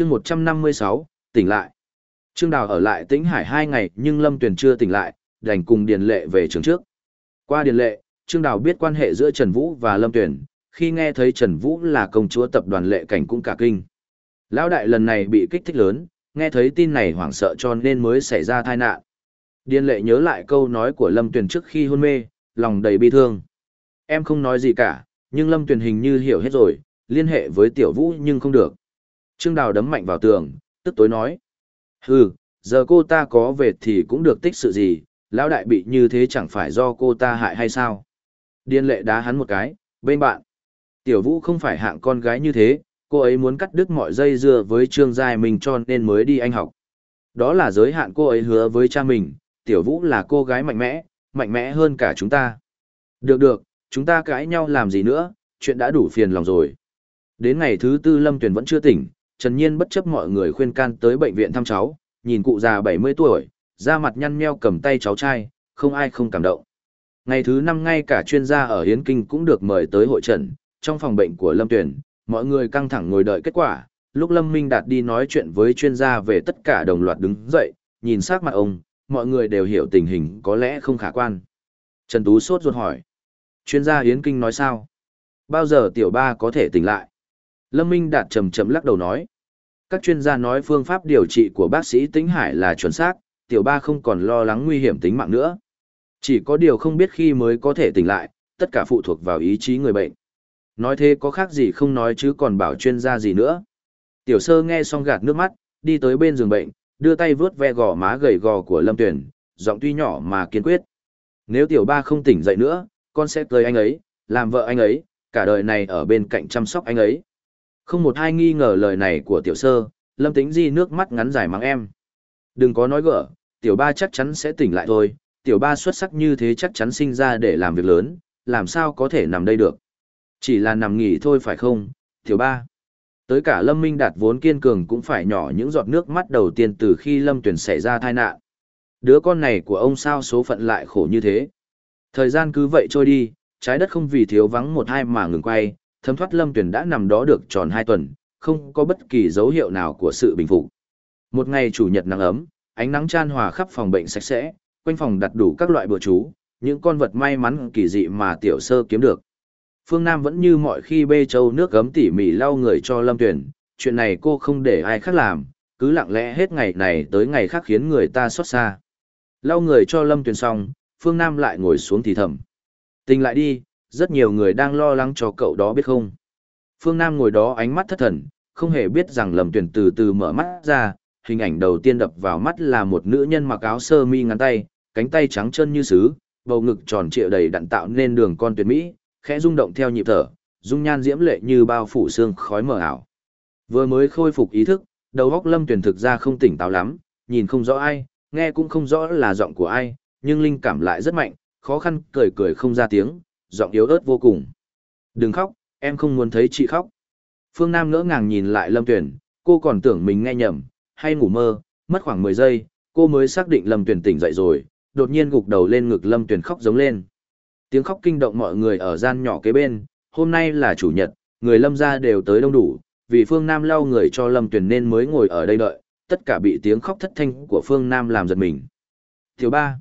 chương 156, tỉnh lại. Trương Đào ở lại tĩnh hải hai ngày nhưng Lâm Tuyền chưa tỉnh lại, đành cùng Điền Lệ về trường trước. Qua Điền Lệ, Trương Đào biết quan hệ giữa Trần Vũ và Lâm Tuyền, khi nghe thấy Trần Vũ là công chúa tập đoàn lệ cảnh cũng cả kinh. Lão đại lần này bị kích thích lớn, nghe thấy tin này hoảng sợ cho nên mới xảy ra tai nạn. Điền Lệ nhớ lại câu nói của Lâm Tuyền trước khi hôn mê, lòng đầy bi thương. Em không nói gì cả, nhưng Lâm Tuyền hình như hiểu hết rồi, liên hệ với Tiểu Vũ nhưng không được. Trương Đào đấm mạnh vào tường, tức tối nói. Hừ, giờ cô ta có về thì cũng được tích sự gì, lão đại bị như thế chẳng phải do cô ta hại hay sao? Điên lệ đá hắn một cái, bên bạn. Tiểu Vũ không phải hạng con gái như thế, cô ấy muốn cắt đứt mọi dây dưa với Trương Giai mình cho nên mới đi anh học. Đó là giới hạn cô ấy hứa với cha mình, Tiểu Vũ là cô gái mạnh mẽ, mạnh mẽ hơn cả chúng ta. Được được, chúng ta cãi nhau làm gì nữa, chuyện đã đủ phiền lòng rồi. Đến ngày thứ tư Lâm Tuyền vẫn chưa tỉnh, Trần Nhiên bất chấp mọi người khuyên can tới bệnh viện thăm cháu, nhìn cụ già 70 tuổi, da mặt nhăn nheo cầm tay cháu trai, không ai không cảm động. Ngày thứ năm ngay cả chuyên gia ở Hiến Kinh cũng được mời tới hội trần, trong phòng bệnh của Lâm Tuyền, mọi người căng thẳng ngồi đợi kết quả. Lúc Lâm Minh Đạt đi nói chuyện với chuyên gia về tất cả đồng loạt đứng dậy, nhìn sát mặt ông, mọi người đều hiểu tình hình có lẽ không khả quan. Trần Tú sốt ruột hỏi. Chuyên gia Hiến Kinh nói sao? Bao giờ tiểu ba có thể tỉnh lại? Lâm Minh Đạt trầm trầm lắc đầu nói. Các chuyên gia nói phương pháp điều trị của bác sĩ Tĩnh Hải là chuẩn xác, tiểu ba không còn lo lắng nguy hiểm tính mạng nữa. Chỉ có điều không biết khi mới có thể tỉnh lại, tất cả phụ thuộc vào ý chí người bệnh. Nói thế có khác gì không nói chứ còn bảo chuyên gia gì nữa. Tiểu sơ nghe xong gạt nước mắt, đi tới bên giường bệnh, đưa tay vướt ve gò má gầy gò của Lâm Tuyển, giọng tuy nhỏ mà kiên quyết. Nếu tiểu ba không tỉnh dậy nữa, con sẽ cười anh ấy, làm vợ anh ấy, cả đời này ở bên cạnh chăm sóc anh ấy. Không một ai nghi ngờ lời này của tiểu sơ, lâm tĩnh di nước mắt ngắn dài mắng em. Đừng có nói gỡ, tiểu ba chắc chắn sẽ tỉnh lại thôi, tiểu ba xuất sắc như thế chắc chắn sinh ra để làm việc lớn, làm sao có thể nằm đây được. Chỉ là nằm nghỉ thôi phải không, tiểu ba. Tới cả Lâm Minh Đạt vốn kiên cường cũng phải nhỏ những giọt nước mắt đầu tiên từ khi Lâm Tuyển xảy ra tai nạn. Đứa con này của ông sao số phận lại khổ như thế. Thời gian cứ vậy trôi đi, trái đất không vì thiếu vắng một hai mà ngừng quay, thấm thoát lâm tuyển đã nằm đó được tròn hai tuần, không có bất kỳ dấu hiệu nào của sự bình phục. Một ngày chủ nhật nắng ấm, ánh nắng chan hòa khắp phòng bệnh sạch sẽ, quanh phòng đặt đủ các loại bữa chú, những con vật may mắn kỳ dị mà tiểu sơ kiếm được. Phương Nam vẫn như mọi khi bê châu nước gấm tỉ mỉ lau người cho lâm tuyển, chuyện này cô không để ai khác làm, cứ lặng lẽ hết ngày này tới ngày khác khiến người ta xót xa. Lau người cho lâm tuyển xong, Phương Nam lại ngồi xuống thì thầm. Tình lại đi, rất nhiều người đang lo lắng cho cậu đó biết không. Phương Nam ngồi đó ánh mắt thất thần, không hề biết rằng lầm tuyển từ từ mở mắt ra, hình ảnh đầu tiên đập vào mắt là một nữ nhân mặc áo sơ mi ngắn tay, cánh tay trắng chân như sứ, bầu ngực tròn trịa đầy đặn tạo nên đường con tuyệt mỹ, khẽ rung động theo nhịp thở, dung nhan diễm lệ như bao phủ xương khói mờ ảo. Vừa mới khôi phục ý thức, đầu óc Lâm Tuyển thực ra không tỉnh táo lắm, nhìn không rõ ai, nghe cũng không rõ là giọng của ai, nhưng linh cảm lại rất mạnh, khó khăn cười cười không ra tiếng, giọng yếu ớt vô cùng. Đừng khóc, em không muốn thấy chị khóc. Phương Nam ngỡ ngàng nhìn lại Lâm Tuyển, cô còn tưởng mình nghe nhầm, hay ngủ mơ, mất khoảng 10 giây, cô mới xác định Lâm Tuyển tỉnh dậy rồi, đột nhiên gục đầu lên ngực Lâm Tuyển khóc giống lên. Tiếng khóc kinh động mọi người ở gian nhỏ kế bên, hôm nay là chủ nhật, người Lâm gia đều tới đông đủ, vì Phương Nam lau người cho Lâm Tuyển nên mới ngồi ở đây đợi, tất cả bị tiếng khóc thất thanh của Phương Nam làm giật mình. Tiểu ba.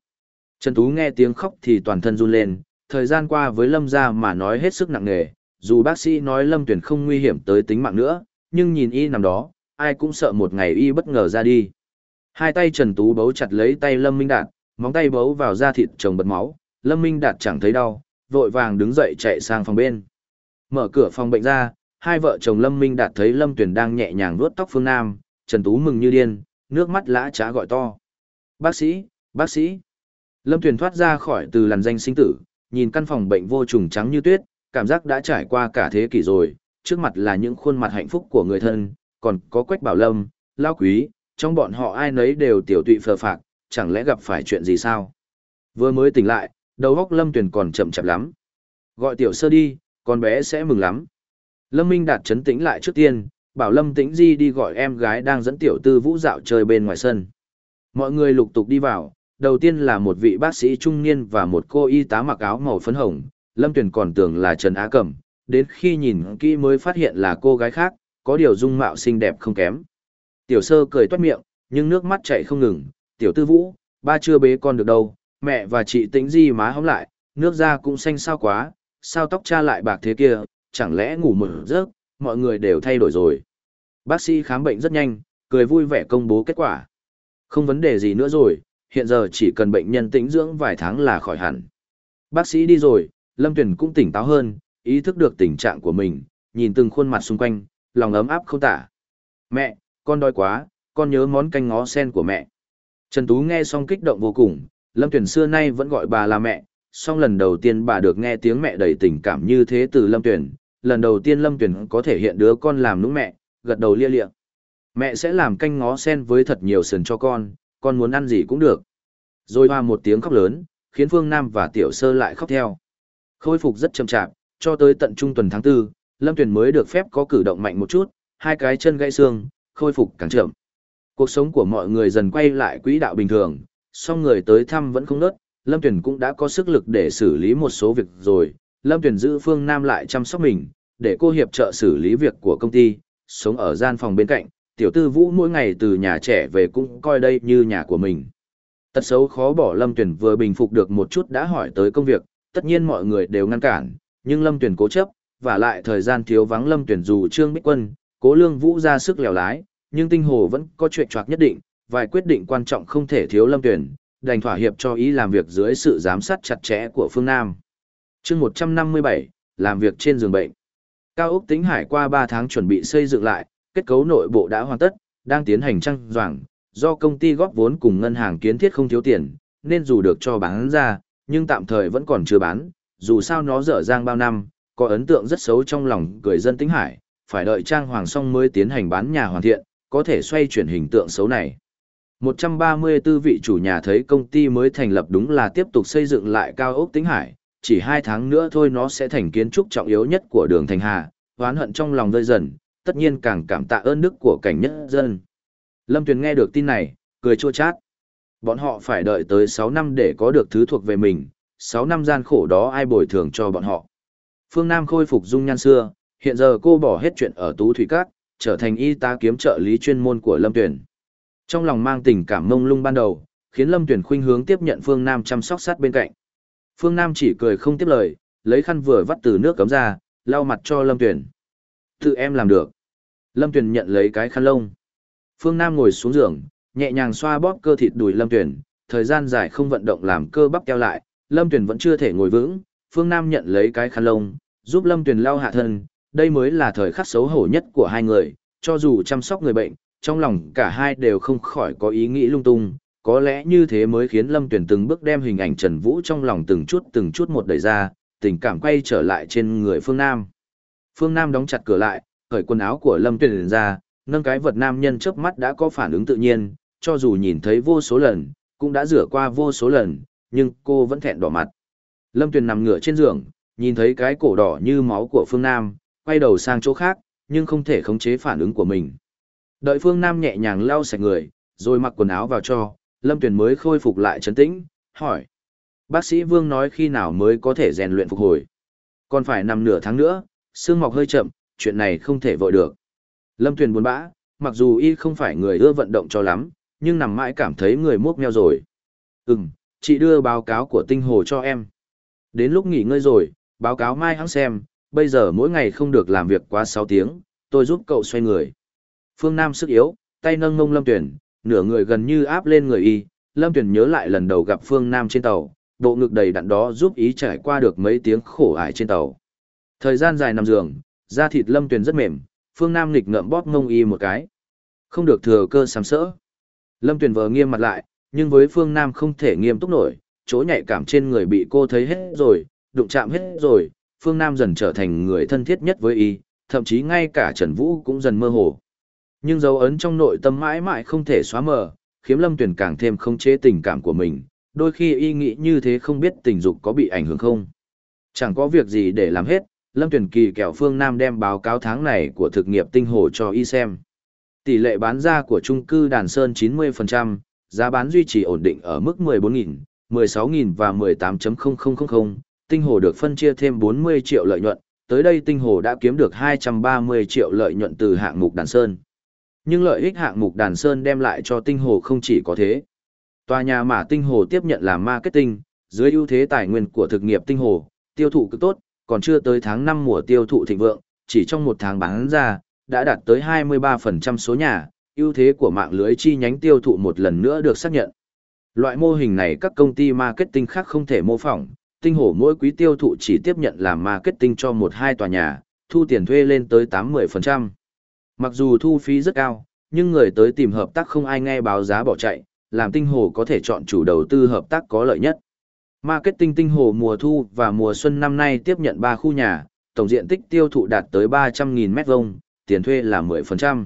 Trần Tú nghe tiếng khóc thì toàn thân run lên, thời gian qua với Lâm gia mà nói hết sức nặng nề, dù bác sĩ nói Lâm Tuyển không nguy hiểm tới tính mạng nữa, nhưng nhìn y nằm đó, ai cũng sợ một ngày y bất ngờ ra đi. Hai tay Trần Tú bấu chặt lấy tay Lâm Minh Đạt, móng tay bấu vào da thịt chồng bật máu, Lâm Minh Đạt chẳng thấy đau, vội vàng đứng dậy chạy sang phòng bên. Mở cửa phòng bệnh ra, hai vợ chồng Lâm Minh Đạt thấy Lâm Tuyển đang nhẹ nhàng vuốt tóc Phương Nam, Trần Tú mừng như điên, nước mắt lã trá gọi to. Bác sĩ, bác sĩ. Lâm Tuyển thoát ra khỏi từ làn danh sinh tử, nhìn căn phòng bệnh vô trùng trắng như tuyết, cảm giác đã trải qua cả thế kỷ rồi, trước mặt là những khuôn mặt hạnh phúc của người thân, còn có Quách Bảo Lâm, Lao Quý, trong bọn họ ai nấy đều tiểu tụy phờ phạc, chẳng lẽ gặp phải chuyện gì sao? Vừa mới tỉnh lại, đầu óc Lâm Tuyền còn chậm chạp lắm. Gọi tiểu sơ đi, con bé sẽ mừng lắm. Lâm Minh đạt chấn tĩnh lại trước tiên, bảo Lâm Tĩnh Di đi gọi em gái đang dẫn tiểu tư vũ dạo chơi bên ngoài sân. Mọi người lục tục đi vào, đầu tiên là một vị bác sĩ trung niên và một cô y tá mặc áo màu phấn hồng, Lâm Tuyền còn tưởng là Trần Á Cẩm, đến khi nhìn kỹ mới phát hiện là cô gái khác, có điều dung mạo xinh đẹp không kém. Tiểu sơ cười toát miệng, nhưng nước mắt chảy không ngừng, tiểu tư vũ, ba chưa bế con được đâu, mẹ và chị tĩnh di má hóng lại, nước da cũng xanh sao quá, sao tóc cha lại bạc thế kia, chẳng lẽ ngủ một giấc, mọi người đều thay đổi rồi. Bác sĩ khám bệnh rất nhanh, cười vui vẻ công bố kết quả. Không vấn đề gì nữa rồi, hiện giờ chỉ cần bệnh nhân tĩnh dưỡng vài tháng là khỏi hẳn. Bác sĩ đi rồi, Lâm Tuyền cũng tỉnh táo hơn, ý thức được tình trạng của mình, nhìn từng khuôn mặt xung quanh, lòng ấm áp không tả. Mẹ, con đói quá, con nhớ món canh ngó sen của mẹ. Trần Tú nghe xong kích động vô cùng, Lâm Tuyền xưa nay vẫn gọi bà là mẹ, song lần đầu tiên bà được nghe tiếng mẹ đầy tình cảm như thế từ Lâm Tuyền, lần đầu tiên Lâm Tuyền có thể hiện đứa con làm nũng mẹ, gật đầu lia lịa. Mẹ sẽ làm canh ngó sen với thật nhiều sườn cho con, con muốn ăn gì cũng được. Rồi hoa một tiếng khóc lớn, khiến Phương Nam và Tiểu Sơ lại khóc theo. Khôi phục rất chậm chạp, cho tới tận trung tuần tháng 4, Lâm Tuyền mới được phép có cử động mạnh một chút, hai cái chân gãy xương, khôi phục càng chậm. Cuộc sống của mọi người dần quay lại quỹ đạo bình thường, song người tới thăm vẫn không nớt, Lâm Tuyền cũng đã có sức lực để xử lý một số việc rồi. Lâm Tuyền giữ Phương Nam lại chăm sóc mình, để cô hiệp trợ xử lý việc của công ty, sống ở gian phòng bên cạnh, tiểu tư vũ mỗi ngày từ nhà trẻ về cũng coi đây như nhà của mình. Tật xấu khó bỏ Lâm Tuyền vừa bình phục được một chút đã hỏi tới công việc, tất nhiên mọi người đều ngăn cản, nhưng Lâm Tuyền cố chấp, và lại thời gian thiếu vắng Lâm Tuyền dù Trương Bích Quân, cố lương vũ ra sức lèo lái, nhưng tinh hồ vẫn có chuyện choạc nhất định, vài quyết định quan trọng không thể thiếu Lâm Tuyền, đành thỏa hiệp cho ý làm việc dưới sự giám sát chặt chẽ của phương Nam. chương 157, làm việc trên giường bệnh. Cao Úc Tính Hải qua 3 tháng chuẩn bị xây dựng lại, kết cấu nội bộ đã hoàn tất, đang tiến hành trăng doảng, do công ty góp vốn cùng ngân hàng kiến thiết không thiếu tiền, nên dù được cho bán ra, nhưng tạm thời vẫn còn chưa bán, dù sao nó dở dang bao năm, có ấn tượng rất xấu trong lòng người dân Tính Hải, phải đợi trang hoàng xong mới tiến hành bán nhà hoàn thiện, có thể xoay chuyển hình tượng xấu này. 134 vị chủ nhà thấy công ty mới thành lập đúng là tiếp tục xây dựng lại cao ốc Tính Hải, chỉ 2 tháng nữa thôi nó sẽ thành kiến trúc trọng yếu nhất của đường Thành Hà, oán hận trong lòng rơi dần, tất nhiên càng cảm tạ ơn đức của cảnh nhất dân. Lâm Tuyền nghe được tin này, cười chua chát. Bọn họ phải đợi tới 6 năm để có được thứ thuộc về mình, 6 năm gian khổ đó ai bồi thường cho bọn họ. Phương Nam khôi phục dung nhan xưa, hiện giờ cô bỏ hết chuyện ở Tú Thủy Các, trở thành y tá kiếm trợ lý chuyên môn của Lâm Tuyền. Trong lòng mang tình cảm mông lung ban đầu, khiến Lâm Tuyền khuynh hướng tiếp nhận Phương Nam chăm sóc sát bên cạnh. Phương Nam chỉ cười không tiếp lời, lấy khăn vừa vắt từ nước cấm ra, lau mặt cho Lâm Tuyền. Tự em làm được. Lâm Tuyền nhận lấy cái khăn lông. Phương Nam ngồi xuống giường, nhẹ nhàng xoa bóp cơ thịt đùi Lâm Tuyền, thời gian dài không vận động làm cơ bắp keo lại, Lâm Tuyền vẫn chưa thể ngồi vững, Phương Nam nhận lấy cái khăn lông, giúp Lâm Tuyền lau hạ thân, đây mới là thời khắc xấu hổ nhất của hai người, cho dù chăm sóc người bệnh, trong lòng cả hai đều không khỏi có ý nghĩ lung tung, có lẽ như thế mới khiến Lâm Tuyền từng bước đem hình ảnh Trần Vũ trong lòng từng chút từng chút một đẩy ra, tình cảm quay trở lại trên người Phương Nam. Phương Nam đóng chặt cửa lại, khởi quần áo của Lâm Tuyền ra, nâng cái vật nam nhân chớp mắt đã có phản ứng tự nhiên, cho dù nhìn thấy vô số lần, cũng đã rửa qua vô số lần, nhưng cô vẫn thẹn đỏ mặt. Lâm Tuyền nằm ngửa trên giường, nhìn thấy cái cổ đỏ như máu của Phương Nam, quay đầu sang chỗ khác, nhưng không thể khống chế phản ứng của mình. Đợi Phương Nam nhẹ nhàng lau sạch người, rồi mặc quần áo vào cho, Lâm Tuyền mới khôi phục lại trấn tĩnh, hỏi. Bác sĩ Vương nói khi nào mới có thể rèn luyện phục hồi. Còn phải nằm nửa tháng nữa, xương mọc hơi chậm, chuyện này không thể vội được. Lâm Tuyền buồn bã, mặc dù y không phải người ưa vận động cho lắm, nhưng nằm mãi cảm thấy người mốc meo rồi. Ừm, chị đưa báo cáo của tinh hồ cho em. Đến lúc nghỉ ngơi rồi, báo cáo mai hãng xem, bây giờ mỗi ngày không được làm việc quá 6 tiếng, tôi giúp cậu xoay người. Phương Nam sức yếu, tay nâng ngông Lâm Tuyển, nửa người gần như áp lên người y, Lâm Tuyển nhớ lại lần đầu gặp Phương Nam trên tàu, bộ ngực đầy đặn đó giúp ý trải qua được mấy tiếng khổ ải trên tàu. Thời gian dài nằm giường, da thịt Lâm tuyền rất mềm, Phương Nam nghịch ngợm bóp mông y một cái. Không được thừa cơ sám sỡ. Lâm tuyền vờ nghiêm mặt lại, nhưng với Phương Nam không thể nghiêm túc nổi, chỗ nhạy cảm trên người bị cô thấy hết rồi, đụng chạm hết rồi, Phương Nam dần trở thành người thân thiết nhất với y, thậm chí ngay cả Trần Vũ cũng dần mơ hồ. Nhưng dấu ấn trong nội tâm mãi mãi không thể xóa mờ, khiếm Lâm tuyền càng thêm không chế tình cảm của mình, đôi khi y nghĩ như thế không biết tình dục có bị ảnh hưởng không. Chẳng có việc gì để làm hết, Lâm Tuyển kỳ kẹo Phương Nam đem báo cáo tháng này của thực nghiệp tinh hồ cho y xem. Tỷ lệ bán ra của trung cư Đàn Sơn 90%, giá bán duy trì ổn định ở mức 14.000, 16.000 và 18.0000, tinh hồ được phân chia thêm 40 triệu lợi nhuận, tới đây tinh hồ đã kiếm được 230 triệu lợi nhuận từ hạng mục Đàn Sơn. Nhưng lợi ích hạng mục đàn sơn đem lại cho tinh hồ không chỉ có thế. Tòa nhà mà tinh hồ tiếp nhận làm marketing, dưới ưu thế tài nguyên của thực nghiệp tinh hồ, tiêu thụ cực tốt, còn chưa tới tháng 5 mùa tiêu thụ thịnh vượng, chỉ trong một tháng bán ra, đã đạt tới 23% số nhà, ưu thế của mạng lưới chi nhánh tiêu thụ một lần nữa được xác nhận. Loại mô hình này các công ty marketing khác không thể mô phỏng, tinh hổ mỗi quý tiêu thụ chỉ tiếp nhận làm marketing cho một hai tòa nhà, thu tiền thuê lên tới 80%. Mặc dù thu phí rất cao, nhưng người tới tìm hợp tác không ai nghe báo giá bỏ chạy, làm tinh hồ có thể chọn chủ đầu tư hợp tác có lợi nhất. Marketing tinh hồ mùa thu và mùa xuân năm nay tiếp nhận 3 khu nhà, tổng diện tích tiêu thụ đạt tới 300.000 mét vuông, tiền thuê là 10%.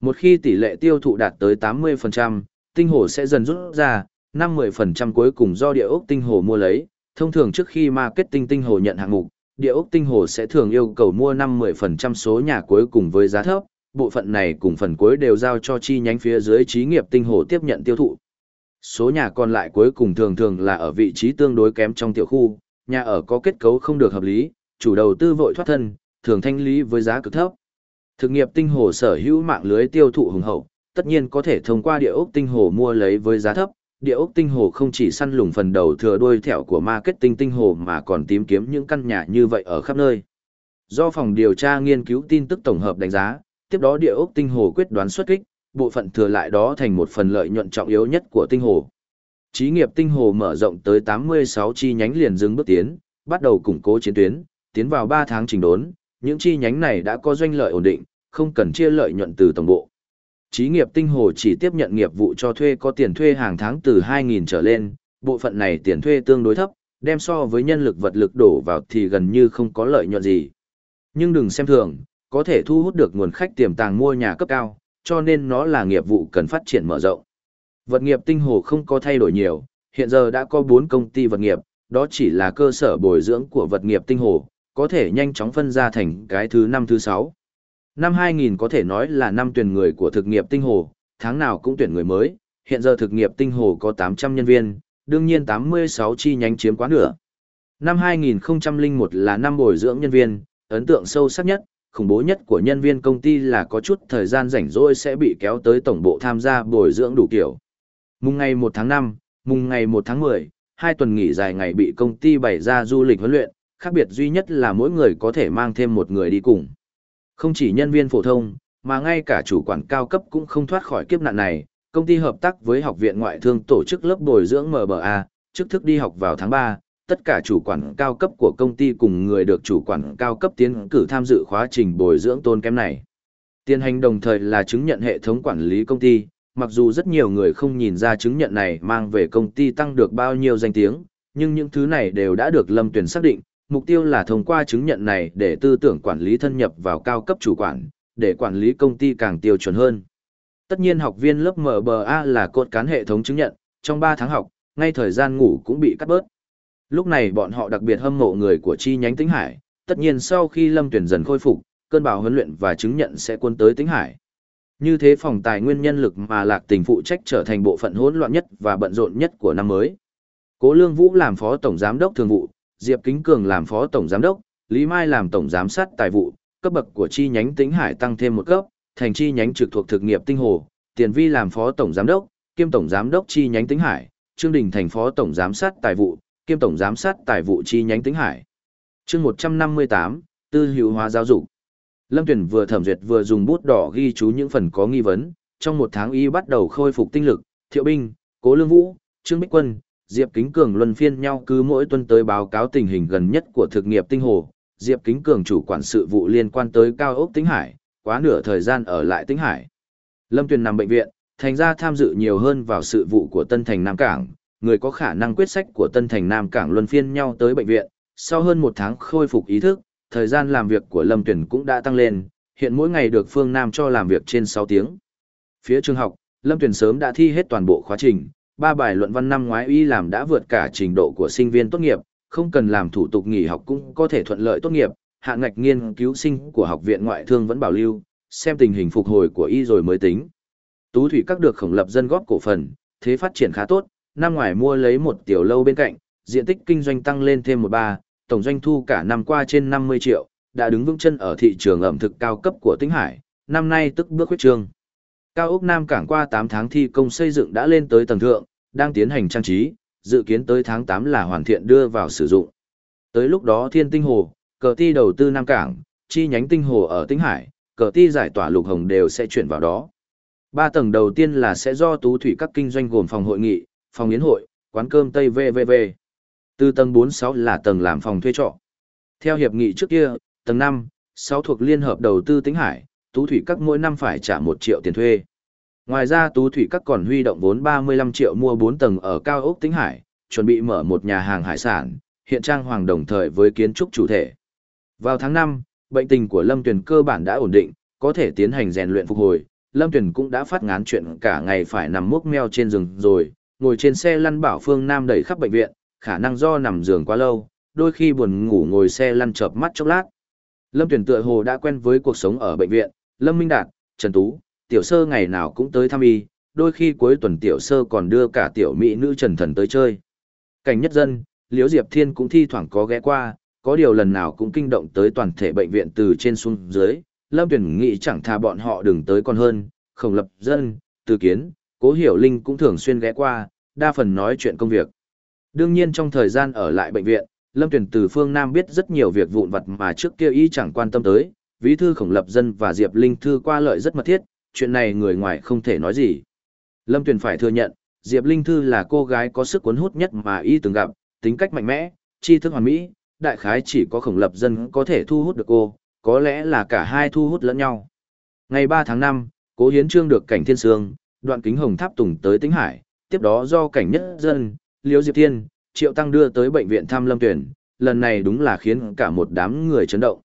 Một khi tỷ lệ tiêu thụ đạt tới 80%, tinh hồ sẽ dần rút ra, 5-10% cuối cùng do địa ốc tinh hồ mua lấy. Thông thường trước khi marketing tinh hồ nhận hạng mục, địa ốc tinh hồ sẽ thường yêu cầu mua 5-10% số nhà cuối cùng với giá thấp, bộ phận này cùng phần cuối đều giao cho chi nhánh phía dưới trí nghiệp tinh hồ tiếp nhận tiêu thụ. Số nhà còn lại cuối cùng thường thường là ở vị trí tương đối kém trong tiểu khu, nhà ở có kết cấu không được hợp lý, chủ đầu tư vội thoát thân, thường thanh lý với giá cực thấp. Thực nghiệp tinh hồ sở hữu mạng lưới tiêu thụ hùng hậu, tất nhiên có thể thông qua địa ốc tinh hồ mua lấy với giá thấp. Địa ốc tinh hồ không chỉ săn lùng phần đầu thừa đuôi thẻo của marketing tinh hồ mà còn tìm kiếm những căn nhà như vậy ở khắp nơi. Do phòng điều tra nghiên cứu tin tức tổng hợp đánh giá, tiếp đó địa ốc tinh hồ quyết đoán xuất kích, bộ phận thừa lại đó thành một phần lợi nhuận trọng yếu nhất của tinh hồ. Chí nghiệp tinh hồ mở rộng tới 86 chi nhánh liền dừng bước tiến, bắt đầu củng cố chiến tuyến, tiến vào 3 tháng trình đốn, những chi nhánh này đã có doanh lợi ổn định, không cần chia lợi nhuận từ tổng bộ. Chí nghiệp tinh hồ chỉ tiếp nhận nghiệp vụ cho thuê có tiền thuê hàng tháng từ 2.000 trở lên, bộ phận này tiền thuê tương đối thấp, đem so với nhân lực vật lực đổ vào thì gần như không có lợi nhuận gì. Nhưng đừng xem thường, có thể thu hút được nguồn khách tiềm tàng mua nhà cấp cao, cho nên nó là nghiệp vụ cần phát triển mở rộng. Vật nghiệp tinh hồ không có thay đổi nhiều, hiện giờ đã có 4 công ty vật nghiệp, đó chỉ là cơ sở bồi dưỡng của vật nghiệp tinh hồ, có thể nhanh chóng phân ra thành cái thứ năm thứ 6. Năm 2000 có thể nói là năm tuyển người của thực nghiệp tinh hồ, tháng nào cũng tuyển người mới, hiện giờ thực nghiệp tinh hồ có 800 nhân viên, đương nhiên 86 chi nhánh chiếm quá nửa. Năm 2001 là năm bồi dưỡng nhân viên, ấn tượng sâu sắc nhất, khủng bố nhất của nhân viên công ty là có chút thời gian rảnh rỗi sẽ bị kéo tới tổng bộ tham gia bồi dưỡng đủ kiểu. Mùng ngày 1 tháng 5, mùng ngày 1 tháng 10, hai tuần nghỉ dài ngày bị công ty bày ra du lịch huấn luyện, khác biệt duy nhất là mỗi người có thể mang thêm một người đi cùng. Không chỉ nhân viên phổ thông, mà ngay cả chủ quản cao cấp cũng không thoát khỏi kiếp nạn này, công ty hợp tác với học viện ngoại thương tổ chức lớp bồi dưỡng MBA, trước thức đi học vào tháng 3, tất cả chủ quản cao cấp của công ty cùng người được chủ quản cao cấp tiến cử tham dự khóa trình bồi dưỡng tôn kém này. Tiến hành đồng thời là chứng nhận hệ thống quản lý công ty, mặc dù rất nhiều người không nhìn ra chứng nhận này mang về công ty tăng được bao nhiêu danh tiếng, nhưng những thứ này đều đã được Lâm Tuyền xác định, mục tiêu là thông qua chứng nhận này để tư tưởng quản lý thân nhập vào cao cấp chủ quản, để quản lý công ty càng tiêu chuẩn hơn. Tất nhiên học viên lớp MBA là cột cán hệ thống chứng nhận, trong 3 tháng học, ngay thời gian ngủ cũng bị cắt bớt. Lúc này bọn họ đặc biệt hâm mộ người của chi nhánh Tĩnh Hải, tất nhiên sau khi Lâm Tuyển dần khôi phục, cơn bão huấn luyện và chứng nhận sẽ quân tới Tĩnh Hải. Như thế phòng tài nguyên nhân lực mà Lạc Tình phụ trách trở thành bộ phận hỗn loạn nhất và bận rộn nhất của năm mới. Cố Lương Vũ làm phó tổng giám đốc thường vụ, Diệp Kính Cường làm phó tổng giám đốc, Lý Mai làm tổng giám sát tài vụ, cấp bậc của chi nhánh Tĩnh Hải tăng thêm một cấp, thành chi nhánh trực thuộc thực nghiệp Tinh Hồ, Tiền Vi làm phó tổng giám đốc, kiêm tổng giám đốc chi nhánh Tĩnh Hải, Trương Đình thành phó tổng giám sát tài vụ, kiêm tổng giám sát tài vụ chi nhánh tính Hải. Chương 158, tư hữu hóa giáo dục. Lâm Tuyển vừa thẩm duyệt vừa dùng bút đỏ ghi chú những phần có nghi vấn, trong một tháng y bắt đầu khôi phục tinh lực, Thiệu Binh, Cố Lương Vũ, Trương Bích Quân, Diệp Kính Cường luân phiên nhau cứ mỗi tuần tới báo cáo tình hình gần nhất của thực nghiệp tinh hồ. Diệp Kính Cường chủ quản sự vụ liên quan tới cao ốc Tĩnh Hải, quá nửa thời gian ở lại Tĩnh Hải. Lâm Tuyền nằm bệnh viện, thành ra tham dự nhiều hơn vào sự vụ của Tân Thành Nam Cảng, người có khả năng quyết sách của Tân Thành Nam Cảng luân phiên nhau tới bệnh viện, sau hơn một tháng khôi phục ý thức, thời gian làm việc của Lâm Tuyền cũng đã tăng lên, hiện mỗi ngày được Phương Nam cho làm việc trên 6 tiếng. Phía trường học, Lâm Tuyền sớm đã thi hết toàn bộ khóa trình, ba bài luận văn năm ngoái y làm đã vượt cả trình độ của sinh viên tốt nghiệp, không cần làm thủ tục nghỉ học cũng có thể thuận lợi tốt nghiệp, hạng ngạch nghiên cứu sinh của học viện ngoại thương vẫn bảo lưu, xem tình hình phục hồi của y rồi mới tính. Tú thủy các được khổng lập dân góp cổ phần, thế phát triển khá tốt, năm ngoài mua lấy một tiểu lâu bên cạnh, diện tích kinh doanh tăng lên thêm một ba, tổng doanh thu cả năm qua trên 50 triệu, đã đứng vững chân ở thị trường ẩm thực cao cấp của Tĩnh Hải, năm nay tức bước huyết trương. Cao ốc Nam Cảng qua 8 tháng thi công xây dựng đã lên tới tầng thượng, đang tiến hành trang trí, dự kiến tới tháng 8 là hoàn thiện đưa vào sử dụng. Tới lúc đó Thiên Tinh Hồ, cờ ti đầu tư Nam Cảng, chi nhánh Tinh Hồ ở Tĩnh Hải, cờ ti giải tỏa lục hồng đều sẽ chuyển vào đó. Ba tầng đầu tiên là sẽ do tú thủy các kinh doanh gồm phòng hội nghị, phòng yến hội, quán cơm Tây VVV. Từ tầng 46 là tầng làm phòng thuê trọ. Theo hiệp nghị trước kia, tầng 5, 6 thuộc liên hợp đầu tư Tĩnh Hải, tú thủy các mỗi năm phải trả 1 triệu tiền thuê. Ngoài ra tú thủy các còn huy động vốn 35 triệu mua 4 tầng ở cao ốc Tĩnh Hải, chuẩn bị mở một nhà hàng hải sản, hiện trang hoàng đồng thời với kiến trúc chủ thể. Vào tháng 5, bệnh tình của Lâm Tuyền cơ bản đã ổn định, có thể tiến hành rèn luyện phục hồi. Lâm Tuyền cũng đã phát ngán chuyện cả ngày phải nằm mốc meo trên giường rồi, ngồi trên xe lăn bảo Phương Nam đẩy khắp bệnh viện, khả năng do nằm giường quá lâu, đôi khi buồn ngủ ngồi xe lăn chợp mắt chốc lát. Lâm Tuyền tựa hồ đã quen với cuộc sống ở bệnh viện, Lâm Minh Đạt, Trần Tú, Tiểu Sơ ngày nào cũng tới thăm y, đôi khi cuối tuần Tiểu Sơ còn đưa cả tiểu mỹ nữ Trần Thần tới chơi. Cảnh nhất dân, Liễu Diệp Thiên cũng thi thoảng có ghé qua, có điều lần nào cũng kinh động tới toàn thể bệnh viện từ trên xuống dưới, Lâm Tuyển nghĩ chẳng thà bọn họ đừng tới còn hơn, khổng lập dân, từ kiến, cố hiểu linh cũng thường xuyên ghé qua, đa phần nói chuyện công việc. Đương nhiên trong thời gian ở lại bệnh viện, Lâm Tuyển từ phương Nam biết rất nhiều việc vụn vặt mà trước kia y chẳng quan tâm tới, ví thư khổng lập dân và Diệp Linh thư qua lợi rất mật thiết, chuyện này người ngoài không thể nói gì. Lâm Tuyển phải thừa nhận, Diệp Linh thư là cô gái có sức cuốn hút nhất mà y từng gặp, tính cách mạnh mẽ, tri thức hoàn mỹ, đại khái chỉ có khổng lập dân có thể thu hút được cô, có lẽ là cả hai thu hút lẫn nhau. Ngày 3 tháng 5, Cố Hiến Trương được cảnh thiên sương, đoạn kính hồng tháp tùng tới Tĩnh Hải, tiếp đó do cảnh nhất dân, Liễu Diệp Thiên, Triệu Tăng đưa tới bệnh viện thăm Lâm Tuyển, lần này đúng là khiến cả một đám người chấn động.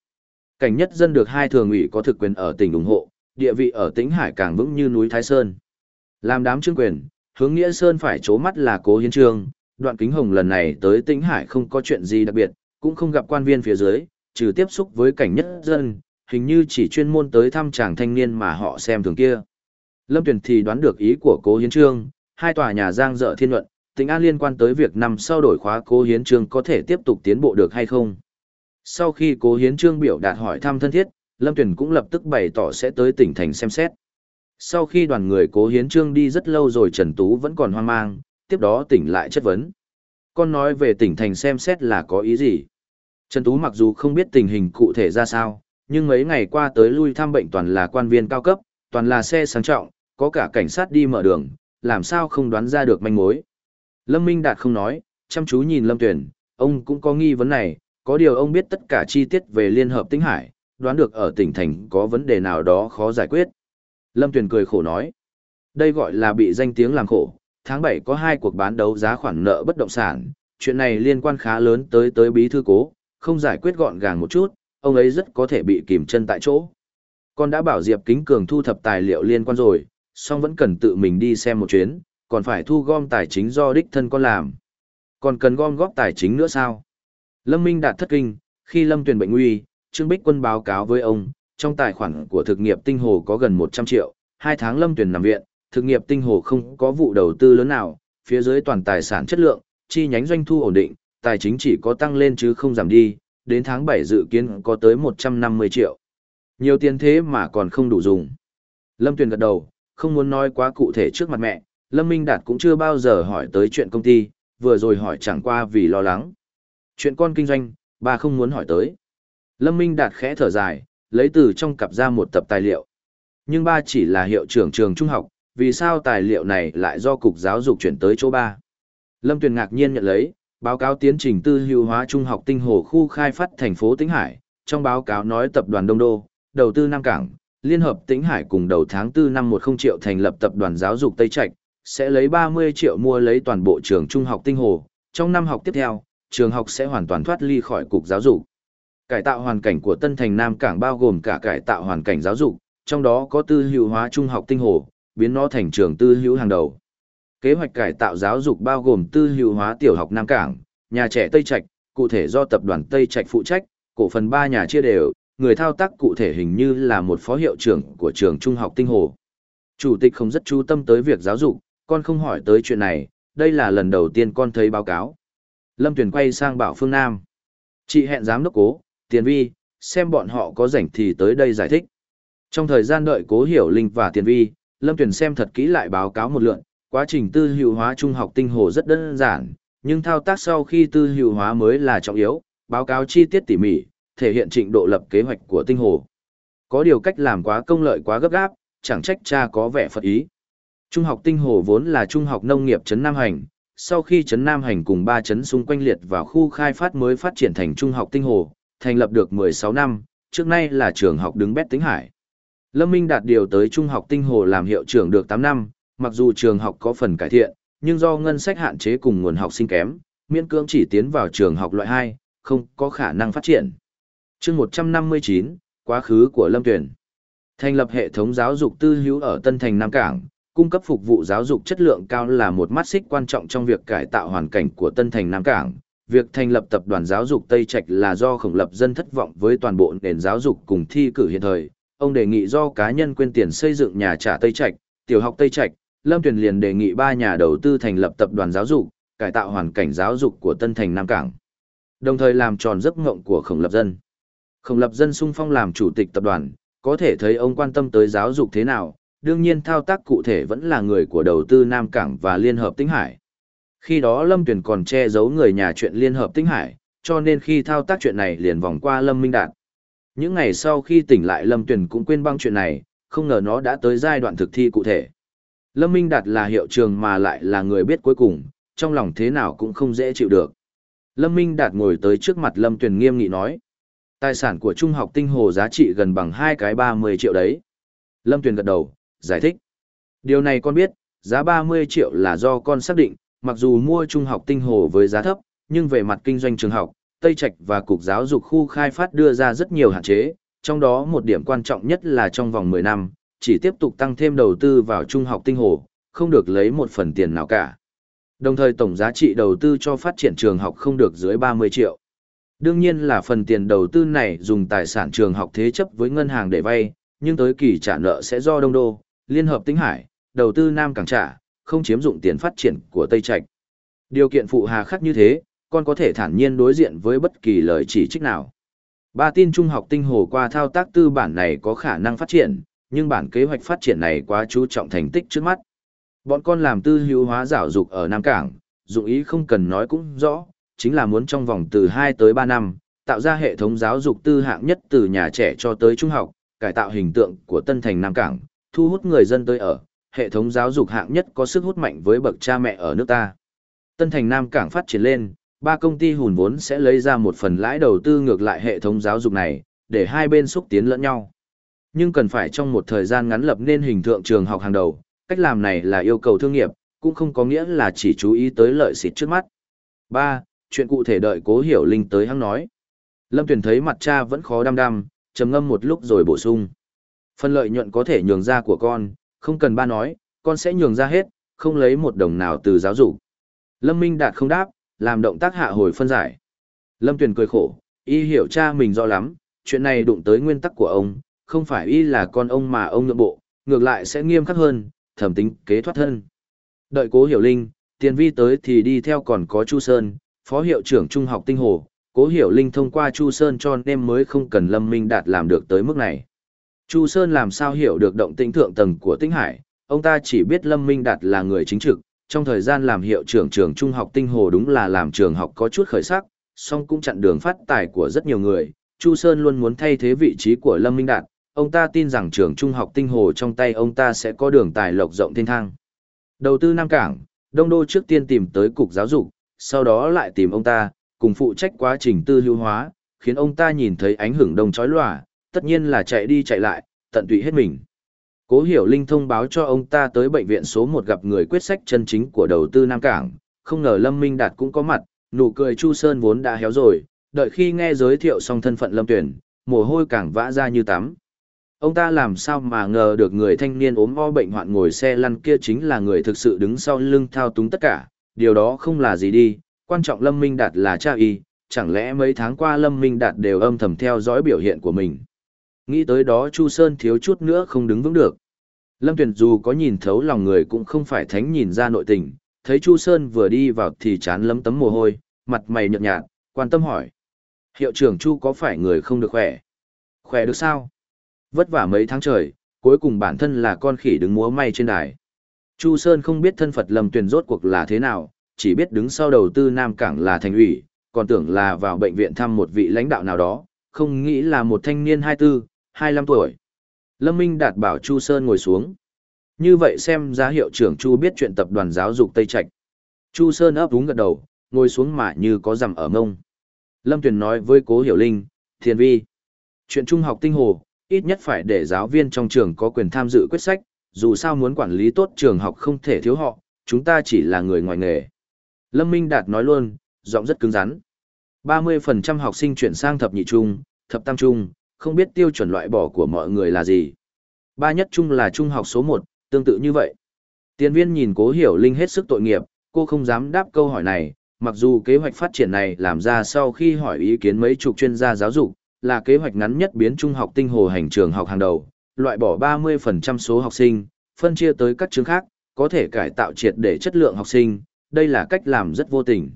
Cảnh nhất dân được hai thường ủy có thực quyền ở tỉnh ủng hộ, địa vị ở Tĩnh Hải càng vững như núi Thái Sơn. Làm đám trương quyền, hướng nghĩa Sơn phải chố mắt là Cố Hiến Trương, đoạn kính hồng lần này tới Tĩnh Hải không có chuyện gì đặc biệt, cũng không gặp quan viên phía dưới, trừ tiếp xúc với cảnh nhất dân, hình như chỉ chuyên môn tới thăm chàng thanh niên mà họ xem thường kia. Lâm Tuyền thì đoán được ý của Cố Hiến Trương, hai tòa nhà giang Dợ thiên luận, tình an liên quan tới việc năm sau đổi khóa Cố Hiến Trương có thể tiếp tục tiến bộ được hay không. Sau khi Cố Hiến Trương biểu đạt hỏi thăm thân thiết, Lâm Tuyền cũng lập tức bày tỏ sẽ tới tỉnh thành xem xét. Sau khi đoàn người Cố Hiến Trương đi rất lâu rồi Trần Tú vẫn còn hoang mang, tiếp đó tỉnh lại chất vấn. Con nói về tỉnh thành xem xét là có ý gì? Trần Tú mặc dù không biết tình hình cụ thể ra sao, nhưng mấy ngày qua tới lui thăm bệnh toàn là quan viên cao cấp, toàn là xe sang trọng, có cả cảnh sát đi mở đường, làm sao không đoán ra được manh mối. Lâm Minh Đạt không nói, chăm chú nhìn Lâm Tuyền, ông cũng có nghi vấn này, có điều ông biết tất cả chi tiết về Liên Hợp Tĩnh Hải, đoán được ở tỉnh thành có vấn đề nào đó khó giải quyết. Lâm Tuyền cười khổ nói, đây gọi là bị danh tiếng làm khổ, tháng 7 có hai cuộc bán đấu giá khoản nợ bất động sản, chuyện này liên quan khá lớn tới tới bí thư cố, không giải quyết gọn gàng một chút, ông ấy rất có thể bị kìm chân tại chỗ. Con đã bảo Diệp Kính Cường thu thập tài liệu liên quan rồi, song vẫn cần tự mình đi xem một chuyến, còn phải thu gom tài chính do đích thân con làm. Còn cần gom góp tài chính nữa sao? Lâm Minh đạt thất kinh, khi Lâm Tuyền bệnh nguy, Trương Bích Quân báo cáo với ông, trong tài khoản của thực nghiệp tinh hồ có gần 100 triệu, hai tháng Lâm Tuyền nằm viện, thực nghiệp tinh hồ không có vụ đầu tư lớn nào, phía dưới toàn tài sản chất lượng, chi nhánh doanh thu ổn định, tài chính chỉ có tăng lên chứ không giảm đi, đến tháng 7 dự kiến có tới 150 triệu. Nhiều tiền thế mà còn không đủ dùng. Lâm Tuyền gật đầu, không muốn nói quá cụ thể trước mặt mẹ, Lâm Minh Đạt cũng chưa bao giờ hỏi tới chuyện công ty, vừa rồi hỏi chẳng qua vì lo lắng. Chuyện con kinh doanh, bà không muốn hỏi tới. Lâm Minh Đạt khẽ thở dài, lấy từ trong cặp ra một tập tài liệu. Nhưng ba chỉ là hiệu trưởng trường trung học, vì sao tài liệu này lại do cục giáo dục chuyển tới chỗ ba? Lâm Tuyền ngạc nhiên nhận lấy, báo cáo tiến trình tư hữu hóa trung học tinh hồ khu khai phát thành phố Tĩnh Hải, trong báo cáo nói tập đoàn Đông Đô, đầu tư Nam Cảng, Liên hợp Tĩnh Hải cùng đầu tháng 4 năm 10 triệu thành lập tập đoàn giáo dục Tây Trạch, sẽ lấy 30 triệu mua lấy toàn bộ trường trung học tinh hồ, trong năm học tiếp theo, trường học sẽ hoàn toàn thoát ly khỏi cục giáo dục. Cải tạo hoàn cảnh của Tân Thành Nam Cảng bao gồm cả cải tạo hoàn cảnh giáo dục, trong đó có tư hữu hóa trung học tinh hồ, biến nó thành trường tư hữu hàng đầu. Kế hoạch cải tạo giáo dục bao gồm tư hữu hóa tiểu học Nam Cảng, nhà trẻ Tây Trạch, cụ thể do tập đoàn Tây Trạch phụ trách, cổ phần ba nhà chia đều, người thao tác cụ thể hình như là một phó hiệu trưởng của trường trung học Tinh Hồ. Chủ tịch không rất chú tâm tới việc giáo dục, con không hỏi tới chuyện này, đây là lần đầu tiên con thấy báo cáo. Lâm Tuyền quay sang bảo Phương Nam. Chị hẹn giám đốc cố, Tiền Vi, xem bọn họ có rảnh thì tới đây giải thích. Trong thời gian đợi cố hiểu Linh và Tiền Vi, Lâm Tuyền xem thật kỹ lại báo cáo một lượn, quá trình tư hữu hóa trung học tinh hồ rất đơn giản, nhưng thao tác sau khi tư hữu hóa mới là trọng yếu, báo cáo chi tiết tỉ mỉ, thể hiện trình độ lập kế hoạch của tinh hồ. Có điều cách làm quá công lợi quá gấp gáp, chẳng trách cha có vẻ phật ý. Trung học tinh hồ vốn là trung học nông nghiệp trấn Nam Hành, sau khi trấn Nam Hành cùng ba trấn xung quanh liệt vào khu khai phát mới phát triển thành trung học tinh hồ, thành lập được 16 năm, trước nay là trường học đứng bét tính hải. Lâm Minh đạt điều tới trung học tinh hồ làm hiệu trưởng được 8 năm, mặc dù trường học có phần cải thiện, nhưng do ngân sách hạn chế cùng nguồn học sinh kém, miễn cưỡng chỉ tiến vào trường học loại 2, không có khả năng phát triển chương 159, quá khứ của Lâm Tuyển. Thành lập hệ thống giáo dục tư hữu ở Tân Thành Nam Cảng, cung cấp phục vụ giáo dục chất lượng cao là một mắt xích quan trọng trong việc cải tạo hoàn cảnh của Tân Thành Nam Cảng. Việc thành lập tập đoàn giáo dục Tây Trạch là do khổng lập dân thất vọng với toàn bộ nền giáo dục cùng thi cử hiện thời. Ông đề nghị do cá nhân quyên tiền xây dựng nhà trả Tây Trạch, tiểu học Tây Trạch, Lâm Tuyền liền đề nghị ba nhà đầu tư thành lập tập đoàn giáo dục, cải tạo hoàn cảnh giáo dục của Tân Thành Nam Cảng. Đồng thời làm tròn giấc ngộng của khổng lập dân. Khổng lập dân sung phong làm chủ tịch tập đoàn, có thể thấy ông quan tâm tới giáo dục thế nào, đương nhiên thao tác cụ thể vẫn là người của đầu tư Nam Cảng và Liên Hợp Tĩnh Hải. Khi đó Lâm Tuyền còn che giấu người nhà chuyện Liên Hợp Tĩnh Hải, cho nên khi thao tác chuyện này liền vòng qua Lâm Minh Đạt. Những ngày sau khi tỉnh lại Lâm Tuyền cũng quên băng chuyện này, không ngờ nó đã tới giai đoạn thực thi cụ thể. Lâm Minh Đạt là hiệu trường mà lại là người biết cuối cùng, trong lòng thế nào cũng không dễ chịu được. Lâm Minh Đạt ngồi tới trước mặt Lâm Tuyền nghiêm nghị nói. Tài sản của Trung học tinh hồ giá trị gần bằng hai cái 30 triệu đấy. Lâm Tuyền gật đầu, giải thích. Điều này con biết, giá 30 triệu là do con xác định, mặc dù mua trung học tinh hồ với giá thấp, nhưng về mặt kinh doanh trường học, Tây Trạch và Cục Giáo dục khu khai phát đưa ra rất nhiều hạn chế, trong đó một điểm quan trọng nhất là trong vòng 10 năm, chỉ tiếp tục tăng thêm đầu tư vào trung học tinh hồ, không được lấy một phần tiền nào cả. Đồng thời tổng giá trị đầu tư cho phát triển trường học không được dưới 30 triệu. Đương nhiên là phần tiền đầu tư này dùng tài sản trường học thế chấp với ngân hàng để vay, nhưng tới kỳ trả nợ sẽ do Đông Đô, Liên hợp Tĩnh Hải, đầu tư Nam Cảng trả, không chiếm dụng tiền phát triển của Tây Trạch. Điều kiện phụ hà khắc như thế, con có thể thản nhiên đối diện với bất kỳ lời chỉ trích nào. Ba tin trung học tinh hồ qua thao tác tư bản này có khả năng phát triển, nhưng bản kế hoạch phát triển này quá chú trọng thành tích trước mắt. Bọn con làm tư hữu hóa giáo dục ở Nam Cảng, dụng ý không cần nói cũng rõ, chính là muốn trong vòng từ 2 tới 3 năm, tạo ra hệ thống giáo dục tư hạng nhất từ nhà trẻ cho tới trung học, cải tạo hình tượng của Tân Thành Nam Cảng, thu hút người dân tới ở, hệ thống giáo dục hạng nhất có sức hút mạnh với bậc cha mẹ ở nước ta. Tân Thành Nam Cảng phát triển lên, ba công ty hùn vốn sẽ lấy ra một phần lãi đầu tư ngược lại hệ thống giáo dục này, để hai bên xúc tiến lẫn nhau. Nhưng cần phải trong một thời gian ngắn lập nên hình tượng trường học hàng đầu, cách làm này là yêu cầu thương nghiệp, cũng không có nghĩa là chỉ chú ý tới lợi xịt trước mắt. 3. Chuyện cụ thể đợi cố hiểu linh tới hăng nói. Lâm Tuyền thấy mặt cha vẫn khó đăm đăm, trầm ngâm một lúc rồi bổ sung. Phần lợi nhuận có thể nhường ra của con, không cần ba nói, con sẽ nhường ra hết, không lấy một đồng nào từ giáo dục. Lâm Minh Đạt không đáp, làm động tác hạ hồi phân giải. Lâm Tuyền cười khổ, y hiểu cha mình rõ lắm, chuyện này đụng tới nguyên tắc của ông, không phải y là con ông mà ông nhượng bộ, ngược lại sẽ nghiêm khắc hơn, thẩm tính kế thoát thân. Đợi cố hiểu linh, tiền vi tới thì đi theo còn có Chu Sơn, phó hiệu trưởng trung học tinh hồ, cố hiểu linh thông qua Chu Sơn cho nên mới không cần Lâm Minh Đạt làm được tới mức này. Chu Sơn làm sao hiểu được động tĩnh thượng tầng của Tĩnh Hải, ông ta chỉ biết Lâm Minh Đạt là người chính trực, trong thời gian làm hiệu trưởng trường trung học tinh hồ đúng là làm trường học có chút khởi sắc, song cũng chặn đường phát tài của rất nhiều người. Chu Sơn luôn muốn thay thế vị trí của Lâm Minh Đạt, ông ta tin rằng trường trung học tinh hồ trong tay ông ta sẽ có đường tài lộc rộng thiên thang. Đầu tư Nam Cảng, Đông Đô trước tiên tìm tới Cục Giáo dục, sau đó lại tìm ông ta, cùng phụ trách quá trình tư lưu hóa, khiến ông ta nhìn thấy ánh hưởng đông chói lòa, tất nhiên là chạy đi chạy lại, tận tụy hết mình. Cố Hiểu Linh thông báo cho ông ta tới bệnh viện số 1 gặp người quyết sách chân chính của đầu tư Nam Cảng, không ngờ Lâm Minh Đạt cũng có mặt, nụ cười Chu Sơn vốn đã héo rồi, đợi khi nghe giới thiệu xong thân phận Lâm Tuyển, mồ hôi càng vã ra như tắm. Ông ta làm sao mà ngờ được người thanh niên ốm o bệnh hoạn ngồi xe lăn kia chính là người thực sự đứng sau lưng thao túng tất cả, điều đó không là gì đi, quan trọng Lâm Minh Đạt là cha y, chẳng lẽ mấy tháng qua Lâm Minh Đạt đều âm thầm theo dõi biểu hiện của mình. Nghĩ tới đó Chu Sơn thiếu chút nữa không đứng vững được. Lâm Tuyền dù có nhìn thấu lòng người cũng không phải thánh nhìn ra nội tình, thấy Chu Sơn vừa đi vào thì chán lấm tấm mồ hôi, mặt mày nhợt nhạt, quan tâm hỏi. Hiệu trưởng Chu có phải người không được khỏe? Khỏe được sao? Vất vả mấy tháng trời, cuối cùng bản thân là con khỉ đứng múa may trên đài. Chu Sơn không biết thân Phật Lâm Tuyền rốt cuộc là thế nào, chỉ biết đứng sau đầu tư Nam Cảng là thành ủy, còn tưởng là vào bệnh viện thăm một vị lãnh đạo nào đó, không nghĩ là một thanh niên 24, 25 tuổi. Lâm Minh Đạt bảo Chu Sơn ngồi xuống. Như vậy xem ra hiệu trưởng Chu biết chuyện tập đoàn giáo dục Tây Trạch. Chu Sơn ấp úng gật đầu, ngồi xuống mà như có rằm ở mông. Lâm Tuyền nói với Cố Hiểu Linh, Thiền Vi. Chuyện trung học tinh hồ, ít nhất phải để giáo viên trong trường có quyền tham dự quyết sách, dù sao muốn quản lý tốt trường học không thể thiếu họ, chúng ta chỉ là người ngoài nghề. Lâm Minh Đạt nói luôn, giọng rất cứng rắn. 30% học sinh chuyển sang thập nhị trung, thập tam trung, không biết tiêu chuẩn loại bỏ của mọi người là gì. Ba nhất trung là trung học số 1, tương tự như vậy. Tiên viên nhìn cố hiểu linh hết sức tội nghiệp, cô không dám đáp câu hỏi này, mặc dù kế hoạch phát triển này làm ra sau khi hỏi ý kiến mấy chục chuyên gia giáo dục, là kế hoạch ngắn nhất biến trung học tinh hồ hành trường học hàng đầu, loại bỏ 30% số học sinh, phân chia tới các trường khác, có thể cải tạo triệt để chất lượng học sinh, đây là cách làm rất vô tình.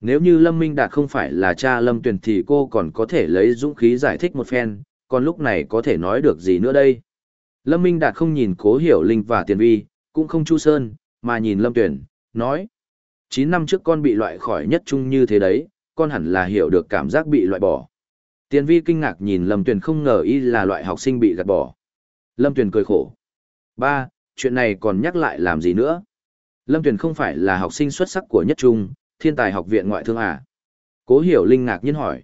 Nếu như Lâm Minh Đạt không phải là cha Lâm Tuyền thì cô còn có thể lấy dũng khí giải thích một phen, còn lúc này có thể nói được gì nữa đây. Lâm Minh Đạt không nhìn Cố Hiểu Linh và Tiền Vi, cũng không Chu Sơn, mà nhìn Lâm Tuyền, nói. 9 năm trước con bị loại khỏi nhất trung như thế đấy, con hẳn là hiểu được cảm giác bị loại bỏ. Tiền Vi kinh ngạc nhìn Lâm Tuyền không ngờ y là loại học sinh bị gạt bỏ. Lâm Tuyền cười khổ. Ba, chuyện này còn nhắc lại làm gì nữa? Lâm Tuyền không phải là học sinh xuất sắc của nhất trung, thiên tài học viện ngoại thương à? Cố hiểu linh ngạc nhiên hỏi.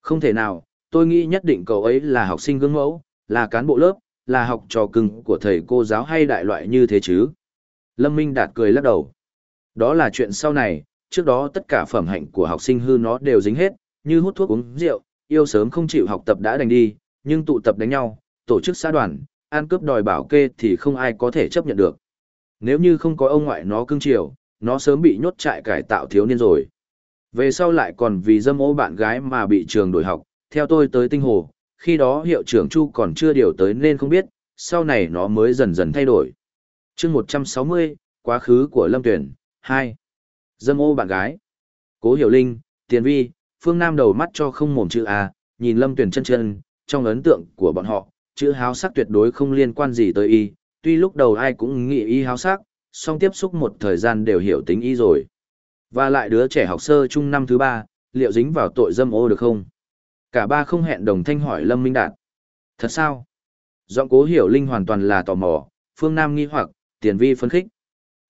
Không thể nào, tôi nghĩ nhất định cậu ấy là học sinh gương mẫu, là cán bộ lớp, là học trò cưng của thầy cô giáo hay đại loại như thế chứ? Lâm Minh Đạt cười lắc đầu. Đó là chuyện sau này, trước đó tất cả phẩm hạnh của học sinh hư nó đều dính hết, như hút thuốc uống rượu, yêu sớm không chịu học tập đã đành đi, nhưng tụ tập đánh nhau, tổ chức xã đoàn, ăn cướp đòi bảo kê thì không ai có thể chấp nhận được. Nếu như không có ông ngoại nó cưng chiều, nó sớm bị nhốt trại cải tạo thiếu niên rồi. Về sau lại còn vì dâm ô bạn gái mà bị trường đổi học, theo tôi tới tinh hồ, khi đó hiệu trưởng Chu còn chưa điều tới nên không biết, sau này nó mới dần dần thay đổi. chương 160, quá khứ của Lâm Tuyển, 2. Dâm ô bạn gái. Cố Hiểu Linh, Tiền Vi, Phương Nam đầu mắt cho không mồm chữ A, nhìn Lâm Tuyển chân chân, trong ấn tượng của bọn họ, chữ háo sắc tuyệt đối không liên quan gì tới y, tuy lúc đầu ai cũng nghĩ y háo sắc, song tiếp xúc một thời gian đều hiểu tính y rồi. Và lại đứa trẻ học sơ trung năm thứ ba, liệu dính vào tội dâm ô được không? Cả ba không hẹn đồng thanh hỏi Lâm Minh Đạt. Thật sao? Giọng cố hiểu linh hoàn toàn là tò mò, phương Nam nghi hoặc, tiền vi phấn khích.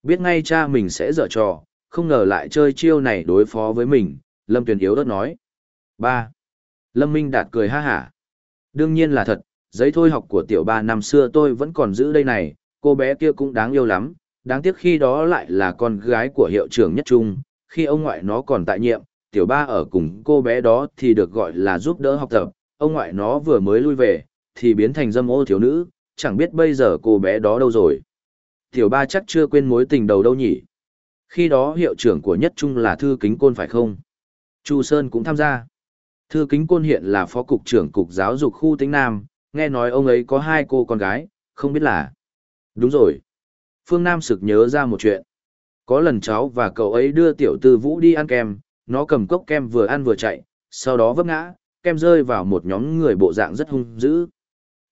Biết ngay cha mình sẽ dở trò, không ngờ lại chơi chiêu này đối phó với mình, Lâm Tuyền yếu đất nói. ba Lâm Minh Đạt cười ha hả. Đương nhiên là thật, giấy thôi học của tiểu ba năm xưa tôi vẫn còn giữ đây này, cô bé kia cũng đáng yêu lắm, đáng tiếc khi đó lại là con gái của hiệu trưởng nhất trung, khi ông ngoại nó còn tại nhiệm, tiểu ba ở cùng cô bé đó thì được gọi là giúp đỡ học tập, ông ngoại nó vừa mới lui về, thì biến thành dâm ô thiếu nữ, chẳng biết bây giờ cô bé đó đâu rồi. Tiểu ba chắc chưa quên mối tình đầu đâu nhỉ. Khi đó hiệu trưởng của nhất trung là Thư Kính Côn phải không? Chu Sơn cũng tham gia. Thư Kính Côn hiện là phó cục trưởng cục giáo dục khu tính Nam, nghe nói ông ấy có hai cô con gái, không biết là. Đúng rồi. Phương Nam sực nhớ ra một chuyện. Có lần cháu và cậu ấy đưa tiểu tư vũ đi ăn kem, nó cầm cốc kem vừa ăn vừa chạy, sau đó vấp ngã, kem rơi vào một nhóm người bộ dạng rất hung dữ.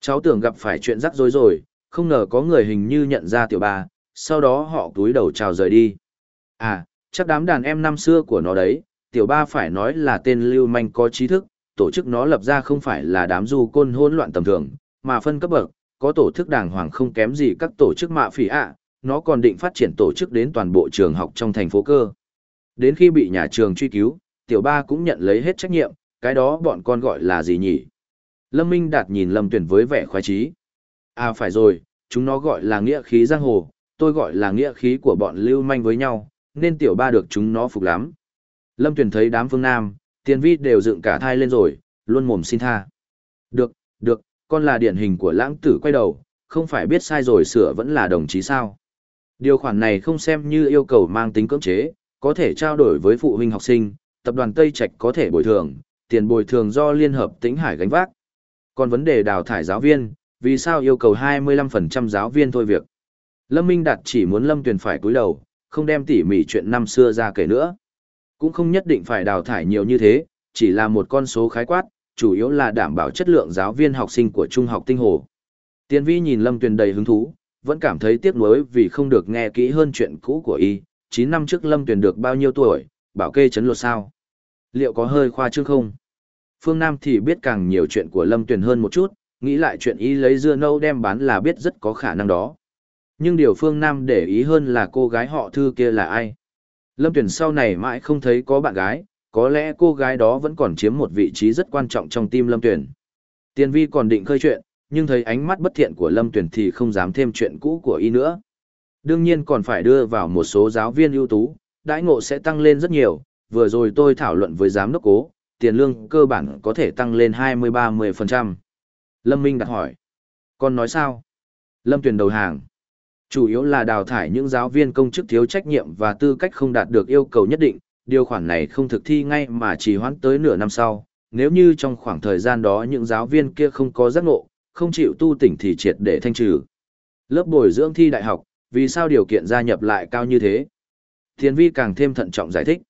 Cháu tưởng gặp phải chuyện rắc rối rồi, không ngờ có người hình như nhận ra tiểu ba, sau đó họ túi đầu chào rời đi. À, chắc đám đàn em năm xưa của nó đấy, tiểu ba phải nói là tên lưu manh có trí thức, tổ chức nó lập ra không phải là đám du côn hỗn loạn tầm thường, mà phân cấp bậc, có tổ chức đàng hoàng không kém gì các tổ chức mạ phỉ ạ, nó còn định phát triển tổ chức đến toàn bộ trường học trong thành phố cơ. Đến khi bị nhà trường truy cứu, tiểu ba cũng nhận lấy hết trách nhiệm, cái đó bọn con gọi là gì nhỉ? Lâm Minh Đạt nhìn Lâm Tuyển với vẻ khoái trí. À phải rồi, chúng nó gọi là nghĩa khí giang hồ, tôi gọi là nghĩa khí của bọn lưu manh với nhau, nên tiểu ba được chúng nó phục lắm. Lâm Tuyển thấy đám phương Nam, tiền vi đều dựng cả thai lên rồi, luôn mồm xin tha. Được, được, con là điển hình của lãng tử quay đầu, không phải biết sai rồi sửa vẫn là đồng chí sao. Điều khoản này không xem như yêu cầu mang tính cưỡng chế, có thể trao đổi với phụ huynh học sinh, tập đoàn Tây Trạch có thể bồi thường, tiền bồi thường do Liên hợp Tĩnh Hải gánh vác. Còn vấn đề đào thải giáo viên, vì sao yêu cầu 25% giáo viên thôi việc? Lâm Minh Đạt chỉ muốn Lâm Tuyền phải cúi đầu, không đem tỉ mỉ chuyện năm xưa ra kể nữa. Cũng không nhất định phải đào thải nhiều như thế, chỉ là một con số khái quát, chủ yếu là đảm bảo chất lượng giáo viên học sinh của trung học tinh hồ. Tiền vi nhìn Lâm Tuyền đầy hứng thú, vẫn cảm thấy tiếc nuối vì không được nghe kỹ hơn chuyện cũ của y. 9 năm trước Lâm Tuyền được bao nhiêu tuổi, bảo kê chấn lột sao? Liệu có hơi khoa trương không? Phương Nam thì biết càng nhiều chuyện của Lâm Tuyền hơn một chút, nghĩ lại chuyện y lấy dưa nâu đem bán là biết rất có khả năng đó. Nhưng điều Phương Nam để ý hơn là cô gái họ thư kia là ai. Lâm Tuyền sau này mãi không thấy có bạn gái, có lẽ cô gái đó vẫn còn chiếm một vị trí rất quan trọng trong tim Lâm Tuyền. Tiền vi còn định khơi chuyện, nhưng thấy ánh mắt bất thiện của Lâm Tuyền thì không dám thêm chuyện cũ của y nữa. Đương nhiên còn phải đưa vào một số giáo viên ưu tú, đãi ngộ sẽ tăng lên rất nhiều, vừa rồi tôi thảo luận với giám đốc cố, tiền lương cơ bản có thể tăng lên 20-30%. Lâm Minh đặt hỏi. Con nói sao? Lâm Tuyền đầu hàng. Chủ yếu là đào thải những giáo viên công chức thiếu trách nhiệm và tư cách không đạt được yêu cầu nhất định, điều khoản này không thực thi ngay mà chỉ hoãn tới nửa năm sau. Nếu như trong khoảng thời gian đó những giáo viên kia không có giác ngộ, không chịu tu tỉnh thì triệt để thanh trừ. Lớp bồi dưỡng thi đại học, vì sao điều kiện gia nhập lại cao như thế? Thiền vi càng thêm thận trọng giải thích.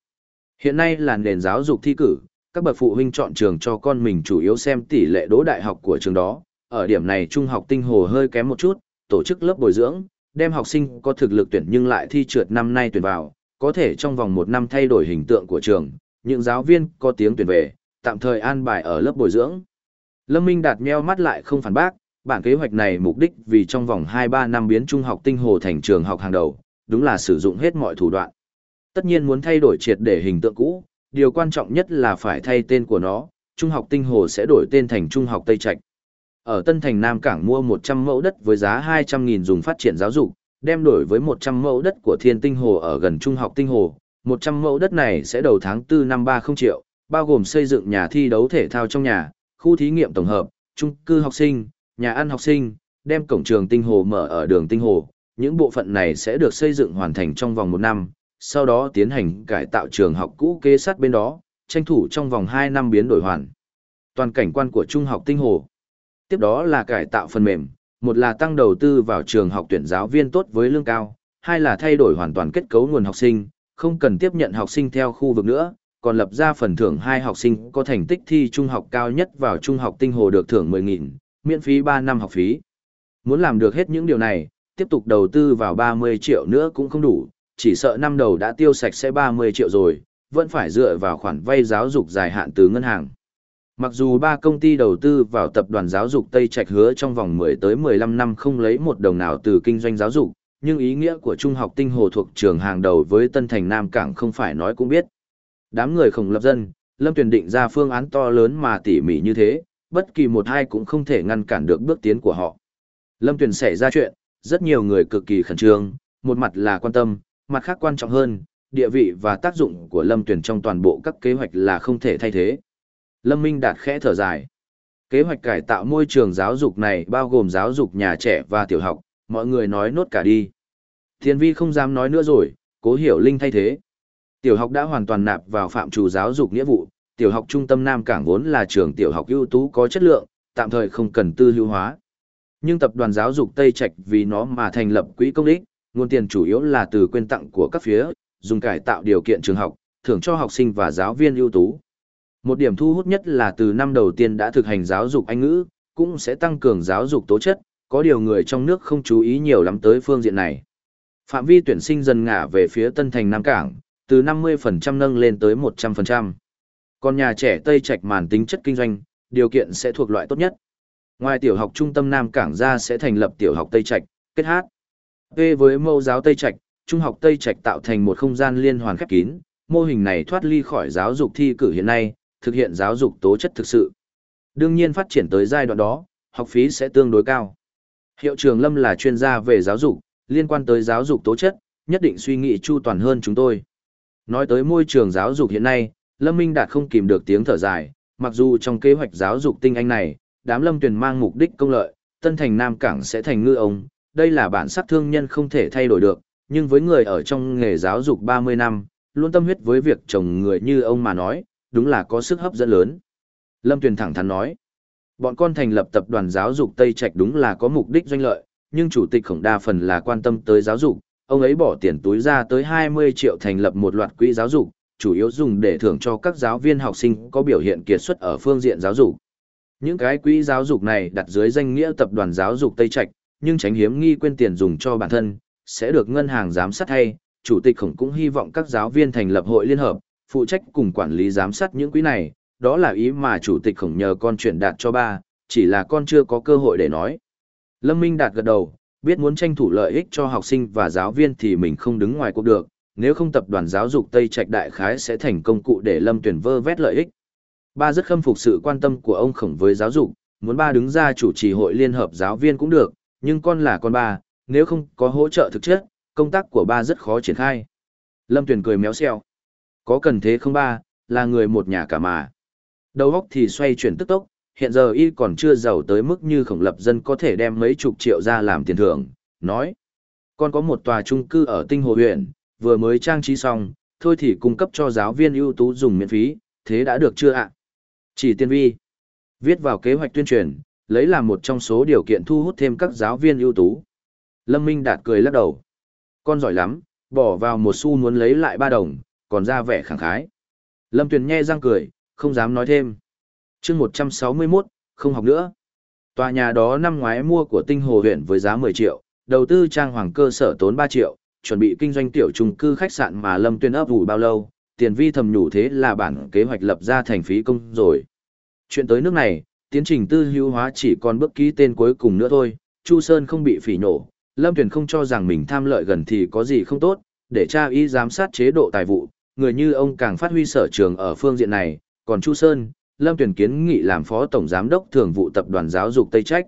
Hiện nay là nền giáo dục thi cử, các bậc phụ huynh chọn trường cho con mình chủ yếu xem tỷ lệ đỗ đại học của trường đó. Ở điểm này trung học tinh hồ hơi kém một chút, tổ chức lớp bồi dưỡng, đem học sinh có thực lực tuyển nhưng lại thi trượt năm nay tuyển vào, có thể trong vòng một năm thay đổi hình tượng của trường, những giáo viên có tiếng tuyển về, tạm thời an bài ở lớp bồi dưỡng. Lâm Minh đạt nheo mắt lại không phản bác, bản kế hoạch này mục đích vì trong vòng 2-3 năm biến trung học tinh hồ thành trường học hàng đầu, đúng là sử dụng hết mọi thủ đoạn. Tất nhiên muốn thay đổi triệt để hình tượng cũ, điều quan trọng nhất là phải thay tên của nó, trung học tinh hồ sẽ đổi tên thành trung học Tây Trạch. Ở Tân Thành Nam Cảng mua 100 mẫu đất với giá 200.000 dùng phát triển giáo dục, đem đổi với 100 mẫu đất của Thiên Tinh Hồ ở gần trung học Tinh Hồ. 100 mẫu đất này sẽ đầu tháng 4 năm 30 triệu, bao gồm xây dựng nhà thi đấu thể thao trong nhà, khu thí nghiệm tổng hợp, trung cư học sinh, nhà ăn học sinh, đem cổng trường Tinh Hồ mở ở đường Tinh Hồ. Những bộ phận này sẽ được xây dựng hoàn thành trong vòng một năm, sau đó tiến hành cải tạo trường học cũ kế sát bên đó, tranh thủ trong vòng 2 năm biến đổi hoàn. Toàn cảnh quan của trung học Tinh Hồ. Tiếp đó là cải tạo phần mềm, một là tăng đầu tư vào trường học tuyển giáo viên tốt với lương cao, hai là thay đổi hoàn toàn kết cấu nguồn học sinh, không cần tiếp nhận học sinh theo khu vực nữa, còn lập ra phần thưởng hai học sinh có thành tích thi trung học cao nhất vào trung học tinh hồ được thưởng 10.000, miễn phí 3 năm học phí. Muốn làm được hết những điều này, tiếp tục đầu tư vào 30 triệu nữa cũng không đủ, chỉ sợ năm đầu đã tiêu sạch sẽ 30 triệu rồi, vẫn phải dựa vào khoản vay giáo dục dài hạn từ ngân hàng. Mặc dù ba công ty đầu tư vào tập đoàn giáo dục Tây Trạch hứa trong vòng 10 tới 15 năm không lấy một đồng nào từ kinh doanh giáo dục, nhưng ý nghĩa của trung học tinh hồ thuộc trường hàng đầu với Tân Thành Nam Cảng không phải nói cũng biết. Đám người khổng lập dân, Lâm Tuyền định ra phương án to lớn mà tỉ mỉ như thế, bất kỳ một hai cũng không thể ngăn cản được bước tiến của họ. Lâm Tuyền xảy ra chuyện, rất nhiều người cực kỳ khẩn trương, một mặt là quan tâm, mặt khác quan trọng hơn, địa vị và tác dụng của Lâm Tuyền trong toàn bộ các kế hoạch là không thể thay thế. Lâm Minh Đạt khẽ thở dài. Kế hoạch cải tạo môi trường giáo dục này bao gồm giáo dục nhà trẻ và tiểu học, mọi người nói nốt cả đi. Thiên vi không dám nói nữa rồi, cố hiểu linh thay thế. Tiểu học đã hoàn toàn nạp vào phạm trù giáo dục nghĩa vụ, tiểu học trung tâm Nam Cảng vốn là trường tiểu học ưu tú có chất lượng, tạm thời không cần tư hữu hóa. Nhưng tập đoàn giáo dục Tây Trạch vì nó mà thành lập quỹ công ích, nguồn tiền chủ yếu là từ quyên tặng của các phía, dùng cải tạo điều kiện trường học, thưởng cho học sinh và giáo viên ưu tú. Một điểm thu hút nhất là từ năm đầu tiên đã thực hành giáo dục Anh ngữ, cũng sẽ tăng cường giáo dục tố chất, có điều người trong nước không chú ý nhiều lắm tới phương diện này. Phạm vi tuyển sinh dần ngả về phía Tân Thành Nam Cảng, từ 50% nâng lên tới 100%. Còn nhà trẻ Tây Trạch màn tính chất kinh doanh, điều kiện sẽ thuộc loại tốt nhất. Ngoài tiểu học trung tâm Nam Cảng ra sẽ thành lập tiểu học Tây Trạch, kết hát. Về với mẫu giáo Tây Trạch, trung học Tây Trạch tạo thành một không gian liên hoàn khép kín, mô hình này thoát ly khỏi giáo dục thi cử hiện nay, thực hiện giáo dục tố chất thực sự. Đương nhiên phát triển tới giai đoạn đó, học phí sẽ tương đối cao. Hiệu trường Lâm là chuyên gia về giáo dục, liên quan tới giáo dục tố chất, nhất định suy nghĩ chu toàn hơn chúng tôi. Nói tới môi trường giáo dục hiện nay, Lâm Minh Đạt không kìm được tiếng thở dài, mặc dù trong kế hoạch giáo dục tinh anh này, đám Lâm Tuyền mang mục đích công lợi, Tân Thành Nam Cảng sẽ thành ngư ông, đây là bản sắc thương nhân không thể thay đổi được, nhưng với người ở trong nghề giáo dục 30 năm, luôn tâm huyết với việc chồng người như ông mà nói, đúng là có sức hấp dẫn lớn. Lâm Tuyền thẳng thắn nói, bọn con thành lập tập đoàn giáo dục Tây Trạch đúng là có mục đích doanh lợi, nhưng chủ tịch khổng đa phần là quan tâm tới giáo dục, ông ấy bỏ tiền túi ra tới 20 triệu thành lập một loạt quỹ giáo dục, chủ yếu dùng để thưởng cho các giáo viên học sinh có biểu hiện kiệt xuất ở phương diện giáo dục. Những cái quỹ giáo dục này đặt dưới danh nghĩa tập đoàn giáo dục Tây Trạch, nhưng tránh hiếm nghi quên tiền dùng cho bản thân, sẽ được ngân hàng giám sát hay, chủ tịch khổng cũng hy vọng các giáo viên thành lập hội liên hợp, phụ trách cùng quản lý giám sát những quỹ này, đó là ý mà chủ tịch khổng nhờ con chuyển đạt cho ba, chỉ là con chưa có cơ hội để nói. Lâm Minh đạt gật đầu, biết muốn tranh thủ lợi ích cho học sinh và giáo viên thì mình không đứng ngoài cuộc được, nếu không tập đoàn giáo dục Tây Trạch Đại Khái sẽ thành công cụ để Lâm Tuyển vơ vét lợi ích. Ba rất khâm phục sự quan tâm của ông khổng với giáo dục, muốn ba đứng ra chủ trì hội liên hợp giáo viên cũng được, nhưng con là con ba, nếu không có hỗ trợ thực chất, công tác của ba rất khó triển khai. Lâm Tuyền cười méo xèo. Có cần thế không ba, là người một nhà cả mà. Đầu óc thì xoay chuyển tức tốc, hiện giờ y còn chưa giàu tới mức như khổng lập dân có thể đem mấy chục triệu ra làm tiền thưởng, nói. Con có một tòa trung cư ở Tinh Hồ huyện, vừa mới trang trí xong, thôi thì cung cấp cho giáo viên ưu tú dùng miễn phí, thế đã được chưa ạ? Chỉ tiên vi. Viết vào kế hoạch tuyên truyền, lấy làm một trong số điều kiện thu hút thêm các giáo viên ưu tú. Lâm Minh Đạt cười lắc đầu. Con giỏi lắm, bỏ vào một xu muốn lấy lại ba đồng, còn ra vẻ khẳng khái. Lâm Tuyền nhe răng cười, không dám nói thêm. chương 161, không học nữa. Tòa nhà đó năm ngoái mua của tinh hồ huyện với giá 10 triệu, đầu tư trang hoàng cơ sở tốn 3 triệu, chuẩn bị kinh doanh tiểu trung cư khách sạn mà Lâm Tuyền ấp ủ bao lâu, tiền vi thầm nhủ thế là bản kế hoạch lập ra thành phí công rồi. Chuyện tới nước này, tiến trình tư hữu hóa chỉ còn bước ký tên cuối cùng nữa thôi, Chu Sơn không bị phỉ nổ, Lâm Tuyền không cho rằng mình tham lợi gần thì có gì không tốt, để tra y giám sát chế độ tài vụ, người như ông càng phát huy sở trường ở phương diện này, còn Chu Sơn, Lâm Tuyền kiến nghị làm phó tổng giám đốc thường vụ tập đoàn giáo dục Tây Trách.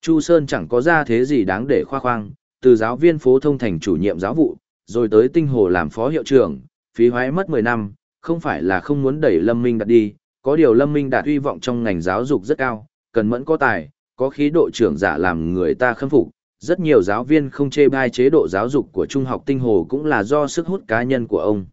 Chu Sơn chẳng có ra thế gì đáng để khoa khoang, từ giáo viên phố thông thành chủ nhiệm giáo vụ, rồi tới tinh hồ làm phó hiệu trưởng, phí hoái mất 10 năm, không phải là không muốn đẩy Lâm Minh đặt đi, có điều Lâm Minh đạt hy vọng trong ngành giáo dục rất cao, cần mẫn có tài, có khí độ trưởng giả làm người ta khâm phục. Rất nhiều giáo viên không chê bai chế độ giáo dục của Trung học Tinh Hồ cũng là do sức hút cá nhân của ông.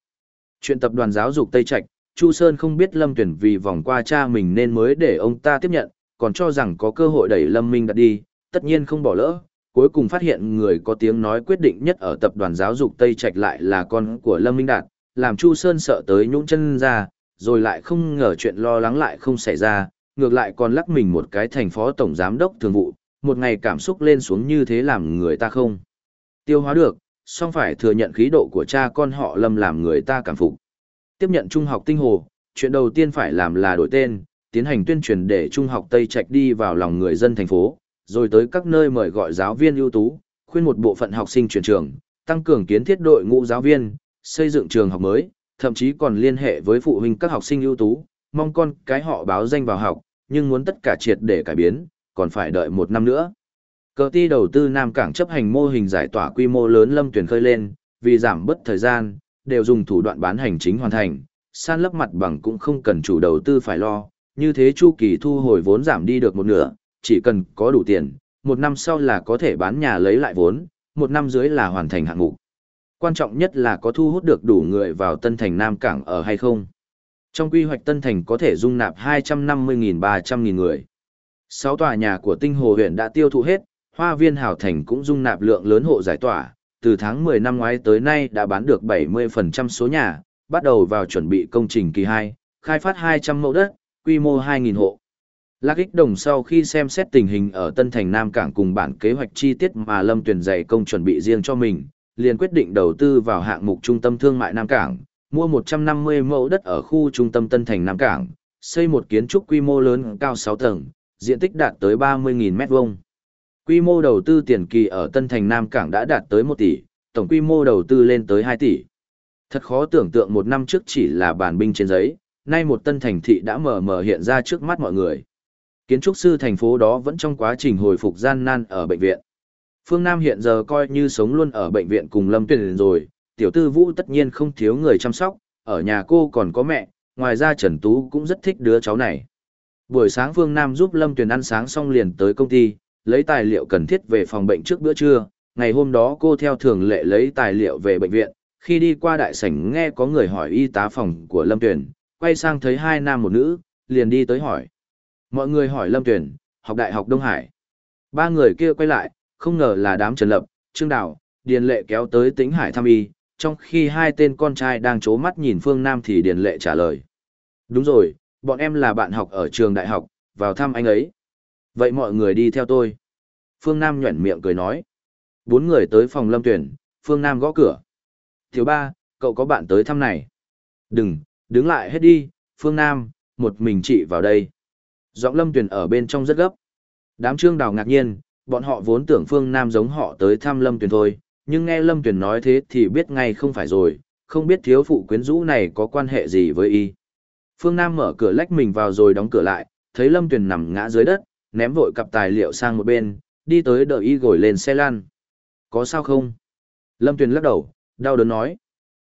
Chuyện tập đoàn giáo dục Tây Trạch, Chu Sơn không biết Lâm Tuyển vì vòng qua cha mình nên mới để ông ta tiếp nhận, còn cho rằng có cơ hội đẩy Lâm Minh đặt đi, tất nhiên không bỏ lỡ. Cuối cùng phát hiện người có tiếng nói quyết định nhất ở tập đoàn giáo dục Tây Trạch lại là con của Lâm Minh Đạt, làm Chu Sơn sợ tới nhũng chân ra, rồi lại không ngờ chuyện lo lắng lại không xảy ra, ngược lại còn lắc mình một cái thành phó tổng giám đốc thường vụ, một ngày cảm xúc lên xuống như thế làm người ta không tiêu hóa được, song phải thừa nhận khí độ của cha con họ Lâm làm người ta cảm phục. Tiếp nhận trung học tinh hồ, chuyện đầu tiên phải làm là đổi tên, tiến hành tuyên truyền để trung học Tây Trạch đi vào lòng người dân thành phố, rồi tới các nơi mời gọi giáo viên ưu tú, khuyên một bộ phận học sinh chuyển trường, tăng cường kiến thiết đội ngũ giáo viên, xây dựng trường học mới, thậm chí còn liên hệ với phụ huynh các học sinh ưu tú, mong con cái họ báo danh vào học, nhưng muốn tất cả triệt để cải biến, còn phải đợi một năm nữa. Cờ ti đầu tư Nam Cảng chấp hành mô hình giải tỏa quy mô lớn lâm tuyển khơi lên, vì giảm bất thời gian, đều dùng thủ đoạn bán hành chính hoàn thành, san lấp mặt bằng cũng không cần chủ đầu tư phải lo, như thế chu kỳ thu hồi vốn giảm đi được một nửa, chỉ cần có đủ tiền, một năm sau là có thể bán nhà lấy lại vốn, một năm dưới là hoàn thành hạng mục quan trọng nhất là có thu hút được đủ người vào Tân Thành Nam Cảng ở hay không. Trong quy hoạch Tân Thành có thể dung nạp 250.000-300.000 người. Sáu tòa nhà của Tinh Hồ huyện đã tiêu thụ hết, Hoa viên Hảo Thành cũng dung nạp lượng lớn hộ giải tỏa, từ tháng 10 năm ngoái tới nay đã bán được 70% số nhà, bắt đầu vào chuẩn bị công trình kỳ 2, khai phát 200 mẫu đất, quy mô 2.000 hộ. Lạc ích đồng sau khi xem xét tình hình ở Tân Thành Nam Cảng cùng bản kế hoạch chi tiết mà Lâm Tuyển dạy công chuẩn bị riêng cho mình, liền quyết định đầu tư vào hạng mục trung tâm thương mại Nam Cảng, mua 150 mẫu đất ở khu trung tâm Tân Thành Nam Cảng, xây một kiến trúc quy mô lớn cao 6 tầng, diện tích đạt tới 30.000 m2. Quy mô đầu tư tiền kỳ ở Tân Thành Nam Cảng đã đạt tới 1 tỷ, tổng quy mô đầu tư lên tới 2 tỷ. Thật khó tưởng tượng một năm trước chỉ là bản binh trên giấy, nay một tân thành thị đã mờ mờ hiện ra trước mắt mọi người. Kiến trúc sư thành phố đó vẫn trong quá trình hồi phục gian nan ở bệnh viện. Phương Nam hiện giờ coi như sống luôn ở bệnh viện cùng Lâm Tuyền rồi, tiểu tư vũ tất nhiên không thiếu người chăm sóc, ở nhà cô còn có mẹ, ngoài ra Trần Tú cũng rất thích đứa cháu này. Buổi sáng Phương Nam giúp Lâm Tuyền ăn sáng xong liền tới công ty, lấy tài liệu cần thiết về phòng bệnh trước bữa trưa, ngày hôm đó cô theo thường lệ lấy tài liệu về bệnh viện, khi đi qua đại sảnh nghe có người hỏi y tá phòng của Lâm Tuyền, quay sang thấy hai nam một nữ, liền đi tới hỏi. Mọi người hỏi Lâm Tuyền, học đại học Đông Hải. Ba người kia quay lại, không ngờ là đám Trần Lập, Trương Đào, Điền Lệ kéo tới tính hải thăm y, trong khi hai tên con trai đang chố mắt nhìn Phương Nam thì Điền Lệ trả lời. Đúng rồi, bọn em là bạn học ở trường đại học, vào thăm anh ấy. Vậy mọi người đi theo tôi. Phương Nam nhuẩn miệng cười nói. Bốn người tới phòng lâm tuyển, Phương Nam gõ cửa. Thiếu ba, cậu có bạn tới thăm này. Đừng, đứng lại hết đi, Phương Nam, một mình chị vào đây. Giọng lâm tuyển ở bên trong rất gấp. Đám trương đào ngạc nhiên, bọn họ vốn tưởng Phương Nam giống họ tới thăm lâm tuyển thôi, nhưng nghe lâm tuyển nói thế thì biết ngay không phải rồi, không biết thiếu phụ quyến rũ này có quan hệ gì với y. Phương Nam mở cửa lách mình vào rồi đóng cửa lại, thấy lâm tuyển nằm ngã dưới đất, ném vội cặp tài liệu sang một bên, đi tới đợi y gồi lên xe lan. Có sao không? Lâm Tuyền lắc đầu, đau đớn nói.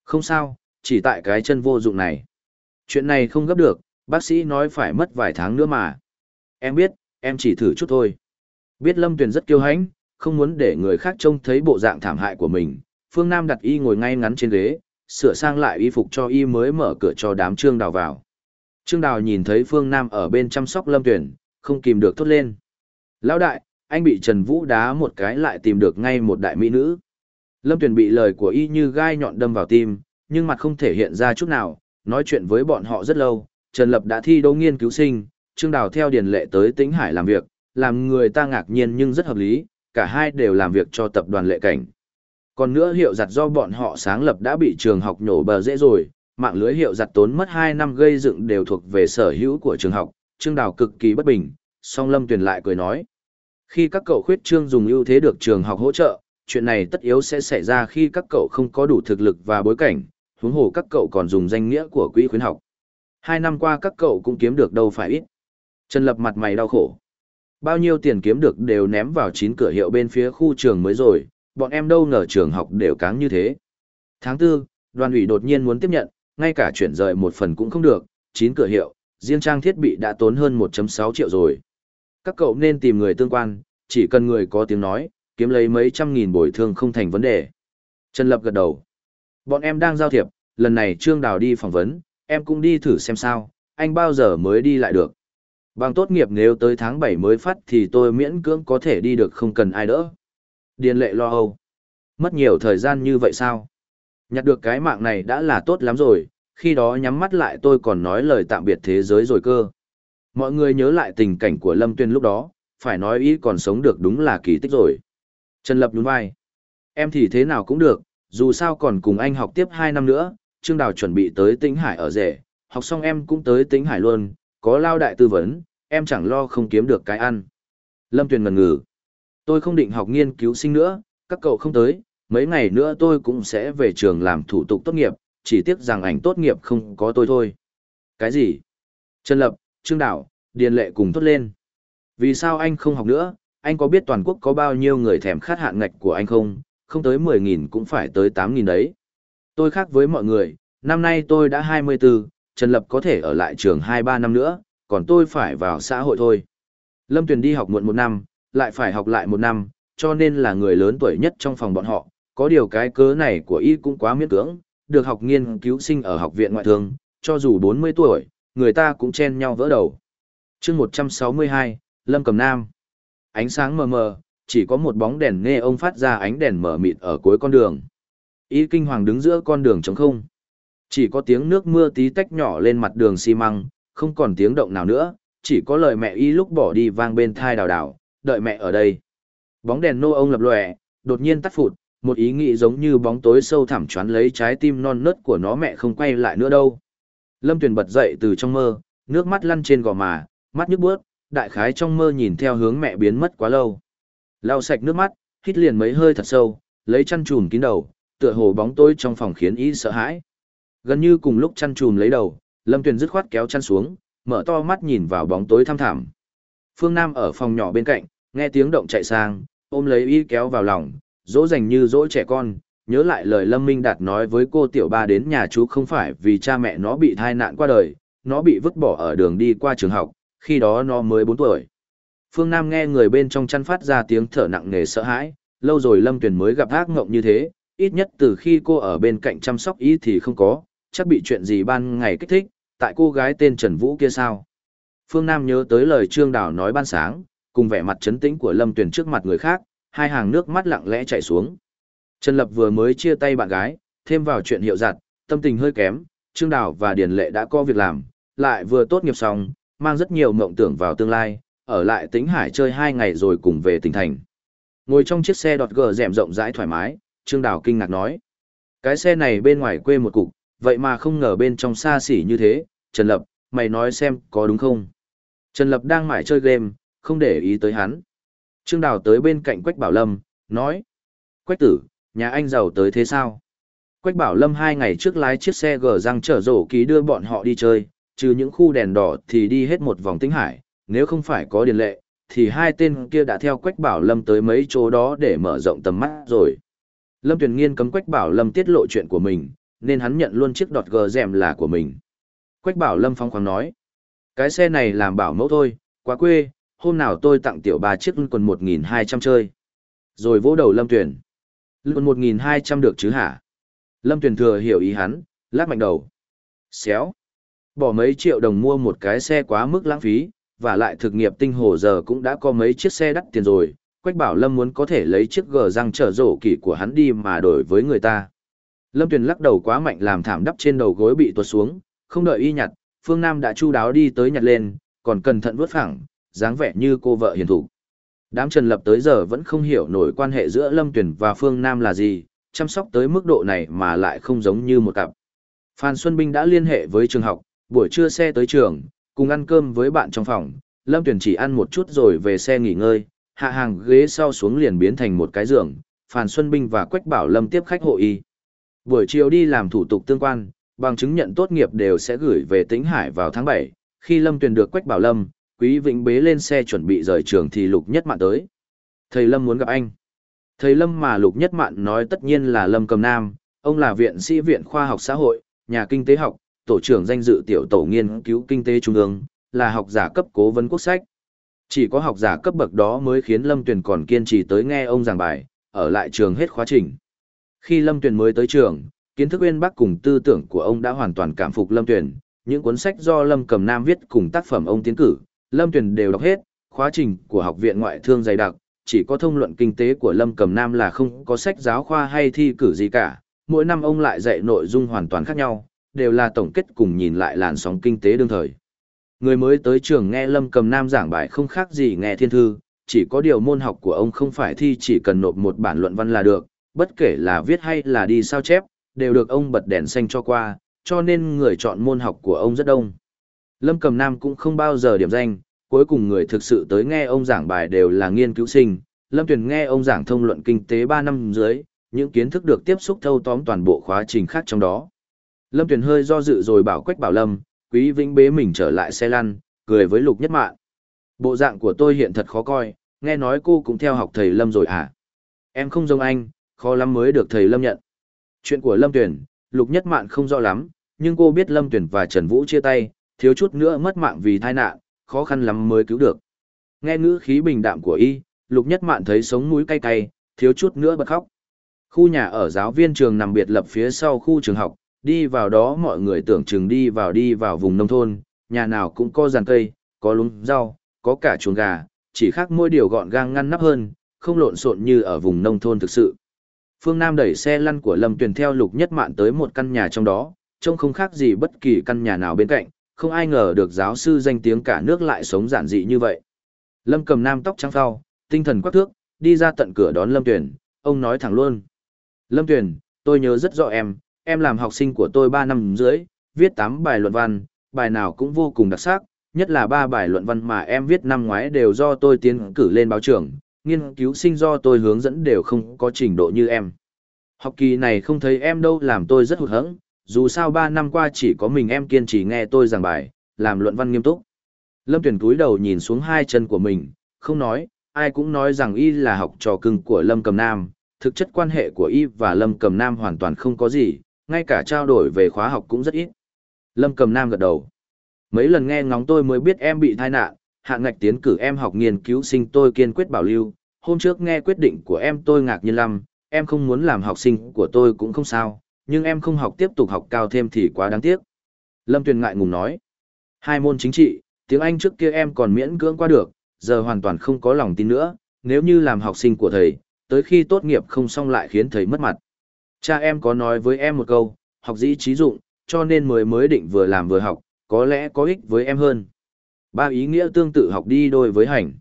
Không sao, chỉ tại cái chân vô dụng này. Chuyện này không gấp được, bác sĩ nói phải mất vài tháng nữa mà. Em biết, em chỉ thử chút thôi. Biết Lâm Tuyền rất kiêu hãnh, không muốn để người khác trông thấy bộ dạng thảm hại của mình. Phương Nam đặt y ngồi ngay ngắn trên ghế, sửa sang lại y phục cho y mới mở cửa cho đám trương đào vào. Trương đào nhìn thấy Phương Nam ở bên chăm sóc Lâm Tuyền, không kìm được thốt lên. Lão đại, anh bị Trần Vũ đá một cái lại tìm được ngay một đại mỹ nữ. Lâm Tuyền bị lời của y như gai nhọn đâm vào tim, nhưng mặt không thể hiện ra chút nào, nói chuyện với bọn họ rất lâu, Trần Lập đã thi đấu nghiên cứu sinh, Trương Đào theo điển lệ tới Tĩnh Hải làm việc, làm người ta ngạc nhiên nhưng rất hợp lý, cả hai đều làm việc cho tập đoàn lệ cảnh. Còn nữa hiệu giặt do bọn họ sáng lập đã bị trường học nhổ bờ dễ rồi, mạng lưới hiệu giặt tốn mất 2 năm gây dựng đều thuộc về sở hữu của trường học, Trương Đào cực kỳ bất bình, song Lâm Tuyền lại cười nói. Khi các cậu khuyết trương dùng ưu thế được trường học hỗ trợ, chuyện này tất yếu sẽ xảy ra khi các cậu không có đủ thực lực và bối cảnh, huống hồ các cậu còn dùng danh nghĩa của quỹ khuyến học. Hai năm qua các cậu cũng kiếm được đâu phải ít. Trần Lập mặt mày đau khổ. Bao nhiêu tiền kiếm được đều ném vào chín cửa hiệu bên phía khu trường mới rồi, bọn em đâu ngờ trường học đều cáng như thế. Tháng 4, đoàn ủy đột nhiên muốn tiếp nhận, ngay cả chuyển rời một phần cũng không được, chín cửa hiệu, riêng trang thiết bị đã tốn hơn 1.6 triệu rồi. Các cậu nên tìm người tương quan, chỉ cần người có tiếng nói, kiếm lấy mấy trăm nghìn bồi thương không thành vấn đề. Trần Lập gật đầu. Bọn em đang giao thiệp, lần này Trương Đào đi phỏng vấn, em cũng đi thử xem sao, anh bao giờ mới đi lại được. Bằng tốt nghiệp nếu tới tháng 7 mới phát thì tôi miễn cưỡng có thể đi được không cần ai đỡ. Điền lệ lo âu. Mất nhiều thời gian như vậy sao? Nhặt được cái mạng này đã là tốt lắm rồi, khi đó nhắm mắt lại tôi còn nói lời tạm biệt thế giới rồi cơ. Mọi người nhớ lại tình cảnh của Lâm Tuyên lúc đó, phải nói ý còn sống được đúng là kỳ tích rồi. Trần Lập nhún vai. Em thì thế nào cũng được, dù sao còn cùng anh học tiếp 2 năm nữa, Trương Đào chuẩn bị tới Tĩnh Hải ở rể, học xong em cũng tới Tĩnh Hải luôn, có lao đại tư vấn, em chẳng lo không kiếm được cái ăn. Lâm Tuyền ngần ngừ. Tôi không định học nghiên cứu sinh nữa, các cậu không tới, mấy ngày nữa tôi cũng sẽ về trường làm thủ tục tốt nghiệp, chỉ tiếc rằng ảnh tốt nghiệp không có tôi thôi. Cái gì? Trần Lập, Trương Đảo, Điền Lệ cùng thốt lên. Vì sao anh không học nữa? Anh có biết toàn quốc có bao nhiêu người thèm khát hạn ngạch của anh không? Không tới 10.000 cũng phải tới 8.000 đấy. Tôi khác với mọi người, năm nay tôi đã 24, Trần Lập có thể ở lại trường 2-3 năm nữa, còn tôi phải vào xã hội thôi. Lâm Tuyền đi học muộn một năm, lại phải học lại một năm, cho nên là người lớn tuổi nhất trong phòng bọn họ. Có điều cái cớ này của y cũng quá miễn cưỡng, được học nghiên cứu sinh ở học viện ngoại thương, cho dù 40 tuổi, người ta cũng chen nhau vỡ đầu. chương 162, Lâm Cầm Nam. Ánh sáng mờ mờ, chỉ có một bóng đèn nghe ông phát ra ánh đèn mở mịt ở cuối con đường. Y kinh hoàng đứng giữa con đường trống không. Chỉ có tiếng nước mưa tí tách nhỏ lên mặt đường xi măng, không còn tiếng động nào nữa, chỉ có lời mẹ y lúc bỏ đi vang bên thai đào đào, đợi mẹ ở đây. Bóng đèn nô ông lập lòe, đột nhiên tắt phụt, một ý nghĩ giống như bóng tối sâu thẳm choán lấy trái tim non nớt của nó mẹ không quay lại nữa đâu. Lâm Tuyền bật dậy từ trong mơ, nước mắt lăn trên gò mà, mắt nhức bước, đại khái trong mơ nhìn theo hướng mẹ biến mất quá lâu. Lau sạch nước mắt, hít liền mấy hơi thật sâu, lấy chăn trùm kín đầu, tựa hồ bóng tối trong phòng khiến ý sợ hãi. Gần như cùng lúc chăn trùm lấy đầu, Lâm Tuyền dứt khoát kéo chăn xuống, mở to mắt nhìn vào bóng tối thăm thẳm. Phương Nam ở phòng nhỏ bên cạnh, nghe tiếng động chạy sang, ôm lấy y kéo vào lòng, dỗ dành như dỗ trẻ con, nhớ lại lời Lâm Minh Đạt nói với cô tiểu ba đến nhà chú không phải vì cha mẹ nó bị thai nạn qua đời, nó bị vứt bỏ ở đường đi qua trường học, khi đó nó mới 4 tuổi. Phương Nam nghe người bên trong chăn phát ra tiếng thở nặng nề sợ hãi, lâu rồi Lâm Tuyền mới gặp ác ngộng như thế, ít nhất từ khi cô ở bên cạnh chăm sóc ý thì không có, chắc bị chuyện gì ban ngày kích thích, tại cô gái tên Trần Vũ kia sao. Phương Nam nhớ tới lời Trương Đào nói ban sáng, cùng vẻ mặt trấn tĩnh của Lâm Tuyền trước mặt người khác, hai hàng nước mắt lặng lẽ chảy xuống. Trần Lập vừa mới chia tay bạn gái, thêm vào chuyện hiệu giặt, tâm tình hơi kém, Trương Đào và Điền Lệ đã có việc làm, lại vừa tốt nghiệp xong, mang rất nhiều mộng tưởng vào tương lai, ở lại Tĩnh Hải chơi hai ngày rồi cùng về tỉnh thành. Ngồi trong chiếc xe đọt gờ rèm rộng rãi thoải mái, Trương Đào kinh ngạc nói. Cái xe này bên ngoài quê một cục, vậy mà không ngờ bên trong xa xỉ như thế, Trần Lập, mày nói xem có đúng không? Trần Lập đang mải chơi game, không để ý tới hắn. Trương Đào tới bên cạnh Quách Bảo Lâm, nói. Quách tử, nhà anh giàu tới thế sao? Quách Bảo Lâm hai ngày trước lái chiếc xe gờ răng chở rổ ký đưa bọn họ đi chơi, trừ những khu đèn đỏ thì đi hết một vòng tinh hải, nếu không phải có điền lệ, thì hai tên kia đã theo Quách Bảo Lâm tới mấy chỗ đó để mở rộng tầm mắt rồi. Lâm Tuyền Nghiên cấm Quách Bảo Lâm tiết lộ chuyện của mình, nên hắn nhận luôn chiếc đọt gờ rèm là của mình. Quách Bảo Lâm phong khoáng nói, cái xe này làm bảo mẫu thôi, quá quê, hôm nào tôi tặng tiểu bà chiếc quần 1.200 chơi. Rồi vỗ đầu Lâm Tuyền. Quần 1.200 được chứ hả? Lâm Tuyền thừa hiểu ý hắn, lát mạnh đầu. Xéo. Bỏ mấy triệu đồng mua một cái xe quá mức lãng phí, và lại thực nghiệp tinh hồ giờ cũng đã có mấy chiếc xe đắt tiền rồi. Quách bảo Lâm muốn có thể lấy chiếc gờ răng trở rổ kỷ của hắn đi mà đổi với người ta. Lâm Tuyền lắc đầu quá mạnh làm thảm đắp trên đầu gối bị tuột xuống, không đợi y nhặt, Phương Nam đã chu đáo đi tới nhặt lên, còn cẩn thận vớt phẳng, dáng vẻ như cô vợ hiền thủ. Đám Trần Lập tới giờ vẫn không hiểu nổi quan hệ giữa Lâm Tuyền và Phương Nam là gì, chăm sóc tới mức độ này mà lại không giống như một cặp. Phan Xuân Binh đã liên hệ với trường học, buổi trưa xe tới trường, cùng ăn cơm với bạn trong phòng, Lâm Tuyền chỉ ăn một chút rồi về xe nghỉ ngơi, hạ hàng ghế sau xuống liền biến thành một cái giường, Phan Xuân Binh và Quách Bảo Lâm tiếp khách hội y. Buổi chiều đi làm thủ tục tương quan, bằng chứng nhận tốt nghiệp đều sẽ gửi về Tĩnh Hải vào tháng 7, khi Lâm Tuyền được Quách Bảo Lâm, Quý Vĩnh bế lên xe chuẩn bị rời trường thì Lục Nhất Mạn tới. Thầy Lâm muốn gặp anh. Thầy Lâm mà Lục Nhất Mạn nói tất nhiên là Lâm Cầm Nam, ông là viện sĩ viện khoa học xã hội, nhà kinh tế học, tổ trưởng danh dự tiểu tổ nghiên cứu kinh tế trung ương, là học giả cấp cố vấn quốc sách. Chỉ có học giả cấp bậc đó mới khiến Lâm Tuyền còn kiên trì tới nghe ông giảng bài, ở lại trường hết khóa trình. Khi Lâm Tuyền mới tới trường, kiến thức uyên bác cùng tư tưởng của ông đã hoàn toàn cảm phục Lâm Tuyền, những cuốn sách do Lâm Cầm Nam viết cùng tác phẩm ông tiến cử, Lâm Tuyền đều đọc hết, khóa trình của học viện ngoại thương dày đặc, chỉ có thông luận kinh tế của Lâm Cầm Nam là không có sách giáo khoa hay thi cử gì cả, mỗi năm ông lại dạy nội dung hoàn toàn khác nhau, đều là tổng kết cùng nhìn lại làn sóng kinh tế đương thời. Người mới tới trường nghe Lâm Cầm Nam giảng bài không khác gì nghe thiên thư, chỉ có điều môn học của ông không phải thi chỉ cần nộp một bản luận văn là được, bất kể là viết hay là đi sao chép, đều được ông bật đèn xanh cho qua, cho nên người chọn môn học của ông rất đông. Lâm Cầm Nam cũng không bao giờ điểm danh, cuối cùng người thực sự tới nghe ông giảng bài đều là nghiên cứu sinh. Lâm Tuyền nghe ông giảng thông luận kinh tế 3 năm dưới, những kiến thức được tiếp xúc thâu tóm toàn bộ khóa trình khác trong đó. Lâm Tuyền hơi do dự rồi bảo Quách Bảo Lâm, Quý Vĩnh bế mình trở lại xe lăn, cười với Lục Nhất Mạn. Bộ dạng của tôi hiện thật khó coi, nghe nói cô cũng theo học thầy Lâm rồi à? Em không giống anh, khó lắm mới được thầy Lâm nhận. Chuyện của Lâm Tuyền, Lục Nhất Mạn không rõ lắm, nhưng cô biết Lâm Tuyền và Trần Vũ chia tay, thiếu chút nữa mất mạng vì tai nạn, khó khăn lắm mới cứu được. Nghe ngữ khí bình đạm của y, Lục Nhất Mạn thấy sống mũi cay cay, thiếu chút nữa bật khóc. Khu nhà ở giáo viên trường nằm biệt lập phía sau khu trường học, đi vào đó mọi người tưởng chừng đi vào đi vào vùng nông thôn, nhà nào cũng có giàn cây, có lúng rau, có cả chuồng gà, chỉ khác mỗi điều gọn gàng ngăn nắp hơn, không lộn xộn như ở vùng nông thôn thực sự. Phương Nam đẩy xe lăn của Lâm Tuyền theo Lục Nhất Mạn tới một căn nhà trong đó, trông không khác gì bất kỳ căn nhà nào bên cạnh, không ai ngờ được giáo sư danh tiếng cả nước lại sống giản dị như vậy. Lâm cầm nam tóc trắng phao, tinh thần quắc thước, đi ra tận cửa đón Lâm Tuyền, ông nói thẳng luôn. Lâm Tuyền, tôi nhớ rất rõ em, em làm học sinh của tôi 3 năm rưỡi, viết 8 bài luận văn, bài nào cũng vô cùng đặc sắc, nhất là ba bài luận văn mà em viết năm ngoái đều do tôi tiến cử lên báo trưởng, nghiên cứu sinh do tôi hướng dẫn đều không có trình độ như em. Học kỳ này không thấy em đâu làm tôi rất hụt hẫng, dù sao 3 năm qua chỉ có mình em kiên trì nghe tôi giảng bài, làm luận văn nghiêm túc. Lâm Tuyển cúi đầu nhìn xuống hai chân của mình, không nói, ai cũng nói rằng y là học trò cưng của Lâm Cầm Nam, thực chất quan hệ của y và Lâm Cầm Nam hoàn toàn không có gì, ngay cả trao đổi về khóa học cũng rất ít. Lâm Cầm Nam gật đầu. Mấy lần nghe ngóng tôi mới biết em bị thai nạn, hạng ngạch tiến cử em học nghiên cứu sinh tôi kiên quyết bảo lưu. Hôm trước nghe quyết định của em tôi ngạc nhiên lắm, em không muốn làm học sinh của tôi cũng không sao, nhưng em không học tiếp tục học cao thêm thì quá đáng tiếc. Lâm Tuyền ngại ngùng nói. Hai môn chính trị, tiếng Anh trước kia em còn miễn cưỡng qua được, giờ hoàn toàn không có lòng tin nữa, nếu như làm học sinh của thầy, tới khi tốt nghiệp không xong lại khiến thầy mất mặt. Cha em có nói với em một câu, học dĩ trí dụng, cho nên mới mới định vừa làm vừa học, có lẽ có ích với em hơn. Ba ý nghĩa tương tự học đi đôi với hành.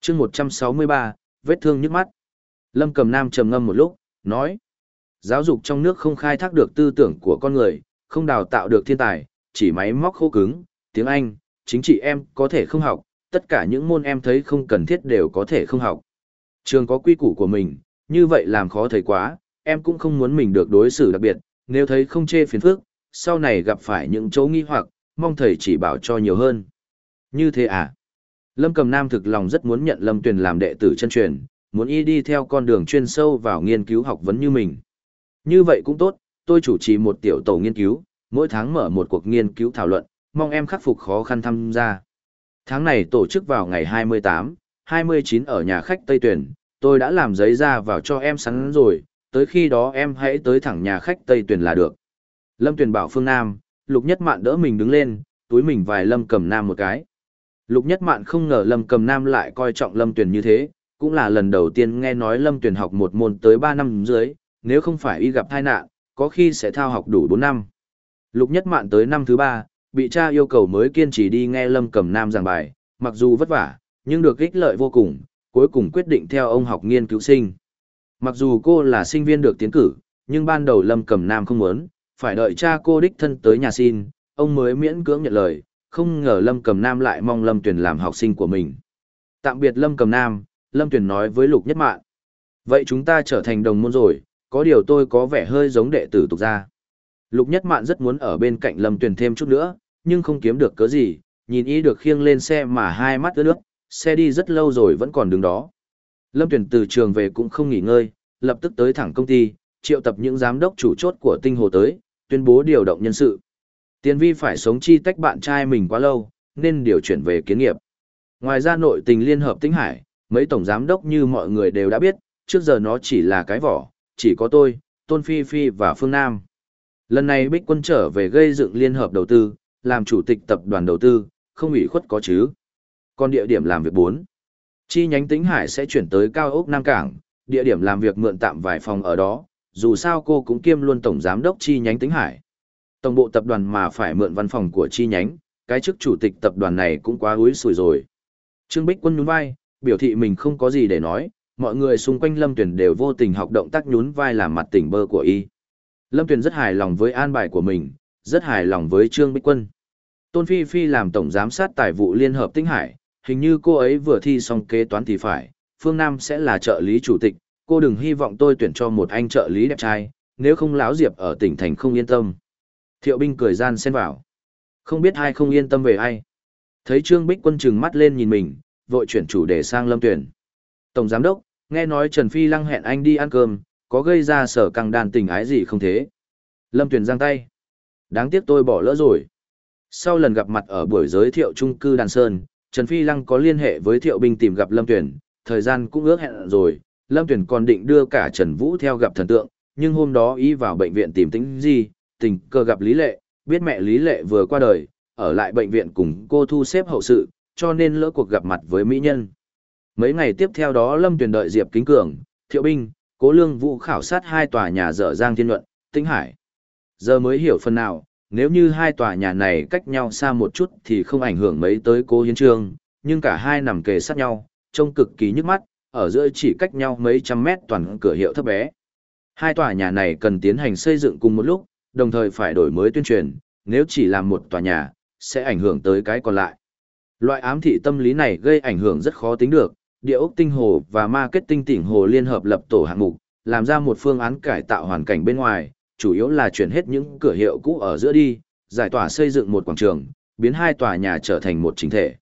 chương 163, vết thương nhức mắt. Lâm Cầm Nam trầm ngâm một lúc, nói. Giáo dục trong nước không khai thác được tư tưởng của con người, không đào tạo được thiên tài, chỉ máy móc khô cứng, tiếng Anh, chính trị em có thể không học, tất cả những môn em thấy không cần thiết đều có thể không học. Trường có quy củ của mình, như vậy làm khó thầy quá, em cũng không muốn mình được đối xử đặc biệt, nếu thấy không chê phiền phức, sau này gặp phải những chỗ nghi hoặc, mong thầy chỉ bảo cho nhiều hơn. Như thế à? Lâm Cầm Nam thực lòng rất muốn nhận Lâm Tuyền làm đệ tử chân truyền, muốn y đi theo con đường chuyên sâu vào nghiên cứu học vấn như mình. Như vậy cũng tốt, tôi chủ trì một tiểu tổ nghiên cứu, mỗi tháng mở một cuộc nghiên cứu thảo luận, mong em khắc phục khó khăn tham gia. Tháng này tổ chức vào ngày 28, 29 ở nhà khách Tây Tuyển, tôi đã làm giấy ra vào cho em sẵn rồi, tới khi đó em hãy tới thẳng nhà khách Tây Tuyển là được. Lâm Tuyền bảo Phương Nam, Lục Nhất Mạn đỡ mình đứng lên, túi mình vài Lâm Cầm Nam một cái. Lục Nhất Mạn không ngờ Lâm Cầm Nam lại coi trọng Lâm Tuyền như thế, cũng là lần đầu tiên nghe nói Lâm Tuyền học một môn tới 3 năm dưới, nếu không phải y gặp tai nạn, có khi sẽ thao học đủ 4 năm. Lục Nhất Mạn tới năm thứ 3, bị cha yêu cầu mới kiên trì đi nghe Lâm Cẩm Nam giảng bài, mặc dù vất vả, nhưng được ích lợi vô cùng, cuối cùng quyết định theo ông học nghiên cứu sinh. Mặc dù cô là sinh viên được tiến cử, nhưng ban đầu Lâm Cẩm Nam không muốn, phải đợi cha cô đích thân tới nhà xin, ông mới miễn cưỡng nhận lời, không ngờ Lâm Cẩm Nam lại mong Lâm Tuyền làm học sinh của mình. Tạm biệt Lâm Cẩm Nam, Lâm Tuyền nói với Lục Nhất Mạn. Vậy chúng ta trở thành đồng môn rồi, có điều tôi có vẻ hơi giống đệ tử tục gia. Lục Nhất Mạn rất muốn ở bên cạnh Lâm Tuyền thêm chút nữa, nhưng không kiếm được cớ gì, nhìn y được khiêng lên xe mà hai mắt ướt nước, xe đi rất lâu rồi vẫn còn đứng đó. Lâm Tuyền từ trường về cũng không nghỉ ngơi, lập tức tới thẳng công ty, triệu tập những giám đốc chủ chốt của tinh hồ tới, tuyên bố điều động nhân sự. Tiền vi phải sống chi tách bạn trai mình quá lâu, nên điều chuyển về kiến nghiệp. Ngoài ra nội tình liên hợp tinh hải, mấy tổng giám đốc như mọi người đều đã biết, trước giờ nó chỉ là cái vỏ, chỉ có tôi, Tôn Phi Phi và Phương Nam. Lần này Bích Quân trở về gây dựng liên hợp đầu tư, làm chủ tịch tập đoàn đầu tư, không ủy khuất có chứ. Còn địa điểm làm việc 4. Chi nhánh Tĩnh Hải sẽ chuyển tới cao ốc Nam Cảng, địa điểm làm việc mượn tạm vài phòng ở đó, dù sao cô cũng kiêm luôn tổng giám đốc chi nhánh Tĩnh Hải. Tổng bộ tập đoàn mà phải mượn văn phòng của chi nhánh, cái chức chủ tịch tập đoàn này cũng quá hối sủi rồi. Trương Bích Quân nhún vai, biểu thị mình không có gì để nói, mọi người xung quanh Lâm Tuyền đều vô tình học động tác nhún vai làm mặt tỉnh bơ của y. Lâm Tuyền rất hài lòng với an bài của mình, rất hài lòng với Trương Bích Quân. Tôn Phi Phi làm tổng giám sát tài vụ Liên hợp Tinh Hải, hình như cô ấy vừa thi xong kế toán thì phải, Phương Nam sẽ là trợ lý chủ tịch, cô đừng hy vọng tôi tuyển cho một anh trợ lý đẹp trai, nếu không láo diệp ở tỉnh thành không yên tâm. Thiệu binh cười gian xen vào. Không biết ai không yên tâm về ai. Thấy Trương Bích Quân trừng mắt lên nhìn mình, vội chuyển chủ đề sang Lâm Tuyển. Tổng giám đốc, nghe nói Trần Phi Lăng hẹn anh đi ăn cơm, có gây ra sở căng đàn tình ái gì không thế? Lâm Tuyền giang tay. Đáng tiếc tôi bỏ lỡ rồi. Sau lần gặp mặt ở buổi giới thiệu trung cư Đàn Sơn, Trần Phi Lăng có liên hệ với Thiệu Binh tìm gặp Lâm Tuyền, thời gian cũng ước hẹn rồi, Lâm Tuyền còn định đưa cả Trần Vũ theo gặp thần tượng, nhưng hôm đó ý vào bệnh viện tìm tính gì, tình cờ gặp Lý Lệ, biết mẹ Lý Lệ vừa qua đời, ở lại bệnh viện cùng cô thu xếp hậu sự, cho nên lỡ cuộc gặp mặt với mỹ nhân. Mấy ngày tiếp theo đó Lâm Tuyền đợi Diệp Kính Cường, Thiệu Binh, Cố Lương Vũ khảo sát hai tòa nhà dở Giang Thiên Luận, Tĩnh Hải. Giờ mới hiểu phần nào, nếu như hai tòa nhà này cách nhau xa một chút thì không ảnh hưởng mấy tới Cố Hiến Trương, nhưng cả hai nằm kề sát nhau, trông cực kỳ nhức mắt, ở giữa chỉ cách nhau mấy trăm mét toàn cửa hiệu thấp bé. Hai tòa nhà này cần tiến hành xây dựng cùng một lúc, đồng thời phải đổi mới tuyên truyền, nếu chỉ làm một tòa nhà, sẽ ảnh hưởng tới cái còn lại. Loại ám thị tâm lý này gây ảnh hưởng rất khó tính được, địa ốc tinh hồ và marketing tỉnh hồ liên hợp lập tổ hạng mục, làm ra một phương án cải tạo hoàn cảnh bên ngoài, chủ yếu là chuyển hết những cửa hiệu cũ ở giữa đi, giải tỏa xây dựng một quảng trường, biến hai tòa nhà trở thành một chính thể.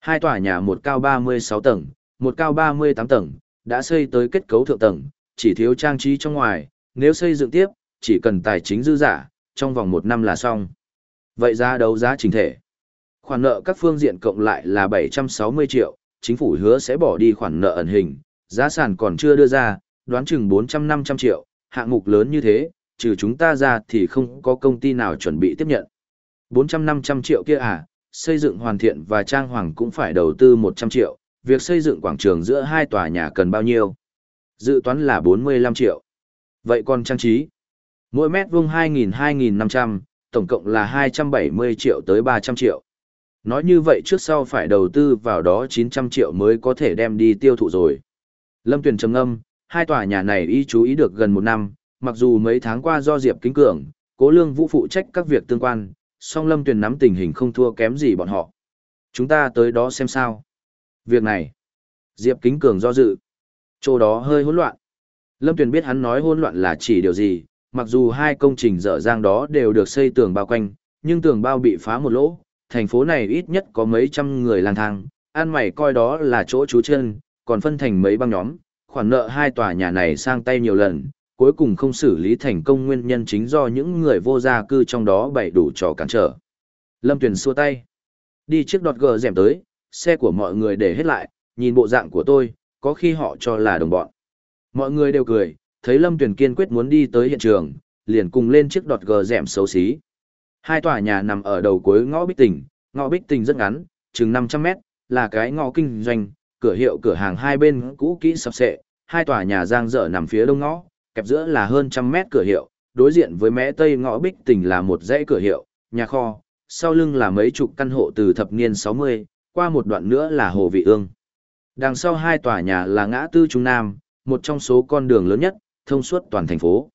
Hai tòa nhà một cao 36 tầng, một cao 38 tầng, đã xây tới kết cấu thượng tầng, chỉ thiếu trang trí trong ngoài, nếu xây dựng tiếp, chỉ cần tài chính dư giả, trong vòng một năm là xong. Vậy giá đấu giá chính thể. Khoản nợ các phương diện cộng lại là 760 triệu, chính phủ hứa sẽ bỏ đi khoản nợ ẩn hình, giá sàn còn chưa đưa ra, đoán chừng 400-500 triệu, hạng mục lớn như thế, trừ chúng ta ra thì không có công ty nào chuẩn bị tiếp nhận. 400-500 triệu kia à, xây dựng hoàn thiện và trang hoàng cũng phải đầu tư 100 triệu, việc xây dựng quảng trường giữa hai tòa nhà cần bao nhiêu? Dự toán là 45 triệu. Vậy còn trang trí? Mỗi mét vuông 2.000-2.500, tổng cộng là 270 triệu tới 300 triệu. Nói như vậy trước sau phải đầu tư vào đó 900 triệu mới có thể đem đi tiêu thụ rồi. Lâm Tuyền trầm âm, hai tòa nhà này y chú ý được gần một năm, mặc dù mấy tháng qua do Diệp Kính Cường, Cố Lương Vũ phụ trách các việc tương quan, song Lâm Tuyền nắm tình hình không thua kém gì bọn họ. Chúng ta tới đó xem sao. Việc này, Diệp Kính Cường do dự. Chỗ đó hơi hỗn loạn. Lâm Tuyền biết hắn nói hỗn loạn là chỉ điều gì, mặc dù hai công trình dở dang đó đều được xây tường bao quanh, nhưng tường bao bị phá một lỗ, thành phố này ít nhất có mấy trăm người lang thang, an mày coi đó là chỗ trú chân, còn phân thành mấy băng nhóm, khoản nợ hai tòa nhà này sang tay nhiều lần, cuối cùng không xử lý thành công nguyên nhân chính do những người vô gia cư trong đó bày đủ trò cản trở. Lâm Tuyền xua tay. Đi chiếc đọt gờ dẻm tới, xe của mọi người để hết lại, nhìn bộ dạng của tôi, có khi họ cho là đồng bọn. Mọi người đều cười, thấy Lâm Tuyền kiên quyết muốn đi tới hiện trường, liền cùng lên chiếc đọt gờ dẻm xấu xí. Hai tòa nhà nằm ở đầu cuối ngõ Bích Tỉnh, ngõ Bích Tỉnh rất ngắn, chừng 500 mét, là cái ngõ kinh doanh, cửa hiệu cửa hàng hai bên cũ kỹ sập sệ, hai tòa nhà giang dở nằm phía đông ngõ, kẹp giữa là hơn trăm mét cửa hiệu, đối diện với mé tây ngõ Bích Tỉnh là một dãy cửa hiệu, nhà kho, sau lưng là mấy chục căn hộ từ thập niên 60, qua một đoạn nữa là Hồ Vị Ương. Đằng sau hai tòa nhà là ngã tư Trung Nam, một trong số con đường lớn nhất, thông suốt toàn thành phố.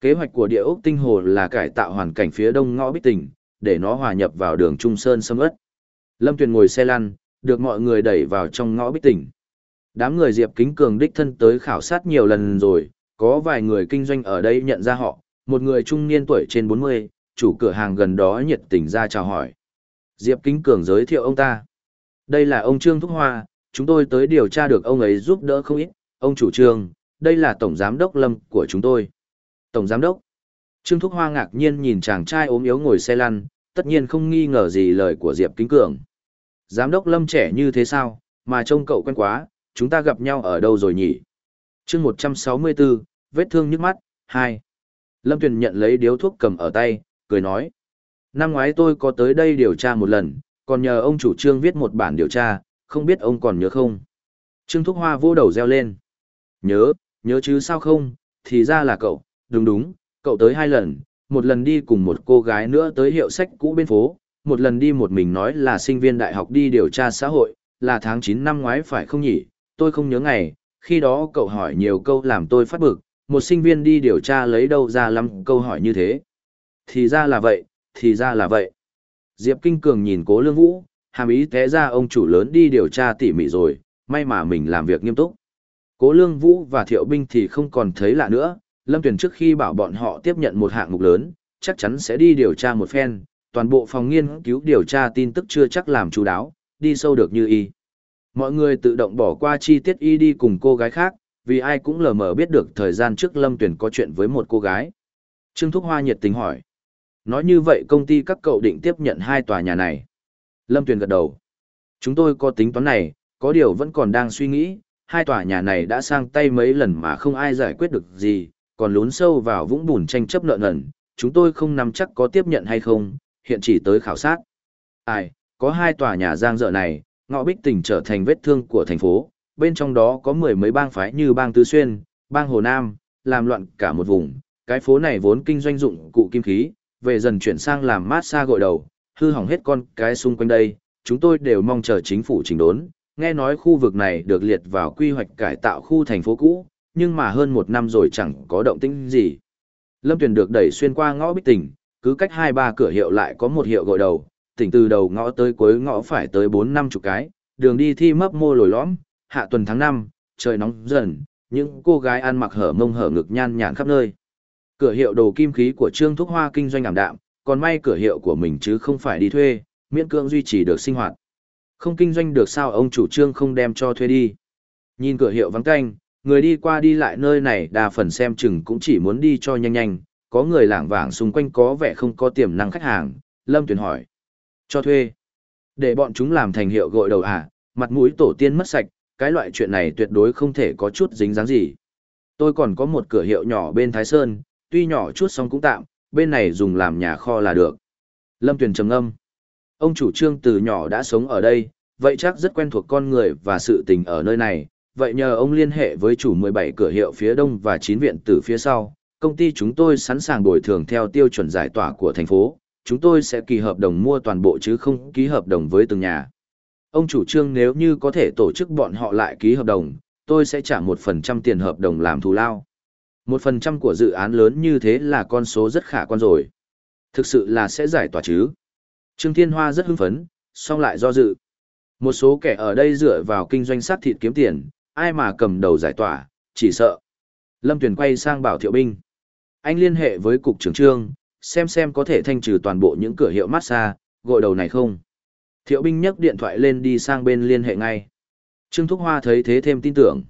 Kế hoạch của địa ốc tinh hồ là cải tạo hoàn cảnh phía đông ngõ Bích Tỉnh, để nó hòa nhập vào đường Trung Sơn sâm ất. Lâm Tuyền ngồi xe lăn, được mọi người đẩy vào trong ngõ Bích Tỉnh. Đám người Diệp Kính Cường đích thân tới khảo sát nhiều lần rồi, có vài người kinh doanh ở đây nhận ra họ, một người trung niên tuổi trên 40, chủ cửa hàng gần đó nhiệt tình ra chào hỏi. Diệp Kính Cường giới thiệu ông ta. Đây là ông Trương Thúc Hoa, chúng tôi tới điều tra được ông ấy giúp đỡ không ít, ông chủ trương, đây là tổng giám đốc Lâm của chúng tôi. Tổng giám đốc. Trương Thúc Hoa ngạc nhiên nhìn chàng trai ốm yếu ngồi xe lăn, tất nhiên không nghi ngờ gì lời của Diệp Kính Cường. Giám đốc Lâm trẻ như thế sao, mà trông cậu quen quá, chúng ta gặp nhau ở đâu rồi nhỉ? chương 164, vết thương nhức mắt, 2. Lâm Tuyền nhận lấy điếu thuốc cầm ở tay, cười nói. Năm ngoái tôi có tới đây điều tra một lần, còn nhờ ông chủ trương viết một bản điều tra, không biết ông còn nhớ không? Trương Thúc Hoa vô đầu reo lên. Nhớ, nhớ chứ sao không, thì ra là cậu, đúng đúng, cậu tới hai lần, một lần đi cùng một cô gái nữa tới hiệu sách cũ bên phố, một lần đi một mình nói là sinh viên đại học đi điều tra xã hội, là tháng 9 năm ngoái phải không nhỉ, tôi không nhớ ngày, khi đó cậu hỏi nhiều câu làm tôi phát bực, một sinh viên đi điều tra lấy đâu ra lắm câu hỏi như thế. Thì ra là vậy, thì ra là vậy. Diệp Kinh Cường nhìn cố lương vũ, hàm ý té ra ông chủ lớn đi điều tra tỉ mỉ rồi, may mà mình làm việc nghiêm túc. Cố lương vũ và thiệu binh thì không còn thấy lạ nữa, Lâm Tuyền trước khi bảo bọn họ tiếp nhận một hạng mục lớn, chắc chắn sẽ đi điều tra một phen, toàn bộ phòng nghiên cứu điều tra tin tức chưa chắc làm chú đáo, đi sâu được như y. Mọi người tự động bỏ qua chi tiết y đi cùng cô gái khác, vì ai cũng lờ mờ biết được thời gian trước Lâm Tuyền có chuyện với một cô gái. Trương Thúc Hoa nhiệt tình hỏi. Nói như vậy công ty các cậu định tiếp nhận hai tòa nhà này. Lâm Tuyền gật đầu. Chúng tôi có tính toán này, có điều vẫn còn đang suy nghĩ, hai tòa nhà này đã sang tay mấy lần mà không ai giải quyết được gì, còn lún sâu vào vũng bùn tranh chấp nợ nần, chúng tôi không nắm chắc có tiếp nhận hay không, hiện chỉ tới khảo sát. Ai, có hai tòa nhà giang dở này, ngõ bích tỉnh trở thành vết thương của thành phố, bên trong đó có mười mấy bang phái như bang Tứ Xuyên, bang Hồ Nam, làm loạn cả một vùng. Cái phố này vốn kinh doanh dụng cụ kim khí, về dần chuyển sang làm mát xa gội đầu, hư hỏng hết con cái xung quanh đây, chúng tôi đều mong chờ chính phủ chỉnh đốn. Nghe nói khu vực này được liệt vào quy hoạch cải tạo khu thành phố cũ, nhưng mà hơn một năm rồi chẳng có động tĩnh gì. Lâm Tuyền được đẩy xuyên qua ngõ bích tỉnh, cứ cách hai ba cửa hiệu lại có một hiệu gội đầu, tỉnh từ đầu ngõ tới cuối ngõ phải tới bốn năm chục cái, đường đi thi mấp mô lồi lõm, hạ tuần tháng năm, trời nóng dần, những cô gái ăn mặc hở mông hở ngực nhan nhản khắp nơi. Cửa hiệu đồ kim khí của Trương Thúc Hoa kinh doanh ảm đạm, còn may cửa hiệu của mình chứ không phải đi thuê, miễn cưỡng duy trì được sinh hoạt. Không kinh doanh được sao ông chủ trương không đem cho thuê đi. Nhìn cửa hiệu vắng tanh, người đi qua đi lại nơi này đa phần xem chừng cũng chỉ muốn đi cho nhanh nhanh, có người lảng vảng xung quanh có vẻ không có tiềm năng khách hàng, Lâm Tuyền hỏi. Cho thuê. Để bọn chúng làm thành hiệu gội đầu à, mặt mũi tổ tiên mất sạch, cái loại chuyện này tuyệt đối không thể có chút dính dáng gì. Tôi còn có một cửa hiệu nhỏ bên Thái Sơn, tuy nhỏ chút xong cũng tạm, bên này dùng làm nhà kho là được. Lâm Tuyền trầm âm. Ông chủ trương từ nhỏ đã sống ở đây, vậy chắc rất quen thuộc con người và sự tình ở nơi này. Vậy nhờ ông liên hệ với chủ 17 cửa hiệu phía đông và 9 viện từ phía sau, công ty chúng tôi sẵn sàng bồi thường theo tiêu chuẩn giải tỏa của thành phố, chúng tôi sẽ ký hợp đồng mua toàn bộ chứ không ký hợp đồng với từng nhà. Ông chủ trương nếu như có thể tổ chức bọn họ lại ký hợp đồng, tôi sẽ trả một phần trăm tiền hợp đồng làm thù lao. Một phần trăm của dự án lớn như thế là con số rất khả quan rồi. Thực sự là sẽ giải tỏa chứ. Trương Thiên Hoa rất hưng phấn, song lại do dự. Một số kẻ ở đây dựa vào kinh doanh sát thịt kiếm tiền, ai mà cầm đầu giải tỏa, chỉ sợ. Lâm Tuyền quay sang bảo Thiệu Binh. Anh liên hệ với cục trưởng trương, xem xem có thể thanh trừ toàn bộ những cửa hiệu massage, gội đầu này không. Thiệu Binh nhấc điện thoại lên đi sang bên liên hệ ngay. Trương Thúc Hoa thấy thế thêm tin tưởng.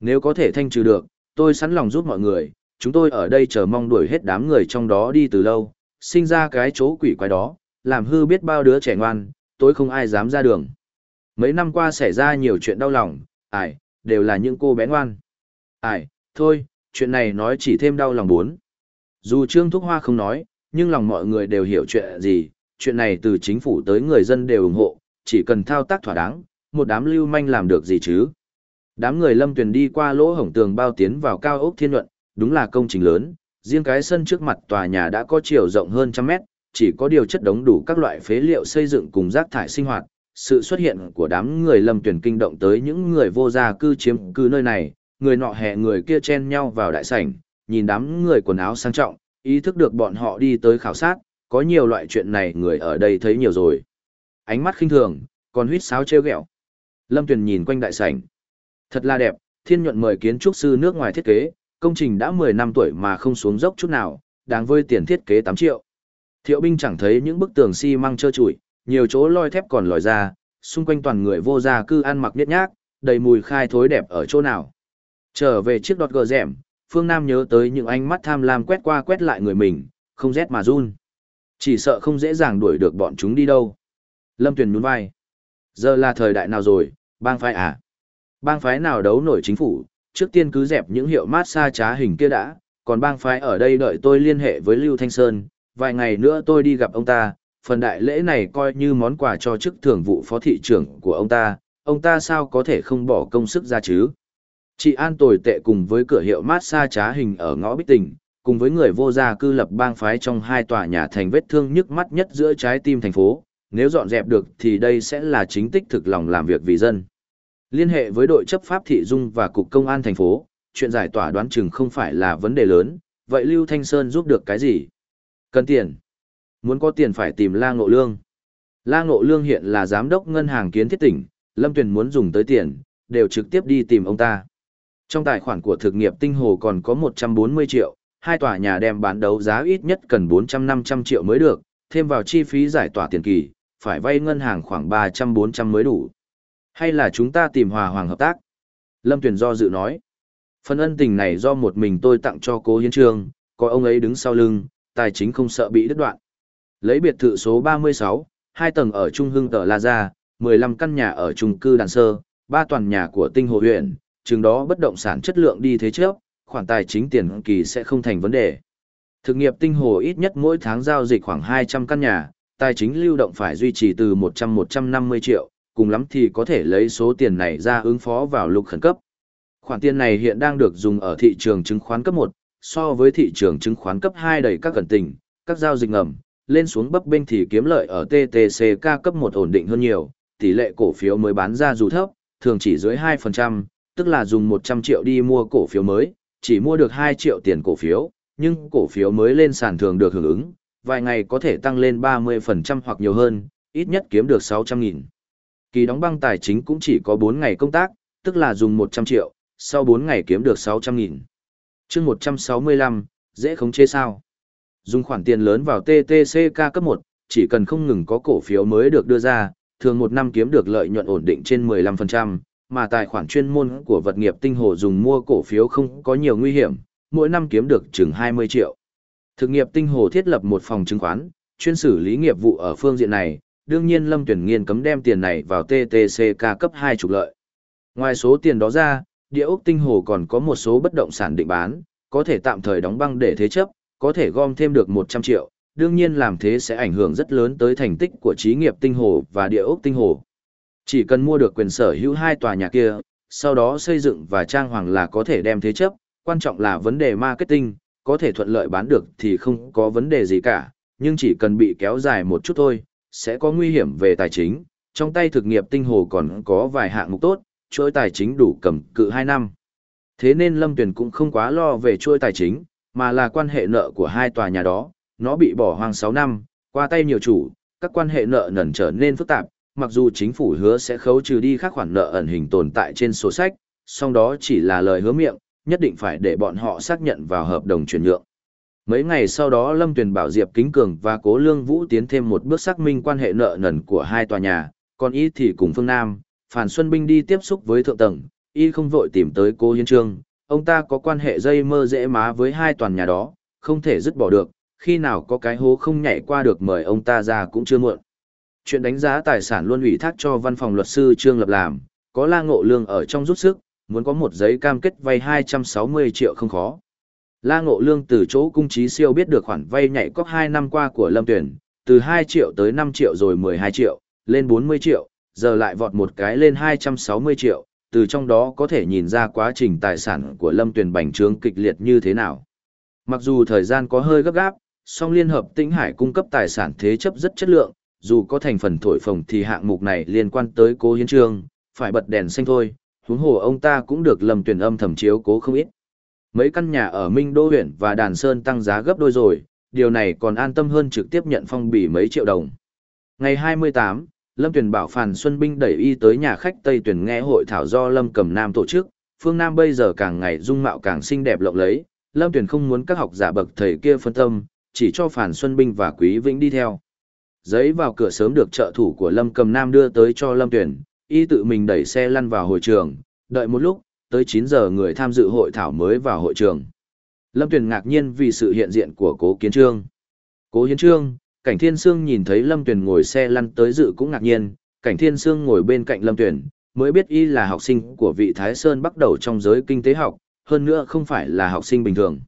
Nếu có thể thanh trừ được, tôi sẵn lòng giúp mọi người, chúng tôi ở đây chờ mong đuổi hết đám người trong đó đi từ lâu, sinh ra cái chỗ quỷ quái đó, làm hư biết bao đứa trẻ ngoan, tối không ai dám ra đường. Mấy năm qua xảy ra nhiều chuyện đau lòng, ải, đều là những cô bé ngoan. Ai, thôi, chuyện này nói chỉ thêm đau lòng bốn. Dù Trương Thúc Hoa không nói, nhưng lòng mọi người đều hiểu chuyện gì, chuyện này từ chính phủ tới người dân đều ủng hộ, chỉ cần thao tác thỏa đáng, một đám lưu manh làm được gì chứ. Đám người lâm tuyển đi qua lỗ hổng tường bao tiến vào cao ốc thiên luận, đúng là công trình lớn, riêng cái sân trước mặt tòa nhà đã có chiều rộng hơn trăm mét, chỉ có điều chất đống đủ các loại phế liệu xây dựng cùng rác thải sinh hoạt. Sự xuất hiện của đám người lâm tuyển kinh động tới những người vô gia cư chiếm cư nơi này, người nọ hẹ người kia chen nhau vào đại sảnh, nhìn đám người quần áo sang trọng, ý thức được bọn họ đi tới khảo sát, có nhiều loại chuyện này người ở đây thấy nhiều rồi. Ánh mắt khinh thường, còn huyết sáo trêu ghẹo. Lâm Tuyền nhìn quanh đại sảnh. Thật là đẹp, thiên nhuận mời kiến trúc sư nước ngoài thiết kế, công trình đã 10 năm tuổi mà không xuống dốc chút nào, đáng với tiền thiết kế 8 triệu. Thiệu binh chẳng thấy những bức tường xi măng trơ trụi, nhiều chỗ loi thép còn lòi ra, xung quanh toàn người vô gia cư ăn mặc niết nhác, đầy mùi khai thối đẹp ở chỗ nào. Trở về chiếc đọt gờ rẻm, Phương Nam nhớ tới những ánh mắt tham lam quét qua quét lại người mình, không rét mà run. Chỉ sợ không dễ dàng đuổi được bọn chúng đi đâu. Lâm Tuyền nhún vai. Giờ là thời đại nào rồi, bang phái à? Bang phái nào đấu nổi chính phủ, trước tiên cứ dẹp những hiệu mát xa trá hình kia đã, còn bang phái ở đây đợi tôi liên hệ với Lưu Thanh Sơn, vài ngày nữa tôi đi gặp ông ta, phần đại lễ này coi như món quà cho chức thường vụ phó thị trưởng của ông ta, ông ta sao có thể không bỏ công sức ra chứ? Chị An tồi tệ cùng với cửa hiệu massage trá hình ở ngõ Bích Tỉnh, cùng với người vô gia cư lập bang phái trong hai tòa nhà thành vết thương nhức mắt nhất giữa trái tim thành phố, nếu dọn dẹp được thì đây sẽ là chính tích thực lòng làm việc vì dân. Liên hệ với đội chấp pháp thị dung và cục công an thành phố, chuyện giải tỏa đoán chừng không phải là vấn đề lớn, vậy Lưu Thanh Sơn giúp được cái gì? Cần tiền. Muốn có tiền phải tìm La Ngộ Lương. La Ngộ Lương hiện là giám đốc ngân hàng kiến thiết tỉnh, Lâm Tuyền muốn dùng tới tiền, đều trực tiếp đi tìm ông ta. Trong tài khoản của thực nghiệp tinh hồ còn có 140 triệu, hai tòa nhà đem bán đấu giá ít nhất cần 400-500 triệu mới được, thêm vào chi phí giải tỏa tiền kỳ, phải vay ngân hàng khoảng 300-400 mới đủ. Hay là chúng ta tìm hòa hoàng hợp tác? Lâm Tuyền do dự nói. Phần ân tình này do một mình tôi tặng cho cố hiến trương, có ông ấy đứng sau lưng, tài chính không sợ bị đứt đoạn. Lấy biệt thự số 36, hai tầng ở Trung Hưng Tờ La Gia, 15 căn nhà ở trung cư Đàn Sơ, ba toàn nhà của tinh hồ huyện, chừng đó bất động sản chất lượng đi thế trước, khoản tài chính tiền kỳ sẽ không thành vấn đề. Thực nghiệp tinh hồ ít nhất mỗi tháng giao dịch khoảng 200 căn nhà, tài chính lưu động phải duy trì từ 100-150 triệu, cùng lắm thì có thể lấy số tiền này ra ứng phó vào lúc khẩn cấp. Khoản tiền này hiện đang được dùng ở thị trường chứng khoán cấp 1, so với thị trường chứng khoán cấp 2 đầy các cẩn tình, các giao dịch ngầm, lên xuống bấp bênh thì kiếm lợi ở TTCK cấp 1 ổn định hơn nhiều, tỷ lệ cổ phiếu mới bán ra dù thấp, thường chỉ dưới 2%, tức là dùng 100 triệu đi mua cổ phiếu mới, chỉ mua được 2 triệu tiền cổ phiếu, nhưng cổ phiếu mới lên sàn thường được hưởng ứng, vài ngày có thể tăng lên 30% hoặc nhiều hơn, ít nhất kiếm được 600.000. Kỳ đóng băng tài chính cũng chỉ có 4 ngày công tác, tức là dùng 100 triệu, sau 4 ngày kiếm được 600.000. chương 165, dễ khống chế sao? Dùng khoản tiền lớn vào TTCK cấp 1, chỉ cần không ngừng có cổ phiếu mới được đưa ra, thường một năm kiếm được lợi nhuận ổn định trên 15%, mà tài khoản chuyên môn của vật nghiệp tinh hồ dùng mua cổ phiếu không có nhiều nguy hiểm, mỗi năm kiếm được chừng 20 triệu. Thực nghiệp tinh hồ thiết lập một phòng chứng khoán, chuyên xử lý nghiệp vụ ở phương diện này, đương nhiên Lâm Tuyển Nghiên cấm đem tiền này vào TTCK cấp 2 trục lợi. Ngoài số tiền đó ra, địa ốc tinh hồ còn có một số bất động sản định bán, có thể tạm thời đóng băng để thế chấp, có thể gom thêm được 100 triệu, đương nhiên làm thế sẽ ảnh hưởng rất lớn tới thành tích của trí nghiệp tinh hồ và địa ốc tinh hồ. Chỉ cần mua được quyền sở hữu hai tòa nhà kia, sau đó xây dựng và trang hoàng là có thể đem thế chấp, quan trọng là vấn đề marketing, có thể thuận lợi bán được thì không có vấn đề gì cả, nhưng chỉ cần bị kéo dài một chút thôi, sẽ có nguy hiểm về tài chính, trong tay thực nghiệp tinh hồ còn có vài hạng mục tốt, chuỗi tài chính đủ cầm cự 2 năm. Thế nên Lâm Tuyền cũng không quá lo về chuỗi tài chính, mà là quan hệ nợ của hai tòa nhà đó, nó bị bỏ hoang 6 năm, qua tay nhiều chủ, các quan hệ nợ nần trở nên phức tạp, mặc dù chính phủ hứa sẽ khấu trừ đi các khoản nợ ẩn hình tồn tại trên sổ sách, song đó chỉ là lời hứa miệng, nhất định phải để bọn họ xác nhận vào hợp đồng chuyển nhượng. Mấy ngày sau đó Lâm Tuyền bảo Diệp Kính Cường và Cố Lương Vũ tiến thêm một bước xác minh quan hệ nợ nần của hai tòa nhà, còn y thì cùng Phương Nam, Phản Xuân Binh đi tiếp xúc với thượng tầng, y không vội tìm tới Cố Hiến Trương, ông ta có quan hệ dây mơ dễ má với hai toàn nhà đó, không thể dứt bỏ được, khi nào có cái hố không nhảy qua được mời ông ta ra cũng chưa muộn. Chuyện đánh giá tài sản luôn ủy thác cho văn phòng luật sư Trương Lập làm, có La Ngộ Lương ở trong rút sức, muốn có một giấy cam kết vay 260 triệu không khó. La Ngộ Lương từ chỗ cung trí siêu biết được khoản vay nhảy cóc 2 năm qua của Lâm Tuyển, từ 2 triệu tới 5 triệu rồi 12 triệu, lên 40 triệu, giờ lại vọt một cái lên 260 triệu, từ trong đó có thể nhìn ra quá trình tài sản của Lâm Tuyền bành trướng kịch liệt như thế nào. Mặc dù thời gian có hơi gấp gáp, song Liên Hợp Tĩnh Hải cung cấp tài sản thế chấp rất chất lượng, dù có thành phần thổi phồng thì hạng mục này liên quan tới cố hiến trương, phải bật đèn xanh thôi, huống hồ ông ta cũng được Lâm Tuyển âm thầm chiếu cố không ít. Mấy căn nhà ở Minh Đô huyện và Đàn Sơn tăng giá gấp đôi rồi, điều này còn an tâm hơn trực tiếp nhận phong bì mấy triệu đồng. Ngày 28, Lâm Tuyền bảo Phàn Xuân Binh đẩy y tới nhà khách Tây Tuyền nghe hội thảo do Lâm Cầm Nam tổ chức, phương Nam bây giờ càng ngày dung mạo càng xinh đẹp lộng lấy, Lâm Tuyền không muốn các học giả bậc thầy kia phân tâm, chỉ cho Phàn Xuân Binh và Quý Vĩnh đi theo. Giấy vào cửa sớm được trợ thủ của Lâm Cầm Nam đưa tới cho Lâm Tuyền, y tự mình đẩy xe lăn vào hội trường, đợi một lúc, tới 9 giờ người tham dự hội thảo mới vào hội trường. Lâm Tuyền ngạc nhiên vì sự hiện diện của Cố Kiến Trương. Cố Hiến Trương, Cảnh Thiên Sương nhìn thấy Lâm Tuyền ngồi xe lăn tới dự cũng ngạc nhiên, Cảnh Thiên Sương ngồi bên cạnh Lâm Tuyền, mới biết y là học sinh của vị Thái Sơn bắt đầu trong giới kinh tế học, hơn nữa không phải là học sinh bình thường.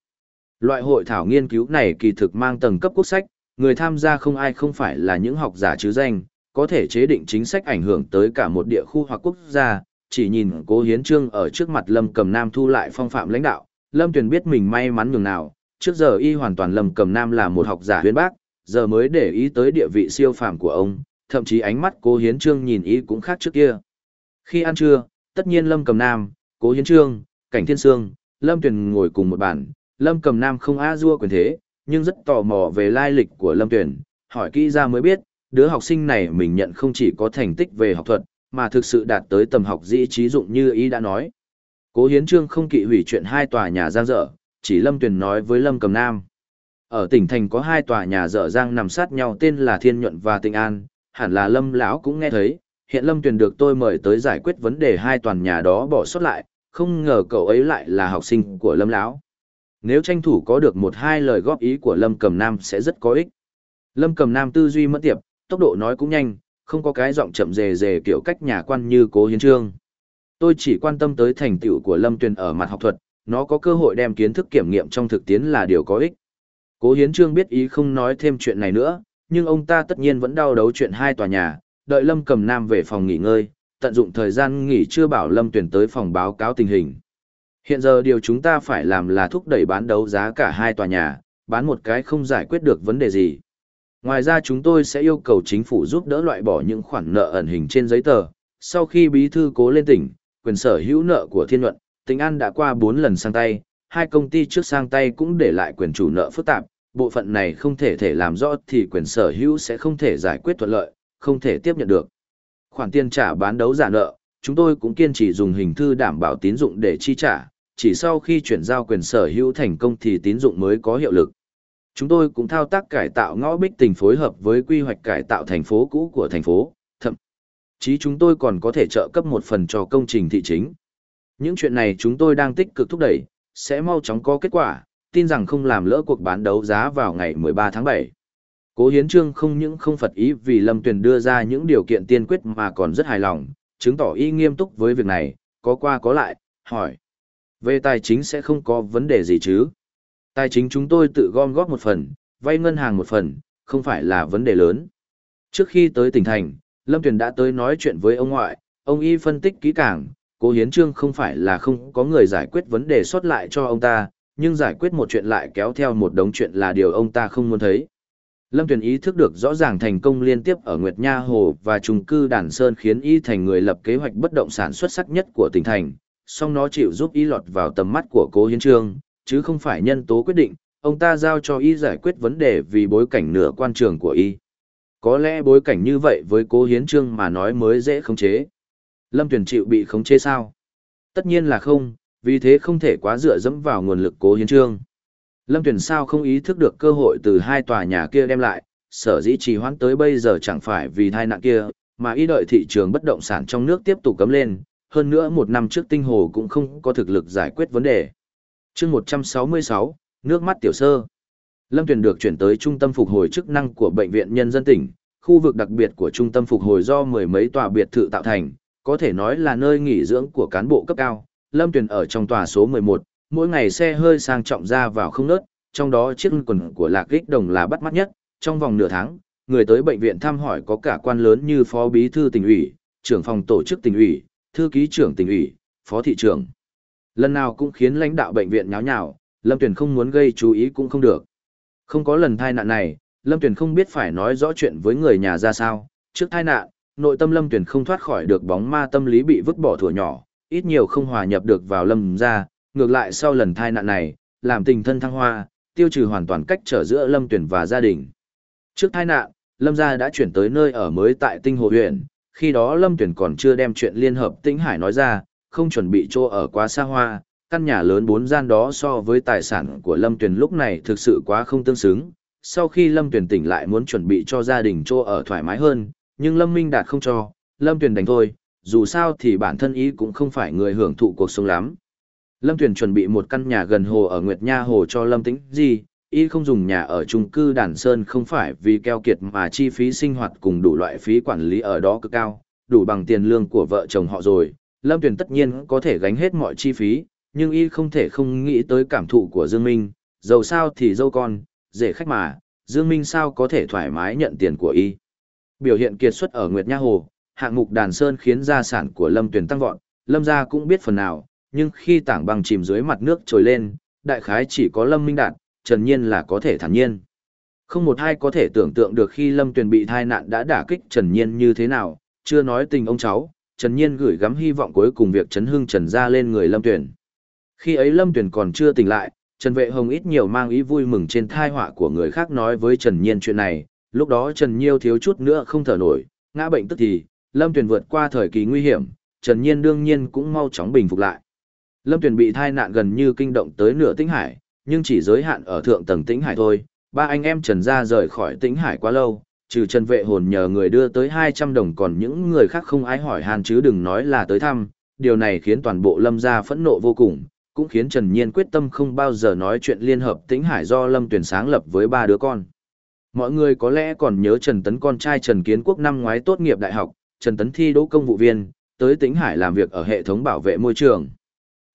Loại hội thảo nghiên cứu này kỳ thực mang tầng cấp quốc sách, người tham gia không ai không phải là những học giả chứ danh, có thể chế định chính sách ảnh hưởng tới cả một địa khu hoặc quốc gia, chỉ nhìn cố hiến trương ở trước mặt lâm cầm nam thu lại phong phạm lãnh đạo lâm tuyền biết mình may mắn nhường nào trước giờ y hoàn toàn lâm cầm nam là một học giả huyên bác giờ mới để ý tới địa vị siêu phàm của ông thậm chí ánh mắt cố hiến trương nhìn y cũng khác trước kia khi ăn trưa tất nhiên lâm cầm nam cố hiến trương cảnh thiên sương lâm tuyền ngồi cùng một bàn lâm cầm nam không a dua quyền thế nhưng rất tò mò về lai lịch của lâm tuyền hỏi kỹ ra mới biết đứa học sinh này mình nhận không chỉ có thành tích về học thuật mà thực sự đạt tới tầm học dĩ trí dụng như ý đã nói. Cố Hiến Trương không kỵ hủy chuyện hai tòa nhà giang dở, chỉ Lâm Tuyền nói với Lâm Cầm Nam. Ở tỉnh thành có hai tòa nhà dở dang nằm sát nhau tên là Thiên Nhuận và Tịnh An, hẳn là Lâm lão cũng nghe thấy, hiện Lâm Tuyền được tôi mời tới giải quyết vấn đề hai tòa nhà đó bỏ sót lại, không ngờ cậu ấy lại là học sinh của Lâm lão. Nếu tranh thủ có được một hai lời góp ý của Lâm Cầm Nam sẽ rất có ích. Lâm Cầm Nam tư duy mất tiệp, tốc độ nói cũng nhanh, không có cái giọng chậm rề rề kiểu cách nhà quan như cố hiến trương. Tôi chỉ quan tâm tới thành tựu của Lâm Tuyền ở mặt học thuật, nó có cơ hội đem kiến thức kiểm nghiệm trong thực tiễn là điều có ích. Cố hiến trương biết ý không nói thêm chuyện này nữa, nhưng ông ta tất nhiên vẫn đau đấu chuyện hai tòa nhà, đợi Lâm cầm nam về phòng nghỉ ngơi, tận dụng thời gian nghỉ chưa bảo Lâm Tuyền tới phòng báo cáo tình hình. Hiện giờ điều chúng ta phải làm là thúc đẩy bán đấu giá cả hai tòa nhà, bán một cái không giải quyết được vấn đề gì. Ngoài ra chúng tôi sẽ yêu cầu chính phủ giúp đỡ loại bỏ những khoản nợ ẩn hình trên giấy tờ. Sau khi bí thư cố lên tỉnh, quyền sở hữu nợ của Thiên Luận, Tỉnh An đã qua 4 lần sang tay, hai công ty trước sang tay cũng để lại quyền chủ nợ phức tạp, bộ phận này không thể thể làm rõ thì quyền sở hữu sẽ không thể giải quyết thuận lợi, không thể tiếp nhận được. Khoản tiền trả bán đấu giả nợ, chúng tôi cũng kiên trì dùng hình thư đảm bảo tín dụng để chi trả, chỉ sau khi chuyển giao quyền sở hữu thành công thì tín dụng mới có hiệu lực. Chúng tôi cũng thao tác cải tạo ngõ bích tình phối hợp với quy hoạch cải tạo thành phố cũ của thành phố, thậm chí chúng tôi còn có thể trợ cấp một phần cho công trình thị chính. Những chuyện này chúng tôi đang tích cực thúc đẩy, sẽ mau chóng có kết quả, tin rằng không làm lỡ cuộc bán đấu giá vào ngày 13 tháng 7. Cố Hiến Trương không những không phật ý vì Lâm Tuyền đưa ra những điều kiện tiên quyết mà còn rất hài lòng, chứng tỏ y nghiêm túc với việc này, có qua có lại, hỏi. Về tài chính sẽ không có vấn đề gì chứ? Tài chính chúng tôi tự gom góp một phần, vay ngân hàng một phần, không phải là vấn đề lớn. Trước khi tới tỉnh thành, Lâm Tuyền đã tới nói chuyện với ông ngoại, ông y phân tích kỹ càng, cố hiến trương không phải là không có người giải quyết vấn đề xuất lại cho ông ta, nhưng giải quyết một chuyện lại kéo theo một đống chuyện là điều ông ta không muốn thấy. Lâm Tuyền ý thức được rõ ràng thành công liên tiếp ở Nguyệt Nha Hồ và trung cư Đản Sơn khiến y thành người lập kế hoạch bất động sản xuất sắc nhất của tỉnh thành, song nó chịu giúp y lọt vào tầm mắt của Cố Hiến Trương, chứ không phải nhân tố quyết định, ông ta giao cho y giải quyết vấn đề vì bối cảnh nửa quan trường của y. Có lẽ bối cảnh như vậy với Cố Hiến Trương mà nói mới dễ khống chế. Lâm Tuyền chịu bị khống chế sao? Tất nhiên là không, vì thế không thể quá dựa dẫm vào nguồn lực Cố Hiến Trương. Lâm Tuyền sao không ý thức được cơ hội từ hai tòa nhà kia đem lại, sở dĩ trì hoãn tới bây giờ chẳng phải vì thai nạn kia, mà ý đợi thị trường bất động sản trong nước tiếp tục cấm lên, hơn nữa một năm trước tinh hồ cũng không có thực lực giải quyết vấn đề. chương 166, nước mắt tiểu sơ. Lâm Tuyền được chuyển tới trung tâm phục hồi chức năng của Bệnh viện Nhân dân tỉnh, khu vực đặc biệt của trung tâm phục hồi do mười mấy tòa biệt thự tạo thành, có thể nói là nơi nghỉ dưỡng của cán bộ cấp cao. Lâm Tuyền ở trong tòa số 11, mỗi ngày xe hơi sang trọng ra vào không nớt, trong đó chiếc quần của Lạc Kích Đồng là bắt mắt nhất, trong vòng nửa tháng, người tới bệnh viện thăm hỏi có cả quan lớn như phó bí thư tỉnh ủy, trưởng phòng tổ chức tỉnh ủy, thư ký trưởng tỉnh ủy, phó thị trưởng. Lần nào cũng khiến lãnh đạo bệnh viện nháo nhào, Lâm Tuyền không muốn gây chú ý cũng không được. Không có lần thai nạn này, Lâm Tuyền không biết phải nói rõ chuyện với người nhà ra sao. Trước thai nạn, nội tâm Lâm Tuyền không thoát khỏi được bóng ma tâm lý bị vứt bỏ thủa nhỏ, ít nhiều không hòa nhập được vào Lâm Gia. ngược lại sau lần thai nạn này, làm tình thân thăng hoa, tiêu trừ hoàn toàn cách trở giữa Lâm Tuyền và gia đình. Trước thai nạn, Lâm gia đã chuyển tới nơi ở mới tại Tinh Hồ huyện, khi đó Lâm Tuyền còn chưa đem chuyện liên hợp Tĩnh Hải nói ra, không chuẩn bị chỗ ở quá xa hoa, căn nhà lớn bốn gian đó so với tài sản của Lâm Tuyền lúc này thực sự quá không tương xứng. Sau khi Lâm Tuyền tỉnh lại muốn chuẩn bị cho gia đình chỗ ở thoải mái hơn, nhưng Lâm Minh Đạt không cho, Lâm Tuyền đánh thôi, dù sao thì bản thân ý cũng không phải người hưởng thụ cuộc sống lắm. Lâm Tuyền chuẩn bị một căn nhà gần hồ ở Nguyệt Nha Hồ cho Lâm Tĩnh Di, y không dùng nhà ở chung cư Đàn Sơn không phải vì keo kiệt mà chi phí sinh hoạt cùng đủ loại phí quản lý ở đó cực cao, đủ bằng tiền lương của vợ chồng họ rồi. Lâm Tuyền tất nhiên có thể gánh hết mọi chi phí, nhưng y không thể không nghĩ tới cảm thụ của Dương Minh, dầu sao thì dâu con, dễ khách mà, Dương Minh sao có thể thoải mái nhận tiền của y. Biểu hiện kiệt xuất ở Nguyệt Nha Hồ, hạng mục Đàn Sơn khiến gia sản của Lâm Tuyền tăng vọt, Lâm gia cũng biết phần nào, nhưng khi tảng băng chìm dưới mặt nước trồi lên, đại khái chỉ có Lâm Minh Đạt, Trần Nhiên là có thể thản nhiên. Không một ai có thể tưởng tượng được khi Lâm Tuyền bị thai nạn đã đả kích Trần Nhiên như thế nào, chưa nói tình ông cháu, Trần Nhiên gửi gắm hy vọng cuối cùng việc chấn hưng Trần ra lên người Lâm Tuyền. Khi ấy Lâm Tuyền còn chưa tỉnh lại, Trần Vệ Hồng ít nhiều mang ý vui mừng trên thai họa của người khác nói với Trần Nhiên chuyện này, lúc đó Trần Nhiêu thiếu chút nữa không thở nổi, ngã bệnh tức thì, Lâm Tuyền vượt qua thời kỳ nguy hiểm, Trần Nhiên đương nhiên cũng mau chóng bình phục lại. Lâm Tuyền bị thai nạn gần như kinh động tới nửa tĩnh hải, nhưng chỉ giới hạn ở thượng tầng tĩnh hải thôi. Ba anh em Trần gia rời khỏi tĩnh hải quá lâu, trừ Trần Vệ Hồn nhờ người đưa tới 200 đồng còn những người khác không ai hỏi han chứ đừng nói là tới thăm. Điều này khiến toàn bộ Lâm gia phẫn nộ vô cùng, cũng khiến Trần Nhiên quyết tâm không bao giờ nói chuyện liên hợp tĩnh hải do Lâm Tuyền sáng lập với ba đứa con. Mọi người có lẽ còn nhớ Trần Tấn con trai Trần Kiến Quốc năm ngoái tốt nghiệp đại học, Trần Tấn thi đỗ công vụ viên, tới tĩnh hải làm việc ở hệ thống bảo vệ môi trường.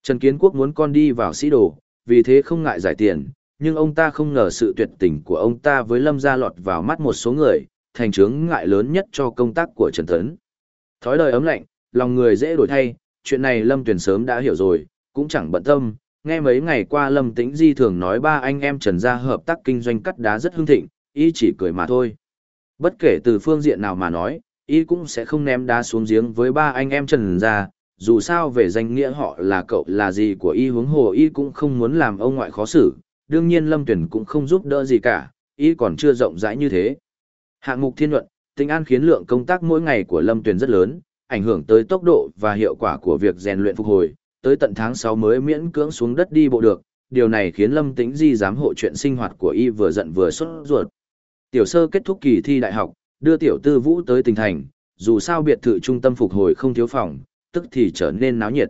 Trần Kiến Quốc muốn con đi vào sĩ đồ, vì thế không ngại giải tiền, nhưng ông ta không ngờ sự tuyệt tình của ông ta với Lâm gia lọt vào mắt một số người, thành chướng ngại lớn nhất cho công tác của Trần Tấn. Thói đời ấm lạnh, lòng người dễ đổi thay, chuyện này Lâm Tuyền sớm đã hiểu rồi, cũng chẳng bận tâm, nghe mấy ngày qua Lâm Tĩnh Di thường nói ba anh em Trần gia hợp tác kinh doanh cắt đá rất hưng thịnh, y chỉ cười mà thôi. Bất kể từ phương diện nào mà nói, y cũng sẽ không ném đá xuống giếng với ba anh em Trần gia, dù sao về danh nghĩa họ là cậu là gì của y hướng hồ y cũng không muốn làm ông ngoại khó xử, đương nhiên Lâm Tuyển cũng không giúp đỡ gì cả, y còn chưa rộng rãi như thế. Hạng mục thiên luận, tình an khiến lượng công tác mỗi ngày của Lâm Tuyển rất lớn, ảnh hưởng tới tốc độ và hiệu quả của việc rèn luyện phục hồi, tới tận tháng 6 mới miễn cưỡng xuống đất đi bộ được, điều này khiến Lâm Tĩnh Di dám hộ chuyện sinh hoạt của y vừa giận vừa sốt ruột. Tiểu sơ kết thúc kỳ thi đại học, đưa tiểu tư vũ tới tỉnh thành, dù sao biệt thự trung tâm phục hồi không thiếu phòng, tức thì trở nên náo nhiệt.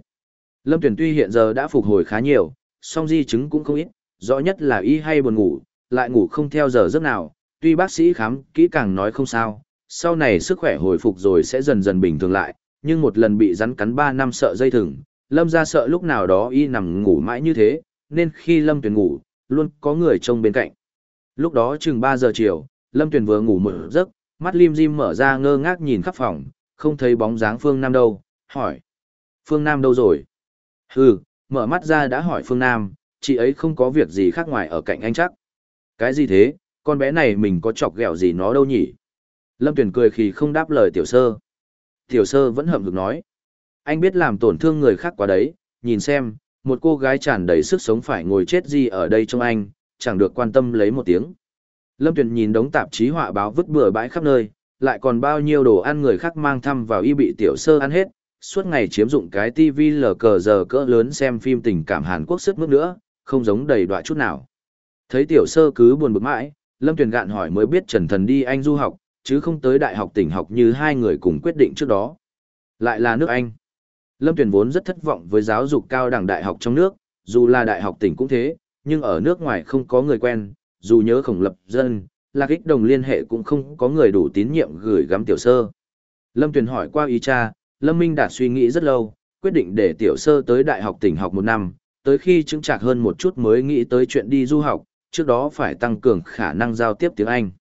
Lâm Tuyển tuy hiện giờ đã phục hồi khá nhiều, song di chứng cũng không ít, rõ nhất là y hay buồn ngủ, lại ngủ không theo giờ giấc nào, tuy bác sĩ khám kỹ càng nói không sao, sau này sức khỏe hồi phục rồi sẽ dần dần bình thường lại, nhưng một lần bị rắn cắn 3 năm sợ dây thừng, Lâm ra sợ lúc nào đó y nằm ngủ mãi như thế, nên khi Lâm Tuyển ngủ, luôn có người trông bên cạnh. Lúc đó chừng 3 giờ chiều, Lâm Tuyển vừa ngủ một giấc, mắt lim dim mở ra ngơ ngác nhìn khắp phòng, không thấy bóng dáng Phương Nam đâu, hỏi. Phương Nam đâu rồi? Hừ, mở mắt ra đã hỏi Phương Nam, chị ấy không có việc gì khác ngoài ở cạnh anh chắc. Cái gì thế, Con bé này mình có chọc ghẹo gì nó đâu nhỉ? Lâm Tuyền cười khi không đáp lời tiểu sơ. Tiểu sơ vẫn hậm hực nói. Anh biết làm tổn thương người khác quá đấy, nhìn xem, một cô gái tràn đầy sức sống phải ngồi chết gì ở đây trong anh, chẳng được quan tâm lấy một tiếng. Lâm Tuyền nhìn đống tạp chí họa báo vứt bừa bãi khắp nơi, lại còn bao nhiêu đồ ăn người khác mang thăm vào y bị tiểu sơ ăn hết, suốt ngày chiếm dụng cái tivi lờ cờ giờ cỡ lớn xem phim tình cảm Hàn Quốc sức mức nữa, không giống đầy đọa chút nào. Thấy tiểu sơ cứ buồn bực mãi, Lâm Tuyền gạn hỏi mới biết Trần Thần đi Anh du học, chứ không tới đại học tỉnh học như hai người cùng quyết định trước đó. Lại là nước Anh. Lâm Tuyền vốn rất thất vọng với giáo dục cao đẳng đại học trong nước, dù là đại học tỉnh cũng thế, nhưng ở nước ngoài không có người quen, dù nhớ khổng lập dân, lạc kích đồng liên hệ cũng không có người đủ tín nhiệm gửi gắm tiểu sơ. Lâm Tuyền hỏi qua ý cha, Lâm Minh Đạt suy nghĩ rất lâu, quyết định để tiểu sơ tới đại học tỉnh học một năm, tới khi chứng chạc hơn một chút mới nghĩ tới chuyện đi du học, trước đó phải tăng cường khả năng giao tiếp tiếng Anh.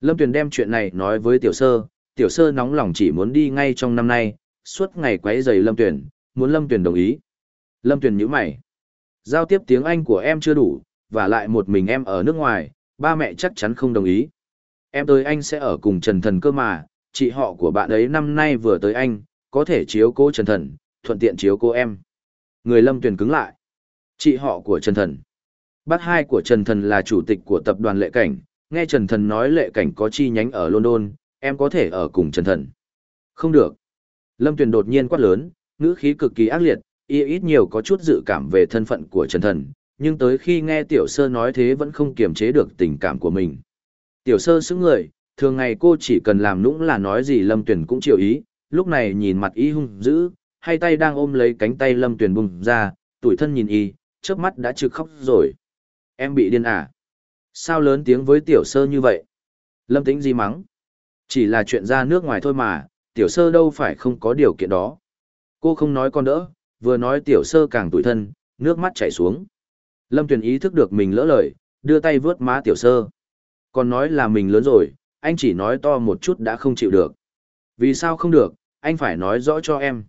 Lâm Tuyền đem chuyện này nói với tiểu sơ, tiểu sơ nóng lòng chỉ muốn đi ngay trong năm nay, suốt ngày quấy rầy Lâm Tuyền, muốn Lâm Tuyền đồng ý. Lâm Tuyền nhíu mày. Giao tiếp tiếng Anh của em chưa đủ, và lại một mình em ở nước ngoài, ba mẹ chắc chắn không đồng ý. Em tới anh sẽ ở cùng Trần Thần cơ mà, chị họ của bạn ấy năm nay vừa tới anh, có thể chiếu cố Trần Thần, thuận tiện chiếu cố em. Người Lâm Tuyền cứng lại. Chị họ của Trần Thần. Bác hai của Trần Thần là chủ tịch của tập đoàn Lệ Cảnh, nghe Trần Thần nói Lệ Cảnh có chi nhánh ở London, em có thể ở cùng Trần Thần. Không được. Lâm Tuyền đột nhiên quát lớn, ngữ khí cực kỳ ác liệt, y ít nhiều có chút dự cảm về thân phận của Trần Thần, nhưng tới khi nghe Tiểu Sơ nói thế vẫn không kiềm chế được tình cảm của mình. Tiểu Sơ xứng người, thường ngày cô chỉ cần làm nũng là nói gì Lâm Tuyền cũng chịu ý, lúc này nhìn mặt y hung dữ, hai tay đang ôm lấy cánh tay Lâm Tuyền bùng ra, tuổi thân nhìn y, trước mắt đã trực khóc rồi. Em bị điên à? Sao lớn tiếng với Tiểu Sơ như vậy? Lâm Tĩnh gì mắng? Chỉ là chuyện ra nước ngoài thôi mà, Tiểu Sơ đâu phải không có điều kiện đó. Cô không nói con đỡ, vừa nói Tiểu Sơ càng tuổi thân, nước mắt chảy xuống. Lâm Tuyền ý thức được mình lỡ lời, đưa tay vướt má tiểu sơ. Còn nói là mình lớn rồi, anh chỉ nói to một chút đã không chịu được. Vì sao không được, anh phải nói rõ cho em.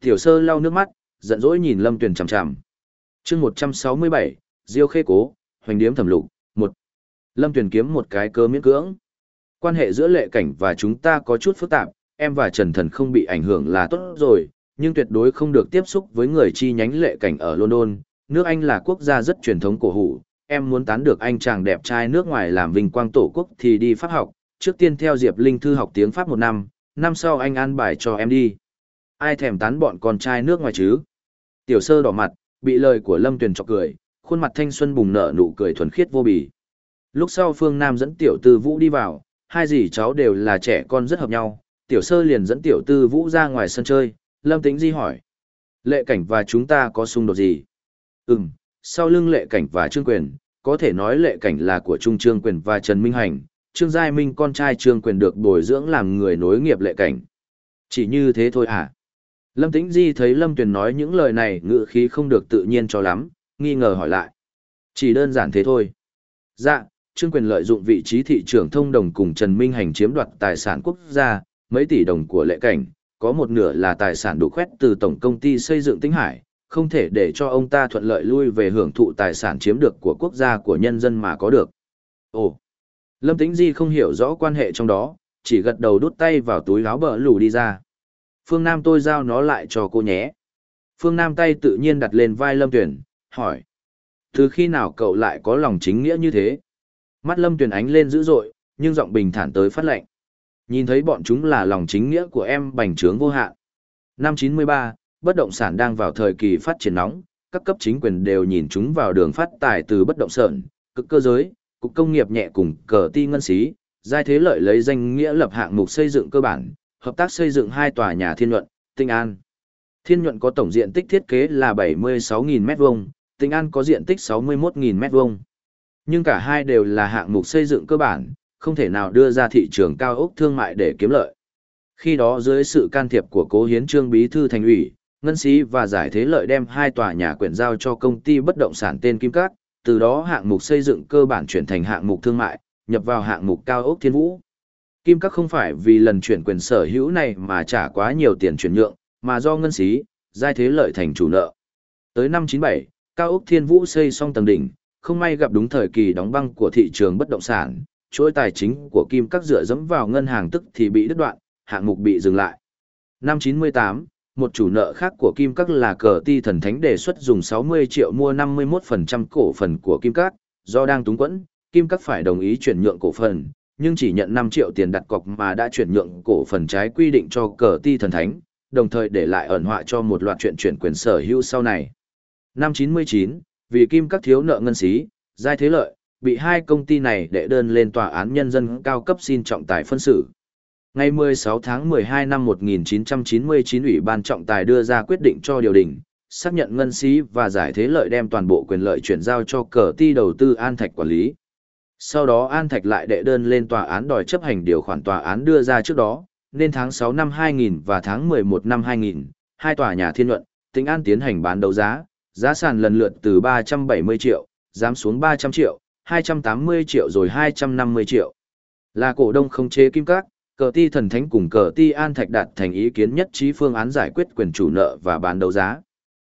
Tiểu sơ lau nước mắt, giận dỗi nhìn Lâm Tuyền chằm chằm. chương 167, Diêu khê cố, hoành điếm thẩm lục, một. Lâm Tuyền kiếm một cái cơ miễn cưỡng. Quan hệ giữa lệ cảnh và chúng ta có chút phức tạp, em và Trần Thần không bị ảnh hưởng là tốt rồi, nhưng tuyệt đối không được tiếp xúc với người chi nhánh lệ cảnh ở London, nước Anh là quốc gia rất truyền thống cổ hủ, em muốn tán được anh chàng đẹp trai nước ngoài làm vinh quang tổ quốc thì đi Pháp học, trước tiên theo Diệp Linh Thư học tiếng Pháp một năm, năm sau anh an bài cho em đi. Ai thèm tán bọn con trai nước ngoài chứ? Tiểu sơ đỏ mặt, bị lời của Lâm Tuyền chọc cười, khuôn mặt thanh xuân bùng nở nụ cười thuần khiết vô bì. Lúc sau Phương Nam dẫn Tiểu Tư Vũ đi vào, hai dì cháu đều là trẻ con rất hợp nhau, Tiểu sơ liền dẫn Tiểu Tư Vũ ra ngoài sân chơi, Lâm Tĩnh Di hỏi. Lệ cảnh và chúng ta có xung đột gì? Ừm, sau lưng lệ cảnh và trương quyền, có thể nói lệ cảnh là của Trung Trương Quyền và Trần Minh Hành, Trương Giai Minh con trai Trương Quyền được bồi dưỡng làm người nối nghiệp lệ cảnh. Chỉ như thế thôi à? Lâm Tĩnh Di thấy Lâm Tuyền nói những lời này ngữ khí không được tự nhiên cho lắm, nghi ngờ hỏi lại. Chỉ đơn giản thế thôi. Dạ, Trương Quyền lợi dụng vị trí thị trưởng thông đồng cùng Trần Minh Hành chiếm đoạt tài sản quốc gia, mấy tỷ đồng của lệ cảnh, có một nửa là tài sản đủ khoét từ Tổng Công ty Xây dựng Tĩnh Hải, không thể để cho ông ta thuận lợi lui về hưởng thụ tài sản chiếm được của quốc gia của nhân dân mà có được. Ồ, Lâm Tĩnh Di không hiểu rõ quan hệ trong đó, chỉ gật đầu đút tay vào túi áo bờ lù đi ra. Phương Nam tôi giao nó lại cho cô nhé. Phương Nam tay tự nhiên đặt lên vai Lâm Tuyển, hỏi. Từ khi nào cậu lại có lòng chính nghĩa như thế? Mắt Lâm Tuyển ánh lên dữ dội, nhưng giọng bình thản tới phát lệnh. Nhìn thấy bọn chúng là lòng chính nghĩa của em bành trướng vô hạn. Năm 93, bất động sản đang vào thời kỳ phát triển nóng, các cấp chính quyền đều nhìn chúng vào đường phát tài từ bất động sản, cực cơ giới, cục công nghiệp nhẹ cùng cờ ti ngân xí, giai thế lợi lấy danh nghĩa lập hạng mục xây dựng cơ bản, hợp tác xây dựng hai tòa nhà thiên nhuận, tinh an. Thiên nhuận có tổng diện tích thiết kế là 76.000 m2, tinh an có diện tích 61.000 m2. Nhưng cả hai đều là hạng mục xây dựng cơ bản, không thể nào đưa ra thị trường cao ốc thương mại để kiếm lợi. Khi đó dưới sự can thiệp của cố hiến trương bí thư thành ủy, ngân sĩ và giải thế lợi đem hai tòa nhà quyển giao cho công ty bất động sản tên Kim Cát, từ đó hạng mục xây dựng cơ bản chuyển thành hạng mục thương mại, nhập vào hạng mục cao ốc thiên vũ. Kim Cát không phải vì lần chuyển quyền sở hữu này mà trả quá nhiều tiền chuyển nhượng, mà do ngân sĩ, giải thế lợi thành chủ nợ. Tới năm 97, cao ốc thiên vũ xây xong tầng đỉnh, không may gặp đúng thời kỳ đóng băng của thị trường bất động sản, chuỗi tài chính của Kim Cát dựa dẫm vào ngân hàng tức thì bị đứt đoạn, hạng mục bị dừng lại. Năm 98, một chủ nợ khác của Kim Các là cờ ti thần thánh đề xuất dùng 60 triệu mua 51% cổ phần của Kim Các, do đang túng quẫn, Kim Các phải đồng ý chuyển nhượng cổ phần, nhưng chỉ nhận 5 triệu tiền đặt cọc mà đã chuyển nhượng cổ phần trái quy định cho cờ ti thần thánh, đồng thời để lại ẩn họa cho một loạt chuyện chuyển quyền sở hữu sau này. Năm 99, vì Kim Các thiếu nợ ngân xí, giai thế lợi, bị hai công ty này đệ đơn lên tòa án nhân dân cao cấp xin trọng tài phân xử. Ngày 16 tháng 12 năm 1999 Ủy ban trọng tài đưa ra quyết định cho điều đình, xác nhận ngân sĩ và giải thế lợi đem toàn bộ quyền lợi chuyển giao cho cờ ti đầu tư An Thạch quản lý. Sau đó An Thạch lại đệ đơn lên tòa án đòi chấp hành điều khoản tòa án đưa ra trước đó, nên tháng 6 năm 2000 và tháng 11 năm 2000, hai tòa nhà thiên luận, tỉnh An tiến hành bán đấu giá, giá sàn lần lượt từ 370 triệu, giảm xuống 300 triệu, 280 triệu rồi 250 triệu. Là cổ đông không chế kim các, cờ ti thần thánh cùng cờ ti an thạch đạt thành ý kiến nhất trí phương án giải quyết quyền chủ nợ và bán đấu giá.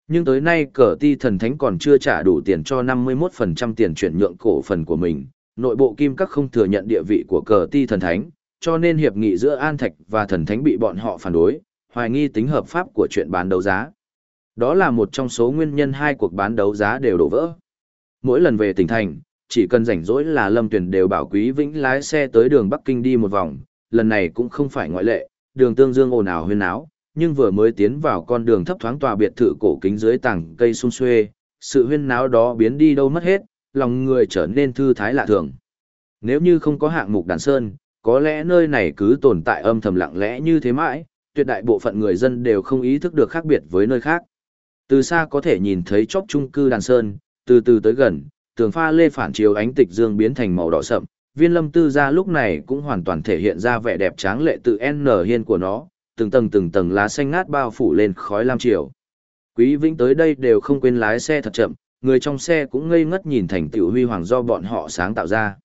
Nhưng tới nay cờ ti thần thánh còn chưa trả đủ tiền cho 51% tiền chuyển nhượng cổ phần của mình, nội bộ kim các không thừa nhận địa vị của cờ ti thần thánh, cho nên hiệp nghị giữa an thạch và thần thánh bị bọn họ phản đối, hoài nghi tính hợp pháp của chuyện bán đấu giá. Đó là một trong số nguyên nhân hai cuộc bán đấu giá đều đổ vỡ. Mỗi lần về tỉnh thành, chỉ cần rảnh rỗi là Lâm Tuyền đều bảo Quý Vĩnh lái xe tới đường Bắc Kinh đi một vòng, lần này cũng không phải ngoại lệ, đường tương dương ồn ào huyên náo, nhưng vừa mới tiến vào con đường thấp thoáng tòa biệt thự cổ kính dưới tảng cây sung xuê, sự huyên náo đó biến đi đâu mất hết, lòng người trở nên thư thái lạ thường. Nếu như không có hạng mục đàn sơn, có lẽ nơi này cứ tồn tại âm thầm lặng lẽ như thế mãi, tuyệt đại bộ phận người dân đều không ý thức được khác biệt với nơi khác. Từ xa có thể nhìn thấy chóp trung cư đàn sơn, từ từ tới gần, tường pha lê phản chiếu ánh tịch dương biến thành màu đỏ sậm, viên lâm tư gia lúc này cũng hoàn toàn thể hiện ra vẻ đẹp tráng lệ tự N hiên của nó, từng tầng từng tầng lá xanh ngát bao phủ lên khói lam chiều. Quý Vĩnh tới đây đều không quên lái xe thật chậm, người trong xe cũng ngây ngất nhìn thành tiểu huy hoàng do bọn họ sáng tạo ra.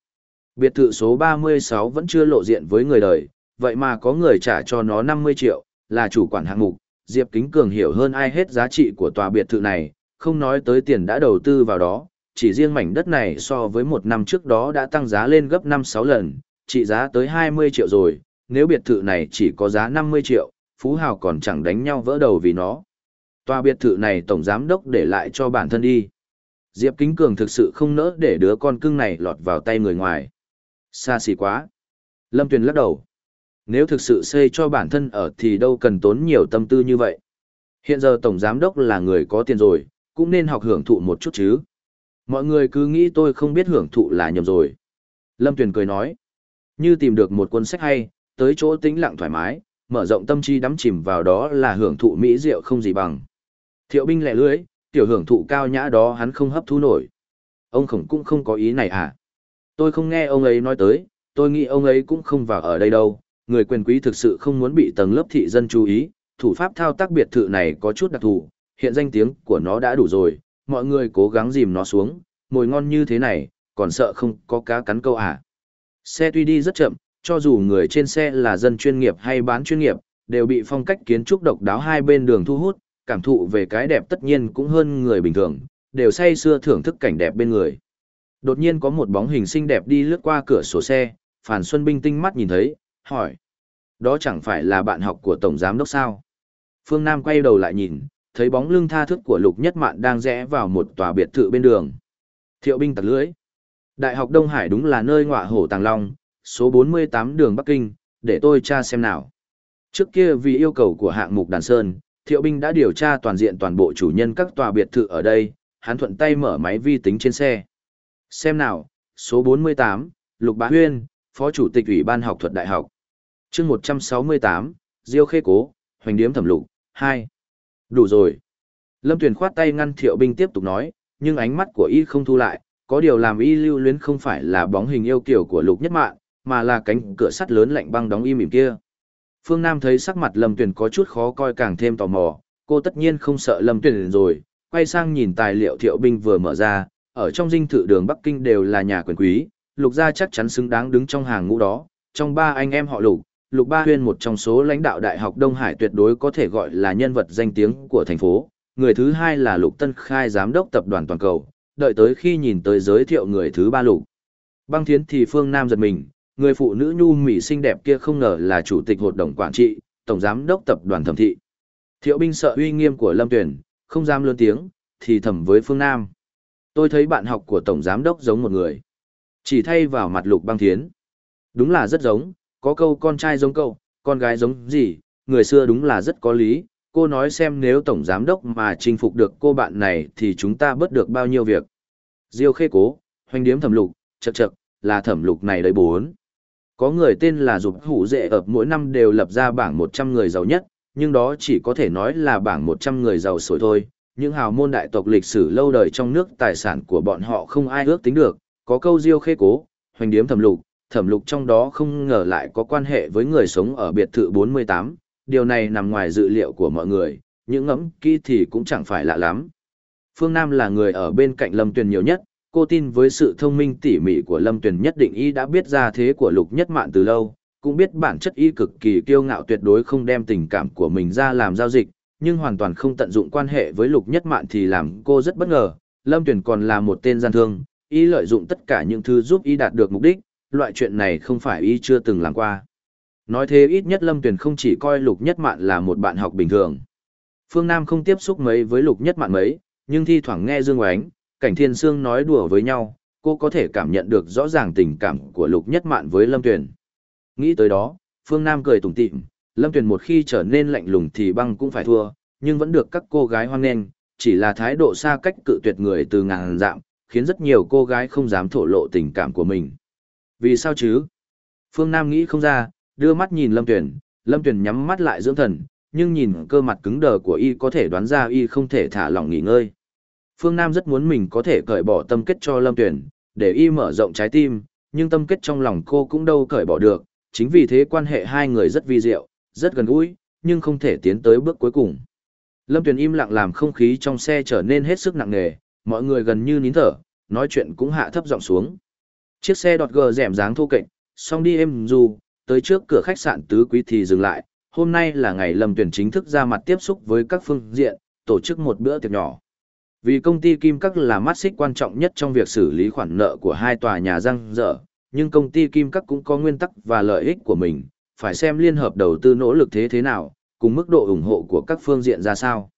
Biệt thự số 36 vẫn chưa lộ diện với người đời, vậy mà có người trả cho nó 50 triệu, là chủ quản hạng mục, Diệp Kính Cường hiểu hơn ai hết giá trị của tòa biệt thự này, không nói tới tiền đã đầu tư vào đó, chỉ riêng mảnh đất này so với một năm trước đó đã tăng giá lên gấp 5-6 lần, trị giá tới 20 triệu rồi, nếu biệt thự này chỉ có giá 50 triệu, Phú Hào còn chẳng đánh nhau vỡ đầu vì nó. Tòa biệt thự này Tổng Giám Đốc để lại cho bản thân đi. Diệp Kính Cường thực sự không nỡ để đứa con cưng này lọt vào tay người ngoài. Xa xỉ quá. Lâm Tuyền lắc đầu. Nếu thực sự xây cho bản thân ở thì đâu cần tốn nhiều tâm tư như vậy. Hiện giờ Tổng Giám Đốc là người có tiền rồi, cũng nên học hưởng thụ một chút chứ. Mọi người cứ nghĩ tôi không biết hưởng thụ là nhầm rồi. Lâm Tuyền cười nói. Như tìm được một cuốn sách hay, tới chỗ tĩnh lặng thoải mái, mở rộng tâm trí đắm chìm vào đó là hưởng thụ mỹ diệu không gì bằng. Thiệu binh lẻ lưới, tiểu hưởng thụ cao nhã đó hắn không hấp thu nổi. Ông khổng cũng không có ý này à? Tôi không nghe ông ấy nói tới, tôi nghĩ ông ấy cũng không vào ở đây đâu. Người quyền quý thực sự không muốn bị tầng lớp thị dân chú ý, thủ pháp thao tác biệt thự này có chút đặc thù, hiện danh tiếng của nó đã đủ rồi, mọi người cố gắng dìm nó xuống, mồi ngon như thế này, còn sợ không có cá cắn câu à. Xe tuy đi rất chậm, cho dù người trên xe là dân chuyên nghiệp hay bán chuyên nghiệp, đều bị phong cách kiến trúc độc đáo hai bên đường thu hút, cảm thụ về cái đẹp tất nhiên cũng hơn người bình thường, đều say xưa thưởng thức cảnh đẹp bên người. Đột nhiên có một bóng hình xinh đẹp đi lướt qua cửa sổ xe, Phản Xuân Binh tinh mắt nhìn thấy, hỏi. Đó chẳng phải là bạn học của Tổng Giám Đốc sao? Phương Nam quay đầu lại nhìn, thấy bóng lưng tha thức của Lục Nhất Mạn đang rẽ vào một tòa biệt thự bên đường. Thiệu binh tặc lưỡi. Đại học Đông Hải đúng là nơi ngọa hổ tàng long, số 48 đường Bắc Kinh, để tôi tra xem nào. Trước kia vì yêu cầu của hạng mục Đàn Sơn, Thiệu binh đã điều tra toàn diện toàn bộ chủ nhân các tòa biệt thự ở đây, hắn thuận tay mở máy vi tính trên xe. Xem nào, số 48, Lục Bá Huyên, Phó Chủ tịch Ủy ban học thuật đại học. chương 168, Diêu Khê Cố, Hoành Điếm Thẩm Lục, 2. Đủ rồi. Lâm Tuyền khoát tay ngăn thiệu binh tiếp tục nói, nhưng ánh mắt của y không thu lại, có điều làm y lưu luyến không phải là bóng hình yêu kiểu của lục nhất mạng, mà là cánh cửa sắt lớn lạnh băng đóng y mỉm kia. Phương Nam thấy sắc mặt Lâm Tuyền có chút khó coi càng thêm tò mò, cô tất nhiên không sợ Lâm Tuyền rồi, quay sang nhìn tài liệu thiệu binh vừa mở ra, ở trong dinh thự đường Bắc Kinh đều là nhà quyền quý, lục gia chắc chắn xứng đáng đứng trong hàng ngũ đó, trong ba anh em họ lục, Lục Ba Huyên một trong số lãnh đạo Đại học Đông Hải tuyệt đối có thể gọi là nhân vật danh tiếng của thành phố, người thứ hai là Lục Tân Khai giám đốc tập đoàn toàn cầu, đợi tới khi nhìn tới giới thiệu người thứ ba lục. Băng thiến thì phương Nam giật mình, người phụ nữ nhu mỹ xinh đẹp kia không ngờ là chủ tịch hội đồng quản trị, tổng giám đốc tập đoàn thẩm thị. Thiệu binh sợ uy nghiêm của Lâm Tuyển, không dám lớn tiếng, thì thầm với phương Nam. Tôi thấy bạn học của tổng giám đốc giống một người. Chỉ thay vào mặt lục băng thiến. Đúng là rất giống, có câu con trai giống cậu, con gái giống gì, người xưa đúng là rất có lý. Cô nói xem nếu tổng giám đốc mà chinh phục được cô bạn này thì chúng ta bớt được bao nhiêu việc. Diêu khê cố, hoành điếm thẩm lục, chật chật, là thẩm lục này đấy bốn. Có người tên là Dục Hủ Dệ ập mỗi năm đều lập ra bảng 100 người giàu nhất, nhưng đó chỉ có thể nói là bảng 100 người giàu sổi thôi. Những hào môn đại tộc lịch sử lâu đời trong nước tài sản của bọn họ không ai ước tính được, có câu diêu khê cố, hoành điếm thẩm lục, thẩm lục trong đó không ngờ lại có quan hệ với người sống ở biệt thự 48, điều này nằm ngoài dự liệu của mọi người, những ngẫm kỹ thì cũng chẳng phải lạ lắm. Phương Nam là người ở bên cạnh Lâm Tuyền nhiều nhất, cô tin với sự thông minh tỉ mỉ của Lâm Tuyền nhất định y đã biết ra thế của Lục Nhất Mạn từ lâu, cũng biết bản chất y cực kỳ kiêu ngạo tuyệt đối không đem tình cảm của mình ra làm giao dịch, nhưng hoàn toàn không tận dụng quan hệ với Lục Nhất Mạn thì làm cô rất bất ngờ. Lâm Tuyền còn là một tên gian thương, y lợi dụng tất cả những thứ giúp y đạt được mục đích, loại chuyện này không phải y chưa từng làm qua. Nói thế ít nhất Lâm Tuyền không chỉ coi Lục Nhất Mạn là một bạn học bình thường. Phương Nam không tiếp xúc mấy với Lục Nhất Mạn mấy, nhưng thi thoảng nghe Dương Oánh, Cảnh Thiên Sương nói đùa với nhau, cô có thể cảm nhận được rõ ràng tình cảm của Lục Nhất Mạn với Lâm Tuyền. Nghĩ tới đó, Phương Nam cười tủm tỉm, Lâm Tuyền một khi trở nên lạnh lùng thì băng cũng phải thua, nhưng vẫn được các cô gái hoan nghênh, chỉ là thái độ xa cách cự tuyệt người từ ngàn dặm, khiến rất nhiều cô gái không dám thổ lộ tình cảm của mình. Vì sao chứ? Phương Nam nghĩ không ra, đưa mắt nhìn Lâm Tuyền, Lâm Tuyền nhắm mắt lại dưỡng thần, nhưng nhìn cơ mặt cứng đờ của y có thể đoán ra y không thể thả lỏng nghỉ ngơi. Phương Nam rất muốn mình có thể cởi bỏ tâm kết cho Lâm Tuyền, để y mở rộng trái tim, nhưng tâm kết trong lòng cô cũng đâu cởi bỏ được, chính vì thế quan hệ hai người rất vi diệu, rất gần gũi, nhưng không thể tiến tới bước cuối cùng. Lâm Tuyền im lặng làm không khí trong xe trở nên hết sức nặng nề, mọi người gần như nín thở, nói chuyện cũng hạ thấp giọng xuống. Chiếc xe đọt gờ rẻm dáng thô kệch, xong đi êm dù, tới trước cửa khách sạn tứ quý thì dừng lại. Hôm nay là ngày Lâm tuyển chính thức ra mặt tiếp xúc với các phương diện, tổ chức một bữa tiệc nhỏ. Vì công ty Kim Các là mắt xích quan trọng nhất trong việc xử lý khoản nợ của hai tòa nhà răng dở, nhưng công ty Kim Các cũng có nguyên tắc và lợi ích của mình, phải xem liên hợp đầu tư nỗ lực thế thế nào, cùng mức độ ủng hộ của các phương diện ra sao.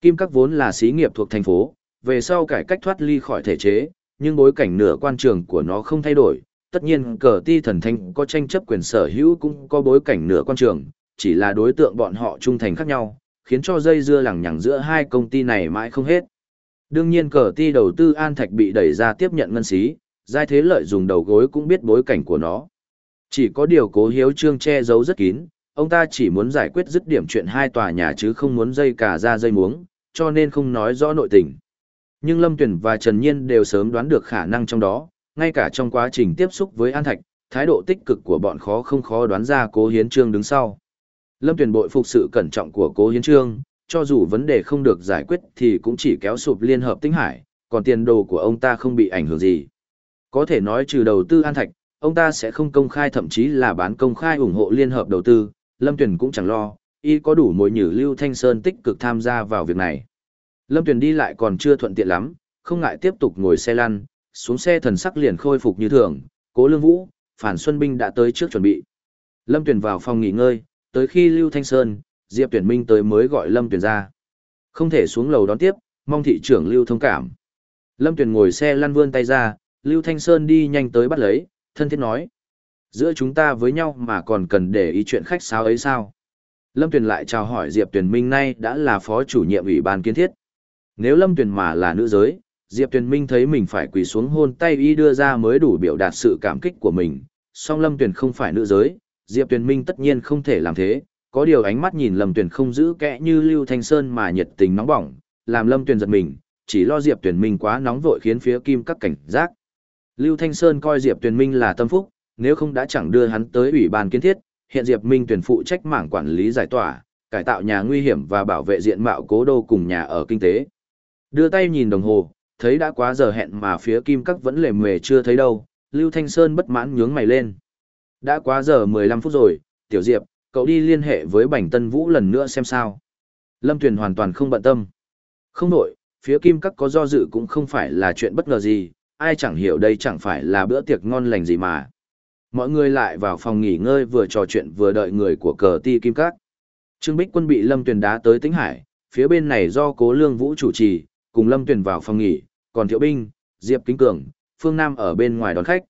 Kim Các vốn là xí nghiệp thuộc thành phố, về sau cải cách thoát ly khỏi thể chế, nhưng bối cảnh nửa quan trường của nó không thay đổi. Tất nhiên cờ ti thần thanh có tranh chấp quyền sở hữu cũng có bối cảnh nửa quan trường, chỉ là đối tượng bọn họ trung thành khác nhau, khiến cho dây dưa lằng nhằng giữa hai công ty này mãi không hết. Đương nhiên cờ ti đầu tư An Thạch bị đẩy ra tiếp nhận ngân xí, giai thế lợi dùng đầu gối cũng biết bối cảnh của nó. Chỉ có điều cố hiếu trương che giấu rất kín, ông ta chỉ muốn giải quyết dứt điểm chuyện hai tòa nhà chứ không muốn dây cả ra dây muống, cho nên không nói rõ nội tình. Nhưng Lâm Tuyển và Trần Nhiên đều sớm đoán được khả năng trong đó, ngay cả trong quá trình tiếp xúc với An Thạch, thái độ tích cực của bọn khó không khó đoán ra Cố Hiến Trương đứng sau. Lâm Tuyển bội phục sự cẩn trọng của Cố Hiến Trương, cho dù vấn đề không được giải quyết thì cũng chỉ kéo sụp Liên Hợp Tinh Hải, còn tiền đồ của ông ta không bị ảnh hưởng gì. Có thể nói trừ đầu tư An Thạch, ông ta sẽ không công khai thậm chí là bán công khai ủng hộ Liên Hợp đầu tư, Lâm Tuyển cũng chẳng lo, y có đủ mối nhử Lưu Thanh Sơn tích cực tham gia vào việc này. Lâm Tuyền đi lại còn chưa thuận tiện lắm, không ngại tiếp tục ngồi xe lăn, xuống xe thần sắc liền khôi phục như thường, cố lương vũ, phản xuân binh đã tới trước chuẩn bị. Lâm Tuyền vào phòng nghỉ ngơi, tới khi Lưu Thanh Sơn, Diệp Tuyển Minh tới mới gọi Lâm Tuyền ra. Không thể xuống lầu đón tiếp, mong thị trưởng Lưu thông cảm. Lâm Tuyền ngồi xe lăn vươn tay ra, Lưu Thanh Sơn đi nhanh tới bắt lấy, thân thiết nói. Giữa chúng ta với nhau mà còn cần để ý chuyện khách sáo ấy sao? Lâm Tuyền lại chào hỏi Diệp Tuyển Minh nay đã là phó chủ nhiệm ủy ban kiến thiết. Nếu Lâm Tuyền mà là nữ giới, Diệp Tuyền Minh thấy mình phải quỳ xuống hôn tay y đưa ra mới đủ biểu đạt sự cảm kích của mình, song Lâm Tuyền không phải nữ giới, Diệp Tuyền Minh tất nhiên không thể làm thế, có điều ánh mắt nhìn Lâm Tuyền không giữ kẽ như Lưu Thanh Sơn mà nhiệt tình nóng bỏng, làm Lâm Tuyền giật mình, chỉ lo Diệp Tuyền Minh quá nóng vội khiến phía Kim các cảnh giác. Lưu Thanh Sơn coi Diệp Tuyền Minh là tâm phúc, nếu không đã chẳng đưa hắn tới ủy ban kiến thiết, hiện Diệp Minh tuyển phụ trách mảng quản lý giải tỏa, cải tạo nhà nguy hiểm và bảo vệ diện mạo cố đô cùng nhà ở kinh tế. Đưa tay nhìn đồng hồ, thấy đã quá giờ hẹn mà phía kim các vẫn lề mề chưa thấy đâu, Lưu Thanh Sơn bất mãn nhướng mày lên. Đã quá giờ 15 phút rồi, Tiểu Diệp, cậu đi liên hệ với Bảnh Tân Vũ lần nữa xem sao. Lâm Tuyền hoàn toàn không bận tâm. Không nổi, phía kim các có do dự cũng không phải là chuyện bất ngờ gì, ai chẳng hiểu đây chẳng phải là bữa tiệc ngon lành gì mà. Mọi người lại vào phòng nghỉ ngơi vừa trò chuyện vừa đợi người của cờ ti kim các. Trương Bích Quân bị Lâm Tuyền đá tới Tĩnh Hải, phía bên này do Cố Lương Vũ chủ trì, cùng Lâm Tuyền vào phòng nghỉ, còn Thiệu Binh, Diệp Kính Cường, Phương Nam ở bên ngoài đón khách.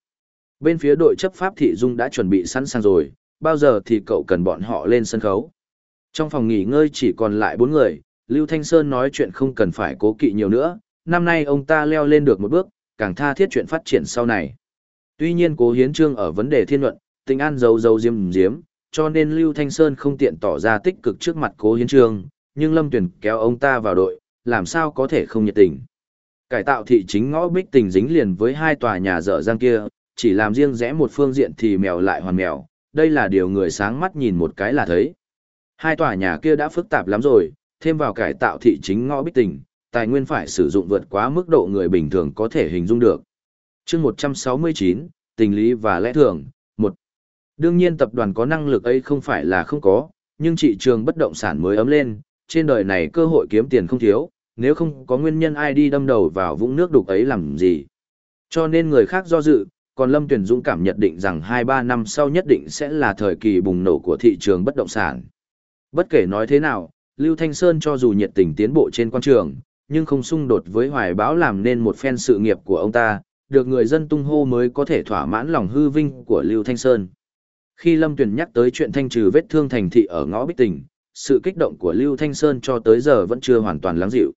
Bên phía đội chấp pháp Thị Dung đã chuẩn bị sẵn sàng rồi, bao giờ thì cậu cần bọn họ lên sân khấu. Trong phòng nghỉ ngơi chỉ còn lại bốn người, Lưu Thanh Sơn nói chuyện không cần phải cố kỵ nhiều nữa, năm nay ông ta leo lên được một bước, càng tha thiết chuyện phát triển sau này. Tuy nhiên cố hiến trương ở vấn đề thiên luận, tình an dấu dấu diêm diếm, cho nên Lưu Thanh Sơn không tiện tỏ ra tích cực trước mặt cố hiến trương, nhưng Lâm Tuyển kéo ông ta vào đội, làm sao có thể không nhiệt tình. Cải tạo thị chính ngõ bích tình dính liền với hai tòa nhà dở dang kia, chỉ làm riêng rẽ một phương diện thì mèo lại hoàn mèo, đây là điều người sáng mắt nhìn một cái là thấy. Hai tòa nhà kia đã phức tạp lắm rồi, thêm vào cải tạo thị chính ngõ bích tình, tài nguyên phải sử dụng vượt quá mức độ người bình thường có thể hình dung được. chương 169, tình lý và lẽ thường, một Đương nhiên tập đoàn có năng lực ấy không phải là không có, nhưng thị trường bất động sản mới ấm lên, trên đời này cơ hội kiếm tiền không thiếu, nếu không có nguyên nhân ai đi đâm đầu vào vũng nước đục ấy làm gì. Cho nên người khác do dự, còn Lâm Tuyền Dũng cảm nhận định rằng 2-3 năm sau nhất định sẽ là thời kỳ bùng nổ của thị trường bất động sản. Bất kể nói thế nào, Lưu Thanh Sơn cho dù nhiệt tình tiến bộ trên quan trường, nhưng không xung đột với hoài báo làm nên một phen sự nghiệp của ông ta, được người dân tung hô mới có thể thỏa mãn lòng hư vinh của Lưu Thanh Sơn. Khi Lâm Tuyền nhắc tới chuyện thanh trừ vết thương thành thị ở ngõ Bích Tỉnh, sự kích động của Lưu Thanh Sơn cho tới giờ vẫn chưa hoàn toàn lắng dịu.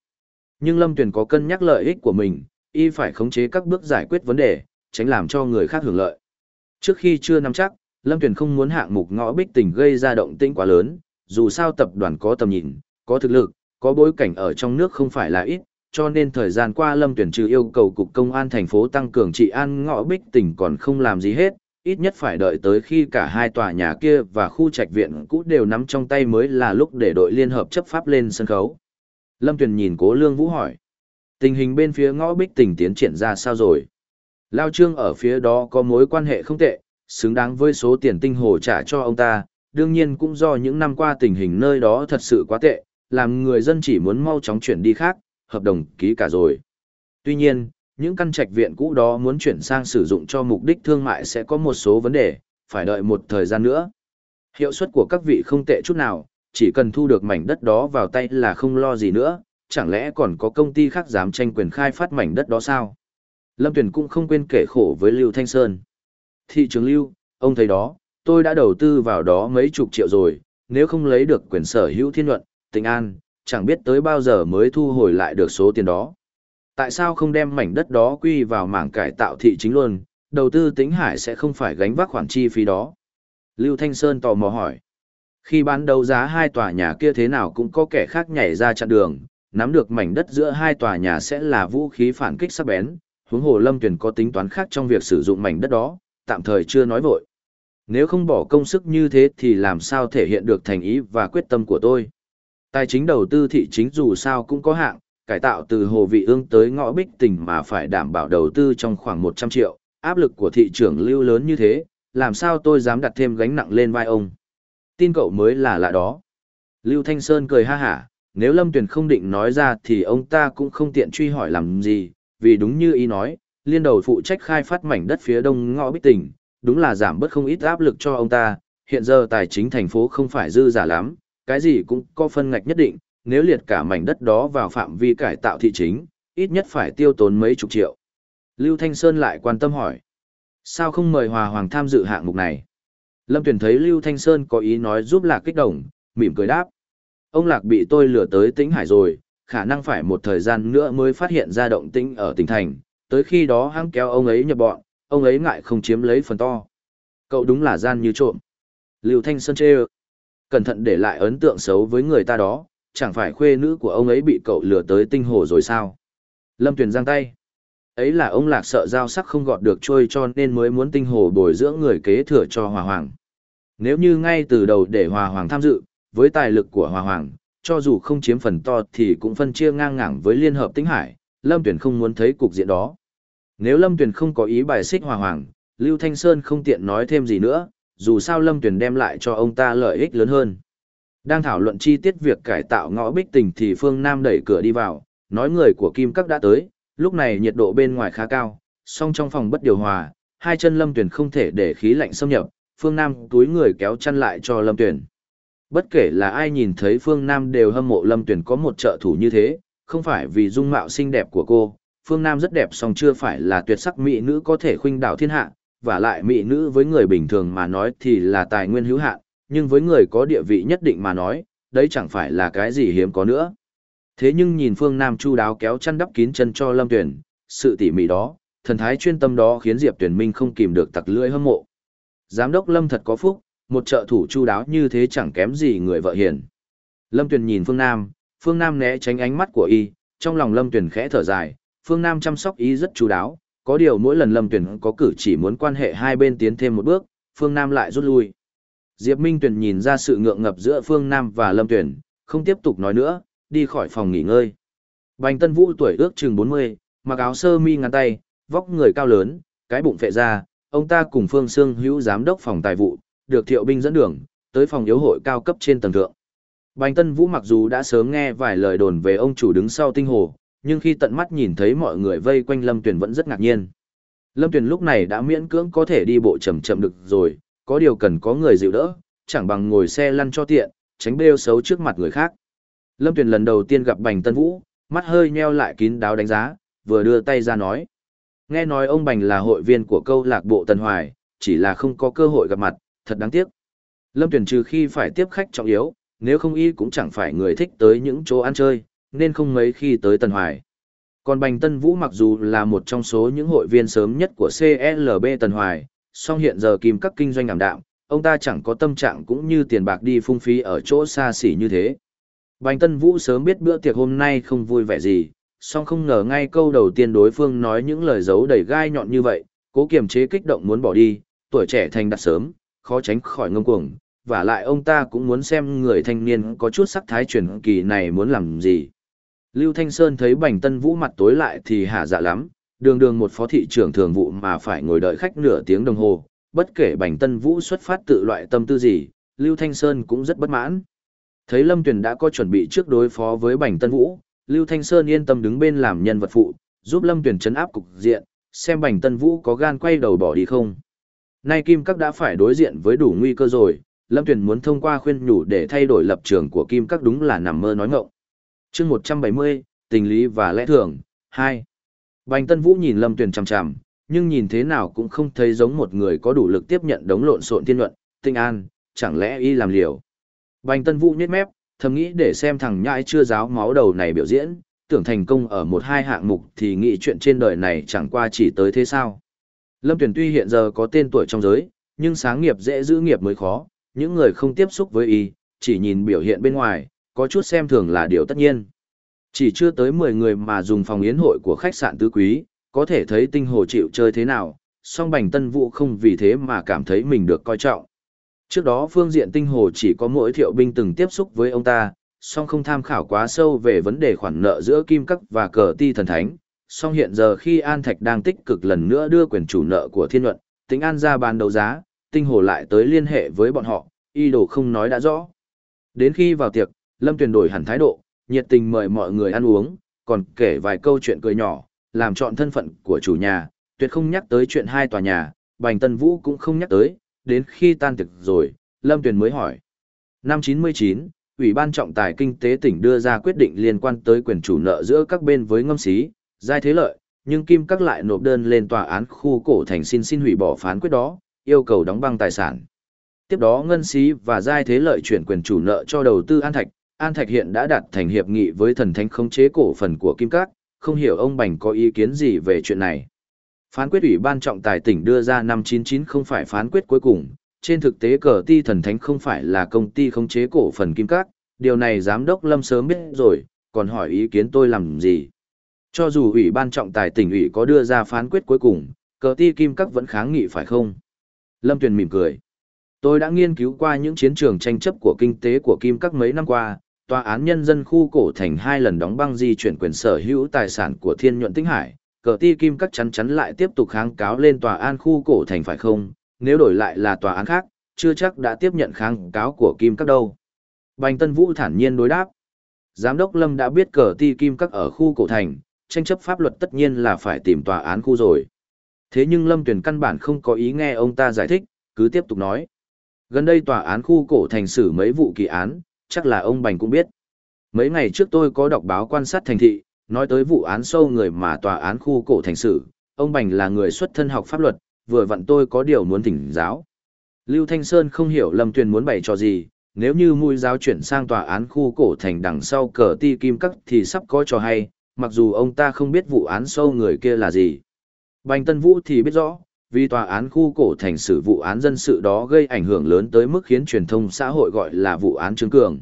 Nhưng Lâm Tuyền có cân nhắc lợi ích của mình, y phải khống chế các bước giải quyết vấn đề, tránh làm cho người khác hưởng lợi. Trước khi chưa nắm chắc, Lâm Tuyền không muốn hạng mục ngõ Bích Tỉnh gây ra động tĩnh quá lớn, dù sao tập đoàn có tầm nhìn, có thực lực, có bối cảnh ở trong nước không phải là ít, cho nên thời gian qua Lâm Tuyển trừ yêu cầu cục công an thành phố tăng cường trị an ngõ bích tỉnh còn không làm gì hết, ít nhất phải đợi tới khi cả hai tòa nhà kia và khu trạch viện cũ đều nắm trong tay mới là lúc để đội liên hợp chấp pháp lên sân khấu. Lâm Tuyền nhìn Cố Lương Vũ hỏi, tình hình bên phía ngõ bích tỉnh tiến triển ra sao rồi? Lao Trương ở phía đó có mối quan hệ không tệ, xứng đáng với số tiền tinh hồ trả cho ông ta, đương nhiên cũng do những năm qua tình hình nơi đó thật sự quá tệ, làm người dân chỉ muốn mau chóng chuyển đi khác, hợp đồng ký cả rồi. Tuy nhiên, những căn trạch viện cũ đó muốn chuyển sang sử dụng cho mục đích thương mại sẽ có một số vấn đề, phải đợi một thời gian nữa. Hiệu suất của các vị không tệ chút nào, chỉ cần thu được mảnh đất đó vào tay là không lo gì nữa, chẳng lẽ còn có công ty khác dám tranh quyền khai phát mảnh đất đó sao? Lâm Tuyền cũng không quên kể khổ với Lưu Thanh Sơn. Thị trường Lưu, ông thấy đó, tôi đã đầu tư vào đó mấy chục triệu rồi, nếu không lấy được quyền sở hữu thiên luận, tình an, chẳng biết tới bao giờ mới thu hồi lại được số tiền đó. Tại sao không đem mảnh đất đó quy vào mảng cải tạo thị chính luôn, đầu tư tính hải sẽ không phải gánh vác khoản chi phí đó. Lưu Thanh Sơn tò mò hỏi. Khi bán đấu giá hai tòa nhà kia thế nào cũng có kẻ khác nhảy ra chặn đường, nắm được mảnh đất giữa hai tòa nhà sẽ là vũ khí phản kích sắc bén, huống hồ Lâm Tuyền có tính toán khác trong việc sử dụng mảnh đất đó, tạm thời chưa nói vội. Nếu không bỏ công sức như thế thì làm sao thể hiện được thành ý và quyết tâm của tôi. Tài chính đầu tư thị chính dù sao cũng có hạng, cải tạo từ hồ vị ương tới ngõ bích tỉnh mà phải đảm bảo đầu tư trong khoảng 100 triệu, áp lực của thị trường lưu lớn như thế, làm sao tôi dám đặt thêm gánh nặng lên vai ông. Tin cậu mới là lạ đó. Lưu Thanh Sơn cười ha hả, nếu Lâm Tuyền không định nói ra thì ông ta cũng không tiện truy hỏi làm gì, vì đúng như ý nói, liên đầu phụ trách khai phát mảnh đất phía đông ngõ bích tỉnh, đúng là giảm bớt không ít áp lực cho ông ta, hiện giờ tài chính thành phố không phải dư giả lắm, cái gì cũng có phân ngạch nhất định, nếu liệt cả mảnh đất đó vào phạm vi cải tạo thị chính, ít nhất phải tiêu tốn mấy chục triệu. Lưu Thanh Sơn lại quan tâm hỏi, sao không mời Hòa Hoàng tham dự hạng mục này? Lâm Tuyền thấy Lưu Thanh Sơn có ý nói giúp Lạc kích động, mỉm cười đáp. Ông Lạc bị tôi lừa tới tĩnh hải rồi, khả năng phải một thời gian nữa mới phát hiện ra động tĩnh ở tỉnh thành, tới khi đó hãng kéo ông ấy nhập bọn, ông ấy ngại không chiếm lấy phần to. Cậu đúng là gian như trộm. Lưu Thanh Sơn chê Cẩn thận để lại ấn tượng xấu với người ta đó, chẳng phải khuê nữ của ông ấy bị cậu lừa tới tinh hồ rồi sao? Lâm Tuyền giang tay. Ấy là ông lạc sợ giao sắc không gọt được trôi cho nên mới muốn tinh hồ bồi dưỡng người kế thừa cho Hòa Hoàng. Nếu như ngay từ đầu để Hòa Hoàng tham dự, với tài lực của Hòa Hoàng, cho dù không chiếm phần to thì cũng phân chia ngang ngẳng với Liên Hợp Tĩnh Hải, Lâm Tuyền không muốn thấy cục diện đó. Nếu Lâm Tuyền không có ý bài xích Hòa Hoàng, Lưu Thanh Sơn không tiện nói thêm gì nữa, dù sao Lâm Tuyền đem lại cho ông ta lợi ích lớn hơn. Đang thảo luận chi tiết việc cải tạo ngõ bích tình thì Phương Nam đẩy cửa đi vào, nói người của Kim Các đã tới, lúc này nhiệt độ bên ngoài khá cao, song trong phòng bất điều hòa, hai chân Lâm Tuyển không thể để khí lạnh xâm nhập, Phương Nam túi người kéo chăn lại cho Lâm Tuyển. Bất kể là ai nhìn thấy Phương Nam đều hâm mộ Lâm Tuyển có một trợ thủ như thế, không phải vì dung mạo xinh đẹp của cô, Phương Nam rất đẹp song chưa phải là tuyệt sắc mỹ nữ có thể khuynh đảo thiên hạ, và lại mỹ nữ với người bình thường mà nói thì là tài nguyên hữu hạn, nhưng với người có địa vị nhất định mà nói, đấy chẳng phải là cái gì hiếm có nữa. Thế nhưng nhìn Phương Nam chu đáo kéo chăn đắp kín chân cho Lâm Tuyển, sự tỉ mỉ đó, thần thái chuyên tâm đó khiến Diệp Tuyển Minh không kìm được tặc lưỡi hâm mộ. Giám đốc Lâm thật có phúc, một trợ thủ chu đáo như thế chẳng kém gì người vợ hiền. Lâm Tuyển nhìn Phương Nam, Phương Nam né tránh ánh mắt của y, trong lòng Lâm Tuyển khẽ thở dài, Phương Nam chăm sóc y rất chu đáo, có điều mỗi lần Lâm Tuyển có cử chỉ muốn quan hệ hai bên tiến thêm một bước, Phương Nam lại rút lui. Diệp Minh Tuyền nhìn ra sự ngượng ngập giữa Phương Nam và Lâm Tuyền, không tiếp tục nói nữa, đi khỏi phòng nghỉ ngơi. Bành Tân Vũ tuổi ước chừng 40, mặc áo sơ mi ngắn tay, vóc người cao lớn, cái bụng phệ ra, ông ta cùng Phương Sương Hữu giám đốc phòng tài vụ, được Thiệu binh dẫn đường, tới phòng yếu hội cao cấp trên tầng thượng. Bành Tân Vũ mặc dù đã sớm nghe vài lời đồn về ông chủ đứng sau tinh hồ, nhưng khi tận mắt nhìn thấy mọi người vây quanh Lâm Tuyền vẫn rất ngạc nhiên. Lâm Tuyền lúc này đã miễn cưỡng có thể đi bộ chậm chậm được rồi, có điều cần có người dịu đỡ, chẳng bằng ngồi xe lăn cho tiện, tránh bêu xấu trước mặt người khác. Lâm Tuyền lần đầu tiên gặp Bành Tân Vũ, mắt hơi nheo lại kín đáo đánh giá, vừa đưa tay ra nói. Nghe nói ông Bành là hội viên của câu lạc bộ Tân Hoài, chỉ là không có cơ hội gặp mặt, thật đáng tiếc. Lâm Tuyền trừ khi phải tiếp khách trọng yếu, nếu không y cũng chẳng phải người thích tới những chỗ ăn chơi, nên không mấy khi tới Tân Hoài. Còn Bành Tân Vũ mặc dù là một trong số những hội viên sớm nhất của CLB Tân Hoài, song hiện giờ kim các kinh doanh ảm đạm, ông ta chẳng có tâm trạng cũng như tiền bạc đi phung phí ở chỗ xa xỉ như thế. Bành Tân Vũ sớm biết bữa tiệc hôm nay không vui vẻ gì, song không ngờ ngay câu đầu tiên đối phương nói những lời giấu đầy gai nhọn như vậy, cố kiềm chế kích động muốn bỏ đi, tuổi trẻ thành đặt sớm, khó tránh khỏi ngông cuồng, và lại ông ta cũng muốn xem người thanh niên có chút sắc thái truyền kỳ này muốn làm gì. Lưu Thanh Sơn thấy Bành Tân Vũ mặt tối lại thì hả dạ lắm, đường đường một phó thị trưởng thường vụ mà phải ngồi đợi khách nửa tiếng đồng hồ, bất kể Bành Tân Vũ xuất phát tự loại tâm tư gì, Lưu Thanh Sơn cũng rất bất mãn. Thấy Lâm Tuyền đã có chuẩn bị trước đối phó với Bành Tân Vũ, Lưu Thanh Sơn yên tâm đứng bên làm nhân vật phụ, giúp Lâm Tuyền chấn áp cục diện, xem Bành Tân Vũ có gan quay đầu bỏ đi không. Nay Kim Các đã phải đối diện với đủ nguy cơ rồi, Lâm Tuyền muốn thông qua khuyên nhủ để thay đổi lập trường của Kim Các đúng là nằm mơ nói ngọng. chương 170, tình lý và lẽ thường, 2. Bành Tân Vũ nhìn Lâm Tuyền chằm chằm, nhưng nhìn thế nào cũng không thấy giống một người có đủ lực tiếp nhận đống lộn xộn thiên luận, tinh an, chẳng lẽ y làm liều. Bành Tân Vũ nhếch mép, thầm nghĩ để xem thằng nhãi chưa giáo máu đầu này biểu diễn, tưởng thành công ở một hai hạng mục thì nghĩ chuyện trên đời này chẳng qua chỉ tới thế sao. Lâm Tuyền tuy hiện giờ có tên tuổi trong giới, nhưng sáng nghiệp dễ giữ nghiệp mới khó, những người không tiếp xúc với y, chỉ nhìn biểu hiện bên ngoài, có chút xem thường là điều tất nhiên. Chỉ chưa tới 10 người mà dùng phòng yến hội của khách sạn tứ quý, có thể thấy tinh hồ chịu chơi thế nào, song bành tân vũ không vì thế mà cảm thấy mình được coi trọng. Trước đó phương diện tinh hồ chỉ có mỗi thiệu binh từng tiếp xúc với ông ta, song không tham khảo quá sâu về vấn đề khoản nợ giữa kim cắt và cờ ti thần thánh. Song hiện giờ khi An Thạch đang tích cực lần nữa đưa quyền chủ nợ của thiên luận, tính An ra bàn đấu giá, tinh hồ lại tới liên hệ với bọn họ, y đồ không nói đã rõ. Đến khi vào tiệc, Lâm Tuyền đổi hẳn thái độ, nhiệt tình mời mọi người ăn uống, còn kể vài câu chuyện cười nhỏ, làm chọn thân phận của chủ nhà, tuyệt không nhắc tới chuyện hai tòa nhà, Bành Tân Vũ cũng không nhắc tới, đến khi tan tiệc rồi, Lâm Tuyền mới hỏi. Năm 99, Ủy ban trọng tài kinh tế tỉnh đưa ra quyết định liên quan tới quyền chủ nợ giữa các bên với ngâm xí, giai thế lợi, nhưng Kim Các lại nộp đơn lên tòa án khu cổ thành xin xin hủy bỏ phán quyết đó, yêu cầu đóng băng tài sản. Tiếp đó Ngân Xí và Giai Thế Lợi chuyển quyền chủ nợ cho đầu tư An Thạch, An Thạch hiện đã đạt thành hiệp nghị với thần thánh khống chế cổ phần của Kim Các, không hiểu ông Bành có ý kiến gì về chuyện này. Phán quyết ủy ban trọng tài tỉnh đưa ra năm 99 không phải phán quyết cuối cùng, trên thực tế cờ ti thần thánh không phải là công ty khống chế cổ phần Kim Các, điều này giám đốc Lâm sớm biết rồi, còn hỏi ý kiến tôi làm gì. Cho dù ủy ban trọng tài tỉnh ủy có đưa ra phán quyết cuối cùng, cờ ti Kim Các vẫn kháng nghị phải không? Lâm Tuyền mỉm cười. Tôi đã nghiên cứu qua những chiến trường tranh chấp của kinh tế của Kim Các mấy năm qua, tòa án nhân dân khu cổ thành hai lần đóng băng di chuyển quyền sở hữu tài sản của Thiên Nhuận Tinh Hải, cờ ti Kim Các chắn chắn lại tiếp tục kháng cáo lên tòa án khu cổ thành phải không, nếu đổi lại là tòa án khác, chưa chắc đã tiếp nhận kháng cáo của Kim Các đâu. Bành Tân Vũ thản nhiên đối đáp. Giám đốc Lâm đã biết cờ ti kim các ở khu cổ thành, tranh chấp pháp luật tất nhiên là phải tìm tòa án khu rồi. Thế nhưng Lâm Tuyền căn bản không có ý nghe ông ta giải thích, cứ tiếp tục nói. Gần đây tòa án khu cổ thành xử mấy vụ kỳ án, chắc là ông Bành cũng biết. Mấy ngày trước tôi có đọc báo quan sát thành thị, nói tới vụ án sâu người mà tòa án khu cổ thành xử, ông Bành là người xuất thân học pháp luật, vừa vặn tôi có điều muốn thỉnh giáo. Lưu Thanh Sơn không hiểu Lâm Tuyền muốn bày cho gì, nếu như mũi giáo chuyển sang tòa án khu cổ thành đằng sau cờ ti kim cắt thì sắp có trò hay, mặc dù ông ta không biết vụ án sâu người kia là gì. Bành Tân Vũ thì biết rõ, vì tòa án khu cổ thành xử vụ án dân sự đó gây ảnh hưởng lớn tới mức khiến truyền thông xã hội gọi là vụ án Trương Cường.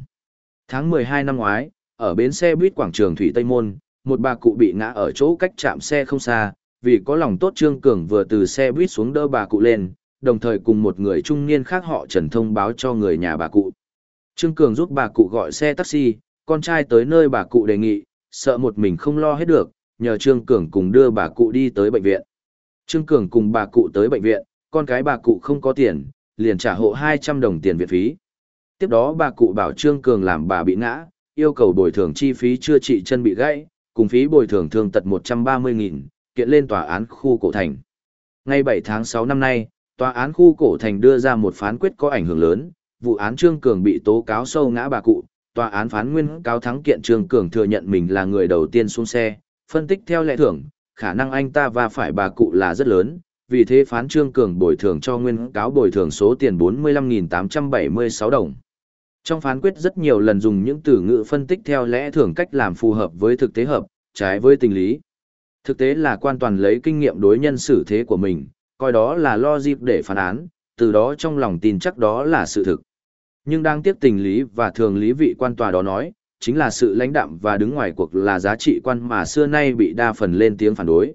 Tháng 12 năm ngoái, ở bến xe buýt quảng trường Thủy Tây Môn, một bà cụ bị ngã ở chỗ cách chạm xe không xa, vì có lòng tốt Trương Cường vừa từ xe buýt xuống đỡ bà cụ lên, đồng thời cùng một người trung niên khác họ Trần thông báo cho người nhà bà cụ. Trương Cường giúp bà cụ gọi xe taxi, con trai tới nơi bà cụ đề nghị, sợ một mình không lo hết được, nhờ Trương Cường cùng đưa bà cụ đi tới bệnh viện. Trương Cường cùng bà cụ tới bệnh viện, con cái bà cụ không có tiền, liền trả hộ 200 đồng tiền viện phí. Tiếp đó bà cụ bảo Trương Cường làm bà bị ngã, yêu cầu bồi thường chi phí chữa trị chân bị gãy, cùng phí bồi thường thương tật 130.000, kiện lên tòa án khu cổ thành. Ngày 7 tháng 6 năm nay, tòa án khu cổ thành đưa ra một phán quyết có ảnh hưởng lớn, vụ án Trương Cường bị tố cáo sâu ngã bà cụ, tòa án phán nguyên cáo thắng kiện Trương Cường thừa nhận mình là người đầu tiên xuống xe, phân tích theo lệ thưởng, khả năng anh ta va phải bà cụ là rất lớn, vì thế phán Trương Cường bồi thường cho nguyên cáo bồi thường số tiền 45.876 đồng. Trong phán quyết rất nhiều lần dùng những từ ngữ phân tích theo lẽ thường cách làm phù hợp với thực tế hợp, trái với tình lý. Thực tế là quan toàn lấy kinh nghiệm đối nhân xử thế của mình, coi đó là lo dịp để phán án, từ đó trong lòng tin chắc đó là sự thực. Nhưng đang tiếp tình lý và thường lý vị quan tòa đó nói, chính là sự lãnh đạm và đứng ngoài cuộc là giá trị quan mà xưa nay bị đa phần lên tiếng phản đối.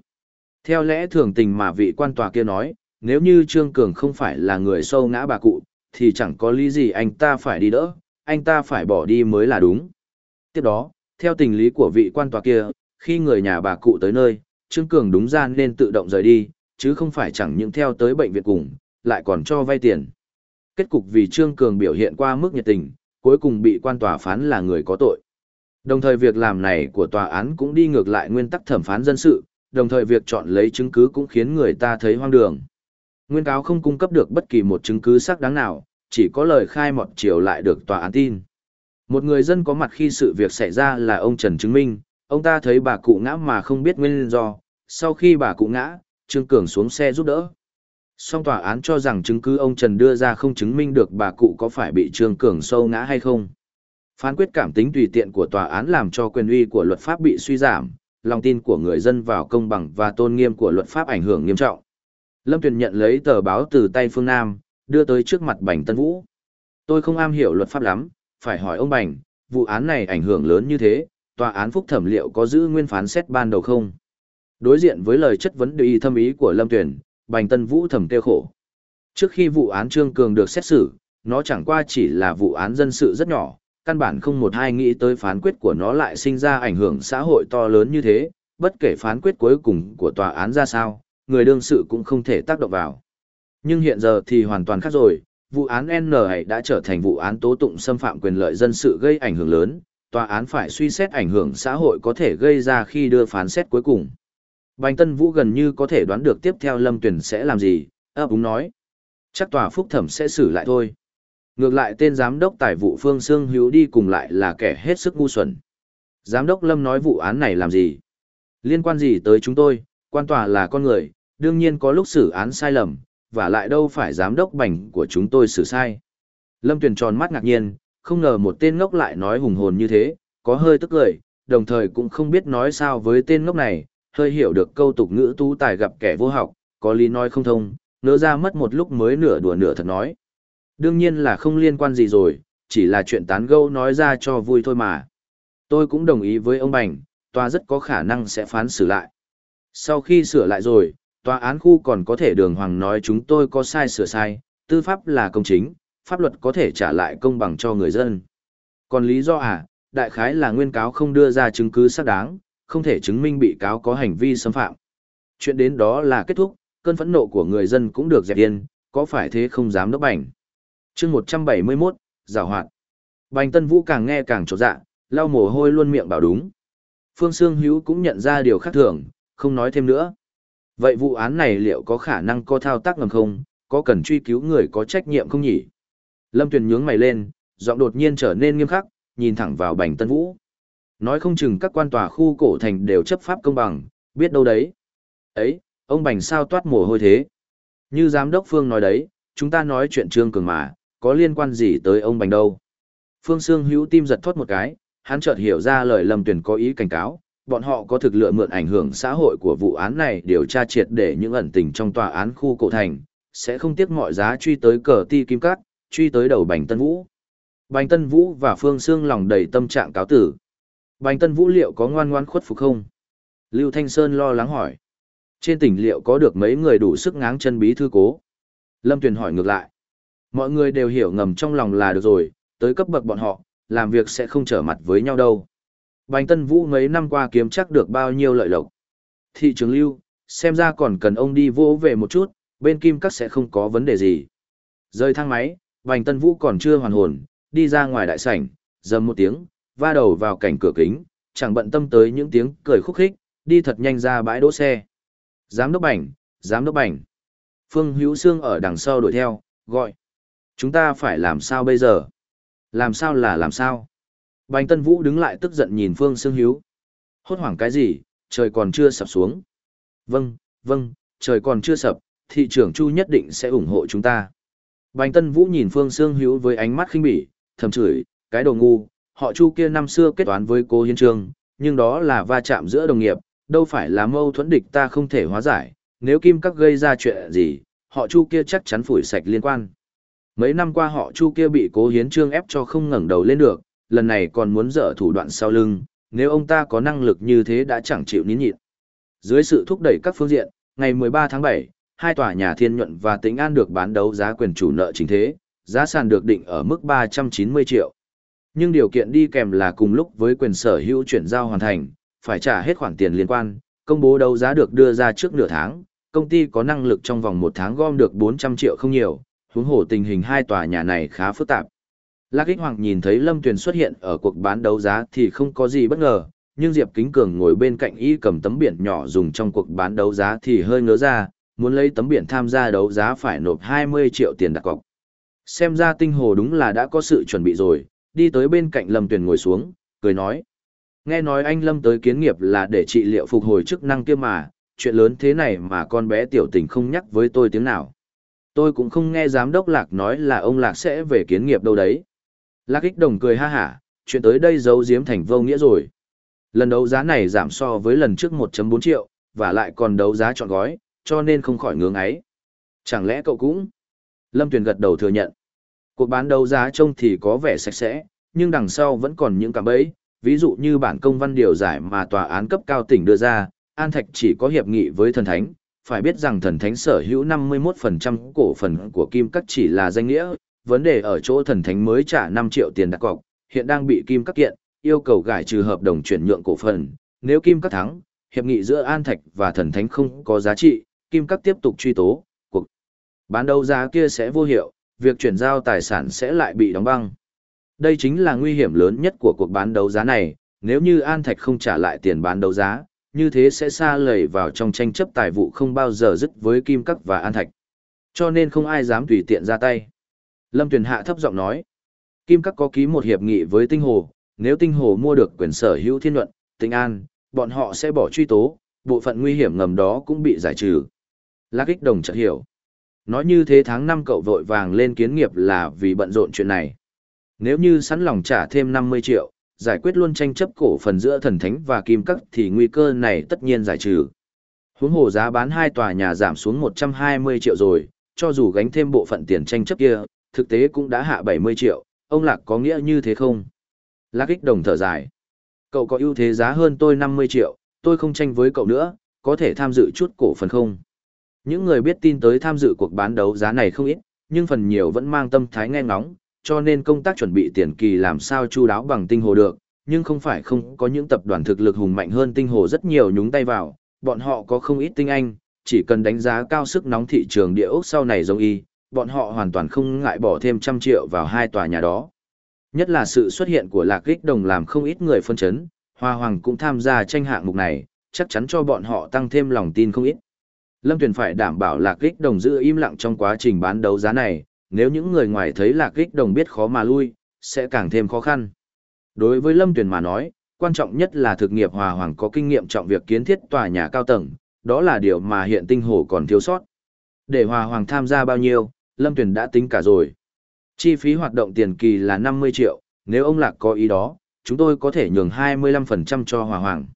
Theo lẽ thường tình mà vị quan tòa kia nói, nếu như Trương Cường không phải là người sâu ngã bà cụ, thì chẳng có lý gì anh ta phải đi đỡ, anh ta phải bỏ đi mới là đúng. Tiếp đó, theo tình lý của vị quan tòa kia, khi người nhà bà cụ tới nơi, Trương Cường đúng ra nên tự động rời đi, chứ không phải chẳng những theo tới bệnh viện cùng, lại còn cho vay tiền. Kết cục vì Trương Cường biểu hiện qua mức nhiệt tình, cuối cùng bị quan tòa phán là người có tội. Đồng thời việc làm này của tòa án cũng đi ngược lại nguyên tắc thẩm phán dân sự, đồng thời việc chọn lấy chứng cứ cũng khiến người ta thấy hoang đường. Nguyên cáo không cung cấp được bất kỳ một chứng cứ xác đáng nào, chỉ có lời khai mọt chiều lại được tòa án tin. Một người dân có mặt khi sự việc xảy ra là ông Trần Chứng Minh, ông ta thấy bà cụ ngã mà không biết nguyên do, sau khi bà cụ ngã, Trương Cường xuống xe giúp đỡ. Song tòa án cho rằng chứng cứ ông Trần đưa ra không chứng minh được bà cụ có phải bị Trương Cường sâu ngã hay không. Phán quyết cảm tính tùy tiện của tòa án làm cho quyền uy của luật pháp bị suy giảm, lòng tin của người dân vào công bằng và tôn nghiêm của luật pháp ảnh hưởng nghiêm trọng. Lâm Tuyền nhận lấy tờ báo từ tay Phương Nam, đưa tới trước mặt Bành Tân Vũ. Tôi không am hiểu luật pháp lắm, phải hỏi ông Bành, vụ án này ảnh hưởng lớn như thế, tòa án phúc thẩm liệu có giữ nguyên phán xét ban đầu không? Đối diện với lời chất vấn đầy thâm ý của Lâm Tuyền, Bành Tân Vũ thầm kêu khổ. Trước khi vụ án Trương Cường được xét xử, nó chẳng qua chỉ là vụ án dân sự rất nhỏ, căn bản không một ai nghĩ tới phán quyết của nó lại sinh ra ảnh hưởng xã hội to lớn như thế, bất kể phán quyết cuối cùng của tòa án ra sao, người đương sự cũng không thể tác động vào. Nhưng hiện giờ thì hoàn toàn khác rồi, vụ án N này đã trở thành vụ án tố tụng xâm phạm quyền lợi dân sự gây ảnh hưởng lớn, tòa án phải suy xét ảnh hưởng xã hội có thể gây ra khi đưa phán xét cuối cùng. Bành Tân Vũ gần như có thể đoán được tiếp theo Lâm Tuyển sẽ làm gì, ấp úng nói. Chắc tòa phúc thẩm sẽ xử lại thôi. Ngược lại tên giám đốc tài vụ Phương Sương Hữu đi cùng lại là kẻ hết sức ngu xuẩn. Giám đốc Lâm nói vụ án này làm gì? Liên quan gì tới chúng tôi, quan tòa là con người, đương nhiên có lúc xử án sai lầm, và lại đâu phải giám đốc bành của chúng tôi xử sai. Lâm Tuyền tròn mắt ngạc nhiên, không ngờ một tên ngốc lại nói hùng hồn như thế, có hơi tức cười, đồng thời cũng không biết nói sao với tên ngốc này, hơi hiểu được câu tục ngữ tú tài gặp kẻ vô học, có lý nói không thông, nỡ ra mất một lúc mới nửa đùa nửa thật nói. Đương nhiên là không liên quan gì rồi, chỉ là chuyện tán gẫu nói ra cho vui thôi mà. Tôi cũng đồng ý với ông Bành, tòa rất có khả năng sẽ phán xử lại. Sau khi sửa lại rồi, tòa án khu còn có thể đường hoàng nói chúng tôi có sai sửa sai, tư pháp là công chính, pháp luật có thể trả lại công bằng cho người dân. Còn lý do à, đại khái là nguyên cáo không đưa ra chứng cứ xác đáng, không thể chứng minh bị cáo có hành vi xâm phạm. Chuyện đến đó là kết thúc, cơn phẫn nộ của người dân cũng được dẹp yên, có phải thế không dám đốc bành. chương 171, giảo hoạt. Bành Tân Vũ càng nghe càng trột dạ, lau mồ hôi luôn miệng bảo đúng. Phương Sương Hữu cũng nhận ra điều khác thường, không nói thêm nữa. Vậy vụ án này liệu có khả năng có thao tác ngầm không, có cần truy cứu người có trách nhiệm không nhỉ? Lâm Tuyền nhướng mày lên, giọng đột nhiên trở nên nghiêm khắc, nhìn thẳng vào Bành Tân Vũ. Nói không chừng các quan tòa khu cổ thành đều chấp pháp công bằng, biết đâu đấy. Ấy, ông Bành sao toát mồ hôi thế? Như giám đốc Phương nói đấy, chúng ta nói chuyện Trương Cường mà, có liên quan gì tới ông Bành đâu. Phương Sương hữu tim giật thoát một cái, hắn chợt hiểu ra lời Lâm Tuyền có ý cảnh cáo, bọn họ có thực lựa mượn ảnh hưởng xã hội của vụ án này điều tra triệt để những ẩn tình trong tòa án khu cổ thành, sẽ không tiếc mọi giá truy tới cờ ti kim cát, truy tới đầu Bành Tân Vũ. Bành Tân Vũ và Phương Sương lòng đầy tâm trạng cáo tử. Bành Tân Vũ liệu có ngoan ngoan khuất phục không? Lưu Thanh Sơn lo lắng hỏi. Trên tỉnh liệu có được mấy người đủ sức ngáng chân bí thư cố? Lâm Tuyền hỏi ngược lại. Mọi người đều hiểu ngầm trong lòng là được rồi, tới cấp bậc bọn họ, làm việc sẽ không trở mặt với nhau đâu. Bành Tân Vũ mấy năm qua kiếm chắc được bao nhiêu lợi lộc. Thị trường lưu, xem ra còn cần ông đi vô về một chút, bên kim các sẽ không có vấn đề gì. Rơi thang máy, Bành Tân Vũ còn chưa hoàn hồn, đi ra ngoài đại sảnh, dầm một tiếng, va đầu vào cảnh cửa kính, chẳng bận tâm tới những tiếng cười khúc khích, đi thật nhanh ra bãi đỗ xe. Giám đốc bảnh, giám đốc bảnh. Phương Hữu Sương ở đằng sau đuổi theo, gọi. Chúng ta phải làm sao bây giờ? Làm sao là làm sao? Bành Tân Vũ đứng lại tức giận nhìn Phương Sương Hữu. Hốt hoảng cái gì, trời còn chưa sập xuống. Vâng, vâng, trời còn chưa sập, thị trưởng Chu nhất định sẽ ủng hộ chúng ta. Bành Tân Vũ nhìn Phương Sương Hữu với ánh mắt khinh bỉ, thầm chửi, cái đồ ngu, họ Chu kia năm xưa kết toán với cô Hiến Trương, nhưng đó là va chạm giữa đồng nghiệp, đâu phải là mâu thuẫn địch ta không thể hóa giải, nếu Kim Các gây ra chuyện gì, họ Chu kia chắc chắn phủi sạch liên quan. Mấy năm qua họ Chu kia bị Cố Hiến Trương ép cho không ngẩng đầu lên được, lần này còn muốn dở thủ đoạn sau lưng, nếu ông ta có năng lực như thế đã chẳng chịu nín nhịn. Dưới sự thúc đẩy các phương diện, ngày 13 tháng 7, hai tòa nhà Thiên Nhuận và Tĩnh An được bán đấu giá quyền chủ nợ chính thế, giá sàn được định ở mức 390 triệu. Nhưng điều kiện đi kèm là cùng lúc với quyền sở hữu chuyển giao hoàn thành, phải trả hết khoản tiền liên quan, công bố đấu giá được đưa ra trước nửa tháng, công ty có năng lực trong vòng một tháng gom được 400 triệu không nhiều, huống hồ tình hình hai tòa nhà này khá phức tạp. Lạc Ích Hoàng nhìn thấy Lâm Tuyền xuất hiện ở cuộc bán đấu giá thì không có gì bất ngờ, nhưng Diệp Kính Cường ngồi bên cạnh y cầm tấm biển nhỏ dùng trong cuộc bán đấu giá thì hơi ngớ ra, muốn lấy tấm biển tham gia đấu giá phải nộp 20 triệu tiền đặt cọc. Xem ra tinh hồ đúng là đã có sự chuẩn bị rồi, đi tới bên cạnh Lâm Tuyền ngồi xuống, cười nói. Nghe nói anh Lâm tới kiến nghiệp là để trị liệu phục hồi chức năng kia mà, chuyện lớn thế này mà con bé tiểu tình không nhắc với tôi tiếng nào. Tôi cũng không nghe giám đốc Lạc nói là ông Lạc sẽ về kiến nghiệp đâu đấy. Lạc ích đồng cười ha hả, chuyện tới đây giấu giếm thành vô nghĩa rồi. Lần đấu giá này giảm so với lần trước 1.4 triệu, và lại còn đấu giá chọn gói, cho nên không khỏi ngưỡng ấy. Chẳng lẽ cậu cũng? Lâm Tuyền gật đầu thừa nhận. Cuộc bán đấu giá trông thì có vẻ sạch sẽ, nhưng đằng sau vẫn còn những cạm bẫy, ví dụ như bản công văn điều giải mà tòa án cấp cao tỉnh đưa ra, An Thạch chỉ có hiệp nghị với thần thánh, phải biết rằng thần thánh sở hữu 51% cổ phần của Kim Các chỉ là danh nghĩa, vấn đề ở chỗ thần thánh mới trả 5 triệu tiền đặt cọc, hiện đang bị Kim Các kiện, yêu cầu gải trừ hợp đồng chuyển nhượng cổ phần, nếu Kim Các thắng, hiệp nghị giữa An Thạch và thần thánh không có giá trị, Kim Các tiếp tục truy tố, cuộc bán đấu giá kia sẽ vô hiệu, việc chuyển giao tài sản sẽ lại bị đóng băng. Đây chính là nguy hiểm lớn nhất của cuộc bán đấu giá này, nếu như An Thạch không trả lại tiền bán đấu giá, như thế sẽ xa lầy vào trong tranh chấp tài vụ không bao giờ dứt với Kim Cắc và An Thạch. Cho nên không ai dám tùy tiện ra tay. Lâm Tuyền Hạ thấp giọng nói, Kim Cắc có ký một hiệp nghị với Tinh Hồ, nếu Tinh Hồ mua được quyền sở hữu thiên luận, Tinh An, bọn họ sẽ bỏ truy tố, bộ phận nguy hiểm ngầm đó cũng bị giải trừ. Lạc ích đồng chợt hiểu. Nói như thế tháng 5 cậu vội vàng lên kiến nghiệp là vì bận rộn chuyện này. Nếu như sẵn lòng trả thêm 50 triệu, giải quyết luôn tranh chấp cổ phần giữa thần thánh và kim cắt thì nguy cơ này tất nhiên giải trừ. Huống hồ giá bán hai tòa nhà giảm xuống 120 triệu rồi, cho dù gánh thêm bộ phận tiền tranh chấp kia, thực tế cũng đã hạ 70 triệu, ông Lạc có nghĩa như thế không? Lạc ích đồng thở dài. Cậu có ưu thế giá hơn tôi 50 triệu, tôi không tranh với cậu nữa, có thể tham dự chút cổ phần không? Những người biết tin tới tham dự cuộc bán đấu giá này không ít, nhưng phần nhiều vẫn mang tâm thái nghe ngóng, cho nên công tác chuẩn bị tiền kỳ làm sao chu đáo bằng tinh hồ được, nhưng không phải không có những tập đoàn thực lực hùng mạnh hơn tinh hồ rất nhiều nhúng tay vào, bọn họ có không ít tinh anh, chỉ cần đánh giá cao sức nóng thị trường địa ốc sau này giống y, bọn họ hoàn toàn không ngại bỏ thêm trăm triệu vào hai tòa nhà đó. Nhất là sự xuất hiện của lạc kích đồng làm không ít người phân chấn, Hoa Hoàng cũng tham gia tranh hạng mục này, chắc chắn cho bọn họ tăng thêm lòng tin không ít. Lâm Tuyền phải đảm bảo lạc kích đồng giữ im lặng trong quá trình bán đấu giá này, nếu những người ngoài thấy lạc kích đồng biết khó mà lui, sẽ càng thêm khó khăn. Đối với Lâm Tuyền mà nói, quan trọng nhất là thực nghiệp Hòa Hoàng có kinh nghiệm trọng việc kiến thiết tòa nhà cao tầng, đó là điều mà hiện tinh hồ còn thiếu sót. Để Hòa Hoàng tham gia bao nhiêu, Lâm Tuyền đã tính cả rồi. Chi phí hoạt động tiền kỳ là 50 triệu, nếu ông Lạc có ý đó, chúng tôi có thể nhường 25% cho Hòa Hoàng.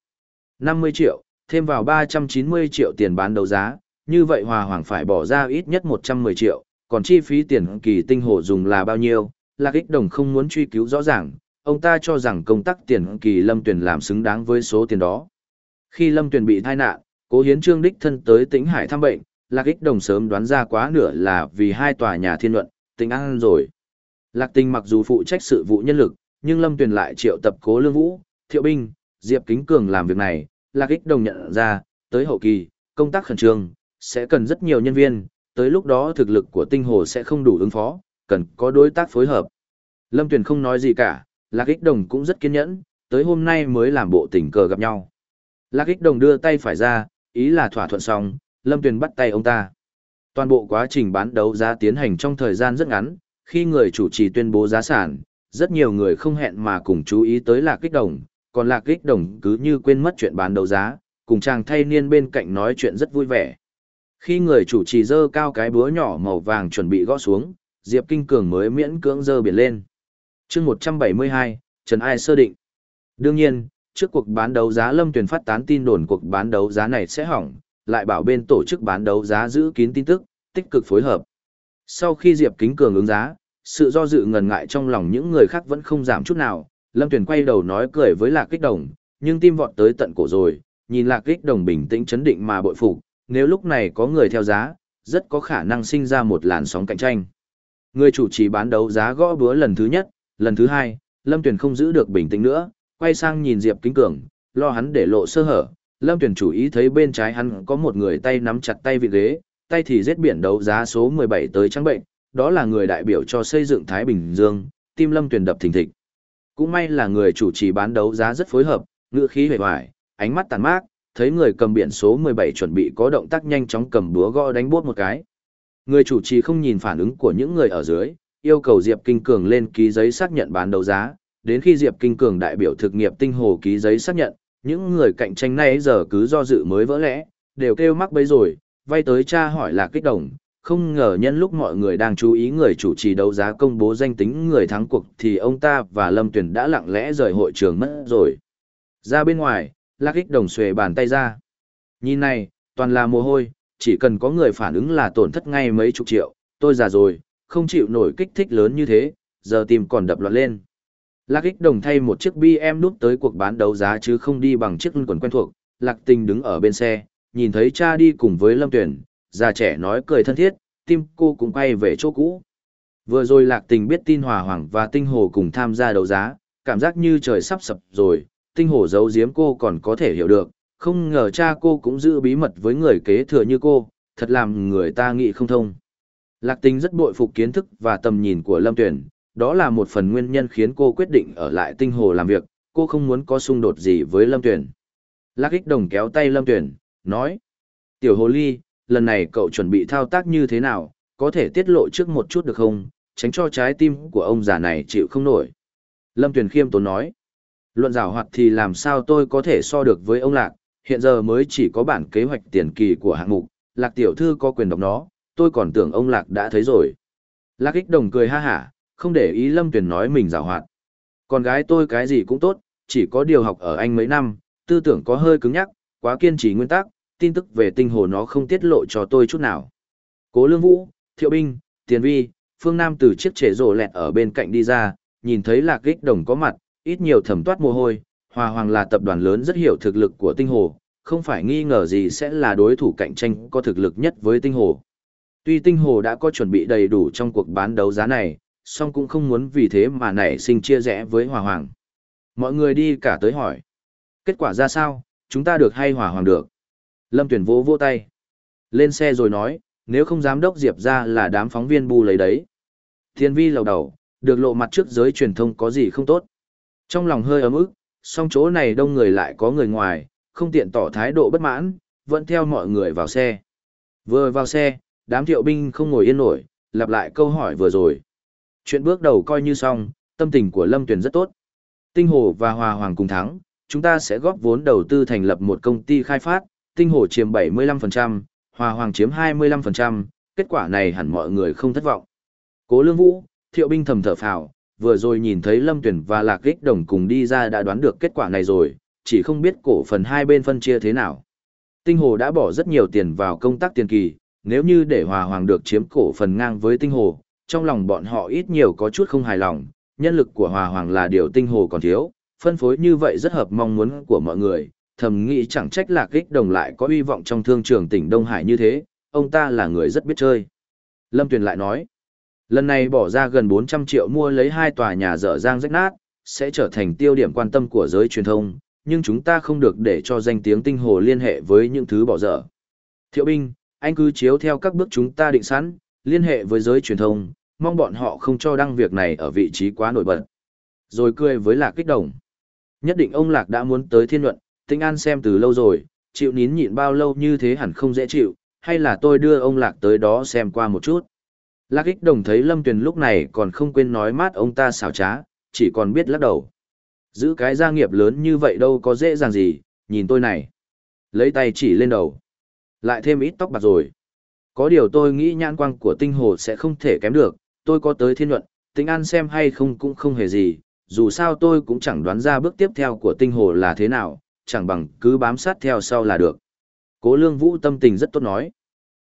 50 triệu, thêm vào 390 triệu tiền bán đấu giá, như vậy Hòa Hoàng phải bỏ ra ít nhất 110 triệu, còn chi phí tiền kỳ tinh hồ dùng là bao nhiêu, Lạc Ích Đồng không muốn truy cứu rõ ràng, ông ta cho rằng công tác tiền kỳ Lâm Tuyền làm xứng đáng với số tiền đó. Khi Lâm Tuyền bị tai nạn, Cố Hiến Trương đích thân tới Tĩnh Hải thăm bệnh, Lạc Ích Đồng sớm đoán ra quá nửa là vì hai tòa nhà thiên luận, tỉnh An rồi. Lạc Tinh mặc dù phụ trách sự vụ nhân lực, nhưng Lâm Tuyền lại triệu tập Cố Lương Vũ, Thiệu Binh, Diệp Kính Cường làm việc này, Lạc Ích Đồng nhận ra, tới hậu kỳ, công tác khẩn trương, sẽ cần rất nhiều nhân viên, tới lúc đó thực lực của tinh hồ sẽ không đủ ứng phó, cần có đối tác phối hợp. Lâm Tuyền không nói gì cả, Lạc Ích Đồng cũng rất kiên nhẫn, tới hôm nay mới làm bộ tình cờ gặp nhau. Lạc Ích Đồng đưa tay phải ra, ý là thỏa thuận xong, Lâm Tuyền bắt tay ông ta. Toàn bộ quá trình bán đấu giá tiến hành trong thời gian rất ngắn, khi người chủ trì tuyên bố giá sản, rất nhiều người không hẹn mà cùng chú ý tới Lạc Ích Đồng, còn Lạc kích Đồng cứ như quên mất chuyện bán đấu giá, cùng chàng thay niên bên cạnh nói chuyện rất vui vẻ. Khi người chủ trì dơ cao cái búa nhỏ màu vàng chuẩn bị gõ xuống, Diệp Kinh Cường mới miễn cưỡng dơ biển lên. chương 172, Trần Ai sơ định. Đương nhiên, trước cuộc bán đấu giá Lâm Tuyền phát tán tin đồn cuộc bán đấu giá này sẽ hỏng, lại bảo bên tổ chức bán đấu giá giữ kín tin tức, tích cực phối hợp. Sau khi Diệp Kính Cường ứng giá, sự do dự ngần ngại trong lòng những người khác vẫn không giảm chút nào, Lâm Tuyền quay đầu nói cười với Lạc Kích Đồng, nhưng tim vọt tới tận cổ rồi, nhìn Lạc Kích Đồng bình tĩnh chấn định mà bội phục, nếu lúc này có người theo giá, rất có khả năng sinh ra một làn sóng cạnh tranh. Người chủ trì bán đấu giá gõ búa lần thứ nhất, lần thứ hai, Lâm Tuyền không giữ được bình tĩnh nữa, quay sang nhìn Diệp Kính Cường, lo hắn để lộ sơ hở. Lâm Tuyền chủ ý thấy bên trái hắn có một người tay nắm chặt tay vị ghế, tay thì giết biển đấu giá số 17 tới trắng bệnh, đó là người đại biểu cho xây dựng Thái Bình Dương, tim Lâm Tuyền đập thình thịch. Cũng may là người chủ trì bán đấu giá rất phối hợp, ngựa khí hề hoài, ánh mắt tàn mát, thấy người cầm biển số 17 chuẩn bị có động tác nhanh chóng cầm búa gõ đánh bốt một cái. Người chủ trì không nhìn phản ứng của những người ở dưới, yêu cầu Diệp Kinh Cường lên ký giấy xác nhận bán đấu giá, đến khi Diệp Kinh Cường đại biểu thực nghiệp tinh hồ ký giấy xác nhận, những người cạnh tranh này giờ cứ do dự mới vỡ lẽ, đều kêu mắc bấy rồi, vay tới cha hỏi là kích động, không ngờ nhân lúc mọi người đang chú ý người chủ trì đấu giá công bố danh tính người thắng cuộc thì ông ta và Lâm Tuyền đã lặng lẽ rời hội trường mất rồi. Ra bên ngoài, Lạc Ích Đồng xuề bàn tay ra. Nhìn này, toàn là mồ hôi, chỉ cần có người phản ứng là tổn thất ngay mấy chục triệu, tôi già rồi, không chịu nổi kích thích lớn như thế, giờ tìm còn đập loạn lên. Lạc Ích Đồng thay một chiếc BM đút tới cuộc bán đấu giá chứ không đi bằng chiếc quần quen thuộc, Lạc Tình đứng ở bên xe, nhìn thấy cha đi cùng với Lâm Tuyển, già trẻ nói cười thân thiết, tim cô cũng quay về chỗ cũ. Vừa rồi Lạc Tình biết tin Hòa Hoàng và Tinh Hồ cùng tham gia đấu giá, cảm giác như trời sắp sập rồi, Tinh Hồ giấu giếm cô còn có thể hiểu được, không ngờ cha cô cũng giữ bí mật với người kế thừa như cô, thật làm người ta nghĩ không thông. Lạc Tình rất bội phục kiến thức và tầm nhìn của Lâm Tuyển, đó là một phần nguyên nhân khiến cô quyết định ở lại Tinh Hồ làm việc, cô không muốn có xung đột gì với Lâm Tuyển. Lạc Ích Đồng kéo tay Lâm Tuyển, nói, Tiểu Hồ Ly, lần này cậu chuẩn bị thao tác như thế nào, có thể tiết lộ trước một chút được không, tránh cho trái tim của ông già này chịu không nổi. Lâm Tuyền khiêm tốn nói, luận rào hoạt thì làm sao tôi có thể so được với ông Lạc, hiện giờ mới chỉ có bản kế hoạch tiền kỳ của hạng mục, Lạc Tiểu Thư có quyền đọc nó, tôi còn tưởng ông Lạc đã thấy rồi. Lạc ích đồng cười ha hả, không để ý Lâm Tuyền nói mình rào hoạt. Con gái tôi cái gì cũng tốt, chỉ có điều học ở anh mấy năm, tư tưởng có hơi cứng nhắc, quá kiên trì nguyên tắc, tin tức về tinh hồ nó không tiết lộ cho tôi chút nào. Cố Lương Vũ, Thiệu Binh, Tiền Vi, Phương Nam từ chiếc trẻ rổ lẹt ở bên cạnh đi ra, nhìn thấy Lạc Kích Đồng có mặt, ít nhiều thẩm toát mồ hôi, Hòa Hoàng là tập đoàn lớn rất hiểu thực lực của tinh hồ, không phải nghi ngờ gì sẽ là đối thủ cạnh tranh có thực lực nhất với tinh hồ. Tuy tinh hồ đã có chuẩn bị đầy đủ trong cuộc bán đấu giá này, song cũng không muốn vì thế mà nảy sinh chia rẽ với Hòa Hoàng. Mọi người đi cả tới hỏi. Kết quả ra sao, chúng ta được hay Hòa Hoàng được? Lâm Tuyển vỗ vỗ tay. Lên xe rồi nói, nếu không giám đốc Diệp ra là đám phóng viên bu lấy đấy. Thiên vi lầu đầu, Được lộ mặt trước giới truyền thông có gì không tốt. Trong lòng hơi ấm ức, song chỗ này đông người lại có người ngoài, không tiện tỏ thái độ bất mãn, vẫn theo mọi người vào xe. Vừa vào xe, đám thiệu binh không ngồi yên nổi, lặp lại câu hỏi vừa rồi. Chuyện bước đầu coi như xong, tâm tình của Lâm Tuyền rất tốt. Tinh Hồ và Hòa Hoàng cùng thắng, chúng ta sẽ góp vốn đầu tư thành lập một công ty khai phát, Tinh Hồ chiếm 75%, Hòa Hoàng chiếm 25%, kết quả này hẳn mọi người không thất vọng. Cố Lương Vũ, Thiệu binh thầm thở phào, vừa rồi nhìn thấy Lâm Tuyển và Lạc Kích Đồng cùng đi ra đã đoán được kết quả này rồi, chỉ không biết cổ phần hai bên phân chia thế nào. Tinh Hồ đã bỏ rất nhiều tiền vào công tác tiền kỳ, nếu như để Hòa Hoàng được chiếm cổ phần ngang với Tinh Hồ, trong lòng bọn họ ít nhiều có chút không hài lòng, nhân lực của Hòa Hoàng là điều Tinh Hồ còn thiếu, phân phối như vậy rất hợp mong muốn của mọi người, thầm nghĩ chẳng trách Lạc Kích Đồng lại có hy vọng trong thương trường tỉnh Đông Hải như thế, ông ta là người rất biết chơi. Lâm Tuyền lại nói, lần này bỏ ra gần 400 triệu mua lấy hai tòa nhà dở dang rách nát, sẽ trở thành tiêu điểm quan tâm của giới truyền thông, nhưng chúng ta không được để cho danh tiếng tinh hồ liên hệ với những thứ bỏ dở. Thiệu binh, anh cứ chiếu theo các bước chúng ta định sẵn, liên hệ với giới truyền thông, mong bọn họ không cho đăng việc này ở vị trí quá nổi bật. Rồi cười với Lạc kích động. Nhất định ông Lạc đã muốn tới thiên luận, tinh an xem từ lâu rồi, chịu nín nhịn bao lâu như thế hẳn không dễ chịu, hay là tôi đưa ông Lạc tới đó xem qua một chút. Lạc ích đồng thấy Lâm Tuyền lúc này còn không quên nói mát ông ta xảo trá, chỉ còn biết lắc đầu. Giữ cái gia nghiệp lớn như vậy đâu có dễ dàng gì, nhìn tôi này. Lấy tay chỉ lên đầu. Lại thêm ít tóc bạc rồi. Có điều tôi nghĩ nhãn quang của tinh hồ sẽ không thể kém được, tôi có tới thiên luận, tính ăn xem hay không cũng không hề gì, dù sao tôi cũng chẳng đoán ra bước tiếp theo của tinh hồ là thế nào, chẳng bằng cứ bám sát theo sau là được. Cố lương vũ tâm tình rất tốt nói.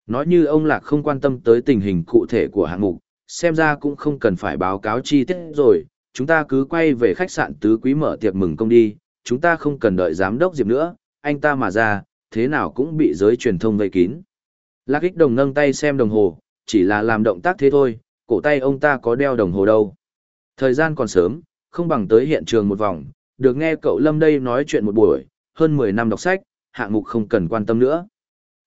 Nói như ông Lạc không quan tâm tới tình hình cụ thể của hạng mục, xem ra cũng không cần phải báo cáo chi tiết rồi, chúng ta cứ quay về khách sạn tứ quý mở tiệc mừng công đi, chúng ta không cần đợi giám đốc Diệp nữa, anh ta mà ra, thế nào cũng bị giới truyền thông vây kín. Lạc ích đồng nâng tay xem đồng hồ, chỉ là làm động tác thế thôi, cổ tay ông ta có đeo đồng hồ đâu. Thời gian còn sớm, không bằng tới hiện trường một vòng, được nghe cậu Lâm đây nói chuyện một buổi, hơn 10 năm đọc sách, hạng mục không cần quan tâm nữa.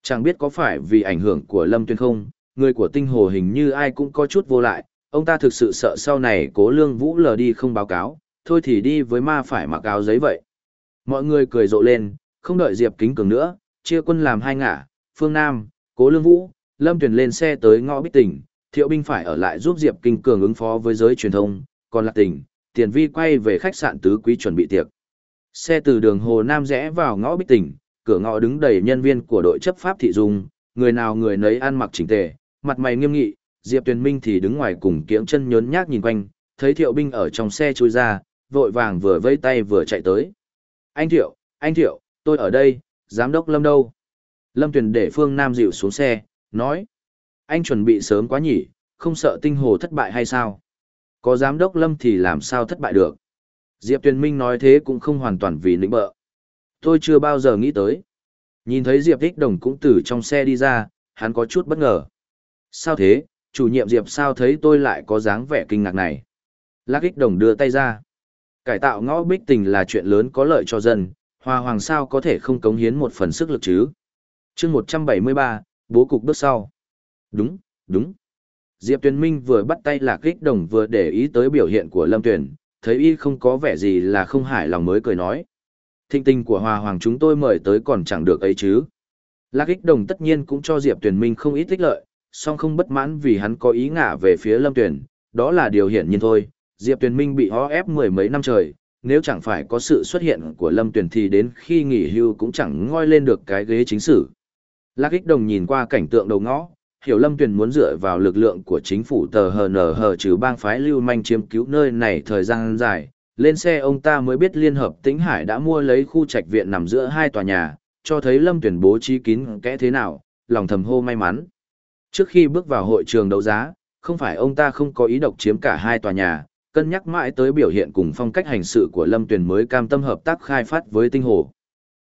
Chẳng biết có phải vì ảnh hưởng của Lâm Tuyên không, người của tinh hồ hình như ai cũng có chút vô lại, ông ta thực sự sợ sau này cố lương vũ lờ đi không báo cáo, thôi thì đi với ma phải mặc áo giấy vậy. Mọi người cười rộ lên, không đợi Diệp Kính Cường nữa, chia quân làm hai ngả, phương Nam, cố lương vũ, Lâm Tuyền lên xe tới ngõ bích tỉnh, thiệu binh phải ở lại giúp Diệp Kinh Cường ứng phó với giới truyền thông, còn lạc tỉnh, tiền vi quay về khách sạn tứ quý chuẩn bị tiệc. Xe từ đường Hồ Nam rẽ vào ngõ bích tỉnh, cửa ngõ đứng đầy nhân viên của đội chấp pháp thị dung, người nào người nấy ăn mặc chỉnh tề, mặt mày nghiêm nghị, Diệp Tuyền Minh thì đứng ngoài cùng kiễng chân nhớn nhác nhìn quanh, thấy Thiệu binh ở trong xe chui ra, vội vàng vừa vây tay vừa chạy tới. Anh Thiệu, anh Thiệu, tôi ở đây, giám đốc Lâm đâu? Lâm Tuyền để Phương Nam dịu xuống xe, nói. Anh chuẩn bị sớm quá nhỉ, không sợ tinh hồ thất bại hay sao? Có giám đốc Lâm thì làm sao thất bại được? Diệp Tuyền Minh nói thế cũng không hoàn toàn vì nịnh bợ. Tôi chưa bao giờ nghĩ tới. Nhìn thấy Diệp Thích Đồng cũng từ trong xe đi ra, hắn có chút bất ngờ. Sao thế, chủ nhiệm Diệp sao thấy tôi lại có dáng vẻ kinh ngạc này? Lạc Ích Đồng đưa tay ra. Cải tạo ngõ bích tình là chuyện lớn có lợi cho dân, Hoa Hoàng sao có thể không cống hiến một phần sức lực chứ? chương 173, bố cục bước sau. Đúng, đúng. Diệp Tuyền Minh vừa bắt tay Lạc Kích Đồng vừa để ý tới biểu hiện của Lâm Tuyền, thấy y không có vẻ gì là không hài lòng mới cười nói. Thịnh tình của Hòa Hoàng chúng tôi mời tới còn chẳng được ấy chứ. Lạc Kích đồng tất nhiên cũng cho Diệp Tuyền Minh không ít tích lợi, song không bất mãn vì hắn có ý ngả về phía Lâm Tuyền, đó là điều hiển nhiên thôi. Diệp Tuyền Minh bị ho ép mười mấy năm trời, nếu chẳng phải có sự xuất hiện của Lâm Tuyền thì đến khi nghỉ hưu cũng chẳng ngoi lên được cái ghế chính sử. Lạc Kích đồng nhìn qua cảnh tượng đầu ngõ, hiểu Lâm Tuyền muốn dựa vào lực lượng của chính phủ tờ hờ trừ bang phái lưu manh chiếm cứu nơi này thời gian dài, lên xe ông ta mới biết Liên Hợp Tĩnh Hải đã mua lấy khu trạch viện nằm giữa hai tòa nhà, cho thấy Lâm Tuyển bố trí kín kẽ thế nào, lòng thầm hô may mắn. Trước khi bước vào hội trường đấu giá, không phải ông ta không có ý độc chiếm cả hai tòa nhà, cân nhắc mãi tới biểu hiện cùng phong cách hành sự của Lâm Tuyển mới cam tâm hợp tác khai phát với tinh hồ.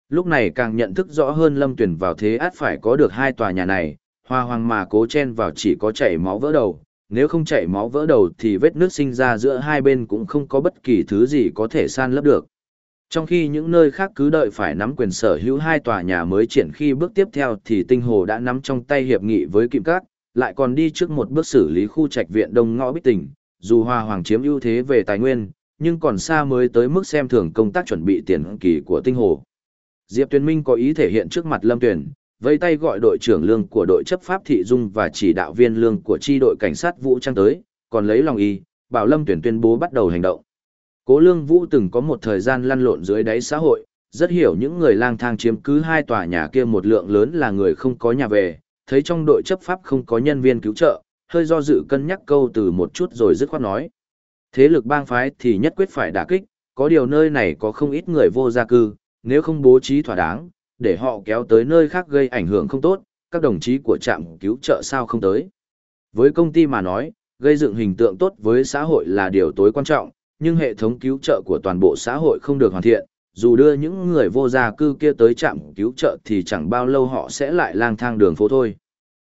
Lúc này càng nhận thức rõ hơn Lâm Tuyển vào thế át phải có được hai tòa nhà này, hoa hoàng mà cố chen vào chỉ có chảy máu vỡ đầu, nếu không chảy máu vỡ đầu thì vết nước sinh ra giữa hai bên cũng không có bất kỳ thứ gì có thể san lấp được. Trong khi những nơi khác cứ đợi phải nắm quyền sở hữu hai tòa nhà mới triển khi bước tiếp theo thì tinh hồ đã nắm trong tay hiệp nghị với Kim Cát, lại còn đi trước một bước xử lý khu trạch viện đông ngõ bích tỉnh, dù Hoa Hoàng chiếm ưu thế về tài nguyên, nhưng còn xa mới tới mức xem thường công tác chuẩn bị tiền kỳ của tinh hồ. Diệp Tuyền Minh có ý thể hiện trước mặt Lâm Tuyền, vây tay gọi đội trưởng lương của đội chấp pháp thị dung và chỉ đạo viên lương của chi đội cảnh sát vũ trang tới, còn lấy lòng y, bảo Lâm tuyển tuyên bố bắt đầu hành động. Cố Lương Vũ từng có một thời gian lăn lộn dưới đáy xã hội, rất hiểu những người lang thang chiếm cứ hai tòa nhà kia một lượng lớn là người không có nhà về, thấy trong đội chấp pháp không có nhân viên cứu trợ, hơi do dự cân nhắc câu từ một chút rồi dứt khoát nói. Thế lực bang phái thì nhất quyết phải đả kích, có điều nơi này có không ít người vô gia cư, nếu không bố trí thỏa đáng, để họ kéo tới nơi khác gây ảnh hưởng không tốt, các đồng chí của trạm cứu trợ sao không tới. Với công ty mà nói, gây dựng hình tượng tốt với xã hội là điều tối quan trọng, nhưng hệ thống cứu trợ của toàn bộ xã hội không được hoàn thiện, dù đưa những người vô gia cư kia tới trạm cứu trợ thì chẳng bao lâu họ sẽ lại lang thang đường phố thôi.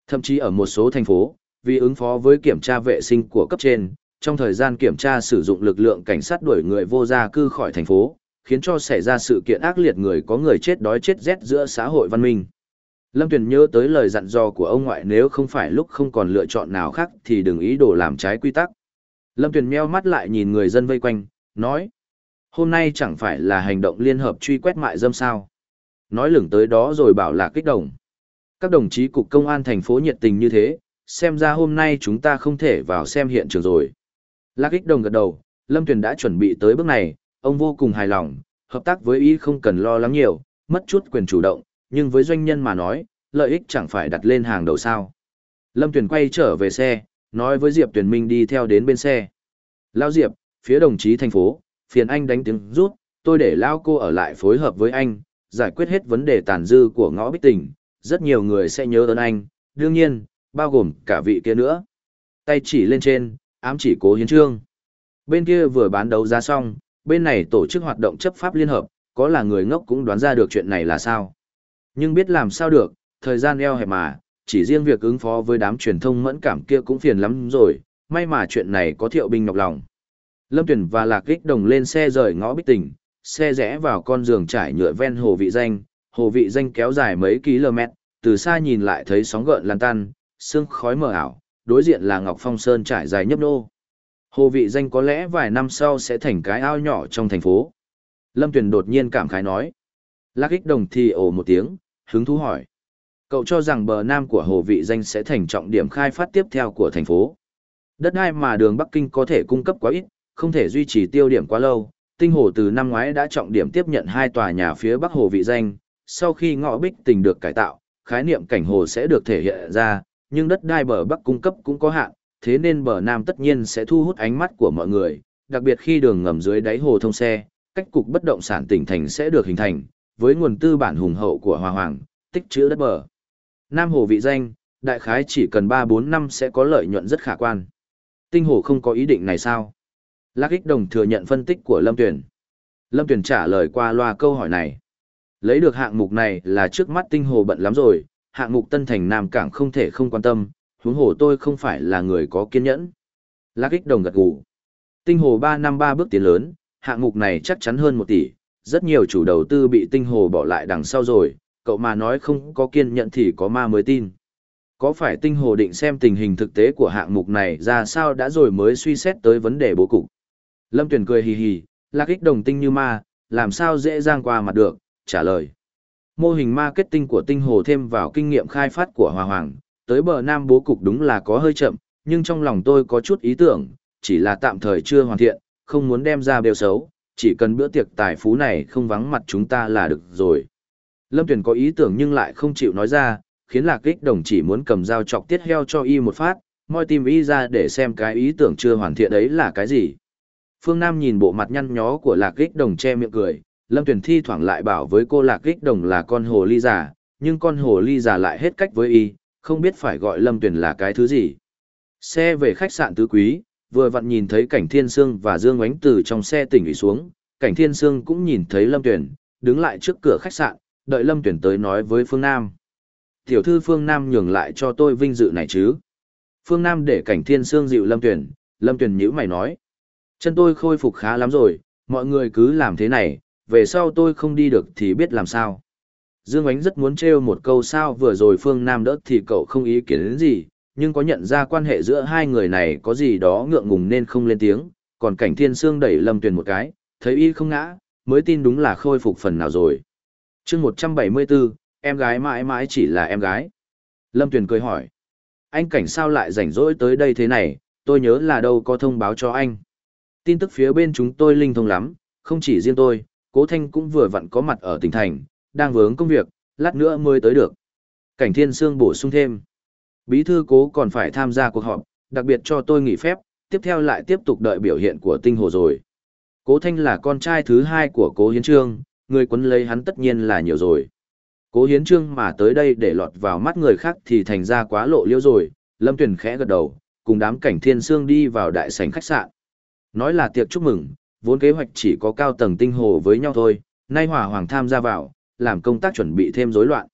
Thậm chí ở một số thành phố, vì ứng phó với kiểm tra vệ sinh của cấp trên, trong thời gian kiểm tra sử dụng lực lượng cảnh sát đuổi người vô gia cư khỏi thành phố, khiến cho xảy ra sự kiện ác liệt người có người chết đói chết rét giữa xã hội văn minh. Lâm Tuyền nhớ tới lời dặn dò của ông ngoại nếu không phải lúc không còn lựa chọn nào khác thì đừng ý đồ làm trái quy tắc. Lâm Tuyền meo mắt lại nhìn người dân vây quanh, nói. Hôm nay chẳng phải là hành động liên hợp truy quét mại dâm sao. Nói lửng tới đó rồi bảo là kích động. Các đồng chí cục công an thành phố nhiệt tình như thế, xem ra hôm nay chúng ta không thể vào xem hiện trường rồi. Lạc kích đồng gật đầu, Lâm Tuyền đã chuẩn bị tới bước này, ông vô cùng hài lòng, hợp tác với y không cần lo lắng nhiều, mất chút quyền chủ động, nhưng với doanh nhân mà nói, lợi ích chẳng phải đặt lên hàng đầu sao. Lâm Tuyền quay trở về xe, nói với Diệp Tuyền Minh đi theo đến bên xe. Lao Diệp, phía đồng chí thành phố, phiền anh đánh tiếng rút, tôi để Lao cô ở lại phối hợp với anh, giải quyết hết vấn đề tàn dư của ngõ bích tỉnh, rất nhiều người sẽ nhớ ơn anh, đương nhiên, bao gồm cả vị kia nữa. Tay chỉ lên trên, ám chỉ cố hiến trương. Bên kia vừa bán đấu giá xong, bên này tổ chức hoạt động chấp pháp liên hợp, có là người ngốc cũng đoán ra được chuyện này là sao. Nhưng biết làm sao được, thời gian eo hẹp mà, chỉ riêng việc ứng phó với đám truyền thông mẫn cảm kia cũng phiền lắm rồi, may mà chuyện này có thiệu binh nhọc lòng. Lâm Tuyển và Lạc Kích Đồng lên xe rời ngõ Bích Tỉnh, xe rẽ vào con giường trải nhựa ven hồ vị danh, hồ vị danh kéo dài mấy km, từ xa nhìn lại thấy sóng gợn lan tan, sương khói mờ ảo, đối diện là Ngọc Phong Sơn trải dài nhấp nô. Hồ vị danh có lẽ vài năm sau sẽ thành cái ao nhỏ trong thành phố. Lâm Tuyền đột nhiên cảm khái nói. Lạc ích đồng thì ồ một tiếng, hứng thú hỏi. Cậu cho rằng bờ nam của hồ vị danh sẽ thành trọng điểm khai phát tiếp theo của thành phố. Đất đai mà đường Bắc Kinh có thể cung cấp quá ít, không thể duy trì tiêu điểm quá lâu. Tinh hồ từ năm ngoái đã trọng điểm tiếp nhận hai tòa nhà phía bắc hồ vị danh. Sau khi ngõ bích tình được cải tạo, khái niệm cảnh hồ sẽ được thể hiện ra, nhưng đất đai bờ bắc cung cấp cũng có hạn, thế nên bờ nam tất nhiên sẽ thu hút ánh mắt của mọi người, đặc biệt khi đường ngầm dưới đáy hồ thông xe, cách cục bất động sản tỉnh thành sẽ được hình thành, với nguồn tư bản hùng hậu của Hòa Hoàng, tích trữ đất bờ. Nam hồ vị danh, đại khái chỉ cần 3-4 năm sẽ có lợi nhuận rất khả quan. Tinh hồ không có ý định này sao? Lạc ích đồng thừa nhận phân tích của Lâm Tuyển. Lâm Tuyển trả lời qua loa câu hỏi này. Lấy được hạng mục này là trước mắt tinh hồ bận lắm rồi, hạng mục Tân Thành Nam Cảng không thể không quan tâm, huống hồ tôi không phải là người có kiên nhẫn. Lạc ích đồng gật gù. Tinh hồ ba năm ba bước tiến lớn, hạng mục này chắc chắn hơn 1 tỷ, rất nhiều chủ đầu tư bị tinh hồ bỏ lại đằng sau rồi, cậu mà nói không có kiên nhẫn thì có ma mới tin. Có phải tinh hồ định xem tình hình thực tế của hạng mục này ra sao đã rồi mới suy xét tới vấn đề bố cục. Lâm Tuyền cười hì hì, lạc ích đồng tinh như ma, làm sao dễ dàng qua mặt được, trả lời. Mô hình marketing của tinh hồ thêm vào kinh nghiệm khai phát của Hòa Hoàng, tới bờ Nam bố cục đúng là có hơi chậm, nhưng trong lòng tôi có chút ý tưởng, chỉ là tạm thời chưa hoàn thiện, không muốn đem ra bêu xấu, chỉ cần bữa tiệc tài phú này không vắng mặt chúng ta là được rồi. Lâm Tuyền có ý tưởng nhưng lại không chịu nói ra, khiến Lạc Kích Đồng chỉ muốn cầm dao chọc tiết heo cho y một phát, moi tìm y ra để xem cái ý tưởng chưa hoàn thiện ấy là cái gì. Phương Nam nhìn bộ mặt nhăn nhó của Lạc Kích Đồng che miệng cười, Lâm Tuyền thi thoảng lại bảo với cô Lạc Kích Đồng là con hồ ly già, nhưng con hồ ly già lại hết cách với y, không biết phải gọi Lâm Tuyền là cái thứ gì. Xe về khách sạn tứ quý, vừa vặn nhìn thấy cảnh Thiên Sương và Dương Ánh từ trong xe tỉnh ủy xuống, cảnh Thiên Sương cũng nhìn thấy Lâm Tuyền, đứng lại trước cửa khách sạn, đợi Lâm Tuyền tới nói với Phương Nam. Tiểu thư Phương Nam nhường lại cho tôi vinh dự này chứ. Phương Nam để cảnh Thiên Sương dịu Lâm Tuyền, Lâm Tuyền nhữ mày nói. Chân tôi khôi phục khá lắm rồi, mọi người cứ làm thế này, về sau tôi không đi được thì biết làm sao. Dương Ánh rất muốn trêu một câu sao vừa rồi Phương Nam đỡ thì cậu không ý kiến đến gì, nhưng có nhận ra quan hệ giữa hai người này có gì đó ngượng ngùng nên không lên tiếng, còn cảnh thiên sương đẩy lâm tuyền một cái, thấy y không ngã, mới tin đúng là khôi phục phần nào rồi. chương 174, em gái mãi mãi chỉ là em gái. Lâm tuyền cười hỏi, anh cảnh sao lại rảnh rỗi tới đây thế này, tôi nhớ là đâu có thông báo cho anh. Tin tức phía bên chúng tôi linh thông lắm, không chỉ riêng tôi, cố thanh cũng vừa vặn có mặt ở tỉnh thành, đang vướng công việc, lát nữa mới tới được. Cảnh thiên sương bổ sung thêm. Bí thư cố còn phải tham gia cuộc họp, đặc biệt cho tôi nghỉ phép, tiếp theo lại tiếp tục đợi biểu hiện của tinh hồ rồi. Cố Thanh là con trai thứ hai của Cố Hiến Trương, người quấn lấy hắn tất nhiên là nhiều rồi. Cố Hiến Trương mà tới đây để lọt vào mắt người khác thì thành ra quá lộ liễu rồi, Lâm Tuyền khẽ gật đầu, cùng đám cảnh thiên sương đi vào đại sảnh khách sạn. Nói là tiệc chúc mừng, vốn kế hoạch chỉ có cao tầng tinh hồ với nhau thôi, nay Hòa Hoàng tham gia vào, làm công tác chuẩn bị thêm rối loạn.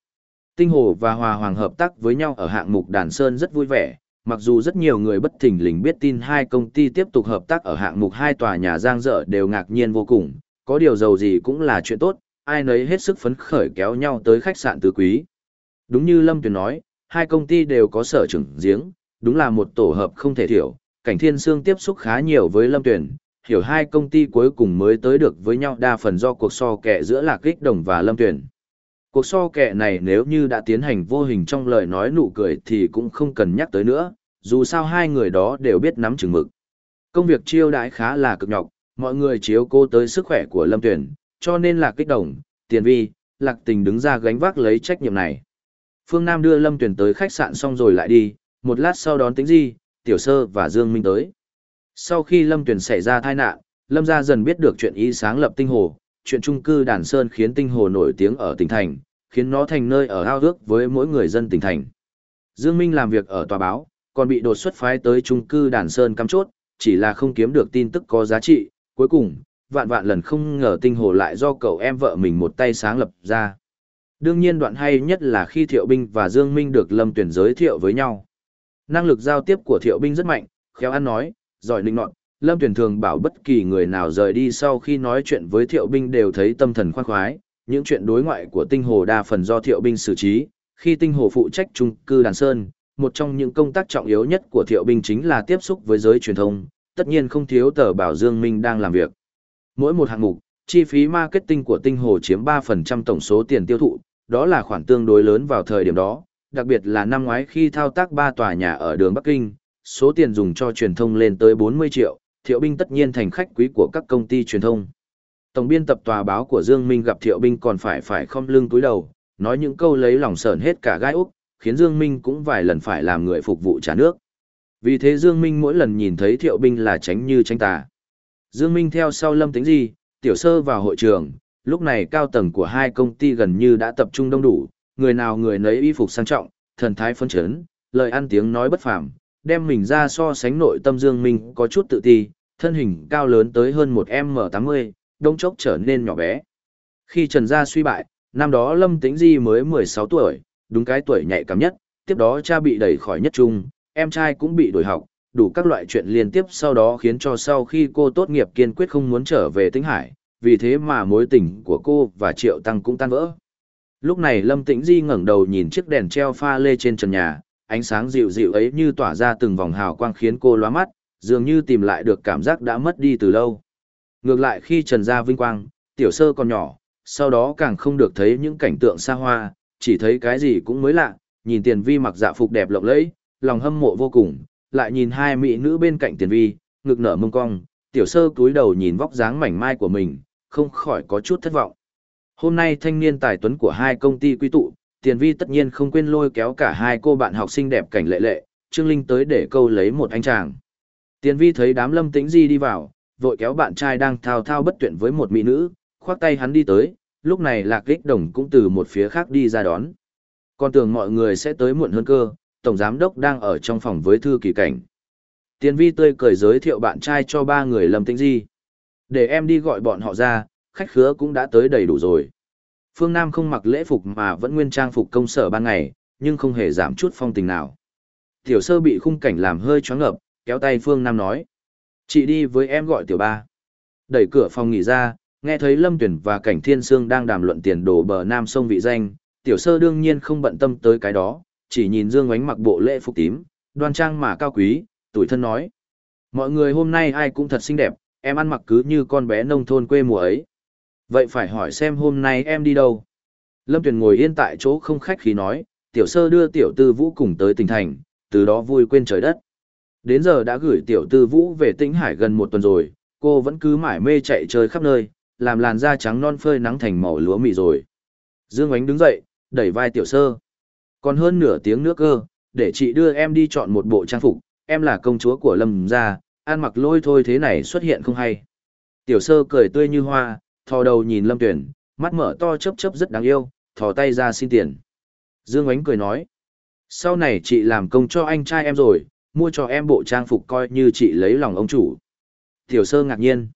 Tinh Hồ và Hòa Hoàng hợp tác với nhau ở hạng mục Đàn Sơn rất vui vẻ, mặc dù rất nhiều người bất thình lình biết tin hai công ty tiếp tục hợp tác ở hạng mục hai tòa nhà giang dở đều ngạc nhiên vô cùng, có điều giàu gì cũng là chuyện tốt, ai nấy hết sức phấn khởi kéo nhau tới khách sạn tứ quý. Đúng như Lâm Tuyền nói, hai công ty đều có sở trưởng giếng, đúng là một tổ hợp không thể thiểu, cảnh thiên sương tiếp xúc khá nhiều với Lâm Tuyền, hiểu hai công ty cuối cùng mới tới được với nhau đa phần do cuộc so kẻ giữa Lạc Kích Đồng và Lâm tuyển. Cuộc so kẻ này nếu như đã tiến hành vô hình trong lời nói nụ cười thì cũng không cần nhắc tới nữa, dù sao hai người đó đều biết nắm chừng mực. Công việc chiêu đãi khá là cực nhọc, mọi người chiếu cô tới sức khỏe của Lâm Tuyển, cho nên lạc kích đồng, tiền vi, lạc tình đứng ra gánh vác lấy trách nhiệm này. Phương Nam đưa Lâm Tuyển tới khách sạn xong rồi lại đi, một lát sau đón tính di, Tiểu Sơ và Dương Minh tới. Sau khi Lâm Tuyển xảy ra tai nạn, Lâm gia dần biết được chuyện ý sáng lập tinh hồ, chuyện trung cư Đàn Sơn khiến tinh hồ nổi tiếng ở tỉnh thành, khiến nó thành nơi ở ao ước với mỗi người dân tỉnh thành. Dương Minh làm việc ở tòa báo, còn bị đột xuất phái tới trung cư Đàn Sơn cắm chốt, chỉ là không kiếm được tin tức có giá trị, cuối cùng, vạn vạn lần không ngờ tinh hồ lại do cậu em vợ mình một tay sáng lập ra. Đương nhiên đoạn hay nhất là khi Thiệu Binh và Dương Minh được Lâm Tuyển giới thiệu với nhau. Năng lực giao tiếp của Thiệu Binh rất mạnh, khéo ăn nói, giỏi linh nọt, Lâm Tuyển thường bảo bất kỳ người nào rời đi sau khi nói chuyện với Thiệu Binh đều thấy tâm thần khoan khoái, những chuyện đối ngoại của tinh hồ đa phần do thiệu binh xử trí, khi tinh hồ phụ trách trung cư đàn sơn, một trong những công tác trọng yếu nhất của thiệu binh chính là tiếp xúc với giới truyền thông, tất nhiên không thiếu tờ bảo Dương Minh đang làm việc. Mỗi một hạng mục, chi phí marketing của tinh hồ chiếm 3% tổng số tiền tiêu thụ, đó là khoản tương đối lớn vào thời điểm đó, đặc biệt là năm ngoái khi thao tác ba tòa nhà ở đường Bắc Kinh, số tiền dùng cho truyền thông lên tới 40 triệu, thiệu binh tất nhiên thành khách quý của các công ty truyền thông. Tổng biên tập tòa báo của Dương Minh gặp Thiệu Binh còn phải phải không lưng túi đầu, nói những câu lấy lòng sờn hết cả gai úc, khiến Dương Minh cũng vài lần phải làm người phục vụ trả nước. Vì thế Dương Minh mỗi lần nhìn thấy Thiệu Binh là tránh như tránh tà. Dương Minh theo sau Lâm Tĩnh Di, Tiểu Sơ vào hội trường, lúc này cao tầng của hai công ty gần như đã tập trung đông đủ, người nào người nấy y phục sang trọng, thần thái phấn chấn, lời ăn tiếng nói bất phàm, đem mình ra so sánh nội tâm Dương Minh có chút tự ti, thân hình cao lớn tới hơn một M80, đông chốc trở nên nhỏ bé. Khi Trần Gia suy bại, năm đó Lâm Tĩnh Di mới 16 tuổi, đúng cái tuổi nhạy cảm nhất, tiếp đó cha bị đẩy khỏi nhất trung, em trai cũng bị đổi học, đủ các loại chuyện liên tiếp sau đó khiến cho sau khi cô tốt nghiệp kiên quyết không muốn trở về Tĩnh Hải, vì thế mà mối tình của cô và Triệu Tăng cũng tan vỡ. Lúc này Lâm Tĩnh Di ngẩng đầu nhìn chiếc đèn treo pha lê trên trần nhà, ánh sáng dịu dịu ấy như tỏa ra từng vòng hào quang khiến cô lóa mắt, dường như tìm lại được cảm giác đã mất đi từ lâu. Ngược lại khi Trần Gia vinh quang, tiểu sơ còn nhỏ, sau đó càng không được thấy những cảnh tượng xa hoa, chỉ thấy cái gì cũng mới lạ, nhìn tiền vi mặc dạ phục đẹp lộng lẫy, lòng hâm mộ vô cùng, lại nhìn hai mỹ nữ bên cạnh tiền vi, ngực nở mông cong, tiểu sơ cúi đầu nhìn vóc dáng mảnh mai của mình, không khỏi có chút thất vọng. Hôm nay thanh niên tài tuấn của hai công ty quy tụ, tiền vi tất nhiên không quên lôi kéo cả hai cô bạn học sinh đẹp cảnh lệ lệ, Trương Linh tới để câu lấy một anh chàng. Tiền vi thấy đám lâm tĩnh di đi vào, vội kéo bạn trai đang thao thao bất tuyệt với một mỹ nữ, khoác tay hắn đi tới, lúc này lạc kích đồng cũng từ một phía khác đi ra đón. Còn tưởng mọi người sẽ tới muộn hơn cơ, tổng giám đốc đang ở trong phòng với thư kỳ cảnh. Tiền vi tươi cười giới thiệu bạn trai cho ba người lâm tĩnh di. Để em đi gọi bọn họ ra, khách khứa cũng đã tới đầy đủ rồi. Phương Nam không mặc lễ phục mà vẫn nguyên trang phục công sở ban ngày, nhưng không hề giảm chút phong tình nào. Tiểu sơ bị khung cảnh làm hơi choáng ngợp, kéo tay Phương Nam nói. Chị đi với em gọi tiểu ba. Đẩy cửa phòng nghỉ ra, nghe thấy Lâm Tuyển và Cảnh Thiên Sương đang đàm luận tiền đồ bờ Nam sông vị danh, tiểu sơ đương nhiên không bận tâm tới cái đó, chỉ nhìn Dương Ánh mặc bộ lễ phục tím, Đoan trang mà cao quý, tuổi thân nói. Mọi người hôm nay ai cũng thật xinh đẹp, em ăn mặc cứ như con bé nông thôn quê mùa ấy. Vậy phải hỏi xem hôm nay em đi đâu? Lâm Tuyền ngồi yên tại chỗ không khách khí nói, tiểu sơ đưa tiểu tư vũ cùng tới tỉnh thành, từ đó vui quên trời đất. Đến giờ đã gửi tiểu tư vũ về tĩnh hải gần một tuần rồi, cô vẫn cứ mải mê chạy chơi khắp nơi, làm làn da trắng non phơi nắng thành màu lúa mì rồi. Dương Ánh đứng dậy, đẩy vai tiểu sơ. Còn hơn nửa tiếng nữa cơ, để chị đưa em đi chọn một bộ trang phục, em là công chúa của Lâm gia, ăn mặc lôi thôi thế này xuất hiện không hay. Tiểu sơ cười tươi như hoa, thò đầu nhìn Lâm Tuyển, mắt mở to chớp chớp rất đáng yêu, thò tay ra xin tiền. Dương Ánh cười nói, sau này chị làm công cho anh trai em rồi, mua cho em bộ trang phục coi như chị lấy lòng ông chủ. Tiểu sơ ngạc nhiên.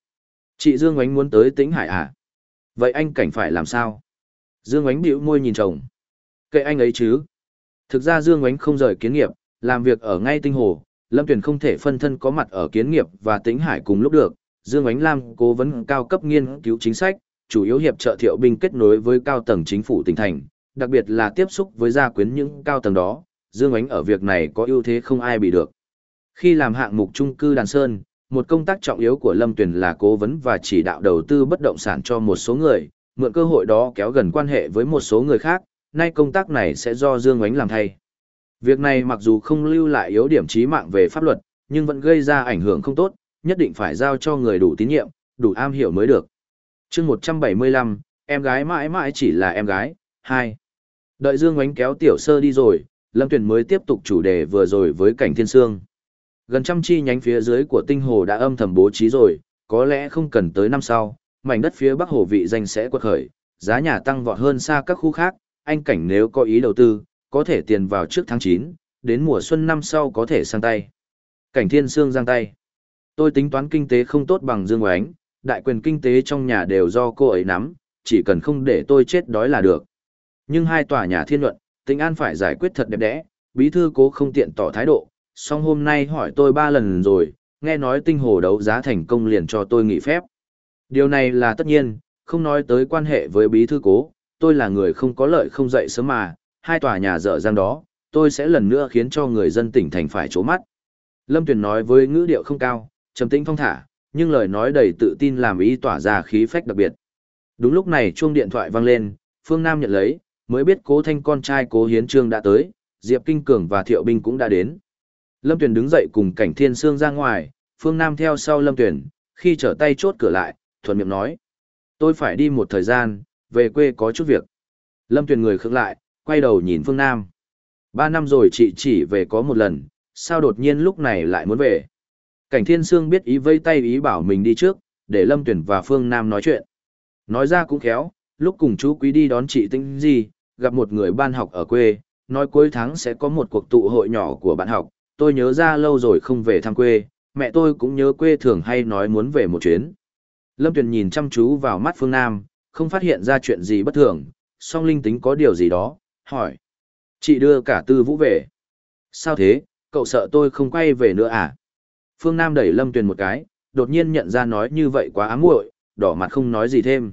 Chị Dương Ánh muốn tới tĩnh hải à? Vậy anh cảnh phải làm sao? Dương Ánh bĩu môi nhìn chồng. Kệ anh ấy chứ. Thực ra Dương Ánh không rời kiến nghiệp, làm việc ở ngay tinh hồ, Lâm Tuyền không thể phân thân có mặt ở kiến nghiệp và tĩnh hải cùng lúc được. Dương Ánh Lam cố vấn cao cấp nghiên cứu chính sách, chủ yếu hiệp trợ thiệu binh kết nối với cao tầng chính phủ tỉnh thành, đặc biệt là tiếp xúc với gia quyến những cao tầng đó. Dương Ánh ở việc này có ưu thế không ai bị được. Khi làm hạng mục trung cư Đàn Sơn, một công tác trọng yếu của Lâm Tuyền là cố vấn và chỉ đạo đầu tư bất động sản cho một số người, mượn cơ hội đó kéo gần quan hệ với một số người khác, nay công tác này sẽ do Dương Ánh làm thay. Việc này mặc dù không lưu lại yếu điểm trí mạng về pháp luật, nhưng vẫn gây ra ảnh hưởng không tốt, nhất định phải giao cho người đủ tín nhiệm, đủ am hiểu mới được. chương 175, em gái mãi mãi chỉ là em gái, 2. Đợi Dương Ánh kéo tiểu sơ đi rồi, Lâm Tuyền mới tiếp tục chủ đề vừa rồi với cảnh thiên sương. Gần trăm chi nhánh phía dưới của tinh hồ đã âm thầm bố trí rồi, có lẽ không cần tới năm sau, mảnh đất phía bắc hồ vị danh sẽ quật khởi, giá nhà tăng vọt hơn xa các khu khác, anh cảnh nếu có ý đầu tư, có thể tiền vào trước tháng 9, đến mùa xuân năm sau có thể sang tay. Cảnh thiên sương giang tay. Tôi tính toán kinh tế không tốt bằng Dương Oánh, đại quyền kinh tế trong nhà đều do cô ấy nắm, chỉ cần không để tôi chết đói là được. Nhưng hai tòa nhà thiên luận, Tĩnh an phải giải quyết thật đẹp đẽ, bí thư cố không tiện tỏ thái độ, song hôm nay hỏi tôi ba lần rồi, nghe nói tinh hồ đấu giá thành công liền cho tôi nghỉ phép. Điều này là tất nhiên, không nói tới quan hệ với bí thư cố, tôi là người không có lợi không dậy sớm mà, hai tòa nhà dở dang đó, tôi sẽ lần nữa khiến cho người dân tỉnh thành phải trố mắt. Lâm Tuyền nói với ngữ điệu không cao, trầm tĩnh phong thả, nhưng lời nói đầy tự tin làm ý tỏa ra khí phách đặc biệt. Đúng lúc này chuông điện thoại vang lên, Phương Nam nhận lấy, mới biết cố thanh con trai cố hiến trương đã tới, Diệp Kinh Cường và Thiệu Binh cũng đã đến. Lâm Tuyền đứng dậy cùng cảnh thiên sương ra ngoài, Phương Nam theo sau Lâm Tuyền, khi trở tay chốt cửa lại, thuận miệng nói. Tôi phải đi một thời gian, về quê có chút việc. Lâm Tuyền người khựng lại, quay đầu nhìn Phương Nam. Ba năm rồi chị chỉ về có một lần, sao đột nhiên lúc này lại muốn về. Cảnh Thiên Sương biết ý vây tay ý bảo mình đi trước, để Lâm Tuyển và Phương Nam nói chuyện. Nói ra cũng khéo, lúc cùng chú Quý đi đón chị Tinh Di, gặp một người ban học ở quê, nói cuối tháng sẽ có một cuộc tụ hội nhỏ của bạn học, tôi nhớ ra lâu rồi không về thăm quê, mẹ tôi cũng nhớ quê thường hay nói muốn về một chuyến. Lâm Tuyền nhìn chăm chú vào mắt Phương Nam, không phát hiện ra chuyện gì bất thường, song linh tính có điều gì đó, hỏi. Chị đưa cả tư vũ về. Sao thế, cậu sợ tôi không quay về nữa à? Phương Nam đẩy Lâm Tuyền một cái, đột nhiên nhận ra nói như vậy quá ám muội, đỏ mặt không nói gì thêm.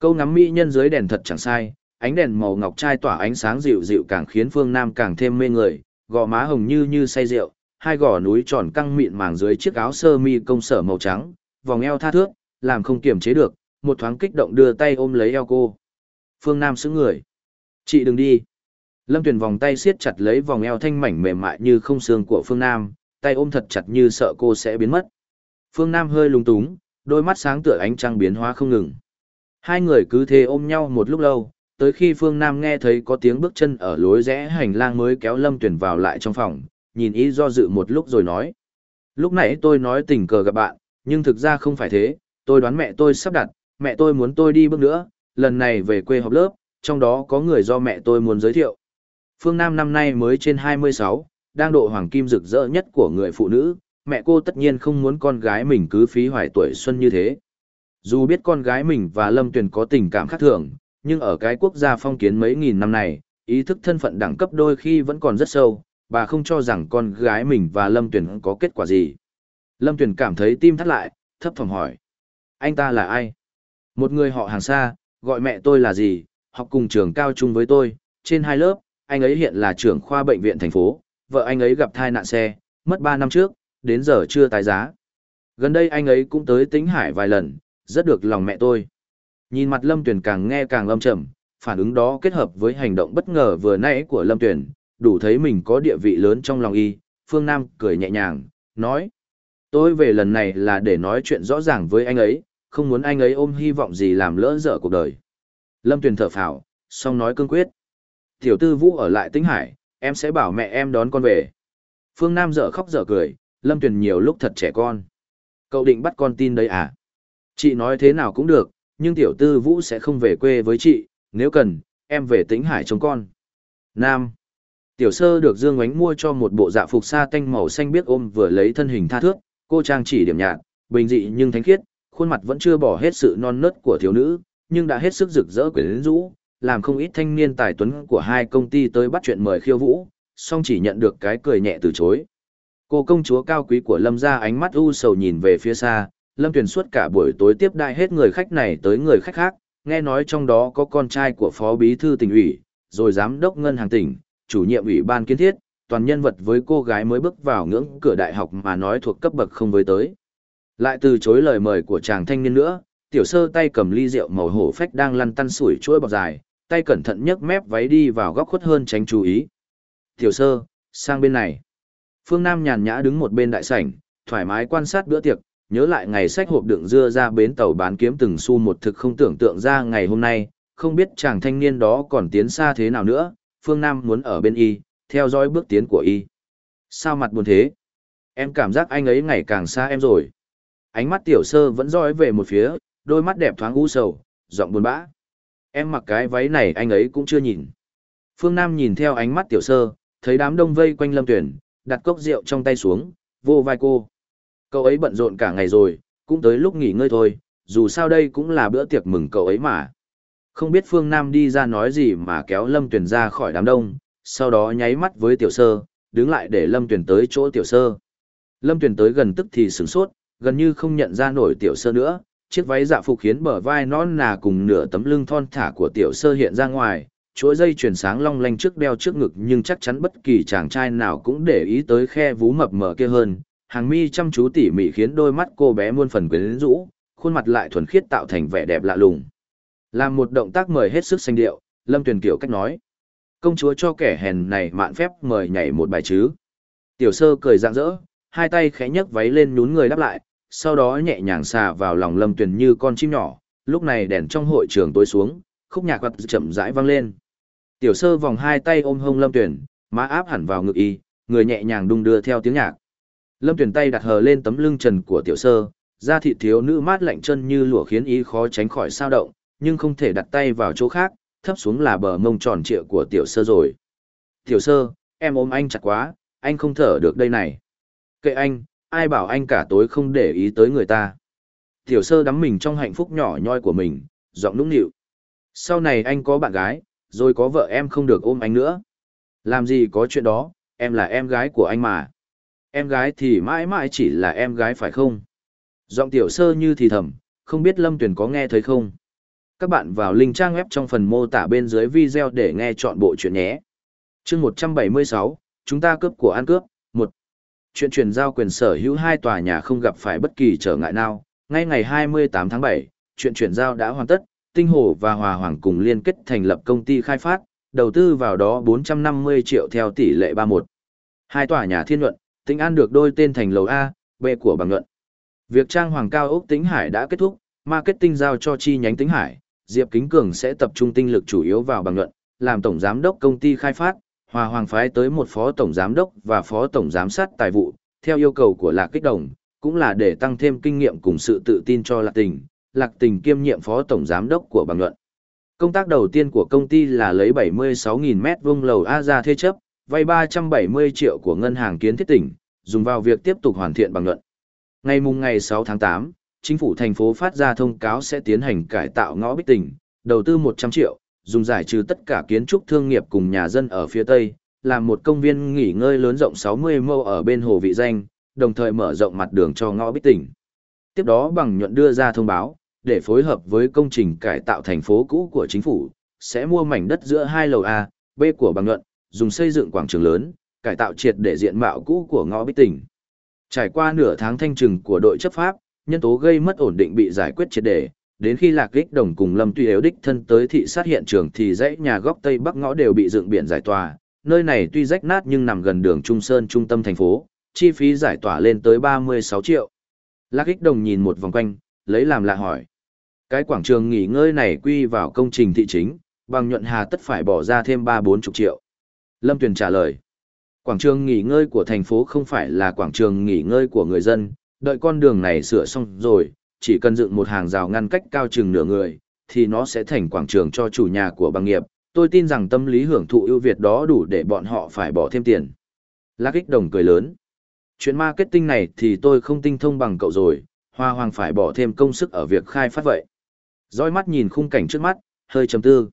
Câu ngắm mỹ nhân dưới đèn thật chẳng sai, ánh đèn màu ngọc trai tỏa ánh sáng dịu dịu càng khiến Phương Nam càng thêm mê người, gò má hồng như như say rượu, hai gò núi tròn căng mịn màng dưới chiếc áo sơ mi công sở màu trắng, vòng eo tha thước, làm không kiềm chế được, một thoáng kích động đưa tay ôm lấy eo cô. Phương Nam sững người. Chị đừng đi. Lâm Tuyền vòng tay siết chặt lấy vòng eo thanh mảnh mềm mại như không xương của Phương Nam, tay ôm thật chặt như sợ cô sẽ biến mất. Phương Nam hơi lung túng, đôi mắt sáng tựa ánh trăng biến hóa không ngừng. Hai người cứ thế ôm nhau một lúc lâu, tới khi Phương Nam nghe thấy có tiếng bước chân ở lối rẽ hành lang mới kéo Lâm Tuyền vào lại trong phòng, nhìn ý do dự một lúc rồi nói. Lúc nãy tôi nói tình cờ gặp bạn, nhưng thực ra không phải thế, tôi đoán mẹ tôi sắp đặt, mẹ tôi muốn tôi đi bước nữa, lần này về quê học lớp, trong đó có người do mẹ tôi muốn giới thiệu. Phương Nam năm nay mới trên 26, đang độ hoàng kim rực rỡ nhất của người phụ nữ, mẹ cô tất nhiên không muốn con gái mình cứ phí hoài tuổi xuân như thế. Dù biết con gái mình và Lâm Tuyền có tình cảm khác thường, nhưng ở cái quốc gia phong kiến mấy nghìn năm này, ý thức thân phận đẳng cấp đôi khi vẫn còn rất sâu, bà không cho rằng con gái mình và Lâm Tuyền có kết quả gì. Lâm Tuyền cảm thấy tim thắt lại, thấp thỏm hỏi. Anh ta là ai? Một người họ hàng xa, gọi mẹ tôi là gì, học cùng trường cao trung với tôi, trên hai lớp, anh ấy hiện là trưởng khoa bệnh viện thành phố, vợ anh ấy gặp thai nạn xe, mất 3 năm trước, đến giờ chưa tái giá. Gần đây anh ấy cũng tới Tĩnh Hải vài lần, rất được lòng mẹ tôi. Nhìn mặt Lâm Tuyền càng nghe càng âm trầm, phản ứng đó kết hợp với hành động bất ngờ vừa nãy của Lâm Tuyền, đủ thấy mình có địa vị lớn trong lòng y. Phương Nam cười nhẹ nhàng, nói. Tôi về lần này là để nói chuyện rõ ràng với anh ấy, không muốn anh ấy ôm hy vọng gì làm lỡ dở cuộc đời. Lâm Tuyền thở phào, xong nói cương quyết. Tiểu tư vũ ở lại Tĩnh Hải, em sẽ bảo mẹ em đón con về. Phương Nam dở khóc dở cười, Lâm Tuyền nhiều lúc thật trẻ con. Cậu định bắt con tin đấy à? Chị nói thế nào cũng được, nhưng tiểu tư vũ sẽ không về quê với chị, nếu cần, em về Tĩnh Hải trông con. Nam. Tiểu sơ được Dương Ngoánh mua cho một bộ dạ phục sa tanh màu xanh biếc ôm vừa lấy thân hình tha thước, cô trang chỉ điểm nhạt, bình dị nhưng thánh khiết, khuôn mặt vẫn chưa bỏ hết sự non nớt của thiếu nữ, nhưng đã hết sức rực rỡ quyến rũ, làm không ít thanh niên tài tuấn của hai công ty tới bắt chuyện mời khiêu vũ, song chỉ nhận được cái cười nhẹ từ chối. Cô công chúa cao quý của Lâm gia ánh mắt u sầu nhìn về phía xa, Lâm Tuyền suốt cả buổi tối tiếp đai hết người khách này tới người khách khác, nghe nói trong đó có con trai của phó bí thư tỉnh ủy, rồi giám đốc ngân hàng tỉnh, chủ nhiệm ủy ban kiến thiết, toàn nhân vật với cô gái mới bước vào ngưỡng cửa đại học mà nói thuộc cấp bậc không với tới. Lại từ chối lời mời của chàng thanh niên nữa, tiểu sơ tay cầm ly rượu màu hổ phách đang lăn tăn sủi chuỗi bọc dài, tay cẩn thận nhấc mép váy đi vào góc khuất hơn tránh chú ý. Tiểu sơ, sang bên này. Phương Nam nhàn nhã đứng một bên đại sảnh, thoải mái quan sát bữa tiệc, nhớ lại ngày sách hộp đựng dưa ra bến tàu bán kiếm từng xu một thực không tưởng tượng ra ngày hôm nay, không biết chàng thanh niên đó còn tiến xa thế nào nữa, Phương Nam muốn ở bên y, theo dõi bước tiến của y. Sao mặt buồn thế? Em cảm giác anh ấy ngày càng xa em rồi. Ánh mắt tiểu sơ vẫn dõi về một phía, đôi mắt đẹp thoáng u sầu, giọng buồn bã. Em mặc cái váy này anh ấy cũng chưa nhìn. Phương Nam nhìn theo ánh mắt tiểu sơ, thấy đám đông vây quanh lâm tuyển, đặt cốc rượu trong tay xuống, vô vai cô. Cậu ấy bận rộn cả ngày rồi, cũng tới lúc nghỉ ngơi thôi, dù sao đây cũng là bữa tiệc mừng cậu ấy mà. Không biết Phương Nam đi ra nói gì mà kéo Lâm Tuyền ra khỏi đám đông, sau đó nháy mắt với tiểu sơ, đứng lại để Lâm Tuyền tới chỗ tiểu sơ. Lâm Tuyền tới gần tức thì sửng sốt, gần như không nhận ra nổi tiểu sơ nữa, chiếc váy dạ phục khiến bờ vai non nà cùng nửa tấm lưng thon thả của tiểu sơ hiện ra ngoài, chuỗi dây chuyền sáng long lanh trước đeo trước ngực nhưng chắc chắn bất kỳ chàng trai nào cũng để ý tới khe vú mập mờ kia hơn. Hàng mi chăm chú tỉ mỉ khiến đôi mắt cô bé muôn phần quyến rũ, khuôn mặt lại thuần khiết tạo thành vẻ đẹp lạ lùng. Làm một động tác mời hết sức xanh điệu, Lâm Tuyền Kiều cách nói. Công chúa cho kẻ hèn này mạn phép mời nhảy một bài chứ. Tiểu sơ cười rạng rỡ, hai tay khẽ nhấc váy lên nhún người đáp lại, sau đó nhẹ nhàng xà vào lòng Lâm Tuyền như con chim nhỏ. Lúc này đèn trong hội trường tối xuống, khúc nhạc quạt chậm rãi vang lên. Tiểu sơ vòng hai tay ôm hông Lâm Tuyền, má áp hẳn vào ngực y, người nhẹ nhàng đung đưa theo tiếng nhạc. Lâm Tuyền tay đặt hờ lên tấm lưng trần của tiểu sơ, da thịt thiếu nữ mát lạnh chân như lụa khiến y khó tránh khỏi sao động, nhưng không thể đặt tay vào chỗ khác, thấp xuống là bờ mông tròn trịa của tiểu sơ rồi. Tiểu sơ, em ôm anh chặt quá, anh không thở được đây này. Kệ anh, ai bảo anh cả tối không để ý tới người ta. Tiểu sơ đắm mình trong hạnh phúc nhỏ nhoi của mình, giọng nũng nịu. Sau này anh có bạn gái, rồi có vợ em không được ôm anh nữa. Làm gì có chuyện đó, em là em gái của anh mà. Em gái thì mãi mãi chỉ là em gái phải không? Giọng tiểu sơ như thì thầm, không biết Lâm Tuyền có nghe thấy không? Các bạn vào link trang web trong phần mô tả bên dưới video để nghe chọn bộ chuyện nhé. chương 176, chúng ta cướp của ăn cướp. Chuyện chuyển giao quyền sở hữu hai tòa nhà không gặp phải bất kỳ trở ngại nào. Ngay ngày 28 tháng 7, chuyện chuyển giao đã hoàn tất, Tinh Hồ và Hòa Hoàng cùng liên kết thành lập công ty khai phát, đầu tư vào đó 450 triệu theo tỷ lệ 31. Hai tòa nhà thiên luận, Tĩnh An được đôi tên thành lầu A, B của bằng luận. Việc trang hoàng cao ốc Tĩnh Hải đã kết thúc, marketing giao cho chi nhánh Tĩnh Hải, Diệp Kính Cường sẽ tập trung tinh lực chủ yếu vào bằng luận, làm tổng giám đốc công ty khai phát, Hòa Hoàng phái tới một phó tổng giám đốc và phó tổng giám sát tài vụ, theo yêu cầu của Lạc Kích Đồng, cũng là để tăng thêm kinh nghiệm cùng sự tự tin cho Lạc Tình, Lạc Tình kiêm nhiệm phó tổng giám đốc của bằng luận. Công tác đầu tiên của công ty là lấy 76.000 mét vuông lầu A ra thế chấp, vay 370 triệu của ngân hàng kiến thiết tỉnh, dùng vào việc tiếp tục hoàn thiện bằng luận. Ngày mùng ngày 6 tháng 8, chính phủ thành phố phát ra thông cáo sẽ tiến hành cải tạo ngõ bích tỉnh, đầu tư 100 triệu, dùng giải trừ tất cả kiến trúc thương nghiệp cùng nhà dân ở phía Tây, làm một công viên nghỉ ngơi lớn rộng 60 mâu ở bên hồ vị danh, đồng thời mở rộng mặt đường cho ngõ bích tỉnh. Tiếp đó bằng nhuận đưa ra thông báo, để phối hợp với công trình cải tạo thành phố cũ của chính phủ, sẽ mua mảnh đất giữa hai lầu A, B của bằng nhuận, dùng xây dựng quảng trường lớn, cải tạo triệt để diện mạo cũ của ngõ bích tỉnh. Trải qua nửa tháng thanh trừng của đội chấp pháp, nhân tố gây mất ổn định bị giải quyết triệt để, đến khi Lạc Kích Đồng cùng Lâm Tuy Yếu đích thân tới thị sát hiện trường thì dãy nhà góc tây bắc ngõ đều bị dựng biển giải tỏa, nơi này tuy rách nát nhưng nằm gần đường Trung Sơn trung tâm thành phố, chi phí giải tỏa lên tới 36 triệu. Lạc Kích Đồng nhìn một vòng quanh, lấy làm lạ hỏi. Cái quảng trường nghỉ ngơi này quy vào công trình thị chính, bằng nhuận hà tất phải bỏ ra thêm 3-40 triệu. Lâm Tuyền trả lời. Quảng trường nghỉ ngơi của thành phố không phải là quảng trường nghỉ ngơi của người dân, đợi con đường này sửa xong rồi, chỉ cần dựng một hàng rào ngăn cách cao chừng nửa người, thì nó sẽ thành quảng trường cho chủ nhà của băng nghiệp. Tôi tin rằng tâm lý hưởng thụ ưu việt đó đủ để bọn họ phải bỏ thêm tiền. Lạc ích đồng cười lớn. Chuyện marketing này thì tôi không tinh thông bằng cậu rồi, Hoa Hoàng phải bỏ thêm công sức ở việc khai phát vậy. Dõi mắt nhìn khung cảnh trước mắt, hơi trầm tư.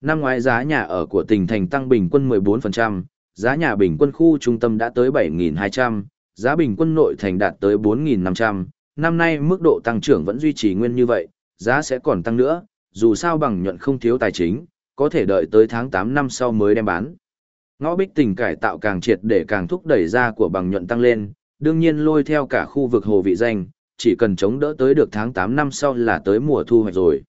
Năm ngoái giá nhà ở của tỉnh thành tăng bình quân 14%, giá nhà bình quân khu trung tâm đã tới 7.200, giá bình quân nội thành đạt tới 4.500, năm nay mức độ tăng trưởng vẫn duy trì nguyên như vậy, giá sẽ còn tăng nữa, dù sao bằng nhuận không thiếu tài chính, có thể đợi tới tháng 8 năm sau mới đem bán. Ngõ bích tỉnh cải tạo càng triệt để càng thúc đẩy ra của bằng nhuận tăng lên, đương nhiên lôi theo cả khu vực hồ vị danh, chỉ cần chống đỡ tới được tháng 8 năm sau là tới mùa thu hoạch rồi.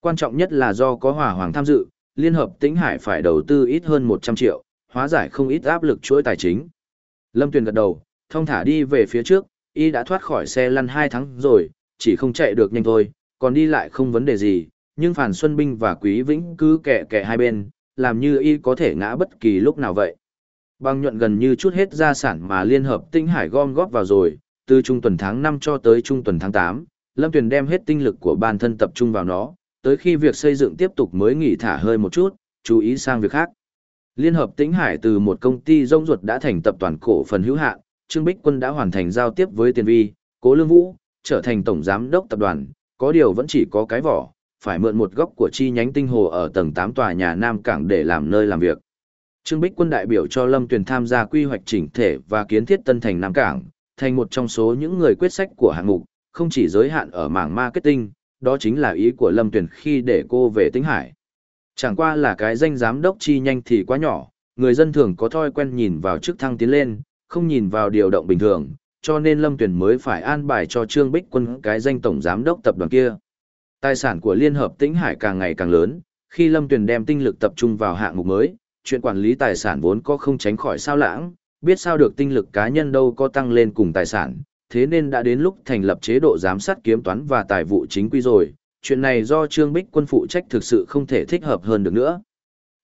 Quan trọng nhất là do có hỏa hoàng tham dự, Liên hợp Tĩnh Hải phải đầu tư ít hơn 100 triệu, hóa giải không ít áp lực chuỗi tài chính. Lâm Tuyền gật đầu, thông thả đi về phía trước, y đã thoát khỏi xe lăn hai tháng rồi, chỉ không chạy được nhanh thôi, còn đi lại không vấn đề gì, nhưng Phản Xuân Binh và Quý Vĩnh cứ kẻ kẻ hai bên, làm như y có thể ngã bất kỳ lúc nào vậy. Băng nhuận gần như chút hết gia sản mà Liên hợp Tinh Hải gom góp vào rồi, từ trung tuần tháng 5 cho tới trung tuần tháng 8, Lâm Tuyền đem hết tinh lực của bản thân tập trung vào nó, tới khi việc xây dựng tiếp tục mới nghỉ thả hơi một chút, chú ý sang việc khác. Liên hợp Tĩnh Hải từ một công ty rông ruột đã thành tập toàn cổ phần hữu hạn, Trương Bích Quân đã hoàn thành giao tiếp với Tiền Vi, Cố Lương Vũ, trở thành tổng giám đốc tập đoàn, có điều vẫn chỉ có cái vỏ, phải mượn một góc của chi nhánh tinh hồ ở tầng 8 tòa nhà Nam Cảng để làm nơi làm việc. Trương Bích Quân đại biểu cho Lâm Tuyền tham gia quy hoạch chỉnh thể và kiến thiết tân thành Nam Cảng, thành một trong số những người quyết sách của hạng mục, không chỉ giới hạn ở mảng marketing, đó chính là ý của Lâm Tuyền khi để cô về Tĩnh Hải. Chẳng qua là cái danh giám đốc chi nhanh thì quá nhỏ, người dân thường có thói quen nhìn vào chức thăng tiến lên, không nhìn vào điều động bình thường, cho nên Lâm Tuyền mới phải an bài cho Trương Bích Quân cái danh tổng giám đốc tập đoàn kia. Tài sản của Liên hợp Tĩnh Hải càng ngày càng lớn, khi Lâm Tuyền đem tinh lực tập trung vào hạng mục mới, chuyện quản lý tài sản vốn có không tránh khỏi sao lãng, biết sao được tinh lực cá nhân đâu có tăng lên cùng tài sản, thế nên đã đến lúc thành lập chế độ giám sát kiếm toán và tài vụ chính quy rồi, chuyện này do Trương Bích Quân phụ trách thực sự không thể thích hợp hơn được nữa.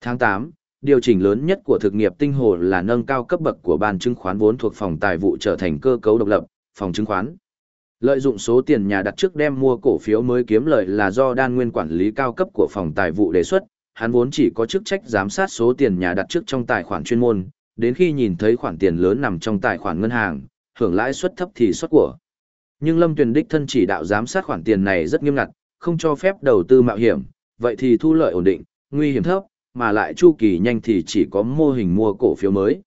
Tháng 8, điều chỉnh lớn nhất của thực nghiệp tinh hồ là nâng cao cấp bậc của ban chứng khoán vốn thuộc phòng tài vụ trở thành cơ cấu độc lập, phòng chứng khoán. Lợi dụng số tiền nhà đặt trước đem mua cổ phiếu mới kiếm lợi là do đan nguyên quản lý cao cấp của phòng tài vụ đề xuất, hắn vốn chỉ có chức trách giám sát số tiền nhà đặt trước trong tài khoản chuyên môn, đến khi nhìn thấy khoản tiền lớn nằm trong tài khoản ngân hàng, hưởng lãi suất thấp thì xuất của. Nhưng Lâm Tuyền đích thân chỉ đạo giám sát khoản tiền này rất nghiêm ngặt, không cho phép đầu tư mạo hiểm, vậy thì thu lợi ổn định, nguy hiểm thấp, mà lại chu kỳ nhanh thì chỉ có mô hình mua cổ phiếu mới.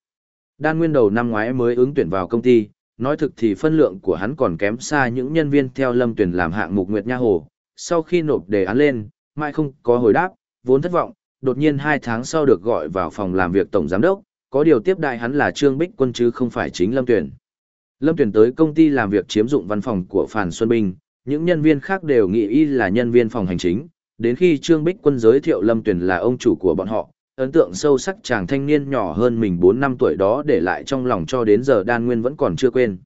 Đan nguyên đầu năm ngoái mới ứng tuyển vào công ty, nói thực thì phân lượng của hắn còn kém xa những nhân viên theo lâm tuyển làm hạng mục Nguyệt Nha Hồ. Sau khi nộp đề án lên, mai không có hồi đáp, vốn thất vọng, đột nhiên hai tháng sau được gọi vào phòng làm việc tổng giám đốc, có điều tiếp đại hắn là Trương Bích Quân chứ không phải chính lâm tuyển. Lâm tuyển tới công ty làm việc chiếm dụng văn phòng của Phàn Xuân Bình, những nhân viên khác đều nghĩ y là nhân viên phòng hành chính, đến khi Trương Bích Quân giới thiệu Lâm Tuyền là ông chủ của bọn họ, ấn tượng sâu sắc chàng thanh niên nhỏ hơn mình 4 năm tuổi đó để lại trong lòng cho đến giờ Đan Nguyên vẫn còn chưa quên.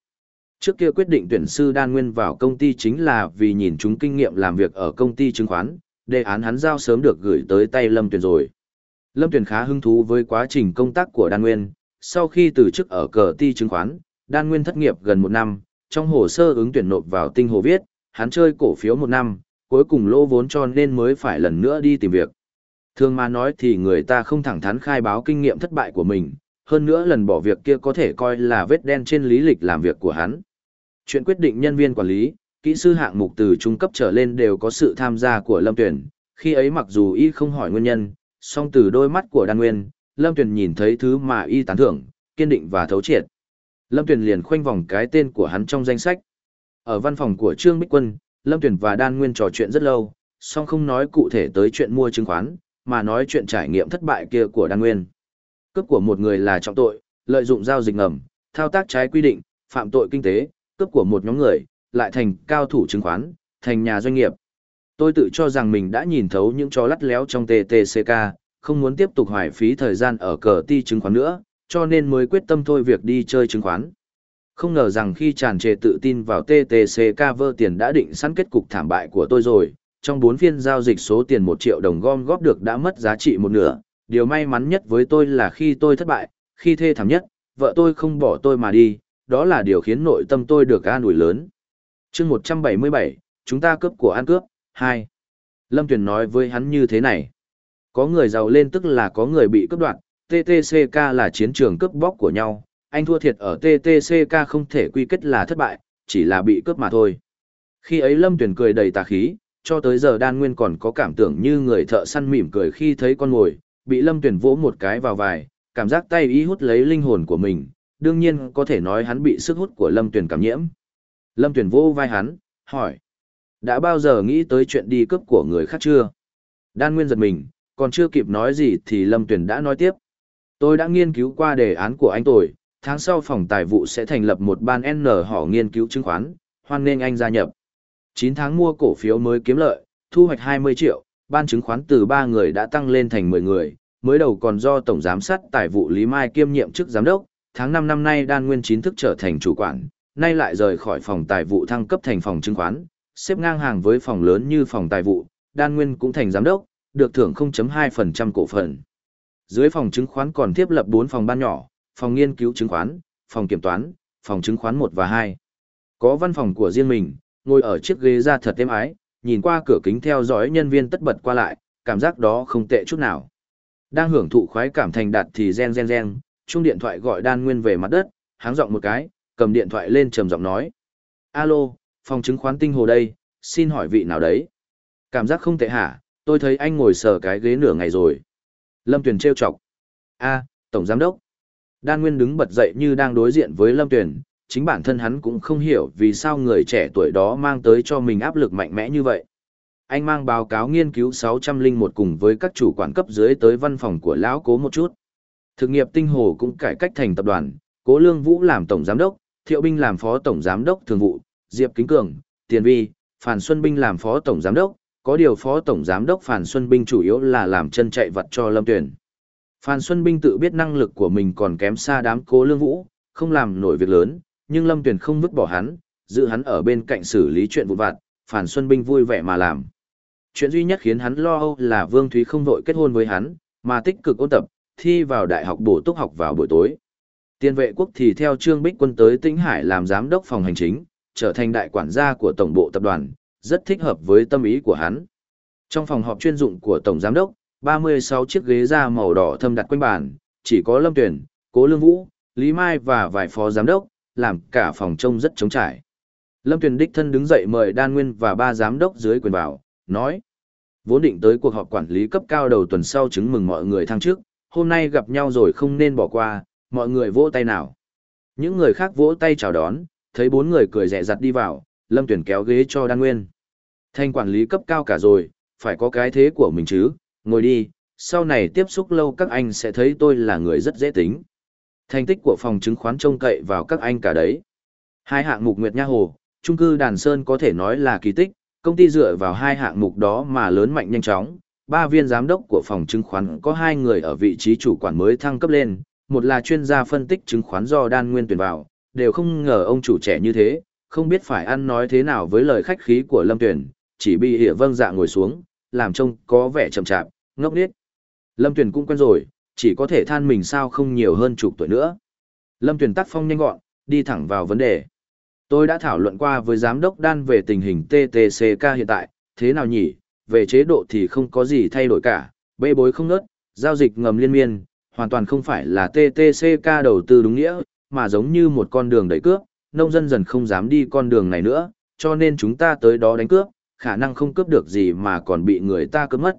Trước kia quyết định tuyển sư Đan Nguyên vào công ty chính là vì nhìn chúng kinh nghiệm làm việc ở công ty chứng khoán, đề án hắn giao sớm được gửi tới tay Lâm Tuyền rồi. Lâm Tuyền khá hứng thú với quá trình công tác của Đan Nguyên, sau khi từ chức ở cờ ty chứng khoán, Đan Nguyên thất nghiệp gần một năm, trong hồ sơ ứng tuyển nộp vào tinh hồ viết, hắn chơi cổ phiếu một năm, cuối cùng lỗ vốn cho nên mới phải lần nữa đi tìm việc. Thường mà nói thì người ta không thẳng thắn khai báo kinh nghiệm thất bại của mình, hơn nữa lần bỏ việc kia có thể coi là vết đen trên lý lịch làm việc của hắn. Chuyện quyết định nhân viên quản lý, kỹ sư hạng mục từ trung cấp trở lên đều có sự tham gia của Lâm Tuyển, khi ấy mặc dù y không hỏi nguyên nhân, song từ đôi mắt của Đan Nguyên, Lâm Tuyển nhìn thấy thứ mà y tán thưởng, kiên định và thấu triệt. Lâm Tuyển liền khoanh vòng cái tên của hắn trong danh sách. Ở văn phòng của Trương Bích Quân, Lâm Tuyển và Đan Nguyên trò chuyện rất lâu, song không nói cụ thể tới chuyện mua chứng khoán, mà nói chuyện trải nghiệm thất bại kia của Đan Nguyên. Cướp của một người là trọng tội, lợi dụng giao dịch ngầm, thao tác trái quy định, phạm tội kinh tế, cướp của một nhóm người, lại thành cao thủ chứng khoán, thành nhà doanh nghiệp. Tôi tự cho rằng mình đã nhìn thấu những trò lắt léo trong TTCK, không muốn tiếp tục hoài phí thời gian ở cờ ti chứng khoán nữa, cho nên mới quyết tâm thôi việc đi chơi chứng khoán. Không ngờ rằng khi tràn trề tự tin vào TTCK cover tiền đã định sẵn kết cục thảm bại của tôi rồi, trong 4 phiên giao dịch số tiền 1 triệu đồng gom góp được đã mất giá trị một nửa. Điều may mắn nhất với tôi là khi tôi thất bại, khi thê thảm nhất, vợ tôi không bỏ tôi mà đi, đó là điều khiến nội tâm tôi được an ủi lớn. chương 177, chúng ta cướp của ăn cướp, 2. Lâm Tuyền nói với hắn như thế này. Có người giàu lên tức là có người bị cướp đoạt, TTCK là chiến trường cướp bóc của nhau, anh thua thiệt ở TTCK không thể quy kết là thất bại, chỉ là bị cướp mà thôi. Khi ấy Lâm Tuyền cười đầy tà khí, cho tới giờ đan nguyên còn có cảm tưởng như người thợ săn mỉm cười khi thấy con ngồi, bị Lâm Tuyền vỗ một cái vào vài, cảm giác tay ý hút lấy linh hồn của mình, đương nhiên có thể nói hắn bị sức hút của Lâm Tuyền cảm nhiễm. Lâm Tuyền vô vai hắn, hỏi. Đã bao giờ nghĩ tới chuyện đi cướp của người khác chưa? Đan Nguyên giật mình, còn chưa kịp nói gì thì Lâm Tuyền đã nói tiếp. Tôi đã nghiên cứu qua đề án của anh tôi, tháng sau phòng tài vụ sẽ thành lập một ban N họ nghiên cứu chứng khoán, hoan nên anh gia nhập. 9 tháng mua cổ phiếu mới kiếm lợi, thu hoạch 20 triệu, ban chứng khoán từ 3 người đã tăng lên thành 10 người, mới đầu còn do Tổng Giám sát Tài vụ Lý Mai kiêm nhiệm chức giám đốc, tháng 5 năm nay đan nguyên chính thức trở thành chủ quản, nay lại rời khỏi phòng tài vụ thăng cấp thành phòng chứng khoán, xếp ngang hàng với phòng lớn như phòng tài vụ, đan nguyên cũng thành giám đốc, được thưởng 0.2% cổ phần. Dưới phòng chứng khoán còn tiếp lập 4 phòng ban nhỏ, phòng nghiên cứu chứng khoán, phòng kiểm toán, phòng chứng khoán 1 và 2. Có văn phòng của riêng mình, ngồi ở chiếc ghế ra thật êm ái, nhìn qua cửa kính theo dõi nhân viên tất bật qua lại, cảm giác đó không tệ chút nào. Đang hưởng thụ khoái cảm thành đạt thì gen gen gen, chung điện thoại gọi đan nguyên về mặt đất, háng giọng một cái, cầm điện thoại lên trầm giọng nói. Alo, phòng chứng khoán tinh hồ đây, xin hỏi vị nào đấy? Cảm giác không tệ hả, tôi thấy anh ngồi sờ cái ghế nửa ngày rồi. Lâm Tuyền trêu chọc. a Tổng Giám Đốc. Đan Nguyên đứng bật dậy như đang đối diện với Lâm Tuyền, chính bản thân hắn cũng không hiểu vì sao người trẻ tuổi đó mang tới cho mình áp lực mạnh mẽ như vậy. Anh mang báo cáo nghiên cứu 601 cùng với các chủ quản cấp dưới tới văn phòng của lão cố một chút. Thực nghiệp tinh hồ cũng cải cách thành tập đoàn, cố lương vũ làm tổng giám đốc, thiệu binh làm phó tổng giám đốc thường vụ, diệp kính cường, tiền vi, phản xuân binh làm phó tổng giám đốc, có điều phó tổng giám đốc phản xuân binh chủ yếu là làm chân chạy vật cho lâm tuyển. Phan Xuân Binh tự biết năng lực của mình còn kém xa đám cố lương vũ, không làm nổi việc lớn, nhưng Lâm Tuyền không vứt bỏ hắn, giữ hắn ở bên cạnh xử lý chuyện vụn vặt, Phan Xuân Binh vui vẻ mà làm. Chuyện duy nhất khiến hắn lo âu là Vương Thúy không vội kết hôn với hắn, mà tích cực ôn tập, thi vào đại học bổ túc học vào buổi tối. Tiên vệ quốc thì theo Trương Bích Quân tới Tĩnh Hải làm giám đốc phòng hành chính, trở thành đại quản gia của tổng bộ tập đoàn, rất thích hợp với tâm ý của hắn. Trong phòng họp chuyên dụng của tổng giám đốc, 36 chiếc ghế da màu đỏ thâm đặt quanh bàn, chỉ có Lâm Tuyển, Cố Lương Vũ, Lý Mai và vài phó giám đốc, làm cả phòng trông rất trống trải. Lâm Tuyển đích thân đứng dậy mời Đan Nguyên và ba giám đốc dưới quyền vào, nói. Vốn định tới cuộc họp quản lý cấp cao đầu tuần sau chứng mừng mọi người thăng trước, hôm nay gặp nhau rồi không nên bỏ qua, mọi người vỗ tay nào. Những người khác vỗ tay chào đón, thấy bốn người cười rẻ rặt đi vào, Lâm Tuyển kéo ghế cho Đan Nguyên. Thanh quản lý cấp cao cả rồi, phải có cái thế của mình chứ, ngồi đi, sau này tiếp xúc lâu các anh sẽ thấy tôi là người rất dễ tính. Thành tích của phòng chứng khoán trông cậy vào các anh cả đấy. Hai hạng mục Nguyệt Nha Hồ, trung cư Đàn Sơn có thể nói là kỳ tích, công ty dựa vào hai hạng mục đó mà lớn mạnh nhanh chóng. Ba viên giám đốc của phòng chứng khoán có hai người ở vị trí chủ quản mới thăng cấp lên, một là chuyên gia phân tích chứng khoán do Đan Nguyên tuyển vào, đều không ngờ ông chủ trẻ như thế, không biết phải ăn nói thế nào với lời khách khí của Lâm Tuyển, chỉ bị hiểu vâng dạ ngồi xuống, làm trông có vẻ chậm chạp, ngốc nghếch. Lâm Tuyền cũng quen rồi, chỉ có thể than mình sao không nhiều hơn chục tuổi nữa. Lâm Tuyền tác phong nhanh gọn, đi thẳng vào vấn đề. Tôi đã thảo luận qua với giám đốc đan về tình hình TTCK hiện tại, thế nào nhỉ? Về chế độ thì không có gì thay đổi cả, bê bối không nớt, giao dịch ngầm liên miên, hoàn toàn không phải là TTCK đầu tư đúng nghĩa, mà giống như một con đường đẩy cướp, nông dân dần không dám đi con đường này nữa, cho nên chúng ta tới đó đánh cướp, khả năng không cướp được gì mà còn bị người ta cướp mất.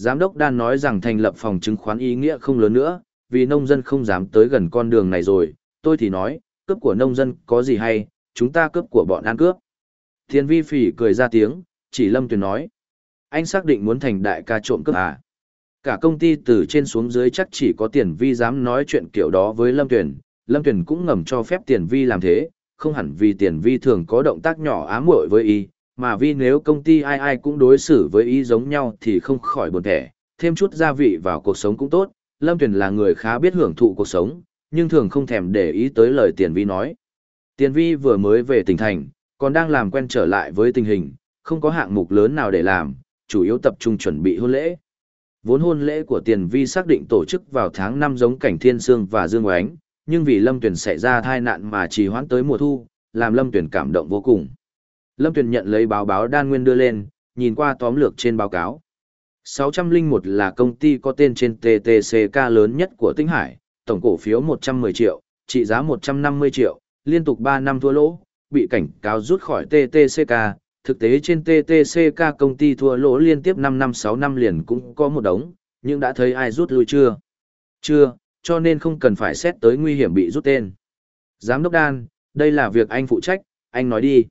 Giám đốc đan nói rằng thành lập phòng chứng khoán ý nghĩa không lớn nữa, vì nông dân không dám tới gần con đường này rồi, tôi thì nói, cướp của nông dân có gì hay, chúng ta cướp của bọn ăn cướp. Thiên vi phỉ cười ra tiếng, chỉ lâm tuyền nói. Anh xác định muốn thành đại ca trộm cướp à? Cả công ty từ trên xuống dưới chắc chỉ có tiền vi dám nói chuyện kiểu đó với Lâm Tuyền, Lâm Tuyền cũng ngầm cho phép tiền vi làm thế, không hẳn vì tiền vi thường có động tác nhỏ ám muội với y, mà vì nếu công ty ai ai cũng đối xử với ý giống nhau thì không khỏi buồn thẻ, thêm chút gia vị vào cuộc sống cũng tốt, Lâm Tuyển là người khá biết hưởng thụ cuộc sống, nhưng thường không thèm để ý tới lời tiền vi nói. Tiền vi vừa mới về tỉnh thành, còn đang làm quen trở lại với tình hình, không có hạng mục lớn nào để làm, chủ yếu tập trung chuẩn bị hôn lễ. Vốn hôn lễ của tiền vi xác định tổ chức vào tháng 5 giống cảnh Thiên Sương và Dương Oánh, nhưng vì Lâm Tuyển xảy ra thai nạn mà trì hoãn tới mùa thu, làm Lâm Tuyển cảm động vô cùng. Lâm Tuyền nhận lấy báo báo đan nguyên đưa lên, nhìn qua tóm lược trên báo cáo. 601 là công ty có tên trên TTCK lớn nhất của Tinh Hải, tổng cổ phiếu 110 triệu, trị giá 150 triệu, liên tục 3 năm thua lỗ, bị cảnh cáo rút khỏi TTCK. Thực tế trên TTCK công ty thua lỗ liên tiếp 5 năm 6 năm liền cũng có một đống, nhưng đã thấy ai rút lui chưa? Chưa, cho nên không cần phải xét tới nguy hiểm bị rút tên. Giám đốc Đan, đây là việc anh phụ trách, anh nói đi.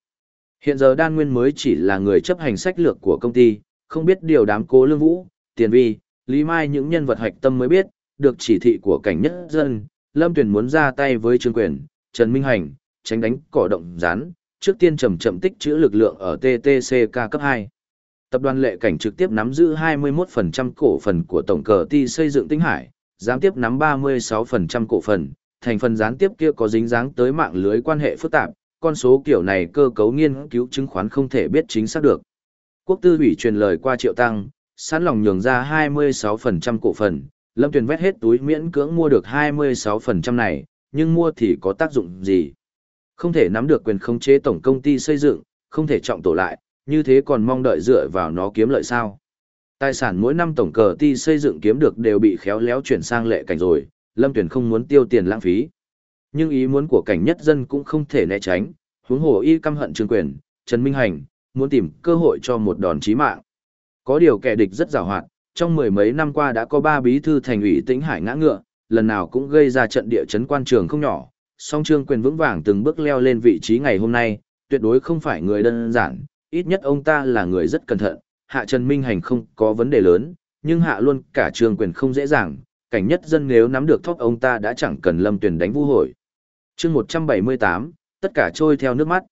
Hiện giờ Đan Nguyên mới chỉ là người chấp hành sách lược của công ty, không biết điều đám cố lương vũ, tiền vi, lý mai những nhân vật hạch tâm mới biết, được chỉ thị của cảnh nhất dân, Lâm Tuyền muốn ra tay với Trương Quyền, Trần Minh Hành, tránh đánh cỏ động rán, trước tiên chậm chậm tích trữ lực lượng ở TTCK cấp 2. Tập đoàn lệ cảnh trực tiếp nắm giữ 21% cổ phần của tổng cờ ti xây dựng tinh hải, gián tiếp nắm 36% cổ phần, thành phần gián tiếp kia có dính dáng tới mạng lưới quan hệ phức tạp, con số kiểu này cơ cấu nghiên cứu chứng khoán không thể biết chính xác được. Quốc tư ủy truyền lời qua triệu tăng, sẵn lòng nhường ra 26% cổ phần, Lâm Tuyền vét hết túi miễn cưỡng mua được 26% này, nhưng mua thì có tác dụng gì? Không thể nắm được quyền khống chế tổng công ty xây dựng, không thể trọng tổ lại, như thế còn mong đợi dựa vào nó kiếm lợi sao? Tài sản mỗi năm tổng cờ ti xây dựng kiếm được đều bị khéo léo chuyển sang lệ cảnh rồi, Lâm Tuyền không muốn tiêu tiền lãng phí. Nhưng ý muốn của cảnh nhất dân cũng không thể né tránh, huống hồ y căm hận trương quyền, Trần Minh Hành, muốn tìm cơ hội cho một đòn chí mạng. Có điều kẻ địch rất giàu hoạt, trong mười mấy năm qua đã có ba bí thư thành ủy tĩnh hải ngã ngựa, lần nào cũng gây ra trận địa chấn quan trường không nhỏ, song trương quyền vững vàng từng bước leo lên vị trí ngày hôm nay, tuyệt đối không phải người đơn giản, ít nhất ông ta là người rất cẩn thận, hạ Trần Minh Hành không có vấn đề lớn, nhưng hạ luôn cả trương quyền không dễ dàng, cảnh nhất dân nếu nắm được thóc ông ta đã chẳng cần lâm tuyển đánh vũ hội chương 178, tất cả trôi theo nước mắt.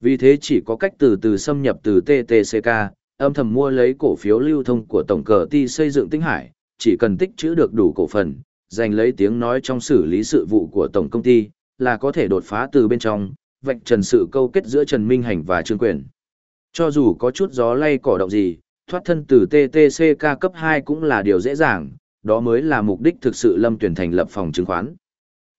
Vì thế chỉ có cách từ từ xâm nhập từ TTCK, âm thầm mua lấy cổ phiếu lưu thông của tổng cờ ti xây dựng tinh hải, chỉ cần tích chữ được đủ cổ phần, giành lấy tiếng nói trong xử lý sự vụ của tổng công ty, là có thể đột phá từ bên trong, vạch trần sự câu kết giữa Trần Minh Hành và Trương Quyền. Cho dù có chút gió lay cỏ động gì, thoát thân từ TTCK cấp 2 cũng là điều dễ dàng, đó mới là mục đích thực sự Lâm Tuyển thành lập phòng chứng khoán.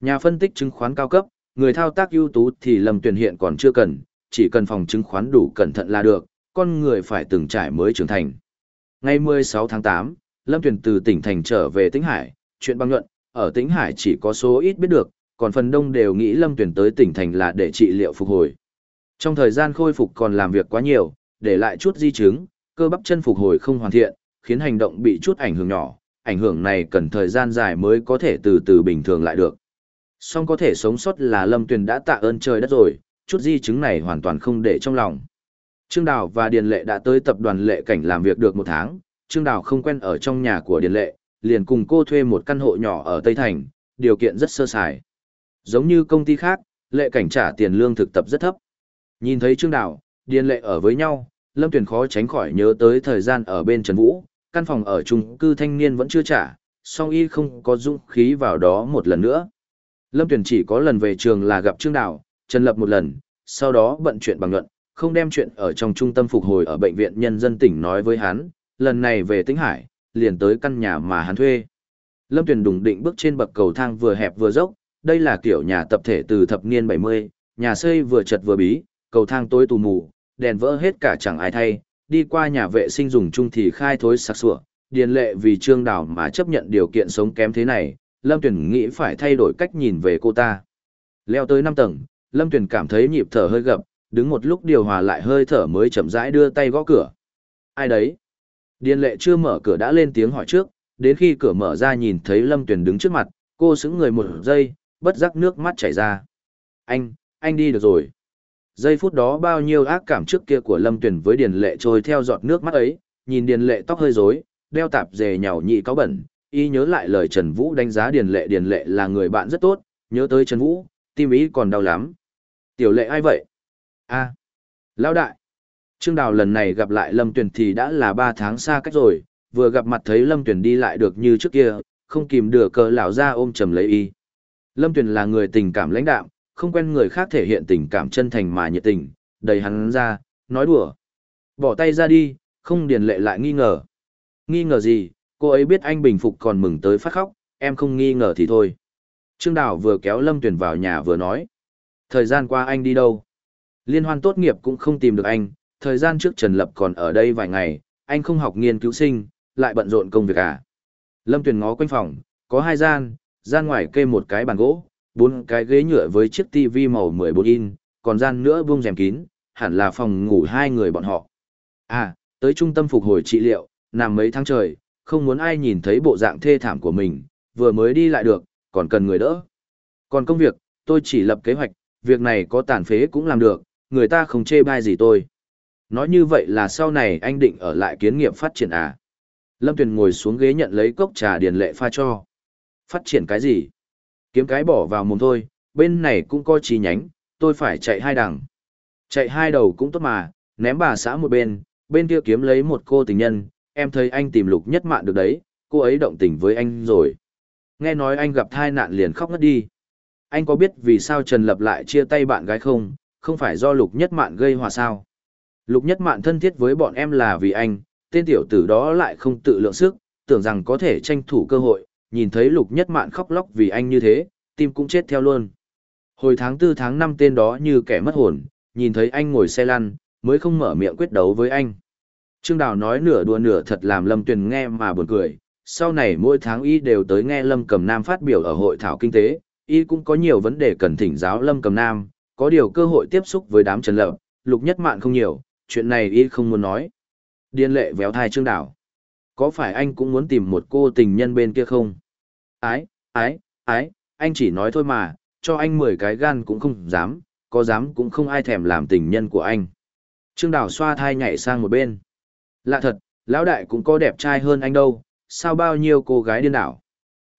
Nhà phân tích chứng khoán cao cấp, người thao tác ưu tú thì Lâm Tuyển hiện còn chưa cần, chỉ cần phòng chứng khoán đủ cẩn thận là được, con người phải từng trải mới trưởng thành. Ngày 16 tháng 8, Lâm Tuyển từ tỉnh thành trở về Tĩnh Hải, chuyện băng nhuận, ở Tĩnh Hải chỉ có số ít biết được, còn phần đông đều nghĩ Lâm Tuyển tới tỉnh thành là để trị liệu phục hồi. Trong thời gian khôi phục còn làm việc quá nhiều, để lại chút di chứng, cơ bắp chân phục hồi không hoàn thiện, khiến hành động bị chút ảnh hưởng nhỏ, ảnh hưởng này cần thời gian dài mới có thể từ từ bình thường lại được. Song có thể sống sót là Lâm Tuyền đã tạ ơn trời đất rồi, chút di chứng này hoàn toàn không để trong lòng. Trương Đào và Điền Lệ đã tới tập đoàn Lệ Cảnh làm việc được một tháng, Trương Đào không quen ở trong nhà của Điền Lệ, liền cùng cô thuê một căn hộ nhỏ ở Tây Thành, điều kiện rất sơ sài. Giống như công ty khác, Lệ Cảnh trả tiền lương thực tập rất thấp. Nhìn thấy Trương Đào, Điền Lệ ở với nhau, Lâm Tuyền khó tránh khỏi nhớ tới thời gian ở bên Trần Vũ, căn phòng ở chung cư thanh niên vẫn chưa trả, song y không có dũng khí vào đó một lần nữa. Lâm Tuyền chỉ có lần về trường là gặp Trương Đào, Trần Lập một lần, sau đó bận chuyện bằng luận, không đem chuyện ở trong trung tâm phục hồi ở bệnh viện nhân dân tỉnh nói với hắn, lần này về Tĩnh Hải, liền tới căn nhà mà hắn thuê. Lâm Tuyền đùng định bước trên bậc cầu thang vừa hẹp vừa dốc, đây là kiểu nhà tập thể từ thập niên 70, nhà xây vừa chật vừa bí, cầu thang tối tù mù, đèn vỡ hết cả chẳng ai thay, đi qua nhà vệ sinh dùng chung thì khai thối sặc sủa, điền lệ vì trương đào mà chấp nhận điều kiện sống kém thế này, Lâm Tuyền nghĩ phải thay đổi cách nhìn về cô ta. Leo tới 5 tầng, Lâm Tuyền cảm thấy nhịp thở hơi gập, đứng một lúc điều hòa lại hơi thở mới chậm rãi đưa tay gõ cửa. Ai đấy? Điền lệ chưa mở cửa đã lên tiếng hỏi trước, đến khi cửa mở ra nhìn thấy Lâm Tuyền đứng trước mặt, cô sững người một giây, bất giác nước mắt chảy ra. Anh, anh đi được rồi. Giây phút đó bao nhiêu ác cảm trước kia của Lâm Tuyền với Điền lệ trôi theo giọt nước mắt ấy, nhìn Điền lệ tóc hơi rối, đeo tạp dề nhàu nhị cáo bẩn, y nhớ lại lời Trần Vũ đánh giá Điền Lệ Điền Lệ là người bạn rất tốt, nhớ tới Trần Vũ, tim ý còn đau lắm. Tiểu lệ ai vậy? a Lão đại. Trương Đào lần này gặp lại Lâm Tuyền thì đã là 3 tháng xa cách rồi, vừa gặp mặt thấy Lâm Tuyền đi lại được như trước kia, không kìm được cờ lão ra ôm chầm lấy y. Lâm Tuyền là người tình cảm lãnh đạm, không quen người khác thể hiện tình cảm chân thành mà nhiệt tình, đầy hắn ra, nói đùa. Bỏ tay ra đi, không điền lệ lại nghi ngờ. Nghi ngờ gì, cô ấy biết anh bình phục còn mừng tới phát khóc, em không nghi ngờ thì thôi. Trương Đào vừa kéo Lâm Tuyền vào nhà vừa nói. Thời gian qua anh đi đâu? Liên hoan tốt nghiệp cũng không tìm được anh, thời gian trước Trần Lập còn ở đây vài ngày, anh không học nghiên cứu sinh, lại bận rộn công việc à. Lâm Tuyền ngó quanh phòng, có hai gian, gian ngoài kê một cái bàn gỗ, bốn cái ghế nhựa với chiếc tivi màu 14 in, còn gian nữa buông rèm kín, hẳn là phòng ngủ hai người bọn họ. À, tới trung tâm phục hồi trị liệu, nằm mấy tháng trời, không muốn ai nhìn thấy bộ dạng thê thảm của mình, vừa mới đi lại được, còn cần người đỡ. Còn công việc, tôi chỉ lập kế hoạch, việc này có tàn phế cũng làm được, người ta không chê bai gì tôi. Nói như vậy là sau này anh định ở lại kiến nghiệp phát triển à? Lâm Tuyền ngồi xuống ghế nhận lấy cốc trà điền lệ pha cho. Phát triển cái gì? Kiếm cái bỏ vào mồm thôi, bên này cũng có chi nhánh, tôi phải chạy hai đằng. Chạy hai đầu cũng tốt mà, ném bà xã một bên, bên kia kiếm lấy một cô tình nhân, em thấy anh tìm lục nhất mạn được đấy, cô ấy động tình với anh rồi. Nghe nói anh gặp thai nạn liền khóc ngất đi. Anh có biết vì sao Trần Lập lại chia tay bạn gái không? Không phải do lục nhất mạn gây hòa sao? Lục nhất mạn thân thiết với bọn em là vì anh, tên tiểu tử đó lại không tự lượng sức, tưởng rằng có thể tranh thủ cơ hội, nhìn thấy lục nhất mạn khóc lóc vì anh như thế, tim cũng chết theo luôn. Hồi tháng tư tháng năm tên đó như kẻ mất hồn, nhìn thấy anh ngồi xe lăn, mới không mở miệng quyết đấu với anh. Trương Đào nói nửa đùa nửa thật làm Lâm Tuyền nghe mà buồn cười, sau này mỗi tháng y đều tới nghe Lâm Cầm Nam phát biểu ở hội thảo kinh tế, y cũng có nhiều vấn đề cần thỉnh giáo Lâm Cầm Nam, có điều cơ hội tiếp xúc với đám Trần Lập, Lục Nhất Mạn không nhiều, chuyện này y không muốn nói. Điên lệ véo thai Trương Đào. Có phải anh cũng muốn tìm một cô tình nhân bên kia không? Ái, ái, ái, anh chỉ nói thôi mà, cho anh 10 cái gan cũng không dám, có dám cũng không ai thèm làm tình nhân của anh. Trương Đào xoa thai nhảy sang một bên. Lạ thật, lão đại cũng có đẹp trai hơn anh đâu, sao bao nhiêu cô gái điên đảo.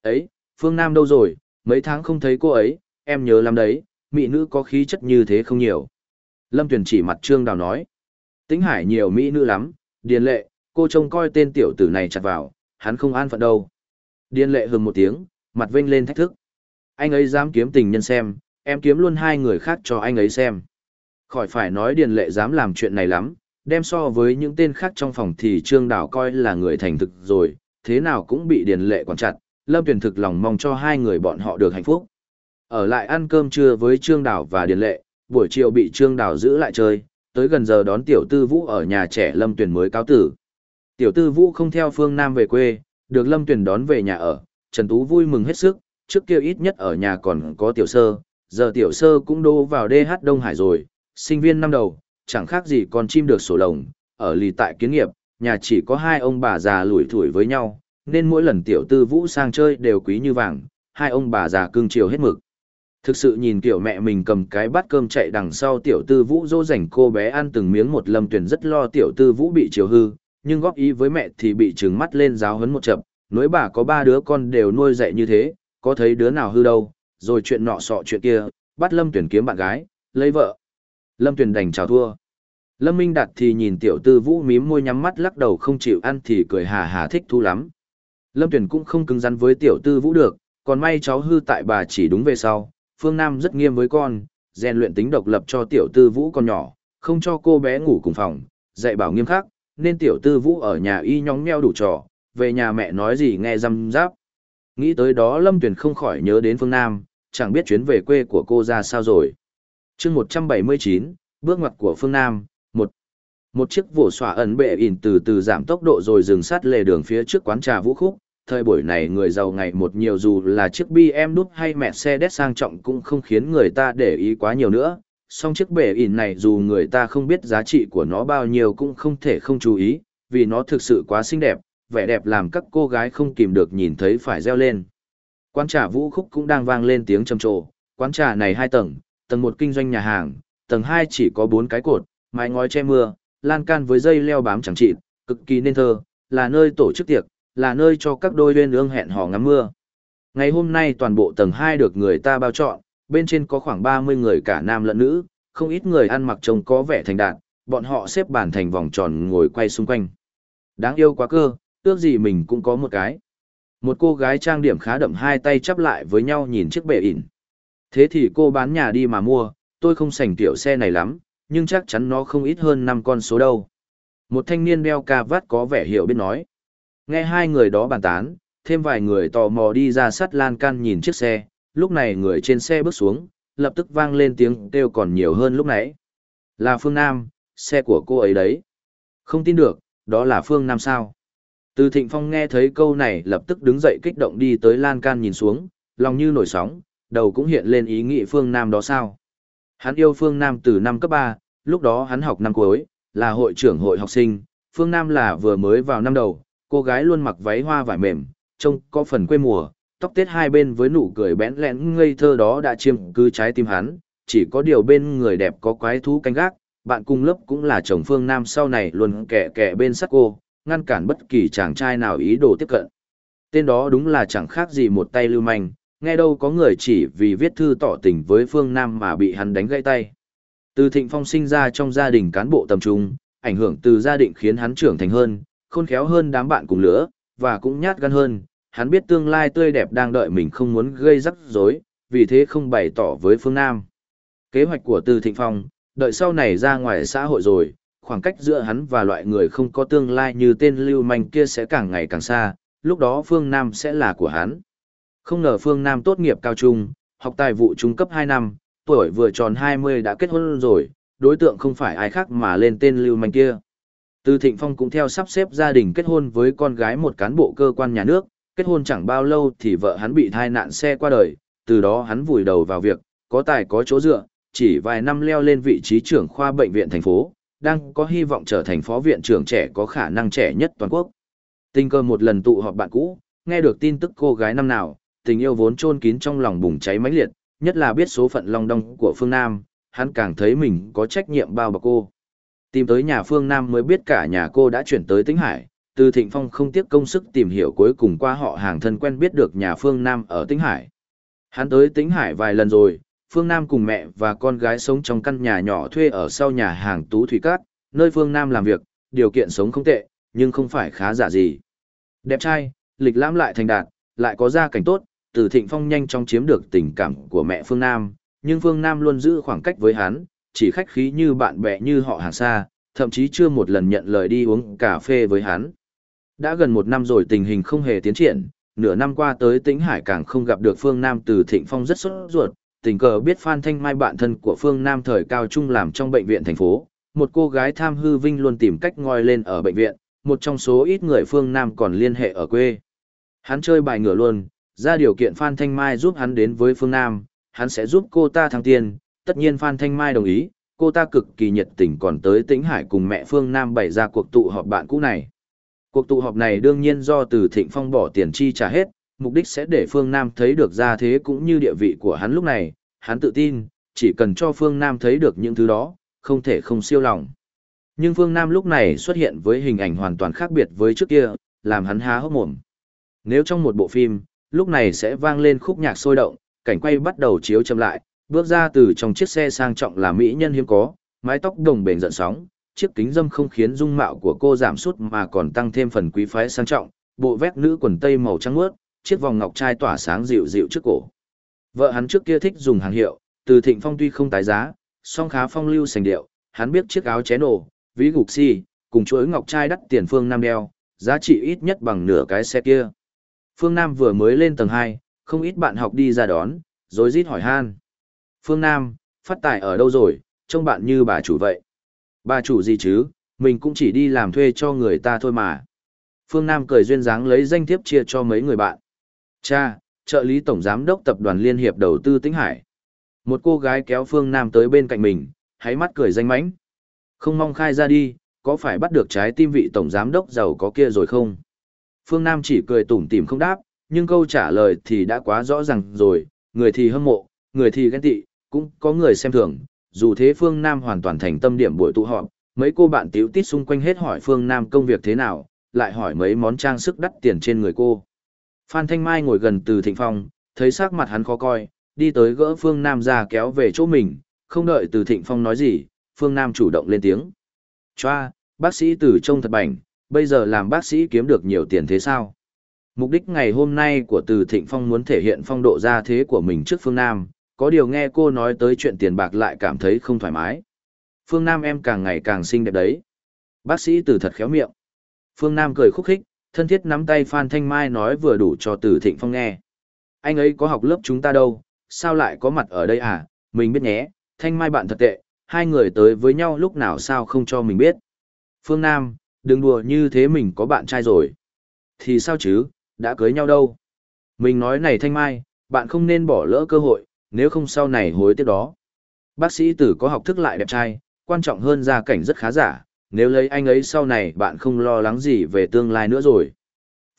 Ấy, Phương Nam đâu rồi, mấy tháng không thấy cô ấy, em nhớ lắm đấy, mỹ nữ có khí chất như thế không nhiều. Lâm Tuyền chỉ mặt Trương Đào nói. Tĩnh Hải nhiều mỹ nữ lắm, điền lệ, cô trông coi tên tiểu tử này chặt vào, hắn không an phận đâu. Điền lệ hừng một tiếng, mặt vênh lên thách thức. Anh ấy dám kiếm tình nhân xem, em kiếm luôn hai người khác cho anh ấy xem. Khỏi phải nói điền lệ dám làm chuyện này lắm, đem so với những tên khác trong phòng thì Trương Đào coi là người thành thực rồi, thế nào cũng bị điền lệ quản chặt, Lâm Tuyền thực lòng mong cho hai người bọn họ được hạnh phúc. Ở lại ăn cơm trưa với Trương Đào và Điền Lệ, buổi chiều bị Trương Đào giữ lại chơi, tới gần giờ đón Tiểu Tư Vũ ở nhà trẻ Lâm Tuyền mới cáo tử. Tiểu Tư Vũ không theo phương Nam về quê, được Lâm Tuyền đón về nhà ở, Trần Tú vui mừng hết sức, trước kia ít nhất ở nhà còn có Tiểu Sơ, giờ Tiểu Sơ cũng đô vào DH Đông Hải rồi, sinh viên năm đầu, chẳng khác gì con chim được sổ lồng, ở lì tại kiến nghiệp, nhà chỉ có hai ông bà già lủi thủi với nhau, nên mỗi lần tiểu tư vũ sang chơi đều quý như vàng, hai ông bà già cưng chiều hết mực. Thực sự nhìn kiểu mẹ mình cầm cái bát cơm chạy đằng sau tiểu tư vũ dỗ dành cô bé ăn từng miếng một lâm tuyển rất lo tiểu tư vũ bị chiều hư, nhưng góp ý với mẹ thì bị trừng mắt lên giáo hấn một chập, nối bà có ba đứa con đều nuôi dạy như thế, có thấy đứa nào hư đâu, rồi chuyện nọ sọ chuyện kia, bắt lâm tuyển kiếm bạn gái, lấy vợ. Lâm Tuyền đành chào thua. Lâm Minh Đạt thì nhìn tiểu tư vũ mím môi nhắm mắt lắc đầu không chịu ăn thì cười hà hà thích thu lắm. Lâm Tuyền cũng không cứng rắn với tiểu tư vũ được, còn may cháu hư tại bà chỉ đúng về sau. Phương Nam rất nghiêm với con, rèn luyện tính độc lập cho tiểu tư vũ còn nhỏ, không cho cô bé ngủ cùng phòng, dạy bảo nghiêm khắc, nên tiểu tư vũ ở nhà y nhóng nheo đủ trò, về nhà mẹ nói gì nghe răm giáp. Nghĩ tới đó Lâm Tuyền không khỏi nhớ đến Phương Nam, chẳng biết chuyến về quê của cô ra sao rồi chương 179, bước ngoặt của Phương Nam, một. Một chiếc vỗ xỏa ẩn bệ ỉn từ từ giảm tốc độ rồi dừng sát lề đường phía trước quán trà vũ khúc. Thời buổi này người giàu ngày một nhiều dù là chiếc bm đút hay mẹ xe đét sang trọng cũng không khiến người ta để ý quá nhiều nữa. Song chiếc bệ ỉn này dù người ta không biết giá trị của nó bao nhiêu cũng không thể không chú ý vì nó thực sự quá xinh đẹp vẻ đẹp làm các cô gái không kìm được nhìn thấy phải reo lên. Quán trà vũ khúc cũng đang vang lên tiếng trầm trồ. Quán trà này hai tầng tầng một kinh doanh nhà hàng tầng hai chỉ có bốn cái cột mái ngói che mưa, lan can với dây leo bám chẳng chịt, cực kỳ nên thơ, là nơi tổ chức tiệc, là nơi cho các đôi uyên ương hẹn hò ngắm mưa. Ngày hôm nay toàn bộ tầng hai được người ta bao chọn, bên trên có khoảng 30 người cả nam lẫn nữ, không ít người ăn mặc trông có vẻ thành đạt, bọn họ xếp bàn thành vòng tròn ngồi quay xung quanh. Đáng yêu quá cơ, ước gì mình cũng có một cái. Một cô gái trang điểm khá đậm hai tay chắp lại với nhau nhìn chiếc bệ ỉn. Thế thì cô bán nhà đi mà mua, tôi không sành tiểu xe này lắm, nhưng chắc chắn nó không ít hơn 5 con số đâu. Một thanh niên đeo ca vát có vẻ hiểu biết nói. Nghe hai người đó bàn tán, thêm vài người tò mò đi ra sắt lan can nhìn chiếc xe, lúc này người trên xe bước xuống, lập tức vang lên tiếng kêu còn nhiều hơn lúc nãy. Là Phương Nam, xe của cô ấy đấy. Không tin được, đó là Phương Nam sao? Từ Thịnh Phong nghe thấy câu này lập tức đứng dậy kích động đi tới lan can nhìn xuống, lòng như nổi sóng, đầu cũng hiện lên ý nghĩ Phương Nam đó sao? Hắn yêu Phương Nam từ năm cấp 3, lúc đó hắn học năm cuối, là hội trưởng hội học sinh, Phương Nam là vừa mới vào năm đầu, cô gái luôn mặc váy hoa vải mềm, trông có phần quê mùa, tóc tết hai bên với nụ cười bẽn lẽn ngây thơ đó đã chiếm cứ trái tim hắn, chỉ có điều bên người đẹp có quái thú canh gác, bạn cùng lớp cũng là chồng Phương Nam sau này luôn kẻ kẻ bên sắc cô, ngăn cản bất kỳ chàng trai nào ý đồ tiếp cận. Tên đó đúng là chẳng khác gì một tay lưu manh, nghe đâu có người chỉ vì viết thư tỏ tình với Phương Nam mà bị hắn đánh gãy tay. Từ Thịnh Phong sinh ra trong gia đình cán bộ tầm trung, ảnh hưởng từ gia đình khiến hắn trưởng thành hơn, khôn khéo hơn đám bạn cùng lứa, và cũng nhát gan hơn, hắn biết tương lai tươi đẹp đang đợi mình không muốn gây rắc rối, vì thế không bày tỏ với phương Nam. Kế hoạch của Từ Thịnh Phong, đợi sau này ra ngoài xã hội rồi, khoảng cách giữa hắn và loại người không có tương lai như tên lưu manh kia sẽ càng ngày càng xa, lúc đó phương Nam sẽ là của hắn. Không ngờ phương Nam tốt nghiệp cao trung, học tài vụ trung cấp 2 năm, tuổi vừa tròn 20 đã kết hôn rồi, đối tượng không phải ai khác mà lên tên lưu manh kia. Từ Thịnh Phong cũng theo sắp xếp gia đình kết hôn với con gái một cán bộ cơ quan nhà nước, kết hôn chẳng bao lâu thì vợ hắn bị thai nạn xe qua đời, từ đó hắn vùi đầu vào việc, có tài có chỗ dựa, chỉ vài năm leo lên vị trí trưởng khoa bệnh viện thành phố, đang có hy vọng trở thành phó viện trưởng trẻ có khả năng trẻ nhất toàn quốc. Tình cờ một lần tụ họp bạn cũ, nghe được tin tức cô gái năm nào, tình yêu vốn chôn kín trong lòng bùng cháy mãnh liệt, nhất là biết số phận long đong của phương Nam, hắn càng thấy mình có trách nhiệm bao bọc cô. Tìm tới nhà phương Nam mới biết cả nhà cô đã chuyển tới Tĩnh Hải, từ Thịnh Phong không tiếc công sức tìm hiểu cuối cùng qua họ hàng thân quen biết được nhà phương Nam ở Tĩnh Hải. Hắn tới Tĩnh Hải vài lần rồi, phương Nam cùng mẹ và con gái sống trong căn nhà nhỏ thuê ở sau nhà hàng Tú Thủy Cát, nơi phương Nam làm việc, điều kiện sống không tệ, nhưng không phải khá giả gì. Đẹp trai, lịch lãm lại thành đạt, lại có gia cảnh tốt, từ Thịnh Phong nhanh chóng chiếm được tình cảm của mẹ phương Nam, nhưng phương Nam luôn giữ khoảng cách với hắn, chỉ khách khí như bạn bè như họ hàng xa, thậm chí chưa một lần nhận lời đi uống cà phê với hắn. Đã gần một năm rồi tình hình không hề tiến triển, nửa năm qua tới Tĩnh Hải càng không gặp được Phương Nam từ Thịnh Phong rất sốt ruột, tình cờ biết Phan Thanh Mai bạn thân của Phương Nam thời cao trung làm trong bệnh viện thành phố, một cô gái tham hư vinh luôn tìm cách ngoi lên ở bệnh viện, một trong số ít người Phương Nam còn liên hệ ở quê. Hắn chơi bài ngửa luôn, ra điều kiện Phan Thanh Mai giúp hắn đến với Phương Nam, hắn sẽ giúp cô ta thăng tiền, tất nhiên Phan Thanh Mai đồng ý, cô ta cực kỳ nhiệt tình còn tới Tĩnh Hải cùng mẹ Phương Nam bày ra cuộc tụ họp bạn cũ này. Cuộc tụ họp này đương nhiên do từ Thịnh Phong bỏ tiền chi trả hết, mục đích sẽ để Phương Nam thấy được ra thế cũng như địa vị của hắn lúc này, hắn tự tin, chỉ cần cho Phương Nam thấy được những thứ đó, không thể không siêu lòng. Nhưng Phương Nam lúc này xuất hiện với hình ảnh hoàn toàn khác biệt với trước kia, làm hắn há hốc mồm. Nếu trong một bộ phim, lúc này sẽ vang lên khúc nhạc sôi động, cảnh quay bắt đầu chiếu chậm lại, bước ra từ trong chiếc xe sang trọng là mỹ nhân hiếm có, mái tóc đồng bền giận sóng, chiếc kính dâm không khiến dung mạo của cô giảm sút mà còn tăng thêm phần quý phái sang trọng, bộ vest nữ quần tây màu trắng mướt, chiếc vòng ngọc trai tỏa sáng dịu dịu trước cổ. Vợ hắn trước kia thích dùng hàng hiệu, từ Thịnh Phong tuy không tái giá, song khá phong lưu sành điệu, hắn biết chiếc áo chén nổ, ví gục si, cùng chuỗi ngọc trai đắt tiền phương Nam đeo, giá trị ít nhất bằng nửa cái xe kia. Phương Nam vừa mới lên tầng 2, không ít bạn học đi ra đón, rồi rít hỏi han. Phương Nam, phát tài ở đâu rồi, trông bạn như bà chủ vậy. Bà chủ gì chứ, mình cũng chỉ đi làm thuê cho người ta thôi mà. Phương Nam cười duyên dáng lấy danh thiếp chia cho mấy người bạn. Cha, trợ lý tổng giám đốc tập đoàn Liên hiệp đầu tư Tĩnh Hải. Một cô gái kéo Phương Nam tới bên cạnh mình, hãy mắt cười danh mánh. Không mong khai ra đi, có phải bắt được trái tim vị tổng giám đốc giàu có kia rồi không? Phương Nam chỉ cười tủm tỉm không đáp, nhưng câu trả lời thì đã quá rõ ràng rồi, người thì hâm mộ, người thì ghen tị, cũng có người xem thường, dù thế Phương Nam hoàn toàn thành tâm điểm buổi tụ họp, mấy cô bạn tiểu tít xung quanh hết hỏi Phương Nam công việc thế nào, lại hỏi mấy món trang sức đắt tiền trên người cô. Phan Thanh Mai ngồi gần từ Thịnh Phong, thấy sắc mặt hắn khó coi, đi tới gỡ Phương Nam ra kéo về chỗ mình, không đợi từ Thịnh Phong nói gì, Phương Nam chủ động lên tiếng. Choa, bác sĩ từ trông thật bảnh, bây giờ làm bác sĩ kiếm được nhiều tiền thế sao? Mục đích ngày hôm nay của từ Thịnh Phong muốn thể hiện phong độ gia thế của mình trước Phương Nam, có điều nghe cô nói tới chuyện tiền bạc lại cảm thấy không thoải mái. Phương Nam em càng ngày càng xinh đẹp đấy. Bác sĩ từ thật khéo miệng. Phương Nam cười khúc khích, thân thiết nắm tay Phan Thanh Mai nói vừa đủ cho từ Thịnh Phong nghe. Anh ấy có học lớp chúng ta đâu, sao lại có mặt ở đây à, mình biết nhé, Thanh Mai bạn thật tệ, hai người tới với nhau lúc nào sao không cho mình biết. Phương Nam, đừng đùa như thế mình có bạn trai rồi. Thì sao chứ, đã cưới nhau đâu. Mình nói này Thanh Mai, bạn không nên bỏ lỡ cơ hội, nếu không sau này hối tiếc đó. Bác sĩ tử có học thức lại đẹp trai, quan trọng hơn gia cảnh rất khá giả, nếu lấy anh ấy sau này bạn không lo lắng gì về tương lai nữa rồi.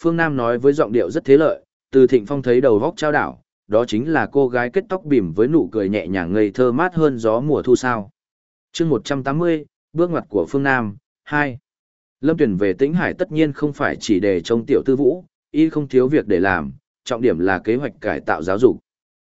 Phương Nam nói với giọng điệu rất thế lợi, từ thịnh phong thấy đầu góc trao đảo, đó chính là cô gái kết tóc bìm với nụ cười nhẹ nhàng ngây thơ mát hơn gió mùa thu sao. chương 180, bước ngoặt của Phương Nam, 2. Lâm tuyển về tĩnh hải tất nhiên không phải chỉ để trông tiểu tư vũ, y không thiếu việc để làm, trọng điểm là kế hoạch cải tạo giáo dục.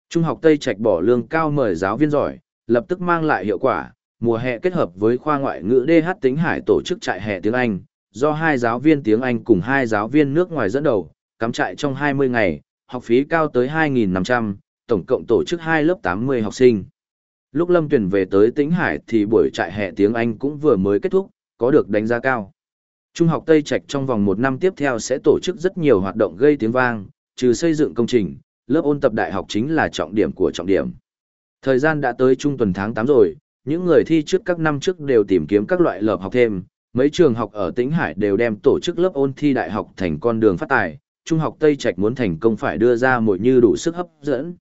Trung học Tây Trạch bỏ lương cao mời giáo viên giỏi, lập tức mang lại hiệu quả. Mùa hè kết hợp với khoa ngoại ngữ DH Tĩnh Hải tổ chức trại hè tiếng Anh, do hai giáo viên tiếng Anh cùng hai giáo viên nước ngoài dẫn đầu, cắm trại trong 20 ngày, học phí cao tới 2.500, tổng cộng tổ chức hai lớp 80 học sinh. Lúc Lâm Tuyền về tới Tĩnh Hải thì buổi trại hè tiếng Anh cũng vừa mới kết thúc, có được đánh giá cao. Trung học Tây Trạch trong vòng một năm tiếp theo sẽ tổ chức rất nhiều hoạt động gây tiếng vang, trừ xây dựng công trình, lớp ôn tập đại học chính là trọng điểm của trọng điểm. Thời gian đã tới trung tuần tháng 8 rồi, những người thi trước các năm trước đều tìm kiếm các loại lớp học thêm, mấy trường học ở Tĩnh Hải đều đem tổ chức lớp ôn thi đại học thành con đường phát tài, trung học Tây Trạch muốn thành công phải đưa ra một như đủ sức hấp dẫn.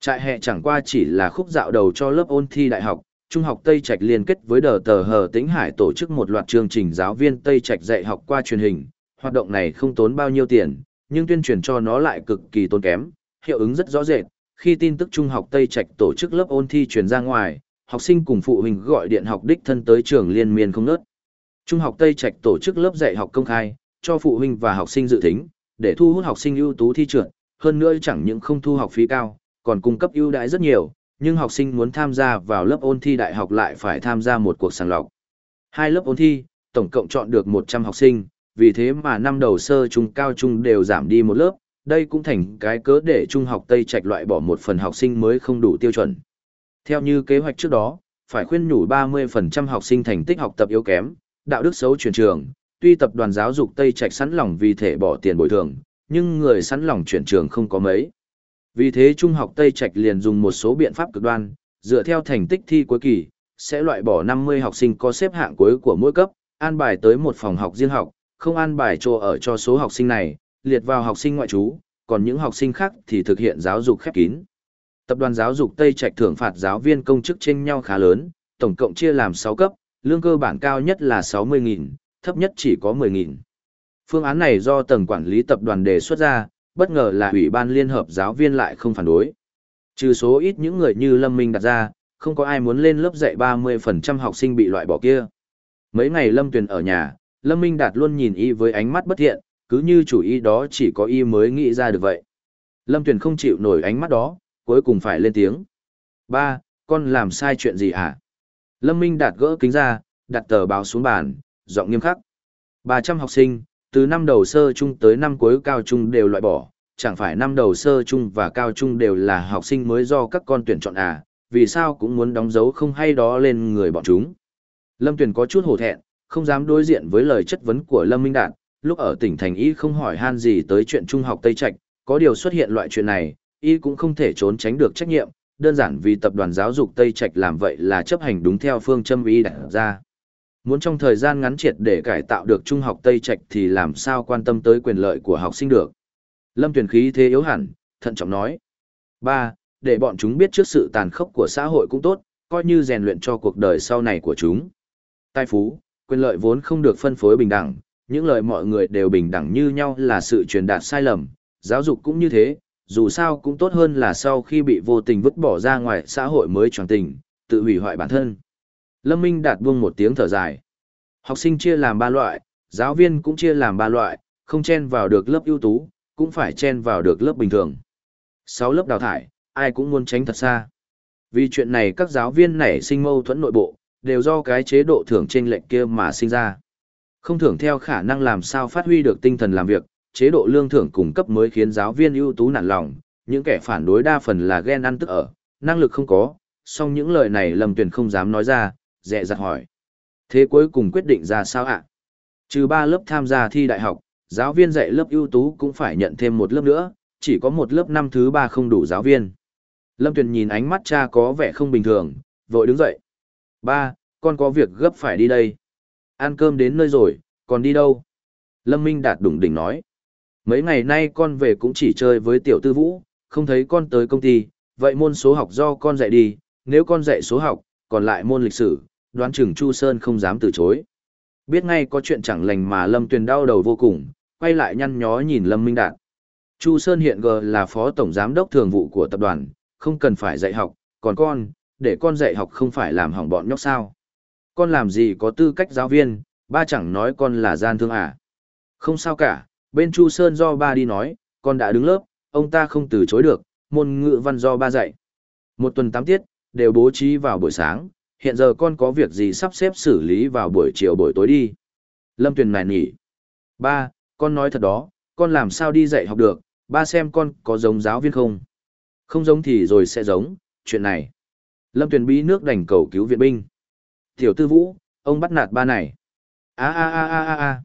Trại hè chẳng qua chỉ là khúc dạo đầu cho lớp ôn thi đại học, Trung học Tây Trạch liên kết với đờ tờ hờ Tĩnh Hải tổ chức một loạt chương trình giáo viên Tây Trạch dạy học qua truyền hình. Hoạt động này không tốn bao nhiêu tiền, nhưng tuyên truyền cho nó lại cực kỳ tốn kém, hiệu ứng rất rõ rệt. Khi tin tức Trung học Tây Trạch tổ chức lớp ôn thi truyền ra ngoài, học sinh cùng phụ huynh gọi điện học đích thân tới trường liên miên không nớt. Trung học Tây Trạch tổ chức lớp dạy học công khai, cho phụ huynh và học sinh dự tính để thu hút học sinh ưu tú thi trượt, hơn nữa chẳng những không thu học phí cao, còn cung cấp ưu đãi rất nhiều, nhưng học sinh muốn tham gia vào lớp ôn thi đại học lại phải tham gia một cuộc sàng lọc. Hai lớp ôn thi, tổng cộng chọn được 100 học sinh, vì thế mà năm đầu sơ trung cao trung đều giảm đi một lớp, đây cũng thành cái cớ để trung học Tây Trạch loại bỏ một phần học sinh mới không đủ tiêu chuẩn. Theo như kế hoạch trước đó, phải khuyên nhủ 30% học sinh thành tích học tập yếu kém, đạo đức xấu chuyển trường, tuy tập đoàn giáo dục Tây Trạch sẵn lòng vì thể bỏ tiền bồi thường, nhưng người sẵn lòng chuyển trường không có mấy. Vì thế Trung học Tây Trạch liền dùng một số biện pháp cực đoan, dựa theo thành tích thi cuối kỳ, sẽ loại bỏ 50 học sinh có xếp hạng cuối của mỗi cấp, an bài tới một phòng học riêng học, không an bài chỗ ở cho số học sinh này, liệt vào học sinh ngoại trú, còn những học sinh khác thì thực hiện giáo dục khép kín. Tập đoàn giáo dục Tây Trạch thưởng phạt giáo viên công chức chênh nhau khá lớn, tổng cộng chia làm 6 cấp, lương cơ bản cao nhất là 60.000, thấp nhất chỉ có 10.000. Phương án này do tầng quản lý tập đoàn đề xuất ra, bất ngờ là ủy ban liên hợp giáo viên lại không phản đối. Trừ số ít những người như Lâm Minh đặt ra, không có ai muốn lên lớp dạy 30% học sinh bị loại bỏ kia. Mấy ngày Lâm Tuyền ở nhà, Lâm Minh Đạt luôn nhìn y với ánh mắt bất thiện, cứ như chủ y đó chỉ có y mới nghĩ ra được vậy. Lâm Tuyền không chịu nổi ánh mắt đó, cuối cùng phải lên tiếng. Ba, con làm sai chuyện gì hả? Lâm Minh Đạt gỡ kính ra, đặt tờ báo xuống bàn, giọng nghiêm khắc. 300 học sinh, từ năm đầu sơ trung tới năm cuối cao trung đều loại bỏ, chẳng phải năm đầu sơ trung và cao trung đều là học sinh mới do các con tuyển chọn à, vì sao cũng muốn đóng dấu không hay đó lên người bọn chúng. Lâm Tuyền có chút hổ thẹn, không dám đối diện với lời chất vấn của Lâm Minh Đạt, lúc ở tỉnh thành y không hỏi han gì tới chuyện trung học Tây Trạch, có điều xuất hiện loại chuyện này, y cũng không thể trốn tránh được trách nhiệm, đơn giản vì tập đoàn giáo dục Tây Trạch làm vậy là chấp hành đúng theo phương châm y đặt ra. Muốn trong thời gian ngắn triệt để cải tạo được trung học Tây Trạch thì làm sao quan tâm tới quyền lợi của học sinh được. Lâm tuyển khí thế yếu hẳn, thận trọng nói. ba Để bọn chúng biết trước sự tàn khốc của xã hội cũng tốt, coi như rèn luyện cho cuộc đời sau này của chúng. Tài phú, quyền lợi vốn không được phân phối bình đẳng, những lời mọi người đều bình đẳng như nhau là sự truyền đạt sai lầm, giáo dục cũng như thế, dù sao cũng tốt hơn là sau khi bị vô tình vứt bỏ ra ngoài xã hội mới tròn tình, tự hủy hoại bản thân. Lâm Minh đạt buông một tiếng thở dài. Học sinh chia làm ba loại, giáo viên cũng chia làm ba loại, không chen vào được lớp ưu tú, cũng phải chen vào được lớp bình thường. Sáu lớp đào thải, ai cũng muốn tránh thật xa. Vì chuyện này các giáo viên nảy sinh mâu thuẫn nội bộ, đều do cái chế độ thưởng trên lệnh kia mà sinh ra. Không thưởng theo khả năng làm sao phát huy được tinh thần làm việc, chế độ lương thưởng cung cấp mới khiến giáo viên ưu tú nản lòng, những kẻ phản đối đa phần là ghen ăn tức ở, năng lực không có, song những lời này Lâm Tuyền không dám nói ra, dẹ dặt hỏi. Thế cuối cùng quyết định ra sao ạ? Trừ ba lớp tham gia thi đại học, giáo viên dạy lớp ưu tú cũng phải nhận thêm một lớp nữa, chỉ có một lớp năm thứ ba không đủ giáo viên. Lâm Tuyền nhìn ánh mắt cha có vẻ không bình thường, vội đứng dậy. Ba, con có việc gấp phải đi đây. Ăn cơm đến nơi rồi, còn đi đâu? Lâm Minh Đạt đủng đỉnh nói. Mấy ngày nay con về cũng chỉ chơi với tiểu tư vũ, không thấy con tới công ty, vậy môn số học do con dạy đi, nếu con dạy số học, còn lại môn lịch sử, đoán chừng Chu Sơn không dám từ chối. Biết ngay có chuyện chẳng lành mà Lâm Tuyền đau đầu vô cùng, quay lại nhăn nhó nhìn Lâm Minh Đạt. Chu Sơn hiện giờ là phó tổng giám đốc thường vụ của tập đoàn, không cần phải dạy học, còn con, để con dạy học không phải làm hỏng bọn nhóc sao. Con làm gì có tư cách giáo viên, ba chẳng nói con là gian thương à. Không sao cả, bên Chu Sơn do ba đi nói, con đã đứng lớp, ông ta không từ chối được, môn ngữ văn do ba dạy. Một tuần tám tiết, đều bố trí vào buổi sáng, hiện giờ con có việc gì sắp xếp xử lý vào buổi chiều buổi tối đi. Lâm Tuyền nài nghỉ. Ba, con nói thật đó, con làm sao đi dạy học được, ba xem con có giống giáo viên không. Không giống thì rồi sẽ giống, chuyện này. Lâm Tuyền bí nước đành cầu cứu viện binh. Tiểu tư vũ, ông bắt nạt ba này. a a a a a a.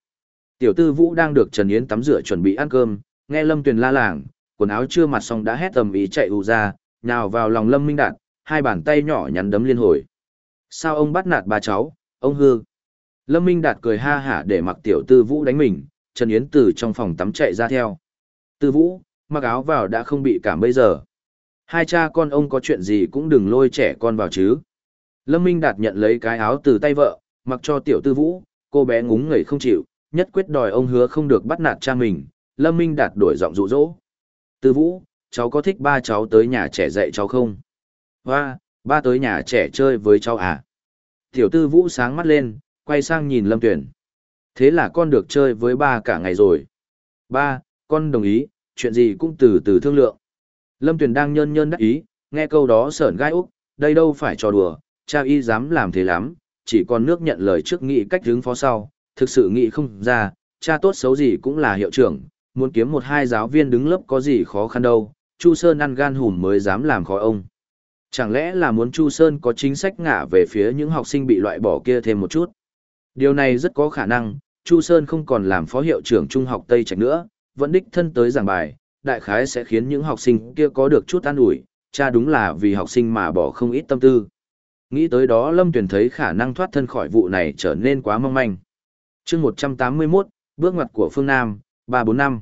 Tiểu tư vũ đang được Trần Yến tắm rửa chuẩn bị ăn cơm, nghe Lâm Tuyền la làng, quần áo chưa mặt xong đã hét tầm ý chạy ù ra, nào vào lòng Lâm Minh Đạt, hai bàn tay nhỏ nhắn đấm liên hồi. Sao ông bắt nạt ba cháu, ông hư. Lâm Minh Đạt cười ha hả để mặc tiểu tư vũ đánh mình, Trần Yến từ trong phòng tắm chạy ra theo. Tư vũ, mặc áo vào đã không bị cảm bây giờ. Hai cha con ông có chuyện gì cũng đừng lôi trẻ con vào chứ. Lâm Minh Đạt nhận lấy cái áo từ tay vợ, mặc cho tiểu tư vũ, cô bé ngúng ngẩy không chịu, nhất quyết đòi ông hứa không được bắt nạt cha mình. Lâm Minh Đạt đổi giọng dụ dỗ. Tư vũ, cháu có thích ba cháu tới nhà trẻ dạy cháu không? Hoa, ba tới nhà trẻ chơi với cháu à? Tiểu tư vũ sáng mắt lên, quay sang nhìn Lâm Tuyển. Thế là con được chơi với ba cả ngày rồi. Ba, con đồng ý, chuyện gì cũng từ từ thương lượng. Lâm Tuyền đang nhơn nhơn đắc ý, nghe câu đó sởn gai úc, đây đâu phải trò đùa, cha y dám làm thế lắm, chỉ còn nước nhận lời trước nghị cách hướng phó sau, thực sự nghị không ra, cha tốt xấu gì cũng là hiệu trưởng, muốn kiếm một hai giáo viên đứng lớp có gì khó khăn đâu, Chu Sơn ăn gan hùm mới dám làm khó ông. Chẳng lẽ là muốn Chu Sơn có chính sách ngả về phía những học sinh bị loại bỏ kia thêm một chút? Điều này rất có khả năng, Chu Sơn không còn làm phó hiệu trưởng trung học Tây Trạch nữa, vẫn đích thân tới giảng bài, đại khái sẽ khiến những học sinh kia có được chút an ủi, cha đúng là vì học sinh mà bỏ không ít tâm tư. Nghĩ tới đó Lâm Tuyền thấy khả năng thoát thân khỏi vụ này trở nên quá mong manh. chương 181, bước ngoặt của phương Nam, 345.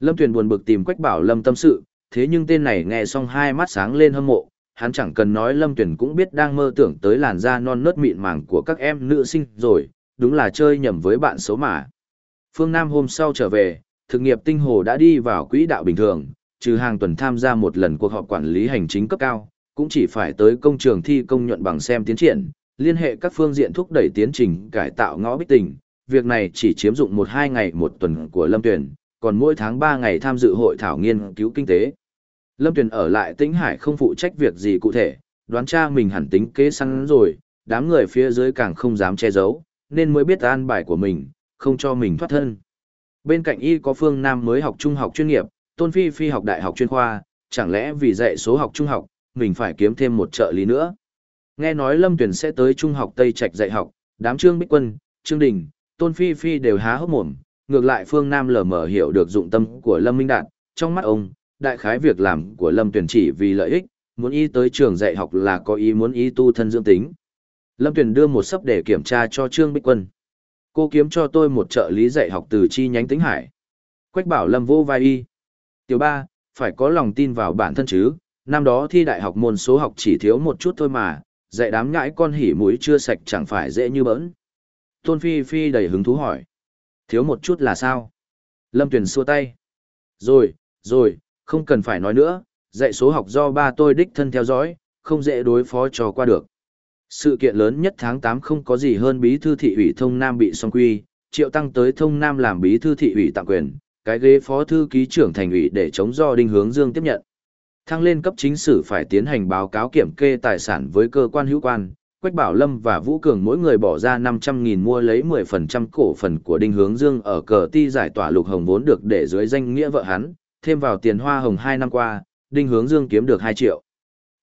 Lâm Tuyền buồn bực tìm Quách Bảo Lâm tâm sự, thế nhưng tên này nghe xong hai mắt sáng lên hâm mộ, hắn chẳng cần nói Lâm Tuyền cũng biết đang mơ tưởng tới làn da non nớt mịn màng của các em nữ sinh rồi, đúng là chơi nhầm với bạn xấu mà. Phương Nam hôm sau trở về, thực nghiệp tinh hồ đã đi vào quỹ đạo bình thường, trừ hàng tuần tham gia một lần cuộc họp quản lý hành chính cấp cao, cũng chỉ phải tới công trường thi công nhuận bằng xem tiến triển, liên hệ các phương diện thúc đẩy tiến trình cải tạo ngõ bích tỉnh. Việc này chỉ chiếm dụng một hai ngày một tuần của Lâm Tuyền, còn mỗi tháng ba ngày tham dự hội thảo nghiên cứu kinh tế. Lâm Tuyền ở lại Tĩnh Hải không phụ trách việc gì cụ thể, đoán cha mình hẳn tính kế săn rồi, đám người phía dưới càng không dám che giấu, nên mới biết an bài của mình, không cho mình thoát thân. Bên cạnh y có Phương Nam mới học trung học chuyên nghiệp, Tôn Phi Phi học đại học chuyên khoa, chẳng lẽ vì dạy số học trung học, mình phải kiếm thêm một trợ lý nữa. Nghe nói Lâm Tuyền sẽ tới trung học Tây Trạch dạy học, đám Trương Bích Quân, Trương Đình, Tôn Phi Phi đều há hốc mồm, ngược lại Phương Nam lờ mờ hiểu được dụng tâm của Lâm Minh Đạt, trong mắt ông, đại khái việc làm của Lâm Tuyền chỉ vì lợi ích, muốn y tới trường dạy học là có ý muốn y tu thân dưỡng tính. Lâm Tuyền đưa một sấp để kiểm tra cho Trương Bích Quân. Cô kiếm cho tôi một trợ lý dạy học từ chi nhánh tính hải. Quách bảo Lâm vô vai y. Tiểu ba, phải có lòng tin vào bản thân chứ, năm đó thi đại học môn số học chỉ thiếu một chút thôi mà, dạy đám nhãi con hỉ mũi chưa sạch chẳng phải dễ như bỡn. Tôn Phi Phi đầy hứng thú hỏi. Thiếu một chút là sao? Lâm Tuyền xua tay. Rồi, rồi, không cần phải nói nữa, dạy số học do ba tôi đích thân theo dõi, không dễ đối phó cho qua được. Sự kiện lớn nhất tháng 8 không có gì hơn bí thư thị ủy thông Nam bị song quy, Triệu Tăng tới thông Nam làm bí thư thị ủy tạm quyền, cái ghế phó thư ký trưởng thành ủy để chống do Đinh Hướng Dương tiếp nhận. Thăng lên cấp chính sử phải tiến hành báo cáo kiểm kê tài sản với cơ quan hữu quan, Quách Bảo Lâm và Vũ Cường mỗi người bỏ ra 500.000 mua lấy 10% cổ phần của Đinh Hướng Dương ở cờ ti giải tỏa lục hồng vốn được để dưới danh nghĩa vợ hắn, thêm vào tiền hoa hồng 2 năm qua, Đinh Hướng Dương kiếm được 2 triệu.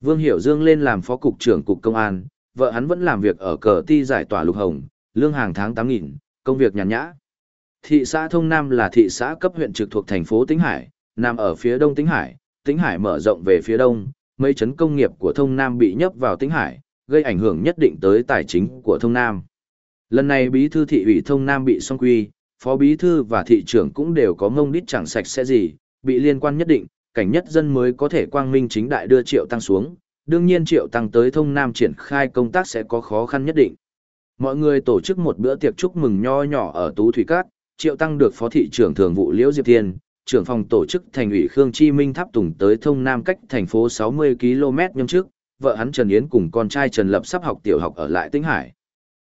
Vương Hiểu Dương lên làm phó cục trưởng cục công an, vợ hắn vẫn làm việc ở cờ ti giải tỏa lục hồng, lương hàng tháng 8.000, công việc nhàn nhã. Thị xã Thông Nam là thị xã cấp huyện trực thuộc thành phố Tĩnh Hải, nằm ở phía đông Tĩnh Hải, Tĩnh Hải mở rộng về phía đông, mấy chấn công nghiệp của Thông Nam bị nhấp vào Tĩnh Hải, gây ảnh hưởng nhất định tới tài chính của Thông Nam. Lần này bí thư thị ủy Thông Nam bị song quy, phó bí thư và thị trưởng cũng đều có ngông đít chẳng sạch sẽ gì, bị liên quan nhất định, cảnh nhất dân mới có thể quang minh chính đại đưa triệu tăng xuống, đương nhiên triệu tăng tới Thông Nam triển khai công tác sẽ có khó khăn nhất định. Mọi người tổ chức một bữa tiệc chúc mừng nho nhỏ ở Tú Thủy Cát, triệu tăng được phó thị trưởng thường vụ Liễu Diệp Thiên, trưởng phòng tổ chức thành ủy Khương Chi Minh tháp tùng tới Thông Nam cách thành phố 60 km nhâm trước, vợ hắn Trần Yến cùng con trai Trần Lập sắp học tiểu học ở lại Tĩnh Hải.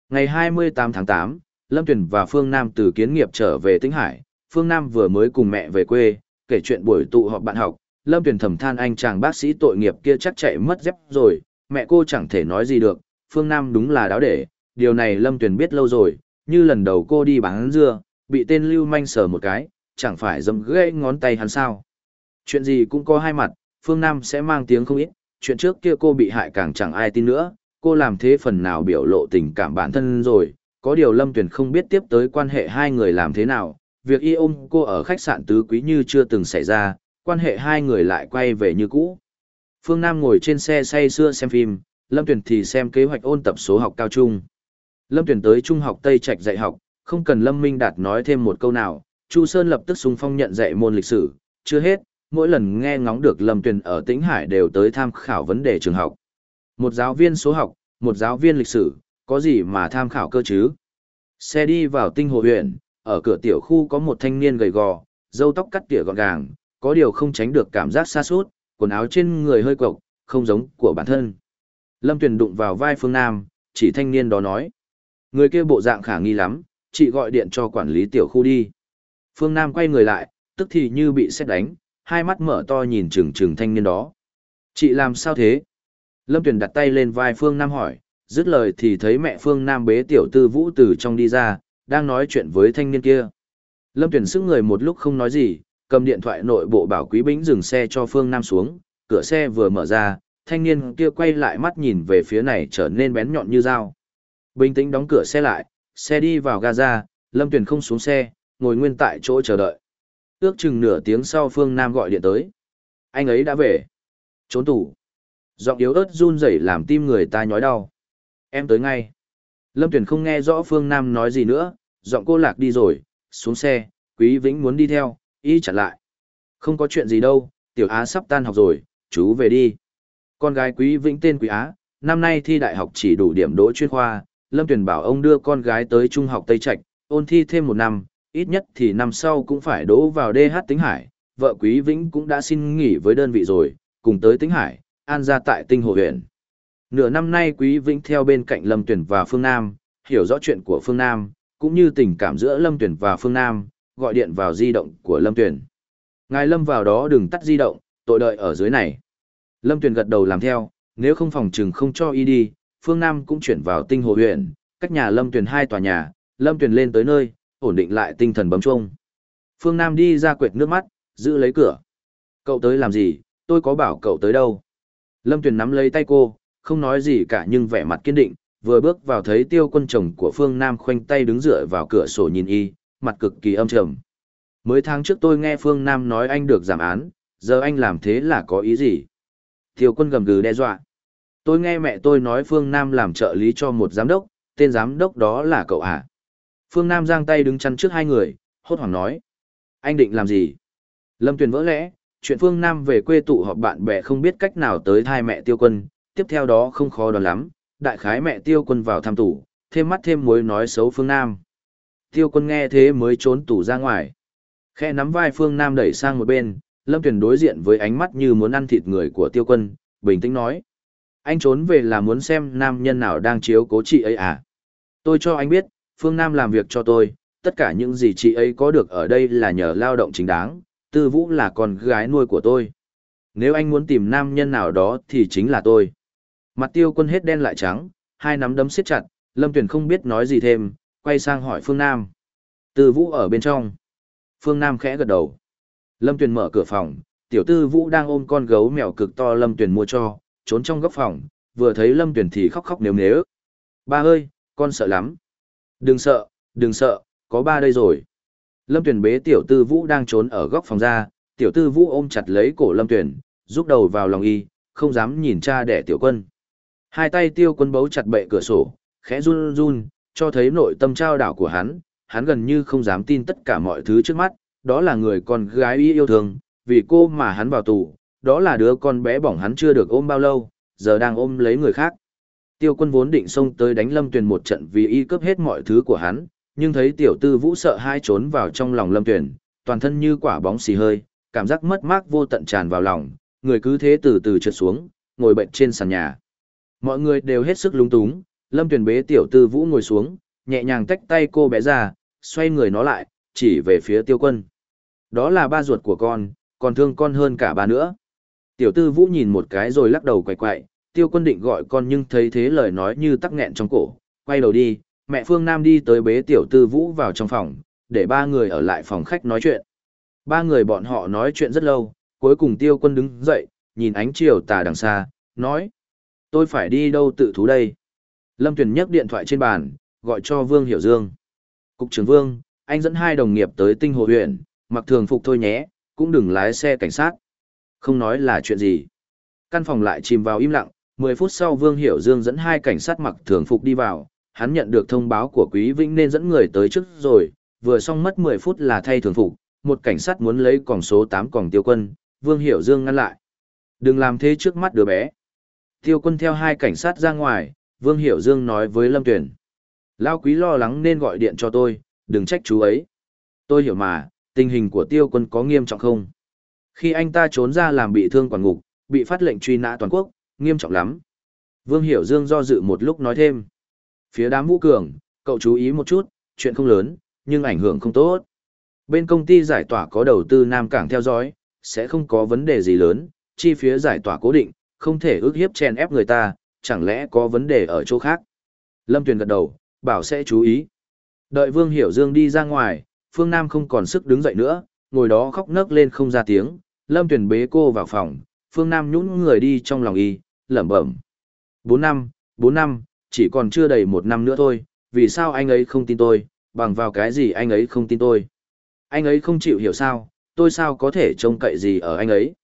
Ngày 28 tháng 8, Lâm Tuyền và Phương Nam từ kiến nghiệp trở về Tĩnh Hải, Phương Nam vừa mới cùng mẹ về quê, kể chuyện buổi tụ họp bạn học, Lâm Tuyền thầm than anh chàng bác sĩ tội nghiệp kia chắc chạy mất dép rồi, mẹ cô chẳng thể nói gì được, Phương Nam đúng là đáo để, điều này Lâm Tuyền biết lâu rồi, như lần đầu cô đi bán dưa, bị tên lưu manh sờ một cái, chẳng phải dầm gãy ngón tay hắn sao. Chuyện gì cũng có hai mặt, Phương Nam sẽ mang tiếng không ít, chuyện trước kia cô bị hại càng chẳng ai tin nữa, cô làm thế phần nào biểu lộ tình cảm bản thân rồi, có điều Lâm Tuyền không biết tiếp tới quan hệ hai người làm thế nào, việc y ôm cô ở khách sạn tứ quý như chưa từng xảy ra, quan hệ hai người lại quay về như cũ. Phương Nam ngồi trên xe say xưa xem phim, Lâm Tuyền thì xem kế hoạch ôn tập số học cao trung. Lâm Tuyền tới trung học Tây Trạch dạy học, không cần Lâm Minh Đạt nói thêm một câu nào, Chu Sơn lập tức sung phong nhận dạy môn lịch sử, chưa hết, mỗi lần nghe ngóng được Lâm Tuyền ở Tĩnh Hải đều tới tham khảo vấn đề trường học. Một giáo viên số học, một giáo viên lịch sử, có gì mà tham khảo cơ chứ? Xe đi vào tinh hồ huyện, ở cửa tiểu khu có một thanh niên gầy gò, râu tóc cắt tỉa gọn gàng, có điều không tránh được cảm giác xa suốt, quần áo trên người hơi cộc, không giống của bản thân. Lâm Tuyền đụng vào vai Phương Nam, chỉ thanh niên đó nói. Người kia bộ dạng khả nghi lắm, chị gọi điện cho quản lý tiểu khu đi. Phương Nam quay người lại, tức thì như bị xét đánh, hai mắt mở to nhìn chừng chừng thanh niên đó. Chị làm sao thế? Lâm Tuyền đặt tay lên vai Phương Nam hỏi, dứt lời thì thấy mẹ Phương Nam bế tiểu tư vũ từ trong đi ra, đang nói chuyện với thanh niên kia. Lâm tuyển sức người một lúc không nói gì, cầm điện thoại nội bộ bảo Quý Bính dừng xe cho Phương Nam xuống, cửa xe vừa mở ra, thanh niên kia quay lại mắt nhìn về phía này trở nên bén nhọn như dao. Bình tĩnh đóng cửa xe lại, xe đi vào Gaza, Lâm tuyển không xuống xe, ngồi nguyên tại chỗ chờ đợi. Ước chừng nửa tiếng sau Phương Nam gọi điện tới. Anh ấy đã về. Trốn tủ. Giọng yếu ớt run rẩy làm tim người ta nhói đau. Em tới ngay. Lâm Tuyền không nghe rõ Phương Nam nói gì nữa, giọng cô lạc đi rồi, xuống xe, Quý Vĩnh muốn đi theo, y chặn lại. Không có chuyện gì đâu, Tiểu Á sắp tan học rồi, chú về đi. Con gái Quý Vĩnh tên Quý Á, năm nay thi đại học chỉ đủ điểm đỗ chuyên khoa, Lâm Tuyền bảo ông đưa con gái tới trung học Tây Trạch, ôn thi thêm một năm, ít nhất thì năm sau cũng phải đỗ vào DH Tính Hải. Vợ Quý Vĩnh cũng đã xin nghỉ với đơn vị rồi, cùng tới Tính Hải, an ra tại Tinh Hồ huyện. Nửa năm nay Quý Vĩnh theo bên cạnh Lâm tuyển và Phương Nam, hiểu rõ chuyện của Phương Nam, cũng như tình cảm giữa Lâm tuyển và Phương Nam, gọi điện vào di động của Lâm tuyển Ngài Lâm vào đó đừng tắt di động, tội đợi ở dưới này. Lâm tuyển gật đầu làm theo, nếu không phòng trừng không cho y đi, phương Nam cũng chuyển vào tinh hồ huyện, cách nhà Lâm tuyển hai tòa nhà, Lâm tuyển lên tới nơi, ổn định lại tinh thần bấm chuông. Phương Nam đi ra quệt nước mắt, giữ lấy cửa. Cậu tới làm gì, tôi có bảo cậu tới đâu. Lâm tuyển nắm lấy tay cô, không nói gì cả nhưng vẻ mặt kiên định, vừa bước vào thấy tiêu quân chồng của Phương Nam khoanh tay đứng dựa vào cửa sổ nhìn y, mặt cực kỳ âm trầm. Mới tháng trước tôi nghe Phương Nam nói anh được giảm án, giờ anh làm thế là có ý gì? Tiêu quân gầm gừ đe dọa. Tôi nghe mẹ tôi nói Phương Nam làm trợ lý cho một giám đốc, tên giám đốc đó là cậu à? Phương Nam giang tay đứng chắn trước hai người, hốt hoảng nói. Anh định làm gì? Lâm Tuyền vỡ lẽ, chuyện Phương Nam về quê tụ họp bạn bè không biết cách nào tới thai mẹ tiêu quân, tiếp theo đó không khó đoán lắm, đại khái mẹ tiêu quân vào thăm tủ, thêm mắt thêm mối nói xấu Phương Nam. Tiêu quân nghe thế mới trốn tủ ra ngoài. Khe nắm vai Phương Nam đẩy sang một bên, Lâm Tuyền đối diện với ánh mắt như muốn ăn thịt người của tiêu quân, bình tĩnh nói. Anh trốn về là muốn xem nam nhân nào đang chiếu cố chị ấy à? Tôi cho anh biết, Phương Nam làm việc cho tôi, tất cả những gì chị ấy có được ở đây là nhờ lao động chính đáng, Tư Vũ là con gái nuôi của tôi. Nếu anh muốn tìm nam nhân nào đó thì chính là tôi. Mặt tiêu quân hết đen lại trắng, hai nắm đấm siết chặt, Lâm Tuyền không biết nói gì thêm, quay sang hỏi Phương Nam. Tư Vũ ở bên trong. Phương Nam khẽ gật đầu. Lâm Tuyền mở cửa phòng, tiểu tư Vũ đang ôm con gấu mèo cực to Lâm Tuyền mua cho, trốn trong góc phòng, vừa thấy Lâm Tuyền thì khóc khóc nếu nếu. Ba ơi, con sợ lắm. Đừng sợ, đừng sợ, có ba đây rồi. Lâm Tuyền bế tiểu tư Vũ đang trốn ở góc phòng ra, tiểu tư Vũ ôm chặt lấy cổ Lâm Tuyền, rút đầu vào lòng y, không dám nhìn cha đẻ tiểu quân. Hai tay tiêu quân bấu chặt bệ cửa sổ, khẽ run run, cho thấy nội tâm trao đảo của hắn, hắn gần như không dám tin tất cả mọi thứ trước mắt, đó là người con gái yêu thương, vì cô mà hắn vào tù, đó là đứa con bé bỏng hắn chưa được ôm bao lâu, giờ đang ôm lấy người khác. Tiêu quân vốn định xông tới đánh Lâm Tuyền một trận vì y cướp hết mọi thứ của hắn, nhưng thấy tiểu tư vũ sợ hai trốn vào trong lòng Lâm Tuyền, toàn thân như quả bóng xì hơi, cảm giác mất mát vô tận tràn vào lòng, người cứ thế từ từ trượt xuống, ngồi bệnh trên sàn nhà. Mọi người đều hết sức lúng túng, Lâm Tuyền bế tiểu tư vũ ngồi xuống, nhẹ nhàng tách tay cô bé ra, xoay người nó lại, chỉ về phía tiêu quân. Đó là ba ruột của con, còn thương con hơn cả ba nữa. Tiểu tư vũ nhìn một cái rồi lắc đầu quay quậy, tiêu quân định gọi con nhưng thấy thế lời nói như tắc nghẹn trong cổ, quay đầu đi, mẹ Phương Nam đi tới bế tiểu tư vũ vào trong phòng, để ba người ở lại phòng khách nói chuyện. Ba người bọn họ nói chuyện rất lâu, cuối cùng tiêu quân đứng dậy, nhìn ánh chiều tà đằng xa, nói. Tôi phải đi đâu tự thú đây? Lâm Tuyền nhấc điện thoại trên bàn, gọi cho Vương Hiểu Dương. Cục trưởng Vương, anh dẫn hai đồng nghiệp tới tinh hồ huyện, mặc thường phục thôi nhé, cũng đừng lái xe cảnh sát. Không nói là chuyện gì. Căn phòng lại chìm vào im lặng, 10 phút sau Vương Hiểu Dương dẫn hai cảnh sát mặc thường phục đi vào, hắn nhận được thông báo của Quý Vĩnh nên dẫn người tới trước rồi, vừa xong mất 10 phút là thay thường phục, một cảnh sát muốn lấy còng số 8 còng tiêu quân, Vương Hiểu Dương ngăn lại. Đừng làm thế trước mắt đứa bé. Tiêu quân theo hai cảnh sát ra ngoài, Vương Hiểu Dương nói với Lâm Tuyển. Lao quý lo lắng nên gọi điện cho tôi, đừng trách chú ấy. Tôi hiểu mà, tình hình của tiêu quân có nghiêm trọng không? Khi anh ta trốn ra làm bị thương quản ngục, bị phát lệnh truy nã toàn quốc, nghiêm trọng lắm. Vương Hiểu Dương do dự một lúc nói thêm. Phía đám vũ cường, cậu chú ý một chút, chuyện không lớn, nhưng ảnh hưởng không tốt. Bên công ty giải tỏa có đầu tư Nam Cảng theo dõi, sẽ không có vấn đề gì lớn, chi phía giải tỏa cố định, không thể ước hiếp chèn ép người ta, chẳng lẽ có vấn đề ở chỗ khác. Lâm Tuyền gật đầu, bảo sẽ chú ý. Đợi Vương Hiểu Dương đi ra ngoài, Phương Nam không còn sức đứng dậy nữa, ngồi đó khóc nấc lên không ra tiếng, Lâm Tuyền bế cô vào phòng, Phương Nam nhũn người đi trong lòng y, lẩm bẩm. Bốn năm, bốn năm, chỉ còn chưa đầy một năm nữa thôi, vì sao anh ấy không tin tôi, bằng vào cái gì anh ấy không tin tôi. Anh ấy không chịu hiểu sao, tôi sao có thể trông cậy gì ở anh ấy.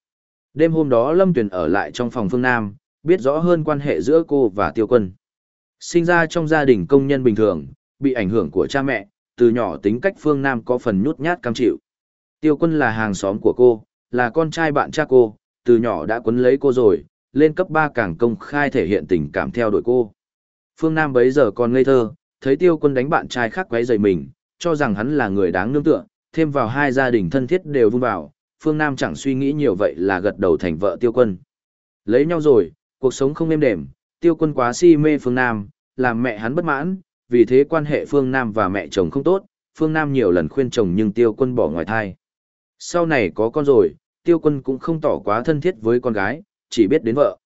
Đêm hôm đó Lâm Tuyền ở lại trong phòng Phương Nam, biết rõ hơn quan hệ giữa cô và Tiêu Quân. Sinh ra trong gia đình công nhân bình thường, bị ảnh hưởng của cha mẹ, từ nhỏ tính cách Phương Nam có phần nhút nhát cam chịu. Tiêu Quân là hàng xóm của cô, là con trai bạn cha cô, từ nhỏ đã quấn lấy cô rồi, lên cấp 3 càng công khai thể hiện tình cảm theo đuổi cô. Phương Nam bấy giờ còn ngây thơ, thấy Tiêu Quân đánh bạn trai khác quấy rầy mình, cho rằng hắn là người đáng nương tựa, thêm vào hai gia đình thân thiết đều vung vào, Phương Nam chẳng suy nghĩ nhiều vậy là gật đầu thành vợ Tiêu Quân. Lấy nhau rồi, cuộc sống không êm đềm, Tiêu Quân quá si mê Phương Nam, làm mẹ hắn bất mãn, vì thế quan hệ Phương Nam và mẹ chồng không tốt, Phương Nam nhiều lần khuyên chồng nhưng Tiêu Quân bỏ ngoài thai. Sau này có con rồi, Tiêu Quân cũng không tỏ quá thân thiết với con gái, chỉ biết đến vợ.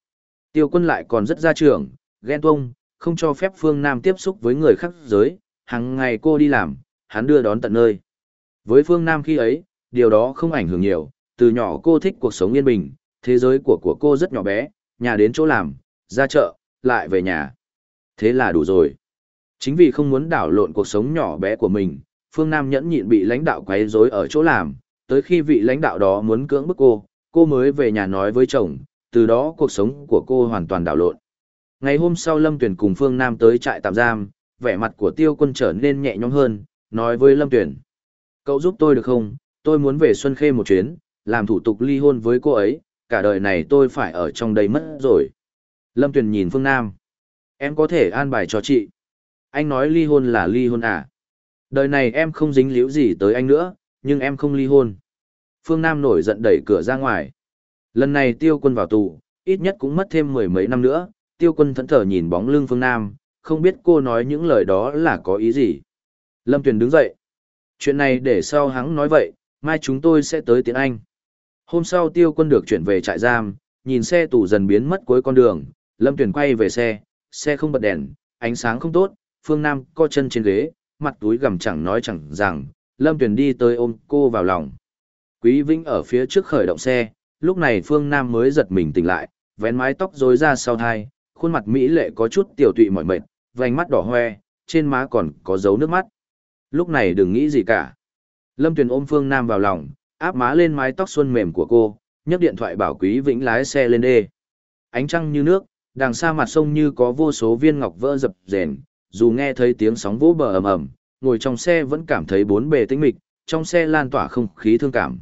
Tiêu Quân lại còn rất gia trưởng, ghen tuông, không cho phép Phương Nam tiếp xúc với người khác giới, hàng ngày cô đi làm, hắn đưa đón tận nơi. Với Phương Nam khi ấy, điều đó không ảnh hưởng nhiều, từ nhỏ cô thích cuộc sống yên bình, thế giới của của cô rất nhỏ bé, nhà đến chỗ làm, ra chợ, lại về nhà. Thế là đủ rồi. Chính vì không muốn đảo lộn cuộc sống nhỏ bé của mình, Phương Nam nhẫn nhịn bị lãnh đạo quấy rối ở chỗ làm, tới khi vị lãnh đạo đó muốn cưỡng bức cô, cô mới về nhà nói với chồng, từ đó cuộc sống của cô hoàn toàn đảo lộn. Ngày hôm sau Lâm Tuyển cùng Phương Nam tới trại tạm giam, vẻ mặt của tiêu quân trở nên nhẹ nhõm hơn, nói với Lâm Tuyển. Cậu giúp tôi được không? Tôi muốn về Xuân Khê một chuyến, làm thủ tục ly hôn với cô ấy, cả đời này tôi phải ở trong đây mất rồi. Lâm tuyền nhìn Phương Nam. Em có thể an bài cho chị. Anh nói ly hôn là ly hôn à? Đời này em không dính líu gì tới anh nữa, nhưng em không ly hôn. Phương Nam nổi giận đẩy cửa ra ngoài. Lần này tiêu quân vào tù, ít nhất cũng mất thêm mười mấy năm nữa, tiêu quân thẫn thờ nhìn bóng lưng Phương Nam, không biết cô nói những lời đó là có ý gì. Lâm Tuyền đứng dậy. Chuyện này để sau hắn nói vậy, mai chúng tôi sẽ tới tiến Anh. Hôm sau tiêu quân được chuyển về trại giam, nhìn xe tù dần biến mất cuối con đường, Lâm Tuyền quay về xe, xe không bật đèn, ánh sáng không tốt, Phương Nam co chân trên ghế, mặt túi gầm chẳng nói chẳng rằng, Lâm Tuyền đi tới ôm cô vào lòng. Quý Vĩnh ở phía trước khởi động xe, lúc này Phương Nam mới giật mình tỉnh lại, vén mái tóc rối ra sau thai, khuôn mặt Mỹ lệ có chút tiểu tụy mỏi mệt, vành mắt đỏ hoe, trên má còn có dấu nước mắt. Lúc này đừng nghĩ gì cả. Lâm Tuyền ôm Phương Nam vào lòng, áp má lên mái tóc xuân mềm của cô, nhấc điện thoại bảo Quý Vĩnh lái xe lên đê. Ánh trăng như nước, đằng xa mặt sông như có vô số viên ngọc vỡ dập rèn. dù nghe thấy tiếng sóng vỗ bờ ầm ầm, ngồi trong xe vẫn cảm thấy bốn bề tĩnh mịch, trong xe lan tỏa không khí thương cảm.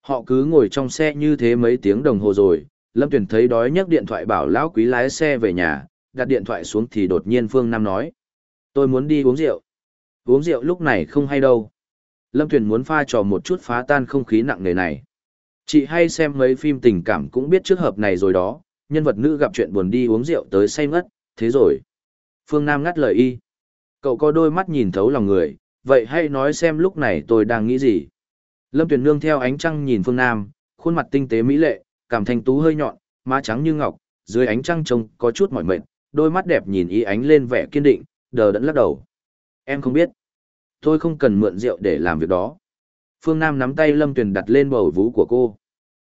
Họ cứ ngồi trong xe như thế mấy tiếng đồng hồ rồi, Lâm Tuyền thấy đói nhấc điện thoại bảo lão quý lái xe về nhà, đặt điện thoại xuống thì đột nhiên Phương Nam nói. Tôi muốn đi uống rượu. Uống rượu lúc này không hay đâu. Lâm Tuyền muốn pha trò một chút phá tan không khí nặng nề này. Chị hay xem mấy phim tình cảm cũng biết trước hợp này rồi đó, nhân vật nữ gặp chuyện buồn đi uống rượu tới say ngất, thế rồi. Phương Nam ngắt lời y. Cậu có đôi mắt nhìn thấu lòng người, vậy hãy nói xem lúc này tôi đang nghĩ gì. Lâm Tuyền Nương theo ánh trăng nhìn Phương Nam, khuôn mặt tinh tế mỹ lệ, cảm thanh tú hơi nhọn, má trắng như ngọc, dưới ánh trăng trông có chút mỏi mệt, đôi mắt đẹp nhìn y ánh lên vẻ kiên định, đờ đẫn lắc đầu. Em không biết. Tôi không cần mượn rượu để làm việc đó. Phương Nam nắm tay Lâm Tuyền đặt lên bầu vú của cô.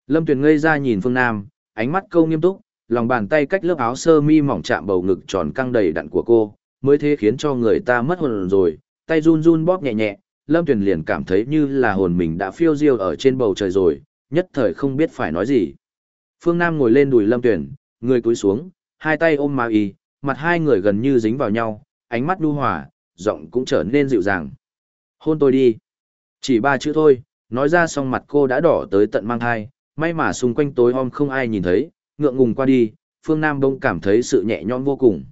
Lâm Tuyền ngây ra nhìn Phương Nam, ánh mắt câu nghiêm túc, lòng bàn tay cách lớp áo sơ mi mỏng chạm bầu ngực tròn căng đầy đặn của cô, mới thế khiến cho người ta mất hồn rồi, tay run run bóp nhẹ nhẹ, Lâm Tuyền liền cảm thấy như là hồn mình đã phiêu diêu ở trên bầu trời rồi, nhất thời không biết phải nói gì. Phương Nam ngồi lên đùi Lâm Tuyền, người cúi xuống, hai tay ôm Ma Y, mặt hai người gần như dính vào nhau, ánh mắt nhu hòa, giọng cũng trở nên dịu dàng. Hôn tôi đi. Chỉ ba chữ thôi, nói ra xong mặt cô đã đỏ tới tận mang thai, may mà xung quanh tối om không ai nhìn thấy, ngượng ngùng qua đi, Phương Nam đông cảm thấy sự nhẹ nhõm vô cùng.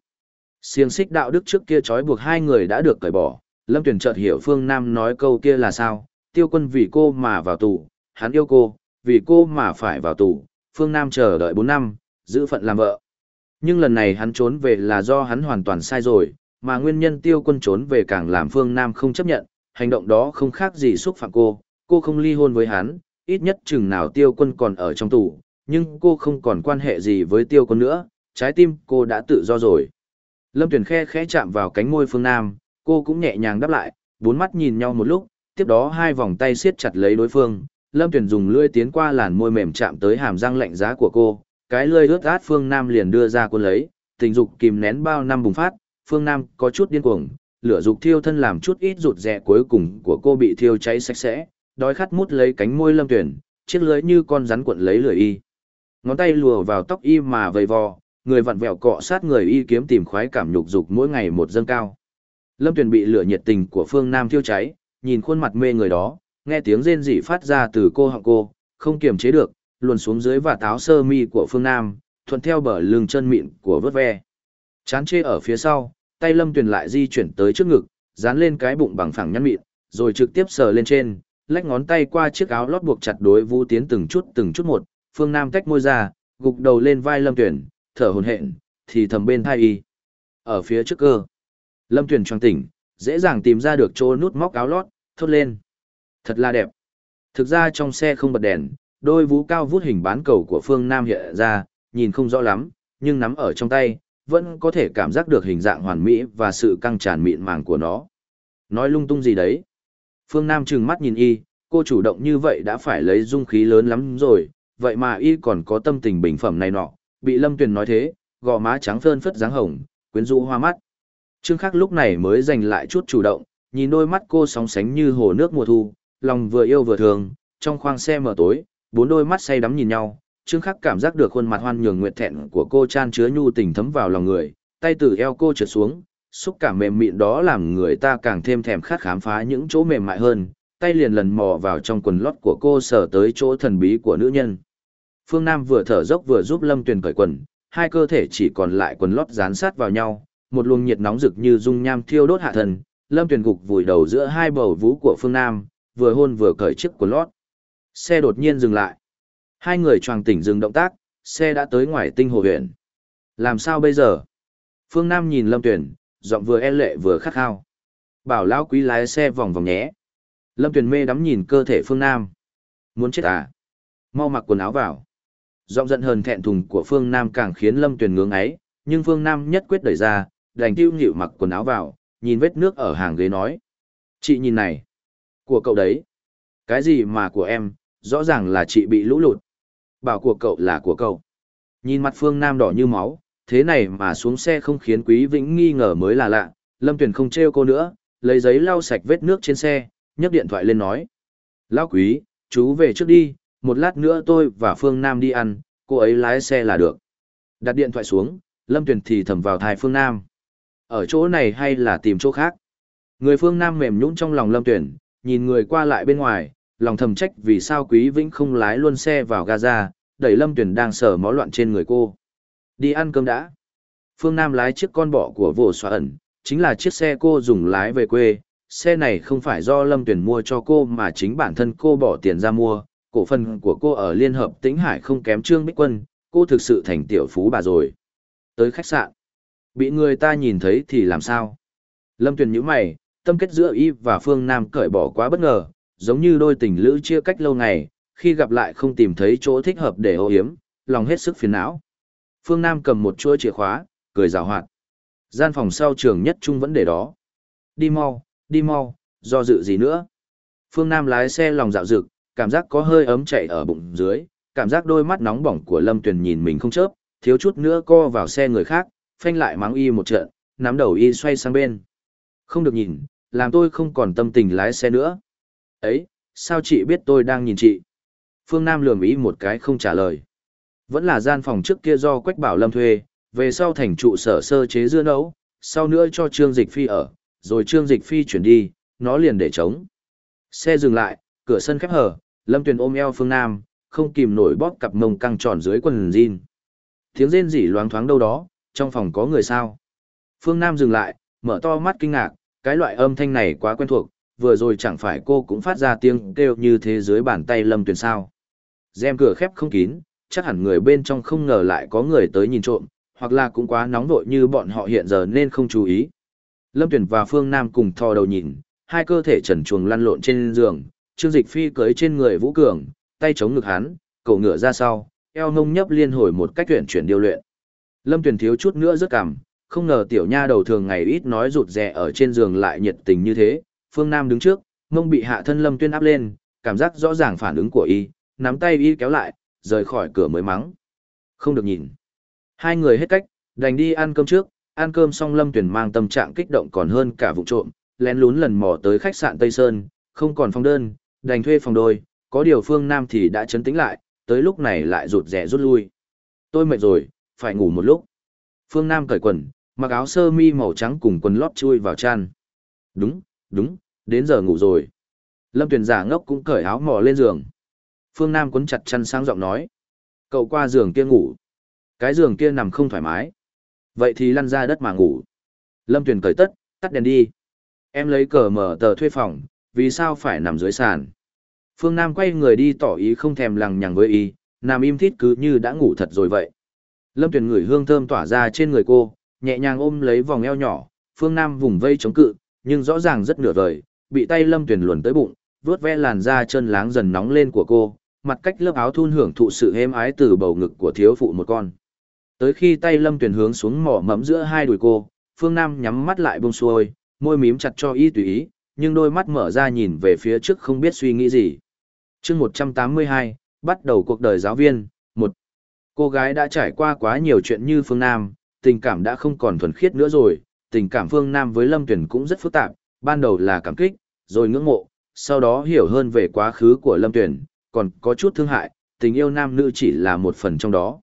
Xiềng xích đạo đức trước kia trói buộc hai người đã được cởi bỏ, Lâm tuyển chợt hiểu Phương Nam nói câu kia là sao, tiêu quân vì cô mà vào tù, hắn yêu cô, vì cô mà phải vào tù, Phương Nam chờ đợi 4 năm, giữ phận làm vợ. Nhưng lần này hắn trốn về là do hắn hoàn toàn sai rồi, mà nguyên nhân tiêu quân trốn về càng làm Phương Nam không chấp nhận, hành động đó không khác gì xúc phạm cô, cô không ly hôn với hắn, ít nhất chừng nào tiêu quân còn ở trong tù, nhưng cô không còn quan hệ gì với tiêu quân nữa, trái tim cô đã tự do rồi. Lâm Tuyền khe khẽ chạm vào cánh môi Phương Nam, cô cũng nhẹ nhàng đáp lại, bốn mắt nhìn nhau một lúc, tiếp đó hai vòng tay siết chặt lấy đối phương. Lâm Tuyền dùng lưỡi tiến qua làn môi mềm chạm tới hàm răng lạnh giá của cô, cái lưỡi ướt át Phương Nam liền đưa ra cuốn lấy, tình dục kìm nén bao năm bùng phát, Phương Nam có chút điên cuồng, lửa dục thiêu thân làm chút ít rụt rè cuối cùng của cô bị thiêu cháy sạch sẽ, đói khát mút lấy cánh môi Lâm Tuyền, chiếc lưỡi như con rắn cuộn lấy lưỡi y. Ngón tay lùa vào tóc y mà vầy vò, người vặn vẹo cọ sát người y kiếm tìm khoái cảm nhục dục mỗi ngày một dâng cao. Lâm Tuyền bị lửa nhiệt tình của phương Nam thiêu cháy, nhìn khuôn mặt mê người đó, nghe tiếng rên rỉ phát ra từ cô họng cô, không kiềm chế được, luồn xuống dưới và táo sơ mi của phương Nam, thuận theo bờ lưng chân mịn của vớt ve. Chán chê ở phía sau, tay Lâm Tuyền lại di chuyển tới trước ngực, dán lên cái bụng bằng phẳng nhăn mịn, rồi trực tiếp sờ lên trên, lách ngón tay qua chiếc áo lót buộc chặt đối Vũ Tiến từng chút từng chút một, phương Nam tách môi ra, gục đầu lên vai Lâm Tuyền, thở hổn hển, thì thầm bên thai y. Ở phía trước cơ. Lâm Tuyền choàng tỉnh, dễ dàng tìm ra được chỗ nút móc áo lót, thốt lên. Thật là đẹp. Thực ra trong xe không bật đèn, đôi vú cao vút hình bán cầu của phương Nam hiện ra, nhìn không rõ lắm, nhưng nắm ở trong tay, vẫn có thể cảm giác được hình dạng hoàn mỹ và sự căng tràn mịn màng của nó. Nói lung tung gì đấy? Phương Nam trừng mắt nhìn y, cô chủ động như vậy đã phải lấy dung khí lớn lắm rồi, vậy mà y còn có tâm tình bình phẩm này nọ, bị Lâm Tuyền nói thế, gò má trắng phơn phất dáng hồng, quyến rũ hoa mắt. Trương Khắc lúc này mới giành lại chút chủ động, nhìn đôi mắt cô sóng sánh như hồ nước mùa thu, lòng vừa yêu vừa thường, trong khoang xe mở tối, bốn đôi mắt say đắm nhìn nhau, Trương Khắc cảm giác được khuôn mặt hoan nhường nguyệt thẹn của cô chan chứa nhu tình thấm vào lòng người, tay từ eo cô trượt xuống, xúc cảm mềm mịn đó làm người ta càng thêm thèm khát khám phá những chỗ mềm mại hơn, tay liền lần mò vào trong quần lót của cô sờ tới chỗ thần bí của nữ nhân. Phương Nam vừa thở dốc vừa giúp Lâm Tuyền cởi quần, hai cơ thể chỉ còn lại quần lót dán sát vào nhau, một luồng nhiệt nóng rực như dung nham thiêu đốt hạ thần, Lâm Tuyền gục vùi đầu giữa hai bầu vú của Phương Nam, vừa hôn vừa cởi chiếc quần lót. Xe đột nhiên dừng lại. Hai người choàng tỉnh dừng động tác, xe đã tới ngoài tinh hồ huyện. Làm sao bây giờ? Phương Nam nhìn Lâm Tuyền, giọng vừa e lệ vừa khát khao. Bảo lão quý lái xe vòng vòng nhé. Lâm Tuyền mê đắm nhìn cơ thể Phương Nam. Muốn chết à? Mau mặc quần áo vào. Giọng giận hờn thẹn thùng của Phương Nam càng khiến Lâm Tuyền ngưỡng ấy, nhưng Phương Nam nhất quyết đẩy ra, đành tiêu nhịu mặc quần áo vào, nhìn vết nước ở hàng ghế nói. Chị nhìn này. Của cậu đấy. Cái gì mà của em, rõ ràng là chị bị lũ lụt. Bảo của cậu là của cậu. Nhìn mặt Phương Nam đỏ như máu, thế này mà xuống xe không khiến Quý Vĩnh nghi ngờ mới là lạ. Lâm Tuyền không trêu cô nữa, lấy giấy lau sạch vết nước trên xe, nhấc điện thoại lên nói. Lão Quý, chú về trước đi, một lát nữa tôi và Phương Nam đi ăn, cô ấy lái xe là được. Đặt điện thoại xuống, Lâm Tuyền thì thầm vào thai Phương Nam. Ở chỗ này hay là tìm chỗ khác? Người Phương Nam mềm nhũn trong lòng Lâm Tuyền, nhìn người qua lại bên ngoài, lòng thầm trách vì sao Quý Vĩnh không lái luôn xe vào Gaza, đẩy Lâm Tuyền đang sở mó loạn trên người cô. Đi ăn cơm đã. Phương Nam lái chiếc con bọ của vồ xóa ẩn, chính là chiếc xe cô dùng lái về quê. Xe này không phải do Lâm Tuyền mua cho cô mà chính bản thân cô bỏ tiền ra mua. Cổ phần của cô ở Liên Hợp Tĩnh Hải không kém Trương Bích Quân, cô thực sự thành tiểu phú bà rồi. Tới khách sạn. Bị người ta nhìn thấy thì làm sao? Lâm Tuyền nhíu mày, tâm kết giữa y và Phương Nam cởi bỏ quá bất ngờ, giống như đôi tình lữ chia cách lâu ngày, khi gặp lại không tìm thấy chỗ thích hợp để ô hiếm, lòng hết sức phiền não. Phương Nam cầm một chuỗi chìa khóa, cười rào hoạt. Gian phòng sau trường nhất trung vẫn để đó. Đi mau, đi mau, do dự gì nữa. Phương Nam lái xe lòng dạo dực, cảm giác có hơi ấm chạy ở bụng dưới, cảm giác đôi mắt nóng bỏng của Lâm Tuyền nhìn mình không chớp, thiếu chút nữa co vào xe người khác, phanh lại mắng y một trận, nắm đầu y xoay sang bên. Không được nhìn, làm tôi không còn tâm tình lái xe nữa. Ấy, sao chị biết tôi đang nhìn chị? Phương Nam lườm ý một cái không trả lời. Vẫn là gian phòng trước kia do Quách Bảo Lâm thuê, về sau thành trụ sở sơ chế dưa nấu, sau nữa cho Trương Dịch Phi ở, rồi Trương Dịch Phi chuyển đi, nó liền để trống. Xe dừng lại, cửa sân khép hở, Lâm Tuyền ôm eo Phương Nam, không kìm nổi bóp cặp mông căng tròn dưới quần jean. Tiếng rên rỉ loáng thoáng đâu đó, trong phòng có người sao. Phương Nam dừng lại, mở to mắt kinh ngạc, cái loại âm thanh này quá quen thuộc, vừa rồi chẳng phải cô cũng phát ra tiếng kêu như thế dưới bàn tay Lâm Tuyền sao. Rèm cửa khép không kín, chắc hẳn người bên trong không ngờ lại có người tới nhìn trộm, hoặc là cũng quá nóng vội như bọn họ hiện giờ nên không chú ý. Lâm Tuyền và Phương Nam cùng thò đầu nhìn, hai cơ thể trần chuồng lăn lộn trên giường, Trương Dịch Phi cưới trên người Vũ Cường, tay chống ngực hắn, cổ ngựa ra sau, eo ngông nhấp liên hồi một cách tuyển chuyển điều luyện. Lâm Tuyền thiếu chút nữa rất cảm, không ngờ tiểu nha đầu thường ngày ít nói rụt rè ở trên giường lại nhiệt tình như thế. Phương Nam đứng trước, mông bị hạ thân Lâm Tuyên áp lên, cảm giác rõ ràng phản ứng của y, nắm tay y kéo lại, rời khỏi cửa mới mắng. Không được nhìn. Hai người hết cách, đành đi ăn cơm trước, ăn cơm xong Lâm Tuyền mang tâm trạng kích động còn hơn cả vụ trộm, lén lún lần mò tới khách sạn Tây Sơn, không còn phòng đơn, đành thuê phòng đôi, có điều Phương Nam thì đã chấn tĩnh lại, tới lúc này lại rụt rẻ rút lui. Tôi mệt rồi, phải ngủ một lúc. Phương Nam cởi quần, mặc áo sơ mi màu trắng cùng quần lót chui vào chăn. Đúng, đúng, đến giờ ngủ rồi. Lâm Tuyền giả ngốc cũng cởi áo mò lên giường. Phương Nam cuốn chặt chăn sang giọng nói. Cậu qua giường kia ngủ. Cái giường kia nằm không thoải mái. Vậy thì lăn ra đất mà ngủ. Lâm Tuyền cởi tất, tắt đèn đi. Em lấy cờ mở tờ thuê phòng, vì sao phải nằm dưới sàn. Phương Nam quay người đi tỏ ý không thèm lằng nhằng với y, nằm im thít cứ như đã ngủ thật rồi vậy. Lâm Tuyền ngửi hương thơm tỏa ra trên người cô, nhẹ nhàng ôm lấy vòng eo nhỏ, Phương Nam vùng vây chống cự, nhưng rõ ràng rất nửa vời, bị tay Lâm Tuyền luồn tới bụng, vuốt ve làn da chân láng dần nóng lên của cô, mặt cách lớp áo thun hưởng thụ sự êm ái từ bầu ngực của thiếu phụ một con. Tới khi tay Lâm Tuyền hướng xuống mỏ mẫm giữa hai đùi cô, Phương Nam nhắm mắt lại buông xuôi, môi mím chặt cho y tùy ý, nhưng đôi mắt mở ra nhìn về phía trước không biết suy nghĩ gì. chương 182, bắt đầu cuộc đời giáo viên, một Cô gái đã trải qua quá nhiều chuyện như Phương Nam, tình cảm đã không còn thuần khiết nữa rồi, tình cảm Phương Nam với Lâm Tuyền cũng rất phức tạp, ban đầu là cảm kích, rồi ngưỡng mộ, sau đó hiểu hơn về quá khứ của Lâm Tuyền, còn có chút thương hại, tình yêu nam nữ chỉ là một phần trong đó.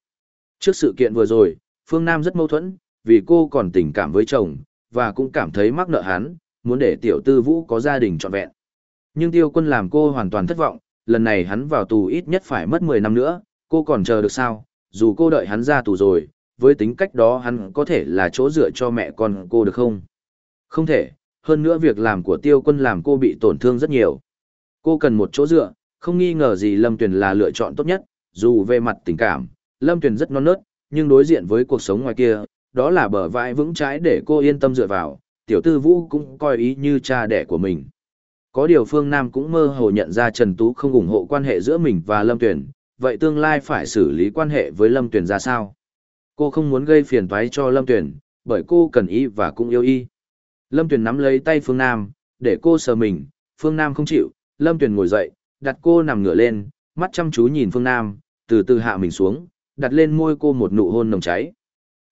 Trước sự kiện vừa rồi, Phương Nam rất mâu thuẫn, vì cô còn tình cảm với chồng, và cũng cảm thấy mắc nợ hắn, muốn để tiểu tư vũ có gia đình trọn vẹn. Nhưng tiêu quân làm cô hoàn toàn thất vọng, lần này hắn vào tù ít nhất phải mất 10 năm nữa, cô còn chờ được sao, dù cô đợi hắn ra tù rồi, với tính cách đó hắn có thể là chỗ dựa cho mẹ con cô được không? Không thể, hơn nữa việc làm của tiêu quân làm cô bị tổn thương rất nhiều. Cô cần một chỗ dựa, không nghi ngờ gì Lâm Tuyền là lựa chọn tốt nhất, dù về mặt tình cảm, Lâm Tuyền rất non nớt, nhưng đối diện với cuộc sống ngoài kia, đó là bờ vai vững trái để cô yên tâm dựa vào, tiểu tư vũ cũng coi ý như cha đẻ của mình. có điều Phương Nam cũng mơ hồ nhận ra Trần Tú không ủng hộ quan hệ giữa mình và Lâm Tuyền. vậy tương lai phải xử lý quan hệ với Lâm Tuyền ra sao? Cô không muốn gây phiền toái cho Lâm Tuyển, bởi cô cần y và cũng yêu y. Lâm Tuyển nắm lấy tay Phương Nam, để cô sờ mình, Phương Nam không chịu, Lâm Tuyển ngồi dậy, đặt cô nằm ngửa lên, mắt chăm chú nhìn Phương Nam, từ từ hạ mình xuống, đặt lên môi cô một nụ hôn nồng cháy.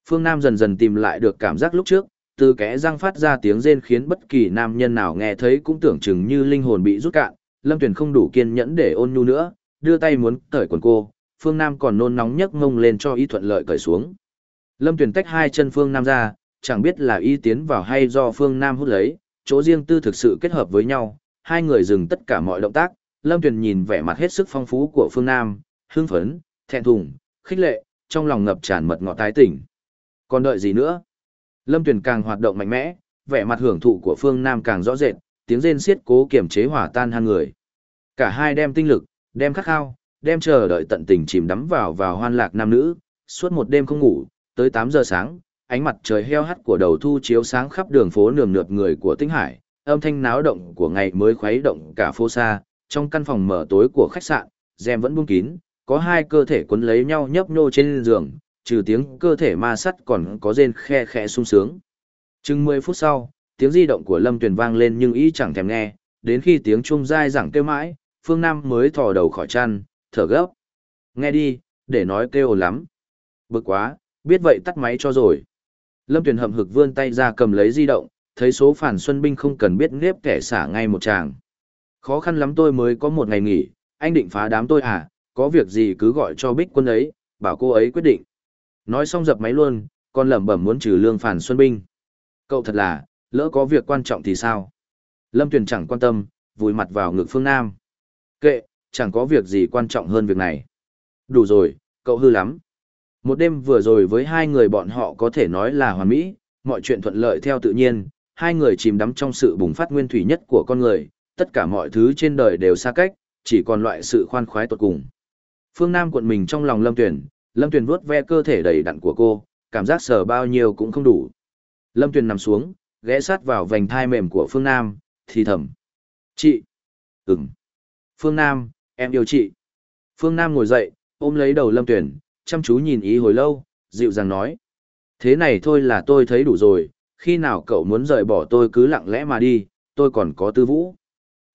Phương Nam dần dần tìm lại được cảm giác lúc trước, từ kẽ răng phát ra tiếng rên khiến bất kỳ nam nhân nào nghe thấy cũng tưởng chừng như linh hồn bị rút cạn. Lâm Tuyền không đủ kiên nhẫn để ôn nhu nữa, đưa tay muốn cởi quần cô, Phương Nam còn nôn nóng nhấc ngông lên cho y thuận lợi cởi xuống. Lâm Tuyền tách hai chân Phương Nam ra, chẳng biết là y tiến vào hay do Phương Nam hút lấy, chỗ riêng tư thực sự kết hợp với nhau, hai người dừng tất cả mọi động tác, Lâm Tuyền nhìn vẻ mặt hết sức phong phú của Phương Nam, hưng phấn, thẹn thùng, khích lệ, trong lòng ngập tràn mật ngọt tái tỉnh. Còn đợi gì nữa? Lâm Tuyền càng hoạt động mạnh mẽ, vẻ mặt hưởng thụ của Phương Nam càng rõ rệt, tiếng rên xiết cố kiềm chế hỏa tan hai người. Cả hai đem tinh lực, đem khát khao, đem chờ đợi tận tình chìm đắm vào vào hoan lạc nam nữ, suốt một đêm không ngủ, tới 8 giờ sáng, ánh mặt trời heo hắt của đầu thu chiếu sáng khắp đường phố nườm nượp người của Tinh Hải, âm thanh náo động của ngày mới khuấy động cả phố xa, trong căn phòng mở tối của khách sạn, rèm vẫn buông kín, có hai cơ thể quấn lấy nhau nhấp nhô trên giường, trừ tiếng cơ thể ma sắt còn có rên khe khẽ sung sướng. Chừng 10 phút sau, tiếng di động của Lâm Tuyền vang lên nhưng ý chẳng thèm nghe, đến khi tiếng chuông dai dẳng kêu mãi, Phương Nam mới thò đầu khỏi chăn, thở gấp. Nghe đi, để nói kêu lắm. Bực quá, biết vậy tắt máy cho rồi. Lâm Tuyền hậm hực vươn tay ra cầm lấy di động, thấy số phản xuân binh không cần biết nếp kẻ xả ngay một tràng. Khó khăn lắm tôi mới có một ngày nghỉ, anh định phá đám tôi à, có việc gì cứ gọi cho bích quân ấy, bảo cô ấy quyết định. Nói xong dập máy luôn, còn lẩm bẩm muốn trừ lương phản xuân binh. Cậu thật là, lỡ có việc quan trọng thì sao? Lâm Tuyền chẳng quan tâm, vùi mặt vào ngực phương Nam. Kệ, chẳng có việc gì quan trọng hơn việc này. Đủ rồi, cậu hư lắm. Một đêm vừa rồi với hai người bọn họ có thể nói là hoàn mỹ, mọi chuyện thuận lợi theo tự nhiên, hai người chìm đắm trong sự bùng phát nguyên thủy nhất của con người, tất cả mọi thứ trên đời đều xa cách, chỉ còn loại sự khoan khoái tột cùng. Phương Nam cuộn mình trong lòng Lâm Tuyền, Lâm Tuyền vuốt ve cơ thể đầy đặn của cô, cảm giác sờ bao nhiêu cũng không đủ. Lâm Tuyền nằm xuống, ghé sát vào vành thai mềm của Phương Nam, thì thầm. Chị! Ừm! Phương Nam, em yêu chị. Phương Nam ngồi dậy, ôm lấy đầu Lâm Tuyền, chăm chú nhìn ý hồi lâu, dịu dàng nói. Thế này thôi là tôi thấy đủ rồi, khi nào cậu muốn rời bỏ tôi cứ lặng lẽ mà đi, tôi còn có tư vũ.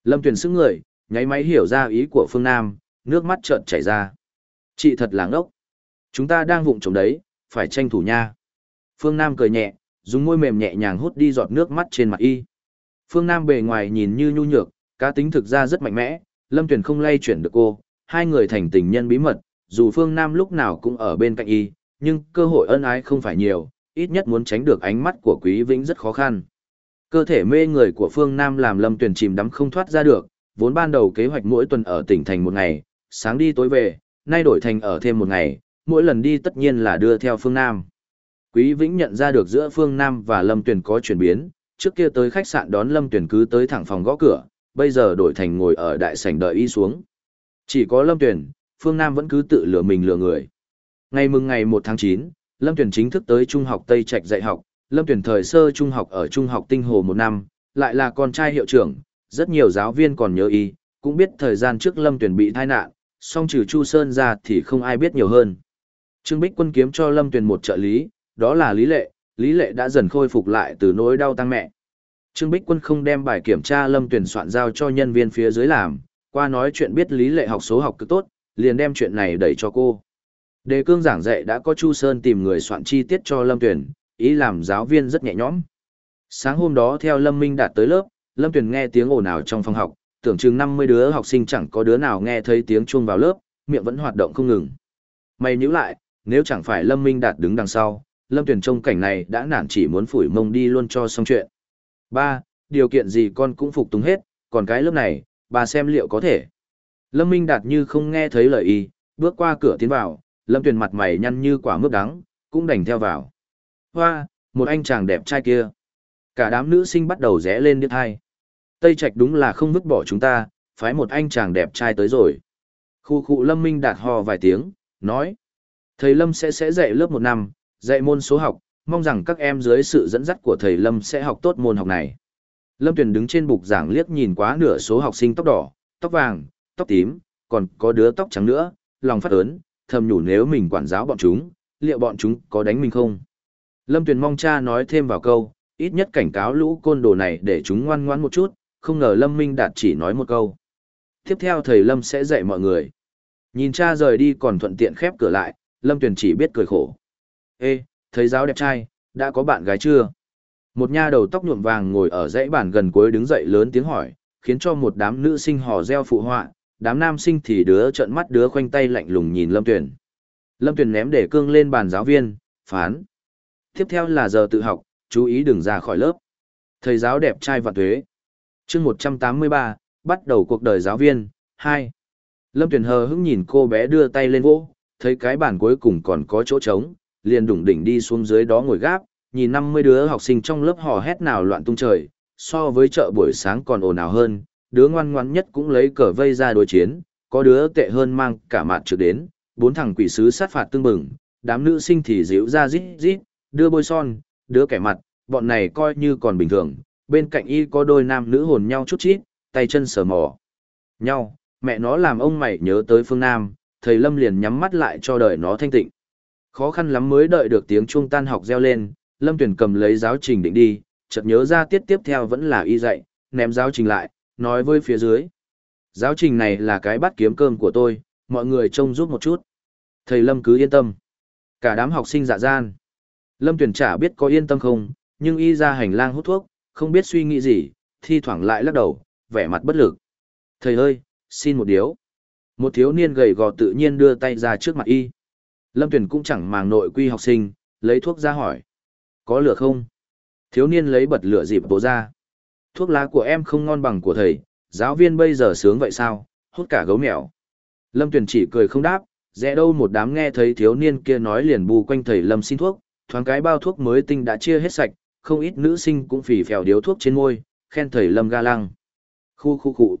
Lâm Tuyền xứng người, nháy máy hiểu ra ý của Phương Nam, nước mắt trợn chảy ra. Chị thật là ngốc. Chúng ta đang vụng trống đấy, phải tranh thủ nha. Phương Nam cười nhẹ, dùng môi mềm nhẹ nhàng hút đi giọt nước mắt trên mặt y. Phương Nam bề ngoài nhìn như nhu nhược, cá tính thực ra rất mạnh mẽ, Lâm Tuyền không lay chuyển được cô, hai người thành tình nhân bí mật, dù Phương Nam lúc nào cũng ở bên cạnh y, nhưng cơ hội ân ái không phải nhiều, ít nhất muốn tránh được ánh mắt của Quý Vĩnh rất khó khăn. Cơ thể mê người của Phương Nam làm Lâm Tuyền chìm đắm không thoát ra được, vốn ban đầu kế hoạch mỗi tuần ở tỉnh thành một ngày, sáng đi tối về, nay đổi thành ở thêm một ngày, mỗi lần đi tất nhiên là đưa theo phương Nam. Quý Vĩnh nhận ra được giữa phương Nam và Lâm Tuyền có chuyển biến, trước kia tới khách sạn đón Lâm Tuyền cứ tới thẳng phòng gõ cửa, bây giờ đổi thành ngồi ở đại sảnh đợi y xuống. Chỉ có Lâm Tuyền, phương Nam vẫn cứ tự lừa mình lừa người. Ngày mừng ngày 1 tháng 9, Lâm Tuyền chính thức tới Trung học Tây Trạch dạy học, Lâm Tuyền thời sơ trung học ở Trung học Tinh Hồ một năm, lại là con trai hiệu trưởng, rất nhiều giáo viên còn nhớ y, cũng biết thời gian trước Lâm Tuyền bị tai nạn, song trừ Chu Sơn ra thì không ai biết nhiều hơn. Trương Bích Quân kiếm cho Lâm Tuyền một trợ lý, đó là Lý Lệ, Lý Lệ đã dần khôi phục lại từ nỗi đau tăng mẹ. Trương Bích Quân không đem bài kiểm tra Lâm Tuyền soạn giao cho nhân viên phía dưới làm, qua nói chuyện biết Lý Lệ học số học cực tốt, liền đem chuyện này đẩy cho cô. Đề cương giảng dạy đã có Chu Sơn tìm người soạn chi tiết cho Lâm Tuyền, ý làm giáo viên rất nhẹ nhõm. Sáng hôm đó theo Lâm Minh đạt tới lớp, Lâm Tuyền nghe tiếng ồn ào trong phòng học, tưởng chừng 50 đứa học sinh chẳng có đứa nào nghe thấy tiếng chuông vào lớp, miệng vẫn hoạt động không ngừng. Mày nhíu lại, nếu chẳng phải Lâm Minh Đạt đứng đằng sau, Lâm Tuyền trông cảnh này đã nản chỉ muốn phủi mông đi luôn cho xong chuyện. Ba, điều kiện gì con cũng phục tùng hết, còn cái lớp này, bà xem liệu có thể. Lâm Minh Đạt như không nghe thấy lời y, bước qua cửa tiến vào, Lâm Tuyền mặt mày nhăn như quả mướp đắng, cũng đành theo vào. Hoa, một anh chàng đẹp trai kia. Cả đám nữ sinh bắt đầu rẽ lên điếc hai. Tây Trạch đúng là không vứt bỏ chúng ta, phái một anh chàng đẹp trai tới rồi. Khu khu Lâm Minh Đạt hò vài tiếng, nói. Thầy Lâm sẽ sẽ dạy lớp một năm, dạy môn số học, mong rằng các em dưới sự dẫn dắt của thầy Lâm sẽ học tốt môn học này. Lâm Tuyền đứng trên bục giảng liếc nhìn quá nửa số học sinh tóc đỏ, tóc vàng, tóc tím, còn có đứa tóc trắng nữa, lòng phát ớn, thầm nhủ nếu mình quản giáo bọn chúng, liệu bọn chúng có đánh mình không? Lâm Tuyền mong cha nói thêm vào câu, ít nhất cảnh cáo lũ côn đồ này để chúng ngoan ngoãn một chút, không ngờ Lâm Minh Đạt chỉ nói một câu. Tiếp theo thầy Lâm sẽ dạy mọi người. Nhìn cha rời đi còn thuận tiện khép cửa lại, Lâm Tuyền chỉ biết cười khổ. Ê, thầy giáo đẹp trai, đã có bạn gái chưa? Một nha đầu tóc nhuộm vàng ngồi ở dãy bàn gần cuối đứng dậy lớn tiếng hỏi, khiến cho một đám nữ sinh hò reo phụ họa, đám nam sinh thì đứa trợn mắt đứa khoanh tay lạnh lùng nhìn Lâm Tuyền. Lâm Tuyền ném để cương lên bàn giáo viên, phán. Tiếp theo là giờ tự học, chú ý đừng ra khỏi lớp. Thầy giáo đẹp trai và thuế. chương 183, bắt đầu cuộc đời giáo viên, 2. Lâm Tuyền hờ hững nhìn cô bé đưa tay lên vỗ, thấy cái bàn cuối cùng còn có chỗ trống, liền đủng đỉnh đi xuống dưới đó ngồi gáp, nhìn 50 đứa học sinh trong lớp hò hét nào loạn tung trời, so với chợ buổi sáng còn ồn ào hơn, đứa ngoan ngoãn nhất cũng lấy cờ vây ra đối chiến, có đứa tệ hơn mang cả mặt trực đến, bốn thằng quỷ sứ sát phạt tương bừng, đám nữ sinh thì dịu ra rít rít, đưa bôi son, đứa kẻ mặt, bọn này coi như còn bình thường, bên cạnh y có đôi nam nữ hồn nhau chút chít, tay chân sờ mò nhau, mẹ nó làm ông mày nhớ tới phương Nam, thầy Lâm liền nhắm mắt lại cho đời nó thanh tịnh. Khó khăn lắm mới đợi được tiếng chuông tan học reo lên, Lâm Tuyển cầm lấy giáo trình định đi, chợt nhớ ra tiết tiếp theo vẫn là y dạy, ném giáo trình lại, nói với phía dưới. Giáo trình này là cái bắt kiếm cơm của tôi, mọi người trông giúp một chút. Thầy Lâm cứ yên tâm. Cả đám học sinh dạ gian. Lâm Tuyển chả biết có yên tâm không, nhưng y ra hành lang hút thuốc, không biết suy nghĩ gì, thi thoảng lại lắc đầu, vẻ mặt bất lực. Thầy ơi, xin một điếu. Một thiếu niên gầy gò tự nhiên đưa tay ra trước mặt y. Lâm Tuyển cũng chẳng màng nội quy học sinh, lấy thuốc ra hỏi. Có lửa không? Thiếu niên lấy bật lửa dịp bố ra. Thuốc lá của em không ngon bằng của thầy, giáo viên bây giờ sướng vậy sao, hút cả gấu mèo. Lâm Tuyển chỉ cười không đáp, rẽ đâu một đám nghe thấy thiếu niên kia nói liền bù quanh thầy Lâm xin thuốc, thoáng cái bao thuốc mới tinh đã chia hết sạch, không ít nữ sinh cũng phì phèo điếu thuốc trên môi, khen thầy Lâm ga lăng. Khu khu khu.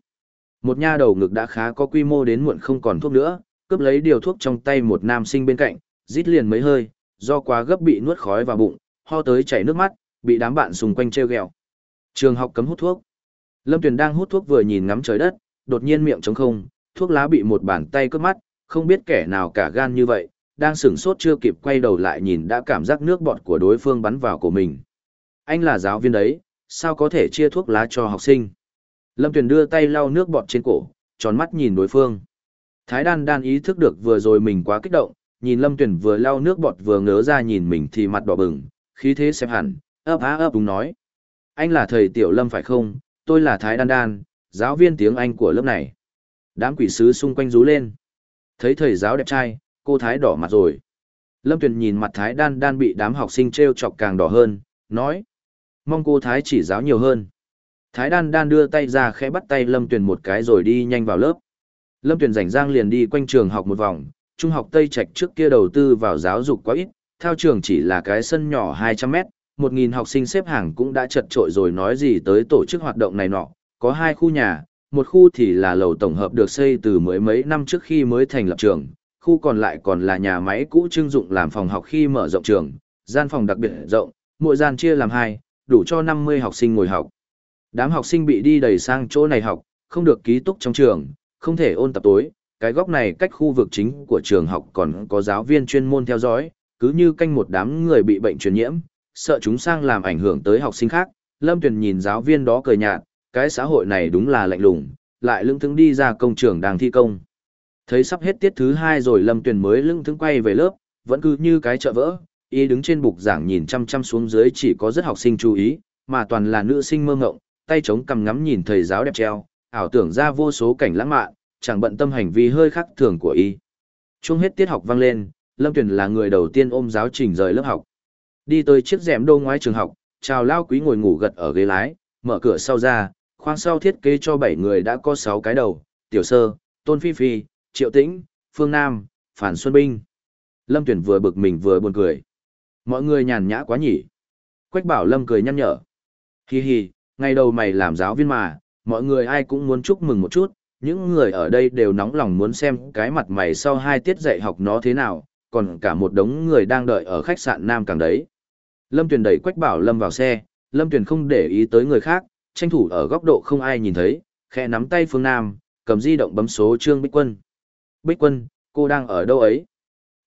Một nha đầu ngực đã khá có quy mô đến muộn không còn thuốc nữa, cướp lấy điều thuốc trong tay một nam sinh bên cạnh, rít liền mấy hơi, do quá gấp bị nuốt khói vào bụng, ho tới chảy nước mắt, bị đám bạn xung quanh treo ghẹo. Trường học cấm hút thuốc. Lâm Tuyền đang hút thuốc vừa nhìn ngắm trời đất, đột nhiên miệng trống không, thuốc lá bị một bàn tay cướp mắt, không biết kẻ nào cả gan như vậy, đang sửng sốt chưa kịp quay đầu lại nhìn đã cảm giác nước bọt của đối phương bắn vào của mình. Anh là giáo viên đấy, sao có thể chia thuốc lá cho học sinh? Lâm Tuyền đưa tay lau nước bọt trên cổ, tròn mắt nhìn đối phương. Thái đan đan ý thức được vừa rồi mình quá kích động, nhìn Lâm Tuyền vừa lau nước bọt vừa ngớ ra nhìn mình thì mặt đỏ bừng, khí thế xem hẳn, ấp á ấp đúng nói. Anh là thầy Tiểu Lâm phải không? Tôi là Thái đan đan, giáo viên tiếng Anh của lớp này. Đám quỷ sứ xung quanh rú lên. Thấy thầy giáo đẹp trai, cô Thái đỏ mặt rồi. Lâm Tuyền nhìn mặt Thái đan đan bị đám học sinh trêu chọc càng đỏ hơn, nói. Mong cô Thái chỉ giáo nhiều hơn. Thái đan đan đưa tay ra khẽ bắt tay Lâm Tuyền một cái rồi đi nhanh vào lớp. Lâm Tuyền rảnh rang liền đi quanh trường học một vòng, trung học Tây Trạch trước kia đầu tư vào giáo dục quá ít, theo trường chỉ là cái sân nhỏ 200 mét, 1.000 học sinh xếp hàng cũng đã chật trội rồi nói gì tới tổ chức hoạt động này nọ, có hai khu nhà, một khu thì là lầu tổng hợp được xây từ mới mấy năm trước khi mới thành lập trường, khu còn lại còn là nhà máy cũ trưng dụng làm phòng học khi mở rộng trường, gian phòng đặc biệt rộng, mỗi gian chia làm hai, đủ cho 50 học sinh ngồi học. Đám học sinh bị đi đầy sang chỗ này học, không được ký túc trong trường, không thể ôn tập tối, cái góc này cách khu vực chính của trường học còn có giáo viên chuyên môn theo dõi, cứ như canh một đám người bị bệnh truyền nhiễm, sợ chúng sang làm ảnh hưởng tới học sinh khác. Lâm Tuyền nhìn giáo viên đó cười nhạt, cái xã hội này đúng là lạnh lùng, lại lưng thững đi ra công trường đang thi công. Thấy sắp hết tiết thứ hai rồi Lâm Tuyền mới lưng thững quay về lớp, vẫn cứ như cái chợ vỡ, y đứng trên bục giảng nhìn chăm chăm xuống dưới chỉ có rất học sinh chú ý, mà toàn là nữ sinh mơ ngộng, tay chống cầm ngắm nhìn thầy giáo đẹp treo, ảo tưởng ra vô số cảnh lãng mạn, chẳng bận tâm hành vi hơi khác thường của y. Chung hết tiết học vang lên, Lâm Tuyền là người đầu tiên ôm giáo trình rời lớp học. Đi tới chiếc rèm đô ngoái trường học, chào lao quý ngồi ngủ gật ở ghế lái, mở cửa sau ra, khoang sau thiết kế cho 7 người đã có 6 cái đầu, Tiểu Sơ, Tôn Phi Phi, Triệu Tĩnh, Phương Nam, Phản Xuân Binh. Lâm Tuyển vừa bực mình vừa buồn cười. Mọi người nhàn nhã quá nhỉ. Quách bảo Lâm cười nhăn nhở. Hi hi, ngày đầu mày làm giáo viên mà, mọi người ai cũng muốn chúc mừng một chút, những người ở đây đều nóng lòng muốn xem cái mặt mày sau hai tiết dạy học nó thế nào, còn cả một đống người đang đợi ở khách sạn Nam Càng đấy. Lâm Tuyền đẩy Quách Bảo Lâm vào xe, Lâm Tuyền không để ý tới người khác, tranh thủ ở góc độ không ai nhìn thấy, khẽ nắm tay Phương Nam, cầm di động bấm số Trương Bích Quân. Bích Quân, cô đang ở đâu ấy?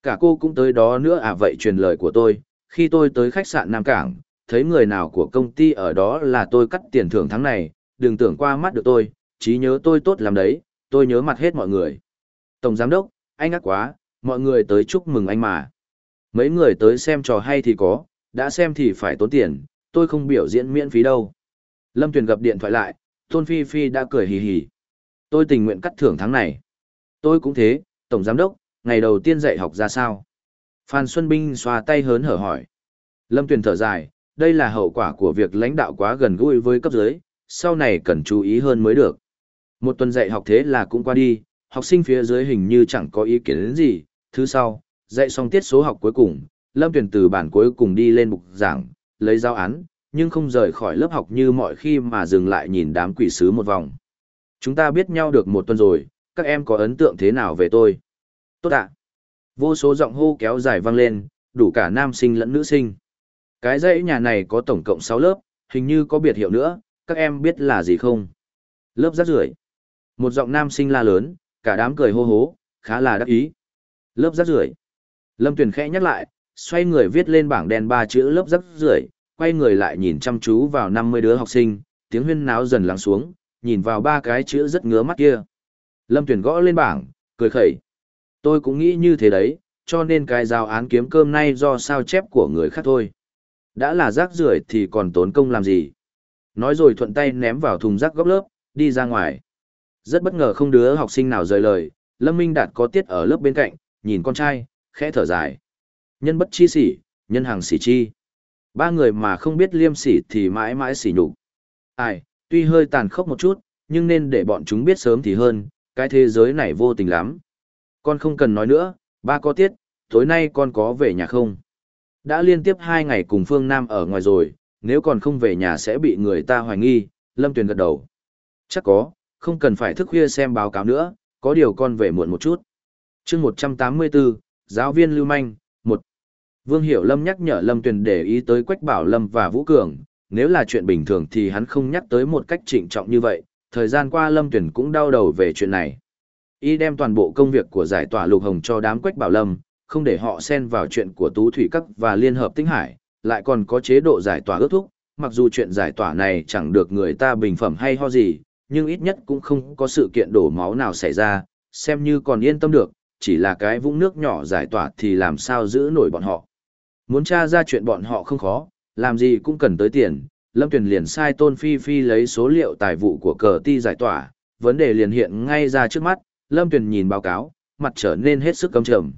Cả cô cũng tới đó nữa à vậy truyền lời của tôi, khi tôi tới khách sạn Nam Cảng, thấy người nào của công ty ở đó là tôi cắt tiền thưởng tháng này, đừng tưởng qua mắt được tôi, trí nhớ tôi tốt lắm đấy, tôi nhớ mặt hết mọi người. Tổng Giám Đốc, anh ác quá, mọi người tới chúc mừng anh mà. Mấy người tới xem trò hay thì có, đã xem thì phải tốn tiền, tôi không biểu diễn miễn phí đâu. Lâm Tuyền gặp điện thoại lại, Tôn Phi Phi đã cười hì hì. Tôi tình nguyện cắt thưởng tháng này. Tôi cũng thế, Tổng Giám Đốc, ngày đầu tiên dạy học ra sao? Phan Xuân Binh xoa tay hớn hở hỏi. Lâm Tuyền thở dài, đây là hậu quả của việc lãnh đạo quá gần gũi với cấp dưới, sau này cần chú ý hơn mới được. Một tuần dạy học thế là cũng qua đi, học sinh phía dưới hình như chẳng có ý kiến đến gì. Thứ sau, dạy xong tiết số học cuối cùng, Lâm Tuyền từ bản cuối cùng đi lên bục giảng, lấy giáo án, nhưng không rời khỏi lớp học như mọi khi mà dừng lại nhìn đám quỷ sứ một vòng. Chúng ta biết nhau được một tuần rồi, các em có ấn tượng thế nào về tôi? Tốt ạ. Vô số giọng hô kéo dài vang lên, đủ cả nam sinh lẫn nữ sinh. Cái dãy nhà này có tổng cộng 6 lớp, hình như có biệt hiệu nữa, các em biết là gì không? Lớp rác rưởi. Một giọng nam sinh la lớn, cả đám cười hô hố, khá là đắc ý. Lớp rác rưởi. Lâm Tuyền khẽ nhắc lại, xoay người viết lên bảng đen ba chữ lớp rác rưởi, quay người lại nhìn chăm chú vào 50 đứa học sinh, tiếng huyên náo dần lắng xuống, nhìn vào ba cái chữ rất ngứa mắt kia. Lâm Tuyền gõ lên bảng, cười khẩy. Tôi cũng nghĩ như thế đấy, cho nên cái giáo án kiếm cơm nay do sao chép của người khác thôi. Đã là rác rưởi thì còn tốn công làm gì. Nói rồi thuận tay ném vào thùng rác góc lớp, đi ra ngoài. Rất bất ngờ không đứa học sinh nào rời lời, Lâm Minh Đạt có tiết ở lớp bên cạnh, nhìn con trai, khẽ thở dài. Nhân bất chi sỉ, nhân hàng sỉ chi. Ba người mà không biết liêm sỉ thì mãi mãi sỉ nhục. Ai, tuy hơi tàn khốc một chút, nhưng nên để bọn chúng biết sớm thì hơn, cái thế giới này vô tình lắm. Con không cần nói nữa, ba có tiết, tối nay con có về nhà không? Đã liên tiếp hai ngày cùng Phương Nam ở ngoài rồi, nếu còn không về nhà sẽ bị người ta hoài nghi, Lâm Tuyền gật đầu. Chắc có, không cần phải thức khuya xem báo cáo nữa, có điều con về muộn một chút. chương 184, giáo viên Lưu Manh, 1. Vương Hiểu Lâm nhắc nhở Lâm Tuyền để ý tới Quách Bảo Lâm và Vũ Cường, nếu là chuyện bình thường thì hắn không nhắc tới một cách trịnh trọng như vậy, thời gian qua Lâm Tuyền cũng đau đầu về chuyện này. Y đem toàn bộ công việc của giải tỏa lục hồng cho đám Quách Bảo Lâm, không để họ xen vào chuyện của Tú Thủy Các và Liên Hợp Tinh Hải, lại còn có chế độ giải tỏa ước thúc, mặc dù chuyện giải tỏa này chẳng được người ta bình phẩm hay ho gì, nhưng ít nhất cũng không có sự kiện đổ máu nào xảy ra, xem như còn yên tâm được, chỉ là cái vũng nước nhỏ giải tỏa thì làm sao giữ nổi bọn họ. Muốn tra ra chuyện bọn họ không khó, làm gì cũng cần tới tiền, Lâm Tuyền liền sai Tôn Phi Phi lấy số liệu tài vụ của cờ ti giải tỏa, vấn đề liền hiện ngay ra trước mắt, Lâm Tuyền nhìn báo cáo, mặt trở nên hết sức căm trầm.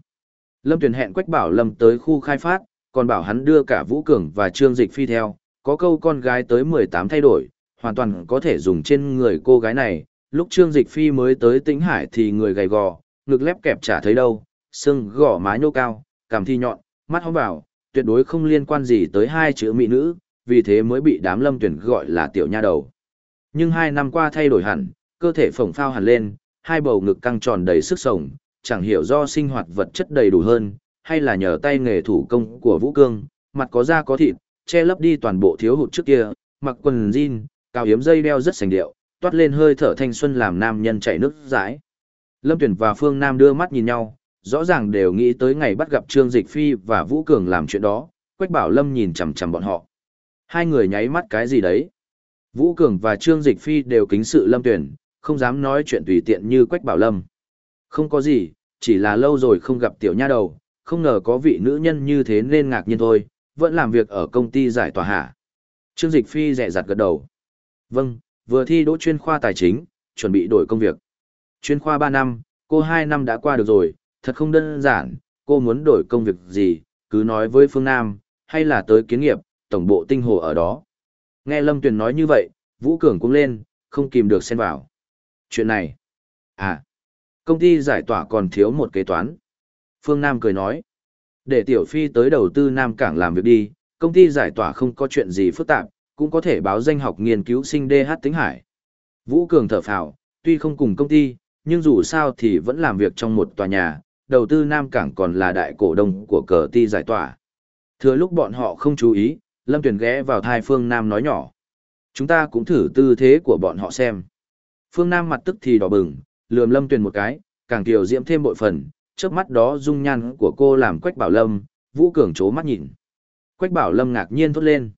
Lâm Tuyền hẹn Quách Bảo Lâm tới khu khai phát, còn bảo hắn đưa cả Vũ Cường và Trương Dịch Phi theo, có câu con gái tới 18 thay đổi, hoàn toàn có thể dùng trên người cô gái này. Lúc Trương Dịch Phi mới tới Tĩnh Hải thì người gầy gò, ngực lép kẹp chả thấy đâu, sưng gò má nhô cao, cằm thi nhọn, mắt hóng bảo, tuyệt đối không liên quan gì tới hai chữ mỹ nữ, vì thế mới bị đám lâm tuyển gọi là tiểu nha đầu. Nhưng hai năm qua thay đổi hẳn, cơ thể phồng phao hẳn lên, hai bầu ngực căng tròn đầy sức sống, chẳng hiểu do sinh hoạt vật chất đầy đủ hơn, hay là nhờ tay nghề thủ công của Vũ Cương, mặt có da có thịt, che lấp đi toàn bộ thiếu hụt trước kia, mặc quần jean, cao hiếm dây đeo rất sành điệu, toát lên hơi thở thanh xuân làm nam nhân chảy nước dãi. Lâm Tuyển và Phương Nam đưa mắt nhìn nhau, rõ ràng đều nghĩ tới ngày bắt gặp Trương Dịch Phi và Vũ Cường làm chuyện đó, Quách Bảo Lâm nhìn chằm chằm bọn họ. Hai người nháy mắt cái gì đấy? Vũ Cường và Trương Dịch Phi đều kính sự Lâm Tuyển, không dám nói chuyện tùy tiện như Quách Bảo Lâm. Không có gì, chỉ là lâu rồi không gặp tiểu nha đầu, không ngờ có vị nữ nhân như thế nên ngạc nhiên thôi, vẫn làm việc ở công ty giải tỏa hạ. Trương Dịch Phi rẻ rặt gật đầu. Vâng, vừa thi đỗ chuyên khoa tài chính, chuẩn bị đổi công việc. Chuyên khoa 3 năm, cô 2 năm đã qua được rồi, thật không đơn giản, cô muốn đổi công việc gì, cứ nói với Phương Nam, hay là tới kiến nghiệp, tổng bộ tinh hồ ở đó. Nghe Lâm Tuyền nói như vậy, Vũ Cường cũng lên, không kìm được xen vào. Chuyện này, à, công ty giải tỏa còn thiếu một kế toán. Phương Nam cười nói, để Tiểu Phi tới đầu tư Nam Cảng làm việc đi, công ty giải tỏa không có chuyện gì phức tạp, cũng có thể báo danh học nghiên cứu sinh DH tính hải. Vũ Cường thở phào, tuy không cùng công ty, nhưng dù sao thì vẫn làm việc trong một tòa nhà, đầu tư Nam Cảng còn là đại cổ đông của cờ ti giải tỏa. Thừa lúc bọn họ không chú ý, Lâm Tuyền ghé vào thai Phương Nam nói nhỏ. Chúng ta cũng thử tư thế của bọn họ xem. Phương Nam mặt tức thì đỏ bừng, lườm Lâm Tuyền một cái, càng tiểu diễm thêm bội phần, trước mắt đó dung nhan của cô làm Quách Bảo Lâm, Vũ Cường chố mắt nhìn. Quách Bảo Lâm ngạc nhiên thốt lên.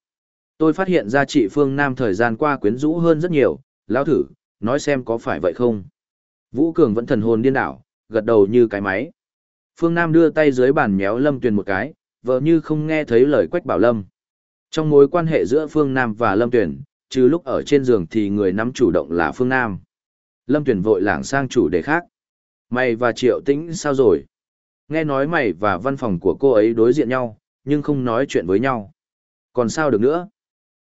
Tôi phát hiện ra chị Phương Nam thời gian qua quyến rũ hơn rất nhiều, lão thử, nói xem có phải vậy không. Vũ Cường vẫn thần hồn điên đảo, gật đầu như cái máy. Phương Nam đưa tay dưới bàn méo Lâm Tuyền một cái, vợ như không nghe thấy lời Quách Bảo Lâm. Trong mối quan hệ giữa Phương Nam và Lâm Tuyền, trừ lúc ở trên giường thì người nắm chủ động là Phương Nam. Lâm Tuyền vội lảng sang chủ đề khác. Mày và Triệu Tĩnh sao rồi? Nghe nói mày và văn phòng của cô ấy đối diện nhau, nhưng không nói chuyện với nhau. Còn sao được nữa?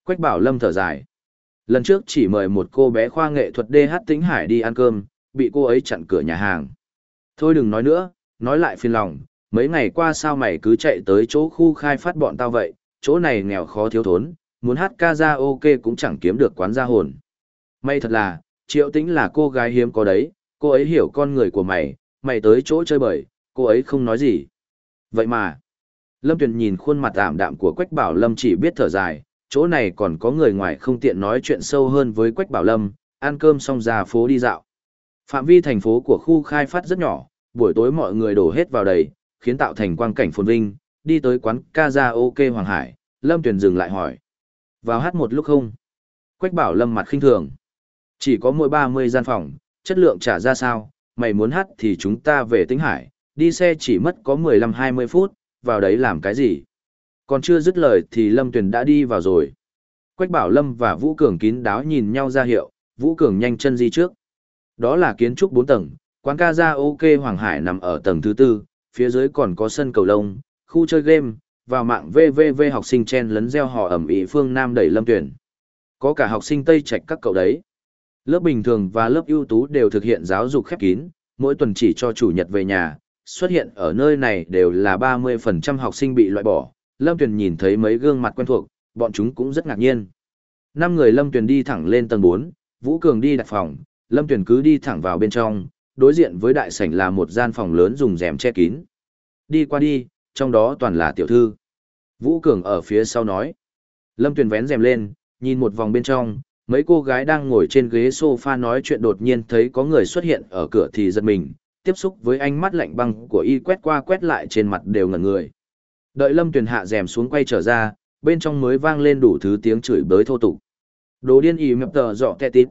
Quách bảo Lâm thở dài. Lần trước chỉ mời một cô bé khoa nghệ thuật DH Tĩnh Hải đi ăn cơm, bị cô ấy chặn cửa nhà hàng. Thôi đừng nói nữa, nói lại phiền lòng, mấy ngày qua sao mày cứ chạy tới chỗ khu khai phát bọn tao vậy, chỗ này nghèo khó thiếu thốn, muốn hát ca ra ok cũng chẳng kiếm được quán ra hồn. May thật là, Triệu Tĩnh là cô gái hiếm có đấy, cô ấy hiểu con người của mày, mày tới chỗ chơi bời, cô ấy không nói gì. Vậy mà, Lâm Tuyền nhìn khuôn mặt ảm đạm của Quách Bảo Lâm chỉ biết thở dài, chỗ này còn có người ngoài không tiện nói chuyện sâu hơn với Quách Bảo Lâm, ăn cơm xong ra phố đi dạo. Phạm vi thành phố của khu khai phát rất nhỏ, buổi tối mọi người đổ hết vào đây, khiến tạo thành quang cảnh phồn vinh, đi tới quán karaoke Hoàng Hải, Lâm Tuyền dừng lại hỏi. Vào hát một lúc không? Quách Bảo Lâm mặt khinh thường. Chỉ có mỗi 30 gian phòng, chất lượng trả ra sao, mày muốn hát thì chúng ta về Tĩnh Hải, đi xe chỉ mất có 15-20 phút, vào đấy làm cái gì? Còn chưa dứt lời thì Lâm Tuyền đã đi vào rồi. Quách Bảo Lâm và Vũ Cường kín đáo nhìn nhau ra hiệu, Vũ Cường nhanh chân di trước. Đó là kiến trúc 4 tầng, quán ca ra ok Hoàng Hải nằm ở tầng thứ tư, phía dưới còn có sân cầu lông, khu chơi game, vào mạng VVV học sinh chen lấn gieo họ ẩm ý phương Nam đẩy Lâm Tuyền. Có cả học sinh Tây Trạch các cậu đấy. Lớp bình thường và lớp ưu tú đều thực hiện giáo dục khép kín, mỗi tuần chỉ cho chủ nhật về nhà, xuất hiện ở nơi này đều là 30% học sinh bị loại bỏ. Lâm Tuyền nhìn thấy mấy gương mặt quen thuộc, bọn chúng cũng rất ngạc nhiên. Năm người Lâm Tuyền đi thẳng lên tầng 4, Vũ Cường đi đặt phòng, Lâm Tuyền cứ đi thẳng vào bên trong, đối diện với đại sảnh là một gian phòng lớn dùng rèm che kín. Đi qua đi, trong đó toàn là tiểu thư. Vũ Cường ở phía sau nói. Lâm Tuyền vén rèm lên, nhìn một vòng bên trong, mấy cô gái đang ngồi trên ghế sofa nói chuyện đột nhiên thấy có người xuất hiện ở cửa thì giật mình, tiếp xúc với ánh mắt lạnh băng của y quét qua quét lại trên mặt đều ngẩn người. Đợi Lâm Tuyền hạ rèm xuống quay trở ra, bên trong mới vang lên đủ thứ tiếng chửi bới thô tục. Đồ điên y mập tờ dọ tẹ tít.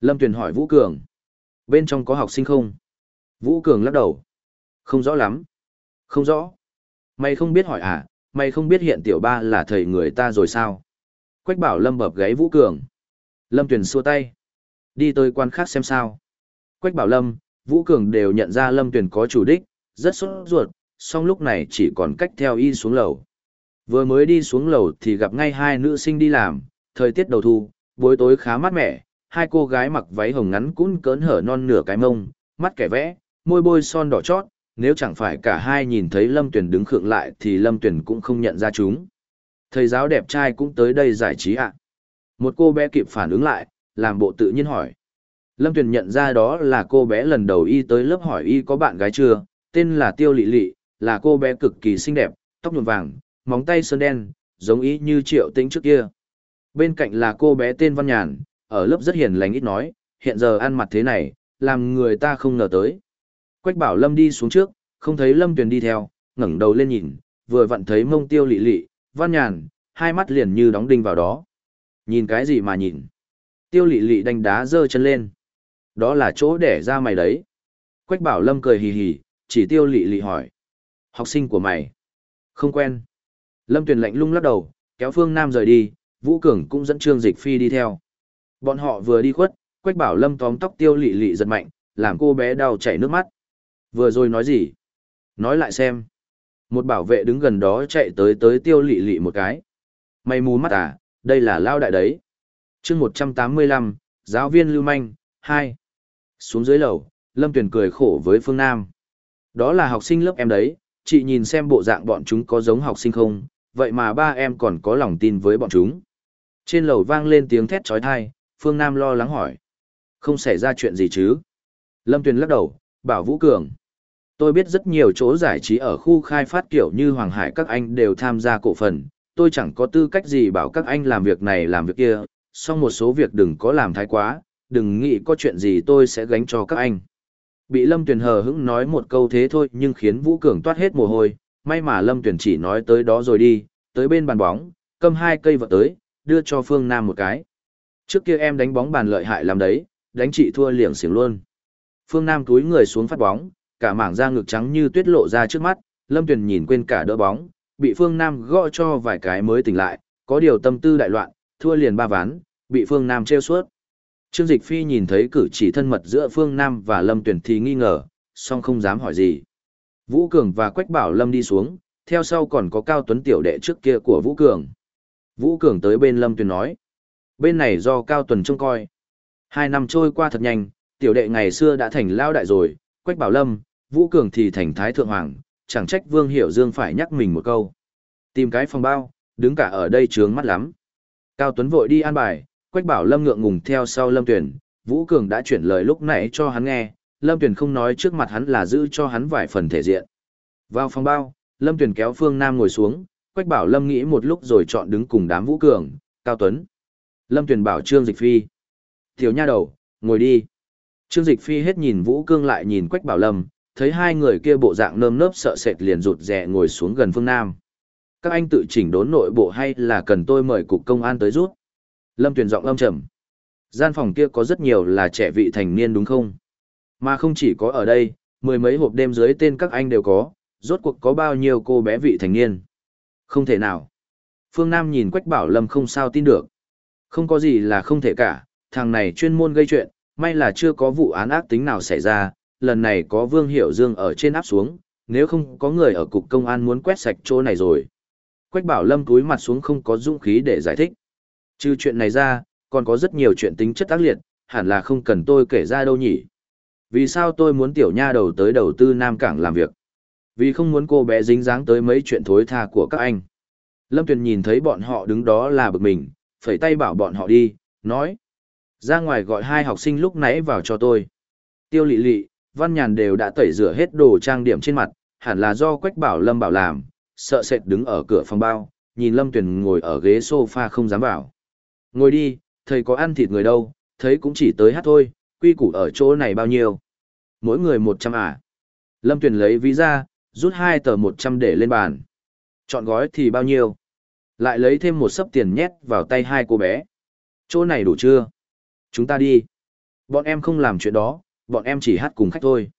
Lâm Tuyền hỏi Vũ Cường. Bên trong có học sinh không? Vũ Cường lắc đầu. Không rõ lắm. Không rõ. Mày không biết hỏi à, mày không biết hiện tiểu ba là thầy người ta rồi sao? Quách bảo Lâm bập gáy Vũ Cường. Lâm Tuyền xua tay. Đi tới quan khác xem sao. Quách bảo Lâm, Vũ Cường đều nhận ra Lâm Tuyền có chủ đích, rất sốt ruột, song lúc này chỉ còn cách theo y xuống lầu. Vừa mới đi xuống lầu thì gặp ngay hai nữ sinh đi làm, thời tiết đầu thu, buổi tối khá mát mẻ, hai cô gái mặc váy hồng ngắn cún cỡn hở non nửa cái mông, mắt kẻ vẽ, môi bôi son đỏ chót, nếu chẳng phải cả hai nhìn thấy Lâm Tuyền đứng khượng lại thì Lâm Tuyền cũng không nhận ra chúng. Thầy giáo đẹp trai cũng tới đây giải trí ạ. Một cô bé kịp phản ứng lại, làm bộ tự nhiên hỏi. Lâm Tuyền nhận ra đó là cô bé lần đầu y tới lớp hỏi y có bạn gái chưa, tên là Tiêu Lị Lị, là cô bé cực kỳ xinh đẹp, tóc nhuộm vàng, móng tay sơn đen, giống y như triệu tính trước kia. Bên cạnh là cô bé tên Văn Nhàn, ở lớp rất hiền lành ít nói, hiện giờ ăn mặt thế này, làm người ta không ngờ tới. Quách bảo Lâm đi xuống trước, không thấy Lâm Tuyền đi theo, ngẩng đầu lên nhìn, vừa vặn thấy mông tiêu lị lị, văn nhàn, hai mắt liền như đóng đinh vào đó. Nhìn cái gì mà nhìn? Tiêu lị lị đánh đá giơ chân lên. Đó là chỗ để ra mày đấy. Quách bảo Lâm cười hì hì, chỉ tiêu lị lị hỏi. Học sinh của mày? Không quen. Lâm Tuyền lạnh lung lắc đầu, kéo Phương Nam rời đi, Vũ Cường cũng dẫn Trương Dịch Phi đi theo. Bọn họ vừa đi khuất, Quách Bảo Lâm tóm tóc Tiêu Lệ Lệ giật mạnh, làm cô bé đau chảy nước mắt. Vừa rồi nói gì? Nói lại xem. Một bảo vệ đứng gần đó chạy tới tới Tiêu Lệ Lệ một cái. Mày mù mắt à, đây là lao đại đấy. chương 185, giáo viên lưu manh, 2. Xuống dưới lầu, Lâm Tuyền cười khổ với Phương Nam. Đó là học sinh lớp em đấy, chị nhìn xem bộ dạng bọn chúng có giống học sinh không, vậy mà ba em còn có lòng tin với bọn chúng. Trên lầu vang lên tiếng thét trói thai, Phương Nam lo lắng hỏi. Không xảy ra chuyện gì chứ? Lâm Tuyền lắc đầu, bảo Vũ Cường. Tôi biết rất nhiều chỗ giải trí ở khu khai phát kiểu như Hoàng Hải các anh đều tham gia cổ phần, tôi chẳng có tư cách gì bảo các anh làm việc này làm việc kia, song một số việc đừng có làm thái quá, đừng nghĩ có chuyện gì tôi sẽ gánh cho các anh. Bị Lâm Tuyền hờ hững nói một câu thế thôi nhưng khiến Vũ Cường toát hết mồ hôi, may mà Lâm Tuyền chỉ nói tới đó rồi đi, tới bên bàn bóng, cầm hai cây vợt tới, đưa cho Phương Nam một cái. Trước kia em đánh bóng bàn lợi hại lắm đấy, đánh chị thua liệng xỉu luôn. Phương Nam túi người xuống phát bóng, cả mảng da ngực trắng như tuyết lộ ra trước mắt, Lâm Tuyền nhìn quên cả đỡ bóng, bị Phương Nam gõ cho vài cái mới tỉnh lại, có điều tâm tư đại loạn, thua liền ba ván, bị Phương Nam treo suốt. Trương Dịch Phi nhìn thấy cử chỉ thân mật giữa Phương Nam và Lâm tuyển thì nghi ngờ, song không dám hỏi gì. Vũ Cường và Quách Bảo Lâm đi xuống, theo sau còn có Cao Tuấn tiểu đệ trước kia của Vũ Cường. Vũ Cường tới bên Lâm tuyển nói. Bên này do Cao Tuần trông coi. Hai năm trôi qua thật nhanh, tiểu đệ ngày xưa đã thành lao đại rồi, Quách Bảo Lâm, Vũ Cường thì thành Thái Thượng Hoàng, chẳng trách Vương Hiểu Dương phải nhắc mình một câu. Tìm cái phòng bao, đứng cả ở đây trướng mắt lắm. Cao Tuấn vội đi an bài, Quách Bảo Lâm ngượng ngùng theo sau Lâm Tuyển, Vũ Cường đã chuyển lời lúc nãy cho hắn nghe, Lâm Tuyển không nói trước mặt hắn là giữ cho hắn vài phần thể diện. Vào phòng bao, Lâm Tuyển kéo Phương Nam ngồi xuống, Quách Bảo Lâm nghĩ một lúc rồi chọn đứng cùng đám Vũ Cường, Cao Tuấn. Lâm Tuyển bảo Trương Dịch Phi. thiếu nha đầu, ngồi đi. Trương Dịch Phi hết nhìn Vũ Cương lại nhìn Quách Bảo Lâm, thấy hai người kia bộ dạng nơm nớp sợ sệt liền rụt rè ngồi xuống gần Phương Nam. Các anh tự chỉnh đốn nội bộ hay là cần tôi mời cục công an tới rút? Lâm Tuyền giọng âm trầm. Gian phòng kia có rất nhiều là trẻ vị thành niên đúng không? Mà không chỉ có ở đây, mười mấy hộp đêm dưới tên các anh đều có, rốt cuộc có bao nhiêu cô bé vị thành niên? Không thể nào. Phương Nam nhìn Quách Bảo Lâm không sao tin được. Không có gì là không thể cả, thằng này chuyên môn gây chuyện, may là chưa có vụ án ác tính nào xảy ra, lần này có Vương Hiểu Dương ở trên áp xuống, nếu không có người ở cục công an muốn quét sạch chỗ này rồi. Quách Bảo Lâm túi mặt xuống không có dũng khí để giải thích. Trừ chuyện này ra, còn có rất nhiều chuyện tính chất ác liệt, hẳn là không cần tôi kể ra đâu nhỉ. Vì sao tôi muốn tiểu nha đầu tới đầu tư Nam Cảng làm việc? Vì không muốn cô bé dính dáng tới mấy chuyện thối tha của các anh. Lâm Tuyền nhìn thấy bọn họ đứng đó là bực mình, phẩy tay bảo bọn họ đi, nói. Ra ngoài gọi hai học sinh lúc nãy vào cho tôi. Tiêu lị lị, văn nhàn đều đã tẩy rửa hết đồ trang điểm trên mặt, hẳn là do Quách Bảo Lâm bảo làm, sợ sệt đứng ở cửa phòng bao, nhìn Lâm Tuyền ngồi ở ghế sofa không dám vào. Ngồi đi, thầy có ăn thịt người đâu, thấy cũng chỉ tới hát thôi, quy củ ở chỗ này bao nhiêu. Mỗi người một trăm à. Lâm Tuyền lấy ví ra, rút hai tờ một trăm để lên bàn. Chọn gói thì bao nhiêu? Lại lấy thêm một sấp tiền nhét vào tay hai cô bé. Chỗ này đủ chưa? Chúng ta đi. Bọn em không làm chuyện đó, bọn em chỉ hát cùng khách thôi.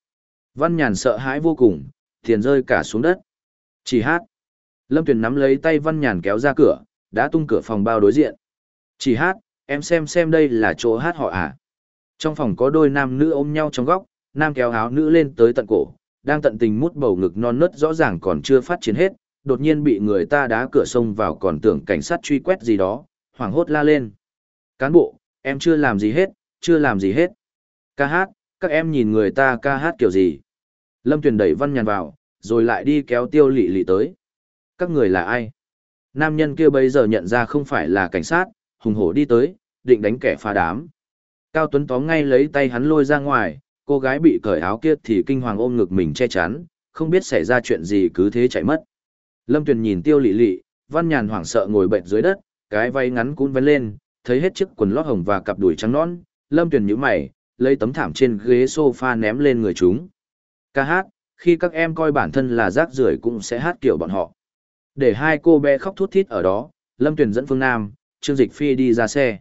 Văn Nhàn sợ hãi vô cùng, tiền rơi cả xuống đất. Chỉ hát. Lâm Tuyền nắm lấy tay Văn Nhàn kéo ra cửa, đã tung cửa phòng bao đối diện. Chỉ hát, em xem xem đây là chỗ hát họ à. Trong phòng có đôi nam nữ ôm nhau trong góc, nam kéo áo nữ lên tới tận cổ, đang tận tình mút bầu ngực non nớt rõ ràng còn chưa phát triển hết, đột nhiên bị người ta đá cửa sông vào còn tưởng cảnh sát truy quét gì đó, hoảng hốt la lên. Cán bộ, em chưa làm gì hết, chưa làm gì hết. Ca hát, các em nhìn người ta ca hát kiểu gì. Lâm Tuyền đẩy văn nhàn vào, rồi lại đi kéo tiêu lị lị tới. Các người là ai? Nam nhân kia bây giờ nhận ra không phải là cảnh sát, hùng hổ đi tới, định đánh kẻ phá đám. Cao Tuấn tóm ngay lấy tay hắn lôi ra ngoài, cô gái bị cởi áo kia thì kinh hoàng ôm ngực mình che chắn, không biết xảy ra chuyện gì cứ thế chạy mất. Lâm Tuyền nhìn tiêu lị lị, văn nhàn hoảng sợ ngồi bệnh dưới đất, cái váy ngắn cũng vén lên, thấy hết chiếc quần lót hồng và cặp đùi trắng nõn, Lâm Tuyền nhíu mày, lấy tấm thảm trên ghế sofa ném lên người chúng. Ca hát, khi các em coi bản thân là rác rưởi cũng sẽ hát kiểu bọn họ. Để hai cô bé khóc thút thít ở đó, Lâm Tuyền dẫn Phương Nam, Trương Dịch Phi đi ra xe.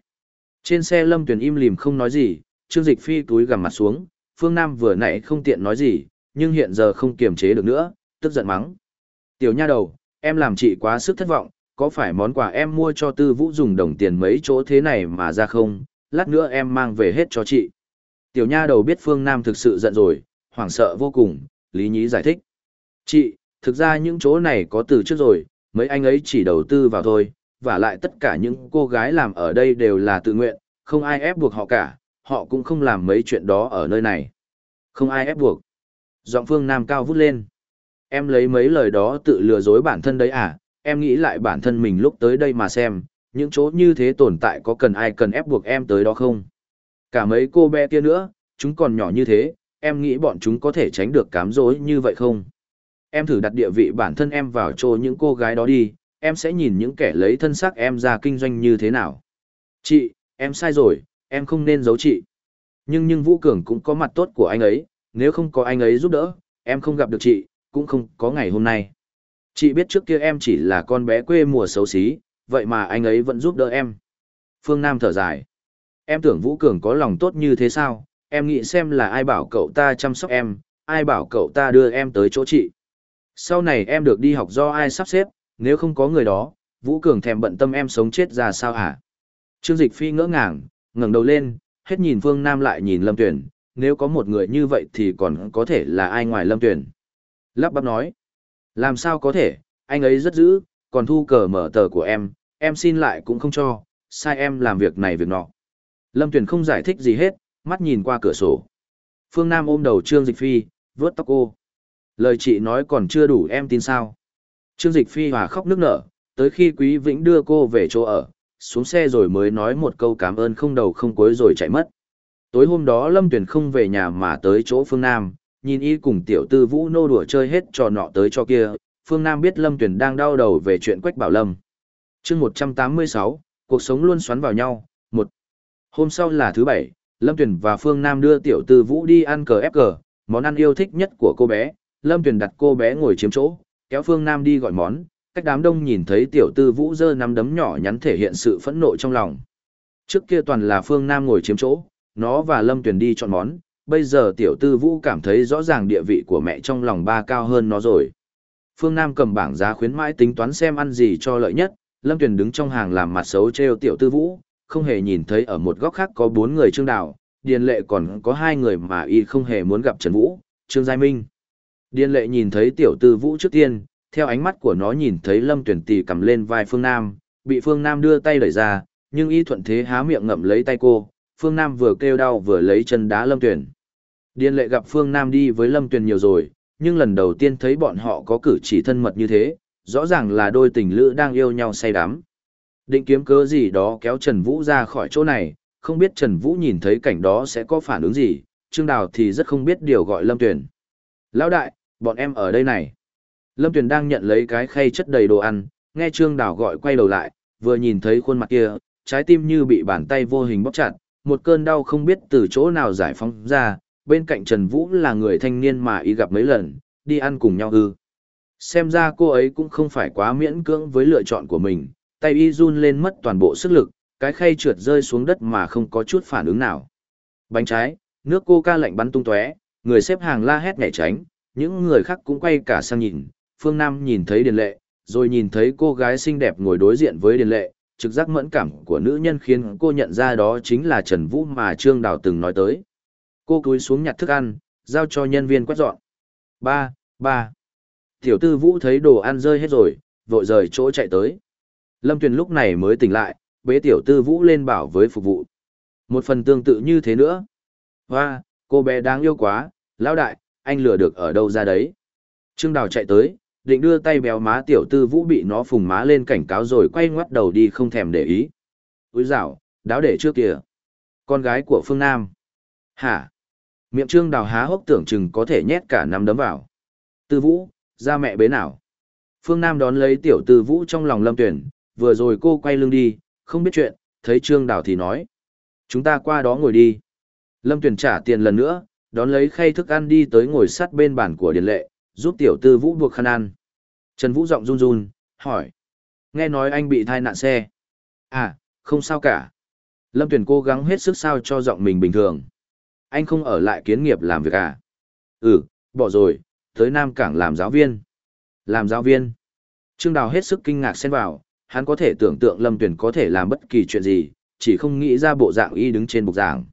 Trên xe Lâm Tuyền im lìm không nói gì, Trương Dịch Phi túi gằm mặt xuống, Phương Nam vừa nãy không tiện nói gì, nhưng hiện giờ không kiềm chế được nữa, tức giận mắng. Tiểu nha đầu, em làm chị quá sức thất vọng, có phải món quà em mua cho tư vũ dùng đồng tiền mấy chỗ thế này mà ra không, lát nữa em mang về hết cho chị. Tiểu nha đầu biết Phương Nam thực sự giận rồi, hoảng sợ vô cùng, Lý Nhí giải thích. Chị, thực ra những chỗ này có từ trước rồi, mấy anh ấy chỉ đầu tư vào thôi, và lại tất cả những cô gái làm ở đây đều là tự nguyện, không ai ép buộc họ cả, họ cũng không làm mấy chuyện đó ở nơi này. Không ai ép buộc. Giọng Phương Nam cao vút lên. Em lấy mấy lời đó tự lừa dối bản thân đấy à, em nghĩ lại bản thân mình lúc tới đây mà xem, những chỗ như thế tồn tại có cần ai cần ép buộc em tới đó không? Cả mấy cô bé kia nữa, chúng còn nhỏ như thế, em nghĩ bọn chúng có thể tránh được cám dối như vậy không? Em thử đặt địa vị bản thân em vào chỗ những cô gái đó đi, em sẽ nhìn những kẻ lấy thân xác em ra kinh doanh như thế nào. Chị, em sai rồi, em không nên giấu chị. Nhưng nhưng Vũ Cường cũng có mặt tốt của anh ấy, nếu không có anh ấy giúp đỡ, em không gặp được chị, cũng không có ngày hôm nay. Chị biết trước kia em chỉ là con bé quê mùa xấu xí, vậy mà anh ấy vẫn giúp đỡ em. Phương Nam thở dài. Em tưởng Vũ Cường có lòng tốt như thế sao, em nghĩ xem là ai bảo cậu ta chăm sóc em, ai bảo cậu ta đưa em tới chỗ chị. Sau này em được đi học do ai sắp xếp, nếu không có người đó, Vũ Cường thèm bận tâm em sống chết ra sao hả? Trương Dịch Phi ngỡ ngàng, ngẩng đầu lên, hết nhìn Phương Nam lại nhìn Lâm Tuyển, nếu có một người như vậy thì còn có thể là ai ngoài Lâm Tuyển. Lắp bắp nói, làm sao có thể, anh ấy rất dữ, còn thu cờ mở tờ của em, em xin lại cũng không cho, sai em làm việc này việc nọ. Lâm Tuyền không giải thích gì hết, mắt nhìn qua cửa sổ. Phương Nam ôm đầu Trương Dịch Phi, vớt tóc cô. Lời chị nói còn chưa đủ em tin sao. Trương Dịch Phi hòa khóc nước nở, tới khi Quý Vĩnh đưa cô về chỗ ở, xuống xe rồi mới nói một câu cảm ơn không đầu không cuối rồi chạy mất. Tối hôm đó Lâm Tuyền không về nhà mà tới chỗ Phương Nam, nhìn y cùng tiểu tư vũ nô đùa chơi hết trò nọ tới cho kia, Phương Nam biết Lâm Tuyền đang đau đầu về chuyện Quách Bảo Lâm. chương 186, cuộc sống luôn xoắn vào nhau. Hôm sau là thứ bảy, Lâm Tuyền và Phương Nam đưa tiểu tư vũ đi ăn cờ ép cờ, món ăn yêu thích nhất của cô bé, Lâm Tuyền đặt cô bé ngồi chiếm chỗ, kéo Phương Nam đi gọi món, cách đám đông nhìn thấy tiểu tư vũ giơ nắm đấm nhỏ nhắn thể hiện sự phẫn nộ trong lòng. Trước kia toàn là Phương Nam ngồi chiếm chỗ, nó và Lâm Tuyền đi chọn món, bây giờ tiểu tư vũ cảm thấy rõ ràng địa vị của mẹ trong lòng ba cao hơn nó rồi. Phương Nam cầm bảng giá khuyến mãi tính toán xem ăn gì cho lợi nhất, Lâm Tuyền đứng trong hàng làm mặt xấu treo tiểu tư vũ, không hề nhìn thấy ở một góc khác có bốn người trương đảo, Điền Lệ còn có hai người mà y không hề muốn gặp Trần Vũ, Trương Giai Minh. Điền Lệ nhìn thấy tiểu tư vũ trước tiên, theo ánh mắt của nó nhìn thấy Lâm Tuyển tì cầm lên vai Phương Nam, bị Phương Nam đưa tay đẩy ra, nhưng y thuận thế há miệng ngậm lấy tay cô, Phương Nam vừa kêu đau vừa lấy chân đá Lâm Tuyển. Điền Lệ gặp Phương Nam đi với Lâm Tuyển nhiều rồi, nhưng lần đầu tiên thấy bọn họ có cử chỉ thân mật như thế, rõ ràng là đôi tình lữ đang yêu nhau say đắm. Định kiếm cớ gì đó kéo Trần Vũ ra khỏi chỗ này, không biết Trần Vũ nhìn thấy cảnh đó sẽ có phản ứng gì, Trương Đào thì rất không biết điều gọi Lâm Tuyền. Lão đại, bọn em ở đây này. Lâm Tuyền đang nhận lấy cái khay chất đầy đồ ăn, nghe Trương Đào gọi quay đầu lại, vừa nhìn thấy khuôn mặt kia, trái tim như bị bàn tay vô hình bóp chặt, một cơn đau không biết từ chỗ nào giải phóng ra, bên cạnh Trần Vũ là người thanh niên mà y gặp mấy lần, đi ăn cùng nhau ư. Xem ra cô ấy cũng không phải quá miễn cưỡng với lựa chọn của mình, tay y run lên mất toàn bộ sức lực, cái khay trượt rơi xuống đất mà không có chút phản ứng nào. Bánh trái, nước coca lạnh bắn tung tóe, người xếp hàng la hét nhảy tránh, những người khác cũng quay cả sang nhìn, Phương Nam nhìn thấy Điền Lệ, rồi nhìn thấy cô gái xinh đẹp ngồi đối diện với Điền Lệ, trực giác mẫn cảm của nữ nhân khiến cô nhận ra đó chính là Trần Vũ mà Trương Đào từng nói tới. Cô cúi xuống nhặt thức ăn, giao cho nhân viên quét dọn. Ba, ba. Tiểu tư Vũ thấy đồ ăn rơi hết rồi, vội rời chỗ chạy tới. Lâm Tuyền lúc này mới tỉnh lại, bế tiểu tư Vũ lên bảo với phục vụ. Một phần tương tự như thế nữa. Hoa, cô bé đáng yêu quá, lão đại, anh lừa được ở đâu ra đấy. Trương Đào chạy tới, định đưa tay béo má tiểu tư Vũ bị nó phùng má lên cảnh cáo rồi quay ngoắt đầu đi không thèm để ý. Úi dạo, đáo để trước kìa. Con gái của Phương Nam. Hả? Miệng Trương Đào há hốc tưởng chừng có thể nhét cả năm đấm vào. Tư Vũ, ra mẹ bế nào. Phương Nam đón lấy tiểu tư vũ trong lòng lâm tuyển, vừa rồi cô quay lưng đi, không biết chuyện, thấy Trương Đào thì nói. Chúng ta qua đó ngồi đi. Lâm tuyển trả tiền lần nữa, đón lấy khay thức ăn đi tới ngồi sát bên bàn của Điền Lệ, giúp tiểu tư vũ buộc khăn ăn. Trần Vũ giọng run run, hỏi. Nghe nói anh bị thai nạn xe. À, không sao cả. Lâm tuyển cố gắng hết sức sao cho giọng mình bình thường. Anh không ở lại kiến nghiệp làm việc à? Ừ, bỏ rồi, tới Nam Cảng làm giáo viên. Làm giáo viên. Trương Đào hết sức kinh ngạc xen vào, hắn có thể tưởng tượng Lâm Tuyển có thể làm bất kỳ chuyện gì, chỉ không nghĩ ra bộ dạng y đứng trên bục giảng.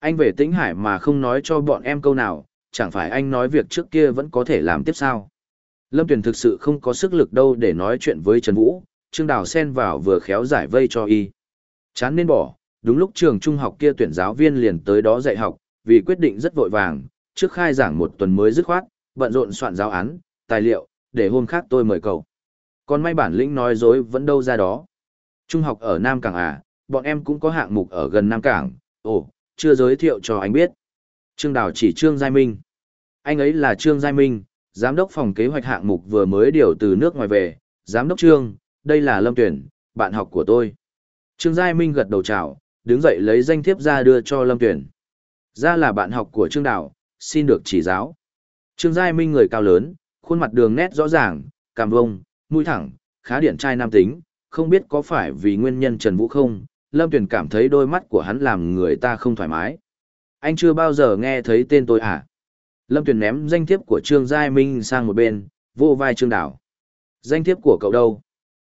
Anh về Tĩnh Hải mà không nói cho bọn em câu nào, chẳng phải anh nói việc trước kia vẫn có thể làm tiếp sao. Lâm Tuyển thực sự không có sức lực đâu để nói chuyện với Trần Vũ, Trương Đào xen vào vừa khéo giải vây cho y. Chán nên bỏ, đúng lúc trường trung học kia tuyển giáo viên liền tới đó dạy học, vì quyết định rất vội vàng, trước khai giảng một tuần mới dứt khoát, bận rộn soạn giáo án, tài liệu, để hôm khác tôi mời cậu. Còn may bản lĩnh nói dối vẫn đâu ra đó. Trung học ở Nam Cảng à, bọn em cũng có hạng mục ở gần Nam Cảng, ồ, chưa giới thiệu cho anh biết. Trương Đào chỉ Trương Giai Minh. Anh ấy là Trương Giai Minh, giám đốc phòng kế hoạch hạng mục vừa mới điều từ nước ngoài về, giám đốc Trương, đây là Lâm Tuyển, bạn học của tôi. Trương Giai Minh gật đầu chào, đứng dậy lấy danh thiếp ra đưa cho Lâm Tuyển. Ra là bạn học của Trương Đào, xin được chỉ giáo. Trương Giai Minh người cao lớn, khuôn mặt đường nét rõ ràng, cảm vông, mũi thẳng, khá điển trai nam tính, không biết có phải vì nguyên nhân Trần Vũ không, Lâm Tuyền cảm thấy đôi mắt của hắn làm người ta không thoải mái. Anh chưa bao giờ nghe thấy tên tôi à? Lâm Tuyền ném danh thiếp của Trương Giai Minh sang một bên, vô vai Trương Đảo. Danh thiếp của cậu đâu?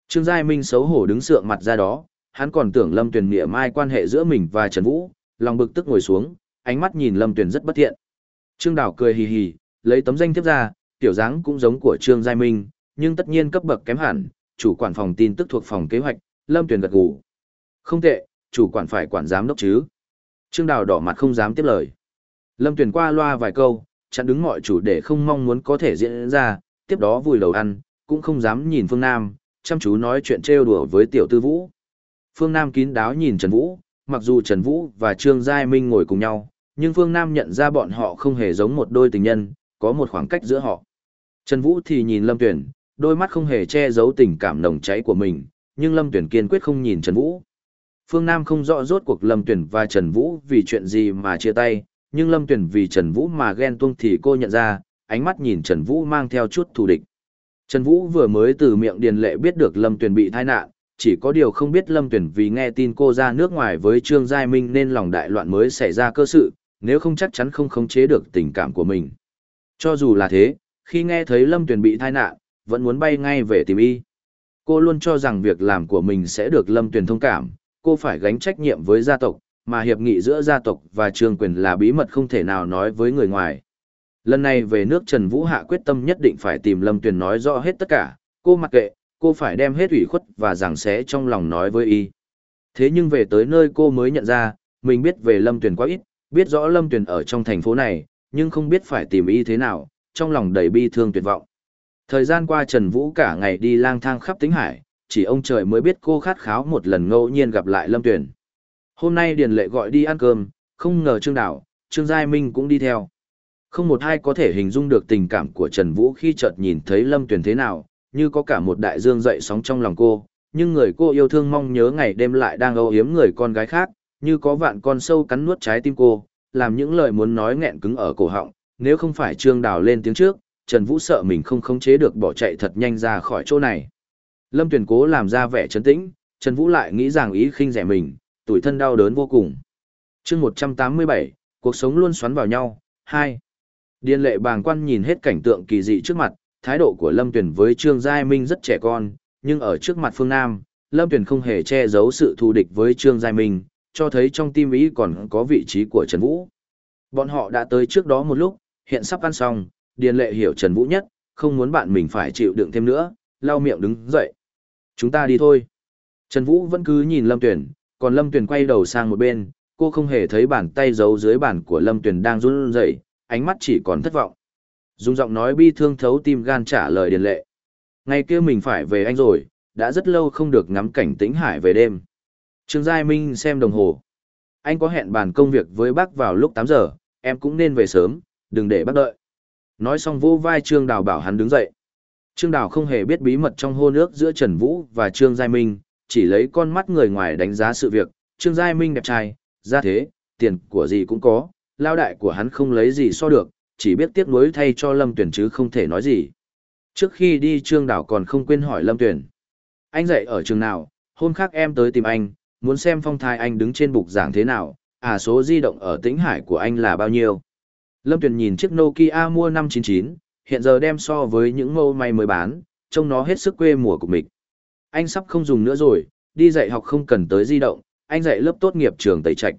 Trương Giai Minh xấu hổ đứng sượng mặt ra đó, hắn còn tưởng Lâm Tuyền nghĩa mai quan hệ giữa mình và Trần Vũ, lòng bực tức ngồi xuống, ánh mắt nhìn Lâm Tuyền rất bất thiện. Trương Đảo cười hì hì, lấy tấm danh thiếp ra, tiểu dáng cũng giống của Trương Giai Minh, nhưng tất nhiên cấp bậc kém hẳn, chủ quản phòng tin tức thuộc phòng kế hoạch, Lâm Tuyền gật gù. Không tệ, chủ quản phải quản giám đốc chứ. Trương Đào đỏ mặt không dám tiếp lời. Lâm Tuyền qua loa vài câu, chặn đứng mọi chủ để không mong muốn có thể diễn ra, tiếp đó vùi đầu ăn, cũng không dám nhìn Phương Nam, chăm chú nói chuyện trêu đùa với tiểu tư vũ. Phương Nam kín đáo nhìn Trần Vũ, mặc dù Trần Vũ và Trương Giai Minh ngồi cùng nhau, nhưng Phương Nam nhận ra bọn họ không hề giống một đôi tình nhân, có một khoảng cách giữa họ. Trần Vũ thì nhìn Lâm Tuyển, đôi mắt không hề che giấu tình cảm nồng cháy của mình, nhưng Lâm Tuyển kiên quyết không nhìn Trần Vũ. Phương Nam không rõ rốt cuộc Lâm Tuyển và Trần Vũ vì chuyện gì mà chia tay, nhưng Lâm Tuyển vì Trần Vũ mà ghen tuông thì cô nhận ra, ánh mắt nhìn Trần Vũ mang theo chút thù địch. Trần Vũ vừa mới từ miệng Điền Lệ biết được Lâm Tuyền bị tai nạn, chỉ có điều không biết Lâm Tuyền vì nghe tin cô ra nước ngoài với Trương Giai Minh nên lòng đại loạn mới xảy ra cơ sự, nếu không chắc chắn không khống chế được tình cảm của mình. Cho dù là thế, khi nghe thấy Lâm Tuyền bị tai nạn, vẫn muốn bay ngay về tìm y. Cô luôn cho rằng việc làm của mình sẽ được Lâm Tuyền thông cảm, cô phải gánh trách nhiệm với gia tộc, mà hiệp nghị giữa gia tộc và trường Quyền là bí mật không thể nào nói với người ngoài. Lần này về nước Trần Vũ Hạ quyết tâm nhất định phải tìm Lâm Tuyền nói rõ hết tất cả, cô mặc kệ, cô phải đem hết ủy khuất và giảng xé trong lòng nói với y. Thế nhưng về tới nơi cô mới nhận ra, mình biết về Lâm Tuyền quá ít, biết rõ Lâm Tuyền ở trong thành phố này, nhưng không biết phải tìm y thế nào, trong lòng đầy bi thương tuyệt vọng. Thời gian qua Trần Vũ cả ngày đi lang thang khắp tính hải, chỉ ông trời mới biết cô khát kháo một lần ngẫu nhiên gặp lại Lâm Tuyền. Hôm nay Điền Lệ gọi đi ăn cơm, không ngờ Trương Đảo, Trương Giai Minh cũng đi theo. Không một ai có thể hình dung được tình cảm của Trần Vũ khi chợt nhìn thấy Lâm Tuyền thế nào, như có cả một đại dương dậy sóng trong lòng cô, nhưng người cô yêu thương mong nhớ ngày đêm lại đang âu yếm người con gái khác, như có vạn con sâu cắn nuốt trái tim cô, làm những lời muốn nói nghẹn cứng ở cổ họng, nếu không phải Trương Đào lên tiếng trước, Trần Vũ sợ mình không khống chế được bỏ chạy thật nhanh ra khỏi chỗ này. Lâm Tuyền cố làm ra vẻ trấn tĩnh, Trần Vũ lại nghĩ rằng ý khinh rẻ mình, tuổi thân đau đớn vô cùng. chương 187, cuộc sống luôn xoắn vào nhau, 2. Điền lệ bàng quan nhìn hết cảnh tượng kỳ dị trước mặt, thái độ của Lâm Tuyền với Trương Giai Minh rất trẻ con, nhưng ở trước mặt phương Nam, Lâm Tuyền không hề che giấu sự thù địch với Trương Giai Minh, cho thấy trong tim ý còn có vị trí của Trần Vũ. Bọn họ đã tới trước đó một lúc, hiện sắp ăn xong, Điền lệ hiểu Trần Vũ nhất, không muốn bạn mình phải chịu đựng thêm nữa, lau miệng đứng dậy. Chúng ta đi thôi. Trần Vũ vẫn cứ nhìn Lâm Tuyền, còn Lâm Tuyền quay đầu sang một bên, cô không hề thấy bàn tay giấu dưới bàn của Lâm Tuyền đang run rẩy, ánh mắt chỉ còn thất vọng. Dùng giọng nói bi thương thấu tim gan trả lời điền lệ. Ngày kia mình phải về anh rồi, đã rất lâu không được ngắm cảnh tĩnh hải về đêm. Trương Giai Minh xem đồng hồ. Anh có hẹn bàn công việc với bác vào lúc 8 giờ, em cũng nên về sớm, đừng để bác đợi. Nói xong vô vai Trương Đào bảo hắn đứng dậy. Trương Đào không hề biết bí mật trong hôn ước giữa Trần Vũ và Trương Giai Minh, chỉ lấy con mắt người ngoài đánh giá sự việc. Trương Giai Minh đẹp trai, ra thế, tiền của gì cũng có, lao đại của hắn không lấy gì so được, chỉ biết tiếc nuối thay cho Lâm Tuyển chứ không thể nói gì. Trước khi đi Trương đào còn không quên hỏi Lâm Tuyển. Anh dạy ở trường nào, hôm khác em tới tìm anh, muốn xem phong thai anh đứng trên bục giảng thế nào, à số di động ở tĩnh hải của anh là bao nhiêu. Lâm Tuyền nhìn chiếc Nokia mua 599, hiện giờ đem so với những mẫu may mới bán, trông nó hết sức quê mùa của mình. Anh sắp không dùng nữa rồi, đi dạy học không cần tới di động, anh dạy lớp tốt nghiệp trường Tây Trạch.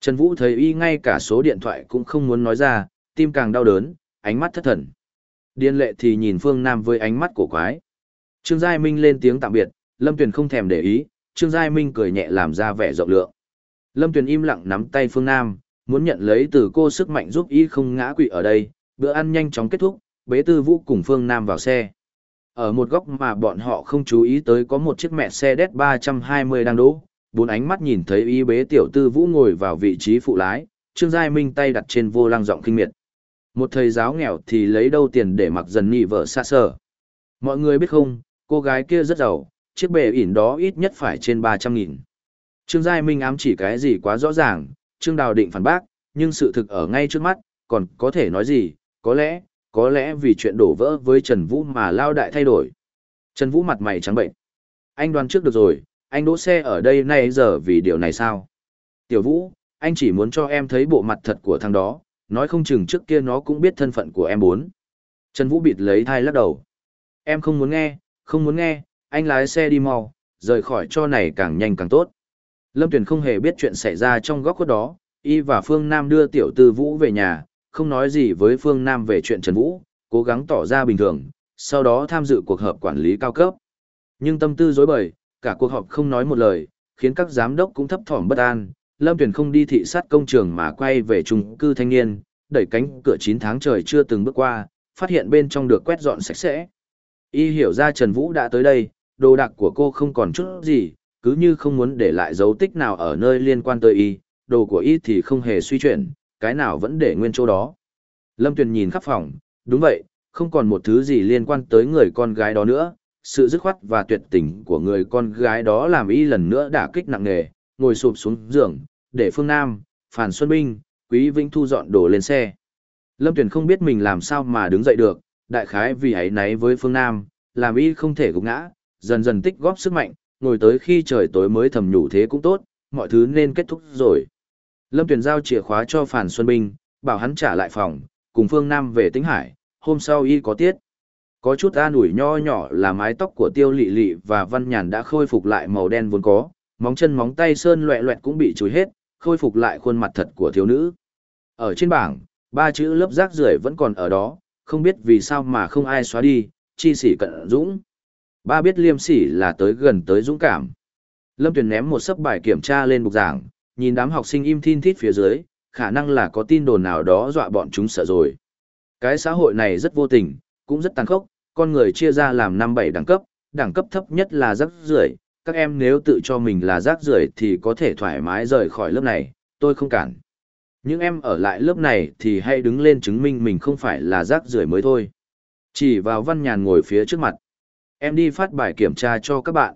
Trần Vũ thấy y ngay cả số điện thoại cũng không muốn nói ra, tim càng đau đớn, ánh mắt thất thần. Điên lệ thì nhìn Phương Nam với ánh mắt cổ quái. Trương Giai Minh lên tiếng tạm biệt, Lâm Tuyền không thèm để ý, Trương Giai Minh cười nhẹ làm ra vẻ rộng lượng. Lâm Tuyền im lặng nắm tay Phương Nam, muốn nhận lấy từ cô sức mạnh giúp y không ngã quỵ ở đây, bữa ăn nhanh chóng kết thúc, bế tư vũ cùng Phương Nam vào xe. Ở một góc mà bọn họ không chú ý tới có một chiếc mẹ xe đét 320 đang đỗ, bốn ánh mắt nhìn thấy y bế tiểu tư vũ ngồi vào vị trí phụ lái, Trương Giai Minh tay đặt trên vô lăng giọng kinh miệt. Một thầy giáo nghèo thì lấy đâu tiền để mặc dần nhị vợ xa sở. Mọi người biết không, cô gái kia rất giàu, chiếc bể ỉn đó ít nhất phải trên 300 nghìn. Trương Giai Minh ám chỉ cái gì quá rõ ràng, Trương Đào định phản bác, nhưng sự thực ở ngay trước mắt, còn có thể nói gì, có lẽ, có lẽ vì chuyện đổ vỡ với Trần Vũ mà lao đại thay đổi. Trần Vũ mặt mày trắng bệnh. Anh đoán trước được rồi, anh đỗ xe ở đây nay giờ vì điều này sao? Tiểu Vũ, anh chỉ muốn cho em thấy bộ mặt thật của thằng đó, nói không chừng trước kia nó cũng biết thân phận của em bốn. Trần Vũ bịt lấy thai lắc đầu. Em không muốn nghe, không muốn nghe, anh lái xe đi mau, rời khỏi cho này càng nhanh càng tốt. Lâm Tuyền không hề biết chuyện xảy ra trong góc khuất đó, y và Phương Nam đưa tiểu tư Vũ về nhà, không nói gì với Phương Nam về chuyện Trần Vũ, cố gắng tỏ ra bình thường, sau đó tham dự cuộc họp quản lý cao cấp. Nhưng tâm tư dối bời, cả cuộc họp không nói một lời, khiến các giám đốc cũng thấp thỏm bất an. Lâm Tuyền không đi thị sát công trường mà quay về trung cư thanh niên, đẩy cánh cửa 9 tháng trời chưa từng bước qua, phát hiện bên trong được quét dọn sạch sẽ. Y hiểu ra Trần Vũ đã tới đây, đồ đạc của cô không còn chút gì, cứ như không muốn để lại dấu tích nào ở nơi liên quan tới Y, đồ của Y thì không hề suy chuyển, cái nào vẫn để nguyên chỗ đó. Lâm Tuyền nhìn khắp phòng, đúng vậy, không còn một thứ gì liên quan tới người con gái đó nữa. Sự dứt khoát và tuyệt tình của người con gái đó làm y lần nữa đả kích nặng nề, ngồi sụp xuống giường, để Phương Nam, Phàn Xuân Binh, Quý Vĩnh thu dọn đồ lên xe. Lâm Tuyền không biết mình làm sao mà đứng dậy được, đại khái vì ấy náy với Phương Nam, làm y không thể gục ngã, dần dần tích góp sức mạnh, ngồi tới khi trời tối mới thầm nhủ thế cũng tốt, mọi thứ nên kết thúc rồi. Lâm Tuyền giao chìa khóa cho Phàn Xuân Binh, bảo hắn trả lại phòng, cùng Phương Nam về Tĩnh Hải, hôm sau y có tiết. Có chút an ủi nho nhỏ là mái tóc của Tiêu Lị Lị và Văn Nhàn đã khôi phục lại màu đen vốn có, móng chân móng tay sơn loẹ loẹt cũng bị chùi hết, khôi phục lại khuôn mặt thật của thiếu nữ. Ở trên bảng, ba chữ lớp rác rưởi vẫn còn ở đó, không biết vì sao mà không ai xóa đi, chi sỉ cận dũng. Ba biết liêm sỉ là tới gần tới dũng cảm. Lâm Tuyền ném một sấp bài kiểm tra lên bục giảng, nhìn đám học sinh im thin thít phía dưới, khả năng là có tin đồn nào đó dọa bọn chúng sợ rồi. Cái xã hội này rất vô tình, cũng rất tàn khốc, con người chia ra làm năm bảy đẳng cấp, đẳng cấp thấp nhất là rác rưởi, các em nếu tự cho mình là rác rưởi thì có thể thoải mái rời khỏi lớp này, tôi không cản. Những em ở lại lớp này thì hãy đứng lên chứng minh mình không phải là rác rưởi mới thôi. Chỉ vào văn nhàn ngồi phía trước mặt. Em đi phát bài kiểm tra cho các bạn.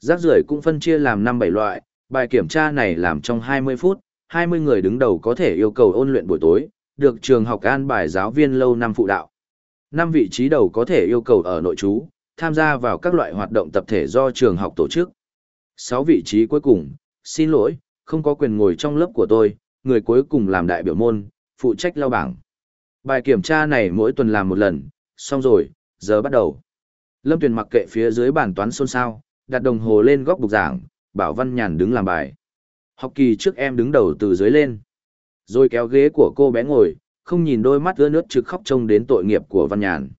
Rác rưởi cũng phân chia làm năm bảy loại, bài kiểm tra này làm trong 20 phút, 20 người đứng đầu có thể yêu cầu ôn luyện buổi tối, được trường học an bài giáo viên lâu năm phụ đạo. Năm vị trí đầu có thể yêu cầu ở nội trú, tham gia vào các loại hoạt động tập thể do trường học tổ chức. 6 vị trí cuối cùng, xin lỗi, không có quyền ngồi trong lớp của tôi, người cuối cùng làm đại biểu môn, phụ trách lao bảng. Bài kiểm tra này mỗi tuần làm một lần, xong rồi, giờ bắt đầu. Lâm Tuyền mặc kệ phía dưới bàn toán xôn xao, đặt đồng hồ lên góc bục giảng, bảo Văn Nhàn đứng làm bài. Học kỳ trước em đứng đầu từ dưới lên. Rồi kéo ghế của cô bé ngồi, không nhìn đôi mắt ưa nước trực khóc trông đến tội nghiệp của Văn Nhàn.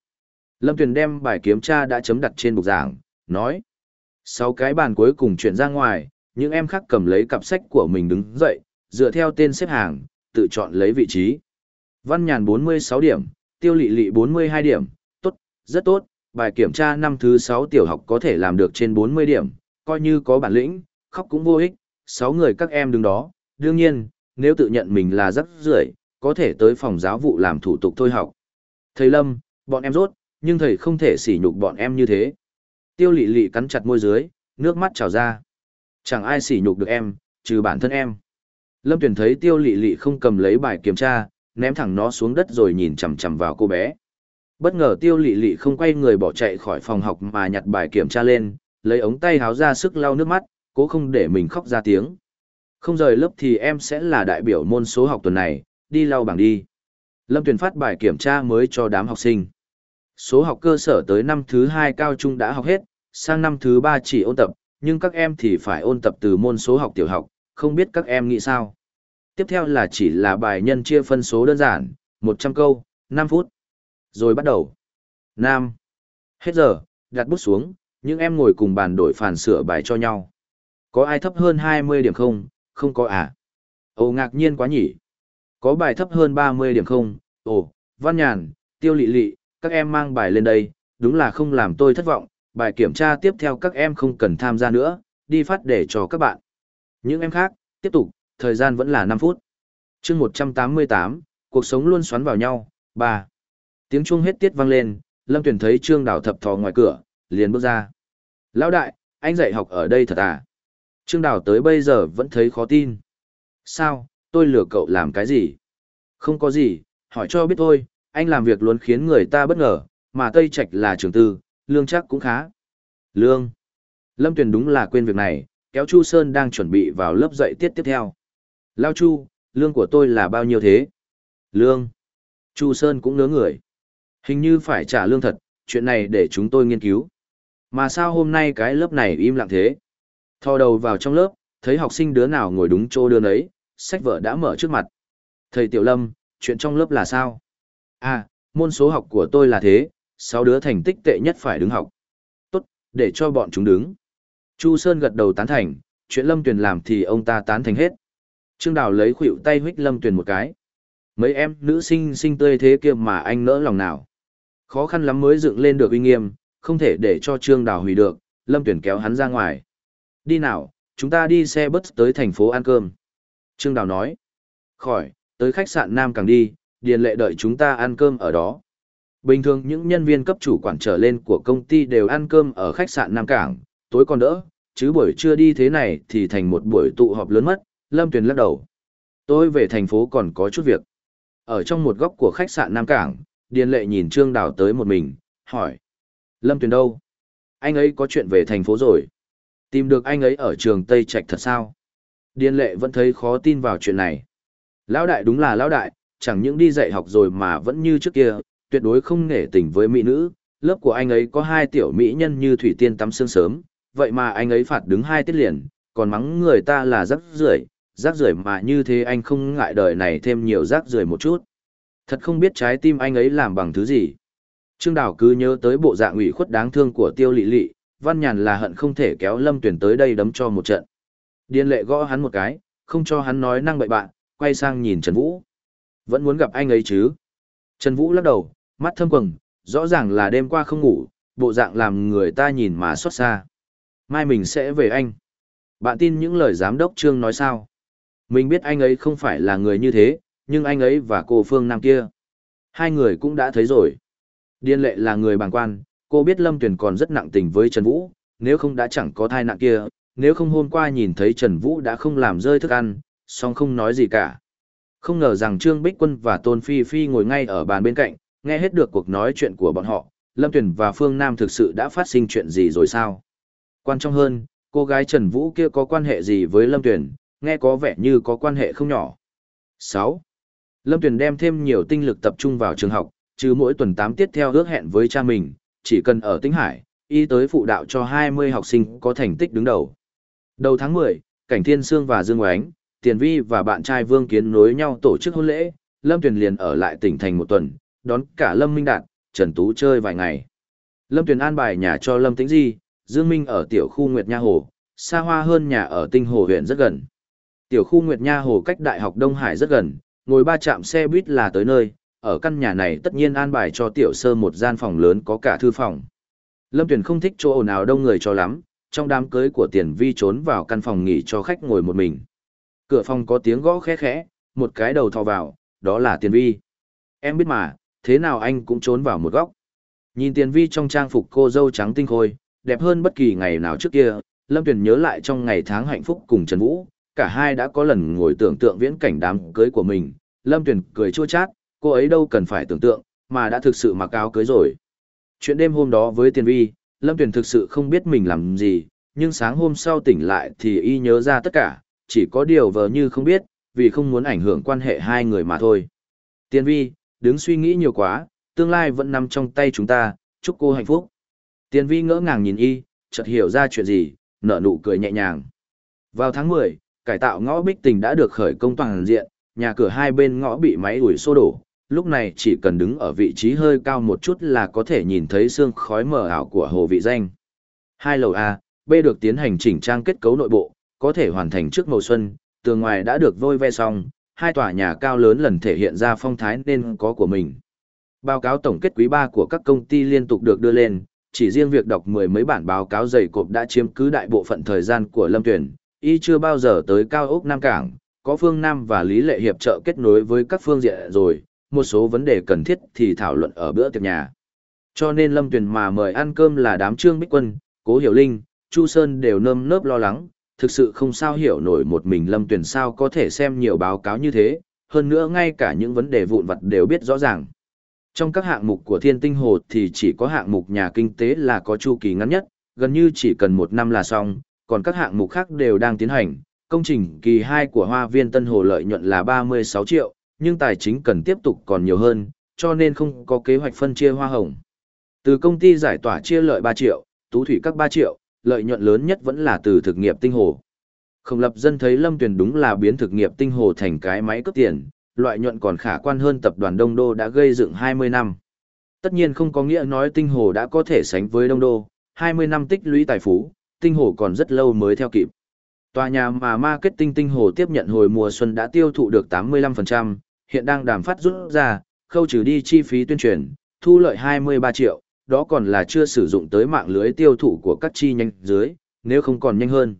Lâm Tuyền đem bài kiểm tra đã chấm đặt trên bục giảng, nói. Sau cái bàn cuối cùng chuyển ra ngoài, những em khác cầm lấy cặp sách của mình đứng dậy, dựa theo tên xếp hàng, tự chọn lấy vị trí. Văn Nhàn 46 điểm, Tiêu Lị Lị 42 điểm, tốt, rất tốt, bài kiểm tra năm thứ 6 tiểu học có thể làm được trên 40 điểm, coi như có bản lĩnh, khóc cũng vô ích, 6 người các em đứng đó, đương nhiên, nếu tự nhận mình là rất rưởi, có thể tới phòng giáo vụ làm thủ tục thôi học. Thầy Lâm, bọn em rốt, nhưng thầy không thể sỉ nhục bọn em như thế. Tiêu lị lị cắn chặt môi dưới, nước mắt trào ra. Chẳng ai sỉ nhục được em, trừ bản thân em. Lâm Tuyền thấy tiêu lị lị không cầm lấy bài kiểm tra, ném thẳng nó xuống đất rồi nhìn chằm chằm vào cô bé. Bất ngờ tiêu lị lị không quay người bỏ chạy khỏi phòng học mà nhặt bài kiểm tra lên, lấy ống tay háo ra sức lau nước mắt, cố không để mình khóc ra tiếng. Không rời lớp thì em sẽ là đại biểu môn số học tuần này, đi lau bảng đi. Lâm Tuyền phát bài kiểm tra mới cho đám học sinh. Số học cơ sở tới năm thứ hai cao trung đã học hết, sang năm thứ ba chỉ ôn tập, nhưng các em thì phải ôn tập từ môn số học tiểu học, không biết các em nghĩ sao. Tiếp theo là chỉ là bài nhân chia phân số đơn giản, 100 câu, 5 phút. Rồi bắt đầu. Nam. Hết giờ, đặt bút xuống, những em ngồi cùng bàn đổi phản sửa bài cho nhau. Có ai thấp hơn 20 điểm không? Không có à? Ồ ngạc nhiên quá nhỉ. Có bài thấp hơn 30 điểm không? Ồ, văn nhàn, tiêu lị lị, các em mang bài lên đây, đúng là không làm tôi thất vọng. Bài kiểm tra tiếp theo các em không cần tham gia nữa, đi phát để cho các bạn. Những em khác, tiếp tục, thời gian vẫn là 5 phút. chương 188, cuộc sống luôn xoắn vào nhau, 3. Tiếng chuông hết tiết vang lên, Lâm Tuyển thấy Trương Đào thập thò ngoài cửa, liền bước ra. Lão đại, anh dạy học ở đây thật à? Trương Đào tới bây giờ vẫn thấy khó tin. Sao, tôi lừa cậu làm cái gì? Không có gì, hỏi cho biết thôi, anh làm việc luôn khiến người ta bất ngờ, mà Tây Trạch là trường tư, lương chắc cũng khá. Lương. Lâm Tuyền đúng là quên việc này, kéo Chu Sơn đang chuẩn bị vào lớp dạy tiết tiếp theo. Lao Chu, lương của tôi là bao nhiêu thế? Lương. Chu Sơn cũng ngớ người. Hình như phải trả lương thật, chuyện này để chúng tôi nghiên cứu. Mà sao hôm nay cái lớp này im lặng thế? Thò đầu vào trong lớp, thấy học sinh đứa nào ngồi đúng chỗ đứa ấy, sách vở đã mở trước mặt. Thầy Tiểu Lâm, chuyện trong lớp là sao? À, môn số học của tôi là thế, sáu đứa thành tích tệ nhất phải đứng học. Tốt, để cho bọn chúng đứng. Chu Sơn gật đầu tán thành, chuyện Lâm Tuyền làm thì ông ta tán thành hết. Trương Đào lấy khuỷu tay huých Lâm Tuyền một cái. Mấy em nữ sinh sinh tươi thế kia mà anh nỡ lòng nào. Khó khăn lắm mới dựng lên được uy nghiêm, không thể để cho Trương Đào hủy được, Lâm tuyển kéo hắn ra ngoài. Đi nào, chúng ta đi xe bus tới thành phố ăn cơm. Trương Đào nói. Khỏi, tới khách sạn Nam Càng đi, Điền Lệ đợi chúng ta ăn cơm ở đó. Bình thường những nhân viên cấp chủ quản trở lên của công ty đều ăn cơm ở khách sạn Nam Cảng, tối còn đỡ, chứ buổi trưa đi thế này thì thành một buổi tụ họp lớn mất, Lâm Tuyền lắc đầu. Tôi về thành phố còn có chút việc. Ở trong một góc của khách sạn Nam Cảng, Điền Lệ nhìn Trương Đào tới một mình, hỏi. Lâm Tuyền đâu? Anh ấy có chuyện về thành phố rồi. Tìm được anh ấy ở trường Tây Trạch thật sao? Điền Lệ vẫn thấy khó tin vào chuyện này. Lão đại đúng là lão đại, chẳng những đi dạy học rồi mà vẫn như trước kia, tuyệt đối không nể tình với mỹ nữ. Lớp của anh ấy có hai tiểu mỹ nhân như Thủy Tiên tắm sương sớm, vậy mà anh ấy phạt đứng hai tiết liền, còn mắng người ta là rắc rưởi, rác rưởi mà như thế anh không ngại đời này thêm nhiều rác rưởi một chút. Thật không biết trái tim anh ấy làm bằng thứ gì. Trương Đào cứ nhớ tới bộ dạng ủy khuất đáng thương của Tiêu Lệ Lệ, Văn Nhàn là hận không thể kéo Lâm Tuyển tới đây đấm cho một trận. Điên lệ gõ hắn một cái, không cho hắn nói năng bậy bạn, quay sang nhìn Trần Vũ. Vẫn muốn gặp anh ấy chứ? Trần Vũ lắc đầu, mắt thâm quầng, rõ ràng là đêm qua không ngủ, bộ dạng làm người ta nhìn mà xót xa. Mai mình sẽ về anh. Bạn tin những lời giám đốc Trương nói sao? Mình biết anh ấy không phải là người như thế, nhưng anh ấy và cô Phương Nam kia. Hai người cũng đã thấy rồi. Điên lệ là người bàng quan, cô biết Lâm Tuyền còn rất nặng tình với Trần Vũ, nếu không đã chẳng có thai nạn kia, nếu không hôm qua nhìn thấy Trần Vũ đã không làm rơi thức ăn, song không nói gì cả. Không ngờ rằng Trương Bích Quân và Tôn Phi Phi ngồi ngay ở bàn bên cạnh, nghe hết được cuộc nói chuyện của bọn họ, Lâm Tuyền và Phương Nam thực sự đã phát sinh chuyện gì rồi sao? Quan trọng hơn, cô gái Trần Vũ kia có quan hệ gì với Lâm Tuyền, nghe có vẻ như có quan hệ không nhỏ. 6. Lâm Tuyền đem thêm nhiều tinh lực tập trung vào trường học, chứ mỗi tuần 8 tiết theo ước hẹn với cha mình, chỉ cần ở Tĩnh Hải, y tới phụ đạo cho 20 học sinh có thành tích đứng đầu. Đầu tháng 10, Cảnh Thiên Sương và Dương Oánh, Tiền Vi và bạn trai Vương Kiến nối nhau tổ chức hôn lễ, Lâm Tuyền liền ở lại tỉnh thành một tuần, đón cả Lâm Minh Đạt, Trần Tú chơi vài ngày. Lâm Tuyền an bài nhà cho Lâm Tĩnh Di, Dương Minh ở tiểu khu Nguyệt Nha Hồ, xa hoa hơn nhà ở Tinh Hồ huyện rất gần. Tiểu khu Nguyệt Nha Hồ cách Đại học Đông Hải rất gần, ngồi ba trạm xe buýt là tới nơi, ở căn nhà này tất nhiên an bài cho tiểu sơ một gian phòng lớn có cả thư phòng. Lâm Tuyền không thích chỗ ồn ào đông người cho lắm, trong đám cưới của tiền vi trốn vào căn phòng nghỉ cho khách ngồi một mình. Cửa phòng có tiếng gõ khẽ khẽ, một cái đầu thò vào, đó là tiền vi. Em biết mà, thế nào anh cũng trốn vào một góc. Nhìn tiền vi trong trang phục cô dâu trắng tinh khôi, đẹp hơn bất kỳ ngày nào trước kia, Lâm Tuyền nhớ lại trong ngày tháng hạnh phúc cùng Trần Vũ, cả hai đã có lần ngồi tưởng tượng viễn cảnh đám cưới của mình. Lâm Tuyền cười chua chát, cô ấy đâu cần phải tưởng tượng, mà đã thực sự mặc áo cưới rồi. Chuyện đêm hôm đó với Tiền Vi, Lâm Tuyền thực sự không biết mình làm gì, nhưng sáng hôm sau tỉnh lại thì y nhớ ra tất cả, chỉ có điều vờ như không biết, vì không muốn ảnh hưởng quan hệ hai người mà thôi. Tiền Vi, đứng suy nghĩ nhiều quá, tương lai vẫn nằm trong tay chúng ta, chúc cô hạnh phúc. Tiền Vi ngỡ ngàng nhìn y, chợt hiểu ra chuyện gì, nở nụ cười nhẹ nhàng. Vào tháng 10, cải tạo ngõ Bích Tình đã được khởi công toàn diện, nhà cửa hai bên ngõ bị máy ủi xô đổ, lúc này chỉ cần đứng ở vị trí hơi cao một chút là có thể nhìn thấy xương khói mờ ảo của hồ vị danh. Hai lầu A, B được tiến hành chỉnh trang kết cấu nội bộ, có thể hoàn thành trước mùa xuân, tường ngoài đã được vôi ve xong, hai tòa nhà cao lớn lần thể hiện ra phong thái nên có của mình. Báo cáo tổng kết quý 3 của các công ty liên tục được đưa lên, chỉ riêng việc đọc mười mấy bản báo cáo dày cộp đã chiếm cứ đại bộ phận thời gian của Lâm Tuyển, y chưa bao giờ tới cao ốc Nam Cảng, có Phương Nam và Lý Lệ Hiệp trợ kết nối với các phương diện rồi, một số vấn đề cần thiết thì thảo luận ở bữa tiệc nhà. Cho nên Lâm Tuyền mà mời ăn cơm là đám Trương Bích Quân, Cố Hiểu Linh, Chu Sơn đều nơm nớp lo lắng, thực sự không sao hiểu nổi một mình Lâm Tuyền sao có thể xem nhiều báo cáo như thế, hơn nữa ngay cả những vấn đề vụn vặt đều biết rõ ràng. Trong các hạng mục của Thiên Tinh Hồ thì chỉ có hạng mục nhà kinh tế là có chu kỳ ngắn nhất, gần như chỉ cần một năm là xong, còn các hạng mục khác đều đang tiến hành. Công trình kỳ 2 của Hoa viên Tân Hồ lợi nhuận là 36 triệu, nhưng tài chính cần tiếp tục còn nhiều hơn, cho nên không có kế hoạch phân chia hoa hồng. Từ công ty giải tỏa chia lợi 3 triệu, tú thủy các 3 triệu, lợi nhuận lớn nhất vẫn là từ thực nghiệp tinh hồ. Không lập dân thấy Lâm Tuyền đúng là biến thực nghiệp tinh hồ thành cái máy cấp tiền, loại nhuận còn khả quan hơn tập đoàn Đông Đô đã gây dựng 20 năm. Tất nhiên không có nghĩa nói tinh hồ đã có thể sánh với Đông Đô, 20 năm tích lũy tài phú, tinh hồ còn rất lâu mới theo kịp. Tòa nhà mà marketing tinh hồ tiếp nhận hồi mùa xuân đã tiêu thụ được 85%, hiện đang đàm phát rút ra, khâu trừ đi chi phí tuyên truyền, thu lợi 23 triệu, đó còn là chưa sử dụng tới mạng lưới tiêu thụ của các chi nhánh dưới, nếu không còn nhanh hơn.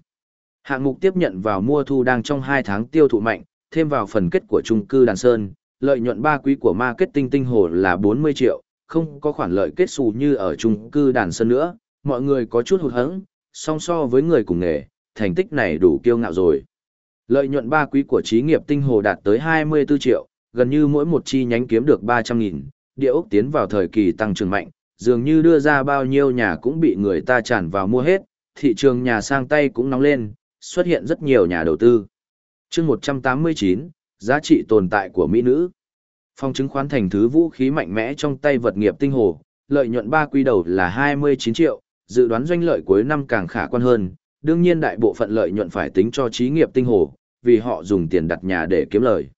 Hạng mục tiếp nhận vào mua thu đang trong 2 tháng tiêu thụ mạnh, thêm vào phần kết của trung cư Đàn Sơn, lợi nhuận ba quý của marketing tinh hồ là 40 triệu, không có khoản lợi kết xù như ở trung cư Đàn Sơn nữa, mọi người có chút hụt hẫng, song so với người cùng nghề, thành tích này đủ kiêu ngạo rồi. Lợi nhuận ba quý của trí nghiệp tinh hồ đạt tới 24 triệu, gần như mỗi một chi nhánh kiếm được 300.000, địa ốc tiến vào thời kỳ tăng trưởng mạnh, dường như đưa ra bao nhiêu nhà cũng bị người ta tràn vào mua hết, thị trường nhà sang tay cũng nóng lên, xuất hiện rất nhiều nhà đầu tư. chương 189, giá trị tồn tại của Mỹ nữ. Phong chứng khoán thành thứ vũ khí mạnh mẽ trong tay vật nghiệp tinh hồ, lợi nhuận ba quý đầu là 29 triệu, dự đoán doanh lợi cuối năm càng khả quan hơn, đương nhiên đại bộ phận lợi nhuận phải tính cho trí nghiệp tinh hồ, vì họ dùng tiền đặt nhà để kiếm lời.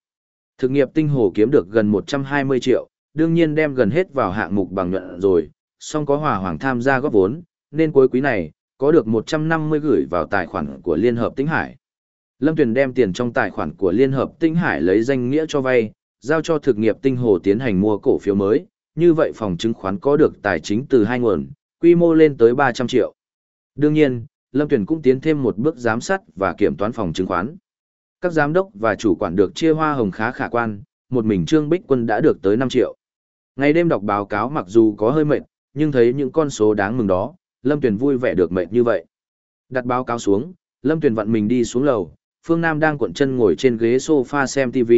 Thực nghiệp tinh hồ kiếm được gần 120 triệu, đương nhiên đem gần hết vào hạng mục bằng nhuận rồi, song có hòa hoàng tham gia góp vốn, nên cuối quý này, có được 150 gửi vào tài khoản của Liên Hợp tinh Hải. Lâm Tuyền đem tiền trong tài khoản của Liên Hợp tinh Hải lấy danh nghĩa cho vay, giao cho thực nghiệp tinh hồ tiến hành mua cổ phiếu mới, như vậy phòng chứng khoán có được tài chính từ hai nguồn, quy mô lên tới 300 triệu. Đương nhiên, Lâm Tuyền cũng tiến thêm một bước giám sát và kiểm toán phòng chứng khoán. Các giám đốc và chủ quản được chia hoa hồng khá khả quan, một mình Trương Bích Quân đã được tới 5 triệu. Ngày đêm đọc báo cáo mặc dù có hơi mệt, nhưng thấy những con số đáng mừng đó, Lâm Tuyền vui vẻ được mệt như vậy. Đặt báo cáo xuống, Lâm Tuyền vặn mình đi xuống lầu, Phương Nam đang cuộn chân ngồi trên ghế sofa xem TV,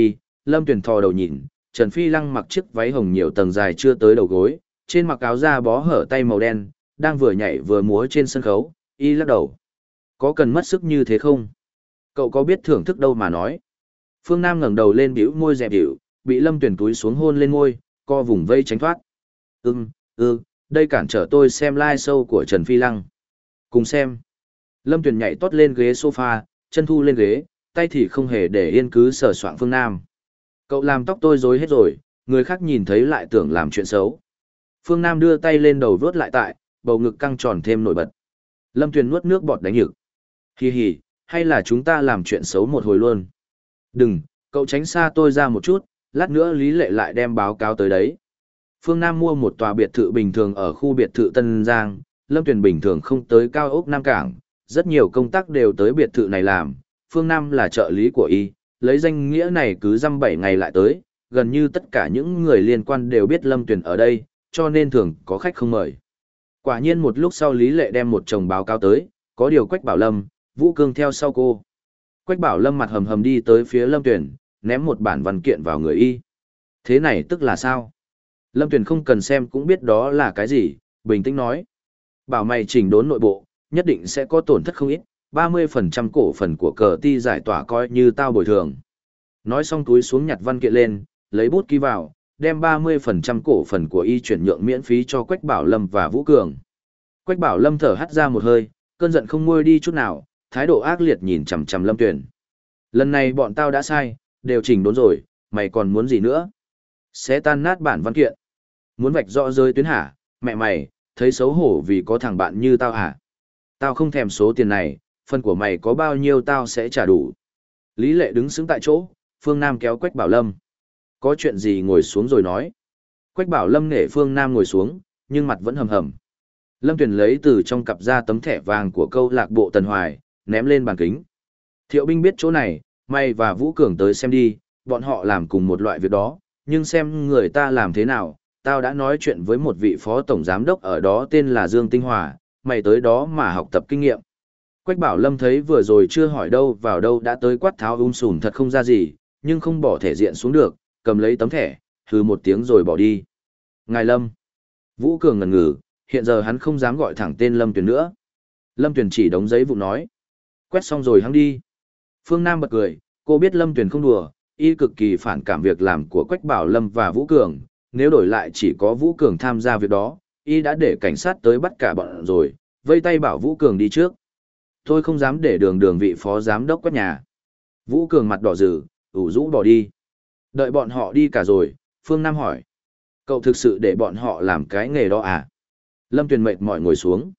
Lâm Tuyền thò đầu nhìn, Trần Phi Lăng mặc chiếc váy hồng nhiều tầng dài chưa tới đầu gối, trên mặc áo da bó hở tay màu đen, đang vừa nhảy vừa múa trên sân khấu, y lắc đầu. Có cần mất sức như thế không? Cậu có biết thưởng thức đâu mà nói. Phương Nam ngẩng đầu lên bĩu môi dẹp điệu, bị Lâm Tuyền túi xuống hôn lên môi, co vùng vây tránh thoát. Ừm, ừ, đây cản trở tôi xem live show của Trần Phi Lăng. Cùng xem. Lâm Tuyền nhảy tót lên ghế sofa, chân thu lên ghế, tay thì không hề để yên cứ sờ soạn Phương Nam. Cậu làm tóc tôi rối hết rồi, người khác nhìn thấy lại tưởng làm chuyện xấu. Phương Nam đưa tay lên đầu vớt lại tại, bầu ngực căng tròn thêm nổi bật. Lâm Tuyền nuốt nước bọt đánh nhực. Hi hi, hay là chúng ta làm chuyện xấu một hồi luôn. Đừng, cậu tránh xa tôi ra một chút, lát nữa Lý Lệ lại đem báo cáo tới đấy. Phương Nam mua một tòa biệt thự bình thường ở khu biệt thự Tân Giang, Lâm Tuyền bình thường không tới cao ốc Nam Cảng, rất nhiều công tác đều tới biệt thự này làm. Phương Nam là trợ lý của y, lấy danh nghĩa này cứ dăm bảy ngày lại tới, gần như tất cả những người liên quan đều biết Lâm Tuyền ở đây, cho nên thường có khách không mời. Quả nhiên một lúc sau Lý Lệ đem một chồng báo cáo tới, có điều Quách Bảo Lâm, Vũ Cương theo sau cô. Quách Bảo Lâm mặt hầm hầm đi tới phía Lâm Tuyền, ném một bản văn kiện vào người y. Thế này tức là sao? Lâm Tuyền không cần xem cũng biết đó là cái gì, bình tĩnh nói. Bảo mày chỉnh đốn nội bộ, nhất định sẽ có tổn thất không ít, 30% cổ phần của cờ ti giải tỏa coi như tao bồi thường. Nói xong túi xuống nhặt văn kiện lên, lấy bút ký vào, đem 30% cổ phần của y chuyển nhượng miễn phí cho Quách Bảo Lâm và Vũ Cường. Quách Bảo Lâm thở hắt ra một hơi, cơn giận không nguôi đi chút nào, thái độ ác liệt nhìn chằm chằm Lâm Tuyền. Lần này bọn tao đã sai, đều chỉnh đốn rồi, mày còn muốn gì nữa? Sẽ tan nát bản văn kiện. Muốn vạch rõ rơi tuyến hả, mẹ mày, thấy xấu hổ vì có thằng bạn như tao hả? Tao không thèm số tiền này, phần của mày có bao nhiêu tao sẽ trả đủ. Lý lệ đứng xứng tại chỗ, Phương Nam kéo Quách Bảo Lâm. Có chuyện gì ngồi xuống rồi nói. Quách Bảo Lâm nghệ Phương Nam ngồi xuống, nhưng mặt vẫn hầm hầm. Lâm Tuyền lấy từ trong cặp ra tấm thẻ vàng của câu lạc bộ Tần Hoài, ném lên bàn kính. Thiệu binh biết chỗ này, may và Vũ Cường tới xem đi, bọn họ làm cùng một loại việc đó, nhưng xem người ta làm thế nào, tao đã nói chuyện với một vị phó tổng giám đốc ở đó tên là Dương Tinh Hòa, mày tới đó mà học tập kinh nghiệm. Quách bảo lâm thấy vừa rồi chưa hỏi đâu vào đâu đã tới quát tháo Ung sùn thật không ra gì, nhưng không bỏ thể diện xuống được, cầm lấy tấm thẻ, hừ một tiếng rồi bỏ đi. Ngài Lâm. Vũ Cường ngần ngừ, hiện giờ hắn không dám gọi thẳng tên Lâm Tuyền nữa. Lâm Tuyền chỉ đóng giấy vụ nói. Quét xong rồi hắn đi. Phương Nam bật cười, cô biết Lâm Tuyền không đùa, y cực kỳ phản cảm việc làm của Quách Bảo Lâm và Vũ Cường, nếu đổi lại chỉ có Vũ Cường tham gia việc đó, y đã để cảnh sát tới bắt cả bọn rồi, vây tay bảo Vũ Cường đi trước. Tôi không dám để đường đường vị phó giám đốc quét nhà. Vũ Cường mặt đỏ rử, ủ rũ bỏ đi. Đợi bọn họ đi cả rồi, Phương Nam hỏi. Cậu thực sự để bọn họ làm cái nghề đó à? Lâm Tuyền mệt mỏi ngồi xuống.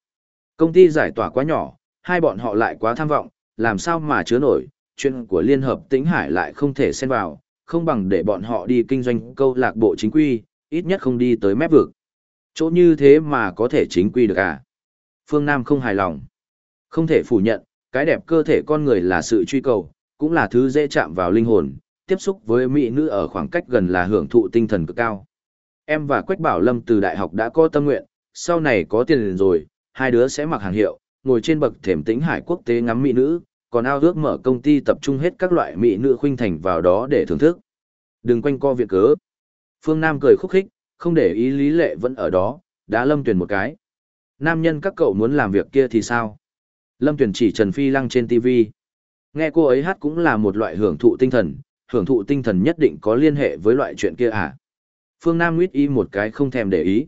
Công ty giải tỏa quá nhỏ, hai bọn họ lại quá tham vọng, làm sao mà chứa nổi, chuyện của Liên Hợp Tĩnh Hải lại không thể xen vào, không bằng để bọn họ đi kinh doanh câu lạc bộ chính quy, ít nhất không đi tới mép vực. Chỗ như thế mà có thể chính quy được à? Phương Nam không hài lòng. Không thể phủ nhận, cái đẹp cơ thể con người là sự truy cầu, cũng là thứ dễ chạm vào linh hồn, tiếp xúc với mỹ nữ ở khoảng cách gần là hưởng thụ tinh thần cực cao. Em và Quách Bảo Lâm từ đại học đã có tâm nguyện, sau này có tiền rồi, hai đứa sẽ mặc hàng hiệu, ngồi trên bậc thềm tĩnh hải quốc tế ngắm mỹ nữ, còn ao ước mở công ty tập trung hết các loại mỹ nữ khuynh thành vào đó để thưởng thức. Đừng quanh co việc cớ. Phương Nam cười khúc khích, không để ý lý lệ vẫn ở đó, đã lâm tuyển một cái. Nam nhân các cậu muốn làm việc kia thì sao? Lâm tuyển chỉ Trần Phi Lăng trên TV. Nghe cô ấy hát cũng là một loại hưởng thụ tinh thần, hưởng thụ tinh thần nhất định có liên hệ với loại chuyện kia à? Phương Nam nguyết y một cái không thèm để ý.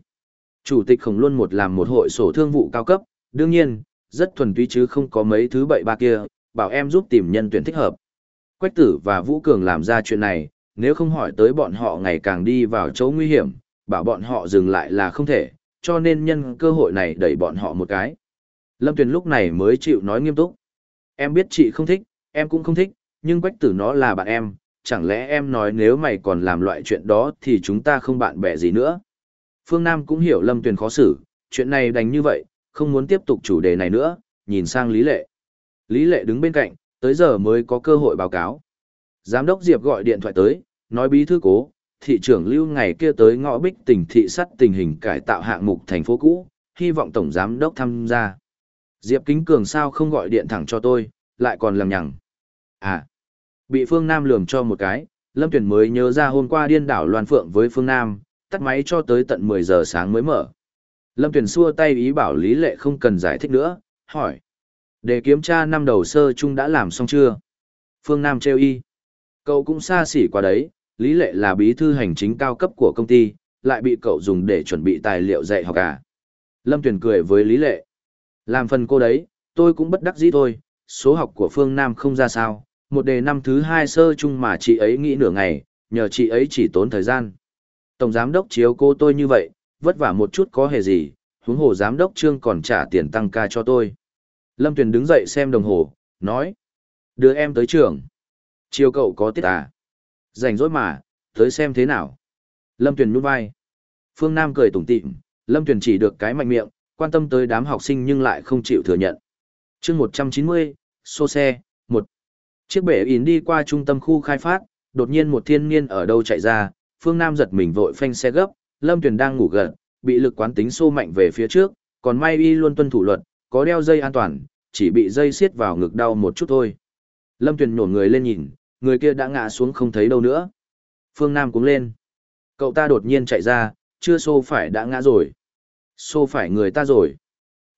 Chủ tịch khổng luôn một làm một hội sổ thương vụ cao cấp, đương nhiên, rất thuần túy chứ không có mấy thứ bậy ba kia, bảo em giúp tìm nhân tuyển thích hợp. Quách tử và Vũ Cường làm ra chuyện này, nếu không hỏi tới bọn họ ngày càng đi vào chỗ nguy hiểm, bảo bọn họ dừng lại là không thể, cho nên nhân cơ hội này đẩy bọn họ một cái. Lâm Tuyền lúc này mới chịu nói nghiêm túc. Em biết chị không thích, em cũng không thích, nhưng Quách tử nó là bạn em, chẳng lẽ em nói nếu mày còn làm loại chuyện đó thì chúng ta không bạn bè gì nữa. Phương Nam cũng hiểu Lâm Tuyền khó xử, chuyện này đành như vậy, không muốn tiếp tục chủ đề này nữa, nhìn sang Lý Lệ. Lý Lệ đứng bên cạnh, tới giờ mới có cơ hội báo cáo. Giám đốc Diệp gọi điện thoại tới, nói bí thư cố, thị trưởng lưu ngày kia tới ngõ bích tỉnh thị sắt tình hình cải tạo hạng mục thành phố cũ, hy vọng tổng giám đốc tham gia. Diệp Kính Cường sao không gọi điện thẳng cho tôi, lại còn lằng nhằng. À, bị Phương Nam lườm cho một cái, Lâm Tuyển mới nhớ ra hôm qua điên đảo Loan Phượng với Phương Nam, tắt máy cho tới tận 10 giờ sáng mới mở. Lâm Tuyển xua tay ý bảo Lý Lệ không cần giải thích nữa, hỏi. Để kiểm tra năm đầu sơ chung đã làm xong chưa? Phương Nam treo y. Cậu cũng xa xỉ qua đấy, Lý Lệ là bí thư hành chính cao cấp của công ty, lại bị cậu dùng để chuẩn bị tài liệu dạy học à. Lâm Tuyển cười với Lý Lệ. Làm phần cô đấy, tôi cũng bất đắc dĩ thôi, số học của Phương Nam không ra sao, một đề năm thứ hai sơ chung mà chị ấy nghĩ nửa ngày, nhờ chị ấy chỉ tốn thời gian. Tổng giám đốc chiếu cô tôi như vậy, vất vả một chút có hề gì, huống hồ giám đốc trương còn trả tiền tăng ca cho tôi. Lâm Tuyền đứng dậy xem đồng hồ, nói. Đưa em tới trường. Chiều cậu có tiết à? Rảnh rỗi mà, tới xem thế nào. Lâm Tuyền nhún vai. Phương Nam cười tủm tỉm, Lâm Tuyền chỉ được cái mạnh miệng, quan tâm tới đám học sinh nhưng lại không chịu thừa nhận. chương 190, xô xe, Chiếc bể in đi qua trung tâm khu khai phát, đột nhiên một thiên niên ở đâu chạy ra, Phương Nam giật mình vội phanh xe gấp, Lâm Tuyền đang ngủ gật, bị lực quán tính xô mạnh về phía trước, còn may y luôn tuân thủ luật, có đeo dây an toàn, chỉ bị dây siết vào ngực đau một chút thôi. Lâm Tuyền nhổn người lên nhìn, người kia đã ngã xuống không thấy đâu nữa. Phương Nam cũng lên. Cậu ta đột nhiên chạy ra, chưa xô phải đã ngã rồi. Xô phải người ta rồi.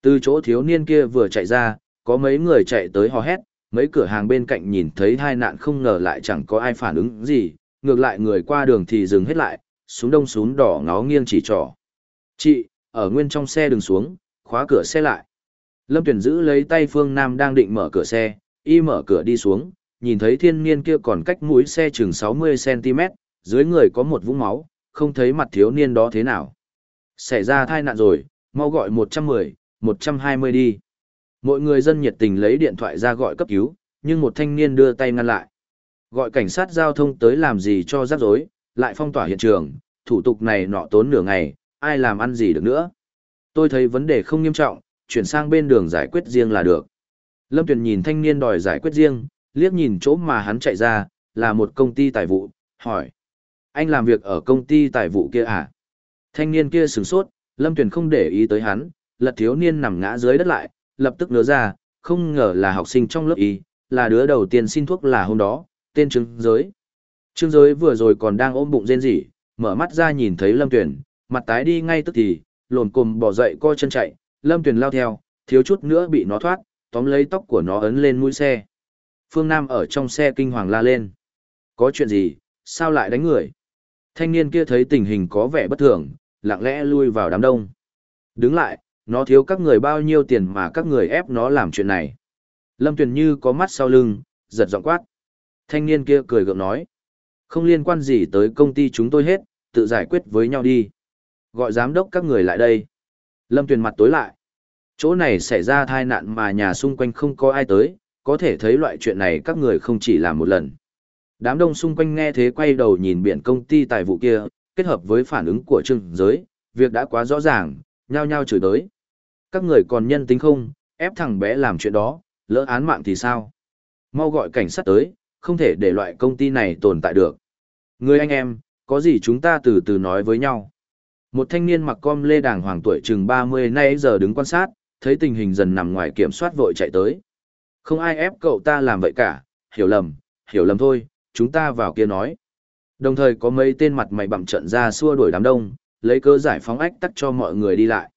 Từ chỗ thiếu niên kia vừa chạy ra, có mấy người chạy tới hò hét, mấy cửa hàng bên cạnh nhìn thấy hai nạn không ngờ lại chẳng có ai phản ứng gì, ngược lại người qua đường thì dừng hết lại, xuống đông xuống đỏ ngó nghiêng chỉ trỏ. Chị, ở nguyên trong xe đừng xuống, khóa cửa xe lại. Lâm Tuyển giữ lấy tay Phương Nam đang định mở cửa xe, y mở cửa đi xuống, nhìn thấy thiên niên kia còn cách mũi xe chừng 60cm, dưới người có một vũng máu, không thấy mặt thiếu niên đó thế nào. Xảy ra thai nạn rồi, mau gọi 110, 120 đi. Mọi người dân nhiệt tình lấy điện thoại ra gọi cấp cứu, nhưng một thanh niên đưa tay ngăn lại. Gọi cảnh sát giao thông tới làm gì cho rắc rối, lại phong tỏa hiện trường, thủ tục này nọ tốn nửa ngày, ai làm ăn gì được nữa. Tôi thấy vấn đề không nghiêm trọng, chuyển sang bên đường giải quyết riêng là được. Lâm Tuyền nhìn thanh niên đòi giải quyết riêng, liếc nhìn chỗ mà hắn chạy ra, là một công ty tài vụ, hỏi. Anh làm việc ở công ty tài vụ kia à? Thanh niên kia sửng sốt, Lâm Tuyền không để ý tới hắn, lật thiếu niên nằm ngã dưới đất lại, lập tức nỡ ra, không ngờ là học sinh trong lớp y, là đứa đầu tiên xin thuốc là hôm đó, tên Trương Giới. Trương Giới vừa rồi còn đang ôm bụng rên rỉ, mở mắt ra nhìn thấy Lâm Tuyền, mặt tái đi ngay tức thì, lồn cồm bỏ dậy co chân chạy, Lâm Tuyền lao theo, thiếu chút nữa bị nó thoát, tóm lấy tóc của nó ấn lên mũi xe. Phương Nam ở trong xe kinh hoàng la lên. Có chuyện gì, sao lại đánh người? Thanh niên kia thấy tình hình có vẻ bất thường, lặng lẽ lui vào đám đông. Đứng lại, nó thiếu các người bao nhiêu tiền mà các người ép nó làm chuyện này. Lâm Tuyền như có mắt sau lưng, giật giọng quát. Thanh niên kia cười gượng nói. Không liên quan gì tới công ty chúng tôi hết, tự giải quyết với nhau đi. Gọi giám đốc các người lại đây. Lâm Tuyền mặt tối lại. Chỗ này xảy ra tai nạn mà nhà xung quanh không có ai tới, có thể thấy loại chuyện này các người không chỉ làm một lần. Đám đông xung quanh nghe thế quay đầu nhìn biển công ty tài vụ kia, kết hợp với phản ứng của trương giới, việc đã quá rõ ràng, nhao nhao chửi tới. Các người còn nhân tính không, ép thằng bé làm chuyện đó, lỡ án mạng thì sao? Mau gọi cảnh sát tới, không thể để loại công ty này tồn tại được. Người anh em, có gì chúng ta từ từ nói với nhau. Một thanh niên mặc com lê đàng hoàng tuổi chừng 30 nay giờ đứng quan sát, thấy tình hình dần nằm ngoài kiểm soát vội chạy tới. Không ai ép cậu ta làm vậy cả, hiểu lầm, hiểu lầm thôi, chúng ta vào kia nói. Đồng thời có mấy tên mặt mày bặm trận ra xua đuổi đám đông, lấy cơ giải phóng ách tắc cho mọi người đi lại.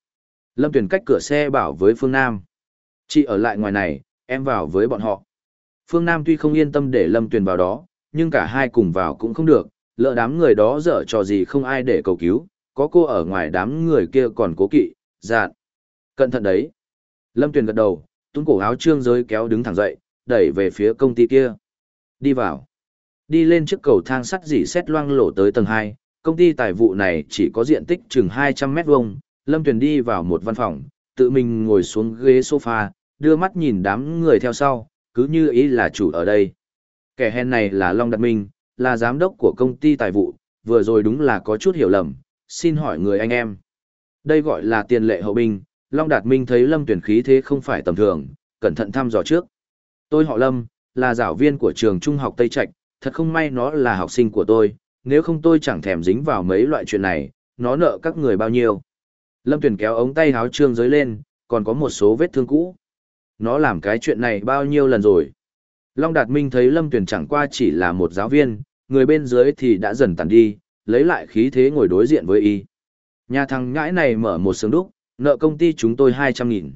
Lâm Tuyền cách cửa xe bảo với Phương Nam. Chị ở lại ngoài này, em vào với bọn họ. Phương Nam tuy không yên tâm để Lâm Tuyền vào đó, nhưng cả hai cùng vào cũng không được, lỡ đám người đó dở trò gì không ai để cầu cứu, có cô ở ngoài đám người kia còn cố kỵ, dạn. Cẩn thận đấy. Lâm Tuyền gật đầu, túm cổ áo trương giới kéo đứng thẳng dậy, đẩy về phía công ty kia. Đi vào. Đi lên chiếc cầu thang sắt dỉ xét loang lổ tới tầng 2, công ty tài vụ này chỉ có diện tích chừng 200 mét vuông. Lâm Tuyền đi vào một văn phòng, tự mình ngồi xuống ghế sofa, đưa mắt nhìn đám người theo sau, cứ như ý là chủ ở đây. Kẻ hèn này là Long Đạt Minh, là giám đốc của công ty tài vụ, vừa rồi đúng là có chút hiểu lầm, xin hỏi người anh em. Đây gọi là tiền lệ hậu binh, Long Đạt Minh thấy Lâm tuyển khí thế không phải tầm thường, cẩn thận thăm dò trước. Tôi họ Lâm, là giáo viên của trường trung học Tây Trạch, thật không may nó là học sinh của tôi, nếu không tôi chẳng thèm dính vào mấy loại chuyện này, nó nợ các người bao nhiêu. Lâm Tuyền kéo ống tay háo trương giới lên, còn có một số vết thương cũ. Nó làm cái chuyện này bao nhiêu lần rồi. Long Đạt Minh thấy Lâm Tuyền chẳng qua chỉ là một giáo viên, người bên dưới thì đã dần tàn đi, lấy lại khí thế ngồi đối diện với y. Nhà thằng ngãi này mở một sướng đúc, nợ công ty chúng tôi 200 nghìn.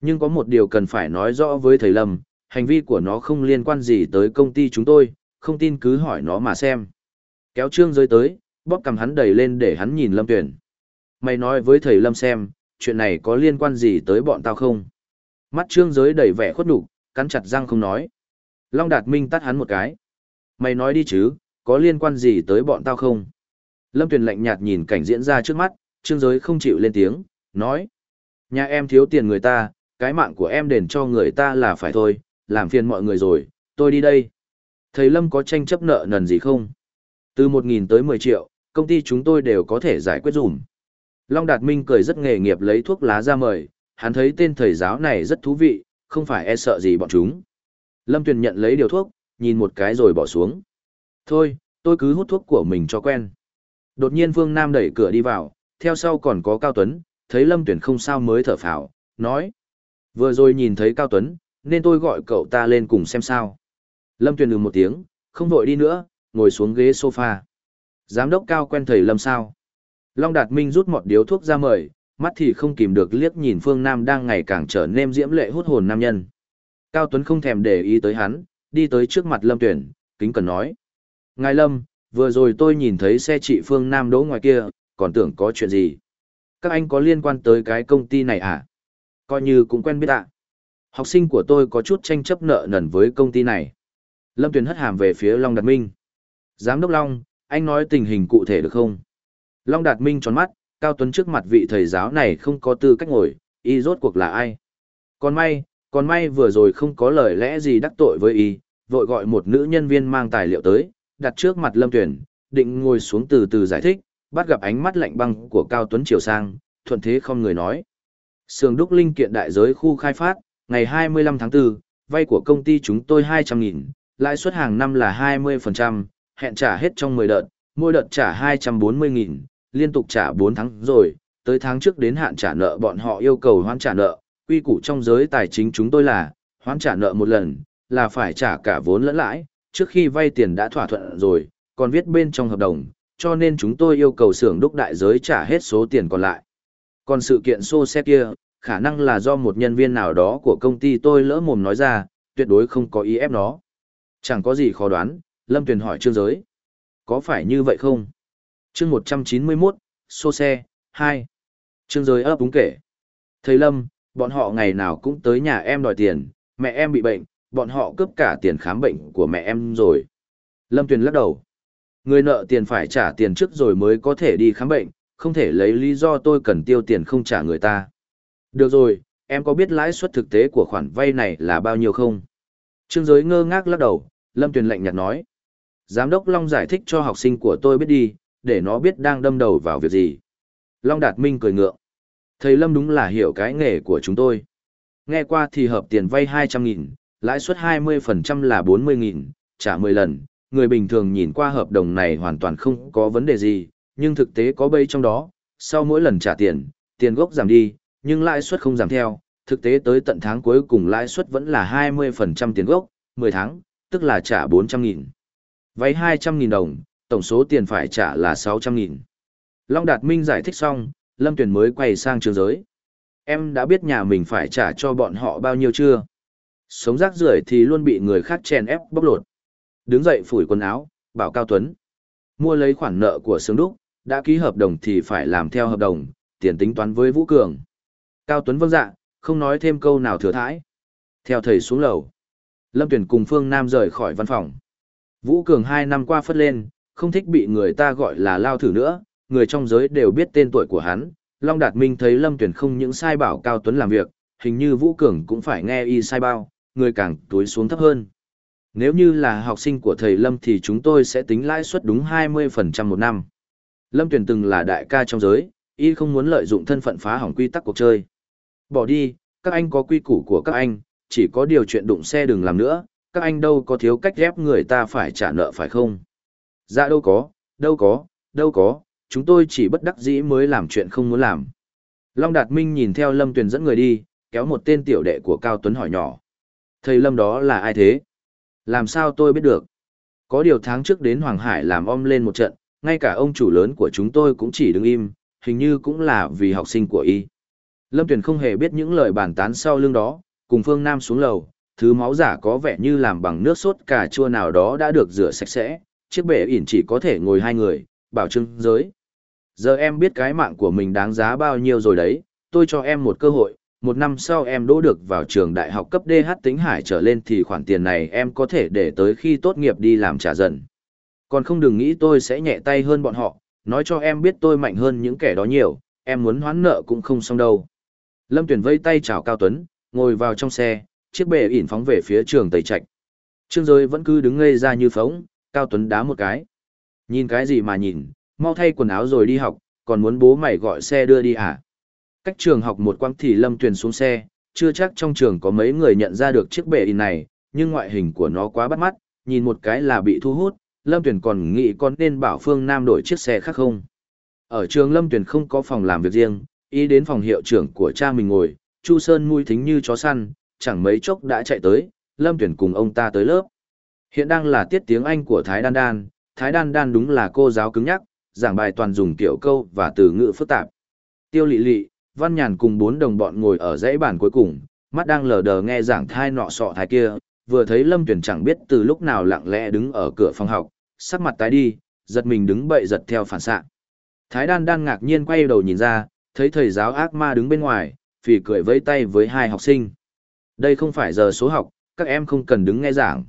Nhưng có một điều cần phải nói rõ với thầy Lâm, hành vi của nó không liên quan gì tới công ty chúng tôi, không tin cứ hỏi nó mà xem. Kéo trương giới tới, bóp cầm hắn đẩy lên để hắn nhìn Lâm Tuyền. Mày nói với thầy Lâm xem, chuyện này có liên quan gì tới bọn tao không? Mắt trương giới đầy vẻ khuất nhục cắn chặt răng không nói. Long Đạt Minh tắt hắn một cái. Mày nói đi chứ, có liên quan gì tới bọn tao không? Lâm Tuyền lạnh nhạt nhìn cảnh diễn ra trước mắt, trương giới không chịu lên tiếng, nói. Nhà em thiếu tiền người ta, cái mạng của em đền cho người ta là phải thôi, làm phiền mọi người rồi, tôi đi đây. Thầy Lâm có tranh chấp nợ nần gì không? Từ 1.000 tới 10 triệu, công ty chúng tôi đều có thể giải quyết dùm. Long Đạt Minh cười rất nghề nghiệp lấy thuốc lá ra mời, hắn thấy tên thầy giáo này rất thú vị, không phải e sợ gì bọn chúng. Lâm Tuyền nhận lấy điều thuốc, nhìn một cái rồi bỏ xuống. Thôi, tôi cứ hút thuốc của mình cho quen. Đột nhiên Vương Nam đẩy cửa đi vào, theo sau còn có Cao Tuấn, thấy Lâm Tuyền không sao mới thở phào, nói. Vừa rồi nhìn thấy Cao Tuấn, nên tôi gọi cậu ta lên cùng xem sao. Lâm Tuyền ừ một tiếng, không vội đi nữa, ngồi xuống ghế sofa. Giám đốc Cao quen thầy Lâm sao? Long Đạt Minh rút một điếu thuốc ra mời, mắt thì không kìm được liếc nhìn Phương Nam đang ngày càng trở nên diễm lệ hút hồn nam nhân. Cao Tuấn không thèm để ý tới hắn, đi tới trước mặt Lâm Tuyển, kính cần nói. Ngài Lâm, vừa rồi tôi nhìn thấy xe chị Phương Nam đỗ ngoài kia, còn tưởng có chuyện gì. Các anh có liên quan tới cái công ty này à? Coi như cũng quen biết ạ. Học sinh của tôi có chút tranh chấp nợ nần với công ty này. Lâm Tuyền hất hàm về phía Long Đạt Minh. Giám đốc Long, anh nói tình hình cụ thể được không? Long Đạt Minh tròn mắt, Cao Tuấn trước mặt vị thầy giáo này không có tư cách ngồi, y rốt cuộc là ai? Còn may, còn may vừa rồi không có lời lẽ gì đắc tội với y, vội gọi một nữ nhân viên mang tài liệu tới, đặt trước mặt Lâm Tuyền, định ngồi xuống từ từ giải thích, bắt gặp ánh mắt lạnh băng của Cao Tuấn chiều sang, thuận thế không người nói. Sường đúc linh kiện đại giới khu khai phát, ngày 25 tháng 4, vay của công ty chúng tôi 200.000, lãi suất hàng năm là 20%, hẹn trả hết trong 10 đợt, mỗi đợt trả 240.000, liên tục trả 4 tháng rồi, tới tháng trước đến hạn trả nợ bọn họ yêu cầu hoãn trả nợ, quy củ trong giới tài chính chúng tôi là, hoãn trả nợ một lần, là phải trả cả vốn lẫn lãi, trước khi vay tiền đã thỏa thuận rồi, còn viết bên trong hợp đồng, cho nên chúng tôi yêu cầu xưởng đúc đại giới trả hết số tiền còn lại. Còn sự kiện xô xe kia, khả năng là do một nhân viên nào đó của công ty tôi lỡ mồm nói ra, tuyệt đối không có ý ép nó. Chẳng có gì khó đoán, Lâm Tuyền hỏi Trương Giới. Có phải như vậy không? Chương 191, xô xe, hai, Trương Giới ấp úng kể. Thầy Lâm, bọn họ ngày nào cũng tới nhà em đòi tiền, mẹ em bị bệnh, bọn họ cướp cả tiền khám bệnh của mẹ em rồi. Lâm Tuyền lắc đầu. Người nợ tiền phải trả tiền trước rồi mới có thể đi khám bệnh, không thể lấy lý do tôi cần tiêu tiền không trả người ta. Được rồi, em có biết lãi suất thực tế của khoản vay này là bao nhiêu không? Trương giới ngơ ngác lắc đầu, Lâm Tuyền lạnh nhạt nói. Giám đốc Long giải thích cho học sinh của tôi biết đi, để nó biết đang đâm đầu vào việc gì. Long Đạt Minh cười ngượng. Thầy Lâm đúng là hiểu cái nghề của chúng tôi. Nghe qua thì hợp tiền vay 200.000, lãi suất 20% là 40.000, trả 10 lần. Người bình thường nhìn qua hợp đồng này hoàn toàn không có vấn đề gì, nhưng thực tế có bây trong đó. Sau mỗi lần trả tiền, tiền gốc giảm đi, nhưng lãi suất không giảm theo. Thực tế tới tận tháng cuối cùng lãi suất vẫn là 20% tiền gốc, 10 tháng, tức là trả 400.000. Vay 200.000 đồng, tổng số tiền phải trả là 600.000. Long Đạt Minh giải thích xong, Lâm Tuyền mới quay sang trường giới. Em đã biết nhà mình phải trả cho bọn họ bao nhiêu chưa? Sống rác rưởi thì luôn bị người khác chèn ép bóc lột. Đứng dậy phủi quần áo, bảo Cao Tuấn. Mua lấy khoản nợ của Sướng Đúc, đã ký hợp đồng thì phải làm theo hợp đồng, tiền tính toán với Vũ Cường. Cao Tuấn vâng dạ, không nói thêm câu nào thừa thãi. Theo thầy xuống lầu. Lâm Tuyền cùng Phương Nam rời khỏi văn phòng. Vũ Cường hai năm qua phất lên, không thích bị người ta gọi là lao thử nữa, người trong giới đều biết tên tuổi của hắn. Long Đạt Minh thấy Lâm Tuyển không những sai bảo Cao Tuấn làm việc, hình như Vũ Cường cũng phải nghe y sai bao, người càng túi xuống thấp hơn. Nếu như là học sinh của thầy Lâm thì chúng tôi sẽ tính lãi suất đúng 20% một năm. Lâm Tuyển từng là đại ca trong giới, y không muốn lợi dụng thân phận phá hỏng quy tắc cuộc chơi. Bỏ đi, các anh có quy củ của các anh, chỉ có điều chuyện đụng xe đừng làm nữa, các anh đâu có thiếu cách ghép người ta phải trả nợ phải không? Dạ đâu có, đâu có, đâu có, chúng tôi chỉ bất đắc dĩ mới làm chuyện không muốn làm. Long Đạt Minh nhìn theo Lâm Tuyền dẫn người đi, kéo một tên tiểu đệ của Cao Tuấn hỏi nhỏ. Thầy Lâm đó là ai thế? Làm sao tôi biết được? Có điều tháng trước đến Hoàng Hải làm om lên một trận, ngay cả ông chủ lớn của chúng tôi cũng chỉ đứng im, hình như cũng là vì học sinh của y. Lâm Tuyền không hề biết những lời bàn tán sau lưng đó, cùng Phương Nam xuống lầu, thứ máu giả có vẻ như làm bằng nước sốt cà chua nào đó đã được rửa sạch sẽ, chiếc bệ ỉn chỉ có thể ngồi hai người, bảo trưng giới. Giờ em biết cái mạng của mình đáng giá bao nhiêu rồi đấy, tôi cho em một cơ hội, một năm sau em đỗ được vào trường đại học cấp DH tính hải trở lên thì khoản tiền này em có thể để tới khi tốt nghiệp đi làm trả dần. Còn không đừng nghĩ tôi sẽ nhẹ tay hơn bọn họ, nói cho em biết tôi mạnh hơn những kẻ đó nhiều, em muốn hoán nợ cũng không xong đâu. Lâm Tuyển vây tay chào Cao Tuấn, ngồi vào trong xe, chiếc bệ ỉn phóng về phía trường Tây Trạch. Trương Giới vẫn cứ đứng ngây ra như phóng, Cao Tuấn đá một cái. Nhìn cái gì mà nhìn, mau thay quần áo rồi đi học, còn muốn bố mày gọi xe đưa đi à? Cách trường học một quãng thì Lâm Tuyền xuống xe, chưa chắc trong trường có mấy người nhận ra được chiếc bệ in này, nhưng ngoại hình của nó quá bắt mắt, nhìn một cái là bị thu hút, Lâm Tuyền còn nghĩ con nên bảo Phương Nam đổi chiếc xe khác không. Ở trường Lâm Tuyền không có phòng làm việc riêng, ý đến phòng hiệu trưởng của cha mình ngồi, Chu Sơn mui thính như chó săn, chẳng mấy chốc đã chạy tới, Lâm Tuyền cùng ông ta tới lớp. Hiện đang là tiết tiếng Anh của Thái Đan Đan, Thái Đan Đan đúng là cô giáo cứng nhắc, giảng bài toàn dùng kiểu câu và từ ngữ phức tạp. Tiêu lị lị, văn nhàn cùng bốn đồng bọn ngồi ở dãy bàn cuối cùng, mắt đang lờ đờ nghe giảng thai nọ sọ thái kia, vừa thấy Lâm Tuyển chẳng biết từ lúc nào lặng lẽ đứng ở cửa phòng học, sắc mặt tái đi, giật mình đứng bậy giật theo phản xạ. Thái Đan Đan ngạc nhiên quay đầu nhìn ra, thấy thầy giáo ác ma đứng bên ngoài, phì cười vẫy tay với hai học sinh. Đây không phải giờ số học, các em không cần đứng nghe giảng.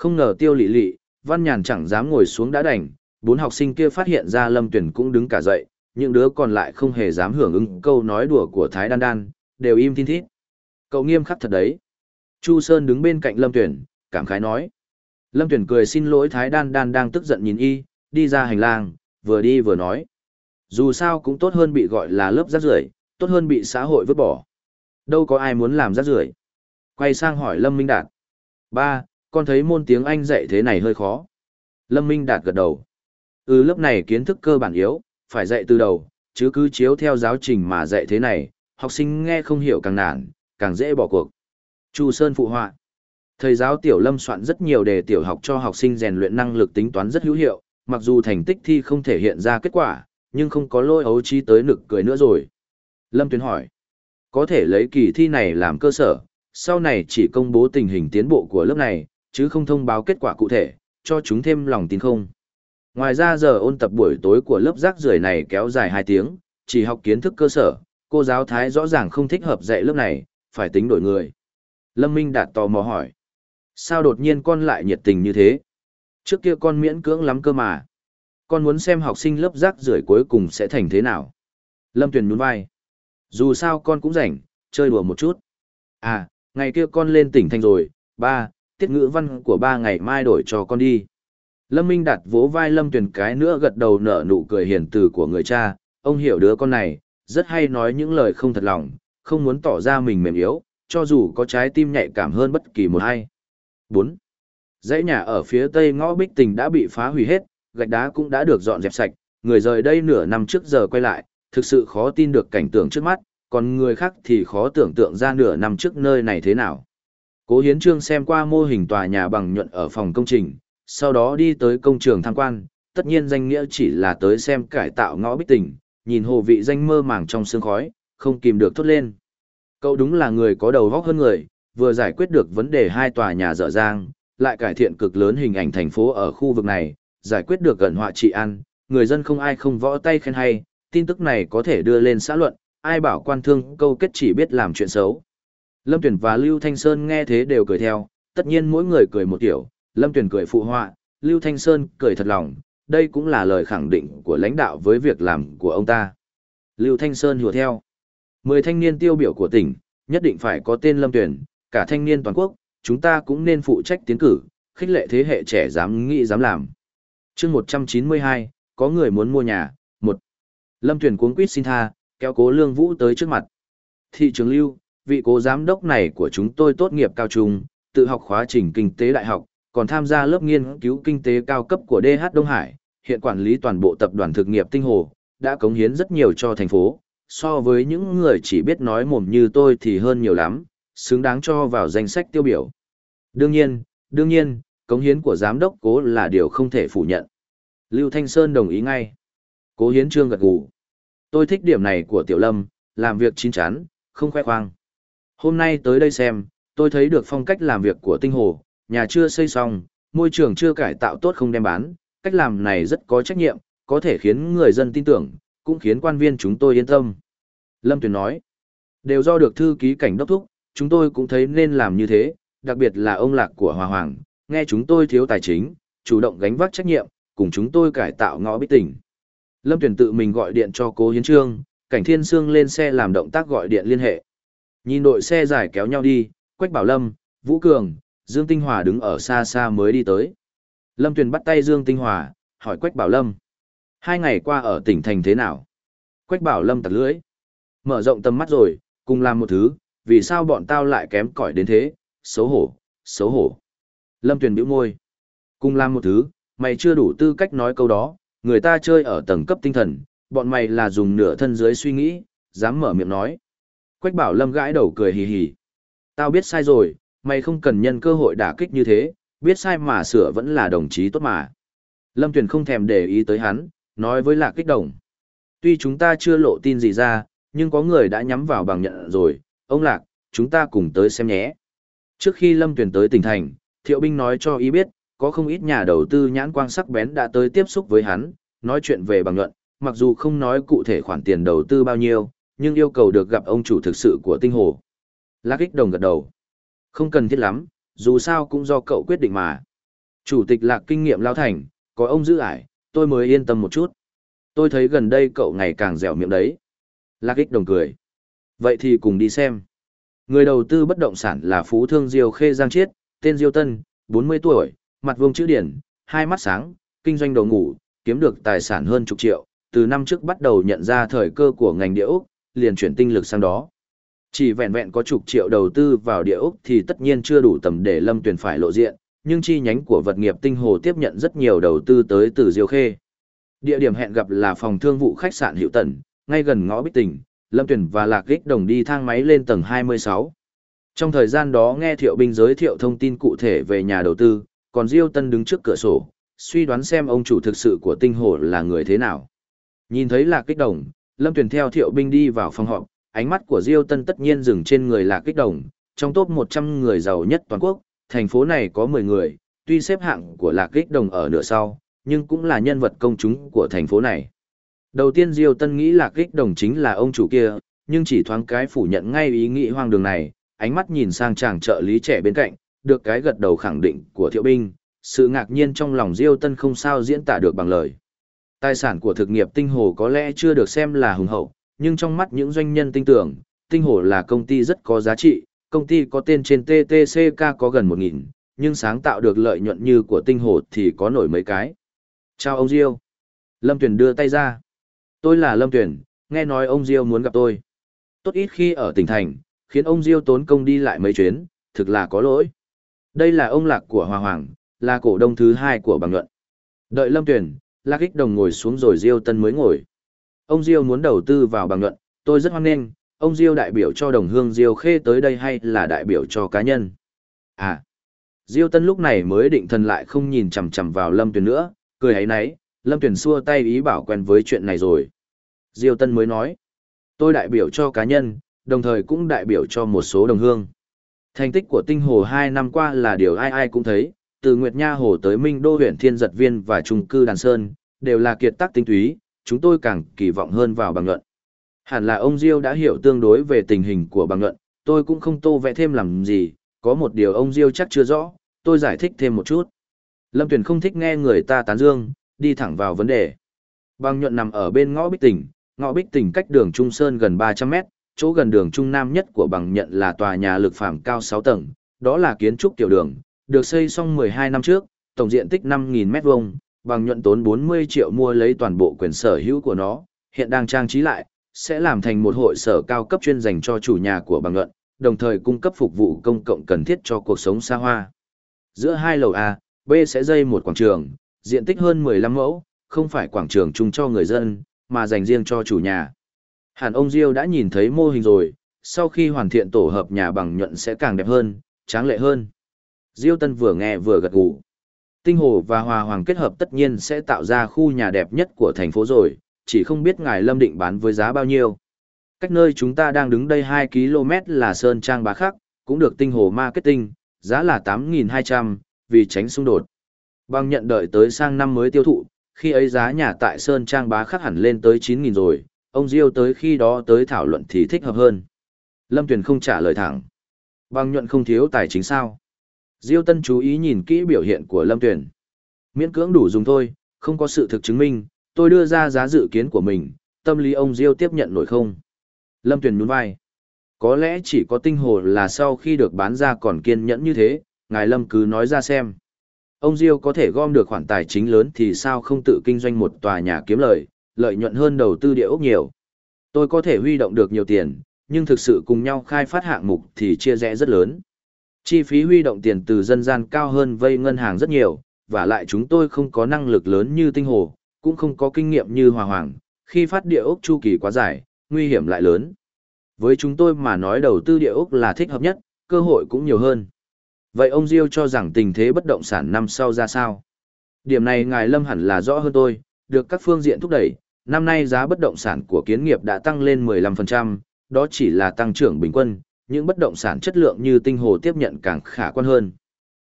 Không ngờ tiêu lị lị, văn nhàn chẳng dám ngồi xuống đã đành, bốn học sinh kia phát hiện ra lâm tuyển cũng đứng cả dậy, những đứa còn lại không hề dám hưởng ứng câu nói đùa của Thái Đan Đan, đều im tin thít. Cậu nghiêm khắc thật đấy. Chu Sơn đứng bên cạnh lâm tuyển, cảm khái nói. Lâm tuyển cười xin lỗi Thái Đan Đan đang tức giận nhìn y, đi ra hành lang, vừa đi vừa nói. Dù sao cũng tốt hơn bị gọi là lớp rác rưởi, tốt hơn bị xã hội vứt bỏ. Đâu có ai muốn làm rác rưởi. Quay sang hỏi Lâm Minh Đạt. Ba, con thấy môn tiếng Anh dạy thế này hơi khó. Lâm Minh Đạt gật đầu. Ừ lớp này kiến thức cơ bản yếu, phải dạy từ đầu, chứ cứ chiếu theo giáo trình mà dạy thế này, học sinh nghe không hiểu càng nản, càng dễ bỏ cuộc. Chu Sơn phụ họa. Thầy giáo Tiểu Lâm soạn rất nhiều đề tiểu học cho học sinh rèn luyện năng lực tính toán rất hữu hiệu, mặc dù thành tích thi không thể hiện ra kết quả, nhưng không có lôi ấu trí tới nực cười nữa rồi. Lâm Tuyến hỏi, có thể lấy kỳ thi này làm cơ sở, sau này chỉ công bố tình hình tiến bộ của lớp này, chứ không thông báo kết quả cụ thể, cho chúng thêm lòng tin không. Ngoài ra giờ ôn tập buổi tối của lớp rác rưởi này kéo dài 2 tiếng, chỉ học kiến thức cơ sở, cô giáo Thái rõ ràng không thích hợp dạy lớp này, phải tính đổi người. Lâm Minh Đạt tò mò hỏi. Sao đột nhiên con lại nhiệt tình như thế? Trước kia con miễn cưỡng lắm cơ mà. Con muốn xem học sinh lớp rác rưởi cuối cùng sẽ thành thế nào. Lâm Tuyền nhún vai. Dù sao con cũng rảnh, chơi đùa một chút. À, ngày kia con lên tỉnh thành rồi, ba, tiết ngữ văn của ba ngày mai đổi cho con đi. Lâm Minh đặt vỗ vai Lâm Tuyền cái nữa gật đầu nở nụ cười hiền từ của người cha, ông hiểu đứa con này, rất hay nói những lời không thật lòng, không muốn tỏ ra mình mềm yếu, cho dù có trái tim nhạy cảm hơn bất kỳ một ai. 4. Dãy nhà ở phía tây ngõ Bích Tình đã bị phá hủy hết, gạch đá cũng đã được dọn dẹp sạch, người rời đây nửa năm trước giờ quay lại, thực sự khó tin được cảnh tượng trước mắt, còn người khác thì khó tưởng tượng ra nửa năm trước nơi này thế nào. Cố Hiến Trương xem qua mô hình tòa nhà bằng nhuận ở phòng công trình, sau đó đi tới công trường tham quan, tất nhiên danh nghĩa chỉ là tới xem cải tạo ngõ Bích Tỉnh, nhìn hồ vị danh mơ màng trong sương khói, không kìm được thốt lên. Cậu đúng là người có đầu óc hơn người, vừa giải quyết được vấn đề hai tòa nhà dở dang, lại cải thiện cực lớn hình ảnh thành phố ở khu vực này, giải quyết được gần họa trị an, người dân không ai không võ tay khen hay, tin tức này có thể đưa lên xã luận, ai bảo quan thương câu kết chỉ biết làm chuyện xấu. Lâm Tuyển và Lưu Thanh Sơn nghe thế đều cười theo, tất nhiên mỗi người cười một kiểu, Lâm Tuyển cười phụ họa, Lưu Thanh Sơn cười thật lòng, đây cũng là lời khẳng định của lãnh đạo với việc làm của ông ta. Lưu Thanh Sơn hùa theo. Mười thanh niên tiêu biểu của tỉnh, nhất định phải có tên Lâm Tuyển, cả thanh niên toàn quốc, chúng ta cũng nên phụ trách tiến cử, khích lệ thế hệ trẻ dám nghĩ dám làm. chương 192, có người muốn mua nhà, một Lâm Tuyển cuống quýt xin tha, kéo cố lương vũ tới trước mặt. Thị trường lưu, vị cố giám đốc này của chúng tôi tốt nghiệp cao trung, tự học khóa trình kinh tế đại học, còn tham gia lớp nghiên cứu kinh tế cao cấp của DH Đông Hải, hiện quản lý toàn bộ tập đoàn thực nghiệp Tinh Hồ, đã cống hiến rất nhiều cho thành phố, so với những người chỉ biết nói mồm như tôi thì hơn nhiều lắm, xứng đáng cho vào danh sách tiêu biểu. Đương nhiên, đương nhiên, cống hiến của giám đốc cố là điều không thể phủ nhận. Lưu Thanh Sơn đồng ý ngay. Cố hiến trương gật gù. Tôi thích điểm này của Tiểu Lâm, làm việc chín chắn, không khoe khoang. Hôm nay tới đây xem, tôi thấy được phong cách làm việc của tinh hồ, nhà chưa xây xong, môi trường chưa cải tạo tốt không đem bán, cách làm này rất có trách nhiệm, có thể khiến người dân tin tưởng, cũng khiến quan viên chúng tôi yên tâm. Lâm Tuyền nói, đều do được thư ký cảnh đốc thúc, chúng tôi cũng thấy nên làm như thế, đặc biệt là ông lạc của Hòa Hoàng, nghe chúng tôi thiếu tài chính, chủ động gánh vác trách nhiệm, cùng chúng tôi cải tạo ngõ bích tỉnh. Lâm Tuyền tự mình gọi điện cho cố Hiến Trương, cảnh thiên sương lên xe làm động tác gọi điện liên hệ. Nhìn đội xe dài kéo nhau đi, Quách Bảo Lâm, Vũ Cường, Dương Tinh Hòa đứng ở xa xa mới đi tới. Lâm Tuyền bắt tay Dương Tinh Hòa, hỏi Quách Bảo Lâm. Hai ngày qua ở tỉnh thành thế nào? Quách Bảo Lâm tặc lưỡi. Mở rộng tầm mắt rồi, cùng làm một thứ, vì sao bọn tao lại kém cỏi đến thế, xấu hổ, xấu hổ. Lâm Tuyền bĩu môi. Cùng làm một thứ, mày chưa đủ tư cách nói câu đó, người ta chơi ở tầng cấp tinh thần, bọn mày là dùng nửa thân dưới suy nghĩ, dám mở miệng nói. Quách bảo Lâm gãi đầu cười hì hì. Tao biết sai rồi, mày không cần nhân cơ hội đả kích như thế, biết sai mà sửa vẫn là đồng chí tốt mà. Lâm Tuyền không thèm để ý tới hắn, nói với lạc kích đồng. Tuy chúng ta chưa lộ tin gì ra, nhưng có người đã nhắm vào bằng nhận rồi, ông lạc, chúng ta cùng tới xem nhé. Trước khi Lâm Tuyền tới tỉnh thành, Thiệu Binh nói cho ý biết, có không ít nhà đầu tư nhãn quang sắc bén đã tới tiếp xúc với hắn, nói chuyện về bằng nhuận, mặc dù không nói cụ thể khoản tiền đầu tư bao nhiêu, nhưng yêu cầu được gặp ông chủ thực sự của tinh hồ. Lạc ích đồng gật đầu. Không cần thiết lắm, dù sao cũng do cậu quyết định mà. Chủ tịch lạc kinh nghiệm lao thành, có ông giữ ải, tôi mới yên tâm một chút. Tôi thấy gần đây cậu ngày càng dẻo miệng đấy. Lạc ích đồng cười. Vậy thì cùng đi xem. Người đầu tư bất động sản là Phú Thương Diêu Khê Giang Chiết, tên Diêu Tân, 40 tuổi, mặt vuông chữ điển, hai mắt sáng, kinh doanh đồ ngủ, kiếm được tài sản hơn chục triệu, từ năm trước bắt đầu nhận ra thời cơ của ngành địa Úc, liền chuyển tinh lực sang đó. Chỉ vẹn vẹn có chục triệu đầu tư vào địa ốc thì tất nhiên chưa đủ tầm để Lâm Tuyền phải lộ diện, nhưng chi nhánh của vật nghiệp tinh hồ tiếp nhận rất nhiều đầu tư tới từ Diêu Khê. Địa điểm hẹn gặp là phòng thương vụ khách sạn Hiệu Tần, ngay gần ngõ Bích Tỉnh, Lâm Tuyền và Lạc Kích đồng đi thang máy lên tầng 26. Trong thời gian đó nghe Thiệu Binh giới thiệu thông tin cụ thể về nhà đầu tư, còn Diêu Tân đứng trước cửa sổ, suy đoán xem ông chủ thực sự của tinh hồ là người thế nào. Nhìn thấy Lạc Kích Đồng, Lâm Tuyền theo Thiệu Binh đi vào phòng họp, ánh mắt của Diêu Tân tất nhiên dừng trên người Lạc Kích Đồng, trong top 100 người giàu nhất toàn quốc, thành phố này có 10 người, tuy xếp hạng của Lạc Kích Đồng ở nửa sau, nhưng cũng là nhân vật công chúng của thành phố này. Đầu tiên Diêu Tân nghĩ Lạc Kích Đồng chính là ông chủ kia, nhưng chỉ thoáng cái phủ nhận ngay ý nghĩ hoang đường này, ánh mắt nhìn sang chàng trợ lý trẻ bên cạnh, được cái gật đầu khẳng định của Thiệu Binh, sự ngạc nhiên trong lòng Diêu Tân không sao diễn tả được bằng lời. Tài sản của thực nghiệp tinh hồ có lẽ chưa được xem là hùng hậu, nhưng trong mắt những doanh nhân tinh tưởng, tinh hồ là công ty rất có giá trị, công ty có tên trên TTCK có gần 1.000, nhưng sáng tạo được lợi nhuận như của tinh hồ thì có nổi mấy cái. Chào ông Diêu. Lâm Tuyền đưa tay ra. Tôi là Lâm Tuyền, nghe nói ông Diêu muốn gặp tôi. Tốt ít khi ở tỉnh thành, khiến ông Diêu tốn công đi lại mấy chuyến, thực là có lỗi. Đây là ông Lạc của Hòa Hoàng, là cổ đông thứ hai của bằng luận. Đợi Lâm Tuyền, Lạc Ích Đồng ngồi xuống rồi Diêu Tân mới ngồi. Ông Diêu muốn đầu tư vào bằng luận, tôi rất hoan nghênh, ông Diêu đại biểu cho đồng hương Diêu Khê tới đây hay là đại biểu cho cá nhân? À, Diêu Tân lúc này mới định thần lại không nhìn chằm chằm vào Lâm Tuyền nữa, cười ấy nấy, Lâm Tuyền xua tay ý bảo quen với chuyện này rồi. Diêu Tân mới nói, tôi đại biểu cho cá nhân, đồng thời cũng đại biểu cho một số đồng hương. Thành tích của tinh hồ hai năm qua là điều ai ai cũng thấy, từ Nguyệt Nha Hồ tới Minh Đô huyện Thiên Giật Viên và Trung cư Đàn Sơn, đều là kiệt tác tinh túy, chúng tôi càng kỳ vọng hơn vào bằng luận. Hẳn là ông Diêu đã hiểu tương đối về tình hình của bằng luận, tôi cũng không tô vẽ thêm làm gì, có một điều ông Diêu chắc chưa rõ, tôi giải thích thêm một chút. Lâm Tuyền không thích nghe người ta tán dương, đi thẳng vào vấn đề. Bằng nhuận nằm ở bên ngõ Bích Tỉnh, ngõ Bích Tỉnh cách đường Trung Sơn gần 300 mét, chỗ gần đường Trung Nam nhất của bằng nhận là tòa nhà lực phạm cao 6 tầng, đó là kiến trúc tiểu đường, được xây xong 12 năm trước, tổng diện tích 5.000 mét vuông, bằng nhuận tốn 40 triệu mua lấy toàn bộ quyền sở hữu của nó, hiện đang trang trí lại, sẽ làm thành một hội sở cao cấp chuyên dành cho chủ nhà của bằng nhuận, đồng thời cung cấp phục vụ công cộng cần thiết cho cuộc sống xa hoa. Giữa hai lầu A, B sẽ dây một quảng trường, diện tích hơn 15 mẫu, không phải quảng trường chung cho người dân, mà dành riêng cho chủ nhà. Hàn ông Diêu đã nhìn thấy mô hình rồi, sau khi hoàn thiện tổ hợp nhà bằng nhuận sẽ càng đẹp hơn, tráng lệ hơn. Diêu Tân vừa nghe vừa gật gù. Tinh Hồ và Hòa Hoàng kết hợp tất nhiên sẽ tạo ra khu nhà đẹp nhất của thành phố rồi, chỉ không biết ngài Lâm định bán với giá bao nhiêu. Cách nơi chúng ta đang đứng đây 2 km là Sơn Trang Bá Khắc, cũng được Tinh Hồ Marketing, giá là 8.200, vì tránh xung đột. Bằng nhận đợi tới sang năm mới tiêu thụ, khi ấy giá nhà tại Sơn Trang Bá Khắc hẳn lên tới 9.000 rồi, ông Diêu tới khi đó tới thảo luận thì thích hợp hơn. Lâm Tuyền không trả lời thẳng. Bằng nhuận không thiếu tài chính sao. Diêu Tân chú ý nhìn kỹ biểu hiện của Lâm Tuyền. Miễn cưỡng đủ dùng thôi, không có sự thực chứng minh, tôi đưa ra giá dự kiến của mình, tâm lý ông Diêu tiếp nhận nổi không? Lâm Tuyền nhún vai. Có lẽ chỉ có tinh hồ là sau khi được bán ra còn kiên nhẫn như thế, ngài Lâm cứ nói ra xem. Ông Diêu có thể gom được khoản tài chính lớn thì sao không tự kinh doanh một tòa nhà kiếm lời, lợi nhuận hơn đầu tư địa ốc nhiều. Tôi có thể huy động được nhiều tiền, nhưng thực sự cùng nhau khai phát hạng mục thì chia rẽ rất lớn. Chi phí huy động tiền từ dân gian cao hơn vây ngân hàng rất nhiều, và lại chúng tôi không có năng lực lớn như tinh hồ, cũng không có kinh nghiệm như hòa hoàng, khi phát địa ốc chu kỳ quá dài, nguy hiểm lại lớn. Với chúng tôi mà nói đầu tư địa ốc là thích hợp nhất, cơ hội cũng nhiều hơn. Vậy ông Diêu cho rằng tình thế bất động sản năm sau ra sao? Điểm này ngài Lâm hẳn là rõ hơn tôi, được các phương diện thúc đẩy, năm nay giá bất động sản của kiến nghiệp đã tăng lên 15%, đó chỉ là tăng trưởng bình quân, những bất động sản chất lượng như tinh hồ tiếp nhận càng khả quan hơn.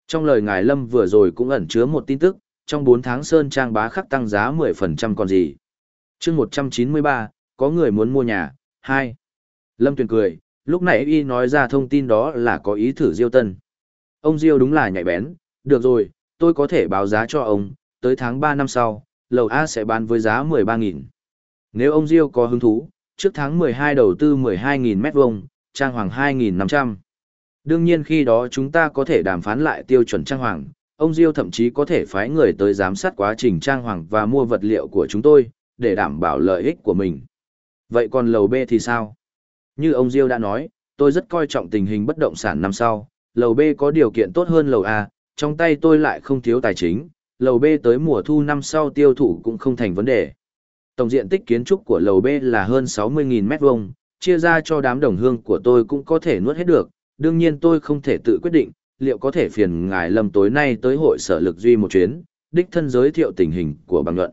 Trong lời ngài Lâm vừa rồi cũng ẩn chứa một tin tức, trong 4 tháng Sơn Trang bá khắc tăng giá 10% còn gì. chương 193, có người muốn mua nhà, 2. Lâm Tuyền cười, lúc nãy y nói ra thông tin đó là có ý thử Diêu Tân. Ông Diêu đúng là nhạy bén, được rồi, tôi có thể báo giá cho ông, tới tháng 3 năm sau, lầu A sẽ bán với giá 13.000. Nếu ông Diêu có hứng thú, trước tháng 12 đầu tư 12.000 mét vuông, trang hoàng 2.500. Đương nhiên khi đó chúng ta có thể đàm phán lại tiêu chuẩn trang hoàng, ông Diêu thậm chí có thể phái người tới giám sát quá trình trang hoàng và mua vật liệu của chúng tôi, để đảm bảo lợi ích của mình. Vậy còn lầu B thì sao? Như ông Diêu đã nói, tôi rất coi trọng tình hình bất động sản năm sau, lầu B có điều kiện tốt hơn lầu A, trong tay tôi lại không thiếu tài chính, lầu B tới mùa thu năm sau tiêu thụ cũng không thành vấn đề. Tổng diện tích kiến trúc của lầu B là hơn 60.000 mét vuông, chia ra cho đám đồng hương của tôi cũng có thể nuốt hết được, đương nhiên tôi không thể tự quyết định, liệu có thể phiền ngài Lâm tối nay tới hội sở lực duy một chuyến, đích thân giới thiệu tình hình của bằng luận.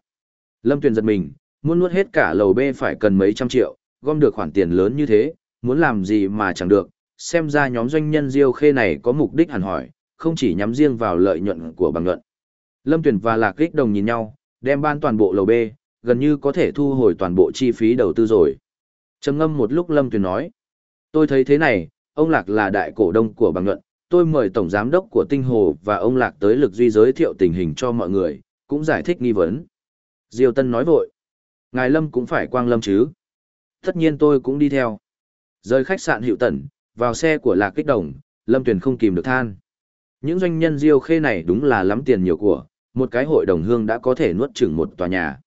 Lâm Tuyền giật mình, muốn nuốt hết cả lầu B phải cần mấy trăm triệu, gom được khoản tiền lớn như thế, muốn làm gì mà chẳng được, xem ra nhóm doanh nhân Diêu Khê này có mục đích hẳn hỏi, không chỉ nhắm riêng vào lợi nhuận của bằng luận. Lâm Tuyền và Lạc Kích Đồng nhìn nhau, đem ban toàn bộ lầu B, gần như có thể thu hồi toàn bộ chi phí đầu tư rồi. Trầm ngâm một lúc Lâm Tuyền nói, tôi thấy thế này, ông Lạc là đại cổ đông của bằng luận, tôi mời Tổng Giám đốc của Tinh Hồ và ông Lạc tới lực duy giới thiệu tình hình cho mọi người, cũng giải thích nghi vấn. Diêu Tân nói vội, ngài Lâm cũng phải quang Lâm chứ. Tất nhiên tôi cũng đi theo. Rời khách sạn hiệu tần, vào xe của Lạc Kích Đồng, Lâm Tuyền không kìm được than. Những doanh nhân Diêu Khê này đúng là lắm tiền nhiều của, một cái hội đồng hương đã có thể nuốt chửng một tòa nhà.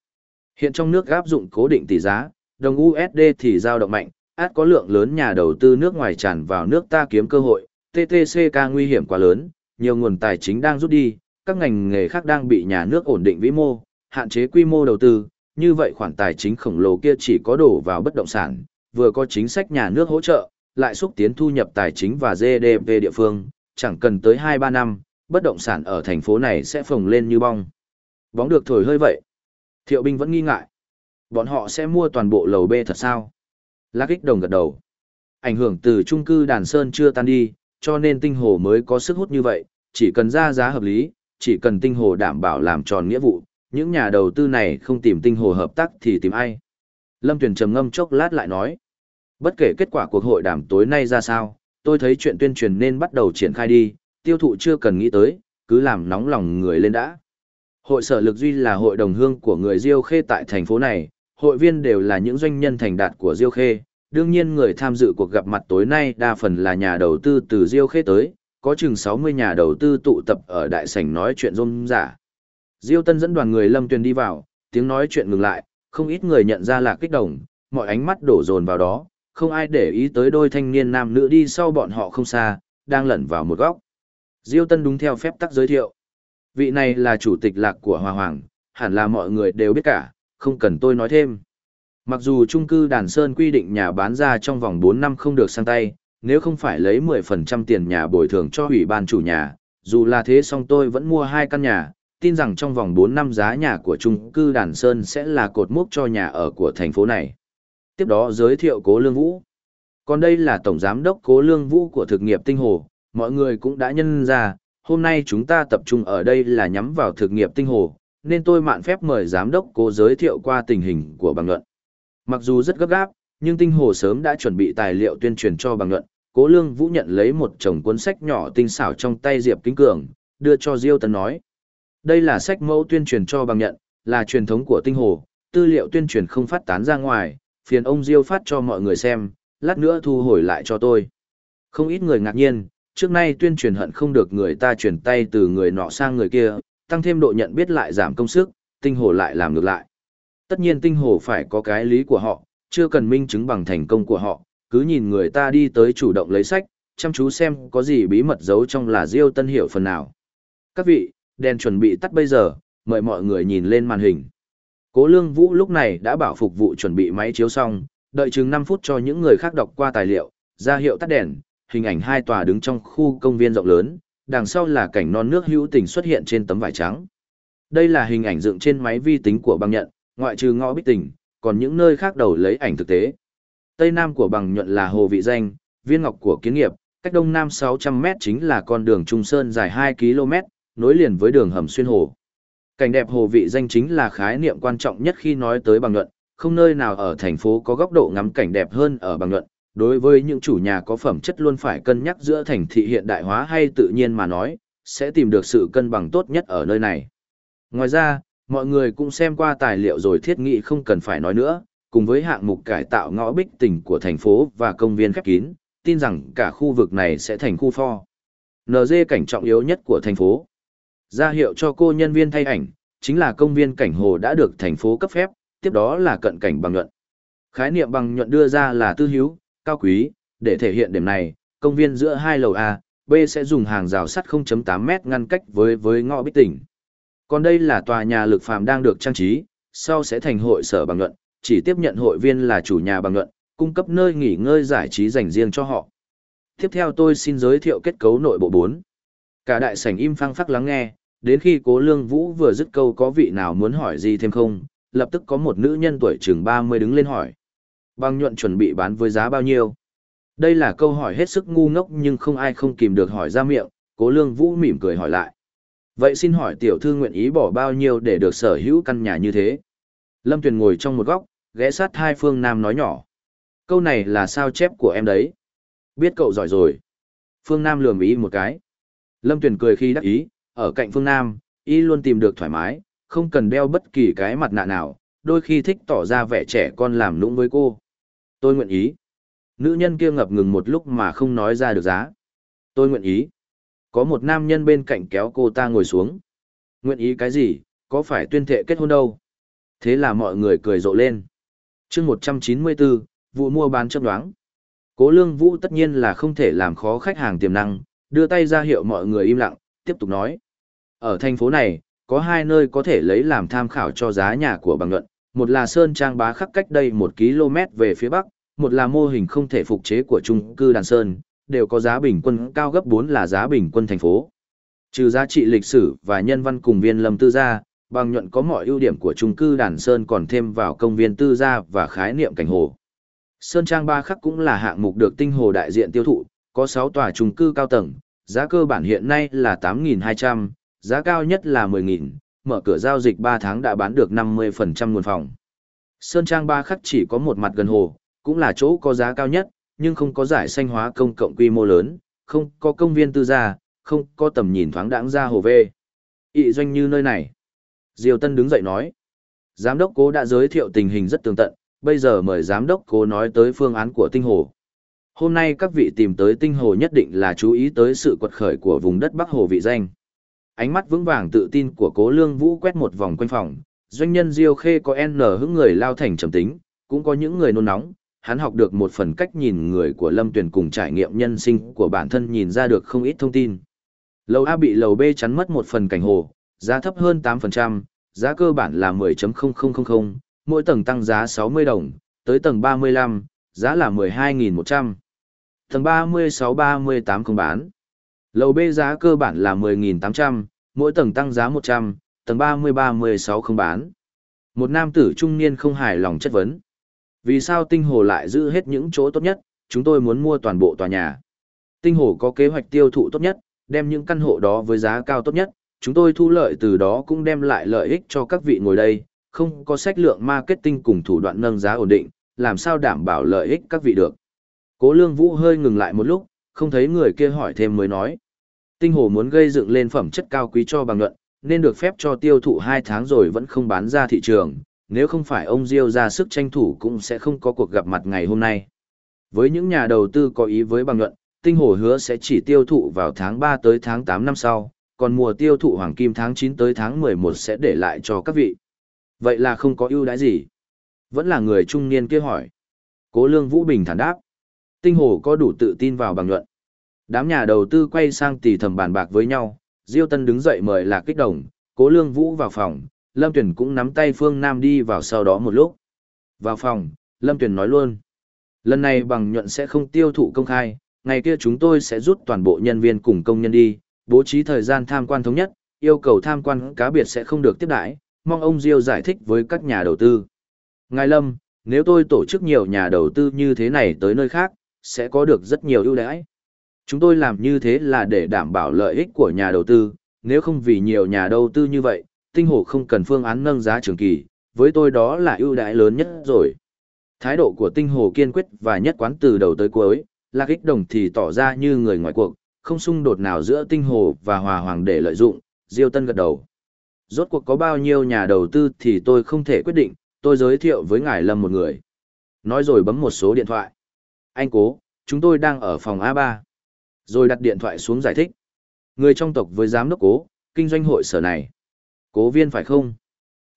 Hiện trong nước áp dụng cố định tỷ giá, đồng USD thì giao động mạnh, át có lượng lớn nhà đầu tư nước ngoài tràn vào nước ta kiếm cơ hội, TTCK nguy hiểm quá lớn, nhiều nguồn tài chính đang rút đi, các ngành nghề khác đang bị nhà nước ổn định vĩ mô, hạn chế quy mô đầu tư, như vậy khoản tài chính khổng lồ kia chỉ có đổ vào bất động sản, vừa có chính sách nhà nước hỗ trợ, lại xúc tiến thu nhập tài chính và GDP địa phương, chẳng cần tới 2-3 năm, bất động sản ở thành phố này sẽ phồng lên như bong. Bóng được thổi hơi vậy. Thiệu binh vẫn nghi ngại. Bọn họ sẽ mua toàn bộ lầu B thật sao? Lạc ích đồng gật đầu. Ảnh hưởng từ trung cư đàn sơn chưa tan đi, cho nên tinh hồ mới có sức hút như vậy, chỉ cần ra giá hợp lý, chỉ cần tinh hồ đảm bảo làm tròn nghĩa vụ, những nhà đầu tư này không tìm tinh hồ hợp tác thì tìm ai. Lâm Tuyền trầm ngâm chốc lát lại nói, bất kể kết quả cuộc hội đàm tối nay ra sao, tôi thấy chuyện tuyên truyền nên bắt đầu triển khai đi, tiêu thụ chưa cần nghĩ tới, cứ làm nóng lòng người lên đã. Hội sở lực duy là hội đồng hương của người Diêu Khê tại thành phố này, hội viên đều là những doanh nhân thành đạt của Diêu Khê, đương nhiên người tham dự cuộc gặp mặt tối nay đa phần là nhà đầu tư từ Diêu Khê tới, có chừng 60 nhà đầu tư tụ tập ở đại sảnh nói chuyện rôm giả. Diêu Tân dẫn đoàn người Lâm Tuyền đi vào, tiếng nói chuyện ngừng lại, không ít người nhận ra là kích động, mọi ánh mắt đổ dồn vào đó, không ai để ý tới đôi thanh niên nam nữ đi sau bọn họ không xa, đang lẩn vào một góc. Diêu Tân đúng theo phép tắc giới thiệu. Vị này là chủ tịch lạc của Hòa Hoàng, hẳn là mọi người đều biết cả, không cần tôi nói thêm. Mặc dù trung cư Đàn Sơn quy định nhà bán ra trong vòng 4 năm không được sang tay, nếu không phải lấy 10% tiền nhà bồi thường cho ủy ban chủ nhà, dù là thế song tôi vẫn mua hai căn nhà, tin rằng trong vòng 4 năm giá nhà của trung cư Đàn Sơn sẽ là cột mốc cho nhà ở của thành phố này. Tiếp đó giới thiệu Cố Lương Vũ. Còn đây là Tổng Giám đốc Cố Lương Vũ của thực nghiệp Tinh Hồ, mọi người cũng đã nhân ra, hôm nay chúng ta tập trung ở đây là nhắm vào thực nghiệp Tinh Hồ, nên tôi mạn phép mời Giám đốc Cố giới thiệu qua tình hình của bằng luận. Mặc dù rất gấp gáp, nhưng Tinh Hồ sớm đã chuẩn bị tài liệu tuyên truyền cho bằng luận, Cố Lương Vũ nhận lấy một chồng cuốn sách nhỏ tinh xảo trong tay Diệp Kính Cường, đưa cho Diêu Tấn nói. Đây là sách mẫu tuyên truyền cho bằng nhận, là truyền thống của Tinh Hồ, tư liệu tuyên truyền không phát tán ra ngoài, phiền ông Diêu phát cho mọi người xem, lát nữa thu hồi lại cho tôi. Không ít người ngạc nhiên, trước nay tuyên truyền hận không được người ta chuyển tay từ người nọ sang người kia, tăng thêm độ nhận biết lại giảm công sức, tinh hồ lại làm ngược lại. Tất nhiên tinh hồ phải có cái lý của họ, chưa cần minh chứng bằng thành công của họ, cứ nhìn người ta đi tới chủ động lấy sách, chăm chú xem có gì bí mật giấu trong là Diêu Tân hiểu phần nào. Các vị, đèn chuẩn bị tắt bây giờ, mời mọi người nhìn lên màn hình. Cố Lương Vũ lúc này đã bảo phục vụ chuẩn bị máy chiếu xong, đợi chừng 5 phút cho những người khác đọc qua tài liệu, ra hiệu tắt đèn, hình ảnh hai tòa đứng trong khu công viên rộng lớn, đằng sau là cảnh non nước hữu tình xuất hiện trên tấm vải trắng. Đây là hình ảnh dựng trên máy vi tính của băng nhận, ngoại trừ ngõ bích tình, còn những nơi khác đầu lấy ảnh thực tế. Tây nam của bằng nhuận là hồ vị danh, viên ngọc của kiến nghiệp, cách đông nam 600 mét chính là con đường Trung Sơn dài 2 km, nối liền với đường hầm xuyên hồ. Cảnh đẹp hồ vị danh chính là khái niệm quan trọng nhất khi nói tới bằng nhuận, không nơi nào ở thành phố có góc độ ngắm cảnh đẹp hơn ở bằng nhuận, đối với những chủ nhà có phẩm chất luôn phải cân nhắc giữa thành thị hiện đại hóa hay tự nhiên mà nói, sẽ tìm được sự cân bằng tốt nhất ở nơi này. Ngoài ra, mọi người cũng xem qua tài liệu rồi thiết nghị không cần phải nói nữa, cùng với hạng mục cải tạo ngõ bích tỉnh của thành phố và công viên khép kín, tin rằng cả khu vực này sẽ thành khu pho. NG cảnh trọng yếu nhất của thành phố. Ra hiệu cho cô nhân viên thay ảnh, chính là công viên cảnh hồ đã được thành phố cấp phép, tiếp đó là cận cảnh bằng nhuận. Khái niệm bằng nhuận đưa ra là tư hữu, cao quý, để thể hiện điểm này, công viên giữa hai lầu A, B sẽ dùng hàng rào sắt 0.8 mét ngăn cách với với ngõ bích tỉnh. Còn đây là tòa nhà lực phàm đang được trang trí, sau sẽ thành hội sở bằng luận, chỉ tiếp nhận hội viên là chủ nhà bằng luận, cung cấp nơi nghỉ ngơi giải trí dành riêng cho họ. Tiếp theo tôi xin giới thiệu kết cấu nội bộ 4. Cả đại sảnh im phăng phắc lắng nghe, đến khi cố lương vũ vừa dứt câu có vị nào muốn hỏi gì thêm không, lập tức có một nữ nhân tuổi chừng 30 đứng lên hỏi. Bằng nhuận chuẩn bị bán với giá bao nhiêu? Đây là câu hỏi hết sức ngu ngốc nhưng không ai không kìm được hỏi ra miệng, cố lương vũ mỉm cười hỏi lại. Vậy xin hỏi tiểu thư nguyện ý bỏ bao nhiêu để được sở hữu căn nhà như thế? Lâm Tuyền ngồi trong một góc, ghé sát hai phương Nam nói nhỏ. Câu này là sao chép của em đấy. Biết cậu giỏi rồi. Phương Nam lườm ý một cái. Lâm Tuyền cười khi đắc ý, ở cạnh Phương Nam, y luôn tìm được thoải mái, không cần đeo bất kỳ cái mặt nạ nào, đôi khi thích tỏ ra vẻ trẻ con làm nũng với cô. Tôi nguyện ý. Nữ nhân kia ngập ngừng một lúc mà không nói ra được giá. Tôi nguyện ý. Có một nam nhân bên cạnh kéo cô ta ngồi xuống. Nguyện ý cái gì, có phải tuyên thệ kết hôn đâu. Thế là mọi người cười rộ lên. chương 194, vụ mua bán chấp đoán. Cố lương vũ tất nhiên là không thể làm khó khách hàng tiềm năng, đưa tay ra hiệu mọi người im lặng, tiếp tục nói. Ở thành phố này, có hai nơi có thể lấy làm tham khảo cho giá nhà của bằng luận, một là Sơn Trang bá khắc cách đây một km về phía bắc, một là mô hình không thể phục chế của trung cư Đàn Sơn, đều có giá bình quân cao gấp 4 là giá bình quân thành phố. Trừ giá trị lịch sử và nhân văn cùng viên lâm tư gia, bằng nhuận có mọi ưu điểm của trung cư Đàn Sơn còn thêm vào công viên tư gia và khái niệm cảnh hồ. Sơn Trang Ba Khắc cũng là hạng mục được tinh hồ đại diện tiêu thụ, có 6 tòa trung cư cao tầng, giá cơ bản hiện nay là 8.200, giá cao nhất là 10.000, mở cửa giao dịch 3 tháng đã bán được 50% nguồn phòng. Sơn Trang Ba Khắc chỉ có một mặt gần hồ, cũng là chỗ có giá cao nhất, nhưng không có giải xanh hóa công cộng quy mô lớn, không có công viên tư gia, không có tầm nhìn thoáng đãng ra hồ về. Ý doanh như nơi này. Diều Tân đứng dậy nói. Giám đốc cố đã giới thiệu tình hình rất tường tận, bây giờ mời giám đốc cố nói tới phương án của tinh hồ. Hôm nay các vị tìm tới tinh hồ nhất định là chú ý tới sự quật khởi của vùng đất Bắc Hồ vị danh. Ánh mắt vững vàng tự tin của cố lương vũ quét một vòng quanh phòng, doanh nhân Diêu Khê có N hững người lao thành trầm tính, cũng có những người nôn nóng, hắn học được một phần cách nhìn người của Lâm Tuyền cùng trải nghiệm nhân sinh của bản thân nhìn ra được không ít thông tin. Lầu A bị lầu B chắn mất một phần cảnh hồ, giá thấp hơn 8%, giá cơ bản là 10.0000, mỗi tầng tăng giá 60 đồng, tới tầng 35, giá là 12.100. Tầng 36-38 không bán. Lầu B giá cơ bản là 10.800, mỗi tầng tăng giá 100, tầng 30-36 không bán. Một nam tử trung niên không hài lòng chất vấn. Vì sao tinh hồ lại giữ hết những chỗ tốt nhất, chúng tôi muốn mua toàn bộ tòa nhà. Tinh hồ có kế hoạch tiêu thụ tốt nhất, đem những căn hộ đó với giá cao tốt nhất, chúng tôi thu lợi từ đó cũng đem lại lợi ích cho các vị ngồi đây, không có sách lượng marketing cùng thủ đoạn nâng giá ổn định, làm sao đảm bảo lợi ích các vị được. Cố lương vũ hơi ngừng lại một lúc, không thấy người kia hỏi thêm mới nói. Tinh hồ muốn gây dựng lên phẩm chất cao quý cho bằng luận, nên được phép cho tiêu thụ 2 tháng rồi vẫn không bán ra thị trường, nếu không phải ông Diêu ra sức tranh thủ cũng sẽ không có cuộc gặp mặt ngày hôm nay. Với những nhà đầu tư có ý với bằng luận, tinh hồ hứa sẽ chỉ tiêu thụ vào tháng 3 tới tháng 8 năm sau, còn mùa tiêu thụ hoàng kim tháng 9 tới tháng 11 sẽ để lại cho các vị. Vậy là không có ưu đãi gì? Vẫn là người trung niên kia hỏi. Cố Lương Vũ Bình thản đáp. Tinh hồ có đủ tự tin vào bằng luận. Đám nhà đầu tư quay sang tỉ thầm bàn bạc với nhau, Diêu Tân đứng dậy mời Lạc Kích Đồng, Cố Lương Vũ vào phòng, Lâm Tuyển cũng nắm tay Phương Nam đi vào sau đó một lúc. Vào phòng, Lâm Tuyển nói luôn. Lần này bằng nhuận sẽ không tiêu thụ công khai, ngày kia chúng tôi sẽ rút toàn bộ nhân viên cùng công nhân đi, bố trí thời gian tham quan thống nhất, yêu cầu tham quan cá biệt sẽ không được tiếp đãi, mong ông Diêu giải thích với các nhà đầu tư. Ngài Lâm, nếu tôi tổ chức nhiều nhà đầu tư như thế này tới nơi khác, sẽ có được rất nhiều ưu đãi. Chúng tôi làm như thế là để đảm bảo lợi ích của nhà đầu tư, nếu không vì nhiều nhà đầu tư như vậy, tinh hồ không cần phương án nâng giá trường kỳ, với tôi đó là ưu đãi lớn nhất rồi. Thái độ của tinh hồ kiên quyết và nhất quán từ đầu tới cuối, lạc ích đồng thì tỏ ra như người ngoài cuộc, không xung đột nào giữa tinh hồ và hòa hoàng để lợi dụng, Diêu Tân gật đầu. Rốt cuộc có bao nhiêu nhà đầu tư thì tôi không thể quyết định, tôi giới thiệu với ngài Lâm một người. Nói rồi bấm một số điện thoại. Anh cố, chúng tôi đang ở phòng A3. Rồi đặt điện thoại xuống giải thích. Người trong tộc với giám đốc cố, kinh doanh hội sở này. Cố viên phải không?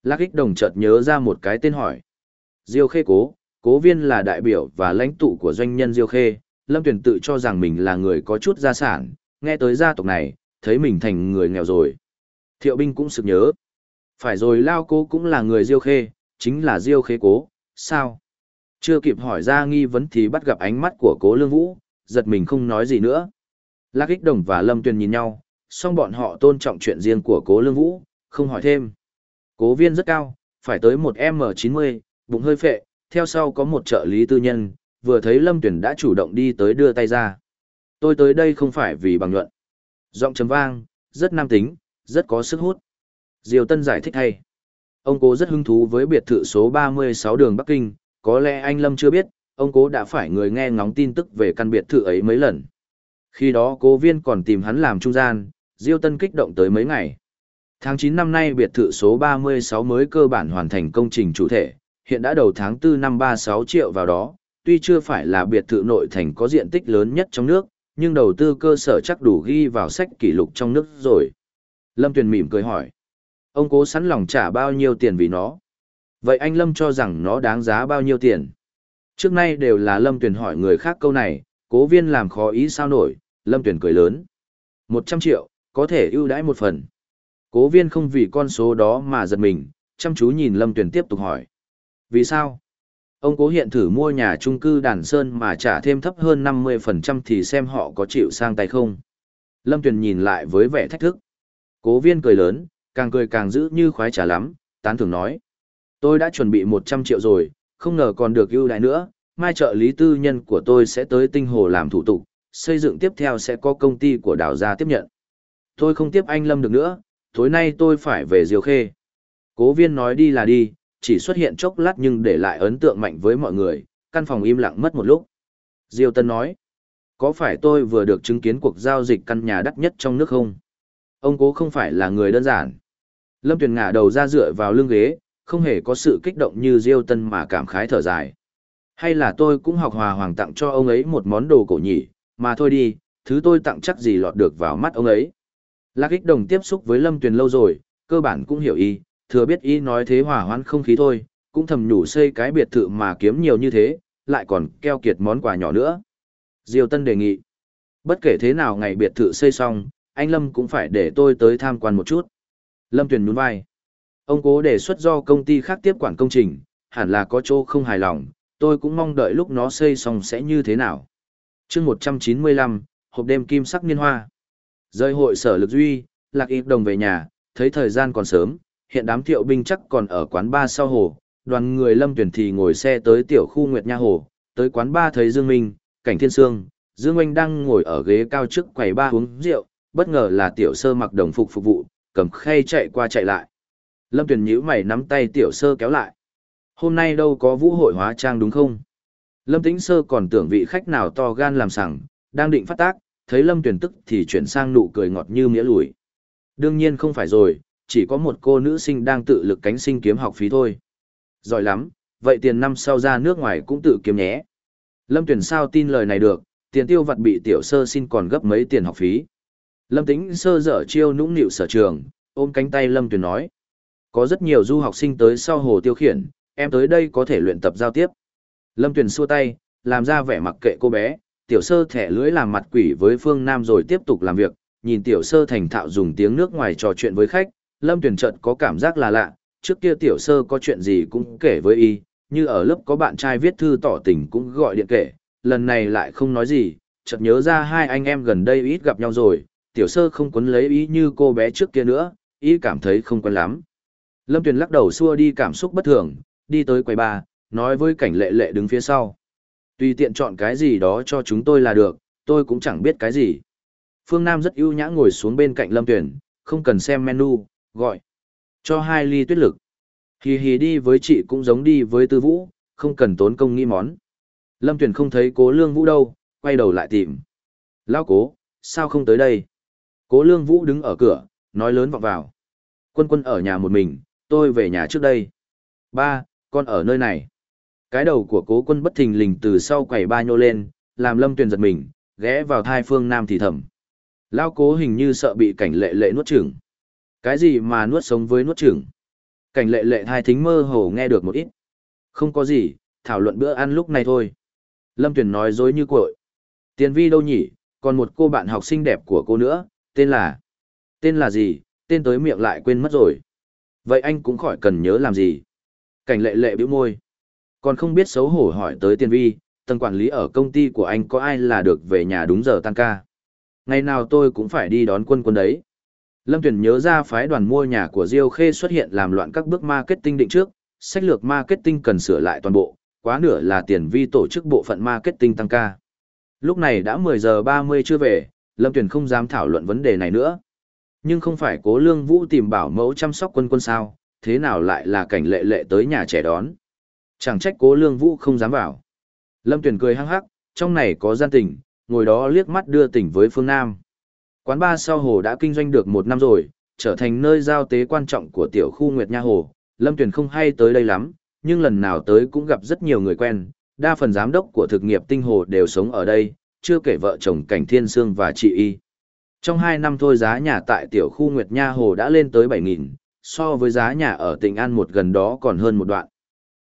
Lạc ích đồng chợt nhớ ra một cái tên hỏi. Diêu khê cố, cố viên là đại biểu và lãnh tụ của doanh nhân Diêu khê. Lâm Tuyền tự cho rằng mình là người có chút gia sản, nghe tới gia tộc này, thấy mình thành người nghèo rồi. Thiệu binh cũng sực nhớ. Phải rồi lao cố cũng là người Diêu khê, chính là Diêu khê cố, sao? Chưa kịp hỏi ra nghi vấn thì bắt gặp ánh mắt của cố lương vũ, giật mình không nói gì nữa. Lạc ích đồng và Lâm Tuyền nhìn nhau, song bọn họ tôn trọng chuyện riêng của cố lương vũ, không hỏi thêm. Cố viên rất cao, phải tới một M90, bụng hơi phệ, theo sau có một trợ lý tư nhân, vừa thấy Lâm Tuyền đã chủ động đi tới đưa tay ra. Tôi tới đây không phải vì bằng luận. Giọng chấm vang, rất nam tính, rất có sức hút. Diều Tân giải thích hay. Ông cố rất hứng thú với biệt thự số 36 đường Bắc Kinh, có lẽ anh Lâm chưa biết, ông cố đã phải người nghe ngóng tin tức về căn biệt thự ấy mấy lần. Khi đó cố viên còn tìm hắn làm trung gian, Diêu Tân kích động tới mấy ngày. Tháng 9 năm nay biệt thự số 36 mới cơ bản hoàn thành công trình chủ thể, hiện đã đầu tháng 4 năm 36 triệu vào đó, tuy chưa phải là biệt thự nội thành có diện tích lớn nhất trong nước, nhưng đầu tư cơ sở chắc đủ ghi vào sách kỷ lục trong nước rồi. Lâm Tuyền mỉm cười hỏi. Ông cố sẵn lòng trả bao nhiêu tiền vì nó. Vậy anh Lâm cho rằng nó đáng giá bao nhiêu tiền? Trước nay đều là Lâm Tuyền hỏi người khác câu này, cố viên làm khó ý sao nổi, Lâm Tuyền cười lớn. 100 triệu, có thể ưu đãi một phần. Cố viên không vì con số đó mà giật mình, chăm chú nhìn Lâm Tuyền tiếp tục hỏi. Vì sao? Ông cố hiện thử mua nhà trung cư Đàn Sơn mà trả thêm thấp hơn 50% thì xem họ có chịu sang tay không. Lâm Tuyền nhìn lại với vẻ thách thức. Cố viên cười lớn, càng cười càng giữ như khoái trả lắm, tán thưởng nói. Tôi đã chuẩn bị 100 triệu rồi, không ngờ còn được ưu đãi nữa, mai trợ lý tư nhân của tôi sẽ tới tinh hồ làm thủ tục, xây dựng tiếp theo sẽ có công ty của đào gia tiếp nhận. Tôi không tiếp anh Lâm được nữa, tối nay tôi phải về Diều Khê. Cố viên nói đi là đi, chỉ xuất hiện chốc lát nhưng để lại ấn tượng mạnh với mọi người, căn phòng im lặng mất một lúc. Diêu Tân nói, có phải tôi vừa được chứng kiến cuộc giao dịch căn nhà đắt nhất trong nước không? Ông cố không phải là người đơn giản. Lâm Tuyền ngả đầu ra dựa vào lưng ghế, không hề có sự kích động như Diêu Tân mà cảm khái thở dài. Hay là tôi cũng học hòa hoàng tặng cho ông ấy một món đồ cổ nhỉ, mà thôi đi, thứ tôi tặng chắc gì lọt được vào mắt ông ấy. Lạc ích đồng tiếp xúc với Lâm Tuyền lâu rồi, cơ bản cũng hiểu y, thừa biết y nói thế hòa hoãn không khí thôi, cũng thầm nhủ xây cái biệt thự mà kiếm nhiều như thế, lại còn keo kiệt món quà nhỏ nữa. Diêu Tân đề nghị, bất kể thế nào ngày biệt thự xây xong, anh Lâm cũng phải để tôi tới tham quan một chút. Lâm Tuyền nhún vai. Ông cố đề xuất do công ty khác tiếp quản công trình, hẳn là có chỗ không hài lòng, tôi cũng mong đợi lúc nó xây xong sẽ như thế nào. chương 195, hộp đêm kim sắc niên hoa. Rời hội sở lực duy, lạc ít đồng về nhà, thấy thời gian còn sớm, hiện đám thiệu binh chắc còn ở quán ba sau hồ, đoàn người lâm tuyển thì ngồi xe tới tiểu khu Nguyệt Nha Hồ, tới quán ba thấy Dương Minh, cảnh thiên sương, Dương Oanh đang ngồi ở ghế cao trước quầy ba uống rượu, bất ngờ là tiểu sơ mặc đồng phục phục vụ, cầm khay chạy qua chạy lại. Lâm Tuyền nhíu mày nắm tay tiểu sơ kéo lại. Hôm nay đâu có vũ hội hóa trang đúng không? Lâm tĩnh sơ còn tưởng vị khách nào to gan làm sẵn, đang định phát tác, thấy lâm Tuyền tức thì chuyển sang nụ cười ngọt như mía lùi. Đương nhiên không phải rồi, chỉ có một cô nữ sinh đang tự lực cánh sinh kiếm học phí thôi. Giỏi lắm, vậy tiền năm sau ra nước ngoài cũng tự kiếm nhé. Lâm Tuyền sao tin lời này được, tiền tiêu vặt bị tiểu sơ xin còn gấp mấy tiền học phí. Lâm tĩnh sơ dở chiêu nũng nịu sở trường, ôm cánh tay Lâm Tuyền nói. Có rất nhiều du học sinh tới sau hồ tiêu khiển, em tới đây có thể luyện tập giao tiếp. Lâm tuyển xua tay, làm ra vẻ mặc kệ cô bé, tiểu sơ thẻ lưỡi làm mặt quỷ với phương Nam rồi tiếp tục làm việc, nhìn tiểu sơ thành thạo dùng tiếng nước ngoài trò chuyện với khách, lâm tuyển chợt có cảm giác là lạ, trước kia tiểu sơ có chuyện gì cũng kể với y, như ở lớp có bạn trai viết thư tỏ tình cũng gọi điện kể, lần này lại không nói gì, chợt nhớ ra hai anh em gần đây ít gặp nhau rồi, tiểu sơ không quấn lấy ý như cô bé trước kia nữa, ý cảm thấy không quen lắm. Lâm Tuyền lắc đầu xua đi cảm xúc bất thường, đi tới quầy ba, nói với cảnh lệ lệ đứng phía sau. Tùy tiện chọn cái gì đó cho chúng tôi là được, tôi cũng chẳng biết cái gì. Phương Nam rất ưu nhã ngồi xuống bên cạnh Lâm Tuyền, không cần xem menu, gọi. Cho hai ly tuyết lực. Hì hì đi với chị cũng giống đi với tư vũ, không cần tốn công nghĩ món. Lâm Tuyền không thấy cố lương vũ đâu, quay đầu lại tìm. Lao cố, sao không tới đây? Cố lương vũ đứng ở cửa, nói lớn vọng vào. Quân quân ở nhà một mình, tôi về nhà trước đây. Ba, con ở nơi này. Cái đầu của cố quân bất thình lình từ sau quầy ba nhô lên, làm lâm tuyền giật mình, ghé vào thai phương nam thì thầm. Lao cố hình như sợ bị cảnh lệ lệ nuốt chửng. Cái gì mà nuốt sống với nuốt chửng? Cảnh lệ lệ thai thính mơ hồ nghe được một ít. Không có gì, thảo luận bữa ăn lúc này thôi. Lâm Tuyền nói dối như cội. Tiền vi đâu nhỉ, còn một cô bạn học sinh đẹp của cô nữa, tên là... Tên là gì, tên tới miệng lại quên mất rồi. Vậy anh cũng khỏi cần nhớ làm gì. Cảnh lệ lệ bĩu môi. Còn không biết xấu hổ hỏi tới tiền vi, tầng quản lý ở công ty của anh có ai là được về nhà đúng giờ tăng ca. Ngày nào tôi cũng phải đi đón quân quân đấy. Lâm Tuyển nhớ ra phái đoàn mua nhà của Diêu Khê xuất hiện làm loạn các bước marketing định trước, sách lược marketing cần sửa lại toàn bộ, quá nửa là tiền vi tổ chức bộ phận marketing tăng ca. Lúc này đã 10 giờ 30 chưa về, Lâm Tuyển không dám thảo luận vấn đề này nữa. Nhưng không phải cố lương vũ tìm bảo mẫu chăm sóc quân quân sao, thế nào lại là cảnh lệ lệ tới nhà trẻ đón. Chẳng trách cố lương vũ không dám vào. Lâm Tuyển cười hăng hắc, trong này có gian tình, ngồi đó liếc mắt đưa tỉnh với phương Nam. Quán ba sau hồ đã kinh doanh được một năm rồi, trở thành nơi giao tế quan trọng của tiểu khu Nguyệt Nha Hồ. Lâm Tuyển không hay tới đây lắm, nhưng lần nào tới cũng gặp rất nhiều người quen, đa phần giám đốc của thực nghiệp tinh hồ đều sống ở đây, chưa kể vợ chồng Cảnh Thiên Sương và chị Y. Trong hai năm thôi giá nhà tại tiểu khu Nguyệt Nha Hồ đã lên tới 7.000, so với giá nhà ở tỉnh An một gần đó còn hơn một đoạn.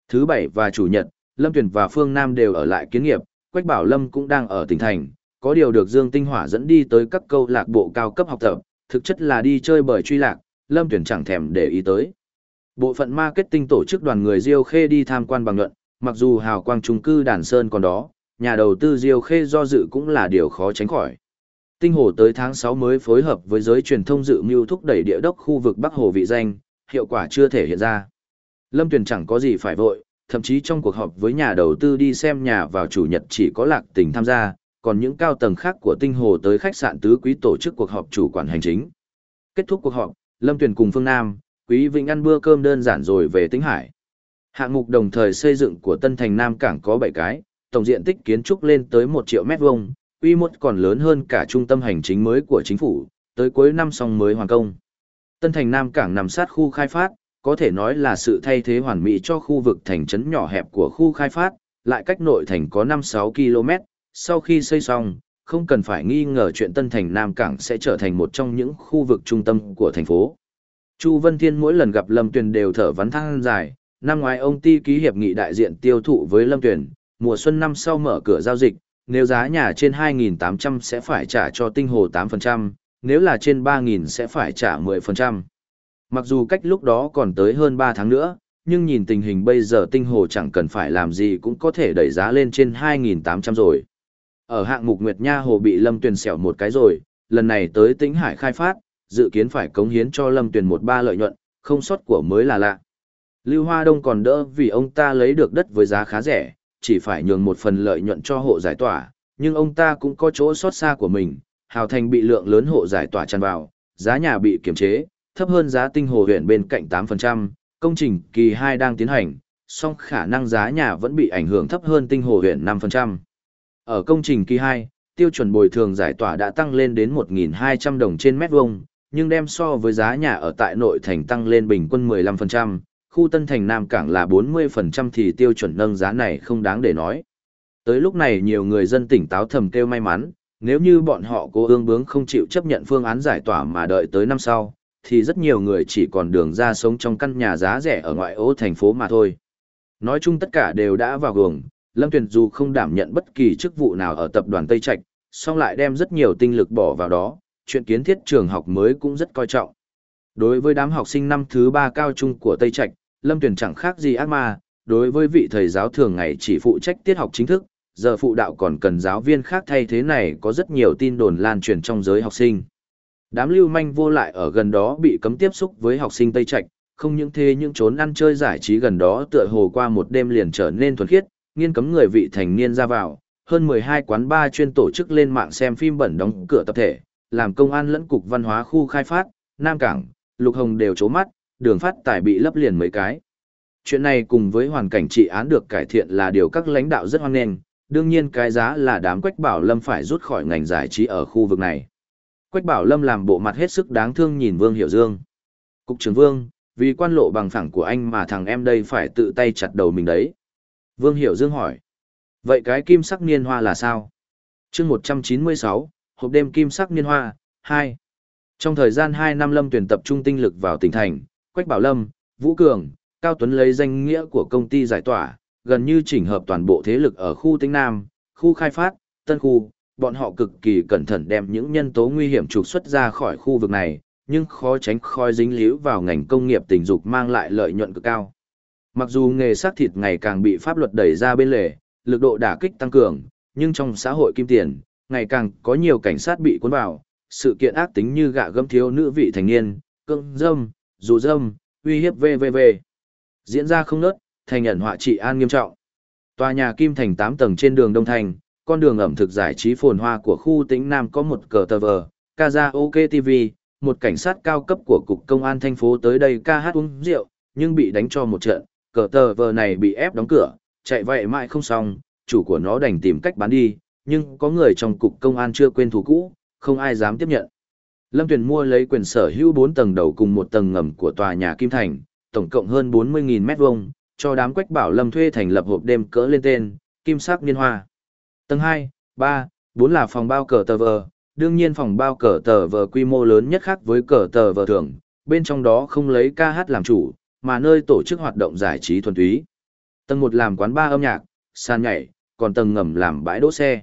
Thứ bảy và chủ nhật, Lâm Tuyền và Phương Nam đều ở lại kiến nghiệp, Quách Bảo Lâm cũng đang ở tỉnh thành, có điều được Dương Tinh Hỏa dẫn đi tới các câu lạc bộ cao cấp học tập, thực chất là đi chơi bởi truy lạc, Lâm Tuyền chẳng thèm để ý tới. Bộ phận marketing tổ chức đoàn người Diêu Khê đi tham quan bằng luận, mặc dù hào quang trung cư Đàn Sơn còn đó, nhà đầu tư Diêu Khê do dự cũng là điều khó tránh khỏi. Tinh Hồ tới tháng 6 mới phối hợp với giới truyền thông dự mưu thúc đẩy địa đốc khu vực Bắc Hồ vị danh, hiệu quả chưa thể hiện ra. Lâm Tuyền chẳng có gì phải vội, thậm chí trong cuộc họp với nhà đầu tư đi xem nhà vào chủ nhật chỉ có lạc tình tham gia, còn những cao tầng khác của Tinh Hồ tới khách sạn tứ quý tổ chức cuộc họp chủ quản hành chính. Kết thúc cuộc họp, Lâm Tuyền cùng Phương Nam, Quý Vĩnh ăn bữa cơm đơn giản rồi về Tĩnh Hải. Hạng mục đồng thời xây dựng của Tân Thành Nam Cảng có 7 cái, tổng diện tích kiến trúc lên tới 1 triệu mét vuông, quy một còn lớn hơn cả trung tâm hành chính mới của chính phủ, tới cuối năm xong mới hoàn công. Tân Thành Nam Cảng nằm sát khu khai phát, có thể nói là sự thay thế hoàn mỹ cho khu vực thành trấn nhỏ hẹp của khu khai phát, lại cách nội thành có 5-6 km, sau khi xây xong, không cần phải nghi ngờ chuyện Tân Thành Nam Cảng sẽ trở thành một trong những khu vực trung tâm của thành phố. Chu Vân Thiên mỗi lần gặp Lâm Tuyền đều thở vắn thăng dài, năm ngoái ông ti ký hiệp nghị đại diện tiêu thụ với Lâm Tuyền, mùa xuân năm sau mở cửa giao dịch, nếu giá nhà trên 2.800 sẽ phải trả cho tinh hồ 8%, nếu là trên 3.000 sẽ phải trả 10%. Mặc dù cách lúc đó còn tới hơn 3 tháng nữa, nhưng nhìn tình hình bây giờ tinh hồ chẳng cần phải làm gì cũng có thể đẩy giá lên trên 2.800 rồi. Ở hạng mục Nguyệt Nha Hồ bị Lâm Tuyền xẻo một cái rồi, lần này tới Tĩnh Hải khai phát, dự kiến phải cống hiến cho Lâm Tuyền một ba lợi nhuận, không sót của mới là lạ. Lưu Hoa Đông còn đỡ vì ông ta lấy được đất với giá khá rẻ, chỉ phải nhường một phần lợi nhuận cho hộ giải tỏa, nhưng ông ta cũng có chỗ sót xa của mình, Hào Thành bị lượng lớn hộ giải tỏa tràn vào, giá nhà bị kiềm chế, thấp hơn giá tinh hồ huyện bên cạnh 8%, công trình kỳ 2 đang tiến hành, song khả năng giá nhà vẫn bị ảnh hưởng thấp hơn tinh hồ huyện 5%. Ở công trình kỳ 2, tiêu chuẩn bồi thường giải tỏa đã tăng lên đến 1.200 đồng trên mét vuông, nhưng đem so với giá nhà ở tại nội thành tăng lên bình quân 15%, khu Tân Thành Nam Cảng là 40% thì tiêu chuẩn nâng giá này không đáng để nói. Tới lúc này nhiều người dân tỉnh táo thầm kêu may mắn, nếu như bọn họ cố ương bướng không chịu chấp nhận phương án giải tỏa mà đợi tới năm sau, thì rất nhiều người chỉ còn đường ra sống trong căn nhà giá rẻ ở ngoại ô thành phố mà thôi. Nói chung tất cả đều đã vào gường, Lâm Tuyền dù không đảm nhận bất kỳ chức vụ nào ở tập đoàn Tây Trạch, song lại đem rất nhiều tinh lực bỏ vào đó, chuyện kiến thiết trường học mới cũng rất coi trọng. Đối với đám học sinh năm thứ ba cao trung của Tây Trạch, Lâm Tuyền chẳng khác gì ác ma, đối với vị thầy giáo thường ngày chỉ phụ trách tiết học chính thức, giờ phụ đạo còn cần giáo viên khác thay thế này có rất nhiều tin đồn lan truyền trong giới học sinh. Đám lưu manh vô lại ở gần đó bị cấm tiếp xúc với học sinh Tây Trạch, không những thế những trốn ăn chơi giải trí gần đó tựa hồ qua một đêm liền trở nên thuần khiết, nghiên cấm người vị thành niên ra vào, hơn 12 quán bar chuyên tổ chức lên mạng xem phim bẩn đóng cửa tập thể, làm công an lẫn cục văn hóa khu khai phát, Nam Cảng, Lục Hồng đều chố mắt, đường phát tài bị lấp liền mấy cái. Chuyện này cùng với hoàn cảnh trị án được cải thiện là điều các lãnh đạo rất hoan nghênh, đương nhiên cái giá là đám Quách Bảo Lâm phải rút khỏi ngành giải trí ở khu vực này. Quách Bảo Lâm làm bộ mặt hết sức đáng thương nhìn Vương Hiểu Dương. Cục trưởng Vương, vì quan lộ bằng phẳng của anh mà thằng em đây phải tự tay chặt đầu mình đấy. Vương Hiểu Dương hỏi. Vậy cái kim sắc niên hoa là sao? chương 196, hộp đêm kim sắc niên hoa, 2. Trong thời gian 2 năm Lâm tuyển tập trung tinh lực vào tỉnh thành, Quách Bảo Lâm, Vũ Cường, Cao Tuấn lấy danh nghĩa của công ty giải tỏa, gần như chỉnh hợp toàn bộ thế lực ở khu Tĩnh Nam, khu khai phát, Tân Khu, bọn họ cực kỳ cẩn thận đem những nhân tố nguy hiểm trục xuất ra khỏi khu vực này, nhưng khó tránh khỏi dính líu vào ngành công nghiệp tình dục mang lại lợi nhuận cực cao. Mặc dù nghề sát thịt ngày càng bị pháp luật đẩy ra bên lề, lực độ đả kích tăng cường, nhưng trong xã hội kim tiền, ngày càng có nhiều cảnh sát bị cuốn vào, sự kiện ác tính như gạ gẫm thiếu nữ vị thành niên, cưỡng dâm, dụ dâm, uy hiếp VVV. Diễn ra không nớt, thành nhận họa trị an nghiêm trọng. Tòa nhà Kim Thành 8 tầng trên đường Đông Thành, con đường ẩm thực giải trí phồn hoa của khu tĩnh Nam có một cờ tờ vờ, OK TV, một cảnh sát cao cấp của cục công an thành phố tới đây ca hát uống rượu, nhưng bị đánh cho một trận, cờ tờ vờ này bị ép đóng cửa, chạy vậy mãi không xong, chủ của nó đành tìm cách bán đi, nhưng có người trong cục công an chưa quên thù cũ, không ai dám tiếp nhận. Lâm Tuyền mua lấy quyền sở hữu 4 tầng đầu cùng một tầng ngầm của tòa nhà Kim Thành, tổng cộng hơn 40.000 mét vuông, cho đám quách bảo Lâm thuê thành lập hộp đêm cỡ lên tên, Kim Sắc Niên Hoa. Tầng 2, 3, 4 là phòng bao cờ tờ vờ, đương nhiên phòng bao cờ tờ vờ quy mô lớn nhất khác với cờ tờ vờ thường, bên trong đó không lấy ca hát làm chủ, mà nơi tổ chức hoạt động giải trí thuần túy. Tầng 1 làm quán bar âm nhạc, sàn nhảy, còn tầng ngầm làm bãi đỗ xe.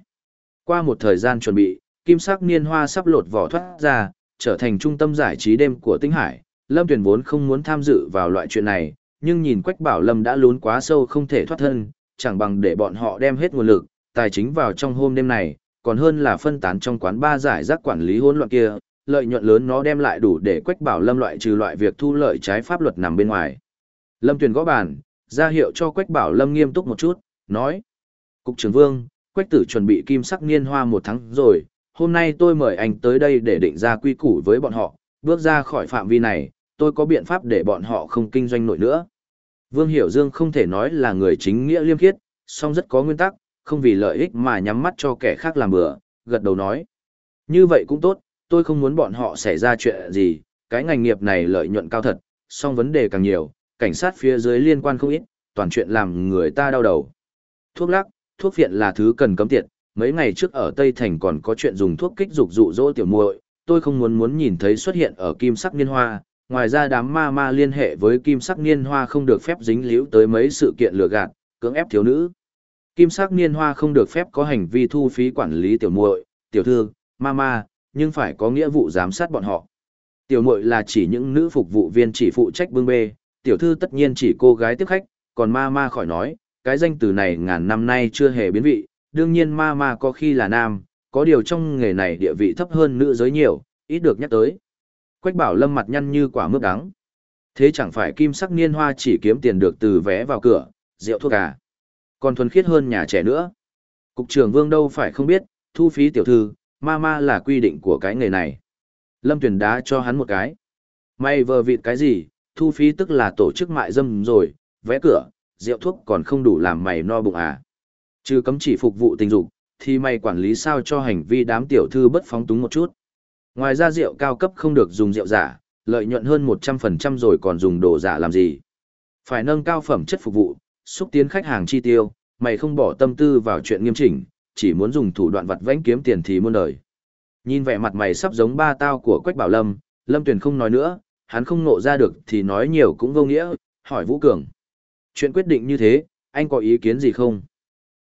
Qua một thời gian chuẩn bị, kim sắc niên hoa sắp lột vỏ thoát ra, trở thành trung tâm giải trí đêm của Tinh Hải. Lâm Tuyền vốn không muốn tham dự vào loại chuyện này, nhưng nhìn Quách Bảo Lâm đã lún quá sâu không thể thoát thân, chẳng bằng để bọn họ đem hết nguồn lực, tài chính vào trong hôm đêm này, còn hơn là phân tán trong quán ba giải rác quản lý hỗn loạn kia, lợi nhuận lớn nó đem lại đủ để Quách Bảo Lâm loại trừ loại việc thu lợi trái pháp luật nằm bên ngoài. Lâm Tuyền gõ bàn, ra hiệu cho Quách Bảo Lâm nghiêm túc một chút, nói: "Cục trưởng Vương, Quách Tử chuẩn bị kim sắc niên hoa một tháng rồi, hôm nay tôi mời anh tới đây để định ra quy củ với bọn họ, bước ra khỏi phạm vi này, tôi có biện pháp để bọn họ không kinh doanh nổi nữa. Vương Hiểu Dương không thể nói là người chính nghĩa liêm khiết, song rất có nguyên tắc, không vì lợi ích mà nhắm mắt cho kẻ khác làm bừa, gật đầu nói. Như vậy cũng tốt, tôi không muốn bọn họ xảy ra chuyện gì, cái ngành nghiệp này lợi nhuận cao thật, song vấn đề càng nhiều, cảnh sát phía dưới liên quan không ít, toàn chuyện làm người ta đau đầu. Thuốc lắc, thuốc phiện là thứ cần cấm tiệt, mấy ngày trước ở Tây Thành còn có chuyện dùng thuốc kích dục dụ dỗ tiểu muội, tôi không muốn muốn nhìn thấy xuất hiện ở kim sắc niên hoa, ngoài ra đám ma ma liên hệ với kim sắc niên hoa không được phép dính líu tới mấy sự kiện lừa gạt, cưỡng ép thiếu nữ. Kim sắc niên hoa không được phép có hành vi thu phí quản lý tiểu muội, tiểu thư, ma ma, nhưng phải có nghĩa vụ giám sát bọn họ. Tiểu muội là chỉ những nữ phục vụ viên chỉ phụ trách bưng bê, tiểu thư tất nhiên chỉ cô gái tiếp khách, còn ma ma khỏi nói, cái danh từ này ngàn năm nay chưa hề biến vị, đương nhiên ma ma có khi là nam, có điều trong nghề này địa vị thấp hơn nữ giới nhiều, ít được nhắc tới. Quách bảo lâm mặt nhăn như quả mướp đắng. Thế chẳng phải kim sắc niên hoa chỉ kiếm tiền được từ vé vào cửa, rượu thuốc à. Còn thuần khiết hơn nhà trẻ nữa. Cục trưởng vương đâu phải không biết, thu phí tiểu thư, ma ma là quy định của cái nghề này. Lâm tuyển đá cho hắn một cái. Mày vờ vịt cái gì, thu phí tức là tổ chức mại dâm rồi, vé cửa, rượu thuốc còn không đủ làm mày no bụng à. Trừ cấm chỉ phục vụ tình dục, thì mày quản lý sao cho hành vi đám tiểu thư bất phóng túng một chút. Ngoài ra rượu cao cấp không được dùng rượu giả, lợi nhuận hơn 100% rồi còn dùng đồ giả làm gì. Phải nâng cao phẩm chất phục vụ, xúc tiến khách hàng chi tiêu, mày không bỏ tâm tư vào chuyện nghiêm chỉnh, chỉ muốn dùng thủ đoạn vặt vãnh kiếm tiền thì muôn đời. Nhìn vẻ mặt mày sắp giống ba tao của Quách Bảo Lâm, Lâm Tuyền không nói nữa, hắn không nộ ra được thì nói nhiều cũng vô nghĩa, hỏi Vũ Cường. Chuyện quyết định như thế, anh có ý kiến gì không?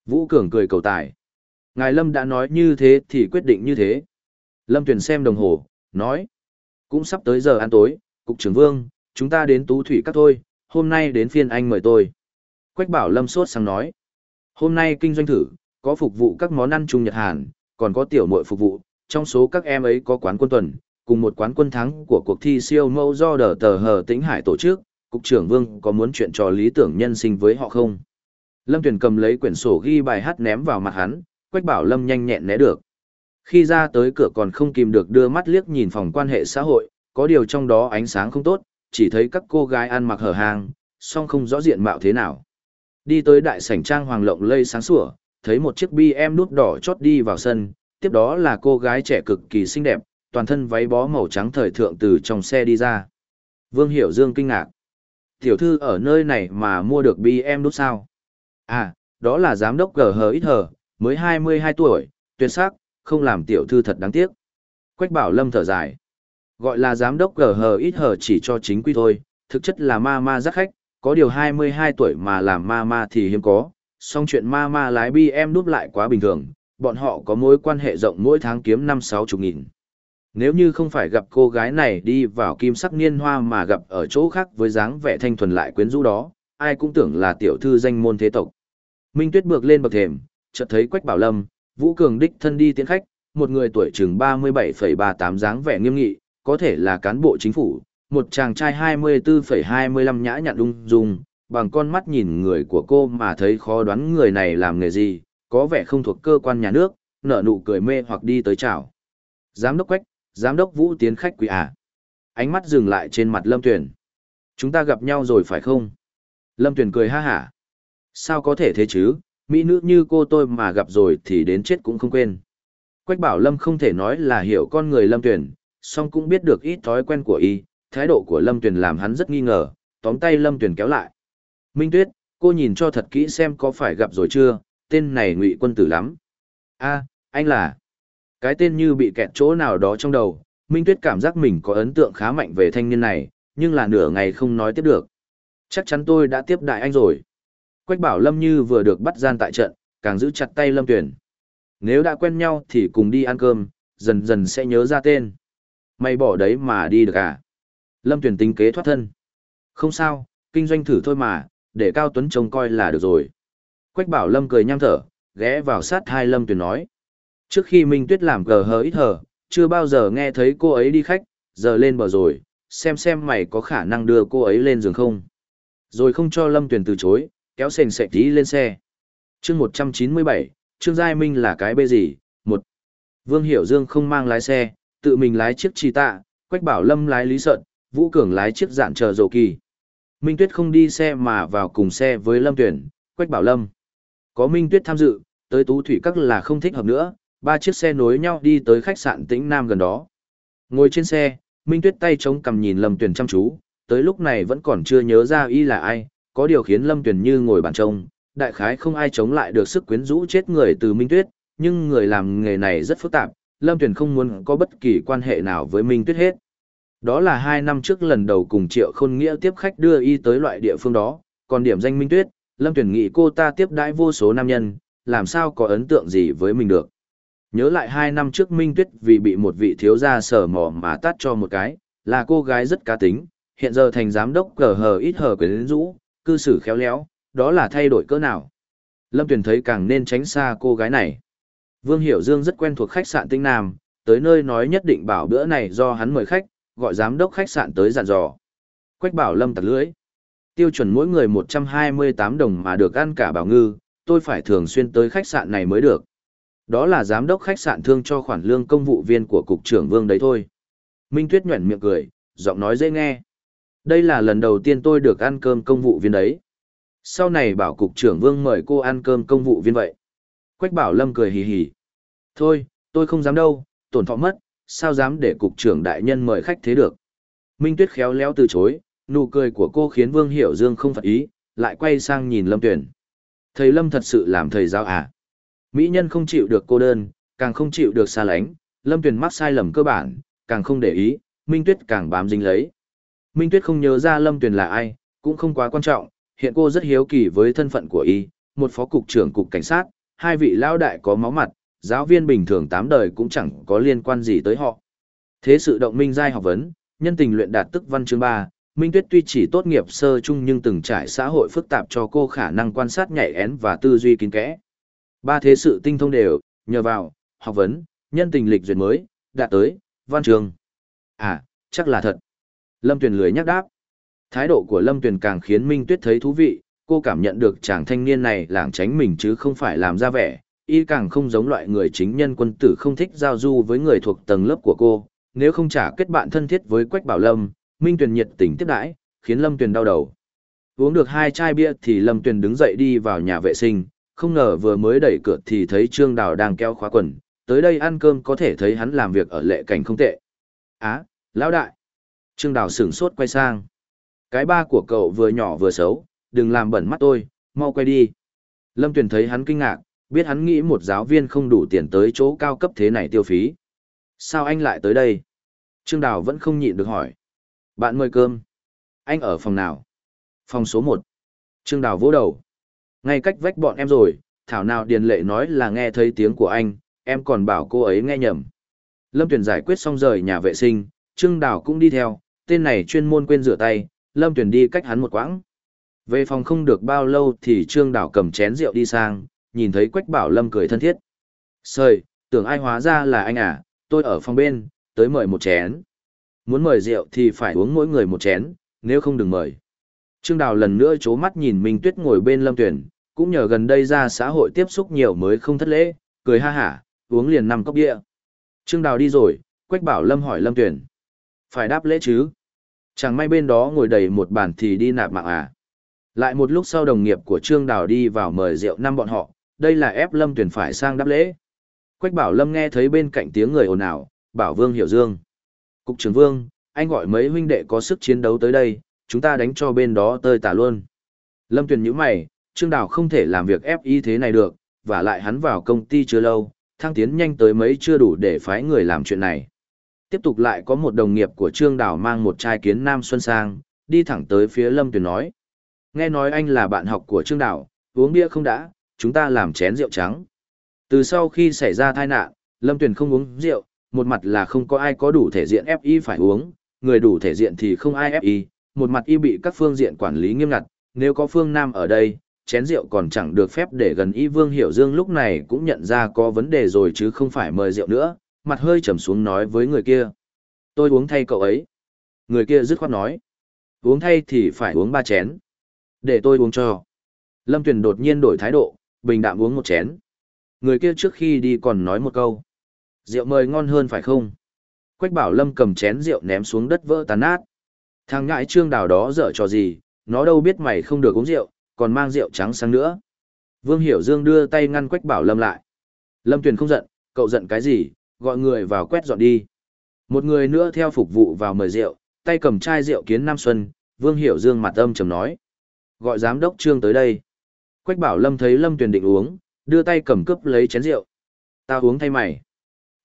Vũ Cường cười cầu tài. Ngài Lâm đã nói như thế thì quyết định như thế. Lâm Tuyền xem đồng hồ, nói. Cũng sắp tới giờ ăn tối, Cục trưởng Vương, chúng ta đến Tú Thủy Các thôi, hôm nay đến phiên anh mời tôi. Quách bảo Lâm sốt sang nói. Hôm nay kinh doanh thử, có phục vụ các món ăn Trung Nhật Hàn, còn có tiểu muội phục vụ, trong số các em ấy có quán quân tuần, cùng một quán quân thắng của cuộc thi siêu mẫu do đờ tờ hờ tĩnh hải tổ chức, Cục trưởng Vương có muốn chuyện trò lý tưởng nhân sinh với họ không? Lâm Tuyền cầm lấy quyển sổ ghi bài hát ném vào mặt hắn, Quách Bảo Lâm nhanh nhẹn né được. Khi ra tới cửa còn không kìm được đưa mắt liếc nhìn phòng quan hệ xã hội, có điều trong đó ánh sáng không tốt, chỉ thấy các cô gái ăn mặc hở hàng, song không rõ diện mạo thế nào. Đi tới đại sảnh trang hoàng lộng lây sáng sủa, thấy một chiếc BM nút đỏ chót đi vào sân, tiếp đó là cô gái trẻ cực kỳ xinh đẹp, toàn thân váy bó màu trắng thời thượng từ trong xe đi ra. Vương Hiểu Dương kinh ngạc. Tiểu thư ở nơi này mà mua được BM nút sao? À, đó là giám đốc gờ hờ ít hờ, mới 22 tuổi, tuyệt sắc, không làm tiểu thư thật đáng tiếc. Quách bảo lâm thở dài. Gọi là giám đốc gờ hờ ít hờ chỉ cho chính quy thôi, thực chất là ma ma giác khách, có điều 22 tuổi mà làm ma ma thì hiếm có, song chuyện ma ma lái bi em đúp lại quá bình thường, bọn họ có mối quan hệ rộng mỗi tháng kiếm 5-6 chục nghìn. Nếu như không phải gặp cô gái này đi vào kim sắc niên hoa mà gặp ở chỗ khác với dáng vẻ thanh thuần lại quyến rũ đó, ai cũng tưởng là tiểu thư danh môn thế tộc. Minh Tuyết bước lên bậc thềm, chợt thấy Quách Bảo Lâm, Vũ Cường đích thân đi tiến khách, một người tuổi chừng 37,38 dáng vẻ nghiêm nghị, có thể là cán bộ chính phủ, một chàng trai 24,25 nhã nhặn ung dung, bằng con mắt nhìn người của cô mà thấy khó đoán người này làm nghề gì, có vẻ không thuộc cơ quan nhà nước, nở nụ cười mê hoặc đi tới chào. Giám đốc Quách, giám đốc Vũ tiến khách quý à. Ánh mắt dừng lại trên mặt Lâm Tuyển. Chúng ta gặp nhau rồi phải không? Lâm Tuyển cười ha hả. Sao có thể thế chứ, mỹ nữ như cô tôi mà gặp rồi thì đến chết cũng không quên. Quách bảo Lâm không thể nói là hiểu con người Lâm tuyền song cũng biết được ít thói quen của y, thái độ của Lâm tuyền làm hắn rất nghi ngờ, tóm tay Lâm tuyền kéo lại. Minh Tuyết, cô nhìn cho thật kỹ xem có phải gặp rồi chưa, tên này ngụy quân tử lắm. a anh là... Cái tên như bị kẹt chỗ nào đó trong đầu, Minh Tuyết cảm giác mình có ấn tượng khá mạnh về thanh niên này, nhưng là nửa ngày không nói tiếp được. Chắc chắn tôi đã tiếp đại anh rồi. Quách bảo Lâm Như vừa được bắt gian tại trận, càng giữ chặt tay Lâm Tuyển. Nếu đã quen nhau thì cùng đi ăn cơm, dần dần sẽ nhớ ra tên. Mày bỏ đấy mà đi được à? Lâm Tuyển tính kế thoát thân. Không sao, kinh doanh thử thôi mà, để Cao Tuấn trông coi là được rồi. Quách bảo Lâm cười nham thở, ghé vào sát hai Lâm Tuyển nói. Trước khi Minh Tuyết làm gờ hờ ít hờ, chưa bao giờ nghe thấy cô ấy đi khách, giờ lên bờ rồi, xem xem mày có khả năng đưa cô ấy lên giường không. Rồi không cho Lâm Tuyền từ chối, kéo sền sệ tí lên xe. chương 197, Trương Giai Minh là cái bê gì? một Vương Hiểu Dương không mang lái xe, tự mình lái chiếc chi tạ, Quách Bảo Lâm lái lý sợn, Vũ Cường lái chiếc dạn chờ dầu kỳ. Minh Tuyết không đi xe mà vào cùng xe với Lâm Tuyển, Quách Bảo Lâm. Có Minh Tuyết tham dự, tới Tú Thủy Các là không thích hợp nữa, ba chiếc xe nối nhau đi tới khách sạn Tĩnh Nam gần đó. Ngồi trên xe, Minh Tuyết tay chống cầm nhìn Lâm tuyển chăm chú, tới lúc này vẫn còn chưa nhớ ra y là ai, có điều khiến Lâm Tuyền như ngồi bàn trông, đại khái không ai chống lại được sức quyến rũ chết người từ Minh Tuyết, nhưng người làm nghề này rất phức tạp, Lâm Tuyền không muốn có bất kỳ quan hệ nào với Minh Tuyết hết. Đó là hai năm trước lần đầu cùng Triệu Khôn Nghĩa tiếp khách đưa y tới loại địa phương đó, còn điểm danh Minh Tuyết, Lâm Tuyền nghĩ cô ta tiếp đãi vô số nam nhân, làm sao có ấn tượng gì với mình được. Nhớ lại hai năm trước Minh Tuyết vì bị một vị thiếu gia sở mỏ mà tắt cho một cái, là cô gái rất cá tính, hiện giờ thành giám đốc cờ hờ ít hờ quyến rũ, cư xử khéo léo, đó là thay đổi cỡ nào. Lâm Tuyền thấy càng nên tránh xa cô gái này. Vương Hiểu Dương rất quen thuộc khách sạn Tinh Nam, tới nơi nói nhất định bảo bữa này do hắn mời khách, gọi giám đốc khách sạn tới dặn dò. Quách bảo Lâm tặc lưỡi. Tiêu chuẩn mỗi người 128 đồng mà được ăn cả bảo ngư, tôi phải thường xuyên tới khách sạn này mới được. Đó là giám đốc khách sạn thương cho khoản lương công vụ viên của cục trưởng Vương đấy thôi. Minh Tuyết nhuẩn miệng cười, giọng nói dễ nghe. Đây là lần đầu tiên tôi được ăn cơm công vụ viên đấy. Sau này bảo cục trưởng Vương mời cô ăn cơm công vụ viên vậy. Quách bảo Lâm cười hì hì. Thôi, tôi không dám đâu, tổn thọ mất, sao dám để cục trưởng đại nhân mời khách thế được. Minh Tuyết khéo léo từ chối, nụ cười của cô khiến Vương Hiểu Dương không phật ý, lại quay sang nhìn Lâm Tuyển. Thầy Lâm thật sự làm thầy giáo à? Mỹ nhân không chịu được cô đơn, càng không chịu được xa lánh, Lâm Tuyền mắc sai lầm cơ bản, càng không để ý, Minh Tuyết càng bám dính lấy. Minh Tuyết không nhớ ra Lâm Tuyền là ai, cũng không quá quan trọng, hiện cô rất hiếu kỳ với thân phận của y, một phó cục trưởng cục cảnh sát, hai vị lão đại có máu mặt, giáo viên bình thường tám đời cũng chẳng có liên quan gì tới họ. Thế sự động minh giai học vấn, nhân tình luyện đạt tức văn chương 3, Minh Tuyết tuy chỉ tốt nghiệp sơ trung nhưng từng trải xã hội phức tạp cho cô khả năng quan sát nhạy én và tư duy kín kẽ. Ba thế sự tinh thông đều, nhờ vào, học vấn, nhân tình lịch duyệt mới, đạt tới, văn trường. À, chắc là thật. Lâm Tuyền lười nhắc đáp. Thái độ của Lâm Tuyền càng khiến Minh Tuyết thấy thú vị, cô cảm nhận được chàng thanh niên này lảng tránh mình chứ không phải làm ra vẻ, y càng không giống loại người chính nhân quân tử không thích giao du với người thuộc tầng lớp của cô, nếu không trả kết bạn thân thiết với Quách Bảo Lâm, Minh Tuyền nhiệt tình tiếp đãi, khiến Lâm Tuyền đau đầu. Uống được hai chai bia thì Lâm Tuyền đứng dậy đi vào nhà vệ sinh, không ngờ vừa mới đẩy cửa thì thấy Trương Đào đang kéo khóa quần, tới đây ăn cơm có thể thấy hắn làm việc ở lệ cảnh không tệ. Á, lão đại. Trương Đào sửng sốt quay sang. Cái ba của cậu vừa nhỏ vừa xấu, đừng làm bẩn mắt tôi, mau quay đi. Lâm Tuyền thấy hắn kinh ngạc, biết hắn nghĩ một giáo viên không đủ tiền tới chỗ cao cấp thế này tiêu phí. Sao anh lại tới đây? Trương Đào vẫn không nhịn được hỏi. Bạn mời cơm. Anh ở phòng nào? Phòng số 1. Trương Đào vỗ đầu. Ngay cách vách bọn em rồi, thảo nào Điền Lệ nói là nghe thấy tiếng của anh, em còn bảo cô ấy nghe nhầm. Lâm Tuyền giải quyết xong rời nhà vệ sinh, Trương Đào cũng đi theo, tên này chuyên môn quên rửa tay, Lâm Tuyền đi cách hắn một quãng. Về phòng không được bao lâu thì Trương Đảo cầm chén rượu đi sang, nhìn thấy Quách Bảo Lâm cười thân thiết. Sời, tưởng ai hóa ra là anh à, tôi ở phòng bên, tới mời một chén. Muốn mời rượu thì phải uống mỗi người một chén, nếu không đừng mời. Trương Đào lần nữa chố mắt nhìn Minh Tuyết ngồi bên Lâm Tuyển, cũng nhờ gần đây ra xã hội tiếp xúc nhiều mới không thất lễ, cười ha hả, uống liền năm cốc bia. Trương Đào đi rồi, Quách Bảo Lâm hỏi Lâm Tuyển. Phải đáp lễ chứ? Chẳng may bên đó ngồi đầy một bàn thì đi nạp mạng à? Lại một lúc sau đồng nghiệp của Trương Đào đi vào mời rượu năm bọn họ, đây là ép Lâm Tuyển phải sang đáp lễ. Quách Bảo Lâm nghe thấy bên cạnh tiếng người ồn ào, bảo Vương Hiểu Dương. Cục trưởng Vương, anh gọi mấy huynh đệ có sức chiến đấu tới đây, chúng ta đánh cho bên đó tơi tả luôn. Lâm Tuyền nhíu mày, Trương Đào không thể làm việc ép y thế này được, và lại hắn vào công ty chưa lâu, thăng tiến nhanh tới mấy chưa đủ để phái người làm chuyện này. Tiếp tục lại có một đồng nghiệp của Trương Đào mang một chai kiến Nam Xuân sang, đi thẳng tới phía Lâm Tuyền nói. Nghe nói anh là bạn học của Trương Đào, uống bia không đã, chúng ta làm chén rượu trắng. Từ sau khi xảy ra tai nạn, Lâm Tuyền không uống rượu, một mặt là không có ai có đủ thể diện FI phải uống, người đủ thể diện thì không ai FI, một mặt y bị các phương diện quản lý nghiêm ngặt, nếu có phương Nam ở đây, chén rượu còn chẳng được phép để gần y Vương Hiểu Dương lúc này cũng nhận ra có vấn đề rồi chứ không phải mời rượu nữa, mặt hơi trầm xuống nói với người kia. Tôi uống thay cậu ấy. Người kia dứt khoát nói. Uống thay thì phải uống ba chén. Để tôi uống cho. Lâm Tuyền đột nhiên đổi thái độ, bình đạm uống một chén. Người kia trước khi đi còn nói một câu. Rượu mời ngon hơn phải không? Quách bảo Lâm cầm chén rượu ném xuống đất vỡ tàn nát. Thằng ngại trương đào đó dở trò gì, nó đâu biết mày không được uống rượu, còn mang rượu trắng sang nữa. Vương Hiểu Dương đưa tay ngăn Quách Bảo Lâm lại. Lâm Tuyền không giận, cậu giận cái gì, gọi người vào quét dọn đi. Một người nữa theo phục vụ vào mời rượu, tay cầm chai rượu kiến Nam Xuân, Vương Hiểu Dương mặt âm trầm nói. Gọi giám đốc trương tới đây. Quách Bảo Lâm thấy Lâm Tuyền định uống, đưa tay cầm cướp lấy chén rượu. Tao uống thay mày.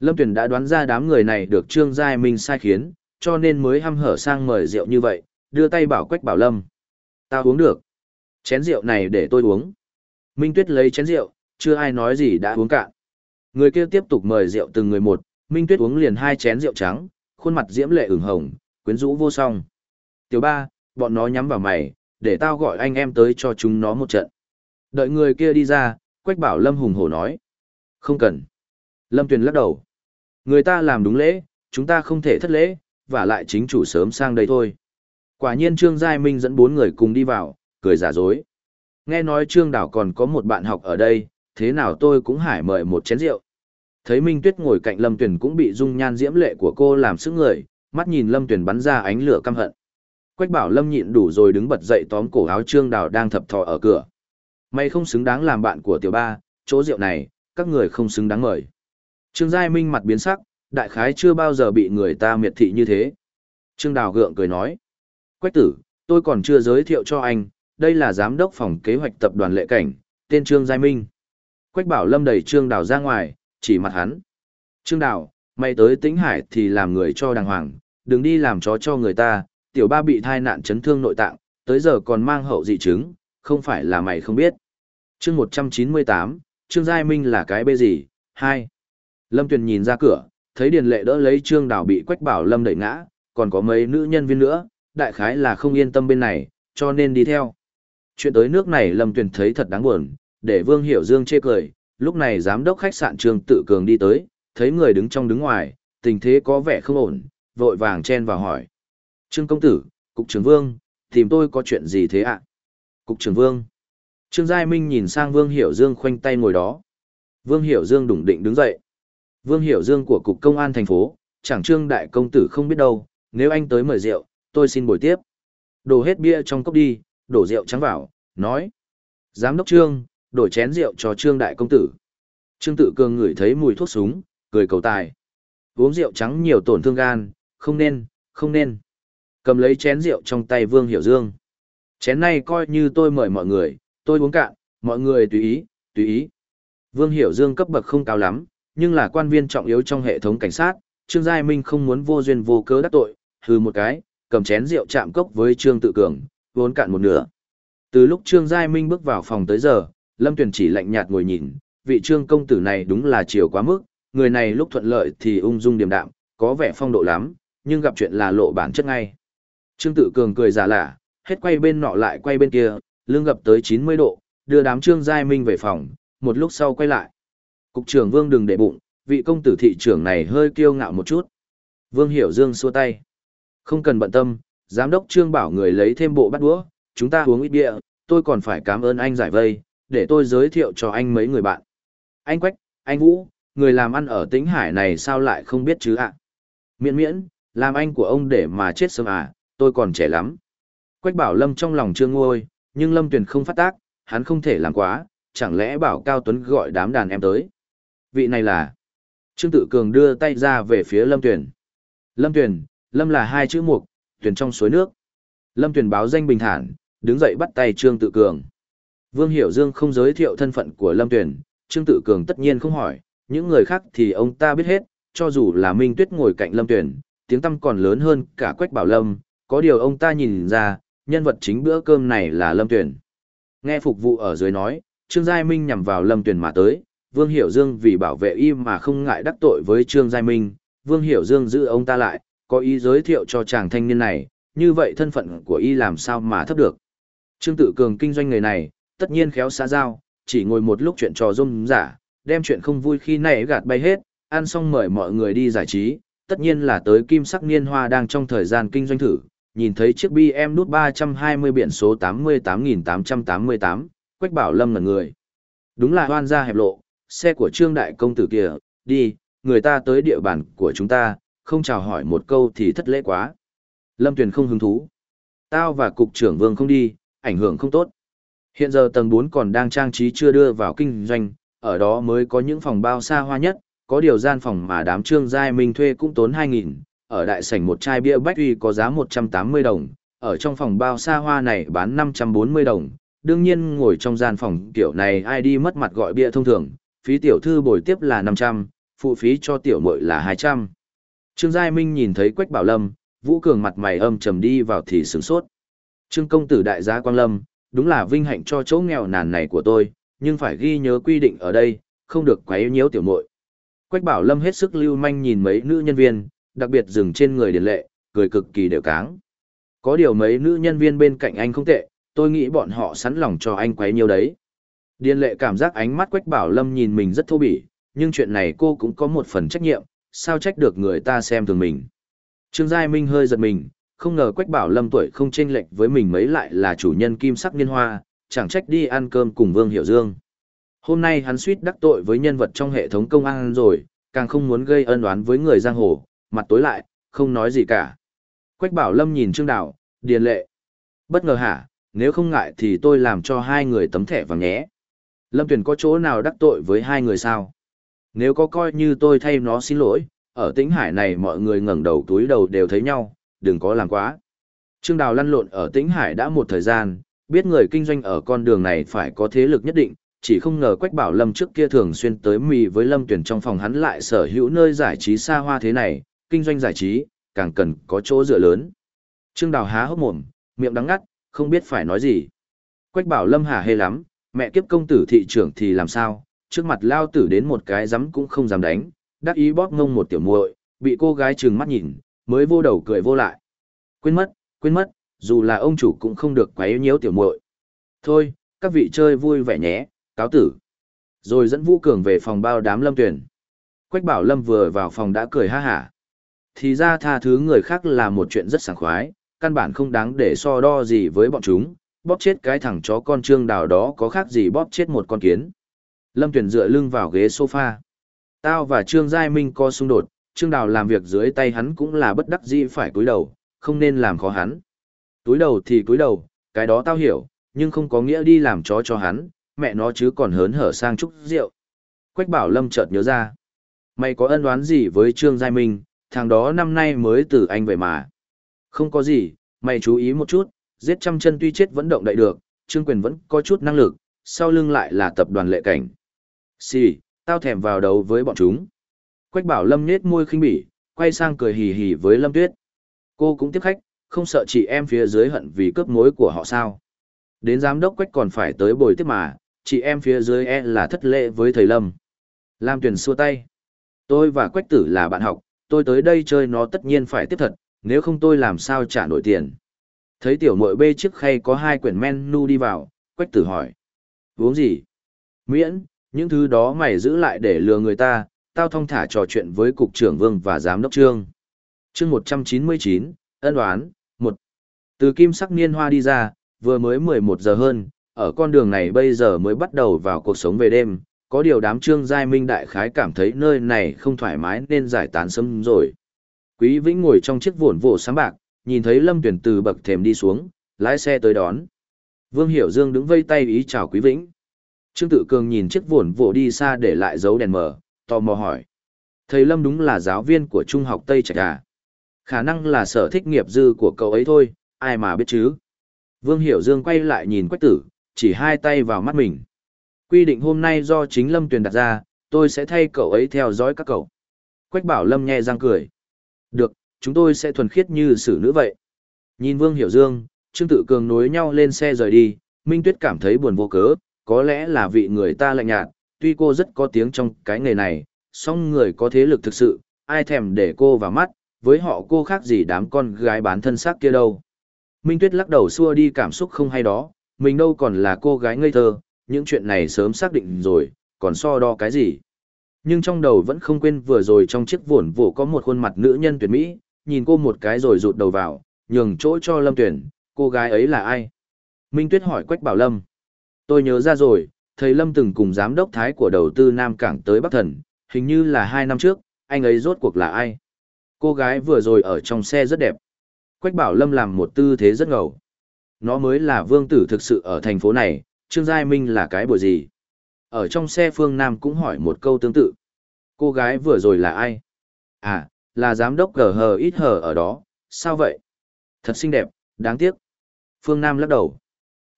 Lâm Tuyền đã đoán ra đám người này được Trương Giai Minh sai khiến, cho nên mới hăm hở sang mời rượu như vậy, đưa tay bảo Quách Bảo Lâm. Tao uống được. Chén rượu này để tôi uống. Minh Tuyết lấy chén rượu, chưa ai nói gì đã uống cạn. Người kia tiếp tục mời rượu từng người một, Minh Tuyết uống liền hai chén rượu trắng, khuôn mặt diễm lệ ửng hồng, quyến rũ vô song. Tiểu ba, bọn nó nhắm vào mày, để tao gọi anh em tới cho chúng nó một trận. Đợi người kia đi ra, Quách Bảo Lâm hùng hổ nói. Không cần. Lâm Tuyền lắc đầu. Người ta làm đúng lễ, chúng ta không thể thất lễ, và lại chính chủ sớm sang đây thôi. Quả nhiên Trương Giai Minh dẫn bốn người cùng đi vào, cười giả dối. Nghe nói Trương Đảo còn có một bạn học ở đây, thế nào tôi cũng hải mời một chén rượu. Thấy Minh Tuyết ngồi cạnh Lâm Tuyền cũng bị dung nhan diễm lệ của cô làm sức người, mắt nhìn Lâm Tuyền bắn ra ánh lửa căm hận. Quách bảo Lâm nhịn đủ rồi đứng bật dậy tóm cổ áo Trương Đào đang thập thò ở cửa. Mày không xứng đáng làm bạn của tiểu ba, chỗ rượu này, các người không xứng đáng mời. Trương Giai Minh mặt biến sắc, đại khái chưa bao giờ bị người ta miệt thị như thế. Trương Đào gượng cười nói. Quách tử, tôi còn chưa giới thiệu cho anh, đây là giám đốc phòng kế hoạch tập đoàn lệ cảnh, tên Trương Giai Minh. Quách bảo lâm đẩy Trương Đào ra ngoài, chỉ mặt hắn. Trương Đào, mày tới tĩnh hải thì làm người cho đàng hoàng, đừng đi làm chó cho người ta, tiểu ba bị thai nạn chấn thương nội tạng, tới giờ còn mang hậu dị chứng, không phải là mày không biết. chương 198, Trương Giai Minh là cái bê gì? 2. Lâm Tuyền nhìn ra cửa, thấy Điền Lệ đỡ lấy Trương Đào bị Quách Bảo Lâm đẩy ngã, còn có mấy nữ nhân viên nữa, đại khái là không yên tâm bên này, cho nên đi theo. Chuyện tới nước này Lâm Tuyền thấy thật đáng buồn, để Vương Hiểu Dương chê cười, lúc này giám đốc khách sạn Trương Tự Cường đi tới, thấy người đứng trong đứng ngoài, tình thế có vẻ không ổn, vội vàng chen vào hỏi. Trương Công Tử, Cục trưởng Vương, tìm tôi có chuyện gì thế ạ? Cục trưởng Vương. Trương Giai Minh nhìn sang Vương Hiểu Dương khoanh tay ngồi đó. Vương Hiểu Dương đủng định đứng dậy. Vương Hiểu Dương của Cục Công an thành phố, chẳng Trương Đại Công Tử không biết đâu, nếu anh tới mời rượu, tôi xin buổi tiếp. Đổ hết bia trong cốc đi, đổ rượu trắng vào, nói. Giám đốc Trương, đổi chén rượu cho Trương Đại Công Tử. Trương Tự Cường ngửi thấy mùi thuốc súng, cười cầu tài. Uống rượu trắng nhiều tổn thương gan, không nên, không nên. Cầm lấy chén rượu trong tay Vương Hiểu Dương. Chén này coi như tôi mời mọi người, tôi uống cạn, mọi người tùy ý, tùy ý. Vương Hiểu Dương cấp bậc không cao lắm, nhưng là quan viên trọng yếu trong hệ thống cảnh sát, Trương Giai Minh không muốn vô duyên vô cớ đắc tội, hừ một cái, cầm chén rượu chạm cốc với Trương Tự Cường, uống cạn một nửa. Từ lúc Trương Giai Minh bước vào phòng tới giờ, Lâm Tuyền chỉ lạnh nhạt ngồi nhìn, vị Trương công tử này đúng là chiều quá mức, người này lúc thuận lợi thì ung dung điềm đạm, có vẻ phong độ lắm, nhưng gặp chuyện là lộ bản chất ngay. Trương Tự Cường cười giả lạ, hết quay bên nọ lại quay bên kia, lưng gập tới 90 độ, đưa đám Trương Giai Minh về phòng, một lúc sau quay lại. Cục trưởng Vương đừng để bụng, vị công tử thị trưởng này hơi kiêu ngạo một chút. Vương Hiểu Dương xua tay. Không cần bận tâm, giám đốc Trương bảo người lấy thêm bộ bắt đũa, chúng ta uống ít bia, tôi còn phải cảm ơn anh giải vây, để tôi giới thiệu cho anh mấy người bạn. Anh Quách, anh Vũ, người làm ăn ở Tĩnh Hải này sao lại không biết chứ ạ? Miễn miễn, làm anh của ông để mà chết sớm à, tôi còn trẻ lắm. Quách bảo Lâm trong lòng chưa ngôi, nhưng Lâm Tuyền không phát tác, hắn không thể làm quá, chẳng lẽ bảo Cao Tuấn gọi đám đàn em tới. Vị này là... Trương Tự Cường đưa tay ra về phía Lâm Tuyền. Lâm Tuyền, Lâm là hai chữ mục, Tuyền trong suối nước. Lâm Tuyền báo danh bình thản, đứng dậy bắt tay Trương Tự Cường. Vương Hiểu Dương không giới thiệu thân phận của Lâm Tuyền, Trương Tự Cường tất nhiên không hỏi, những người khác thì ông ta biết hết, cho dù là Minh Tuyết ngồi cạnh Lâm Tuyền, tiếng tâm còn lớn hơn cả Quách Bảo Lâm, có điều ông ta nhìn ra, nhân vật chính bữa cơm này là Lâm Tuyền. Nghe phục vụ ở dưới nói, Trương Giai Minh nhằm vào Lâm Tuyền mà tới, Vương Hiểu Dương vì bảo vệ y mà không ngại đắc tội với Trương Giai Minh, Vương Hiểu Dương giữ ông ta lại, có ý giới thiệu cho chàng thanh niên này, như vậy thân phận của y làm sao mà thấp được. Trương Tự Cường kinh doanh người này, tất nhiên khéo xã giao, chỉ ngồi một lúc chuyện trò rôm giả, đem chuyện không vui khi nãy gạt bay hết, ăn xong mời mọi người đi giải trí, tất nhiên là tới kim sắc niên hoa đang trong thời gian kinh doanh thử, nhìn thấy chiếc BM nút 320 biển số 88888, Quách Bảo Lâm là người. Đúng là hoan gia hẹp lộ, xe của Trương Đại Công Tử kia, đi, người ta tới địa bàn của chúng ta, không chào hỏi một câu thì thất lễ quá. Lâm Tuyền không hứng thú. Tao và cục trưởng Vương không đi, ảnh hưởng không tốt. Hiện giờ tầng 4 còn đang trang trí chưa đưa vào kinh doanh, ở đó mới có những phòng bao xa hoa nhất, có điều gian phòng mà đám trương giai minh thuê cũng tốn 2.000, ở đại sảnh một chai bia bách uy có giá 180 đồng, ở trong phòng bao xa hoa này bán 540 đồng, đương nhiên ngồi trong gian phòng kiểu này ai đi mất mặt gọi bia thông thường, phí tiểu thư bồi tiếp là 500, phụ phí cho tiểu muội là 200. Trương Giai Minh nhìn thấy Quách Bảo Lâm, Vũ Cường mặt mày âm trầm đi vào thì sửng sốt. Trương công tử đại gia Quang Lâm, đúng là vinh hạnh cho chỗ nghèo nàn này của tôi, nhưng phải ghi nhớ quy định ở đây, không được quấy nhiễu tiểu muội. Quách Bảo Lâm hết sức lưu manh nhìn mấy nữ nhân viên, đặc biệt dừng trên người Điền lệ, cười cực kỳ đều cáng. Có điều mấy nữ nhân viên bên cạnh anh không tệ, tôi nghĩ bọn họ sẵn lòng cho anh quấy nhiễu đấy. Điền lệ cảm giác ánh mắt Quách Bảo Lâm nhìn mình rất thô bỉ, nhưng chuyện này cô cũng có một phần trách nhiệm, sao trách được người ta xem thường mình. Trương Giai Minh hơi giật mình, không ngờ Quách Bảo Lâm tuổi không chênh lệch với mình mấy lại là chủ nhân kim sắc niên hoa, chẳng trách đi ăn cơm cùng Vương Hiểu Dương. Hôm nay hắn suýt đắc tội với nhân vật trong hệ thống công an rồi, càng không muốn gây ân oán với người giang hồ, mặt tối lại, không nói gì cả. Quách Bảo Lâm nhìn Trương Đào, điền lệ. Bất ngờ hả, nếu không ngại thì tôi làm cho hai người tấm thẻ vàng nhé. Lâm Tuyền có chỗ nào đắc tội với hai người sao? Nếu có coi như tôi thay nó xin lỗi, ở tĩnh hải này mọi người ngẩng đầu túi đầu đều thấy nhau, đừng có làm quá. Trương Đào lăn lộn ở tĩnh hải đã một thời gian, biết người kinh doanh ở con đường này phải có thế lực nhất định, chỉ không ngờ Quách Bảo Lâm trước kia thường xuyên tới mì với Lâm Tuyển trong phòng hắn lại sở hữu nơi giải trí xa hoa thế này, kinh doanh giải trí, càng cần có chỗ dựa lớn. Trương Đào há hốc mồm, miệng đắng ngắt, không biết phải nói gì. Quách Bảo Lâm hả hê lắm, mẹ kiếp công tử thị trưởng thì làm sao, trước mặt lao tử đến một cái dám cũng không dám đánh, đắc ý bóp ngông một tiểu muội, bị cô gái trừng mắt nhìn, mới vô đầu cười vô lại. Quên mất, quên mất, dù là ông chủ cũng không được quấy nhiễu tiểu muội. Thôi, các vị chơi vui vẻ nhé, cáo tử. Rồi dẫn Vũ Cường về phòng bao đám Lâm Tuyển. Quách Bảo Lâm vừa vào phòng đã cười ha hả. Thì ra tha thứ người khác là một chuyện rất sảng khoái, căn bản không đáng để so đo gì với bọn chúng, bóp chết cái thằng chó con trương đào đó có khác gì bóp chết một con kiến. Lâm Tuyển dựa lưng vào ghế sofa. Tao và Trương Giai Minh có xung đột, Trương Đào làm việc dưới tay hắn cũng là bất đắc dĩ phải cúi đầu, không nên làm khó hắn. Cúi đầu thì cúi đầu, cái đó tao hiểu, nhưng không có nghĩa đi làm chó cho hắn, mẹ nó chứ còn hớn hở sang chúc rượu. Quách bảo Lâm chợt nhớ ra. Mày có ân oán gì với Trương Giai Minh, thằng đó năm nay mới từ anh về mà. Không có gì, mày chú ý một chút, giết trăm chân tuy chết vẫn động đậy được, Trương Quyền vẫn có chút năng lực, sau lưng lại là tập đoàn lệ cảnh. Xì, tao thèm vào đấu với bọn chúng. Quách bảo Lâm nhết môi khinh bỉ, quay sang cười hì hì với Lâm Tuyết. Cô cũng tiếp khách, không sợ chị em phía dưới hận vì cướp mối của họ sao. Đến giám đốc Quách còn phải tới bồi tiếp mà, chị em phía dưới e là thất lễ với thầy Lâm. Lam Tuyền xua tay. Tôi và Quách tử là bạn học, tôi tới đây chơi nó tất nhiên phải tiếp thật, nếu không tôi làm sao trả nổi tiền. Thấy tiểu muội bê chiếc khay có hai quyển menu đi vào, quách tử hỏi. Uống gì? Miễn, những thứ đó mày giữ lại để lừa người ta, tao thông thả trò chuyện với cục trưởng vương và giám đốc trương. chương 199, ân đoán, một Từ kim sắc niên hoa đi ra, vừa mới 11 giờ hơn, ở con đường này bây giờ mới bắt đầu vào cuộc sống về đêm, có điều đám trương giai minh đại khái cảm thấy nơi này không thoải mái nên giải tán sớm rồi. Quý Vĩnh ngồi trong chiếc vồn vồ sáng bạc, nhìn thấy Lâm Tuyển từ bậc thềm đi xuống, lái xe tới đón. Vương Hiểu Dương đứng vây tay ý chào Quý Vĩnh. Trương Tự Cường nhìn chiếc vồn vồ đi xa để lại dấu đèn mờ, tò mò hỏi. Thầy Lâm đúng là giáo viên của Trung học Tây Trạch à? Khả năng là sở thích nghiệp dư của cậu ấy thôi, ai mà biết chứ? Vương Hiểu Dương quay lại nhìn Quách Tử, chỉ hai tay vào mắt mình. Quy định hôm nay do chính Lâm Tuyền đặt ra, tôi sẽ thay cậu ấy theo dõi các cậu. Quách bảo Lâm nhẹ răng cười. Được, chúng tôi sẽ thuần khiết như xử nữ vậy. Nhìn Vương Hiểu Dương, Trương Tự Cường nối nhau lên xe rời đi, Minh Tuyết cảm thấy buồn vô cớ, có lẽ là vị người ta lạnh nhạt, tuy cô rất có tiếng trong cái nghề này, song người có thế lực thực sự, ai thèm để cô vào mắt, với họ cô khác gì đám con gái bán thân xác kia đâu. Minh Tuyết lắc đầu xua đi cảm xúc không hay đó, mình đâu còn là cô gái ngây thơ, những chuyện này sớm xác định rồi, còn so đo cái gì. Nhưng trong đầu vẫn không quên vừa rồi trong chiếc vồn vụ có một khuôn mặt nữ nhân tuyệt mỹ, nhìn cô một cái rồi rụt đầu vào, nhường chỗ cho Lâm Tuyển, cô gái ấy là ai? Minh Tuyết hỏi Quách Bảo Lâm. Tôi nhớ ra rồi, thầy Lâm từng cùng giám đốc thái của đầu tư Nam Cảng tới Bắc Thần, hình như là hai năm trước, anh ấy rốt cuộc là ai? Cô gái vừa rồi ở trong xe rất đẹp. Quách Bảo Lâm làm một tư thế rất ngầu. Nó mới là vương tử thực sự ở thành phố này, Trương Giai Minh là cái buổi gì? Ở trong xe Phương Nam cũng hỏi một câu tương tự. Cô gái vừa rồi là ai? À, là giám đốc gờ hờ ít hờ ở đó, sao vậy? Thật xinh đẹp, đáng tiếc. Phương Nam lắc đầu.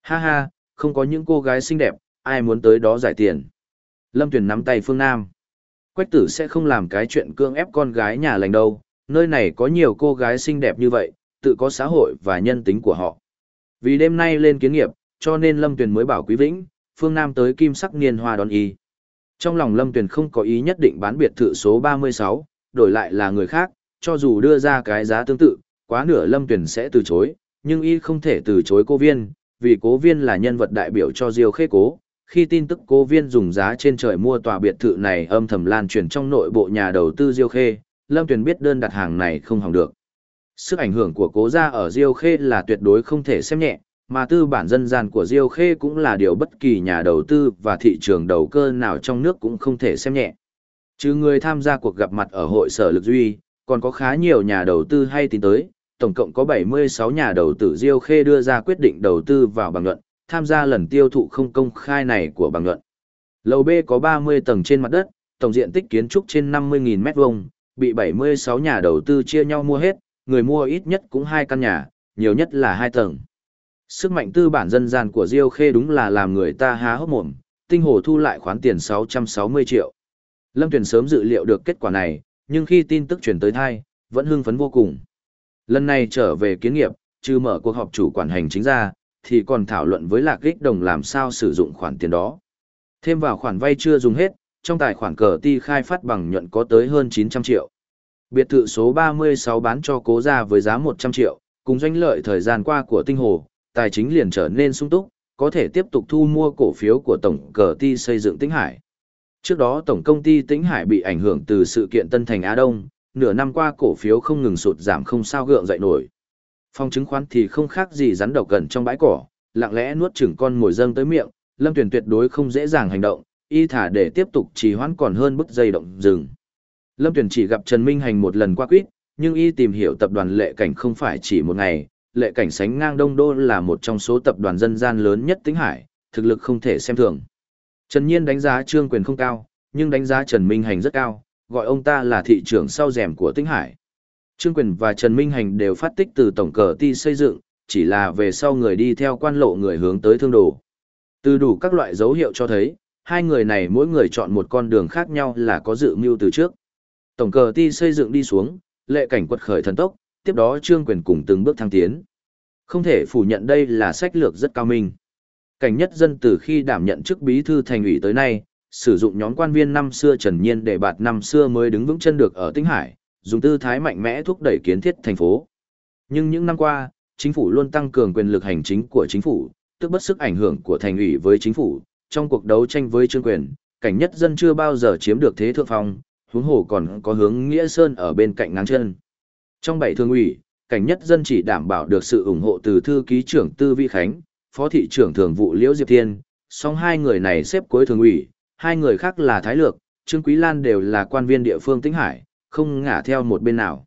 Ha ha, không có những cô gái xinh đẹp, ai muốn tới đó giải tiền. Lâm Tuyền nắm tay Phương Nam. Quách tử sẽ không làm cái chuyện cưỡng ép con gái nhà lành đâu, nơi này có nhiều cô gái xinh đẹp như vậy, tự có xã hội và nhân tính của họ. Vì đêm nay lên kiến nghiệp, cho nên Lâm Tuyền mới bảo Quý Vĩnh, Phương Nam tới Kim Sắc Niên Hoa đón y. Trong lòng Lâm Tuyền không có ý nhất định bán biệt thự số 36, đổi lại là người khác, cho dù đưa ra cái giá tương tự, quá nửa Lâm Tuyền sẽ từ chối, nhưng y không thể từ chối cô viên, vì cố viên là nhân vật đại biểu cho Diêu Khê Cố. Khi tin tức cố viên dùng giá trên trời mua tòa biệt thự này âm thầm lan truyền trong nội bộ nhà đầu tư Diêu Khê, Lâm Tuyền biết đơn đặt hàng này không hỏng được. Sức ảnh hưởng của cố gia ở Diêu Khê là tuyệt đối không thể xem nhẹ, mà tư bản dân gian của Diêu Khê cũng là điều bất kỳ nhà đầu tư và thị trường đầu cơ nào trong nước cũng không thể xem nhẹ. Chứ người tham gia cuộc gặp mặt ở hội sở lực duy, còn có khá nhiều nhà đầu tư hay tin tới, tổng cộng có 76 nhà đầu tư Diêu Khê đưa ra quyết định đầu tư vào bằng luận, tham gia lần tiêu thụ không công khai này của bằng luận. Lầu B có 30 tầng trên mặt đất, tổng diện tích kiến trúc trên 50.000 mét vuông, bị 76 nhà đầu tư chia nhau mua hết, người mua ít nhất cũng hai căn nhà, nhiều nhất là hai tầng. Sức mạnh tư bản dân gian của Diêu Khê đúng là làm người ta há hốc mồm, tinh hồ thu lại khoán tiền 660 triệu. Lâm Tuyền sớm dự liệu được kết quả này, nhưng khi tin tức truyền tới thai, vẫn hưng phấn vô cùng. Lần này trở về kiến nghiệp, trừ mở cuộc họp chủ quản hành chính ra, thì còn thảo luận với Lạc Kích Đồng làm sao sử dụng khoản tiền đó. Thêm vào khoản vay chưa dùng hết, trong tài khoản cờ ti khai phát bằng nhuận có tới hơn 900 triệu. Biệt thự số 36 bán cho cố gia với giá 100 triệu, cùng doanh lợi thời gian qua của tinh hồ, tài chính liền trở nên sung túc, có thể tiếp tục thu mua cổ phiếu của tổng cờ ti xây dựng Tĩnh Hải. Trước đó tổng công ty Tĩnh Hải bị ảnh hưởng từ sự kiện Tân Thành Á Đông, nửa năm qua cổ phiếu không ngừng sụt giảm không sao gượng dậy nổi. Phong chứng khoán thì không khác gì rắn độc gần trong bãi cỏ, lặng lẽ nuốt chửng con mồi dâng tới miệng, Lâm Tuyền tuyệt đối không dễ dàng hành động, y thả để tiếp tục trì hoãn còn hơn bức dây động rừng. Lâm Tuyền chỉ gặp Trần Minh Hành một lần qua quýt, nhưng y tìm hiểu tập đoàn lệ cảnh không phải chỉ một ngày, lệ cảnh sánh ngang Đông Đô là một trong số tập đoàn dân gian lớn nhất tính hải, thực lực không thể xem thường. Trần Nhiên đánh giá Trương Quyền không cao, nhưng đánh giá Trần Minh Hành rất cao, gọi ông ta là thị trưởng sau rèm của Tĩnh Hải. Trương Quyền và Trần Minh Hành đều phát tích từ tổng cờ ti xây dựng, chỉ là về sau người đi theo quan lộ người hướng tới thương đồ. Từ đủ các loại dấu hiệu cho thấy, hai người này mỗi người chọn một con đường khác nhau là có dự mưu từ trước. Tổng cờ ti xây dựng đi xuống, lệ cảnh quật khởi thần tốc, tiếp đó Trương Quyền cùng từng bước thăng tiến. Không thể phủ nhận đây là sách lược rất cao minh. Cảnh nhất dân từ khi đảm nhận chức bí thư thành ủy tới nay, sử dụng nhóm quan viên năm xưa Trần Nhiên để bạt năm xưa mới đứng vững chân được ở Tinh Hải, dùng tư thái mạnh mẽ thúc đẩy kiến thiết thành phố. Nhưng những năm qua, chính phủ luôn tăng cường quyền lực hành chính của chính phủ, tức bất sức ảnh hưởng của thành ủy với chính phủ, trong cuộc đấu tranh với chương quyền, cảnh nhất dân chưa bao giờ chiếm được thế thượng phong, huống hồ còn có hướng Nghĩa Sơn ở bên cạnh ngang chân. Trong bảy thương ủy, cảnh nhất dân chỉ đảm bảo được sự ủng hộ từ thư ký trưởng Tư Vi Khánh, phó thị trưởng thường vụ Liễu Diệp Thiên, song hai người này xếp cuối thường ủy, hai người khác là Thái Lược, Trương Quý Lan đều là quan viên địa phương Tĩnh Hải, không ngả theo một bên nào.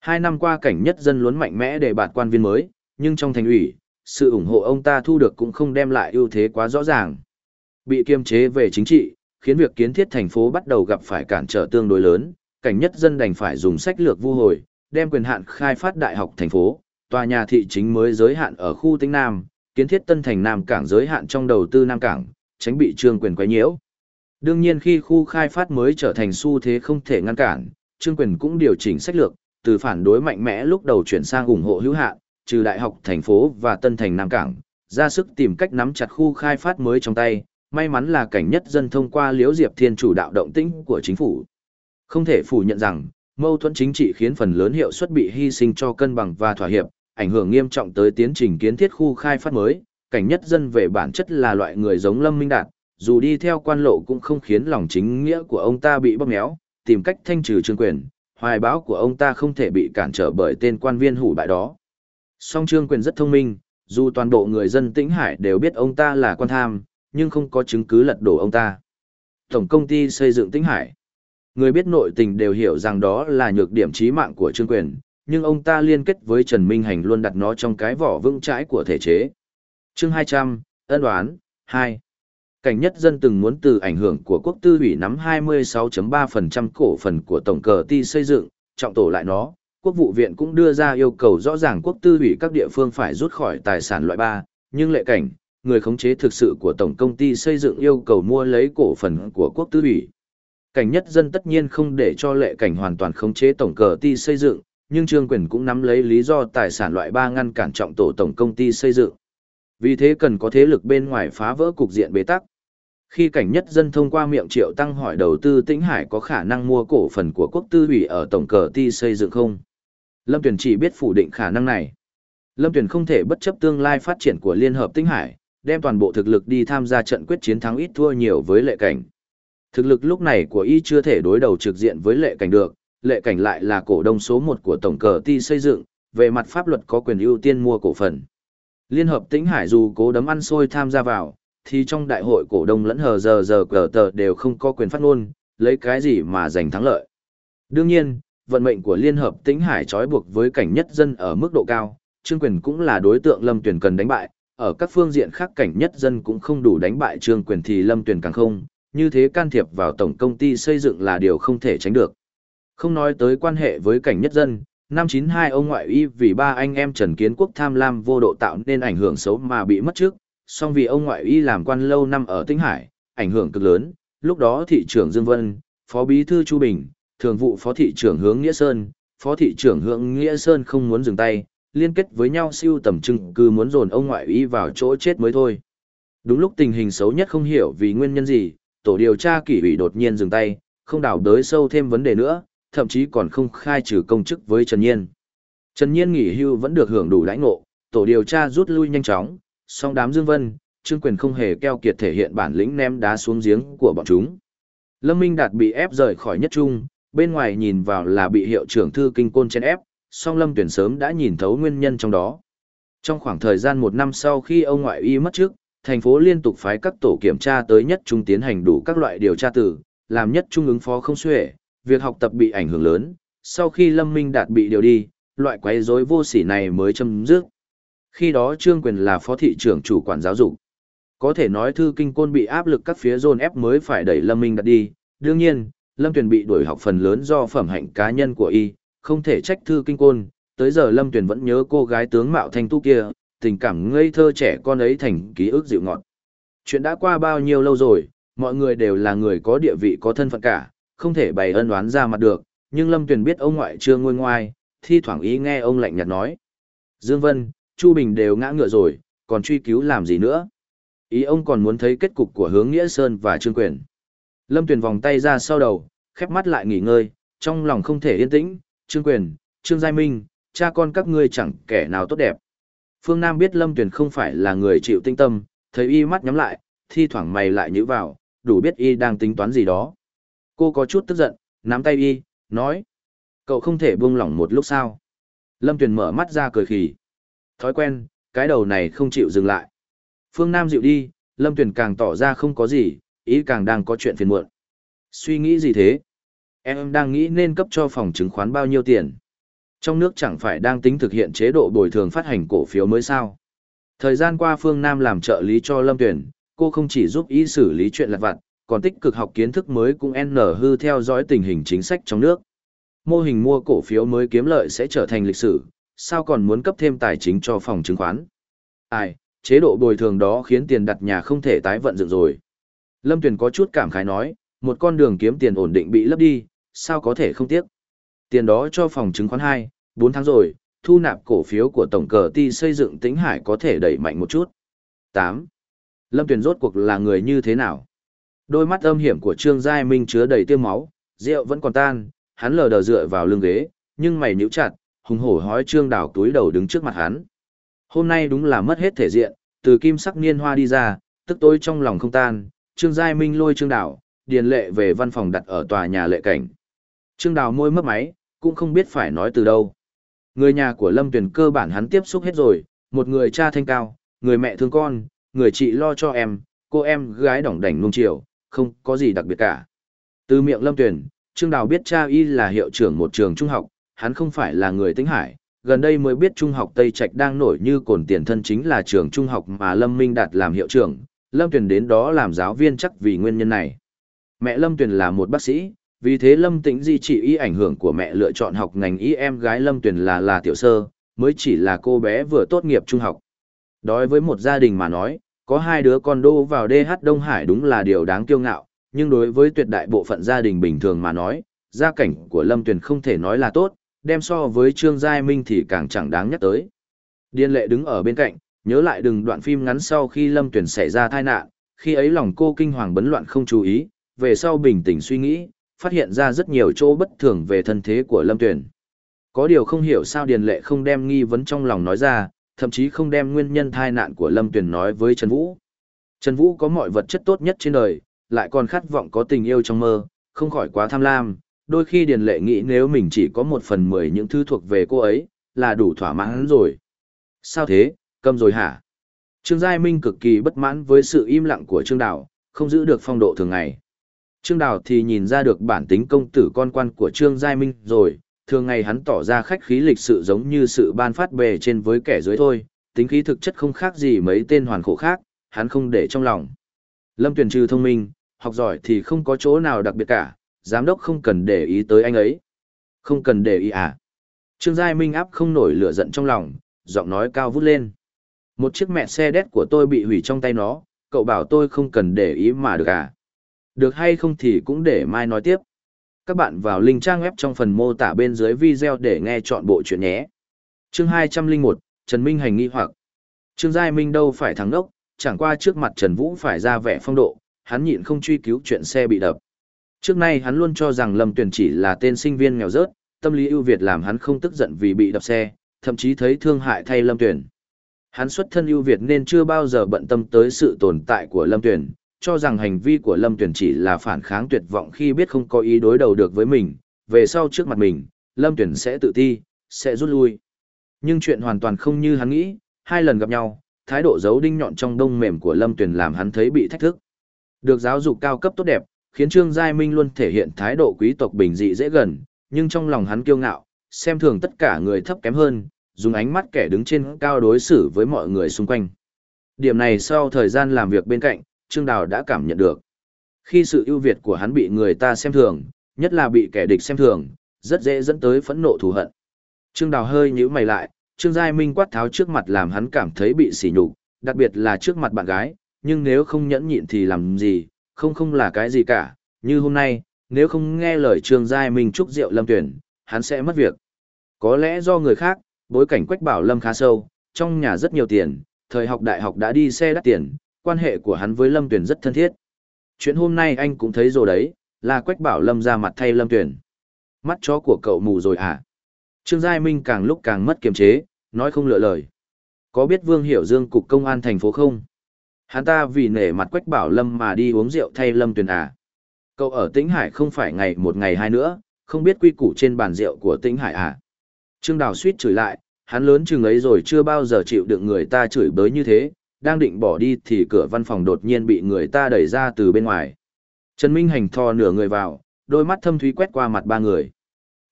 Hai năm qua cảnh nhất dân luôn mạnh mẽ để bạt quan viên mới, nhưng trong thành ủy, sự ủng hộ ông ta thu được cũng không đem lại ưu thế quá rõ ràng. Bị kiềm chế về chính trị, khiến việc kiến thiết thành phố bắt đầu gặp phải cản trở tương đối lớn, cảnh nhất dân đành phải dùng sách lược vu hồi, đem quyền hạn khai phát đại học thành phố, tòa nhà thị chính mới giới hạn ở khu Tĩnh Nam, kiến thiết tân thành Nam Cảng giới hạn trong đầu tư Nam Cảng, tránh bị trương quyền quấy nhiễu. Đương nhiên khi khu khai phát mới trở thành xu thế không thể ngăn cản, trương quyền cũng điều chỉnh sách lược, từ phản đối mạnh mẽ lúc đầu chuyển sang ủng hộ hữu hạn, trừ đại học thành phố và tân thành Nam Cảng, ra sức tìm cách nắm chặt khu khai phát mới trong tay, may mắn là cảnh nhất dân thông qua liễu diệp thiên chủ đạo động tĩnh của chính phủ. Không thể phủ nhận rằng, mâu thuẫn chính trị khiến phần lớn hiệu suất bị hy sinh cho cân bằng và thỏa hiệp, ảnh hưởng nghiêm trọng tới tiến trình kiến thiết khu khai phát mới. Cảnh nhất dân về bản chất là loại người giống Lâm Minh Đạt, dù đi theo quan lộ cũng không khiến lòng chính nghĩa của ông ta bị bóp méo, tìm cách thanh trừ trương quyền, hoài báo của ông ta không thể bị cản trở bởi tên quan viên hủ bại đó. Song trương quyền rất thông minh, dù toàn bộ người dân tĩnh hải đều biết ông ta là quan tham, nhưng không có chứng cứ lật đổ ông ta. Tổng công ty xây dựng tĩnh hải. Người biết nội tình đều hiểu rằng đó là nhược điểm chí mạng của trương quyền, nhưng ông ta liên kết với Trần Minh Hành luôn đặt nó trong cái vỏ vững chãi của thể chế. Chương 200, ân đoán, 2. Cảnh nhất dân từng muốn từ ảnh hưởng của quốc tư ủy nắm 26.3% cổ phần của tổng cờ ti xây dựng, trọng tổ lại nó. Quốc vụ viện cũng đưa ra yêu cầu rõ ràng quốc tư ủy các địa phương phải rút khỏi tài sản loại 3, nhưng lệ cảnh, người khống chế thực sự của tổng công ty xây dựng yêu cầu mua lấy cổ phần của quốc tư ủy. Cảnh nhất dân tất nhiên không để cho lệ cảnh hoàn toàn khống chế tổng cờ ti xây dựng, nhưng Trương Quyền cũng nắm lấy lý do tài sản loại 3 ngăn cản trọng tổ tổng công ty xây dựng. Vì thế cần có thế lực bên ngoài phá vỡ cục diện bế tắc. Khi cảnh nhất dân thông qua miệng triệu tăng hỏi đầu tư tĩnh hải có khả năng mua cổ phần của quốc tư ủy ở tổng cờ ty xây dựng không? Lâm Tuyền chỉ biết phủ định khả năng này. Lâm Tuyền không thể bất chấp tương lai phát triển của Liên hợp Tĩnh Hải, đem toàn bộ thực lực đi tham gia trận quyết chiến thắng ít thua nhiều với lệ cảnh. Thực lực lúc này của y chưa thể đối đầu trực diện với lệ cảnh được, lệ cảnh lại là cổ đông số một của tổng cờ ty xây dựng, về mặt pháp luật có quyền ưu tiên mua cổ phần. Liên hợp Tĩnh Hải dù cố đấm ăn xôi tham gia vào, thì trong đại hội cổ đông lẫn hờ giờ giờ cờ tờ đều không có quyền phát ngôn, lấy cái gì mà giành thắng lợi. Đương nhiên, vận mệnh của Liên hợp Tĩnh Hải trói buộc với cảnh nhất dân ở mức độ cao, Trương Quyền cũng là đối tượng Lâm tuyền cần đánh bại, ở các phương diện khác cảnh nhất dân cũng không đủ đánh bại Trương Quyền thì Lâm tuyền càng không, như thế can thiệp vào tổng công ty xây dựng là điều không thể tránh được. Không nói tới quan hệ với cảnh nhất dân, năm 92 ông ngoại y vì ba anh em Trần Kiến Quốc tham lam vô độ tạo nên ảnh hưởng xấu mà bị mất trước, song vì ông ngoại y làm quan lâu năm ở Tĩnh Hải, ảnh hưởng cực lớn, lúc đó thị trưởng Dương Vân, phó bí thư Chu Bình, thường vụ phó thị trưởng Hướng Nghĩa Sơn, phó thị trưởng Hướng Nghĩa Sơn không muốn dừng tay, liên kết với nhau siêu tầm chứng cứ muốn dồn ông ngoại y vào chỗ chết mới thôi. Đúng lúc tình hình xấu nhất không hiểu vì nguyên nhân gì, tổ điều tra kỷ ủy đột nhiên dừng tay, không đào đới sâu thêm vấn đề nữa, thậm chí còn không khai trừ công chức với Trần Nhiên. Trần Nhiên nghỉ hưu vẫn được hưởng đủ lãnh ngộ, tổ điều tra rút lui nhanh chóng, song đám Dương Vân, Trương Quyền không hề keo kiệt thể hiện bản lĩnh ném đá xuống giếng của bọn chúng. Lâm Minh Đạt bị ép rời khỏi nhất trung, bên ngoài nhìn vào là bị hiệu trưởng thư kinh côn chen ép, song Lâm Tuyển sớm đã nhìn thấu nguyên nhân trong đó. Trong khoảng thời gian một năm sau khi ông ngoại y mất trước, thành phố liên tục phái các tổ kiểm tra tới nhất trung tiến hành đủ các loại điều tra từ, làm nhất trung ứng phó không xuể, việc học tập bị ảnh hưởng lớn, sau khi Lâm Minh Đạt bị điều đi, loại quấy rối vô sỉ này mới chấm dứt. Khi đó Trương Quyền là phó thị trưởng chủ quản giáo dục. Có thể nói thư kinh côn bị áp lực các phía dồn ép mới phải đẩy Lâm Minh đặt đi, đương nhiên, Lâm Tuyền bị đuổi học phần lớn do phẩm hạnh cá nhân của y, không thể trách thư kinh côn, tới giờ Lâm Tuyền vẫn nhớ cô gái tướng mạo thanh tu kia, tình cảm ngây thơ trẻ con ấy thành ký ức dịu ngọt. Chuyện đã qua bao nhiêu lâu rồi, mọi người đều là người có địa vị có thân phận cả, không thể bày ân oán ra mặt được, nhưng Lâm Tuyền biết ông ngoại chưa ngôi ngoai, thi thoảng ý nghe ông lạnh nhạt nói. Dương Vân, Chu Bình đều ngã ngựa rồi, còn truy cứu làm gì nữa? Ý ông còn muốn thấy kết cục của hướng Nghĩa Sơn và Trương Quyền. Lâm Tuyền vòng tay ra sau đầu, khép mắt lại nghỉ ngơi, trong lòng không thể yên tĩnh, Trương Quyền, Trương Giai Minh, cha con các ngươi chẳng kẻ nào tốt đẹp. Phương Nam biết Lâm Tuyền không phải là người chịu tinh tâm, thấy y mắt nhắm lại, thi thoảng mày lại nhíu vào, đủ biết y đang tính toán gì đó. Cô có chút tức giận, nắm tay y, nói. Cậu không thể buông lỏng một lúc sao. Lâm Tuyền mở mắt ra cười khỉ. Thói quen, cái đầu này không chịu dừng lại. Phương Nam dịu đi, Lâm Tuyền càng tỏ ra không có gì, ý càng đang có chuyện phiền muộn. Suy nghĩ gì thế? Em đang nghĩ nên cấp cho phòng chứng khoán bao nhiêu tiền? Trong nước chẳng phải đang tính thực hiện chế độ bồi thường phát hành cổ phiếu mới sao? Thời gian qua Phương Nam làm trợ lý cho Lâm Tuyền, cô không chỉ giúp ý xử lý chuyện lặt vặt, còn tích cực học kiến thức mới cũng N hư theo dõi tình hình chính sách trong nước. Mô hình mua cổ phiếu mới kiếm lợi sẽ trở thành lịch sử, sao còn muốn cấp thêm tài chính cho phòng chứng khoán? Ai, chế độ bồi thường đó khiến tiền đặt nhà không thể tái vận dựng rồi. Lâm Tuyền có chút cảm khái nói, một con đường kiếm tiền ổn định bị lấp đi, sao có thể không tiếc. Tiền đó cho phòng chứng khoán 2, 4 tháng rồi, thu nạp cổ phiếu của tổng cờ ti xây dựng tính hải có thể đẩy mạnh một chút. 8. Lâm Tuyền rốt cuộc là người như thế nào? Đôi mắt âm hiểm của Trương Giai Minh chứa đầy tiêu máu, rượu vẫn còn tan, hắn lờ đờ dựa vào lưng ghế, nhưng mày nhíu chặt, hùng hổ hói Trương Đào túi đầu đứng trước mặt hắn. Hôm nay đúng là mất hết thể diện, từ kim sắc niên hoa đi ra, tức tối trong lòng không tan, Trương Giai Minh lôi Trương Đào, điền lệ về văn phòng đặt ở tòa nhà lệ cảnh. Trương Đào môi mấp máy, cũng không biết phải nói từ đâu. Người nhà của Lâm Tuyền cơ bản hắn tiếp xúc hết rồi, một người cha thanh cao, người mẹ thương con, người chị lo cho em, cô em gái đỏng đảnh nung chiều, không có gì đặc biệt cả. Từ miệng Lâm Tuyền, Trương Đào biết cha y là hiệu trưởng một trường trung học, hắn không phải là người tính hải, gần đây mới biết trung học Tây Trạch đang nổi như cồn tiền thân chính là trường trung học mà Lâm Minh Đạt làm hiệu trưởng, Lâm Tuyền đến đó làm giáo viên chắc vì nguyên nhân này. Mẹ Lâm Tuyền là một bác sĩ, vì thế Lâm Tĩnh Di chỉ y ảnh hưởng của mẹ lựa chọn học ngành y em gái Lâm Tuyền là là tiểu sơ, mới chỉ là cô bé vừa tốt nghiệp trung học. Đối với một gia đình mà nói, có hai đứa con đô vào DH Đông Hải đúng là điều đáng kiêu ngạo, nhưng đối với tuyệt đại bộ phận gia đình bình thường mà nói, gia cảnh của Lâm Tuyền không thể nói là tốt, đem so với Trương Giai Minh thì càng chẳng đáng nhắc tới. Điên lệ đứng ở bên cạnh, nhớ lại đừng đoạn phim ngắn sau khi Lâm Tuyền xảy ra tai nạn, khi ấy lòng cô kinh hoàng bấn loạn không chú ý, về sau bình tĩnh suy nghĩ, phát hiện ra rất nhiều chỗ bất thường về thân thế của Lâm Tuyền. Có điều không hiểu sao Điền Lệ không đem nghi vấn trong lòng nói ra, thậm chí không đem nguyên nhân tai nạn của Lâm Tuyền nói với Trần Vũ. Trần Vũ có mọi vật chất tốt nhất trên đời, lại còn khát vọng có tình yêu trong mơ, không khỏi quá tham lam. Đôi khi Điền Lệ nghĩ nếu mình chỉ có một phần mười những thứ thuộc về cô ấy, là đủ thỏa mãn rồi. Sao thế, cầm rồi hả? Trương Giai Minh cực kỳ bất mãn với sự im lặng của Trương Đào, không giữ được phong độ thường ngày. Trương Đào thì nhìn ra được bản tính công tử con quan của Trương Giai Minh rồi, thường ngày hắn tỏ ra khách khí lịch sự giống như sự ban phát bề trên với kẻ dưới thôi, tính khí thực chất không khác gì mấy tên hoàn khổ khác, hắn không để trong lòng. Lâm Tuyền trừ thông minh, học giỏi thì không có chỗ nào đặc biệt cả, giám đốc không cần để ý tới anh ấy. Không cần để ý à? Trương Giai Minh áp không nổi lửa giận trong lòng, giọng nói cao vút lên. Một chiếc mẹ xe đét của tôi bị hủy trong tay nó, cậu bảo tôi không cần để ý mà được à? Được hay không thì cũng để mai nói tiếp. Các bạn vào link trang web trong phần mô tả bên dưới video để nghe chọn bộ chuyện nhé. Chương 201, Trần Minh hành nghi hoặc. Trương Giai Minh đâu phải thắng đốc, chẳng qua trước mặt Trần Vũ phải ra vẻ phong độ, hắn nhịn không truy cứu chuyện xe bị đập. Trước nay hắn luôn cho rằng Lâm Tuyền chỉ là tên sinh viên nghèo rớt, tâm lý ưu việt làm hắn không tức giận vì bị đập xe, thậm chí thấy thương hại thay Lâm Tuyền. Hắn xuất thân ưu việt nên chưa bao giờ bận tâm tới sự tồn tại của Lâm Tuyền, cho rằng hành vi của Lâm Tuyền chỉ là phản kháng tuyệt vọng khi biết không có ý đối đầu được với mình, về sau trước mặt mình, Lâm Tuyền sẽ tự ti, sẽ rút lui. Nhưng chuyện hoàn toàn không như hắn nghĩ, hai lần gặp nhau, thái độ giấu đinh nhọn trong đông mềm của Lâm Tuyền làm hắn thấy bị thách thức. Được giáo dục cao cấp tốt đẹp, khiến Trương Giai Minh luôn thể hiện thái độ quý tộc bình dị dễ gần, nhưng trong lòng hắn kiêu ngạo, xem thường tất cả người thấp kém hơn, dùng ánh mắt kẻ đứng trên cao đối xử với mọi người xung quanh. Điểm này sau thời gian làm việc bên cạnh, Trương Đào đã cảm nhận được. Khi sự ưu việt của hắn bị người ta xem thường, nhất là bị kẻ địch xem thường, rất dễ dẫn tới phẫn nộ thù hận. Trương Đào hơi nhíu mày lại, Trương Giai Minh quát tháo trước mặt làm hắn cảm thấy bị sỉ nhục, đặc biệt là trước mặt bạn gái, nhưng nếu không nhẫn nhịn thì làm gì, không không là cái gì cả, như hôm nay, nếu không nghe lời Trương Giai Minh chúc rượu lâm tuyển, hắn sẽ mất việc. Có lẽ do người khác, bối cảnh Quách Bảo Lâm khá sâu, trong nhà rất nhiều tiền, thời học đại học đã đi xe đắt tiền, quan hệ của hắn với Lâm Tuyền rất thân thiết. Chuyện hôm nay anh cũng thấy rồi đấy, là Quách Bảo Lâm ra mặt thay Lâm Tuyền. Mắt chó của cậu mù rồi à? Trương Giai Minh càng lúc càng mất kiềm chế, nói không lựa lời. Có biết Vương Hiểu Dương cục công an thành phố không? Hắn ta vì nể mặt Quách Bảo Lâm mà đi uống rượu thay Lâm Tuyền à? Cậu ở Tĩnh Hải không phải ngày một ngày hai nữa, không biết quy củ trên bàn rượu của Tĩnh Hải à? Trương Đào suýt chửi lại, hắn lớn chừng ấy rồi chưa bao giờ chịu đựng người ta chửi bới như thế, đang định bỏ đi thì cửa văn phòng đột nhiên bị người ta đẩy ra từ bên ngoài. Trần Minh Hành thò nửa người vào, đôi mắt thâm thúy quét qua mặt ba người.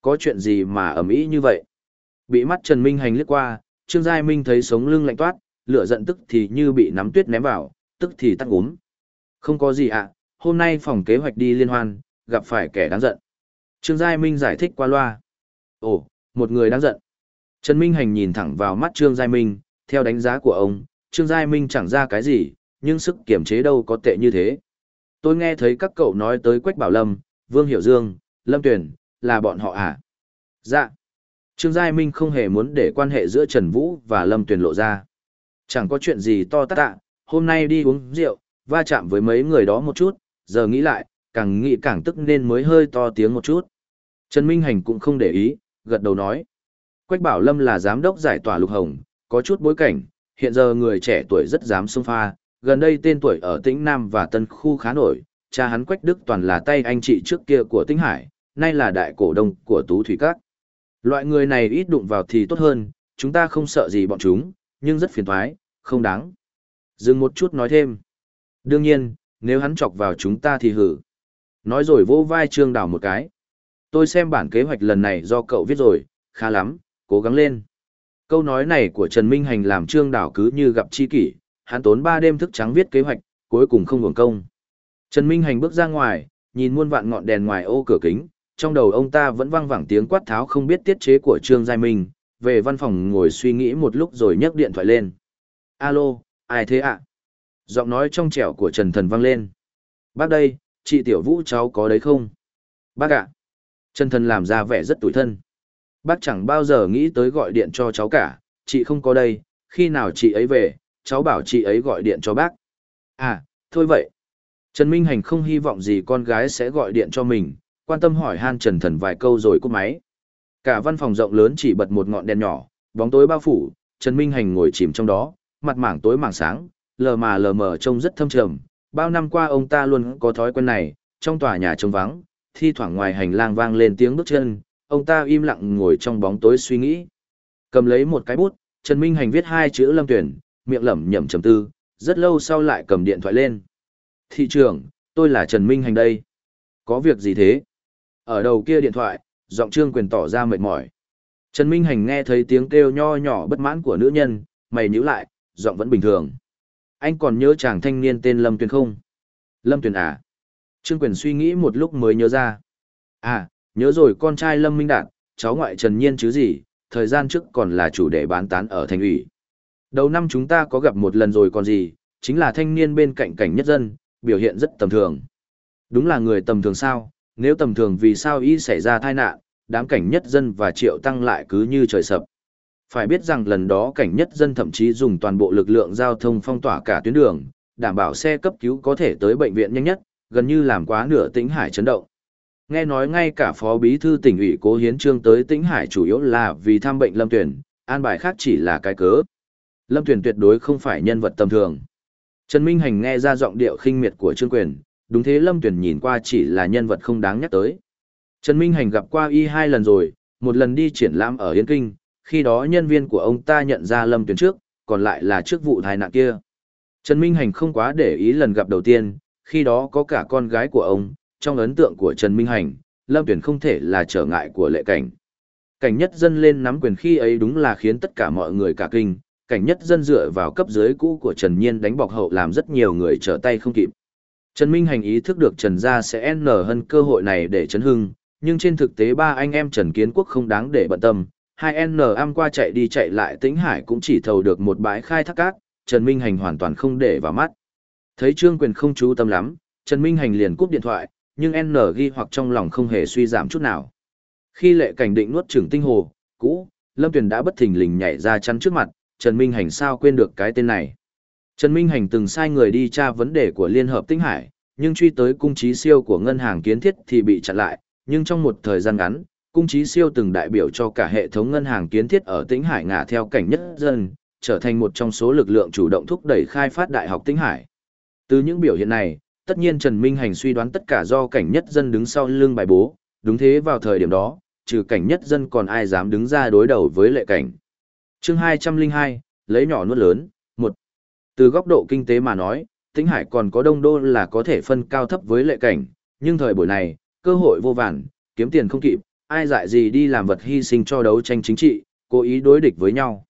Có chuyện gì mà ầm ĩ như vậy? Bị mắt Trần Minh Hành liếc qua, Trương Giai Minh thấy sống lưng lạnh toát, lửa giận tức thì như bị nắm tuyết ném vào, tức thì tắt úm. Không có gì ạ, hôm nay phòng kế hoạch đi liên hoan, gặp phải kẻ đáng giận. Trương Giai Minh giải thích qua loa. Ồ, một người đáng giận. Trần Minh Hành nhìn thẳng vào mắt Trương Giai Minh, theo đánh giá của ông, Trương Giai Minh chẳng ra cái gì, nhưng sức kiểm chế đâu có tệ như thế. Tôi nghe thấy các cậu nói tới Quách Bảo Lâm, Vương Hiểu Dương, Lâm Tuyền, là bọn họ à? Dạ. Trương Giai Minh không hề muốn để quan hệ giữa Trần Vũ và Lâm Tuyền lộ ra. Chẳng có chuyện gì to tát tạ, hôm nay đi uống rượu, va chạm với mấy người đó một chút, giờ nghĩ lại, càng nghĩ càng tức nên mới hơi to tiếng một chút. Trần Minh Hành cũng không để ý, gật đầu nói. Quách Bảo Lâm là giám đốc giải tỏa lục hồng, có chút bối cảnh, hiện giờ người trẻ tuổi rất dám xông pha, gần đây tên tuổi ở Tĩnh Nam và Tân Khu khá nổi, cha hắn Quách Đức toàn là tay anh chị trước kia của Tĩnh Hải, nay là đại cổ đông của Tú Thủy Các. Loại người này ít đụng vào thì tốt hơn, chúng ta không sợ gì bọn chúng, nhưng rất phiền toái, không đáng. Dừng một chút nói thêm. Đương nhiên, nếu hắn chọc vào chúng ta thì hử. Nói rồi vô vai Trương Đào một cái. Tôi xem bản kế hoạch lần này do cậu viết rồi, khá lắm, cố gắng lên. Câu nói này của Trần Minh Hành làm Trương Đào cứ như gặp chi kỷ, hắn tốn ba đêm thức trắng viết kế hoạch, cuối cùng không hưởng công. Trần Minh Hành bước ra ngoài, nhìn muôn vạn ngọn đèn ngoài ô cửa kính, trong đầu ông ta vẫn vang vẳng tiếng quát tháo không biết tiết chế của Trương Giai Minh, về văn phòng ngồi suy nghĩ một lúc rồi nhấc điện thoại lên. Alo, ai thế ạ? Giọng nói trong trẻo của Trần Thần vang lên. Bác đây, chị Tiểu Vũ cháu có đấy không? Bác ạ. Trần Thần làm ra vẻ rất tủi thân. Bác chẳng bao giờ nghĩ tới gọi điện cho cháu cả, chị không có đây, khi nào chị ấy về, cháu bảo chị ấy gọi điện cho bác. À, thôi vậy. Trần Minh Hành không hy vọng gì con gái sẽ gọi điện cho mình, quan tâm hỏi han Trần Thần vài câu rồi cúp máy. Cả văn phòng rộng lớn chỉ bật một ngọn đèn nhỏ, bóng tối bao phủ, Trần Minh Hành ngồi chìm trong đó, mặt mảng tối mảng sáng, lờ mà lờ mờ trông rất thâm trầm. Bao năm qua ông ta luôn có thói quen này, trong tòa nhà trống vắng, thi thoảng ngoài hành lang vang lên tiếng bước chân, ông ta im lặng ngồi trong bóng tối suy nghĩ. Cầm lấy một cái bút, Trần Minh Hành viết hai chữ Lâm Tuyển, miệng lẩm nhẩm trầm tư, rất lâu sau lại cầm điện thoại lên. Thị trưởng, tôi là Trần Minh Hành đây. Có việc gì thế? Ở đầu kia điện thoại, giọng trương quyền tỏ ra mệt mỏi. Trần Minh Hành nghe thấy tiếng kêu nho nhỏ bất mãn của nữ nhân, mày nhíu lại, giọng vẫn bình thường. Anh còn nhớ chàng thanh niên tên Lâm Tuyền không? Lâm Tuyền à? Trương quyền suy nghĩ một lúc mới nhớ ra. À, nhớ rồi con trai Lâm Minh Đạt, cháu ngoại Trần Nhiên chứ gì, thời gian trước còn là chủ đề bán tán ở thành ủy. Đầu năm chúng ta có gặp một lần rồi còn gì, chính là thanh niên bên cạnh cảnh nhất dân, biểu hiện rất tầm thường. Đúng là người tầm thường sao, nếu tầm thường vì sao y xảy ra tai nạn, đám cảnh nhất dân và triệu tăng lại cứ như trời sập. Phải biết rằng lần đó cảnh nhất dân thậm chí dùng toàn bộ lực lượng giao thông phong tỏa cả tuyến đường, đảm bảo xe cấp cứu có thể tới bệnh viện nhanh nhất, gần như làm quá nửa tĩnh hải chấn động. Nghe nói ngay cả phó bí thư tỉnh ủy cố hiến trương tới tĩnh hải chủ yếu là vì thăm bệnh lâm tuyển, an bài khác chỉ là cái cớ. Lâm tuyển tuyệt đối không phải nhân vật tầm thường. Trần Minh Hành nghe ra giọng điệu khinh miệt của Trương Quyền, đúng thế Lâm Tuyển nhìn qua chỉ là nhân vật không đáng nhắc tới. Trần Minh Hành gặp qua y hai lần rồi, một lần đi triển lãm ở Yên Kinh, khi đó nhân viên của ông ta nhận ra Lâm Tuyển trước, còn lại là trước vụ tai nạn kia. Trần Minh Hành không quá để ý lần gặp đầu tiên, khi đó có cả con gái của ông, trong ấn tượng của Trần Minh Hành, Lâm Tuyển không thể là trở ngại của lệ cảnh. Cảnh nhất dân lên nắm quyền khi ấy đúng là khiến tất cả mọi người cả kinh, cảnh nhất dân dựa vào cấp dưới cũ của Trần Nhiên đánh bọc hậu làm rất nhiều người trở tay không kịp. Trần Minh Hành ý thức được Trần Gia sẽ n hơn cơ hội này để chấn hưng, nhưng trên thực tế ba anh em Trần Kiến Quốc không đáng để bận tâm. Hai N am qua chạy đi chạy lại tĩnh hải cũng chỉ thầu được một bãi khai thác cát, Trần Minh Hành hoàn toàn không để vào mắt. Thấy Trương Quyền không chú tâm lắm, Trần Minh Hành liền cúp điện thoại, nhưng N ghi hoặc trong lòng không hề suy giảm chút nào. Khi lệ cảnh định nuốt trưởng tinh hồ, cũ, Lâm Tuyền đã bất thình lình nhảy ra chắn trước mặt, Trần Minh Hành sao quên được cái tên này. Trần Minh Hành từng sai người đi tra vấn đề của Liên Hợp Tinh Hải, nhưng truy tới cung trí siêu của ngân hàng kiến thiết thì bị chặn lại, nhưng trong một thời gian ngắn, cung trí siêu từng đại biểu cho cả hệ thống ngân hàng kiến thiết ở Tĩnh Hải ngả theo cảnh nhất dân, trở thành một trong số lực lượng chủ động thúc đẩy khai phát Đại học Tĩnh Hải. Từ những biểu hiện này, tất nhiên Trần Minh Hành suy đoán tất cả do cảnh nhất dân đứng sau lưng bài bố, đúng thế vào thời điểm đó, trừ cảnh nhất dân còn ai dám đứng ra đối đầu với lệ cảnh. chương 202, lấy nhỏ nuốt lớn, từ góc độ kinh tế mà nói, Tĩnh Hải còn có đông đô là có thể phân cao thấp với lệ cảnh, nhưng thời buổi này, cơ hội vô vàn, kiếm tiền không kịp, ai dại gì đi làm vật hy sinh cho đấu tranh chính trị, cố ý đối địch với nhau.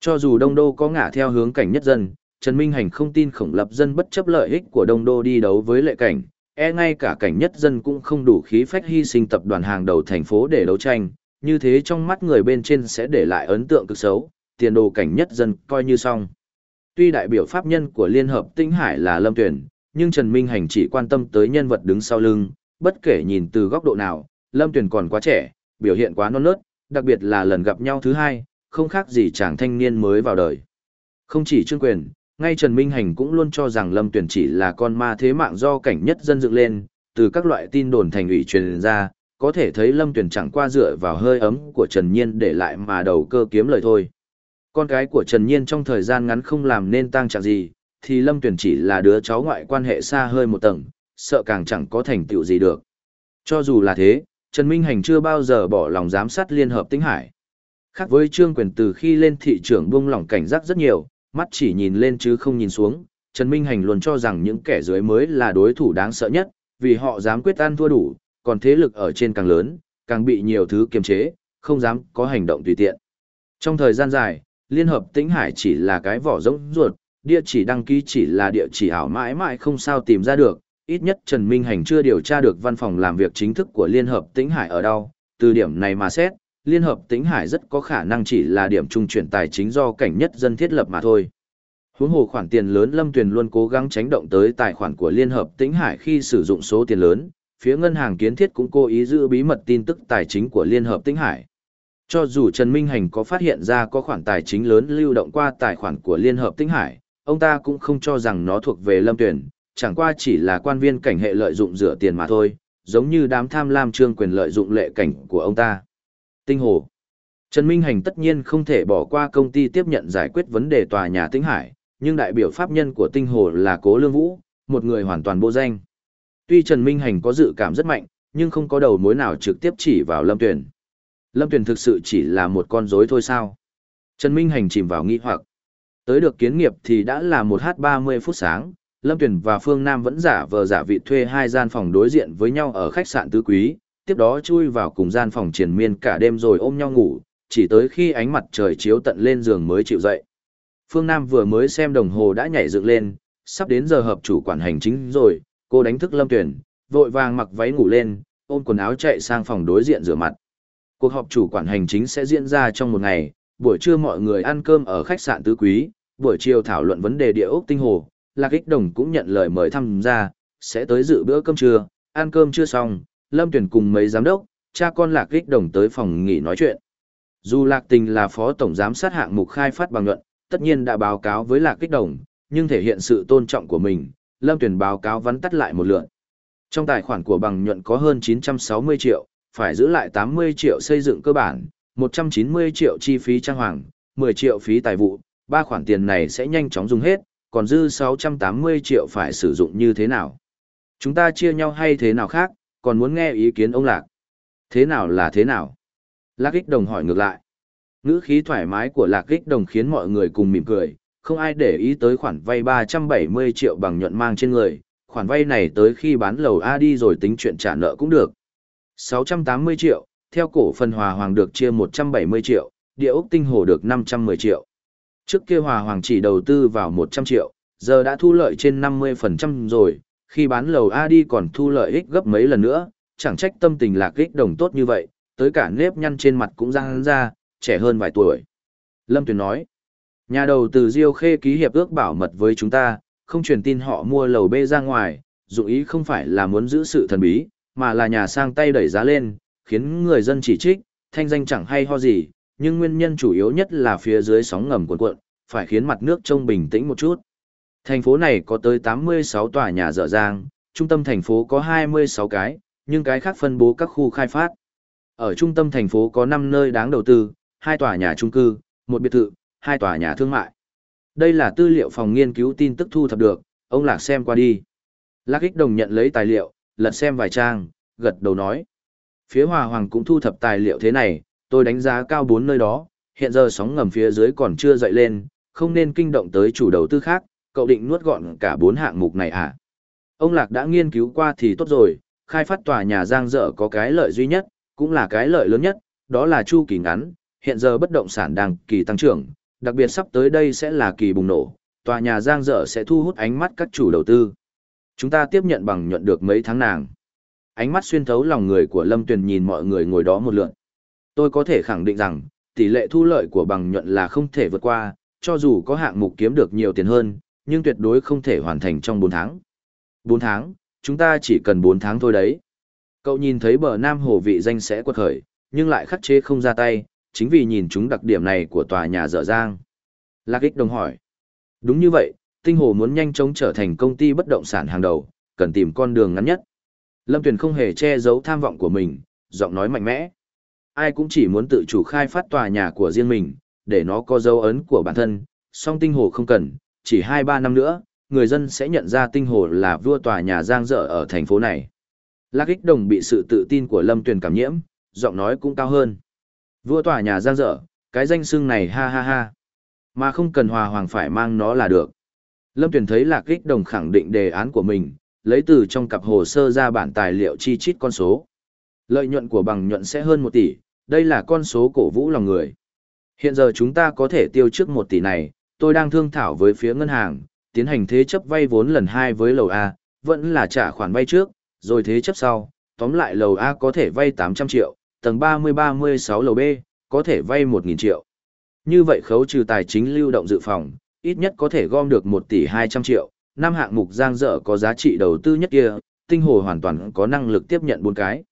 Cho dù đông đô có ngả theo hướng cảnh nhất dân, Trần Minh Hành không tin khổng lập dân bất chấp lợi ích của đông đô đi đấu với lệ cảnh, e ngay cả cảnh nhất dân cũng không đủ khí phách hy sinh tập đoàn hàng đầu thành phố để đấu tranh, như thế trong mắt người bên trên sẽ để lại ấn tượng cực xấu, tiền đồ cảnh nhất dân coi như xong. Tuy đại biểu pháp nhân của Liên Hợp Tinh Hải là Lâm Tuyển, nhưng Trần Minh Hành chỉ quan tâm tới nhân vật đứng sau lưng, bất kể nhìn từ góc độ nào, Lâm Tuyển còn quá trẻ, biểu hiện quá non nớt, đặc biệt là lần gặp nhau thứ hai, không khác gì chàng thanh niên mới vào đời. Không chỉ Trương Quyền, ngay Trần Minh Hành cũng luôn cho rằng Lâm Tuyển chỉ là con ma thế mạng do cảnh nhất dân dựng lên, từ các loại tin đồn thành ủy truyền ra, có thể thấy Lâm Tuyển chẳng qua dựa vào hơi ấm của Trần Nhiên để lại mà đầu cơ kiếm lời thôi. Con cái của Trần Nhiên trong thời gian ngắn không làm nên tang trạng gì, thì Lâm Tuyển chỉ là đứa cháu ngoại quan hệ xa hơi một tầng, sợ càng chẳng có thành tựu gì được. Cho dù là thế, Trần Minh Hành chưa bao giờ bỏ lòng giám sát Liên Hợp Tĩnh Hải. Khác với Trương Quyền từ khi lên thị trường buông lỏng cảnh giác rất nhiều, mắt chỉ nhìn lên chứ không nhìn xuống, Trần Minh Hành luôn cho rằng những kẻ dưới mới là đối thủ đáng sợ nhất, vì họ dám quyết ăn thua đủ, còn thế lực ở trên càng lớn, càng bị nhiều thứ kiềm chế, không dám có hành động tùy tiện. Trong thời gian dài, Liên Hợp Tĩnh Hải chỉ là cái vỏ rỗng ruột, địa chỉ đăng ký chỉ là địa chỉ ảo mãi mãi không sao tìm ra được, ít nhất Trần Minh Hành chưa điều tra được văn phòng làm việc chính thức của Liên Hợp Tĩnh Hải ở đâu, từ điểm này mà xét, Liên Hợp Tĩnh Hải rất có khả năng chỉ là điểm trung chuyển tài chính do cảnh nhất dân thiết lập mà thôi. Huống hồ khoản tiền lớn Lâm Tuyền luôn cố gắng tránh động tới tài khoản của Liên Hợp Tĩnh Hải khi sử dụng số tiền lớn, phía ngân hàng kiến thiết cũng cố ý giữ bí mật tin tức tài chính của Liên Hợp Tĩnh Hải. Cho dù Trần Minh Hành có phát hiện ra có khoản tài chính lớn lưu động qua tài khoản của Liên Hợp Tinh Hải, ông ta cũng không cho rằng nó thuộc về Lâm Tuyền, chẳng qua chỉ là quan viên cảnh hệ lợi dụng rửa tiền mà thôi, giống như đám tham lam trương quyền lợi dụng lệ cảnh của ông ta. Tinh Hồ Trần Minh Hành tất nhiên không thể bỏ qua công ty tiếp nhận giải quyết vấn đề tòa nhà Tinh Hải, nhưng đại biểu pháp nhân của Tinh Hồ là Cố Lương Vũ, một người hoàn toàn vô danh. Tuy Trần Minh Hành có dự cảm rất mạnh, nhưng không có đầu mối nào trực tiếp chỉ vào Lâm Tuyền. Lâm Tuyền thực sự chỉ là một con rối thôi sao? Trần Minh Hành chìm vào nghi hoặc. Tới được kiến nghiệp thì đã là một h 30 phút sáng, Lâm Tuyền và Phương Nam vẫn giả vờ giả vị thuê hai gian phòng đối diện với nhau ở khách sạn Tứ Quý, tiếp đó chui vào cùng gian phòng triển miên cả đêm rồi ôm nhau ngủ, chỉ tới khi ánh mặt trời chiếu tận lên giường mới chịu dậy. Phương Nam vừa mới xem đồng hồ đã nhảy dựng lên, sắp đến giờ hợp chủ quản hành chính rồi, cô đánh thức Lâm Tuyền, vội vàng mặc váy ngủ lên, ôm quần áo chạy sang phòng đối diện rửa mặt. Cuộc họp chủ quản hành chính sẽ diễn ra trong một ngày, buổi trưa mọi người ăn cơm ở khách sạn Tứ Quý, buổi chiều thảo luận vấn đề địa ốc tinh hồ, Lạc Ích Đồng cũng nhận lời mời tham gia, sẽ tới dự bữa cơm trưa, ăn cơm chưa xong, Lâm Tuyển cùng mấy giám đốc, cha con Lạc Ích Đồng tới phòng nghỉ nói chuyện. Dù Lạc Tình là phó tổng giám sát hạng mục khai phát bằng luận, tất nhiên đã báo cáo với Lạc Ích Đồng, nhưng thể hiện sự tôn trọng của mình, Lâm Tuyển báo cáo vắn tắt lại một lượt. Trong tài khoản của bằng nhuận có hơn 960 triệu, phải giữ lại 80 triệu xây dựng cơ bản, 190 triệu chi phí trang hoàng, 10 triệu phí tài vụ, ba khoản tiền này sẽ nhanh chóng dùng hết, còn dư 680 triệu phải sử dụng như thế nào? Chúng ta chia nhau hay thế nào khác, còn muốn nghe ý kiến ông Lạc. Thế nào là thế nào? Lạc Ích Đồng hỏi ngược lại. Ngữ khí thoải mái của Lạc Ích Đồng khiến mọi người cùng mỉm cười, không ai để ý tới khoản vay 370 triệu bằng nhuận mang trên người, khoản vay này tới khi bán lầu A đi rồi tính chuyện trả nợ cũng được. 680 triệu, theo cổ phần hòa hoàng được chia 170 triệu, địa ốc tinh hồ được 510 triệu. Trước kia Hòa Hoàng chỉ đầu tư vào 100 triệu, giờ đã thu lợi trên 50% rồi, khi bán lầu A đi còn thu lợi ích gấp mấy lần nữa, chẳng trách tâm tình lạc ích đồng tốt như vậy, tới cả nếp nhăn trên mặt cũng răng ra, trẻ hơn vài tuổi. Lâm Tuyền nói, nhà đầu tư Diêu Khê ký hiệp ước bảo mật với chúng ta, không truyền tin họ mua lầu B ra ngoài, dụng ý không phải là muốn giữ sự thần bí, mà là nhà sang tay đẩy giá lên, khiến người dân chỉ trích, thanh danh chẳng hay ho gì, nhưng nguyên nhân chủ yếu nhất là phía dưới sóng ngầm cuộn cuộn, phải khiến mặt nước trông bình tĩnh một chút. Thành phố này có tới 86 tòa nhà dở dang, trung tâm thành phố có 26 cái, nhưng cái khác phân bố các khu khai phát. Ở trung tâm thành phố có 5 nơi đáng đầu tư, hai tòa nhà trung cư, một biệt thự, hai tòa nhà thương mại. Đây là tư liệu phòng nghiên cứu tin tức thu thập được, ông Lạc xem qua đi. Lạc ích đồng nhận lấy tài liệu, lật xem vài trang, gật đầu nói. Phía Hòa Hoàng cũng thu thập tài liệu thế này, tôi đánh giá cao bốn nơi đó, hiện giờ sóng ngầm phía dưới còn chưa dậy lên, không nên kinh động tới chủ đầu tư khác, cậu định nuốt gọn cả bốn hạng mục này à? Ông Lạc đã nghiên cứu qua thì tốt rồi, khai phát tòa nhà giang dở có cái lợi duy nhất, cũng là cái lợi lớn nhất, đó là chu kỳ ngắn, hiện giờ bất động sản đang kỳ tăng trưởng, đặc biệt sắp tới đây sẽ là kỳ bùng nổ, tòa nhà giang dở sẽ thu hút ánh mắt các chủ đầu tư. Chúng ta tiếp nhận bằng nhuận được mấy tháng nàng. Ánh mắt xuyên thấu lòng người của Lâm Tuyền nhìn mọi người ngồi đó một lượt. Tôi có thể khẳng định rằng, tỷ lệ thu lợi của bằng nhuận là không thể vượt qua, cho dù có hạng mục kiếm được nhiều tiền hơn, nhưng tuyệt đối không thể hoàn thành trong 4 tháng. 4 tháng, chúng ta chỉ cần 4 tháng thôi đấy. Cậu nhìn thấy bờ Nam Hồ vị danh sẽ quật khởi, nhưng lại khắc chế không ra tay, chính vì nhìn chúng đặc điểm này của tòa nhà dở dang. Lạc ích đồng hỏi. Đúng như vậy, Tinh Hồ muốn nhanh chóng trở thành công ty bất động sản hàng đầu, cần tìm con đường ngắn nhất. Lâm Tuyền không hề che giấu tham vọng của mình, giọng nói mạnh mẽ. Ai cũng chỉ muốn tự chủ khai phát tòa nhà của riêng mình, để nó có dấu ấn của bản thân, song Tinh Hồ không cần, chỉ 2-3 năm nữa, người dân sẽ nhận ra Tinh Hồ là vua tòa nhà giang dở ở thành phố này. Lạc ích đồng bị sự tự tin của Lâm Tuyền cảm nhiễm, giọng nói cũng cao hơn. Vua tòa nhà giang dở, cái danh xưng này ha ha ha. Mà không cần hòa hoàng phải mang nó là được. Lâm Tuyền thấy Lạc kích đồng khẳng định đề án của mình, lấy từ trong cặp hồ sơ ra bản tài liệu chi chít con số. Lợi nhuận của bằng nhuận sẽ hơn 1 tỷ, đây là con số cổ vũ lòng người. Hiện giờ chúng ta có thể tiêu trước 1 tỷ này, tôi đang thương thảo với phía ngân hàng, tiến hành thế chấp vay vốn lần 2 với lầu A, vẫn là trả khoản vay trước, rồi thế chấp sau, tóm lại lầu A có thể vay 800 triệu, tầng 30-36 lầu B, có thể vay 1.000 triệu. Như vậy khấu trừ tài chính lưu động dự phòng, ít nhất có thể gom được 1 tỷ 200 triệu, năm hạng mục giang dở có giá trị đầu tư nhất kia, tinh hồ hoàn toàn có năng lực tiếp nhận bốn cái.